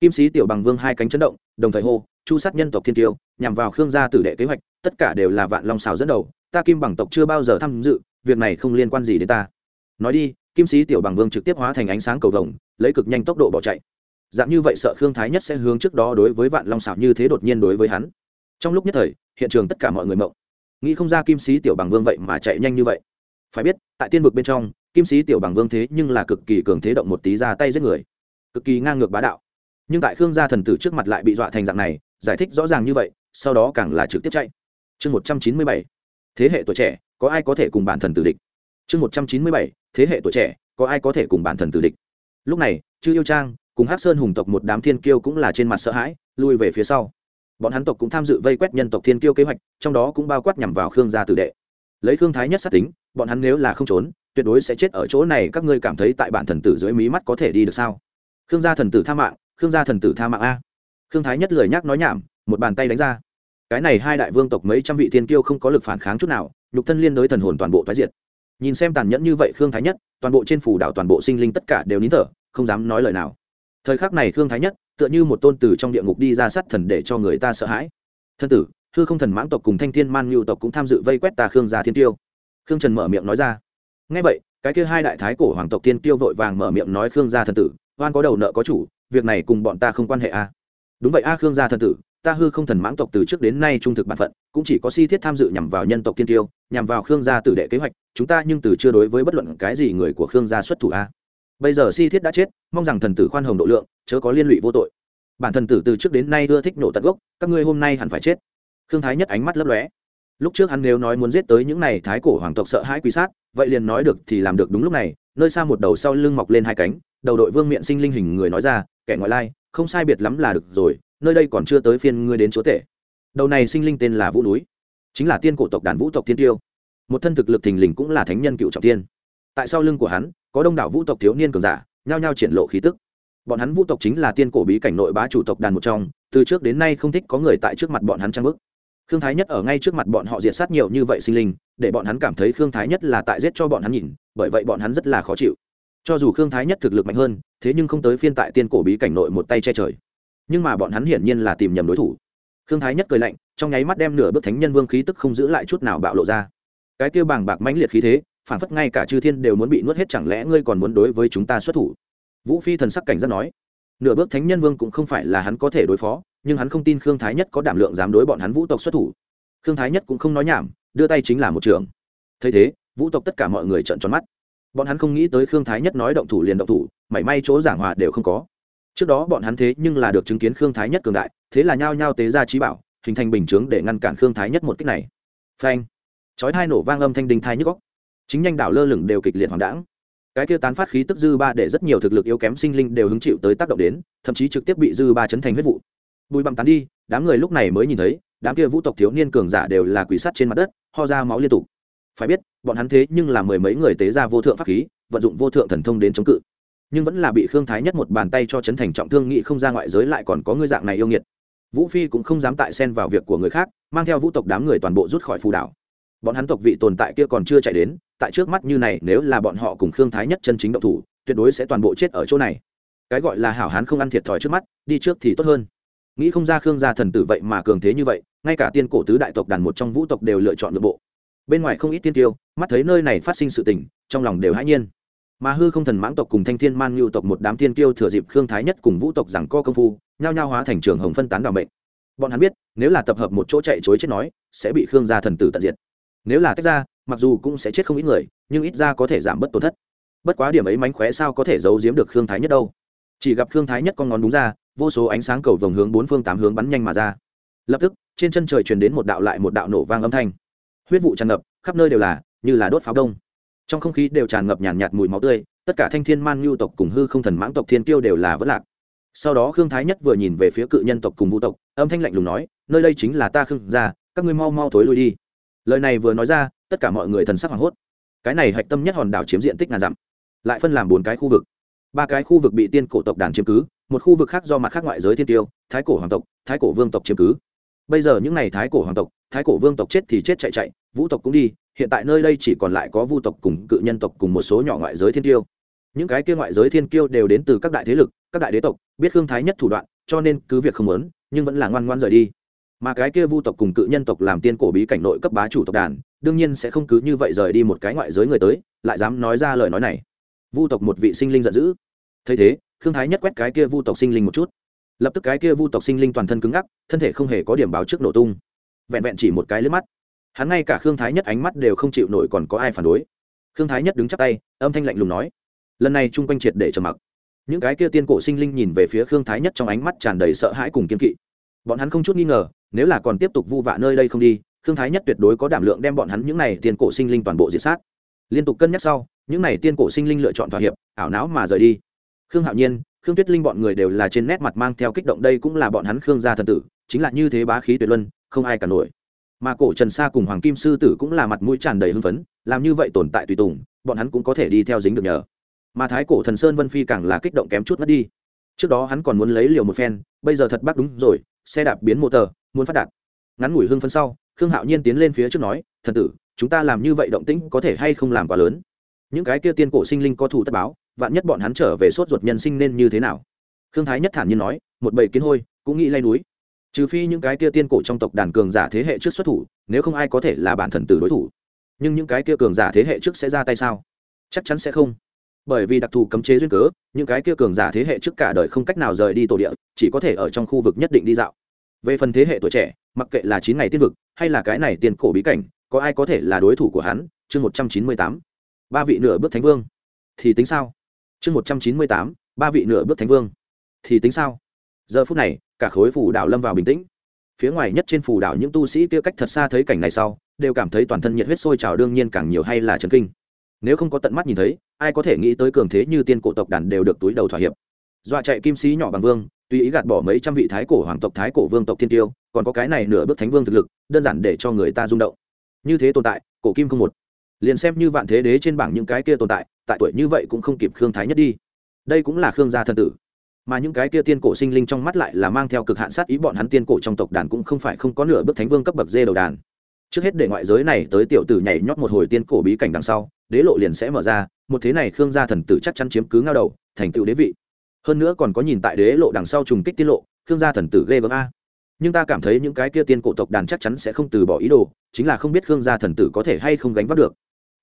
Kim sĩ tiểu bằng vương hai cánh chấn động, đồng thời hô, chu sát nhân tộc thiên tiêu, nhằm vào khương gia tử đệ kế hoạch, tất cả đều là vạn long xào dẫn đầu ta kim bằng tộc chưa bao giờ tham dự, việc này không liên quan gì đến ta. Nói đi, kim sĩ tiểu bằng vương trực tiếp hóa thành ánh sáng cầu vồng, lấy cực nhanh tốc độ bỏ chạy. Dạng như vậy sợ khương thái nhất sẽ hướng trước đó đối với vạn long xảo như thế đột nhiên đối với hắn. Trong lúc nhất thời, hiện trường tất cả mọi người mộng. Nghĩ không ra kim sĩ tiểu bằng vương vậy mà chạy nhanh như vậy. Phải biết, tại tiên vực bên trong, kim sĩ tiểu bằng vương thế nhưng là cực kỳ cường thế động một tí ra tay giết người. Cực kỳ ngang ngược bá đạo. Nhưng tại khương gia thần tử trước mặt lại bị dọa thành dạng này, giải thích rõ ràng như vậy, sau đó càng là trực tiếp chạy. Chương một trăm chín mươi bảy thế hệ tuổi trẻ, có ai có thể cùng bản thần tử địch? Chương một trăm chín mươi bảy, thế hệ tuổi trẻ, có ai có thể cùng bản thần tử địch? Lúc này, chư yêu trang cùng hắc sơn hùng tộc một đám thiên kiêu cũng là trên mặt sợ hãi, lui về phía sau. Bọn hắn tộc cũng tham dự vây quét nhân tộc thiên kiêu kế hoạch, trong đó cũng bao quát nhằm vào khương gia tử đệ. Lấy khương thái nhất sát tính, bọn hắn nếu là không trốn, tuyệt đối sẽ chết ở chỗ này, các ngươi cảm thấy tại bản thần tử dưới mí mắt có thể đi được sao? Khương gia thần tử tha mạng, khương gia thần tử tha mạng a. Khương thái nhất lười nhắc nói nhảm, một bàn tay đánh ra cái này hai đại vương tộc mấy trăm vị thiên kiêu không có lực phản kháng chút nào, nhục thân liên đối thần hồn toàn bộ thoái diệt. Nhìn xem tàn nhẫn như vậy khương thái nhất, toàn bộ trên phủ đảo toàn bộ sinh linh tất cả đều nín thở, không dám nói lời nào. Thời khắc này khương thái nhất, tựa như một tôn tử trong địa ngục đi ra sát thần để cho người ta sợ hãi. Thân tử, hư không thần mãng tộc cùng thanh thiên man ngưu tộc cũng tham dự vây quét ta khương gia thiên tiêu khương trần mở miệng nói ra. Ngay vậy, cái kia hai đại thái cổ hoàng tộc thiên tiêu vội vàng mở miệng nói khương gia thần tử, oan có đầu nợ có chủ, việc này cùng bọn ta không quan hệ a à. đúng vậy a khương gia thần tử ta hư không thần mãng tộc từ trước đến nay trung thực bản phận, cũng chỉ có si thiết tham dự nhằm vào nhân tộc tiên tiêu nhằm vào khương gia tử đệ kế hoạch, chúng ta nhưng từ chưa đối với bất luận cái gì người của khương gia xuất thủ a. Bây giờ si thiết đã chết, mong rằng thần tử khoan hồng độ lượng, chớ có liên lụy vô tội. Bản thần tử từ trước đến nay ưa thích nổ tận gốc, các ngươi hôm nay hẳn phải chết. Khương thái nhất ánh mắt lấp lóe. Lúc trước hắn nếu nói muốn giết tới những này thái cổ hoàng tộc sợ hãi quý sát, vậy liền nói được thì làm được đúng lúc này, nơi xa một đầu sau lưng mọc lên hai cánh, đầu đội vương miện sinh linh hình người nói ra, kẻ ngoại lai, không sai biệt lắm là được rồi nơi đây còn chưa tới phiên ngươi đến chúa tể. Đầu này sinh linh tên là vũ núi, chính là tiên cổ tộc đàn vũ tộc tiên tiêu. Một thân thực lực thình lình cũng là thánh nhân cựu trọng tiên. Tại sau lưng của hắn, có đông đảo vũ tộc thiếu niên cường giả, nhao nhao triển lộ khí tức. Bọn hắn vũ tộc chính là tiên cổ bí cảnh nội bá chủ tộc đàn một trong, từ trước đến nay không thích có người tại trước mặt bọn hắn trang bức. Khương thái nhất ở ngay trước mặt bọn họ diệt sát nhiều như vậy sinh linh, để bọn hắn cảm thấy khương thái nhất là tại giết cho bọn hắn nhìn, bởi vậy bọn hắn rất là khó chịu. Cho dù khương thái nhất thực lực mạnh hơn, thế nhưng không tới phiên tại tiên cổ bí cảnh nội một tay che trời nhưng mà bọn hắn hiển nhiên là tìm nhầm đối thủ. Khương thái nhất cười lạnh, trong nháy mắt đem nửa bước thánh nhân vương khí tức không giữ lại chút nào bạo lộ ra. Cái kêu bàng bạc mãnh liệt khí thế, phản phất ngay cả chư thiên đều muốn bị nuốt hết chẳng lẽ ngươi còn muốn đối với chúng ta xuất thủ? Vũ phi thần sắc cảnh giác nói. Nửa bước thánh nhân vương cũng không phải là hắn có thể đối phó, nhưng hắn không tin khương thái nhất có đảm lượng dám đối bọn hắn vũ tộc xuất thủ. Khương thái nhất cũng không nói nhảm, đưa tay chính là một trường. Thấy thế, vũ tộc tất cả mọi người trợn tròn mắt. Bọn hắn không nghĩ tới khương thái nhất nói động thủ liền động thủ, mảy may chỗ giảng hòa đều không có trước đó bọn hắn thế nhưng là được chứng kiến khương thái nhất cường đại, thế là nhao nhao tế ra trí bảo, hình thành bình chướng để ngăn cản khương thái nhất một cách này. Phanh! Chói hai nổ vang âm thanh đình thai nhức góc chính nhanh đảo lơ lửng đều kịch liệt hoàng đãng. Cái kia tán phát khí tức dư ba để rất nhiều thực lực yếu kém sinh linh đều hứng chịu tới tác động đến, thậm chí trực tiếp bị dư ba chấn thành huyết vụ. Bùi bặm tán đi, đám người lúc này mới nhìn thấy, đám kia vũ tộc thiếu niên cường giả đều là quỷ sắt trên mặt đất, ho ra máu liên tục. Phải biết, bọn hắn thế nhưng là mười mấy người tế ra vô thượng pháp khí, vận dụng vô thượng thần thông đến chống cự nhưng vẫn là bị khương thái nhất một bàn tay cho chấn thành trọng thương nghị không ra ngoại giới lại còn có ngươi dạng này yêu nghiệt. Vũ phi cũng không dám tại xen vào việc của người khác, mang theo vũ tộc đám người toàn bộ rút khỏi phù đảo. Bọn hắn tộc vị tồn tại kia còn chưa chạy đến, tại trước mắt như này, nếu là bọn họ cùng khương thái nhất chân chính động thủ, tuyệt đối sẽ toàn bộ chết ở chỗ này. Cái gọi là hảo hán không ăn thiệt thòi trước mắt, đi trước thì tốt hơn. Nghĩ không ra khương gia thần tử vậy mà cường thế như vậy, ngay cả tiên cổ tứ đại tộc đàn một trong vũ tộc đều lựa chọn nội bộ. Bên ngoài không ít tiên tiêu, mắt thấy nơi này phát sinh sự tình, trong lòng đều hãi nhiên mà hư không thần mãng tộc cùng thanh thiên man ngưu tộc một đám tiên kiêu thừa dịp khương thái nhất cùng vũ tộc rằng co công phu, nhao nhao hóa thành trường hồng phân tán đ ả mệnh. Bọn hắn biết, nếu là tập hợp một chỗ chạy chối chết nói, sẽ bị khương gia thần tử tận diệt. Nếu là tách ra, mặc dù cũng sẽ chết không ít người, nhưng ít ra có thể giảm bớt tổn thất. Bất quá điểm ấy mánh khóe sao có thể giấu giếm được khương thái nhất đâu. Chỉ gặp khương thái nhất con ngón đúng ra, vô số ánh sáng cầu vồng hướng bốn phương tám hướng bắn nhanh mà ra. Lập tức, trên chân trời truyền đến một đạo lại một đạo nổ vang âm thanh. Huyết vụ tràn ngập, khắp nơi đều là, như là đốt pháo đông trong không khí đều tràn ngập nhàn nhạt, nhạt mùi máu tươi tất cả thanh thiên man nhu tộc cùng hư không thần mãng tộc thiên tiêu đều là vỡ lạc. Sau đó khương thái nhất vừa nhìn về phía cự nhân tộc cùng vũ tộc âm thanh lạnh lùng nói nơi đây chính là ta khương gia các ngươi mau mau thối lui đi. Lời này vừa nói ra tất cả mọi người thần sắc hoảng hốt. Cái này hạch tâm nhất hòn đảo chiếm diện tích ngàn dặm lại phân làm bốn cái khu vực. Ba cái khu vực bị tiên cổ tộc đàn chiếm cứ một khu vực khác do mặt khác ngoại giới thiên tiêu thái cổ hoàng tộc thái cổ vương tộc chiếm cứ. Bây giờ những n à y thái cổ hoàng tộc thái cổ vương tộc chết thì chết chạy chạy vũ tộc cũng đi hiện tại nơi đây chỉ còn lại có vu tộc cùng cự nhân tộc cùng một số nhỏ ngoại giới thiên tiêu những cái kia ngoại giới thiên kiêu đều đến từ các đại thế lực, các đại đế tộc, biết khương thái nhất thủ đoạn, cho nên cứ việc không lớn nhưng vẫn là ngoan ngoan rời đi. Mà cái kia vu tộc cùng cự nhân tộc làm tiên cổ bí cảnh nội cấp bá chủ tộc đàn, đương nhiên sẽ không cứ như vậy rời đi một cái ngoại giới người tới, lại dám nói ra lời nói này. Vu tộc một vị sinh linh giận dữ. Thấy thế, khương thái nhất quét cái kia vu tộc sinh linh một chút. Lập tức cái kia vu tộc sinh linh toàn thân cứng ngắc, thân thể không hề có điểm báo trước nổ tung. Vẹn vẹn chỉ một cái lướt mắt hắn ngay cả khương thái nhất ánh mắt đều không chịu nổi còn có ai phản đối. Khương thái nhất đứng chắc tay, âm thanh lạnh lùng nói, lần này chung quanh triệt để trầm mặc. Những cái kia tiên cổ sinh linh nhìn về phía khương thái nhất trong ánh mắt tràn đầy sợ hãi cùng kiên kỵ. Bọn hắn không chút nghi ngờ, nếu là còn tiếp tục vu vạ nơi đây không đi, khương thái nhất tuyệt đối có đảm lượng đem bọn hắn những n à y tiên cổ sinh linh toàn bộ diệt sát. Liên tục cân nhắc sau, những n à y tiên cổ sinh linh lựa chọn thỏa hiệp, ảo não mà rời đi. Khương hạo nhiên, khương tuyết linh bọn người đều là trên nét mặt mang theo kích động, đây cũng là bọn hắn khương gia thần tử, chính là như thế bá khí tuyệt luân, không ai cả nổi mà cổ trần sa cùng hoàng kim sư tử cũng là mặt mũi tràn đầy hưng phấn, làm như vậy tồn tại tùy tùng, bọn hắn cũng có thể đi theo dính được nhờ. Mà thái cổ thần sơn vân phi càng là kích động kém chút mất đi. Trước đó hắn còn muốn lấy liều một phen, bây giờ thật bác đúng rồi, xe đạp biến mô tờ, muốn phát đạt. Ngắn ngủi hưng phấn sau, khương hạo nhiên tiến lên phía trước nói, thần tử, chúng ta làm như vậy động tĩnh có thể hay không làm quá lớn? Những cái kia tiên cổ sinh linh có thù tất báo, vạn nhất bọn hắn trở về sốt ruột nhân sinh nên như thế nào? Khương thái nhất thản nhiên nói, một bầy kiến hôi, cũng nghĩ lay núi trừ phi những cái kia tiên cổ trong tộc đàn cường giả thế hệ trước xuất thủ, nếu không ai có thể là bản thần tử đối thủ. Nhưng những cái kia cường giả thế hệ trước sẽ ra tay sao? Chắc chắn sẽ không. Bởi vì đặc thù cấm chế duyên cớ, những cái kia cường giả thế hệ trước cả đời không cách nào rời đi tổ địa, chỉ có thể ở trong khu vực nhất định đi dạo. Về phần thế hệ tuổi trẻ, mặc kệ là chín ngày tiên vực, hay là cái này tiền cổ bí cảnh, có ai có thể là đối thủ của hắn? Chương một trăm chín mươi tám. Ba vị nửa bước thánh vương. Thì tính sao? Chương một trăm chín mươi tám. Ba vị nửa bước thánh vương. Thì tính sao? Giờ phút này, cả khối phủ đảo lâm vào bình tĩnh. Phía ngoài nhất trên phủ đảo những tu sĩ kia cách thật xa thấy cảnh này sau, đều cảm thấy toàn thân nhiệt huyết sôi trào đương nhiên càng nhiều hay là chấn kinh. Nếu không có tận mắt nhìn thấy, ai có thể nghĩ tới cường thế như tiên cổ tộc đàn đều được túi đầu thỏa hiệp. Dọa chạy kim sĩ nhỏ bằng vương, tùy ý gạt bỏ mấy trăm vị thái cổ hoàng tộc, thái cổ vương tộc thiên tiêu, còn có cái này nửa bước thánh vương thực lực, đơn giản để cho người ta rung động. Như thế tồn tại, cổ kim không một. Liền xem như vạn thế đế trên bảng những cái kia tồn tại tại tuổi như vậy cũng không kịp khương thái nhất đi. Đây cũng là khương gia thân tử mà những cái kia tiên cổ sinh linh trong mắt lại là mang theo cực hạn sát ý bọn hắn tiên cổ trong tộc đàn cũng không phải không có nửa bước thánh vương cấp bậc dê đầu đàn. Trước hết để ngoại giới này tới tiểu tử nhảy nhót một hồi tiên cổ bí cảnh đằng sau, đế lộ liền sẽ mở ra, một thế này khương gia thần tử chắc chắn chiếm cứ ngao đầu, thành tựu đế vị. Hơn nữa còn có nhìn tại đế lộ đằng sau trùng kích tiết lộ, khương gia thần tử ghê gớm a. Nhưng ta cảm thấy những cái kia tiên cổ tộc đàn chắc chắn sẽ không từ bỏ ý đồ, chính là không biết khương gia thần tử có thể hay không gánh vác được.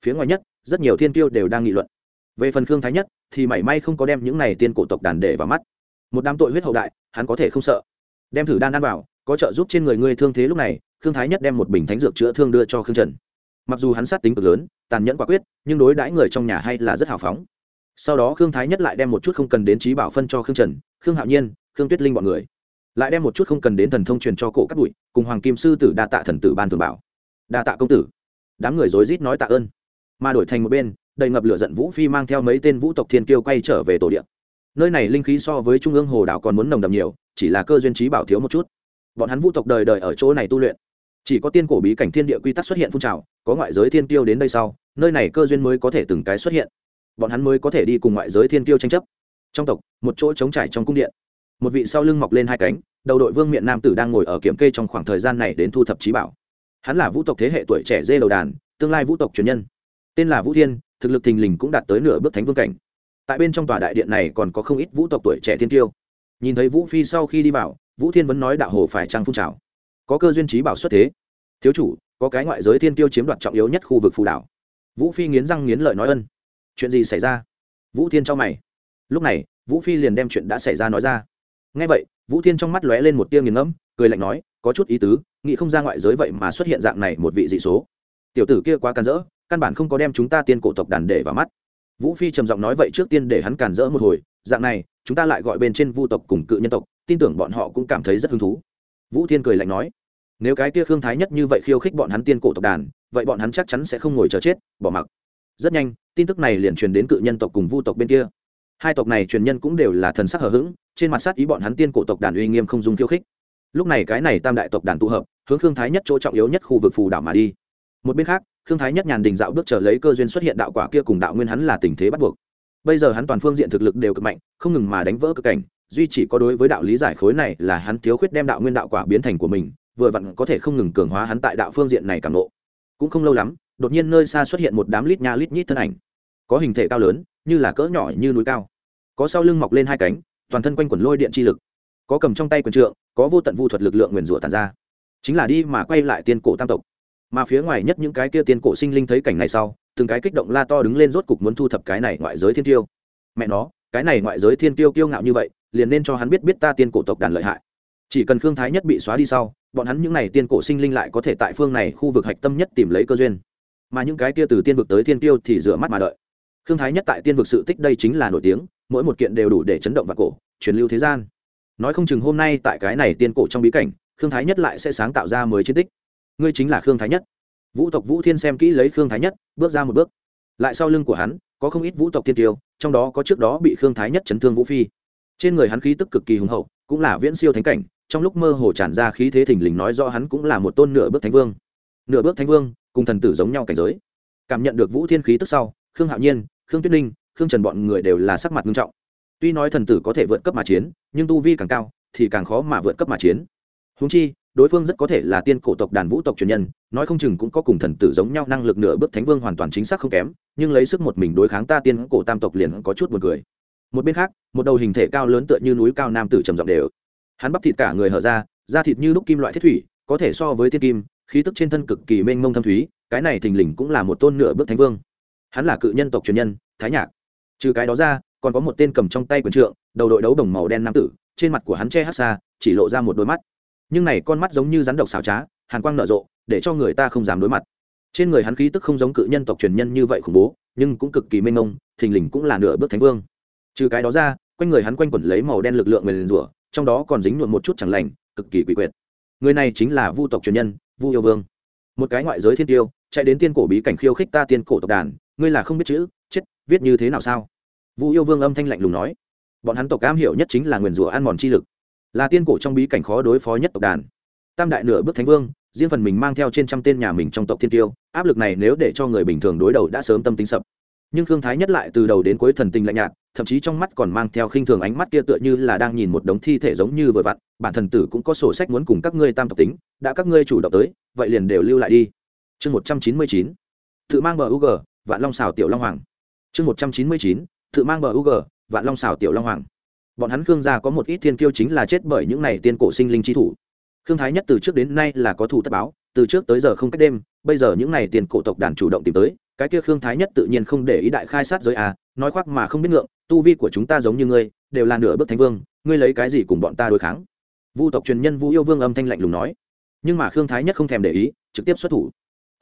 Phía ngoài nhất, rất nhiều thiên tiêu đều đang nghị luận. Về phần khương thái nhất, thì mảy may không có đem những này tiên cổ tộc đàn để vào mắt một đám tội huyết hậu đại, hắn có thể không sợ. Đem thử đan ăn vào, có trợ giúp trên người ngươi thương thế lúc này, khương thái nhất đem một bình thánh dược chữa thương đưa cho khương trần. Mặc dù hắn sát tính cực lớn, tàn nhẫn quả quyết, nhưng đối đãi người trong nhà hay là rất hào phóng. Sau đó khương thái nhất lại đem một chút không cần đến trí bảo phân cho khương trần, khương hạo nhiên, khương tuyết linh b ọ n người. Lại đem một chút không cần đến thần thông truyền cho cổ cắt bụi, cùng hoàng kim sư tử đa tạ thần tử ban thường bảo. Đa tạ công tử. Đám người rối rít nói tạ ơn. Mà đổi thành một bên, đầy ngập lửa giận vũ phi mang theo mấy tên vũ tộc thiên kiêu quay trở về tổ điện nơi này linh khí so với trung ương hồ đảo còn muốn nồng đậm nhiều, chỉ là cơ duyên trí bảo thiếu một chút. Bọn hắn vũ tộc đời đời ở chỗ này tu luyện. Chỉ có tiên cổ bí cảnh thiên địa quy tắc xuất hiện phun trào, có ngoại giới thiên tiêu đến đây sau, nơi này cơ duyên mới có thể từng cái xuất hiện. Bọn hắn mới có thể đi cùng ngoại giới thiên tiêu tranh chấp. Trong tộc, một chỗ trống trải trong cung điện. Một vị sau lưng mọc lên hai cánh, đầu đội vương miện nam tử đang ngồi ở kiểm kê trong khoảng thời gian này đến thu thập trí bảo. Hắn là vũ tộc thế hệ tuổi trẻ dê đầu đàn, tương lai vũ tộc truyền nhân. Tên là vũ thiên, thực lực thình lình cũng đạt tới nửa bước thánh vương cảnh tại bên trong tòa đại điện này còn có không ít vũ tộc tuổi trẻ thiên tiêu. Nhìn thấy vũ phi sau khi đi vào, vũ thiên vẫn nói đạo hồ phải trăng phun trào. Có cơ duyên trí bảo xuất thế. Thiếu chủ, có cái ngoại giới thiên tiêu chiếm đoạt trọng yếu nhất khu vực phù đảo. Vũ phi nghiến răng nghiến lợi nói ân. Chuyện gì xảy ra? Vũ thiên cho mày. Lúc này, vũ phi liền đem chuyện đã xảy ra nói ra. Ngay vậy, vũ thiên trong mắt lóe lên một tia nghiền ngẫm, cười lạnh nói, có chút ý tứ, nghĩ không ra ngoại giới vậy mà xuất hiện dạng này một vị dị số. Tiểu tử kia quá can dỡ căn bản không có đem chúng ta tiên cổ tộc đàn để vào mắt vũ phi trầm giọng nói vậy trước tiên để hắn cản rỡ một hồi, dạng này, chúng ta lại gọi bên trên vu tộc cùng cự nhân tộc, tin tưởng bọn họ cũng cảm thấy rất hứng thú. Vũ thiên cười lạnh nói, nếu cái kia khương thái nhất như vậy khiêu khích bọn hắn tiên cổ tộc đàn, vậy bọn hắn chắc chắn sẽ không ngồi chờ chết, bỏ mặc. Rất nhanh, tin tức này liền truyền đến cự nhân tộc cùng vu tộc bên kia. Hai tộc này truyền nhân cũng đều là thần sắc hờ hững, trên mặt sát ý bọn hắn tiên cổ tộc đàn uy nghiêm không dung khiêu khích. Lúc này cái này tam đại tộc đàn tụ hợp, hướng khương thái nhất chỗ trọng yếu nhất khu vực phù đảo mà đi một bên khác thương thái nhất nhàn đình dạo bước trở lấy cơ duyên xuất hiện đạo quả kia cùng đạo nguyên hắn là tình thế bắt buộc. Bây giờ hắn toàn phương diện thực lực đều cực mạnh, không ngừng mà đánh vỡ cực cảnh, duy chỉ có đối với đạo lý giải khối này là hắn thiếu khuyết đem đạo nguyên đạo quả biến thành của mình, vừa vặn có thể không ngừng cường hóa hắn tại đạo phương diện này cảm nộ. Cũng không lâu lắm, đột nhiên nơi xa xuất hiện một đám lít nha lít nhít thân ảnh. Có hình thể cao lớn, như là cỡ nhỏ như núi cao. Có sau lưng mọc lên hai cánh, toàn thân quanh quẩn lôi điện chi lực. Có cầm trong tay quần trượng, có vô tận vu thuật lực lượng nguyền rủa tàn ra. Chính là đi mà quay lại tiên cổ tam tộc mà phía ngoài nhất những cái kia tiên cổ sinh linh thấy cảnh này sau, từng cái kích động la to đứng lên rốt cục muốn thu thập cái này ngoại giới thiên tiêu mẹ nó, cái này ngoại giới thiên tiêu kiêu ngạo như vậy, liền nên cho hắn biết biết ta tiên cổ tộc đàn lợi hại. Chỉ cần khương thái nhất bị xóa đi sau, bọn hắn những n à y tiên cổ sinh linh lại có thể tại phương này khu vực hạch tâm nhất tìm lấy cơ duyên. Mà những cái kia từ tiên vực tới thiên tiêu thì rửa mắt mà đợi. Khương thái nhất tại tiên vực sự tích đây chính là nổi tiếng, mỗi một kiện đều đủ để chấn động và cổ, truyền lưu thế gian. Nói không chừng hôm nay tại cái này tiên cổ trong bí cảnh, khương thái nhất lại sẽ sáng tạo ra mới chiến tích ngươi chính là khương thái nhất. Vũ tộc vũ thiên xem kỹ lấy khương thái nhất, bước ra một bước. Lại sau lưng của hắn, có không ít vũ tộc Thiên tiêu, trong đó có trước đó bị khương thái nhất chấn thương vũ phi. Trên người hắn khí tức cực kỳ hùng hậu, cũng là viễn siêu thánh cảnh, trong lúc mơ hồ tràn ra khí thế thình lình nói rõ hắn cũng là một tôn nửa bước thánh vương. Nửa bước thánh vương, cùng thần tử giống nhau cảnh giới. Cảm nhận được vũ thiên khí tức sau, khương hạo nhiên, khương tuyết ninh, khương trần bọn người đều là sắc mặt nghiêm trọng. Tuy nói thần tử có thể vượt cấp mà chiến, nhưng tu vi càng cao, thì càng khó mà vượt cấp mà chiến. Húng chi đối phương rất có thể là tiên cổ tộc đàn vũ tộc truyền nhân, nói không chừng cũng có cùng thần tử giống nhau năng lực nửa bước thánh vương hoàn toàn chính xác không kém, nhưng lấy sức một mình đối kháng ta tiên cổ tam tộc liền có chút buồn cười. Một bên khác, một đầu hình thể cao lớn tựa như núi cao nam tử trầm giọng đều. Hắn bắp thịt cả người hở ra, da thịt như đúc kim loại thiết thủy, có thể so với tiên kim, khí tức trên thân cực kỳ mênh mông thâm thúy, cái này thình lình cũng là một tôn nửa bước thánh vương. Hắn là cự nhân tộc truyền nhân, thái nhạc. Trừ cái đó ra, còn có một tên cầm trong tay quần trượng, đầu đội đấu đồng màu đen nam tử, trên mặt của hắn che hát xa, chỉ lộ ra một đôi mắt nhưng này con mắt giống như rắn độc xảo trá, hàn quang nở rộ, để cho người ta không dám đối mặt. Trên người hắn khí tức không giống cự nhân tộc truyền nhân như vậy khủng bố, nhưng cũng cực kỳ mênh mông, thình lình cũng là nửa bước thánh vương. Trừ cái đó ra, quanh người hắn quanh quẩn lấy màu đen lực lượng nguyền rủa, trong đó còn dính nhuộm một chút chẳng lành, cực kỳ quỷ quyệt. Người này chính là vu tộc truyền nhân, vu yêu vương. Một cái ngoại giới thiên tiêu, chạy đến tiên cổ bí cảnh khiêu khích ta tiên cổ tộc đàn, ngươi là không biết chữ, chết, viết như thế nào sao? Vu yêu vương âm thanh lạnh lùng nói. Bọn hắn tộc cam hiểu nhất chính là nguyền rủa ăn mòn chi lực là tiên cổ trong bí cảnh khó đối phó nhất tộc đàn. Tam đại nửa bước thánh vương, riêng phần mình mang theo trên trăm tên nhà mình trong tộc thiên tiêu, áp lực này nếu để cho người bình thường đối đầu đã sớm tâm tính sập. Nhưng khương thái nhất lại từ đầu đến cuối thần tình lạnh nhạt, thậm chí trong mắt còn mang theo khinh thường ánh mắt kia tựa như là đang nhìn một đống thi thể giống như vừa vặn, bản thần tử cũng có sổ sách muốn cùng các ngươi tam tộc tính, đã các ngươi chủ động tới, vậy liền đều lưu lại đi. Chương một trăm chín mươi chín tự mang bờ u g, vạn long xào tiểu long hoàng. Chương một trăm chín mươi chín tự mang bờ u g, vạn long xào tiểu long hoàng bọn hắn khương gia có một ít thiên kiêu chính là chết bởi những này tiên cổ sinh linh chi thủ. Khương thái nhất từ trước đến nay là có thủ tất báo, từ trước tới giờ không cách đêm, bây giờ những này tiền cổ tộc đàn chủ động tìm tới, cái kia khương thái nhất tự nhiên không để ý đại khai sát giới à nói khoác mà không biết ngượng, tu vi của chúng ta giống như ngươi, đều là nửa bước thánh vương, ngươi lấy cái gì cùng bọn ta đối kháng? Vu tộc truyền nhân vu yêu vương âm thanh lạnh lùng nói. Nhưng mà khương thái nhất không thèm để ý, trực tiếp xuất thủ.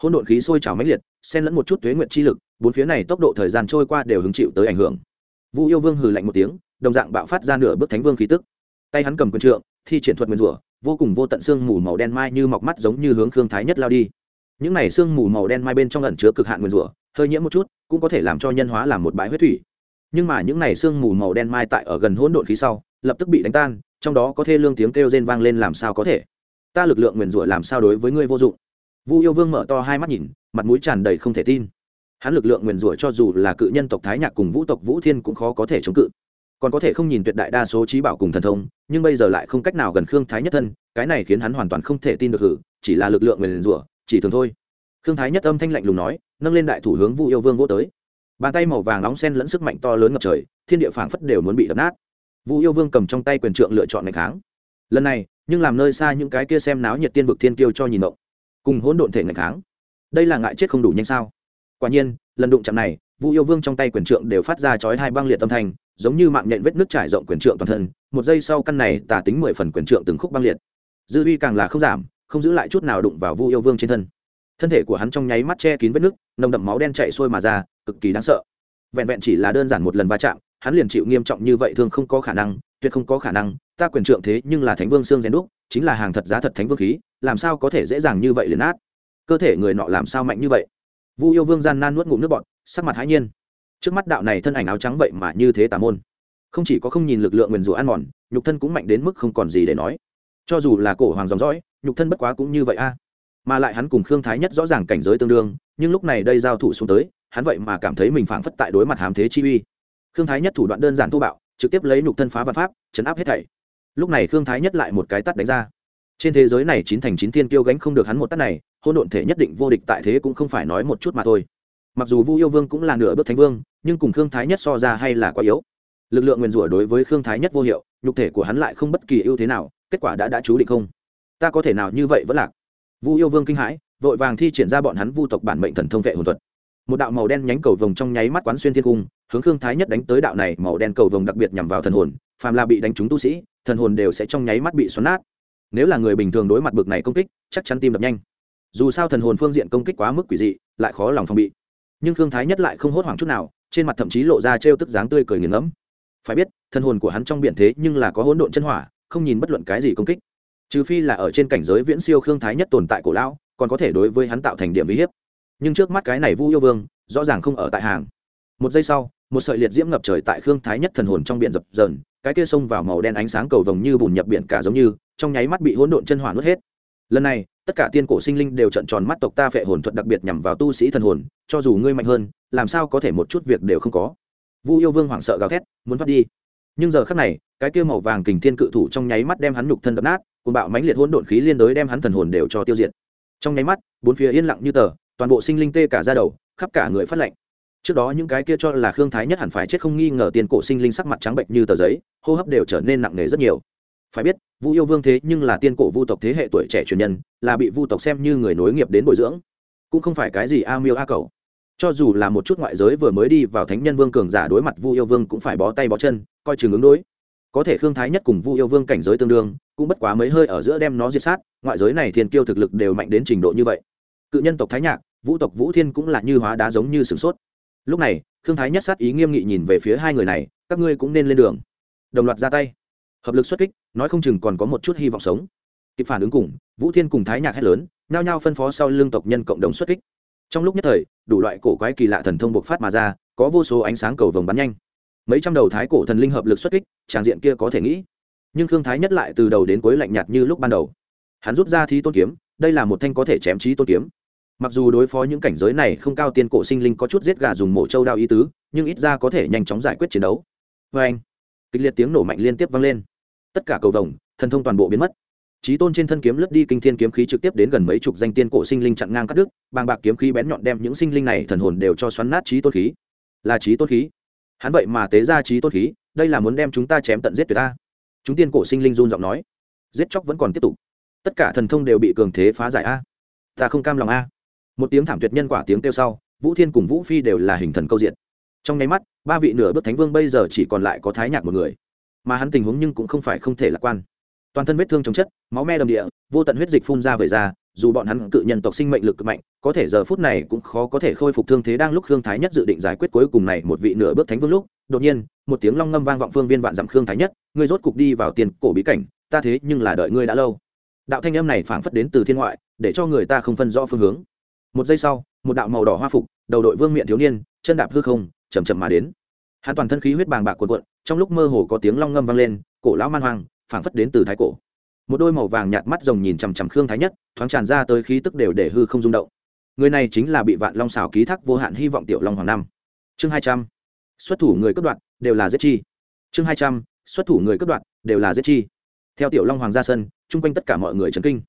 Hôn độn khí sôi trào mãnh liệt, xen lẫn một chút tuế nguyện chi lực, bốn phía này tốc độ thời gian trôi qua đều hứng chịu tới ảnh hưởng. Vu yêu vương hừ lạnh một tiếng đồng dạng bạo phát ra nửa bước thánh vương khí tức. Tay hắn cầm quyền trượng, thi triển thuật nguyên rủa, vô cùng vô tận xương mù màu đen mai như mọc mắt giống như hướng khương thái nhất lao đi. Những này xương mù màu đen mai bên trong ẩn chứa cực hạn nguyên rủa, hơi nhiễm một chút, cũng có thể làm cho nhân hóa làm một bãi huyết thủy. Nhưng mà những này xương mù màu đen mai tại ở gần hỗn độn khí sau, lập tức bị đánh tan, trong đó có thê lương tiếng kêu rên vang lên làm sao có thể? Ta lực lượng nguyền rủa làm sao đối với ngươi vô dụng? Vu yêu vương mở to hai mắt nhìn, mặt mũi tràn đầy không thể tin. Hắn lực lượng nguyền rủa cho dù là cự nhân tộc thái nhạc cùng vũ tộc vũ thiên cũng khó có thể chống cự còn có thể không nhìn tuyệt đại đa số trí bảo cùng thần thông, nhưng bây giờ lại không cách nào gần khương thái nhất thân, cái này khiến hắn hoàn toàn không thể tin được hử, chỉ là lực lượng người rủa, chỉ thường thôi. Khương thái nhất âm thanh lạnh lùng nói, nâng lên đại thủ hướng vu yêu vương vô tới. Bàn tay màu vàng nóng sen lẫn sức mạnh to lớn ngập trời, thiên địa phảng phất đều muốn bị đập nát. Vu yêu vương cầm trong tay quyền trượng lựa chọn ngày kháng. Lần này, nhưng làm nơi xa những cái kia xem náo nhiệt tiên vực thiên tiêu cho nhìn động cùng hỗn độn thể ngày kháng. Đây là ngại chết không đủ nhanh sao? Quả nhiên, lần đụng chạm này vu yêu vương trong tay quyền trượng đều phát ra chói hai băng liệt âm thanh, giống như mạng nhện vết nước trải rộng quyền trượng toàn thân, một giây sau căn này tả tính mười phần quyền trượng từng khúc băng liệt. Dư uy càng là không giảm, không giữ lại chút nào đụng vào vu yêu vương trên thân. Thân thể của hắn trong nháy mắt che kín vết nước nồng đậm máu đen chạy sôi mà ra, cực kỳ đáng sợ. Vẹn vẹn chỉ là đơn giản một lần va chạm, hắn liền chịu nghiêm trọng như vậy thường không có khả năng, tuyệt không có khả năng, ta quyền trượng thế nhưng là thánh vương xương rèn đúc, chính là hàng thật giá thật thánh vương khí, làm sao có thể dễ dàng như vậy liền át cơ thể người nọ làm sao mạnh như vậy? Vu yêu vương gian nan nuốt ngụm nước bọt sắc mặt hãi nhiên. Trước mắt đạo này thân ảnh áo trắng vậy mà như thế tà môn. Không chỉ có không nhìn lực lượng nguyền rủa ăn mòn, nhục thân cũng mạnh đến mức không còn gì để nói. Cho dù là cổ hoàng dòng dõi, nhục thân bất quá cũng như vậy a. Mà lại hắn cùng khương thái nhất rõ ràng cảnh giới tương đương, nhưng lúc này đây giao thủ xuống tới, hắn vậy mà cảm thấy mình phảng phất tại đối mặt hàm thế chi uy. Khương thái nhất thủ đoạn đơn giản thô bạo, trực tiếp lấy nhục thân phá văn pháp, chấn áp hết thảy. Lúc này khương thái nhất lại một cái tắt đánh ra. Trên thế giới này chín thành chín thiên kiêu gánh không được hắn một tắt này hôn độn thể nhất định vô địch tại thế cũng không phải nói một chút mà thôi mặc dù vu yêu vương cũng là nửa bước thánh vương, nhưng cùng khương thái nhất so ra hay là quá yếu. Lực lượng nguyền rủa đối với khương thái nhất vô hiệu, nhục thể của hắn lại không bất kỳ ưu thế nào, kết quả đã đã chú định không? Ta có thể nào như vậy vẫn lạc? Vu yêu vương kinh hãi, vội vàng thi triển ra bọn hắn vu tộc bản mệnh thần thông vệ hồn thuật. Một đạo màu đen nhánh cầu vồng trong nháy mắt quán xuyên thiên cung, hướng khương thái nhất đánh tới đạo này màu đen cầu vồng đặc biệt nhằm vào thần hồn, phàm là bị đánh trúng tu sĩ, thần hồn đều sẽ trong nháy mắt bị xoắn nát. Nếu là người bình thường đối mặt bực này công kích, chắc chắn tim đập nhanh. Dù sao thần hồn phương diện công kích quá mức quỷ dị, lại khó lòng phòng bị nhưng khương thái nhất lại không hốt hoảng chút nào, trên mặt thậm chí lộ ra trêu tức dáng tươi cười nghiền ngẫm. Phải biết, thân hồn của hắn trong biển thế nhưng là có hỗn độn chân hỏa, không nhìn bất luận cái gì công kích. Trừ phi là ở trên cảnh giới viễn siêu khương thái nhất tồn tại cổ lão, còn có thể đối với hắn tạo thành điểm uy hiếp. Nhưng trước mắt cái này vu yêu vương, rõ ràng không ở tại hàng. Một giây sau, một sợi liệt diễm ngập trời tại khương thái nhất thần hồn trong biển dập dờn, cái kia xông vào màu đen ánh sáng cầu vồng như bùn nhập biển cả giống như, trong nháy mắt bị hỗn độn chân hỏa nuốt hết. Lần này tất cả tiên cổ sinh linh đều trận tròn mắt tộc ta phệ hồn thuật đặc biệt nhằm vào tu sĩ thần hồn, cho dù ngươi mạnh hơn, làm sao có thể một chút việc đều không có. Vu yêu vương hoảng sợ gào thét, muốn thoát đi. Nhưng giờ khắc này, cái kia màu vàng kình thiên cự thủ trong nháy mắt đem hắn nhục thân đập nát cùng bạo mãnh liệt hỗn độn khí liên đối đem hắn thần hồn đều cho tiêu diệt. Trong nháy mắt, bốn phía yên lặng như tờ, toàn bộ sinh linh tê cả ra đầu, khắp cả người phát lạnh. Trước đó những cái kia cho là khương thái nhất hẳn phải chết không nghi ngờ tiền cổ sinh linh sắc mặt trắng bệnh như tờ giấy, hô hấp đều trở nên nặng nề rất nhiều phải biết, vu yêu vương thế nhưng là tiên cổ vu tộc thế hệ tuổi trẻ truyền nhân, là bị vu tộc xem như người nối nghiệp đến bồi dưỡng. Cũng không phải cái gì a miêu a cầu. Cho dù là một chút ngoại giới vừa mới đi vào thánh nhân vương cường giả đối mặt vu yêu vương cũng phải bó tay bó chân, coi chừng ứng đối. Có thể khương thái nhất cùng vu yêu vương cảnh giới tương đương, cũng bất quá mấy hơi ở giữa đem nó diệt sát, ngoại giới này thiên kiêu thực lực đều mạnh đến trình độ như vậy. Cự nhân tộc thái nhạc, vũ tộc vũ thiên cũng là như hóa đá giống như sửng sốt. Lúc này, khương thái nhất sát ý nghiêm nghị nhìn về phía hai người này, các ngươi cũng nên lên đường. Đồng loạt ra tay hợp lực xuất kích, nói không chừng còn có một chút hy vọng sống. Kịp phản ứng cùng, vũ thiên cùng thái nhạc hét lớn, nhao nhao phân phó sau lương tộc nhân cộng đồng xuất kích. Trong lúc nhất thời, đủ loại cổ quái kỳ lạ thần thông bộc phát mà ra, có vô số ánh sáng cầu vồng bắn nhanh. Mấy trăm đầu thái cổ thần linh hợp lực xuất kích, tràng diện kia có thể nghĩ. Nhưng khương thái nhất lại từ đầu đến cuối lạnh nhạt như lúc ban đầu. Hắn rút ra thi tôn kiếm, đây là một thanh có thể chém trí tôn kiếm. Mặc dù đối phó những cảnh giới này không cao tiên cổ sinh linh có chút giết gà dùng mổ trâu đao ý tứ, nhưng ít ra có thể nhanh chóng giải quyết chiến đấu. Vê anh kịch liệt tiếng nổ mạnh liên tiếp vang lên tất cả cầu vồng, thần thông toàn bộ biến mất. Trí tôn trên thân kiếm lướt đi kinh thiên kiếm khí trực tiếp đến gần mấy chục danh tiên cổ sinh linh chặn ngang cắt đứt, bàng bạc kiếm khí bén nhọn đem những sinh linh này thần hồn đều cho xoắn nát trí tôn khí. Là trí tôn khí. Hắn vậy mà tế ra trí tôn khí, đây là muốn đem chúng ta chém tận giết tuyệt ta. Chúng tiên cổ sinh linh run giọng nói. Giết chóc vẫn còn tiếp tục. Tất cả thần thông đều bị cường thế phá giải a. Ta không cam lòng a. Một tiếng thảm tuyệt nhân quả tiếng kêu sau, vũ thiên cùng vũ phi đều là hình thần câu diện. Trong nháy mắt, ba vị nửa bước thánh vương bây giờ chỉ còn lại có thái nhạc một người mà hắn tình huống nhưng cũng không phải không thể lạc quan. Toàn thân vết thương chống chất, máu me đầm địa, vô tận huyết dịch phun ra về ra, dù bọn hắn cự nhân tộc sinh mệnh lực cực mạnh, có thể giờ phút này cũng khó có thể khôi phục thương thế đang lúc khương thái nhất dự định giải quyết cuối cùng này một vị nửa bước thánh vương lúc, đột nhiên, một tiếng long ngâm vang vọng phương viên vạn dặm khương thái nhất, ngươi rốt cục đi vào tiền cổ bí cảnh, ta thế nhưng là đợi ngươi đã lâu. Đạo thanh âm này phảng phất đến từ thiên ngoại, để cho người ta không phân rõ phương hướng. Một giây sau, một đạo màu đỏ hoa phục, đầu đội vương miện thiếu niên, chân đạp hư không chầm chậm mà đến. Hắn toàn thân khí huyết bàng bạc cuộn cuộn trong lúc mơ hồ có tiếng long ngâm vang lên, cổ lão man hoang, phảng phất đến từ thái cổ. Một đôi màu vàng nhạt mắt rồng nhìn chằm chằm khương thái nhất, thoáng tràn ra tới khí tức đều để hư không rung động. Người này chính là bị vạn long xào ký thác vô hạn hy vọng tiểu long hoàng năm. Chương hai trăm. Xuất thủ người cấp đoạn đều là giết chi. Chương hai trăm. Xuất thủ người cấp đoạn đều là giết chi. Theo tiểu long hoàng ra sân, chung quanh tất cả mọi người trấn kinh.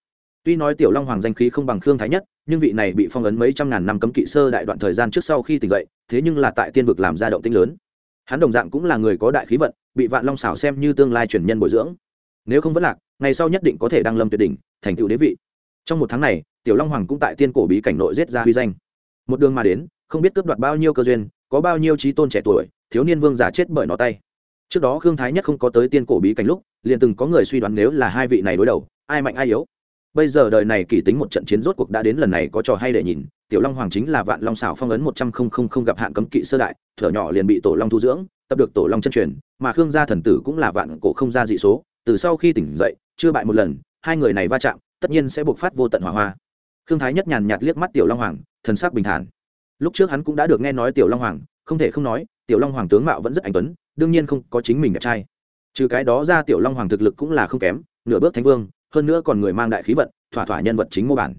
Tuy nói tiểu long hoàng danh khí không bằng khương thái nhất, nhưng vị này bị phong ấn mấy trăm ngàn năm cấm kỵ sơ đại đoạn thời gian trước sau khi tỉnh dậy, thế nhưng là tại tiên vực làm ra động tinh lớn hắn đồng dạng cũng là người có đại khí vận, bị vạn long xảo xem như tương lai truyền nhân bồi dưỡng. Nếu không vẫn lạc, ngày sau nhất định có thể đăng lâm tuyệt đỉnh, thành tựu đế vị. Trong một tháng này, tiểu long hoàng cũng tại tiên cổ bí cảnh nội giết ra huy danh. Một đường mà đến, không biết cướp đoạt bao nhiêu cơ duyên, có bao nhiêu trí tôn trẻ tuổi, thiếu niên vương giả chết bởi nó tay. Trước đó khương thái nhất không có tới tiên cổ bí cảnh lúc, liền từng có người suy đoán nếu là hai vị này đối đầu, ai mạnh ai yếu bây giờ đời này kỳ tính một trận chiến rốt cuộc đã đến lần này có trò hay để nhìn. Tiểu long hoàng chính là vạn long xảo phong ấn một trăm không không không gặp hạn cấm kỵ sơ đại, thở nhỏ liền bị tổ long thu dưỡng, tập được tổ long chân truyền, mà khương gia thần tử cũng là vạn cổ không gia dị số, từ sau khi tỉnh dậy, chưa bại một lần, hai người này va chạm, tất nhiên sẽ buộc phát vô tận hỏa hoa. Khương thái nhất nhàn nhạt liếc mắt tiểu long hoàng, thần sắc bình thản. Lúc trước hắn cũng đã được nghe nói tiểu long hoàng, không thể không nói, tiểu long hoàng tướng mạo vẫn rất anh tuấn, đương nhiên không có chính mình đẹp trai. Trừ cái đó ra tiểu long hoàng thực lực cũng là không kém, nửa bước thánh vương hơn nữa còn người mang đại khí vận, thỏa thỏa nhân vật chính mô bản.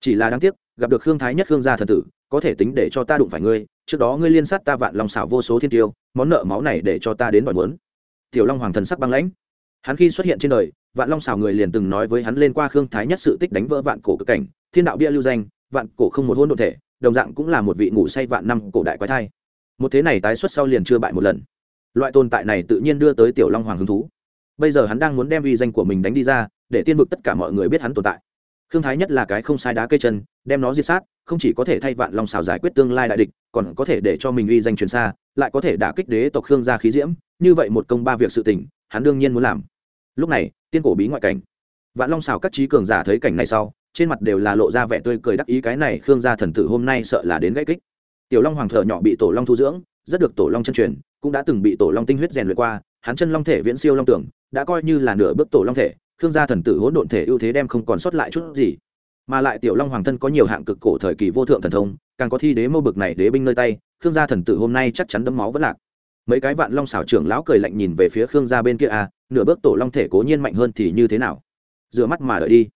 Chỉ là đáng tiếc, gặp được khương thái nhất khương gia thần tử, có thể tính để cho ta đụng phải ngươi, trước đó ngươi liên sát ta vạn long xảo vô số thiên tiêu, món nợ máu này để cho ta đến đòi muốn. Tiểu long hoàng thần sắc băng lãnh. Hắn khi xuất hiện trên đời, vạn long xảo người liền từng nói với hắn lên qua khương thái nhất sự tích đánh vỡ vạn cổ cực cảnh, thiên đạo bia lưu danh, vạn cổ không một hôn đ thể, đồng dạng cũng là một vị ngủ say vạn năm cổ đại quái thai. Một thế này tái xuất sau liền chưa bại một lần. Loại tồn tại này tự nhiên đưa tới tiểu long hoàng hứng thú. Bây giờ hắn đang muốn đem uy danh của mình đánh đi ra để tiên vực tất cả mọi người biết hắn tồn tại. Khương thái nhất là cái không sai đá cây chân, đem nó diệt sát, không chỉ có thể thay vạn long xào giải quyết tương lai đại địch, còn có thể để cho mình uy danh truyền xa, lại có thể đả kích đế tộc khương gia khí diễm, như vậy một công ba việc sự tình, hắn đương nhiên muốn làm. Lúc này, tiên cổ bí ngoại cảnh. Vạn long xào các trí cường giả thấy cảnh này sau, trên mặt đều là lộ ra vẻ tươi cười đắc ý cái này khương gia thần tử hôm nay sợ là đến gãy kích. Tiểu long hoàng thợ nhỏ bị tổ long thu dưỡng, rất được tổ long chân truyền, cũng đã từng bị tổ long tinh huyết rèn luyện qua, hắn chân long thể viễn siêu long tưởng, đã coi như là nửa bước tổ long thể khương gia thần tử hỗn độn thể ưu thế đem không còn sót lại chút gì. Mà lại tiểu long hoàng thân có nhiều hạng cực cổ thời kỳ vô thượng thần thông, càng có thi đế mâu bực này đế binh nơi tay, khương gia thần tử hôm nay chắc chắn đấm máu vẫn lạc. Mấy cái vạn long xảo trưởng lão cười lạnh nhìn về phía khương gia bên kia à nửa bước tổ long thể cố nhiên mạnh hơn thì như thế nào? Rửa mắt mà đợi đi.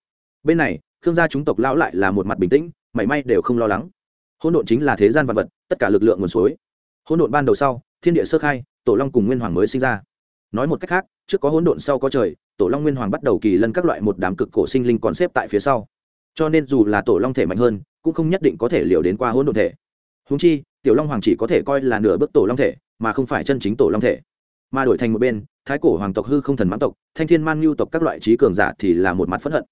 Bên này, khương gia chúng tộc lão lại là một mặt bình tĩnh, mảy may đều không lo lắng. Hỗn độn chính là thế gian vật vật, tất cả lực lượng nguồn suối. Hỗn độn ban đầu sau, thiên địa sơ khai, tổ long cùng nguyên hoàng mới sinh ra. Nói một cách khác, trước có hỗn độn sau có trời tổ long nguyên hoàng bắt đầu kỳ lân các loại một đám cực cổ sinh linh còn xếp tại phía sau. Cho nên dù là tổ long thể mạnh hơn, cũng không nhất định có thể liều đến qua hỗn độn thể. Húng chi, tiểu long hoàng chỉ có thể coi là nửa bước tổ long thể, mà không phải chân chính tổ long thể. Mà đổi thành một bên, thái cổ hoàng tộc hư không thần mãn tộc, thanh thiên man nhu tộc các loại trí cường giả thì là một mặt phẫn hận.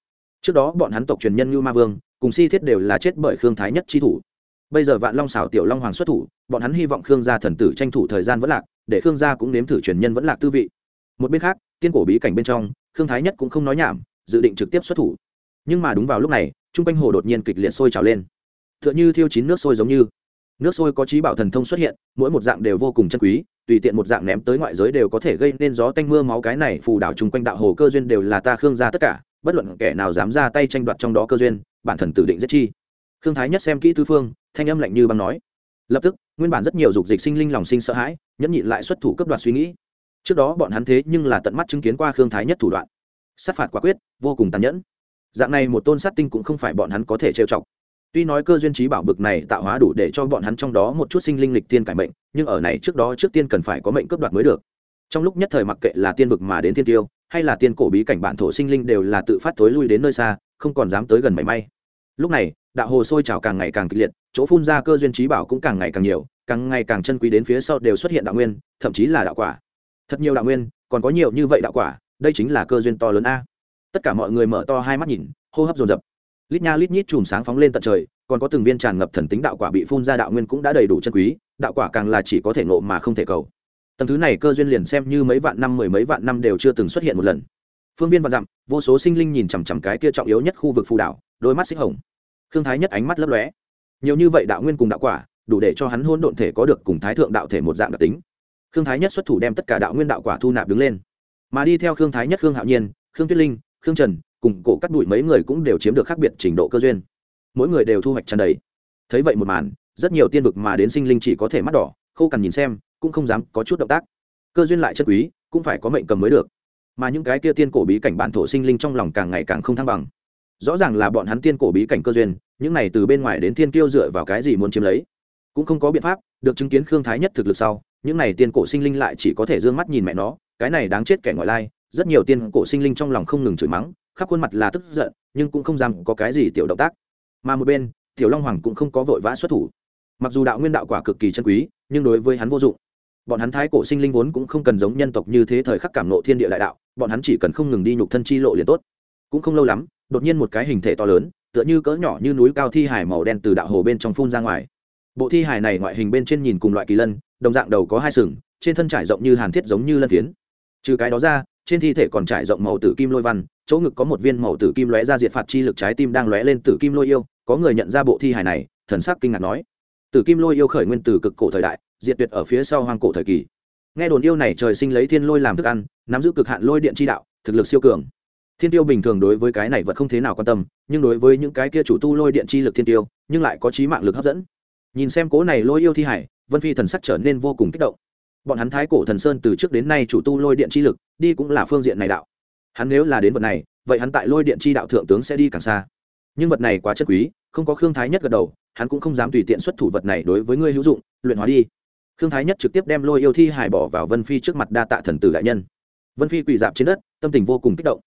Trước đó bọn hắn tộc truyền nhân như ma vương, cùng si thiết đều là chết bởi khương thái nhất chi thủ. Bây giờ vạn long xảo tiểu long hoàng xuất thủ, bọn hắn hy vọng khương gia thần tử tranh thủ thời gian vẫn lạc, để khương gia cũng nếm thử truyền nhân vẫn lạc tư vị. Một bên khác, tiên cổ bí cảnh bên trong khương thái nhất cũng không nói nhảm, dự định trực tiếp xuất thủ. Nhưng mà đúng vào lúc này t r u n g quanh hồ đột nhiên kịch liệt sôi trào lên. T h ư ợ n h ư thiêu chín nước sôi giống như. Nước sôi có trí bảo thần thông xuất hiện, mỗi một dạng đều vô cùng chân quý, tùy tiện một dạng ném tới ngoại giới đều có thể gây nên gió tanh mưa máu. Cái này phù đảo chung quanh đạo hồ cơ duyên đều là ta khương ra tất cả, bất luận kẻ nào dám ra tay tranh đoạt trong đó cơ duyên, bản thần tử định giết chi. Khương thái nhất xem kỹ tư phương, thanh âm lạnh như băng nói. Lập tức, nguyên bản rất nhiều dục dịch sinh linh lòng sinh sợ hãi, nhẫn nhịn lại xuất thủ cấp đoạt suy nghĩ trước đó bọn hắn thế nhưng là tận mắt chứng kiến qua khương thái nhất thủ đoạn. Sát phạt quả quyết, vô cùng tàn nhẫn. Dạng này một tôn sát tinh cũng không phải bọn hắn có thể trêu chọc. Tuy nói cơ duyên trí bảo bực này tạo hóa đủ để cho bọn hắn trong đó một chút sinh linh lịch tiên cải mệnh, nhưng ở này trước đó trước tiên cần phải có mệnh cướp đoạt mới được. Trong lúc nhất thời mặc kệ là tiên vực mà đến thiên tiêu, hay là tiên cổ bí cảnh bản thổ sinh linh đều là tự phát thối lui đến nơi xa, không còn dám tới gần mảy may. Lúc này, đạo hồ sôi trào càng ngày càng kịch liệt, chỗ phun ra cơ duyên trí bảo cũng càng ngày càng nhiều, càng ngày càng chân quý đến phía sau đều xuất hiện đạo nguyên, thậm chí là đạo quả thật nhiều đạo nguyên, còn có nhiều như vậy đạo quả, đây chính là cơ duyên to lớn a. Tất cả mọi người mở to hai mắt nhìn, hô hấp dồn dập. Lít nha lít nhít chùm sáng phóng lên tận trời, còn có từng viên tràn ngập thần tính đạo quả bị phun ra đạo nguyên cũng đã đầy đủ chân quý, đạo quả càng là chỉ có thể nộ mà không thể cầu. Tầng thứ này cơ duyên liền xem như mấy vạn năm, mười mấy vạn năm đều chưa từng xuất hiện một lần. Phương viên vạn dặm, vô số sinh linh nhìn chằm chằm cái kia trọng yếu nhất khu vực phù đảo, đôi mắt xích hồng. Thương thái nhất ánh mắt lấp lóe. Nhiều như vậy đạo nguyên cùng đạo quả, đủ để cho hắn hôn độn thể có được cùng thái thượng đạo thể một dạng đặc tính khương thái nhất xuất thủ đem tất cả đạo nguyên đạo quả thu nạp đứng lên. Mà đi theo khương thái nhất, khương hạo nhiên, khương tuyết linh, khương trần, cùng cổ cắt đụi mấy người cũng đều chiếm được khác biệt trình độ cơ duyên. Mỗi người đều thu hoạch tràn đầy. Thấy vậy một màn, rất nhiều tiên vực mà đến sinh linh chỉ có thể mắt đỏ, khô cằn nhìn xem, cũng không dám có chút động tác. Cơ duyên lại chất quý, cũng phải có mệnh cầm mới được. Mà những cái kia tiên cổ bí cảnh bản thổ sinh linh trong lòng càng ngày càng không thăng bằng. Rõ ràng là bọn hắn tiên cổ bí cảnh cơ duyên, những này từ bên ngoài đến tiên kiêu dựa vào cái gì muốn chiếm lấy? Cũng không có biện pháp, được chứng kiến khương thái nhất thực lực sau những này tiên cổ sinh linh lại chỉ có thể d ư ơ n g mắt nhìn mẹ nó, cái này đáng chết kẻ ngoại lai, rất nhiều tiên cổ sinh linh trong lòng không ngừng chửi mắng, khắp khuôn mặt là tức giận, nhưng cũng không dám có cái gì tiểu động tác. Mà một bên, tiểu long hoàng cũng không có vội vã xuất thủ. Mặc dù đạo nguyên đạo quả cực kỳ chân quý, nhưng đối với hắn vô dụng. Bọn hắn thái cổ sinh linh vốn cũng không cần giống nhân tộc như thế thời khắc cảm nộ thiên địa đại đạo, bọn hắn chỉ cần không ngừng đi nhục thân chi lộ liền tốt. Cũng không lâu lắm, đột nhiên một cái hình thể to lớn, tựa như cỡ nhỏ như núi cao thi hải màu đen từ đạo hồ bên trong phun ra ngoài bộ thi hài này ngoại hình bên trên nhìn cùng loại kỳ lân, đồng dạng đầu có hai sừng, trên thân trải rộng như hàn thiết giống như lân phiến. Trừ cái đó ra, trên thi thể còn trải rộng màu tử kim lôi văn, chỗ ngực có một viên màu tử kim lóe ra diệt phạt chi lực trái tim đang lóe lên tử kim lôi yêu, có người nhận ra bộ thi hài này, thần sắc kinh ngạc nói. Tử kim lôi yêu khởi nguyên từ cực cổ thời đại, diệt tuyệt ở phía sau hoang cổ thời kỳ. Nghe đồn yêu này trời sinh lấy thiên lôi làm thức ăn, nắm giữ cực hạn lôi điện chi đạo, thực lực siêu cường. Thiên tiêu bình thường đối với cái này vật không thế nào quan tâm, nhưng đối với những cái kia chủ tu lôi điện chi lực thiên tiêu, nhưng lại có trí mạng lực hấp dẫn nhìn xem cố này lôi yêu thi hải, vân phi thần sắc trở nên vô cùng kích động. Bọn hắn thái cổ thần sơn từ trước đến nay chủ tu lôi điện chi lực, đi cũng là phương diện này đạo. Hắn nếu là đến vật này, vậy hắn tại lôi điện chi đạo thượng tướng sẽ đi càng xa. Nhưng vật này quá chất quý, không có khương thái nhất gật đầu, hắn cũng không dám tùy tiện xuất thủ vật này đối với ngươi hữu dụng, luyện hóa đi. Khương thái nhất trực tiếp đem lôi yêu thi hải bỏ vào vân phi trước mặt đa tạ thần tử đại nhân. Vân phi quỳ dạp trên đất, tâm tình vô cùng kích động.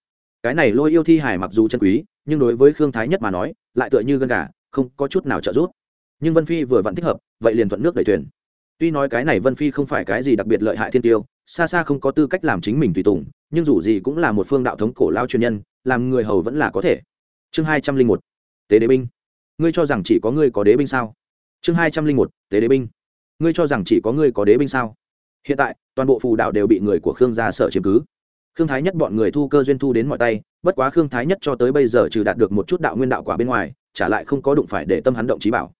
Cái này lôi yêu thi hải mặc dù chân quý, nhưng đối với khương thái nhất mà nói, lại tựa như gân gà, không có chút nào trợ giúp nhưng vân phi vừa vặn thích hợp, vậy liền thuận nước đẩy thuyền. Tuy nói cái này vân phi không phải cái gì đặc biệt lợi hại thiên tiêu, xa xa không có tư cách làm chính mình tùy tùng, nhưng dù gì cũng là một phương đạo thống cổ lao truyền nhân, làm người hầu vẫn là có thể. Chương hai trăm linh một, tế đế binh. Ngươi cho rằng chỉ có ngươi có đế binh sao? Chương hai trăm linh một, tế đế binh. Ngươi cho rằng chỉ có ngươi có đế binh sao? Hiện tại, toàn bộ phù đạo đều bị người của khương gia sợ chiếm cứ. Khương thái nhất bọn người thu cơ duyên thu đến mọi tay, bất quá khương thái nhất cho tới bây giờ trừ đạt được một chút đạo nguyên đạo quả bên ngoài, trả lại không có đụng phải để tâm hắn động trí bảo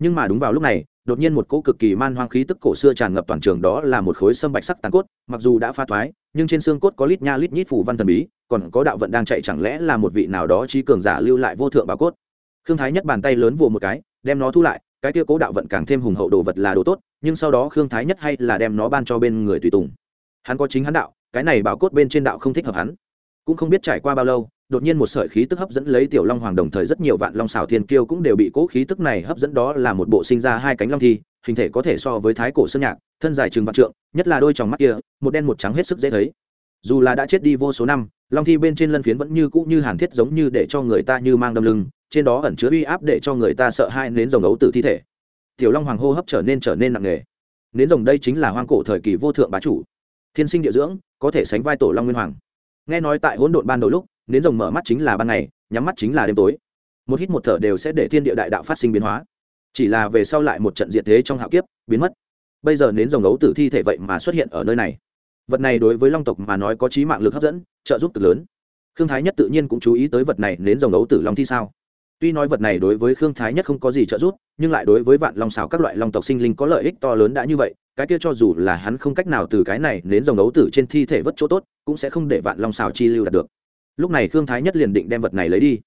nhưng mà đúng vào lúc này, đột nhiên một cỗ cực kỳ man hoang khí tức cổ xưa tràn ngập toàn trường đó là một khối sâm bạch sắc tàn cốt, mặc dù đã pha thoái, nhưng trên xương cốt có lít nha lít nhít phủ văn thần bí, còn có đạo vận đang chạy chẳng lẽ là một vị nào đó trí cường giả lưu lại vô thượng bảo cốt. Khương thái nhất bàn tay lớn vồ một cái, đem nó thu lại, cái kia cố đạo vận càng thêm hùng hậu đồ vật là đồ tốt, nhưng sau đó khương thái nhất hay là đem nó ban cho bên người tùy tùng. Hắn có chính hắn đạo, cái này bảo cốt bên trên đạo không thích hợp hắn. Cũng không biết trải qua bao lâu đột nhiên một sợi khí tức hấp dẫn lấy tiểu long hoàng đồng thời rất nhiều vạn long xảo thiên kiêu cũng đều bị cố khí tức này hấp dẫn đó là một bộ sinh ra hai cánh long thi, hình thể có thể so với thái cổ sơn nhạc, thân dài chừng vạn trượng, nhất là đôi tròng mắt kia, một đen một trắng hết sức dễ thấy. Dù là đã chết đi vô số năm, long thi bên trên lân phiến vẫn như cũ như hàn thiết giống như để cho người ta như mang đâm lưng, trên đó ẩn chứa uy áp để cho người ta sợ hai nến rồng ấu tử thi thể. Tiểu long hoàng hô hấp trở nên trở nên nặng nề. Nến rồng đây chính là hoang cổ thời kỳ vô thượng bá chủ. Thiên sinh địa dưỡng, có thể sánh vai tổ long nguyên hoàng. Nghe nói tại hỗn độn ban đầu lúc nến rồng mở mắt chính là ban ngày, nhắm mắt chính là đêm tối. Một hít một thở đều sẽ để thiên địa đại đạo phát sinh biến hóa. Chỉ là về sau lại một trận diệt thế trong hạo kiếp, biến mất. Bây giờ nến rồng ấu tử thi thể vậy mà xuất hiện ở nơi này. Vật này đối với long tộc mà nói có trí mạng lực hấp dẫn, trợ giúp cực lớn. Khương thái nhất tự nhiên cũng chú ý tới vật này đến rồng ấu tử long thi sao? Tuy nói vật này đối với khương thái nhất không có gì trợ giúp, nhưng lại đối với vạn long xào các loại long tộc sinh linh có lợi ích to lớn đã như vậy, cái kia cho dù là hắn không cách nào từ cái này đến rồng ấu tử trên thi thể vất chỗ tốt, cũng sẽ không để vạn long xào chi lưu đạt được lúc này khương thái nhất liền định đem vật này lấy đi.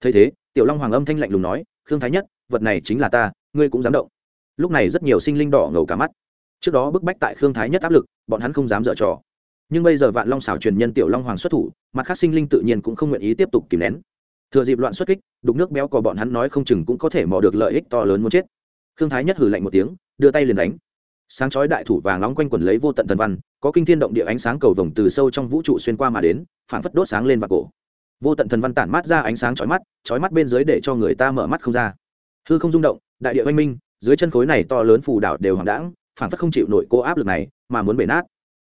Thấy thế, tiểu long hoàng âm thanh lạnh lùng nói, khương thái nhất, vật này chính là ta, ngươi cũng dám động. Lúc này rất nhiều sinh linh đỏ ngầu cả mắt. Trước đó bức bách tại khương thái nhất áp lực, bọn hắn không dám dở trò. Nhưng bây giờ vạn long xảo truyền nhân tiểu long hoàng xuất thủ, mặt khác sinh linh tự nhiên cũng không nguyện ý tiếp tục kìm nén. Thừa dịp loạn xuất kích, đục nước béo cò bọn hắn nói không chừng cũng có thể mò được lợi ích to lớn muốn chết. Khương thái nhất hử lạnh một tiếng, đưa tay liền đánh sáng chói đại thủ vàng nóng quanh quần lấy vô tận thần văn, có kinh thiên động địa ánh sáng cầu vồng từ sâu trong vũ trụ xuyên qua mà đến phản phất đốt sáng lên và cổ. Vô tận thần văn tản mát ra ánh sáng chói mắt chói mắt bên dưới để cho người ta mở mắt không ra. Hư không rung động, đại địa oanh minh, dưới chân khối này to lớn phù đảo đều hoàng đãng phản phất không chịu nổi cô áp lực này, mà muốn bể nát.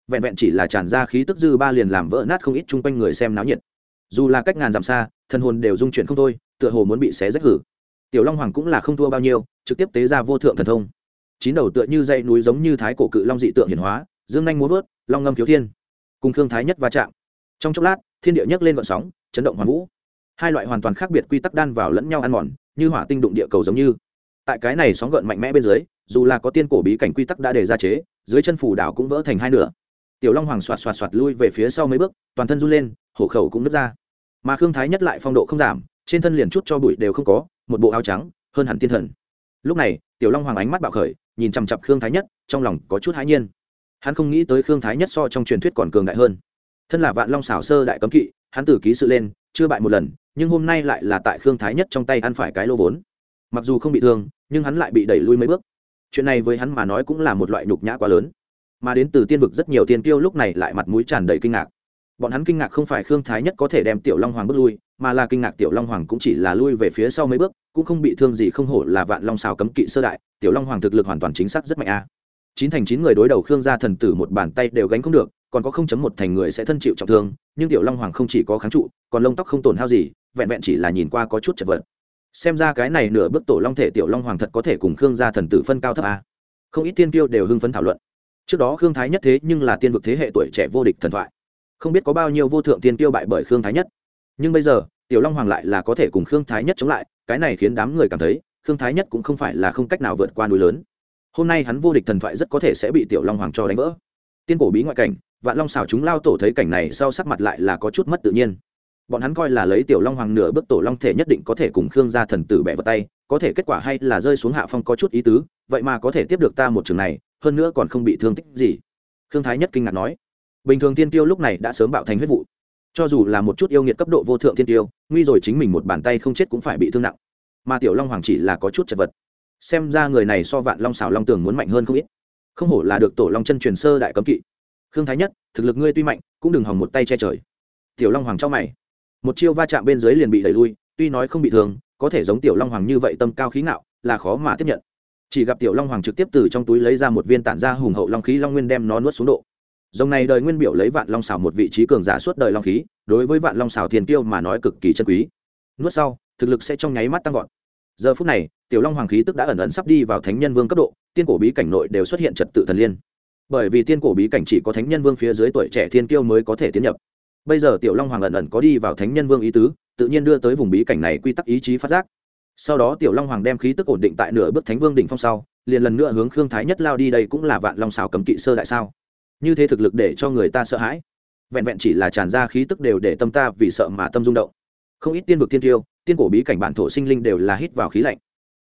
Vẹn vẹn chỉ là tràn ra khí tức dư ba liền làm vỡ nát không ít chung quanh người xem náo nhiệt. Dù là cách ngàn dặm xa, thần hồn đều dung chuyển không thôi, tựa hồ muốn bị xé rách hử. Tiểu long hoàng cũng là không thua bao nhiêu, trực tiếp tế ra vô thượng thần thông chín đầu tựa như dây núi giống như thái cổ cự long dị tượng hiển hóa, dương nhanh múa vớt, long ngâm khiếu thiên. Cùng thương thái nhất va chạm. Trong chốc lát, thiên địa nhấc lên vận sóng, chấn động hoàn vũ. Hai loại hoàn toàn khác biệt quy tắc đan vào lẫn nhau ăn mòn, như hỏa tinh đụng địa cầu giống như. Tại cái này sóng gợn mạnh mẽ bên dưới, dù là có tiên cổ bí cảnh quy tắc đã đề ra chế, dưới chân phủ đảo cũng vỡ thành hai nửa. Tiểu long hoàng xoạt xoạt xoạt lui về phía sau mấy bước, toàn thân run lên, hổ khẩu cũng nứt ra. Mà khương thái nhất lại phong độ không giảm, trên thân liền chút cho bụi đều không có, một bộ áo trắng, hơn hẳn tiên thần. Lúc này, tiểu long hoàng ánh mắt bạo khởi nhìn chằm chặp khương thái nhất, trong lòng có chút hãi nhiên. Hắn không nghĩ tới khương thái nhất so trong truyền thuyết còn cường đại hơn. Thân là vạn long xảo sơ đại cấm kỵ, hắn tử ký sự lên, chưa bại một lần, nhưng hôm nay lại là tại khương thái nhất trong tay ăn phải cái lô vốn. Mặc dù không bị thương, nhưng hắn lại bị đẩy lui mấy bước. Chuyện này với hắn mà nói cũng là một loại nhục nhã quá lớn. Mà đến từ tiên vực rất nhiều tiên tiêu lúc này lại mặt mũi tràn đầy kinh ngạc. Bọn hắn kinh ngạc không phải khương thái nhất có thể đem tiểu long hoàng bước lui, mà là kinh ngạc tiểu long hoàng cũng chỉ là lui về phía sau mấy bước, cũng không bị thương gì không hổ là vạn long xào cấm kỵ sơ đại tiểu long hoàng thực lực hoàn toàn chính xác rất mạnh a. Chín thành chín người đối đầu khương gia thần tử một bàn tay đều gánh không được, còn có không chấm một thành người sẽ thân chịu trọng thương, nhưng tiểu long hoàng không chỉ có kháng trụ, còn lông tóc không tổn hao gì, vẹn vẹn chỉ là nhìn qua có chút chật vật. Xem ra cái này nửa bước tổ long thể tiểu long hoàng thật có thể cùng khương gia thần tử phân cao thấp a. Không ít tiên tiêu đều hưng phấn thảo luận. Trước đó khương thái nhất thế nhưng là tiên vực thế hệ tuổi trẻ vô địch thần thoại. Không biết có bao nhiêu vô thượng tiên tiêu bại bởi khương thái nhất. Nhưng bây giờ, tiểu long hoàng lại là có thể cùng khương thái nhất chống lại, cái này khiến đám người cảm thấy khương thái nhất cũng không phải là không cách nào vượt qua núi lớn. Hôm nay hắn vô địch thần thoại rất có thể sẽ bị tiểu long hoàng cho đánh vỡ. Tiên cổ bí ngoại cảnh, vạn long xào chúng lao tổ thấy cảnh này sau sắc mặt lại là có chút mất tự nhiên. Bọn hắn coi là lấy tiểu long hoàng nửa bước tổ long thể nhất định có thể cùng khương gia thần tử bẻ vào tay, có thể kết quả hay là rơi xuống hạ phong có chút ý tứ, vậy mà có thể tiếp được ta một trường này, hơn nữa còn không bị thương tích gì. Khương thái nhất kinh ngạc nói. Bình thường tiên tiêu lúc này đã sớm bạo thành huyết vụ. Cho dù là một chút yêu nghiệt cấp độ vô thượng tiên tiêu, nguy rồi chính mình một bàn tay không chết cũng phải bị thương nặng mà tiểu long hoàng chỉ là có chút chật vật. Xem ra người này so vạn long xảo long tường muốn mạnh hơn không ít. Không hổ là được tổ long chân truyền sơ đại cấm kỵ. Khương thái nhất, thực lực ngươi tuy mạnh, cũng đừng hòng một tay che trời. Tiểu long hoàng cho mày. Một chiêu va chạm bên dưới liền bị đẩy lui, tuy nói không bị thương, có thể giống tiểu long hoàng như vậy tâm cao khí ngạo, là khó mà tiếp nhận. Chỉ gặp tiểu long hoàng trực tiếp từ trong túi lấy ra một viên tản ra hùng hậu long khí long nguyên đem nó nuốt xuống độ. Dòng này đời nguyên biểu lấy vạn long xào một vị trí cường giả suốt đời long khí, đối với vạn long xào thiền tiêu mà nói cực kỳ chân quý. Nuốt sau thực lực sẽ trong nháy mắt tăng vọt. Giờ phút này, tiểu long hoàng khí tức đã ẩn ẩn sắp đi vào thánh nhân vương cấp độ, tiên cổ bí cảnh nội đều xuất hiện trật tự thần liên. Bởi vì tiên cổ bí cảnh chỉ có thánh nhân vương phía dưới tuổi trẻ thiên Kiêu mới có thể tiến nhập. Bây giờ tiểu long hoàng ẩn ẩn có đi vào thánh nhân vương ý tứ, tự nhiên đưa tới vùng bí cảnh này quy tắc ý chí phát giác. Sau đó tiểu long hoàng đem khí tức ổn định tại nửa bước thánh vương đỉnh phong sau, liền lần nữa hướng khương thái nhất lao đi đây cũng là vạn long xào cấm kỵ sơ đại sao. Như thế thực lực để cho người ta sợ hãi. Vẹn vẹn chỉ là tràn ra khí tức đều để tâm ta vì sợ mà tâm rung động. Không ít tiên vực tiên tiêu tiên cổ bí cảnh bản thổ sinh linh đều là hít vào khí lạnh.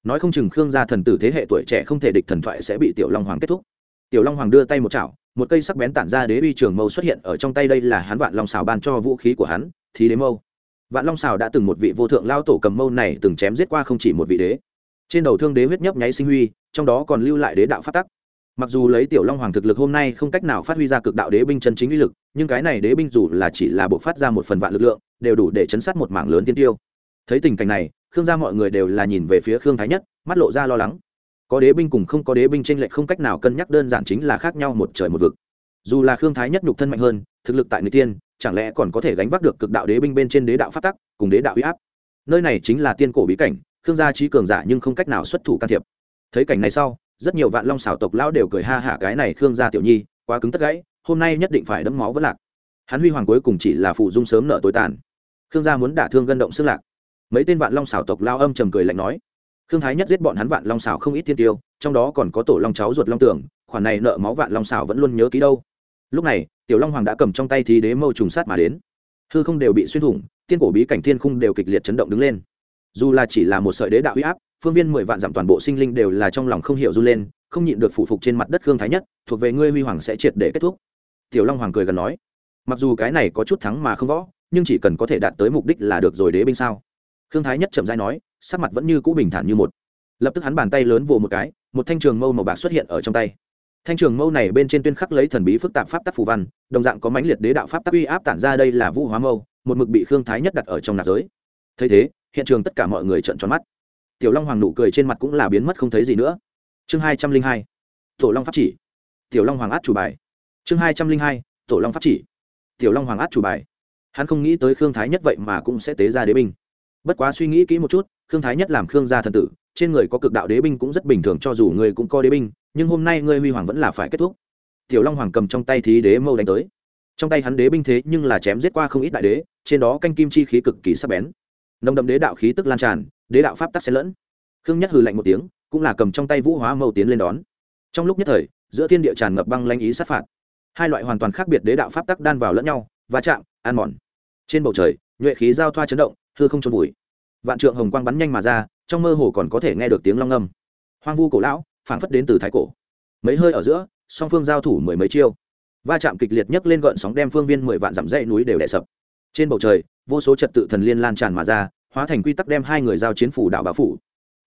Nói không chừng khương gia thần tử thế hệ tuổi trẻ không thể địch thần thoại sẽ bị tiểu long hoàng kết thúc. Tiểu long hoàng đưa tay một chảo, một cây sắc bén tản ra đế uy trường mâu xuất hiện ở trong tay đây là hắn vạn long xào ban cho vũ khí của hắn thì đế mâu. Vạn long xào đã từng một vị vô thượng lao tổ cầm mâu này từng chém giết qua không chỉ một vị đế. Trên đầu thương đế huyết nhấp nháy sinh huy, trong đó còn lưu lại đế đạo phát tắc. Mặc dù lấy tiểu long hoàng thực lực hôm nay không cách nào phát huy ra cực đạo đế binh chân chính uy lực, nhưng cái này đế binh dù là chỉ là bộ phát ra một phần vạn lực lượng, đều đủ để chấn sát một mảng lớn tiên tiêu thấy tình cảnh này, khương gia mọi người đều là nhìn về phía khương thái nhất, mắt lộ ra lo lắng. Có đế binh cùng không có đế binh tranh lệch không cách nào cân nhắc đơn giản chính là khác nhau một trời một vực. Dù là khương thái nhất nhục thân mạnh hơn, thực lực tại người tiên, chẳng lẽ còn có thể gánh vác được cực đạo đế binh bên trên đế đạo phát tắc, cùng đế đạo huy áp? Nơi này chính là tiên cổ bí cảnh, khương gia trí cường giả nhưng không cách nào xuất thủ can thiệp. Thấy cảnh này sau, rất nhiều vạn long xảo tộc lão đều cười ha hả cái này khương gia tiểu nhi, quá cứng tất gãy, hôm nay nhất định phải đấm máu vất lạc. Hắn huy hoàng cuối cùng chỉ là phụ dung sớm nợ tối tàn. Khương gia muốn đả thương gân động xương lạc mấy tên vạn long xảo tộc lao âm trầm cười lạnh nói, khương thái nhất giết bọn hắn vạn long xảo không ít thiên tiêu, trong đó còn có tổ long cháu ruột long tưởng khoản này nợ máu vạn long xảo vẫn luôn nhớ ký đâu. Lúc này, tiểu long hoàng đã cầm trong tay thì đế mâu trùng sát mà đến. Hư không đều bị xuyên thủng, tiên cổ bí cảnh thiên khung đều kịch liệt chấn động đứng lên. Dù là chỉ là một sợi đế đạo huy áp, phương viên mười vạn dặm toàn bộ sinh linh đều là trong lòng không hiểu run lên, không nhịn được phụ phục trên mặt đất khương thái nhất, thuộc về ngươi huy hoàng sẽ triệt để kết thúc. Tiểu long hoàng cười gần nói, mặc dù cái này có chút thắng mà không võ, nhưng chỉ cần có thể đạt tới mục đích là được rồi đế binh sao? Khương thái nhất chậm dai nói, sắc mặt vẫn như cũ bình thản như một. Lập tức hắn bàn tay lớn vồ một cái, một thanh trường mâu màu bạc xuất hiện ở trong tay. Thanh trường mâu này bên trên tuyên khắc lấy thần bí phức tạp pháp tắc phù văn, đồng dạng có mãnh liệt đế đạo pháp tắc uy áp tản ra đây là vũ hóa mâu, một mực bị khương thái nhất đặt ở trong nạp giới. Thấy thế, hiện trường tất cả mọi người trợn tròn mắt. Tiểu long hoàng nụ cười trên mặt cũng là biến mất không thấy gì nữa. Chương hai trăm linh hai, tổ long pháp chỉ. Tiểu long hoàng át chủ bài. Chương hai trăm linh hai, tổ long pháp chỉ. Tiểu long hoàng át chủ bài. Hắn không nghĩ tới khương thái nhất vậy mà cũng sẽ tế ra đế binh bất quá suy nghĩ kỹ một chút, khương thái nhất làm khương gia thần tử, trên người có cực đạo đế binh cũng rất bình thường cho dù người cũng có đế binh, nhưng hôm nay ngươi huy hoàng vẫn là phải kết thúc. Tiểu long hoàng cầm trong tay thí đế mâu đánh tới. Trong tay hắn đế binh thế nhưng là chém giết qua không ít đại đế, trên đó canh kim chi khí cực kỳ sắc bén. Nồng đậm đế đạo khí tức lan tràn, đế đạo pháp tắc xen lẫn. Khương nhất hừ lạnh một tiếng, cũng là cầm trong tay vũ hóa mâu tiến lên đón. Trong lúc nhất thời, giữa thiên địa tràn ngập băng lanh ý sát phạt. Hai loại hoàn toàn khác biệt đế đạo pháp tắc đan vào lẫn nhau và chạm an mòn. Trên bầu trời, nhuệ khí giao thoa chấn động hư không trôn vùi. Vạn trượng hồng quang bắn nhanh mà ra, trong mơ hồ còn có thể nghe được tiếng long âm. Hoang vu cổ lão, phảng phất đến từ thái cổ. Mấy hơi ở giữa, song phương giao thủ mười mấy chiêu. Va chạm kịch liệt nhất lên gợn sóng đem phương viên mười vạn dặm dãy núi đều đè sập. Trên bầu trời, vô số trật tự thần liên lan tràn mà ra, hóa thành quy tắc đem hai người giao chiến phủ đảo bá phủ.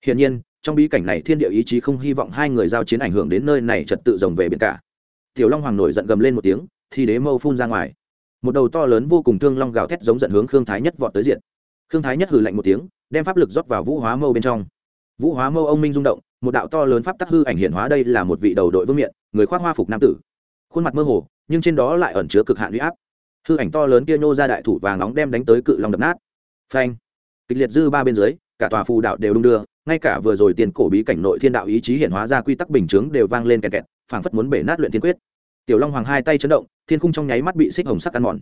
Hiển nhiên, trong bí cảnh này thiên địa ý chí không hy vọng hai người giao chiến ảnh hưởng đến nơi này trật tự rồng về biển cả. Tiểu long hoàng nổi giận gầm lên một tiếng thì đế mâu phun ra ngoài. Một đầu to lớn vô cùng thương long gào thét giống giận hướng khương thái nhất vọt tới diện khương thái nhất hừ lạnh một tiếng, đem pháp lực rót vào vũ hóa mâu bên trong. Vũ hóa mâu ông minh rung động, một đạo to lớn pháp tắc hư ảnh hiện hóa đây là một vị đầu đội vương miện, người khoác hoa phục nam tử. Khuôn mặt mơ hồ, nhưng trên đó lại ẩn chứa cực hạn huy áp. Hư ảnh to lớn kia nhô ra đại thủ vàng nóng đem đánh tới cự long đập nát. Phanh! Kịch liệt dư ba bên dưới, cả tòa phù đạo đều đung đưa, ngay cả vừa rồi tiền cổ bí cảnh nội thiên đạo ý chí hiện hóa ra quy tắc bình chướng đều vang lên kẹt kẹt, phảng phất muốn bể nát luyện thiên quyết. Tiểu long hoàng hai tay chấn động, thiên khung trong nháy mắt bị xích hồng sắc ăn mòn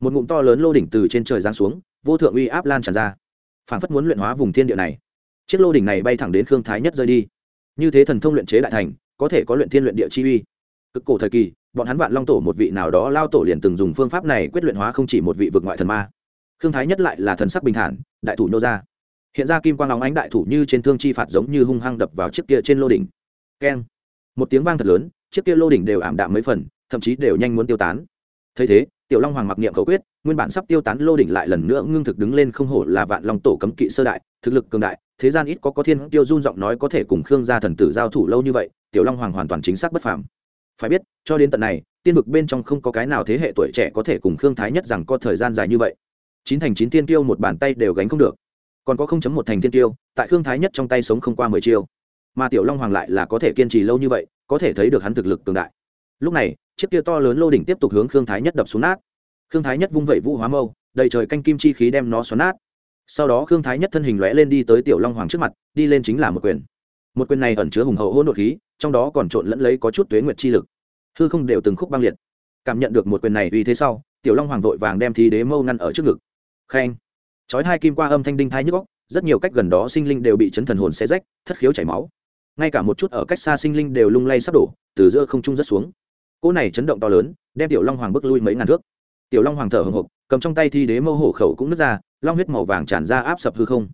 một ngụm to lớn lô đỉnh từ trên trời giáng xuống, vô thượng uy áp lan tràn ra. Phảng phất muốn luyện hóa vùng thiên địa này. Chiếc lô đỉnh này bay thẳng đến khương thái nhất rơi đi. Như thế thần thông luyện chế đại thành, có thể có luyện thiên luyện địa chi uy. Cực cổ thời kỳ, bọn hắn vạn long tổ một vị nào đó lao tổ liền từng dùng phương pháp này quyết luyện hóa không chỉ một vị vực ngoại thần ma. Khương thái nhất lại là thần sắc bình thản, đại thủ nô ra. Hiện ra kim quang lóng ánh đại thủ như trên thương chi phạt giống như hung hăng đập vào chiếc kia trên lô đỉnh. Keng. Một tiếng vang thật lớn, chiếc kia lô đỉnh đều ảm đạm mấy phần, thậm chí đều nhanh muốn tiêu tán. Thấy thế tiểu long hoàng mặc niệm khẩu quyết, nguyên bản sắp tiêu tán lô đỉnh lại lần nữa ngưng thực đứng lên không hổ là vạn long tổ cấm kỵ sơ đại, thực lực cường đại, thế gian ít có có thiên tiêu run giọng nói có thể cùng khương gia thần tử giao thủ lâu như vậy, tiểu long hoàng hoàn toàn chính xác bất phàm. Phải biết, cho đến tận này, tiên vực bên trong không có cái nào thế hệ tuổi trẻ có thể cùng khương thái nhất rằng có thời gian dài như vậy. Chín thành chín tiên tiêu một bàn tay đều gánh không được. Còn có không chấm một thành tiên tiêu, tại khương thái nhất trong tay sống không qua mười chiêu. Mà tiểu long hoàng lại là có thể kiên trì lâu như vậy, có thể thấy được hắn thực lực cường đại lúc này, chiếc kia to lớn lô đỉnh tiếp tục hướng khương thái nhất đập xuống nát. Khương thái nhất vung vẩy vũ hóa mâu, đầy trời canh kim chi khí đem nó xoắn nát. Sau đó khương thái nhất thân hình lóe lên đi tới tiểu long hoàng trước mặt, đi lên chính là một quyền. Một quyền này ẩn chứa hùng hậu hỗn độn khí, trong đó còn trộn lẫn lấy có chút tuế nguyệt chi lực. Hư không đều từng khúc băng liệt. Cảm nhận được một quyền này uy thế sau, tiểu long hoàng vội vàng đem thi đế mâu ngăn ở trước ngực. Khen. Chói hai kim qua âm thanh đinh thái nhức góc rất nhiều cách gần đó sinh linh đều bị chấn thần hồn xe rách, thất khiếu chảy máu. Ngay cả một chút ở cách xa sinh linh đều lung lay sắp đổ, từ giữa không trung rất xuống cỗ này chấn động to lớn, đem tiểu long hoàng bước lui mấy ngàn thước. Tiểu long hoàng thở hồng hộc, cầm trong tay thi đế mâu hổ khẩu cũng nứt ra, long huyết màu vàng tràn ra áp sập hư không.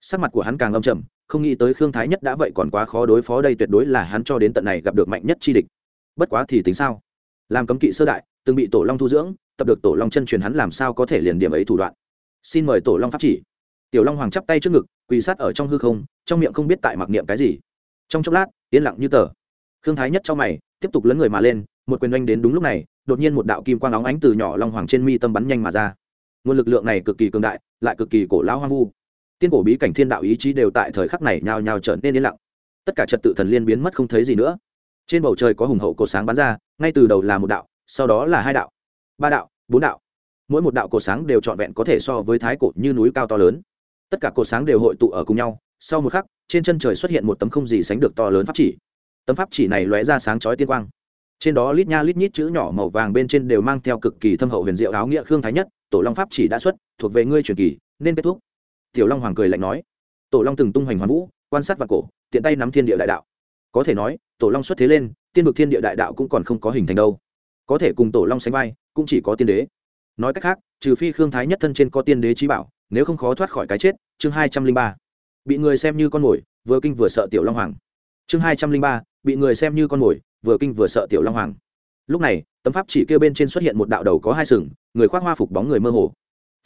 Sắc mặt của hắn càng âm chậm không nghĩ tới khương thái nhất đã vậy còn quá khó đối phó đây tuyệt đối là hắn cho đến tận này gặp được mạnh nhất chi địch. Bất quá thì tính sao? Làm cấm kỵ sơ đại, từng bị tổ long thu dưỡng, tập được tổ long chân truyền hắn làm sao có thể liền điểm ấy thủ đoạn? Xin mời tổ long pháp chỉ. Tiểu long hoàng chắp tay trước ngực, quỳ sát ở trong hư không, trong miệng không biết tại mặc niệm cái gì. Trong chốc lát, yên lặng như tờ. Khương thái nhất cho mày, tiếp tục lấn người mà lên một quyền oanh đến đúng lúc này, đột nhiên một đạo kim quang óng ánh từ nhỏ long hoàng trên mi tâm bắn nhanh mà ra. Nguồn lực lượng này cực kỳ cường đại, lại cực kỳ cổ lão hoang vu. Tiên cổ bí cảnh thiên đạo ý chí đều tại thời khắc này nhào nhào trở nên yên lặng. Tất cả trật tự thần liên biến mất không thấy gì nữa. Trên bầu trời có hùng hậu cột sáng bắn ra, ngay từ đầu là một đạo, sau đó là hai đạo, ba đạo, bốn đạo. Mỗi một đạo cột sáng đều trọn vẹn có thể so với thái cổ như núi cao to lớn. Tất cả cột sáng đều hội tụ ở cùng nhau, sau một khắc, trên chân trời xuất hiện một tấm không gì sánh được to lớn pháp chỉ. Tấm pháp chỉ này lóe ra sáng chói tiên quang trên đó lít nha lít nhít chữ nhỏ màu vàng bên trên đều mang theo cực kỳ thâm hậu huyền diệu áo nghĩa khương thái nhất, tổ long pháp chỉ đã xuất, thuộc về ngươi truyền kỳ, nên kết thúc. Tiểu long hoàng cười lạnh nói. Tổ long từng tung hoành hoàn vũ, quan sát vạn cổ, tiện tay nắm thiên địa đại đạo. Có thể nói, tổ long xuất thế lên, tiên vực thiên địa đại đạo cũng còn không có hình thành đâu. Có thể cùng tổ long sánh vai, cũng chỉ có tiên đế. Nói cách khác, trừ phi khương thái nhất thân trên có tiên đế trí bảo, nếu không khó thoát khỏi cái chết, chương hai trăm linh ba. Bị người xem như con mồi, vừa kinh vừa sợ tiểu long hoàng. Chương hai trăm linh ba, bị người xem như con mồi vừa kinh vừa sợ tiểu long hoàng. Lúc này, tấm pháp chỉ kêu bên trên xuất hiện một đạo đầu có hai sừng, người khoác hoa phục bóng người mơ hồ.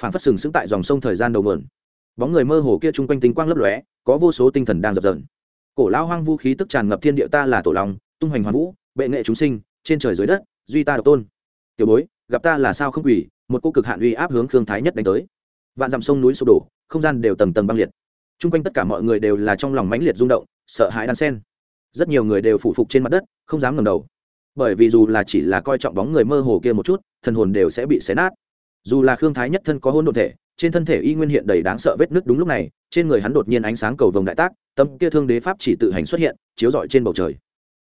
Phản phất sừng sững tại dòng sông thời gian đầu mượn bóng người mơ hồ kia chung quanh tinh quang lấp lóe, có vô số tinh thần đang dập dờn. Cổ lao hoang vũ khí tức tràn ngập thiên địa ta là tổ long, tung hoành hoàn vũ, bệ nghệ chúng sinh, trên trời dưới đất, duy ta độc tôn. Tiểu bối, gặp ta là sao không quỷ, một cô cực hạn uy áp hướng khương thái nhất đánh tới. Vạn dặm sông núi sụp đổ, không gian đều tầng tầng băng liệt. Chung quanh tất cả mọi người đều là trong lòng mãnh liệt rung động, sợ hãi đan sen rất nhiều người đều phủ phục trên mặt đất, không dám ngầm đầu. Bởi vì dù là chỉ là coi trọng bóng người mơ hồ kia một chút, thần hồn đều sẽ bị xé nát. Dù là khương thái nhất thân có hôn đ thể, trên thân thể y nguyên hiện đầy đáng sợ vết nứt đúng lúc này, trên người hắn đột nhiên ánh sáng cầu vồng đại tác, tâm kia thương đế pháp chỉ tự hành xuất hiện, chiếu rọi trên bầu trời.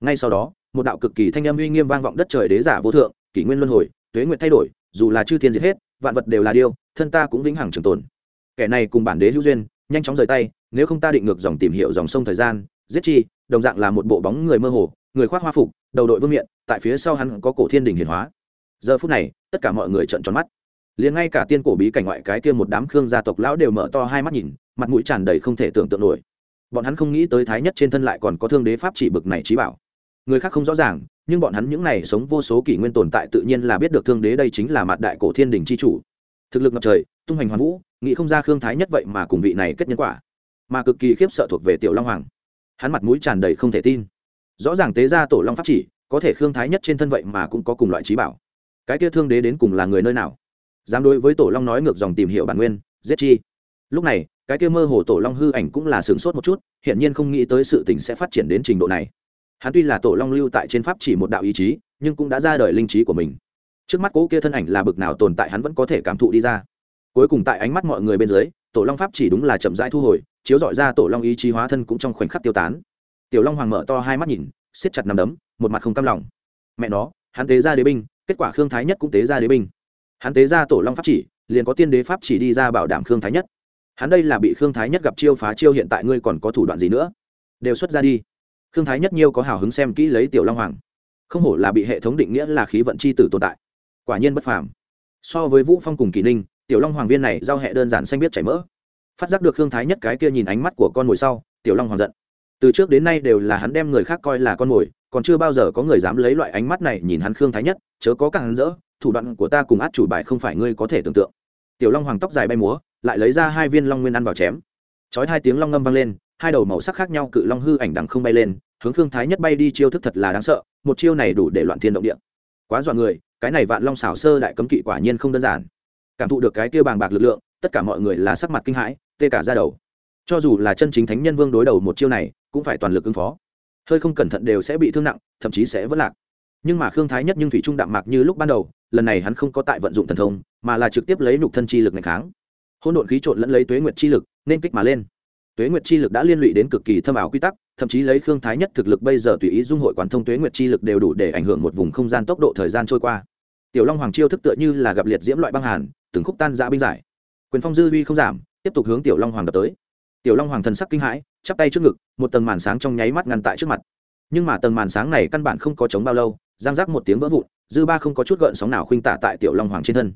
Ngay sau đó, một đạo cực kỳ thanh âm uy nghiêm vang vọng đất trời đế giả vô thượng, kỷ nguyên luân hồi, tuế nguyện thay đổi, dù là chư thiên diệt hết, vạn vật đều là điêu, thân ta cũng vĩnh hằng trường tồn. Kẻ này cùng bản đế hữu duyên, nhanh chóng rời tay, nếu không ta định ngược dòng tìm hiểu dòng sông thời gian giết chi, đồng dạng là một bộ bóng người mơ hồ, người khoác hoa phục, đầu đội vương miện, tại phía sau hắn có cổ thiên đình hiển hóa. Giờ phút này, tất cả mọi người trợn tròn mắt. Liền ngay cả tiên cổ bí cảnh ngoại cái kia một đám khương gia tộc lão đều mở to hai mắt nhìn, mặt mũi tràn đầy không thể tưởng tượng nổi. Bọn hắn không nghĩ tới thái nhất trên thân lại còn có thương đế pháp chỉ bực này trí bảo. Người khác không rõ ràng, nhưng bọn hắn những này sống vô số kỷ nguyên tồn tại tự nhiên là biết được thương đế đây chính là mặt đại cổ thiên đình c h i chủ. Thực lực ngập trời, tung hành hoàn vũ, nghĩ không ra khương thái nhất vậy mà cùng vị này kết nhân quả. Mà cực kỳ khiếp sợ thuộc về tiểu long hoàng hắn mặt mũi tràn đầy không thể tin. Rõ ràng tế ra tổ long pháp chỉ, có thể khương thái nhất trên thân vậy mà cũng có cùng loại trí bảo. Cái kia thương đế đến cùng là người nơi nào? Dám đối với tổ long nói ngược dòng tìm hiểu bản nguyên, giết chi. Lúc này, cái kia mơ hồ tổ long hư ảnh cũng là sửng sốt một chút, hiển nhiên không nghĩ tới sự tình sẽ phát triển đến trình độ này. Hắn tuy là tổ long lưu tại trên pháp chỉ một đạo ý chí, nhưng cũng đã ra đời linh trí của mình. Trước mắt cố kia thân ảnh là bực nào tồn tại hắn vẫn có thể cảm thụ đi ra. Cuối cùng tại ánh mắt mọi người bên dưới tổ long pháp chỉ đúng là chậm rãi thu hồi, chiếu dọi ra tổ long ý chí hóa thân cũng trong khoảnh khắc tiêu tán. Tiểu long hoàng mở to hai mắt nhìn, siết chặt nằm đấm, một mặt không cam lòng. Mẹ nó, hắn tế ra đế binh, kết quả khương thái nhất cũng tế ra đế binh. Hắn tế ra tổ long pháp chỉ, liền có tiên đế pháp chỉ đi ra bảo đảm khương thái nhất. Hắn đây là bị khương thái nhất gặp chiêu phá chiêu hiện tại ngươi còn có thủ đoạn gì nữa? Đều xuất ra đi. Khương thái nhất nhiêu có hào hứng xem kỹ lấy tiểu long hoàng. Không hổ là bị hệ thống định nghĩa là khí vận c h i tử tồn tại. Quả nhiên bất phàm. So với vũ phong cùng kỷ ninh tiểu long hoàng viên này giao hệ đơn giản xanh biết chảy mỡ. Phát giác được hương thái nhất cái kia nhìn ánh mắt của con mồi sau, tiểu long hoàng giận. Từ trước đến nay đều là hắn đem người khác coi là con mồi, còn chưa bao giờ có người dám lấy loại ánh mắt này nhìn hắn khương thái nhất, chớ có càng hắn rỡ, thủ đoạn của ta cùng át chủ bài không phải ngươi có thể tưởng tượng. Tiểu long hoàng tóc dài bay múa, lại lấy ra hai viên long nguyên ăn vào chém. Chói hai tiếng long ngâm vang lên, hai đầu màu sắc khác nhau cự long hư ảnh đằng không bay lên, hướng khương thái nhất bay đi chiêu thức thật là đáng sợ, một chiêu này đủ để loạn thiên động địa. Quá dọa người, cái này vạn long xảo sơ đại cấm kỵ quả nhiên không đơn giản cảm thụ được cái kia bàng bạc lực lượng, tất cả mọi người là sắc mặt kinh hãi, tê cả ra đầu. Cho dù là chân chính thánh nhân vương đối đầu một chiêu này, cũng phải toàn lực ứng phó. Hơi không cẩn thận đều sẽ bị thương nặng, thậm chí sẽ vỡ lạc. Nhưng mà khương thái nhất nhưng thủy trung đạm mạc như lúc ban đầu, lần này hắn không có tại vận dụng thần thông, mà là trực tiếp lấy nhục thân chi lực ngày kháng. Hôn độn khí trộn lẫn lấy tuế nguyệt chi lực, nên kích mà lên. Tuế nguyệt chi lực đã liên lụy đến cực kỳ thâm ảo quy tắc, thậm chí lấy khương thái nhất thực lực bây giờ tùy ý dung hội quán thông tuế nguyệt chi lực đều đủ để ảnh hưởng một vùng không gian tốc độ thời gian trôi qua. Tiểu long hoàng chiêu thức tựa như là gặp liệt diễm loại băng hàn từng khúc tan ra binh giải. Quyền phong dư uy không giảm, tiếp tục hướng tiểu long hoàng đập tới. Tiểu long hoàng thần sắc kinh hãi, chắp tay trước ngực, một tầng màn sáng trong nháy mắt ngăn tại trước mặt. Nhưng mà tầng màn sáng này căn bản không có chống bao lâu, giang rác một tiếng vỡ vụn, dư ba không có chút gợn sóng nào khuynh tả tại tiểu long hoàng trên thân.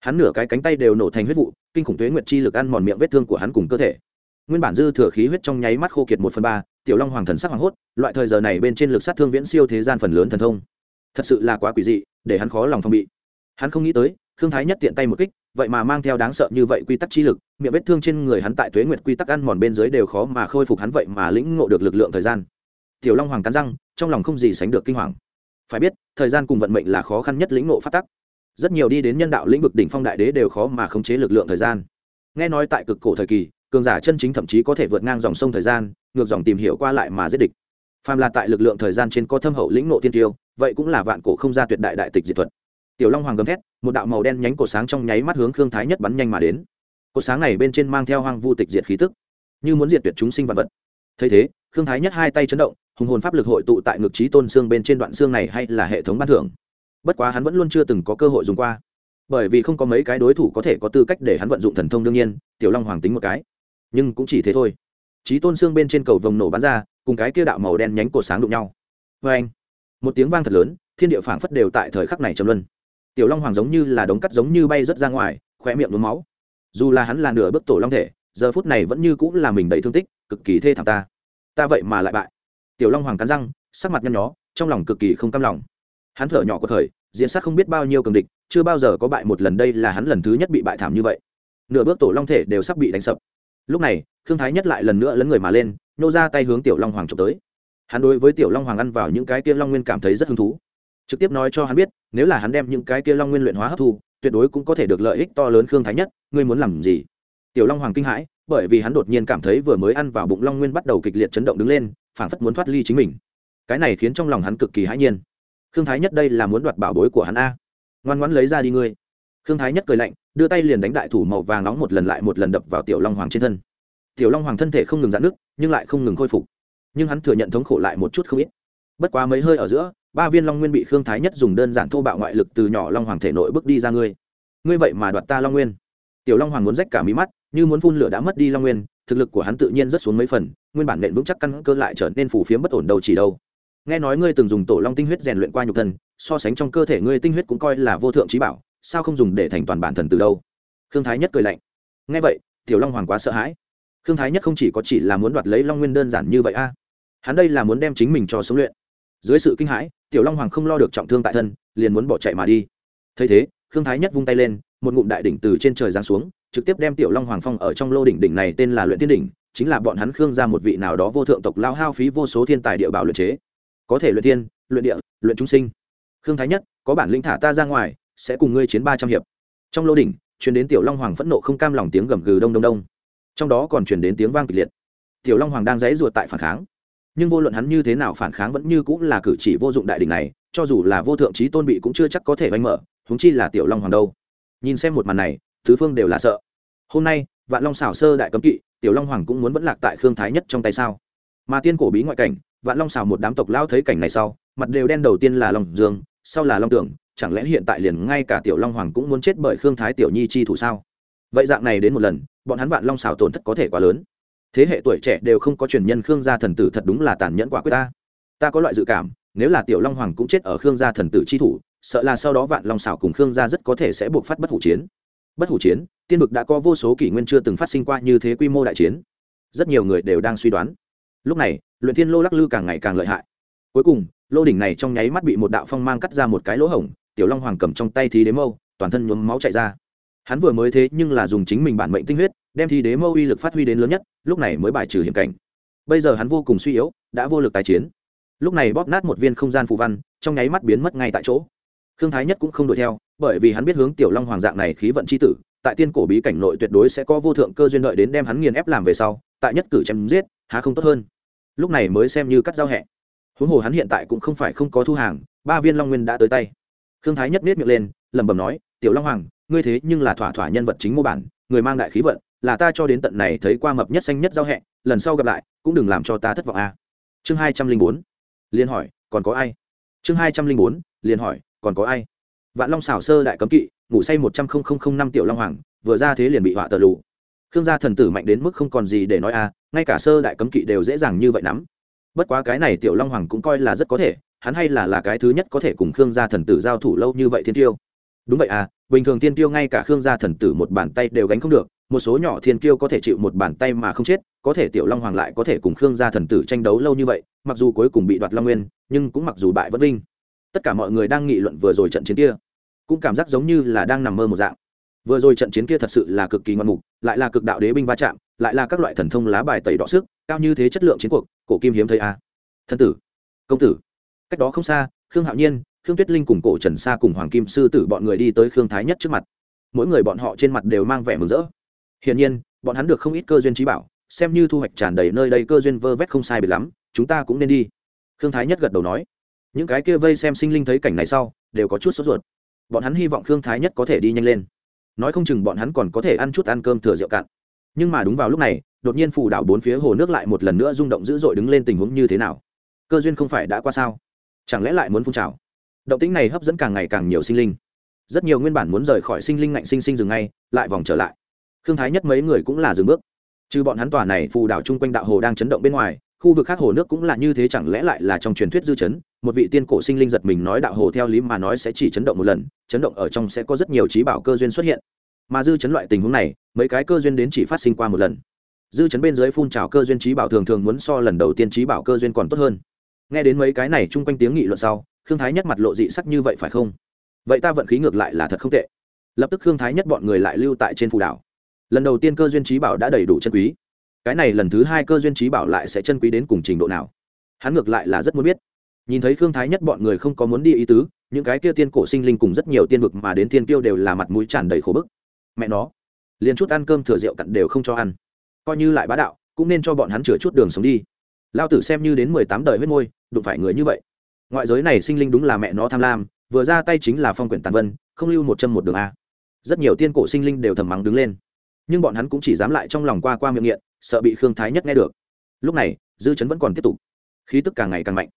Hắn nửa cái cánh tay đều nổ thành huyết vụ, kinh khủng tuế nguyệt chi lực ăn mòn miệng vết thương của hắn cùng cơ thể. Nguyên bản dư thừa khí huyết trong nháy mắt khô kiệt một phần ba, tiểu long hoàng thần sắc hoàng hốt, loại thời giờ này bên trên lực sát thương viễn siêu thế gian phần lớn thần thông. Thật sự là quá quỷ dị, để hắn khó lòng phòng bị. Hắn không nghĩ tới khương thái nhất tiện tay một kích, vậy mà mang theo đáng sợ như vậy quy tắc chi lực, miệng vết thương trên người hắn tại tuế nguyệt quy tắc ăn mòn bên dưới đều khó mà khôi phục hắn vậy mà lĩnh ngộ được lực lượng thời gian. Tiểu long hoàng cắn răng, trong lòng không gì sánh được kinh hoàng. Phải biết, thời gian cùng vận mệnh là khó khăn nhất lĩnh ngộ phát tắc. Rất nhiều đi đến nhân đạo lĩnh vực đỉnh phong đại đế đều khó mà khống chế lực lượng thời gian. Nghe nói tại cực cổ thời kỳ, cường giả chân chính thậm chí có thể vượt ngang dòng sông thời gian, ngược dòng tìm hiểu qua lại mà giết địch. Phàm là tại lực lượng thời gian trên có thâm hậu lĩnh nộ tiên tiêu, vậy cũng là vạn cổ không ra tuyệt đại đại tịch diệt thuật tiểu long hoàng gầm thét, một đạo màu đen nhánh cổ sáng trong nháy mắt hướng khương thái nhất bắn nhanh mà đến. Cột sáng này bên trên mang theo hoang vu tịch diệt khí tức, như muốn diệt tuyệt chúng sinh vật vật. Thấy thế, khương thái nhất hai tay chấn động, hùng hồn pháp lực hội tụ tại ngực trí tôn xương bên trên đoạn xương này hay là hệ thống ban thưởng. Bất quá hắn vẫn luôn chưa từng có cơ hội dùng qua. Bởi vì không có mấy cái đối thủ có thể có tư cách để hắn vận dụng thần thông đương nhiên, tiểu long hoàng tính một cái. Nhưng cũng chỉ thế thôi. Trí tôn xương bên trên cầu vồng nổ bắn ra, cùng cái kia đạo màu đen nhánh cột sáng đụng nhau. Vê anh một tiếng vang thật lớn, thiên địa phảng phất đều tại thời khắc này trầm luân tiểu long hoàng giống như là đống cắt giống như bay rớt ra ngoài khoe miệng nhuốm máu. Dù là hắn là nửa bước tổ long thể, giờ phút này vẫn như cũng là mình đầy thương tích, cực kỳ thê thảm ta. Ta vậy mà lại bại. Tiểu long hoàng cắn răng, sắc mặt nhăn nhó, trong lòng cực kỳ không cam lòng. Hắn thở nhỏ có thời, diễn sát không biết bao nhiêu cường địch, chưa bao giờ có bại một lần đây là hắn lần thứ nhất bị bại thảm như vậy. Nửa bước tổ long thể đều sắp bị đánh sập. Lúc này thương thái nhất lại lần nữa lấn người mà lên, nô ra tay hướng tiểu long hoàng trộm tới. Hắn đối với tiểu long hoàng ăn vào những cái kia long nguyên cảm thấy rất hứng thú. Trực tiếp nói cho hắn biết nếu là hắn đem những cái kia long nguyên luyện hóa hấp thu, tuyệt đối cũng có thể được lợi ích to lớn khương thái nhất, ngươi muốn làm gì? Tiểu long hoàng kinh hãi, bởi vì hắn đột nhiên cảm thấy vừa mới ăn vào bụng long nguyên bắt đầu kịch liệt chấn động đứng lên, phảng phất muốn thoát ly chính mình. Cái này khiến trong lòng hắn cực kỳ hãi nhiên. Khương thái nhất đây là muốn đoạt bảo bối của hắn a. Ngoan ngoãn lấy ra đi ngươi. Khương thái nhất cười lạnh, đưa tay liền đánh đại thủ màu vàng nóng một lần lại một lần đập vào tiểu long hoàng trên thân. Tiểu long hoàng thân thể không ngừng giãn nước nhưng lại không ngừng khôi phục. Nhưng hắn thừa nhận thống khổ lại một chút không ít. Bất quá mấy hơi ở giữa ba viên long nguyên bị khương thái nhất dùng đơn giản thô bạo ngoại lực từ nhỏ long hoàng thể nội bước đi ra ngươi. Ngươi vậy mà đoạt ta long nguyên. Tiểu long hoàng muốn rách cả mí mắt, như muốn phun lửa đã mất đi long nguyên, thực lực của hắn tự nhiên rất xuống mấy phần, nguyên bản nện vững chắc căn cơ lại trở nên phủ phiếm bất ổn đầu chỉ đâu. Nghe nói ngươi từng dùng tổ long tinh huyết rèn luyện qua nhục thân, so sánh trong cơ thể ngươi tinh huyết cũng coi là vô thượng trí bảo, sao không dùng để thành toàn bản thần từ đâu? Khương thái nhất cười lạnh. Nghe vậy, tiểu long hoàng quá sợ hãi. Khương thái nhất không chỉ có chỉ là muốn đoạt lấy long nguyên đơn giản như vậy a, hắn đây là muốn đem chính mình cho sống luyện dưới sự kinh hãi, tiểu long hoàng không lo được trọng thương tại thân, liền muốn bỏ chạy mà đi. Thấy thế, khương thái nhất vung tay lên, một ngụm đại đỉnh từ trên trời giáng xuống, trực tiếp đem tiểu long hoàng phong ở trong lô đỉnh đỉnh này tên là luyện tiên đỉnh, chính là bọn hắn khương ra một vị nào đó vô thượng tộc lao hao phí vô số thiên tài địa bảo luyện chế. Có thể luyện tiên luyện địa, luyện trung sinh. Khương thái nhất, có bản linh thả ta ra ngoài, sẽ cùng ngươi chiến ba trăm hiệp. Trong lô đỉnh chuyển đến tiểu long hoàng phẫn nộ không cam lòng tiếng gầm gừ đông đông đông. Trong đó còn chuyển đến tiếng vang kịch liệt. Tiểu long hoàng đang dãy ruột tại phản kháng nhưng vô luận hắn như thế nào phản kháng vẫn như cũng là cử chỉ vô dụng đại đỉnh này, cho dù là vô thượng trí tôn bị cũng chưa chắc có thể oanh mở húng chi là tiểu long hoàng đâu. Nhìn xem một màn này, tứ phương đều là sợ. Hôm nay, vạn long xảo sơ đại cấm kỵ, tiểu long hoàng cũng muốn vẫn lạc tại khương thái nhất trong tay sao? Mà tiên cổ bí ngoại cảnh, vạn long xảo một đám tộc lao thấy cảnh này sau, mặt đều đen đầu tiên là long dương, sau là long tưởng, chẳng lẽ hiện tại liền ngay cả tiểu long hoàng cũng muốn chết bởi khương thái tiểu nhi chi thủ sao? Vậy dạng này đến một lần, bọn hắn vạn long xảo tổn thất có thể quá lớn thế hệ tuổi trẻ đều không có truyền nhân khương gia thần tử thật đúng là tàn nhẫn quả quyết ta. Ta có loại dự cảm, nếu là tiểu long hoàng cũng chết ở khương gia thần tử chi thủ, sợ là sau đó vạn long xảo cùng khương gia rất có thể sẽ buộc phát bất hủ chiến. Bất hủ chiến, tiên vực đã có vô số kỷ nguyên chưa từng phát sinh qua như thế quy mô đại chiến. Rất nhiều người đều đang suy đoán. Lúc này, luyện thiên lô lắc lư càng ngày càng lợi hại. Cuối cùng, lô đỉnh này trong nháy mắt bị một đạo phong mang cắt ra một cái lỗ hổng, tiểu long hoàng cầm trong tay thí đế mâu, toàn thân nhuốm máu chạy ra. Hắn vừa mới thế nhưng là dùng chính mình bản mệnh tinh huyết đem thi đế mâu uy lực phát huy đến lớn nhất, lúc này mới bài trừ hiểm cảnh. Bây giờ hắn vô cùng suy yếu, đã vô lực tái chiến. Lúc này bóp nát một viên không gian phù văn, trong nháy mắt biến mất ngay tại chỗ. Khương thái nhất cũng không đuổi theo, bởi vì hắn biết hướng tiểu long hoàng dạng này khí vận c h i tử, tại tiên cổ bí cảnh nội tuyệt đối sẽ có vô thượng cơ duyên đợi đến đem hắn nghiền ép làm về sau, tại nhất cử chém giết, há không tốt hơn. Lúc này mới xem như cắt giao hẹ. Huống hồ hắn hiện tại cũng không phải không có thu hàng, ba viên long nguyên đã tới tay. Khương thái nhất miết miệng lên, lẩm bẩm nói, tiểu long hoàng, ngươi thế nhưng là thỏa thỏa nhân vật chính mô bản, người mang đại khí vận là ta cho đến tận này thấy qua mập nhất xanh nhất giao hẹ, lần sau gặp lại, cũng đừng làm cho ta thất vọng a chương hai trăm linh bốn. Liền hỏi, còn có ai? Chương hai trăm linh bốn liền hỏi, còn có ai? Vạn long xảo sơ đại cấm kỵ, ngủ say một trăm linh năm tiểu long hoàng, vừa ra thế liền bị họa tờ lù. Khương gia thần tử mạnh đến mức không còn gì để nói a ngay cả sơ đại cấm kỵ đều dễ dàng như vậy nắm. Bất quá cái này tiểu long hoàng cũng coi là rất có thể, hắn hay là là cái thứ nhất có thể cùng khương gia thần tử giao thủ lâu như vậy thiên tiêu. Đúng vậy à bình thường thiên tiêu ngay cả khương gia thần tử một bàn tay đều gánh không được một số nhỏ thiên kiêu có thể chịu một bàn tay mà không chết, có thể tiểu long hoàng lại có thể cùng khương gia thần tử tranh đấu lâu như vậy, mặc dù cuối cùng bị đoạt long nguyên, nhưng cũng mặc dù bại vất vinh. Tất cả mọi người đang nghị luận vừa rồi trận chiến kia, cũng cảm giác giống như là đang nằm mơ một dạng. Vừa rồi trận chiến kia thật sự là cực kỳ ngoạn mục, lại là cực đạo đế binh va chạm, lại là các loại thần thông lá bài tẩy đọ sức, cao như thế chất lượng chiến cuộc, cổ kim hiếm thấy a. À. thân tử, công tử. Cách đó không xa, khương hạo nhiên, khương tuyết linh cùng cổ trần sa cùng hoàng kim sư tử bọn người đi tới khương thái nhất trước mặt. Mỗi người bọn họ trên mặt đều mang vẻ mừng rỡ hiển nhiên, bọn hắn được không ít cơ duyên trí bảo, xem như thu hoạch tràn đầy nơi đây cơ duyên vơ vét không sai biệt lắm, chúng ta cũng nên đi. Khương thái nhất gật đầu nói. Những cái kia vây xem sinh linh thấy cảnh này sau, đều có chút sốt ruột. Bọn hắn hy vọng khương thái nhất có thể đi nhanh lên. Nói không chừng bọn hắn còn có thể ăn chút ăn cơm thừa rượu cạn. Nhưng mà đúng vào lúc này, đột nhiên phù đảo bốn phía hồ nước lại một lần nữa rung động dữ dội đứng lên tình huống như thế nào? Cơ duyên không phải đã qua sao? Chẳng lẽ lại muốn phun trào? Động tĩnh này hấp dẫn càng ngày càng nhiều sinh linh. Rất nhiều nguyên bản muốn rời khỏi sinh linh ngạnh sinh sinh dừng ngay, lại vòng trở lại thương thái nhất mấy người cũng là dừng bước. Trừ bọn hắn tòa này phù đảo chung quanh đạo hồ đang chấn động bên ngoài, khu vực khác hồ nước cũng là như thế chẳng lẽ lại là trong truyền thuyết dư chấn, một vị tiên cổ sinh linh giật mình nói đạo hồ theo lý mà nói sẽ chỉ chấn động một lần, chấn động ở trong sẽ có rất nhiều trí bảo cơ duyên xuất hiện. Mà dư chấn loại tình huống này, mấy cái cơ duyên đến chỉ phát sinh qua một lần. Dư chấn bên dưới phun trào cơ duyên trí bảo thường thường muốn so lần đầu tiên trí bảo cơ duyên còn tốt hơn. Nghe đến mấy cái này chung quanh tiếng nghị luận sau, khương thái nhất mặt lộ dị sắc như vậy phải không? Vậy ta vận khí ngược lại là thật không tệ. Lập tức khương thái nhất bọn người lại lưu tại trên phù đảo lần đầu tiên cơ duyên trí bảo đã đầy đủ chân quý. Cái này lần thứ hai cơ duyên trí bảo lại sẽ chân quý đến cùng trình độ nào? Hắn ngược lại là rất muốn biết. Nhìn thấy khương thái nhất bọn người không có muốn đi ý tứ, những cái kia tiên cổ sinh linh cùng rất nhiều tiên vực mà đến tiên tiêu đều là mặt mũi tràn đầy khổ bức. Mẹ nó, liền chút ăn cơm thừa rượu cặn đều không cho ăn. Coi như lại bá đạo, cũng nên cho bọn hắn chừa chút đường sống đi. Lao tử xem như đến mười tám đời huyết môi, đụng phải người như vậy. Ngoại giới này sinh linh đúng là mẹ nó tham lam, vừa ra tay chính là phong quyển tàn vân, không lưu một châm một đường a. Rất nhiều tiên cổ sinh linh đều thầm mắng đứng lên nhưng bọn hắn cũng chỉ dám lại trong lòng qua qua miệng nghiện, sợ bị khương thái nhất nghe được. Lúc này, dư chấn vẫn còn tiếp tục. Khí tức càng ngày càng mạnh.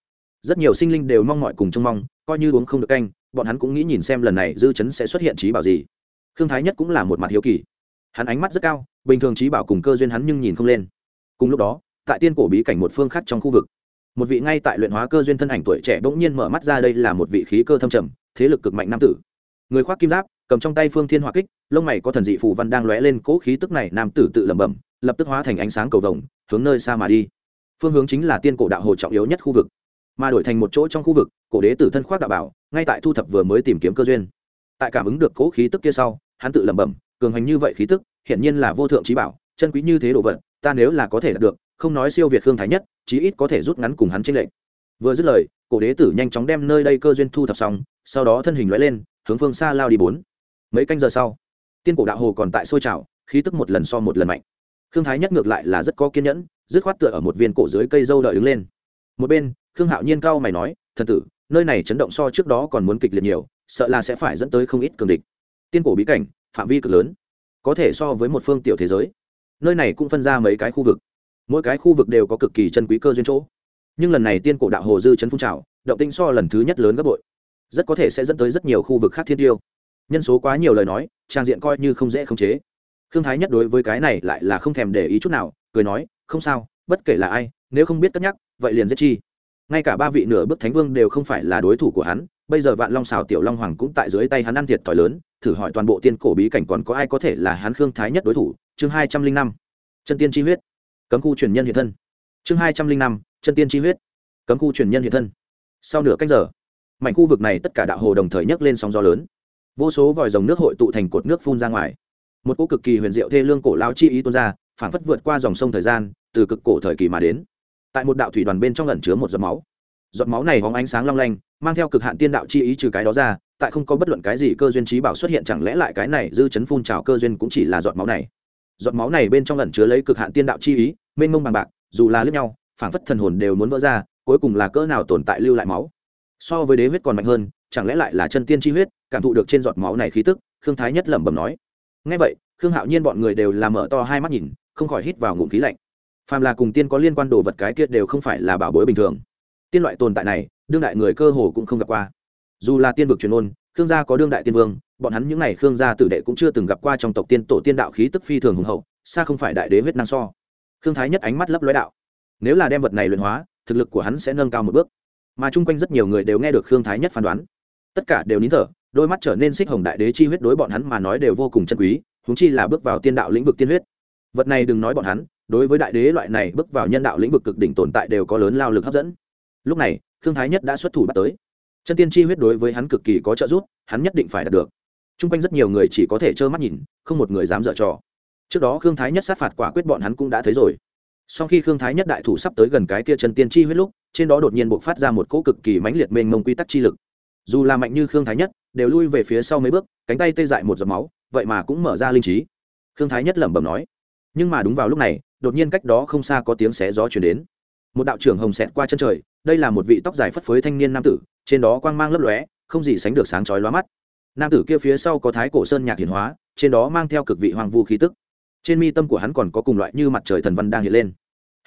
Rất nhiều sinh linh đều mong mọi cùng trông mong, coi như uống không được canh, bọn hắn cũng nghĩ nhìn xem lần này dư chấn sẽ xuất hiện trí bảo gì. Khương thái nhất cũng là một mặt hiếu kỳ. Hắn ánh mắt rất cao, bình thường trí bảo cùng cơ duyên hắn nhưng nhìn không lên. Cùng lúc đó, tại tiên cổ bí cảnh một phương khác trong khu vực, một vị ngay tại luyện hóa cơ duyên thân ảnh tuổi trẻ bỗng nhiên mở mắt ra đây là một vị khí cơ thâm trầm, thế lực cực mạnh nam tử. Người khoác kim giáp cầm trong tay phương thiên hỏa kích, lông mày có thần dị phù văn đang lóe lên cỗ khí tức này nam tử tự lẩm bẩm, lập tức hóa thành ánh sáng cầu vồng, hướng nơi xa mà đi. Phương hướng chính là tiên cổ đạo hồ trọng yếu nhất khu vực, mà đổi thành một chỗ trong khu vực, cổ đế tử thân khoác đạo bảo, ngay tại thu thập vừa mới tìm kiếm cơ duyên. Tại cảm ứng được cỗ khí tức kia sau, hắn tự lẩm bẩm, cường hành như vậy khí tức, hiển nhiên là vô thượng trí bảo, chân quý như thế đồ vật, ta nếu là có thể đạt được, không nói siêu việt khương thái nhất, chí ít có thể rút ngắn cùng hắn trên lệnh vừa dứt lời, cổ đế tử nhanh chóng đem nơi đây cơ duyên thu thập xong, sau đó thân hình lóe lên, hướng phương xa lao đi bốn mấy canh giờ sau, tiên cổ đạo hồ còn tại sôi trào, khí tức một lần so một lần mạnh. Khương thái nhất ngược lại là rất có kiên nhẫn, dứt khoát tựa ở một viên cổ dưới cây dâu đợi đứng lên. Một bên, khương hạo nhiên cao mày nói, thần tử, nơi này chấn động so trước đó còn muốn kịch liệt nhiều, sợ là sẽ phải dẫn tới không ít cường địch. Tiên cổ bí cảnh, phạm vi cực lớn, có thể so với một phương tiểu thế giới. Nơi này cũng phân ra mấy cái khu vực. Mỗi cái khu vực đều có cực kỳ chân quý cơ duyên chỗ. Nhưng lần này tiên cổ đạo hồ dư chấn phun trào, động tinh so lần thứ nhất lớn gấp bội. Rất có thể sẽ dẫn tới rất nhiều khu vực khác thiên tiêu nhân số quá nhiều lời nói, trang diện coi như không dễ khống chế. Khương thái nhất đối với cái này lại là không thèm để ý chút nào, cười nói, không sao, bất kể là ai, nếu không biết cất nhắc, vậy liền giết chi. Ngay cả ba vị nửa bước thánh vương đều không phải là đối thủ của hắn, bây giờ vạn long xào tiểu long hoàng cũng tại dưới tay hắn ăn thiệt thòi lớn, thử hỏi toàn bộ tiên cổ bí cảnh còn có ai có thể là hắn khương thái nhất đối thủ, chương hai trăm linh năm, chân tiên chi huyết. Cấm khu truyền nhân hiện thân. Chương hai trăm linh năm, chân tiên chi huyết. Cấm khu truyền nhân hiện thân. Sau nửa cách giờ, mảnh khu vực này tất cả đạo hồ đồng thời nhấc lên sóng gió lớn vô số vòi dòng nước hội tụ thành cột nước phun ra ngoài. Một cỗ cực kỳ huyền diệu thê lương cổ lao chi ý tuôn ra phản phất vượt qua dòng sông thời gian, từ cực cổ thời kỳ mà đến. Tại một đạo thủy đoàn bên trong ẩn chứa một giọt máu. Giọt máu này hóng ánh sáng long lanh, mang theo cực hạn tiên đạo chi ý trừ cái đó ra, tại không có bất luận cái gì cơ duyên trí bảo xuất hiện chẳng lẽ lại cái này dư chấn phun trào cơ duyên cũng chỉ là giọt máu này? Giọt máu này bên trong ẩn chứa lấy cực hạn tiên đạo chi ý, mênh mông bằng bạc, dù là lướt nhau phản phất thần hồn đều muốn vỡ ra, cuối cùng là cỡ nào tồn tại lưu lại máu. So với đế huyết còn mạnh hơn chẳng lẽ lại là chân tiên chi huyết, cảm thụ được trên giọt máu này khí tức, khương thái nhất lẩm bẩm nói. Ngay vậy, khương hạo nhiên bọn người đều làm mở to hai mắt nhìn, không khỏi hít vào ngụm khí lạnh. Phàm là cùng tiên có liên quan đồ vật cái kia đều không phải là bảo bối bình thường. Tiên loại tồn tại này, đương đại người cơ hồ cũng không gặp qua. Dù là tiên vực truyền ôn, khương gia có đương đại tiên vương, bọn hắn những n à y khương gia tử đệ cũng chưa từng gặp qua trong tộc tiên tổ tiên đạo khí tức phi thường hùng hậu, xa không phải đại đế huyết năng so. Khương thái nhất ánh mắt lấp lói đạo. Nếu là đem vật này luyện hóa, thực lực của hắn sẽ nâng cao một bước. Mà chung quanh rất nhiều người đều nghe được khương thái nhất phán đoán tất cả đều nín thở, đôi mắt trở nên xích hồng đại đế chi huyết đối bọn hắn mà nói đều vô cùng chân quý húng chi là bước vào tiên đạo lĩnh vực tiên huyết. Vật này đừng nói bọn hắn, đối với đại đế loại này bước vào nhân đạo lĩnh vực cực đỉnh tồn tại đều có lớn lao lực hấp dẫn. Lúc này thương thái nhất đã xuất thủ bắt tới. Chân tiên chi huyết đối với hắn cực kỳ có trợ giúp, hắn nhất định phải đạt được. T r u n g quanh rất nhiều người chỉ có thể trơ mắt nhìn, không một người dám dở trò. Trước đó khương thái nhất sát phạt quả quyết bọn hắn cũng đã thấy rồi. Sau khi khương thái nhất đại thủ sắp tới gần cái kia chân tiên chi huyết lúc, trên đó đột nhiên buộc phát ra một cỗ cực kỳ mãnh liệt mênh mông quy tắc chi lực dù là mạnh như khương thái nhất, đều lui về phía sau mấy bước, cánh tay tê dại một giọt máu, vậy mà cũng mở ra linh trí. Khương thái nhất lẩm bẩm nói. Nhưng mà đúng vào lúc này, đột nhiên cách đó không xa có tiếng xé gió chuyển đến. Một đạo trưởng hồng xẹt qua chân trời, đây là một vị tóc dài phất phới thanh niên nam tử, trên đó quang mang lấp lóe, không gì sánh được sáng chói lóa mắt. Nam tử kia phía sau có thái cổ sơn nhạc hiển hóa, trên đó mang theo cực vị hoàng vu khí tức. Trên mi tâm của hắn còn có cùng loại như mặt trời thần văn đang hiện lên.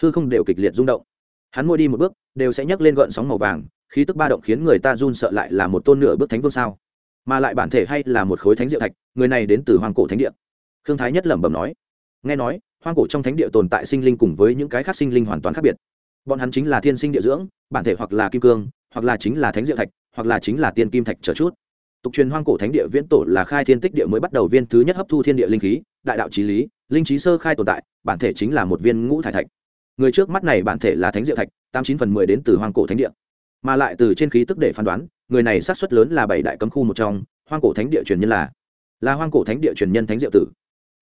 Hư không đều kịch liệt rung động. Hắn mỗi đi một bước, đều sẽ nhấc lên gợn sóng màu vàng khí tức ba động khiến người ta run sợ lại là một tôn nửa bước thánh vương sao? Mà lại bản thể hay là một khối thánh diệu thạch, người này đến từ hoàng cổ thánh địa. Khương thái nhất lẩm bẩm nói. Nghe nói, hoang cổ trong thánh địa tồn tại sinh linh cùng với những cái khác sinh linh hoàn toàn khác biệt. Bọn hắn chính là thiên sinh địa dưỡng, bản thể hoặc là kim cương, hoặc là chính là thánh diệu thạch, hoặc là chính là tiên kim thạch trở chút. Tục truyền hoang cổ thánh địa viễn tổ là khai thiên tích địa mới bắt đầu viên thứ nhất hấp thu thiên địa linh khí, đại đạo trí lý, linh trí sơ khai tồn tại, bản thể chính là một viên ngũ thải thạch. Người trước mắt này bản thể là thánh diệu thạch, tám chín phần mười đến từ hoang cổ thánh địa mà lại từ trên khí tức để phán đoán, người này xác suất lớn là bảy đại cấm khu một trong, hoang cổ thánh địa truyền nhân là là hoang cổ thánh địa truyền nhân thánh diệu tử.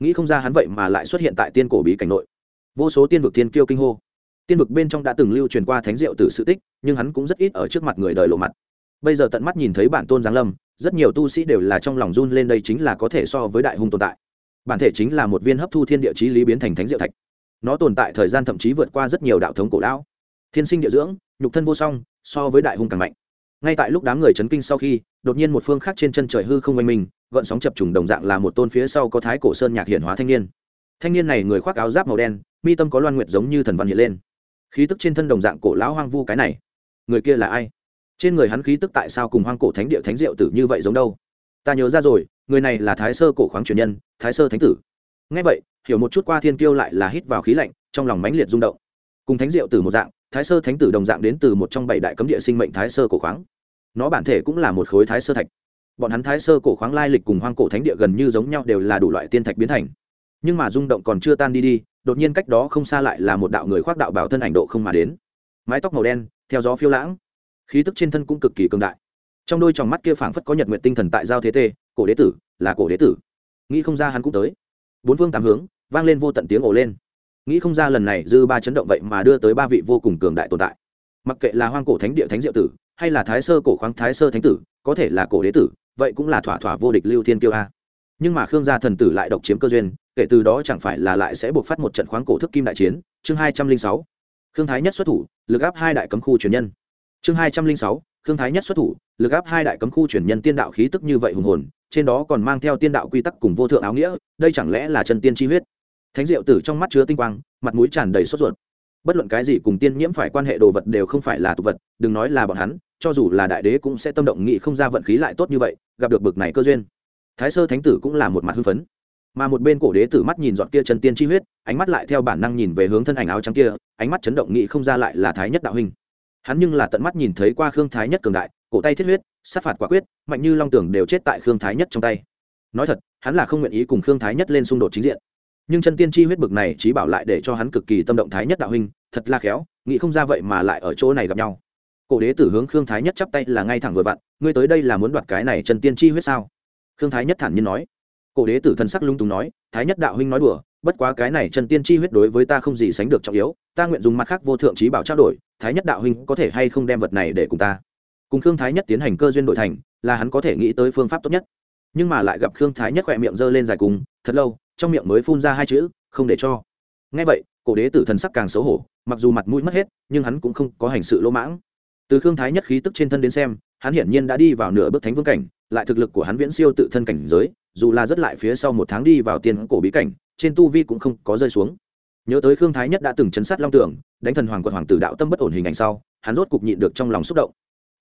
Nghĩ không ra hắn vậy mà lại xuất hiện tại tiên cổ bí cảnh nội. Vô số tiên vực tiên kiêu kinh hô. Tiên vực bên trong đã từng lưu truyền qua thánh diệu tử sự tích, nhưng hắn cũng rất ít ở trước mặt người đời lộ mặt. Bây giờ tận mắt nhìn thấy bản tôn giáng lâm, rất nhiều tu sĩ đều là trong lòng run lên đây chính là có thể so với đại hung tồn tại. Bản thể chính là một viên hấp thu thiên địa chí lý biến thành thánh diệu thạch. Nó tồn tại thời gian thậm chí vượt qua rất nhiều đạo thống cổ lão. Thiên sinh địa dưỡng, nhục thân vô song so với đại hung càng mạnh. Ngay tại lúc đám người chấn kinh sau khi, đột nhiên một phương khác trên chân trời hư không oanh minh gợn sóng chập trùng đồng dạng là một tôn phía sau có thái cổ sơn nhạc hiển hóa thanh niên. Thanh niên này người khoác áo giáp màu đen, mi tâm có loan nguyệt giống như thần văn hiện lên. Khí tức trên thân đồng dạng cổ lão hoang vu cái này. Người kia là ai? Trên người hắn khí tức tại sao cùng hoang cổ thánh địa thánh diệu tử như vậy giống đâu? Ta nhớ ra rồi, người này là thái sơ cổ khoáng truyền nhân, thái sơ thánh tử. Ngay vậy, hiểu một chút qua thiên kiêu lại là hít vào khí lạnh, trong lòng mãnh liệt rung động. Cùng thánh diệu tử một dạng thái sơ thánh tử đồng dạng đến từ một trong bảy đại cấm địa sinh mệnh thái sơ cổ khoáng. Nó bản thể cũng là một khối thái sơ thạch. Bọn hắn thái sơ cổ khoáng lai lịch cùng hoang cổ thánh địa gần như giống nhau đều là đủ loại tiên thạch biến thành. Nhưng mà rung động còn chưa tan đi đi, đột nhiên cách đó không xa lại là một đạo người khoác đạo bảo thân ảnh độ không mà đến. Mái tóc màu đen, theo gió phiêu lãng. Khí tức trên thân cũng cực kỳ cường đại. Trong đôi tròng mắt kia phảng phất có nhật nguyện tinh thần tại giao thế tê, cổ đế tử, là cổ đế tử. Nghĩ không ra hắn cũng tới. Bốn phương tám hướng, vang lên vô tận tiếng ồ lên nghĩ không ra lần này dư ba chấn động vậy mà đưa tới ba vị vô cùng cường đại tồn tại. Mặc kệ là hoang cổ thánh địa thánh diệu tử, hay là thái sơ cổ khoáng thái sơ thánh tử, có thể là cổ đế tử, vậy cũng là thỏa thỏa vô địch lưu thiên kiêu a. Nhưng mà khương gia thần tử lại độc chiếm cơ duyên, kể từ đó chẳng phải là lại sẽ buộc phát một trận khoáng cổ thức kim đại chiến. Chương hai trăm linh sáu, khương thái nhất xuất thủ, lực áp hai đại cấm khu truyền nhân. Chương hai trăm linh sáu, khương thái nhất xuất thủ, lực áp hai đại cấm khu truyền nhân tiên đạo khí tức như vậy hùng hồn, trên đó còn mang theo tiên đạo quy tắc cùng vô thượng áo nghĩa, đây chẳng lẽ là chân tiên chi huyết? Thánh diệu tử trong mắt chứa tinh quang, mặt mũi tràn đầy sốt ruột. Bất luận cái gì cùng tiên nhiễm phải quan hệ đồ vật đều không phải là tục vật, đừng nói là bọn hắn, cho dù là đại đế cũng sẽ tâm động nghị không ra vận khí lại tốt như vậy, gặp được bực này cơ duyên. Thái sơ thánh tử cũng là một mặt hưng phấn. Mà một bên cổ đế tử mắt nhìn dọn kia chân tiên chi huyết, ánh mắt lại theo bản năng nhìn về hướng thân ảnh áo trắng kia, ánh mắt chấn động nghị không ra lại là thái nhất đạo hình. hắn nhưng là tận mắt nhìn thấy qua khương thái nhất cường đại, cổ tay thiết huyết, sát phạt quả quyết, mạnh như long tưởng đều chết tại khương thái nhất trong tay. Nói thật, hắn là không nguyện ý cùng khương thái nhất lên xung đột chính diện nhưng chân tiên chi huyết bực này trí bảo lại để cho hắn cực kỳ tâm động thái nhất đạo huynh, thật là khéo, nghĩ không ra vậy mà lại ở chỗ này gặp nhau. Cổ đế tử hướng khương thái nhất chắp tay là ngay thẳng vừa vặn, ngươi tới đây là muốn đoạt cái này chân tiên chi huyết sao? Khương thái nhất thản nhiên nói. Cổ đế tử thân sắc lung túng nói, thái nhất đạo huynh nói đùa, bất quá cái này chân tiên chi huyết đối với ta không gì sánh được trọng yếu, ta nguyện dùng mặt khác vô thượng trí bảo trao đổi, thái nhất đạo huynh có thể hay không đem vật này để cùng ta? Cùng khương thái nhất tiến hành cơ duyên đổi thành, là hắn có thể nghĩ tới phương pháp tốt nhất. Nhưng mà lại gặp khương thái nhất khỏe miệng giơ lên dài cùng, thật lâu trong miệng mới phun ra hai chữ, không để cho. Ngay vậy, cổ đế tử thần sắc càng xấu hổ, mặc dù mặt mũi mất hết, nhưng hắn cũng không có hành sự lỗ mãng. Từ khương thái nhất khí tức trên thân đến xem, hắn hiển nhiên đã đi vào nửa bước thánh vương cảnh, lại thực lực của hắn viễn siêu tự thân cảnh giới, dù là rất lại phía sau một tháng đi vào tiền cổ bí cảnh, trên tu vi cũng không có rơi xuống. Nhớ tới khương thái nhất đã từng chấn sát long tưởng đánh thần hoàng quận hoàng tử đạo tâm bất ổn hình ảnh sau, hắn rốt cục nhịn được trong lòng xúc động.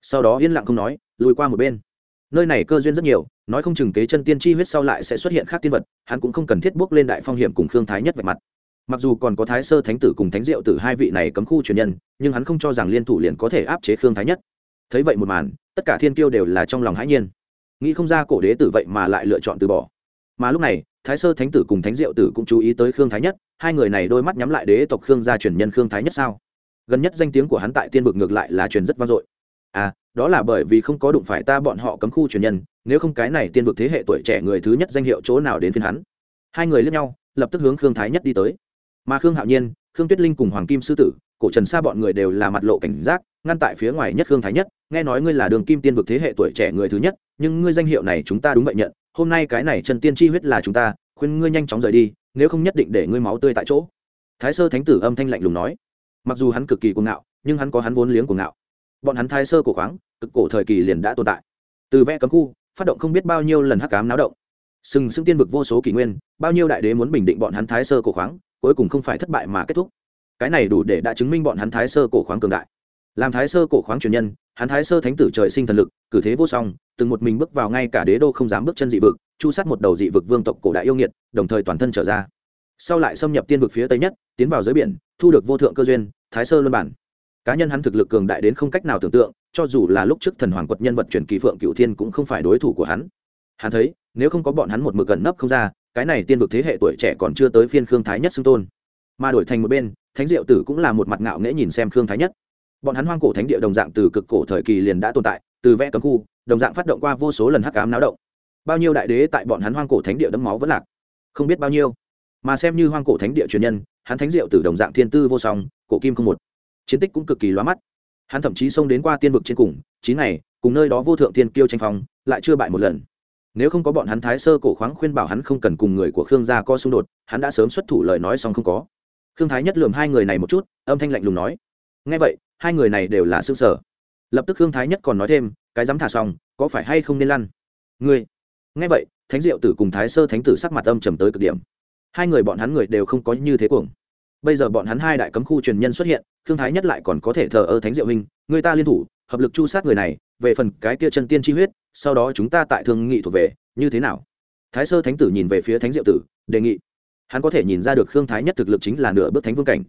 Sau đó yên lặng không nói, lùi qua một bên nơi này cơ duyên rất nhiều, nói không chừng kế chân tiên chi huyết sau lại sẽ xuất hiện khác tiên vật, hắn cũng không cần thiết bước lên đại phong hiểm cùng khương thái nhất vạch mặt. Mặc dù còn có thái sơ thánh tử cùng thánh diệu tử hai vị này cấm khu truyền nhân, nhưng hắn không cho rằng liên thủ liền có thể áp chế khương thái nhất. Thấy vậy một màn, tất cả thiên kiêu đều là trong lòng hãi nhiên. Nghĩ không ra cổ đế tử vậy mà lại lựa chọn từ bỏ. Mà lúc này, thái sơ thánh tử cùng thánh diệu tử cũng chú ý tới khương thái nhất, hai người này đôi mắt nhắm lại đế tộc khương gia truyền nhân khương thái nhất sao? Gần nhất danh tiếng của hắn tại tiên vực ngược lại là truyền rất vang dội. À đó là bởi vì không có đụng phải ta bọn họ cấm khu truyền nhân, nếu không cái này tiên vực thế hệ tuổi trẻ người thứ nhất danh hiệu chỗ nào đến phiên hắn. Hai người lướt nhau, lập tức hướng khương thái nhất đi tới. Mà khương hạo nhiên, khương tuyết linh cùng hoàng kim sư tử, cổ trần sa bọn người đều là mặt lộ cảnh giác, ngăn tại phía ngoài nhất khương thái nhất, nghe nói ngươi là đường kim tiên vực thế hệ tuổi trẻ người thứ nhất, nhưng ngươi danh hiệu này chúng ta đúng vậy nhận, hôm nay cái này trần tiên chi huyết là chúng ta, khuyên ngươi nhanh chóng rời đi, nếu không nhất định để ngươi máu tươi tại chỗ. Thái sơ thánh tử âm thanh lạnh lùng nói. Mặc dù hắn cực kỳ cuồng ngạo, nhưng hắn có hắn vốn liếng cuồng ngạo bọn hắn thái sơ cổ khoáng, cực cổ thời kỳ liền đã tồn tại. Từ vẽ cấm khu, phát động không biết bao nhiêu lần hắc cám náo động. Sừng sững tiên vực vô số kỷ nguyên, bao nhiêu đại đế muốn bình định bọn hắn thái sơ cổ khoáng, cuối cùng không phải thất bại mà kết thúc. Cái này đủ để đã chứng minh bọn hắn thái sơ cổ khoáng cường đại. Làm thái sơ cổ khoáng truyền nhân, hắn thái sơ thánh tử trời sinh thần lực, cử thế vô song, từng một mình bước vào ngay cả đế đô không dám bước chân dị vực, chu sát một đầu dị vực vương tộc cổ đại yêu nghiệt, đồng thời toàn thân trở ra. Sau lại xâm nhập tiên vực phía tây nhất, tiến vào dưới biển, thu được vô thượng cơ duyên, thái sơ luân bản cá nhân hắn thực lực cường đại đến không cách nào tưởng tượng, cho dù là lúc trước thần hoàng quật nhân vật truyền kỳ phượng cựu thiên cũng không phải đối thủ của hắn. Hắn thấy, nếu không có bọn hắn một mực gần nấp không ra, cái này tiên vực thế hệ tuổi trẻ còn chưa tới phiên khương thái nhất xưng tôn. Mà đổi thành một bên, thánh diệu tử cũng là một mặt ngạo nghễ nhìn xem khương thái nhất. Bọn hắn hoang cổ thánh địa đồng dạng từ cực cổ thời kỳ liền đã tồn tại, từ vẽ cấm khu, đồng dạng phát động qua vô số lần hắc cám náo động. Bao nhiêu đại đế tại bọn hắn hoang cổ thánh địa đấm máu vẫn lạc. Không biết bao nhiêu. Mà xem như hoang cổ thánh địa truyền nhân, hắn thánh diệu tử đồng dạng thiên tư vô song, cổ kim không một chiến tích cũng cực kỳ loa mắt. Hắn thậm chí xông đến qua tiên vực trên cùng, chín ngày, cùng nơi đó vô thượng tiên kiêu tranh phong, lại chưa bại một lần. Nếu không có bọn hắn thái sơ cổ khoáng khuyên bảo hắn không cần cùng người của khương gia co xung đột, hắn đã sớm xuất thủ lời nói xong không có. Khương thái nhất lườm hai người này một chút, âm thanh lạnh lùng nói ngay vậy, hai người này đều là xương sở lập tức khương thái nhất còn nói thêm, cái dám thả xong, có phải hay không nên lăn? Ngươi. Ngay vậy, thánh diệu tử cùng thái sơ thánh tử sắc mặt âm trầm tới cực điểm. Hai người bọn hắn người đều không có như thế cuồng bây giờ bọn hắn hai đại cấm khu truyền nhân xuất hiện thương thái nhất lại còn có thể thờ ơ thánh diệu hình người ta liên thủ, hợp lực chu sát người này, về phần cái kia chân tiên chi huyết, sau đó chúng ta tại thương nghị thuộc về, như thế nào? Thái sơ thánh tử nhìn về phía thánh diệu tử, đề nghị. Hắn có thể nhìn ra được khương thái nhất thực lực chính là nửa bước thánh vương cảnh,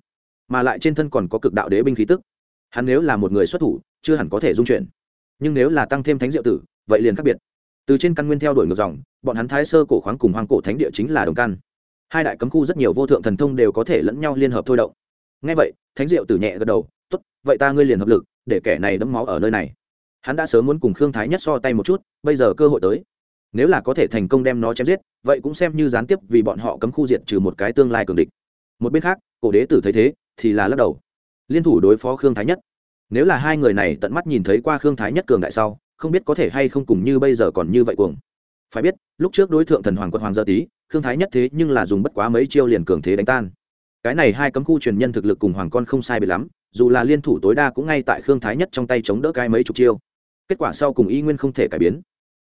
mà lại trên thân còn có cực đạo đế binh khí tức. Hắn nếu là một người xuất thủ, chưa hẳn có thể dung chuyển. Nhưng nếu là tăng thêm thánh diệu tử, vậy liền khác biệt. Từ trên căn nguyên theo đuổi ngược dòng, bọn hắn thái sơ cổ khoáng cùng hoang cổ thánh địa chính là đồng căn hai đại cấm khu rất nhiều vô thượng thần thông đều có thể lẫn nhau liên hợp thôi động. Ngay vậy, thánh diệu tử nhẹ gật đầu, tốt, vậy ta ngươi liền hợp lực, để kẻ này đấm máu ở nơi này. Hắn đã sớm muốn cùng khương thái nhất so tay một chút, bây giờ cơ hội tới. Nếu là có thể thành công đem nó chém giết, vậy cũng xem như gián tiếp vì bọn họ cấm khu diệt trừ một cái tương lai cường địch. Một bên khác, cổ đế tử thấy thế, thì là lắc đầu. Liên thủ đối phó khương thái nhất. Nếu là hai người này tận mắt nhìn thấy qua khương thái nhất cường đại sau, không biết có thể hay không cùng như bây giờ còn như vậy cuồng phải biết, lúc trước đối tượng thần hoàng quân hoàng gia tý khương thái nhất thế nhưng là dùng bất quá mấy chiêu liền cường thế đánh tan. Cái này hai cấm khu truyền nhân thực lực cùng hoàng con không sai biệt lắm, dù là liên thủ tối đa cũng ngay tại khương thái nhất trong tay chống đỡ cái mấy chục chiêu. Kết quả sau cùng y nguyên không thể cải biến.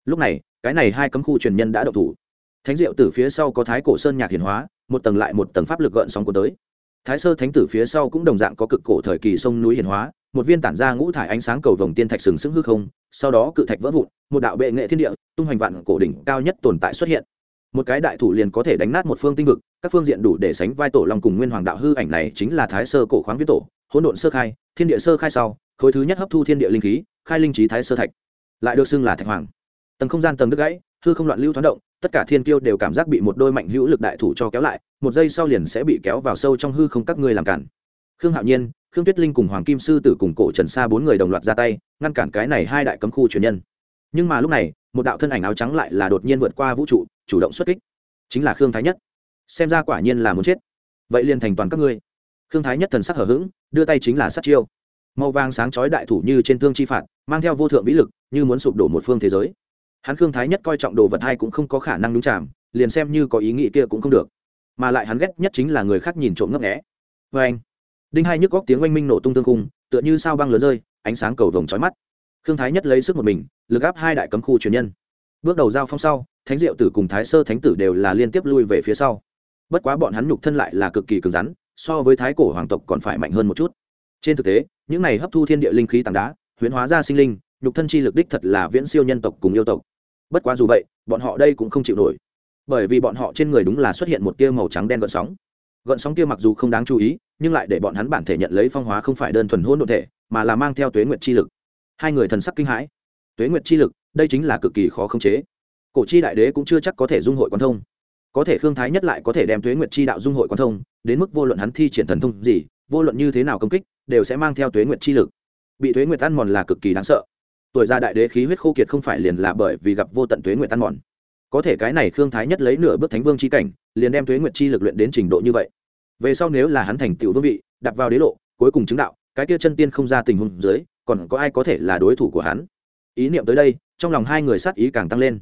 Lúc này, cái này hai cấm khu truyền nhân đã độc thủ. Thánh diệu từ phía sau có thái cổ sơn nhạc hiển hóa, một tầng lại một tầng pháp lực gợn sóng cuốn tới. Thái sơ thánh tử phía sau cũng đồng dạng có cực cổ thời kỳ sông núi hiển hóa một viên tản ra ngũ thải ánh sáng cầu vồng tiên thạch sừng sững hư không, sau đó cự thạch vỡ vụn, một đạo bệ nghệ thiên địa, tung hoành vạn cổ đỉnh cao nhất tồn tại xuất hiện. Một cái đại thủ liền có thể đánh nát một phương tinh vực, các phương diện đủ để sánh vai tổ long cùng nguyên hoàng đạo hư ảnh này chính là thái sơ cổ khoáng viết tổ, hỗn độn sơ khai, thiên địa sơ khai sau, khối thứ nhất hấp thu thiên địa linh khí, khai linh trí thái sơ thạch. Lại được xưng là thạch hoàng. Tầng không gian tầng đứt gãy, hư không loạn lưu thoáng động, tất cả thiên kiêu đều cảm giác bị một đôi mạnh hữu lực đại thủ cho kéo lại, một giây sau liền sẽ bị kéo vào sâu trong hư không các ngươi làm cản khương hạo nhiên, khương tuyết linh cùng hoàng kim sư tử cùng cổ trần sa bốn người đồng loạt ra tay, ngăn cản cái này hai đại cấm khu truyền nhân. Nhưng mà lúc này, một đạo thân ảnh áo trắng lại là đột nhiên vượt qua vũ trụ, chủ động xuất kích. Chính là khương thái nhất. Xem ra quả nhiên là muốn chết. Vậy liền thành toàn các ngươi. Khương thái nhất thần sắc hở h ữ g đưa tay chính là sát chiêu. Màu vàng sáng chói đại thủ như trên thương chi phạt, mang theo vô thượng vĩ lực, như muốn sụp đổ một phương thế giới. Hắn khương thái nhất coi trọng đồ vật hai cũng không có khả năng đúng chạm liền xem như có ý nghĩ kia cũng không được. Mà lại hắn ghét nhất chính là người khác nhìn trộm ngấp nghẽ vê vâng. anh đinh hai nhức góc tiếng oanh minh nổ tung tương cung tựa như sao băng lớn rơi, ánh sáng cầu vồng trói mắt. Khương thái nhất lấy sức một mình, lực áp hai đại cấm khu truyền nhân. Bước đầu giao phong sau, thánh diệu tử cùng thái sơ thánh tử đều là liên tiếp lui về phía sau. Bất quá bọn hắn nhục thân lại là cực kỳ cứng rắn, so với thái cổ hoàng tộc còn phải mạnh hơn một chút. Trên thực tế, những này hấp thu thiên địa linh khí tảng đá, huyễn hóa ra sinh linh, nhục thân chi lực đích thật là viễn siêu nhân tộc cùng yêu tộc. Bất quá dù vậy, bọn họ đây cũng không chịu nổi. Bởi vì bọn họ trên người đúng là xuất hiện một tia màu trắng đen gợn sóng gợn sóng kia mặc dù không đáng chú ý, nhưng lại để bọn hắn bản thể nhận lấy phong hóa không phải đơn thuần hôn đ ộ thể, mà là mang theo tuế nguyệt chi lực. Hai người thần sắc kinh hãi. Tuế nguyệt chi lực, đây chính là cực kỳ khó khống chế. Cổ chi đại đế cũng chưa chắc có thể dung hội quan thông. Có thể khương thái nhất lại có thể đem tuế nguyệt chi đạo dung hội quan thông, đến mức vô luận hắn thi triển thần thông gì, vô luận như thế nào công kích, đều sẽ mang theo tuế nguyệt chi lực. Bị tuế nguyệt ăn mòn là cực kỳ đáng sợ. Tuổi gia đại đế khí huyết khô kiệt không phải liền là bởi vì gặp vô tận tuế nguyệt ăn mòn. Có thể cái này khương thái nhất lấy nửa bước thánh vương chi cảnh, liền đem tuế nguyệt chi lực luyện đến trình độ như vậy về sau nếu là hắn thành tựu vương vị đặt vào đế lộ, cuối cùng chứng đạo, cái kia chân tiên không ra tình huống dưới, còn có ai có thể là đối thủ của hắn? Ý niệm tới đây, trong lòng hai người sát ý càng tăng lên.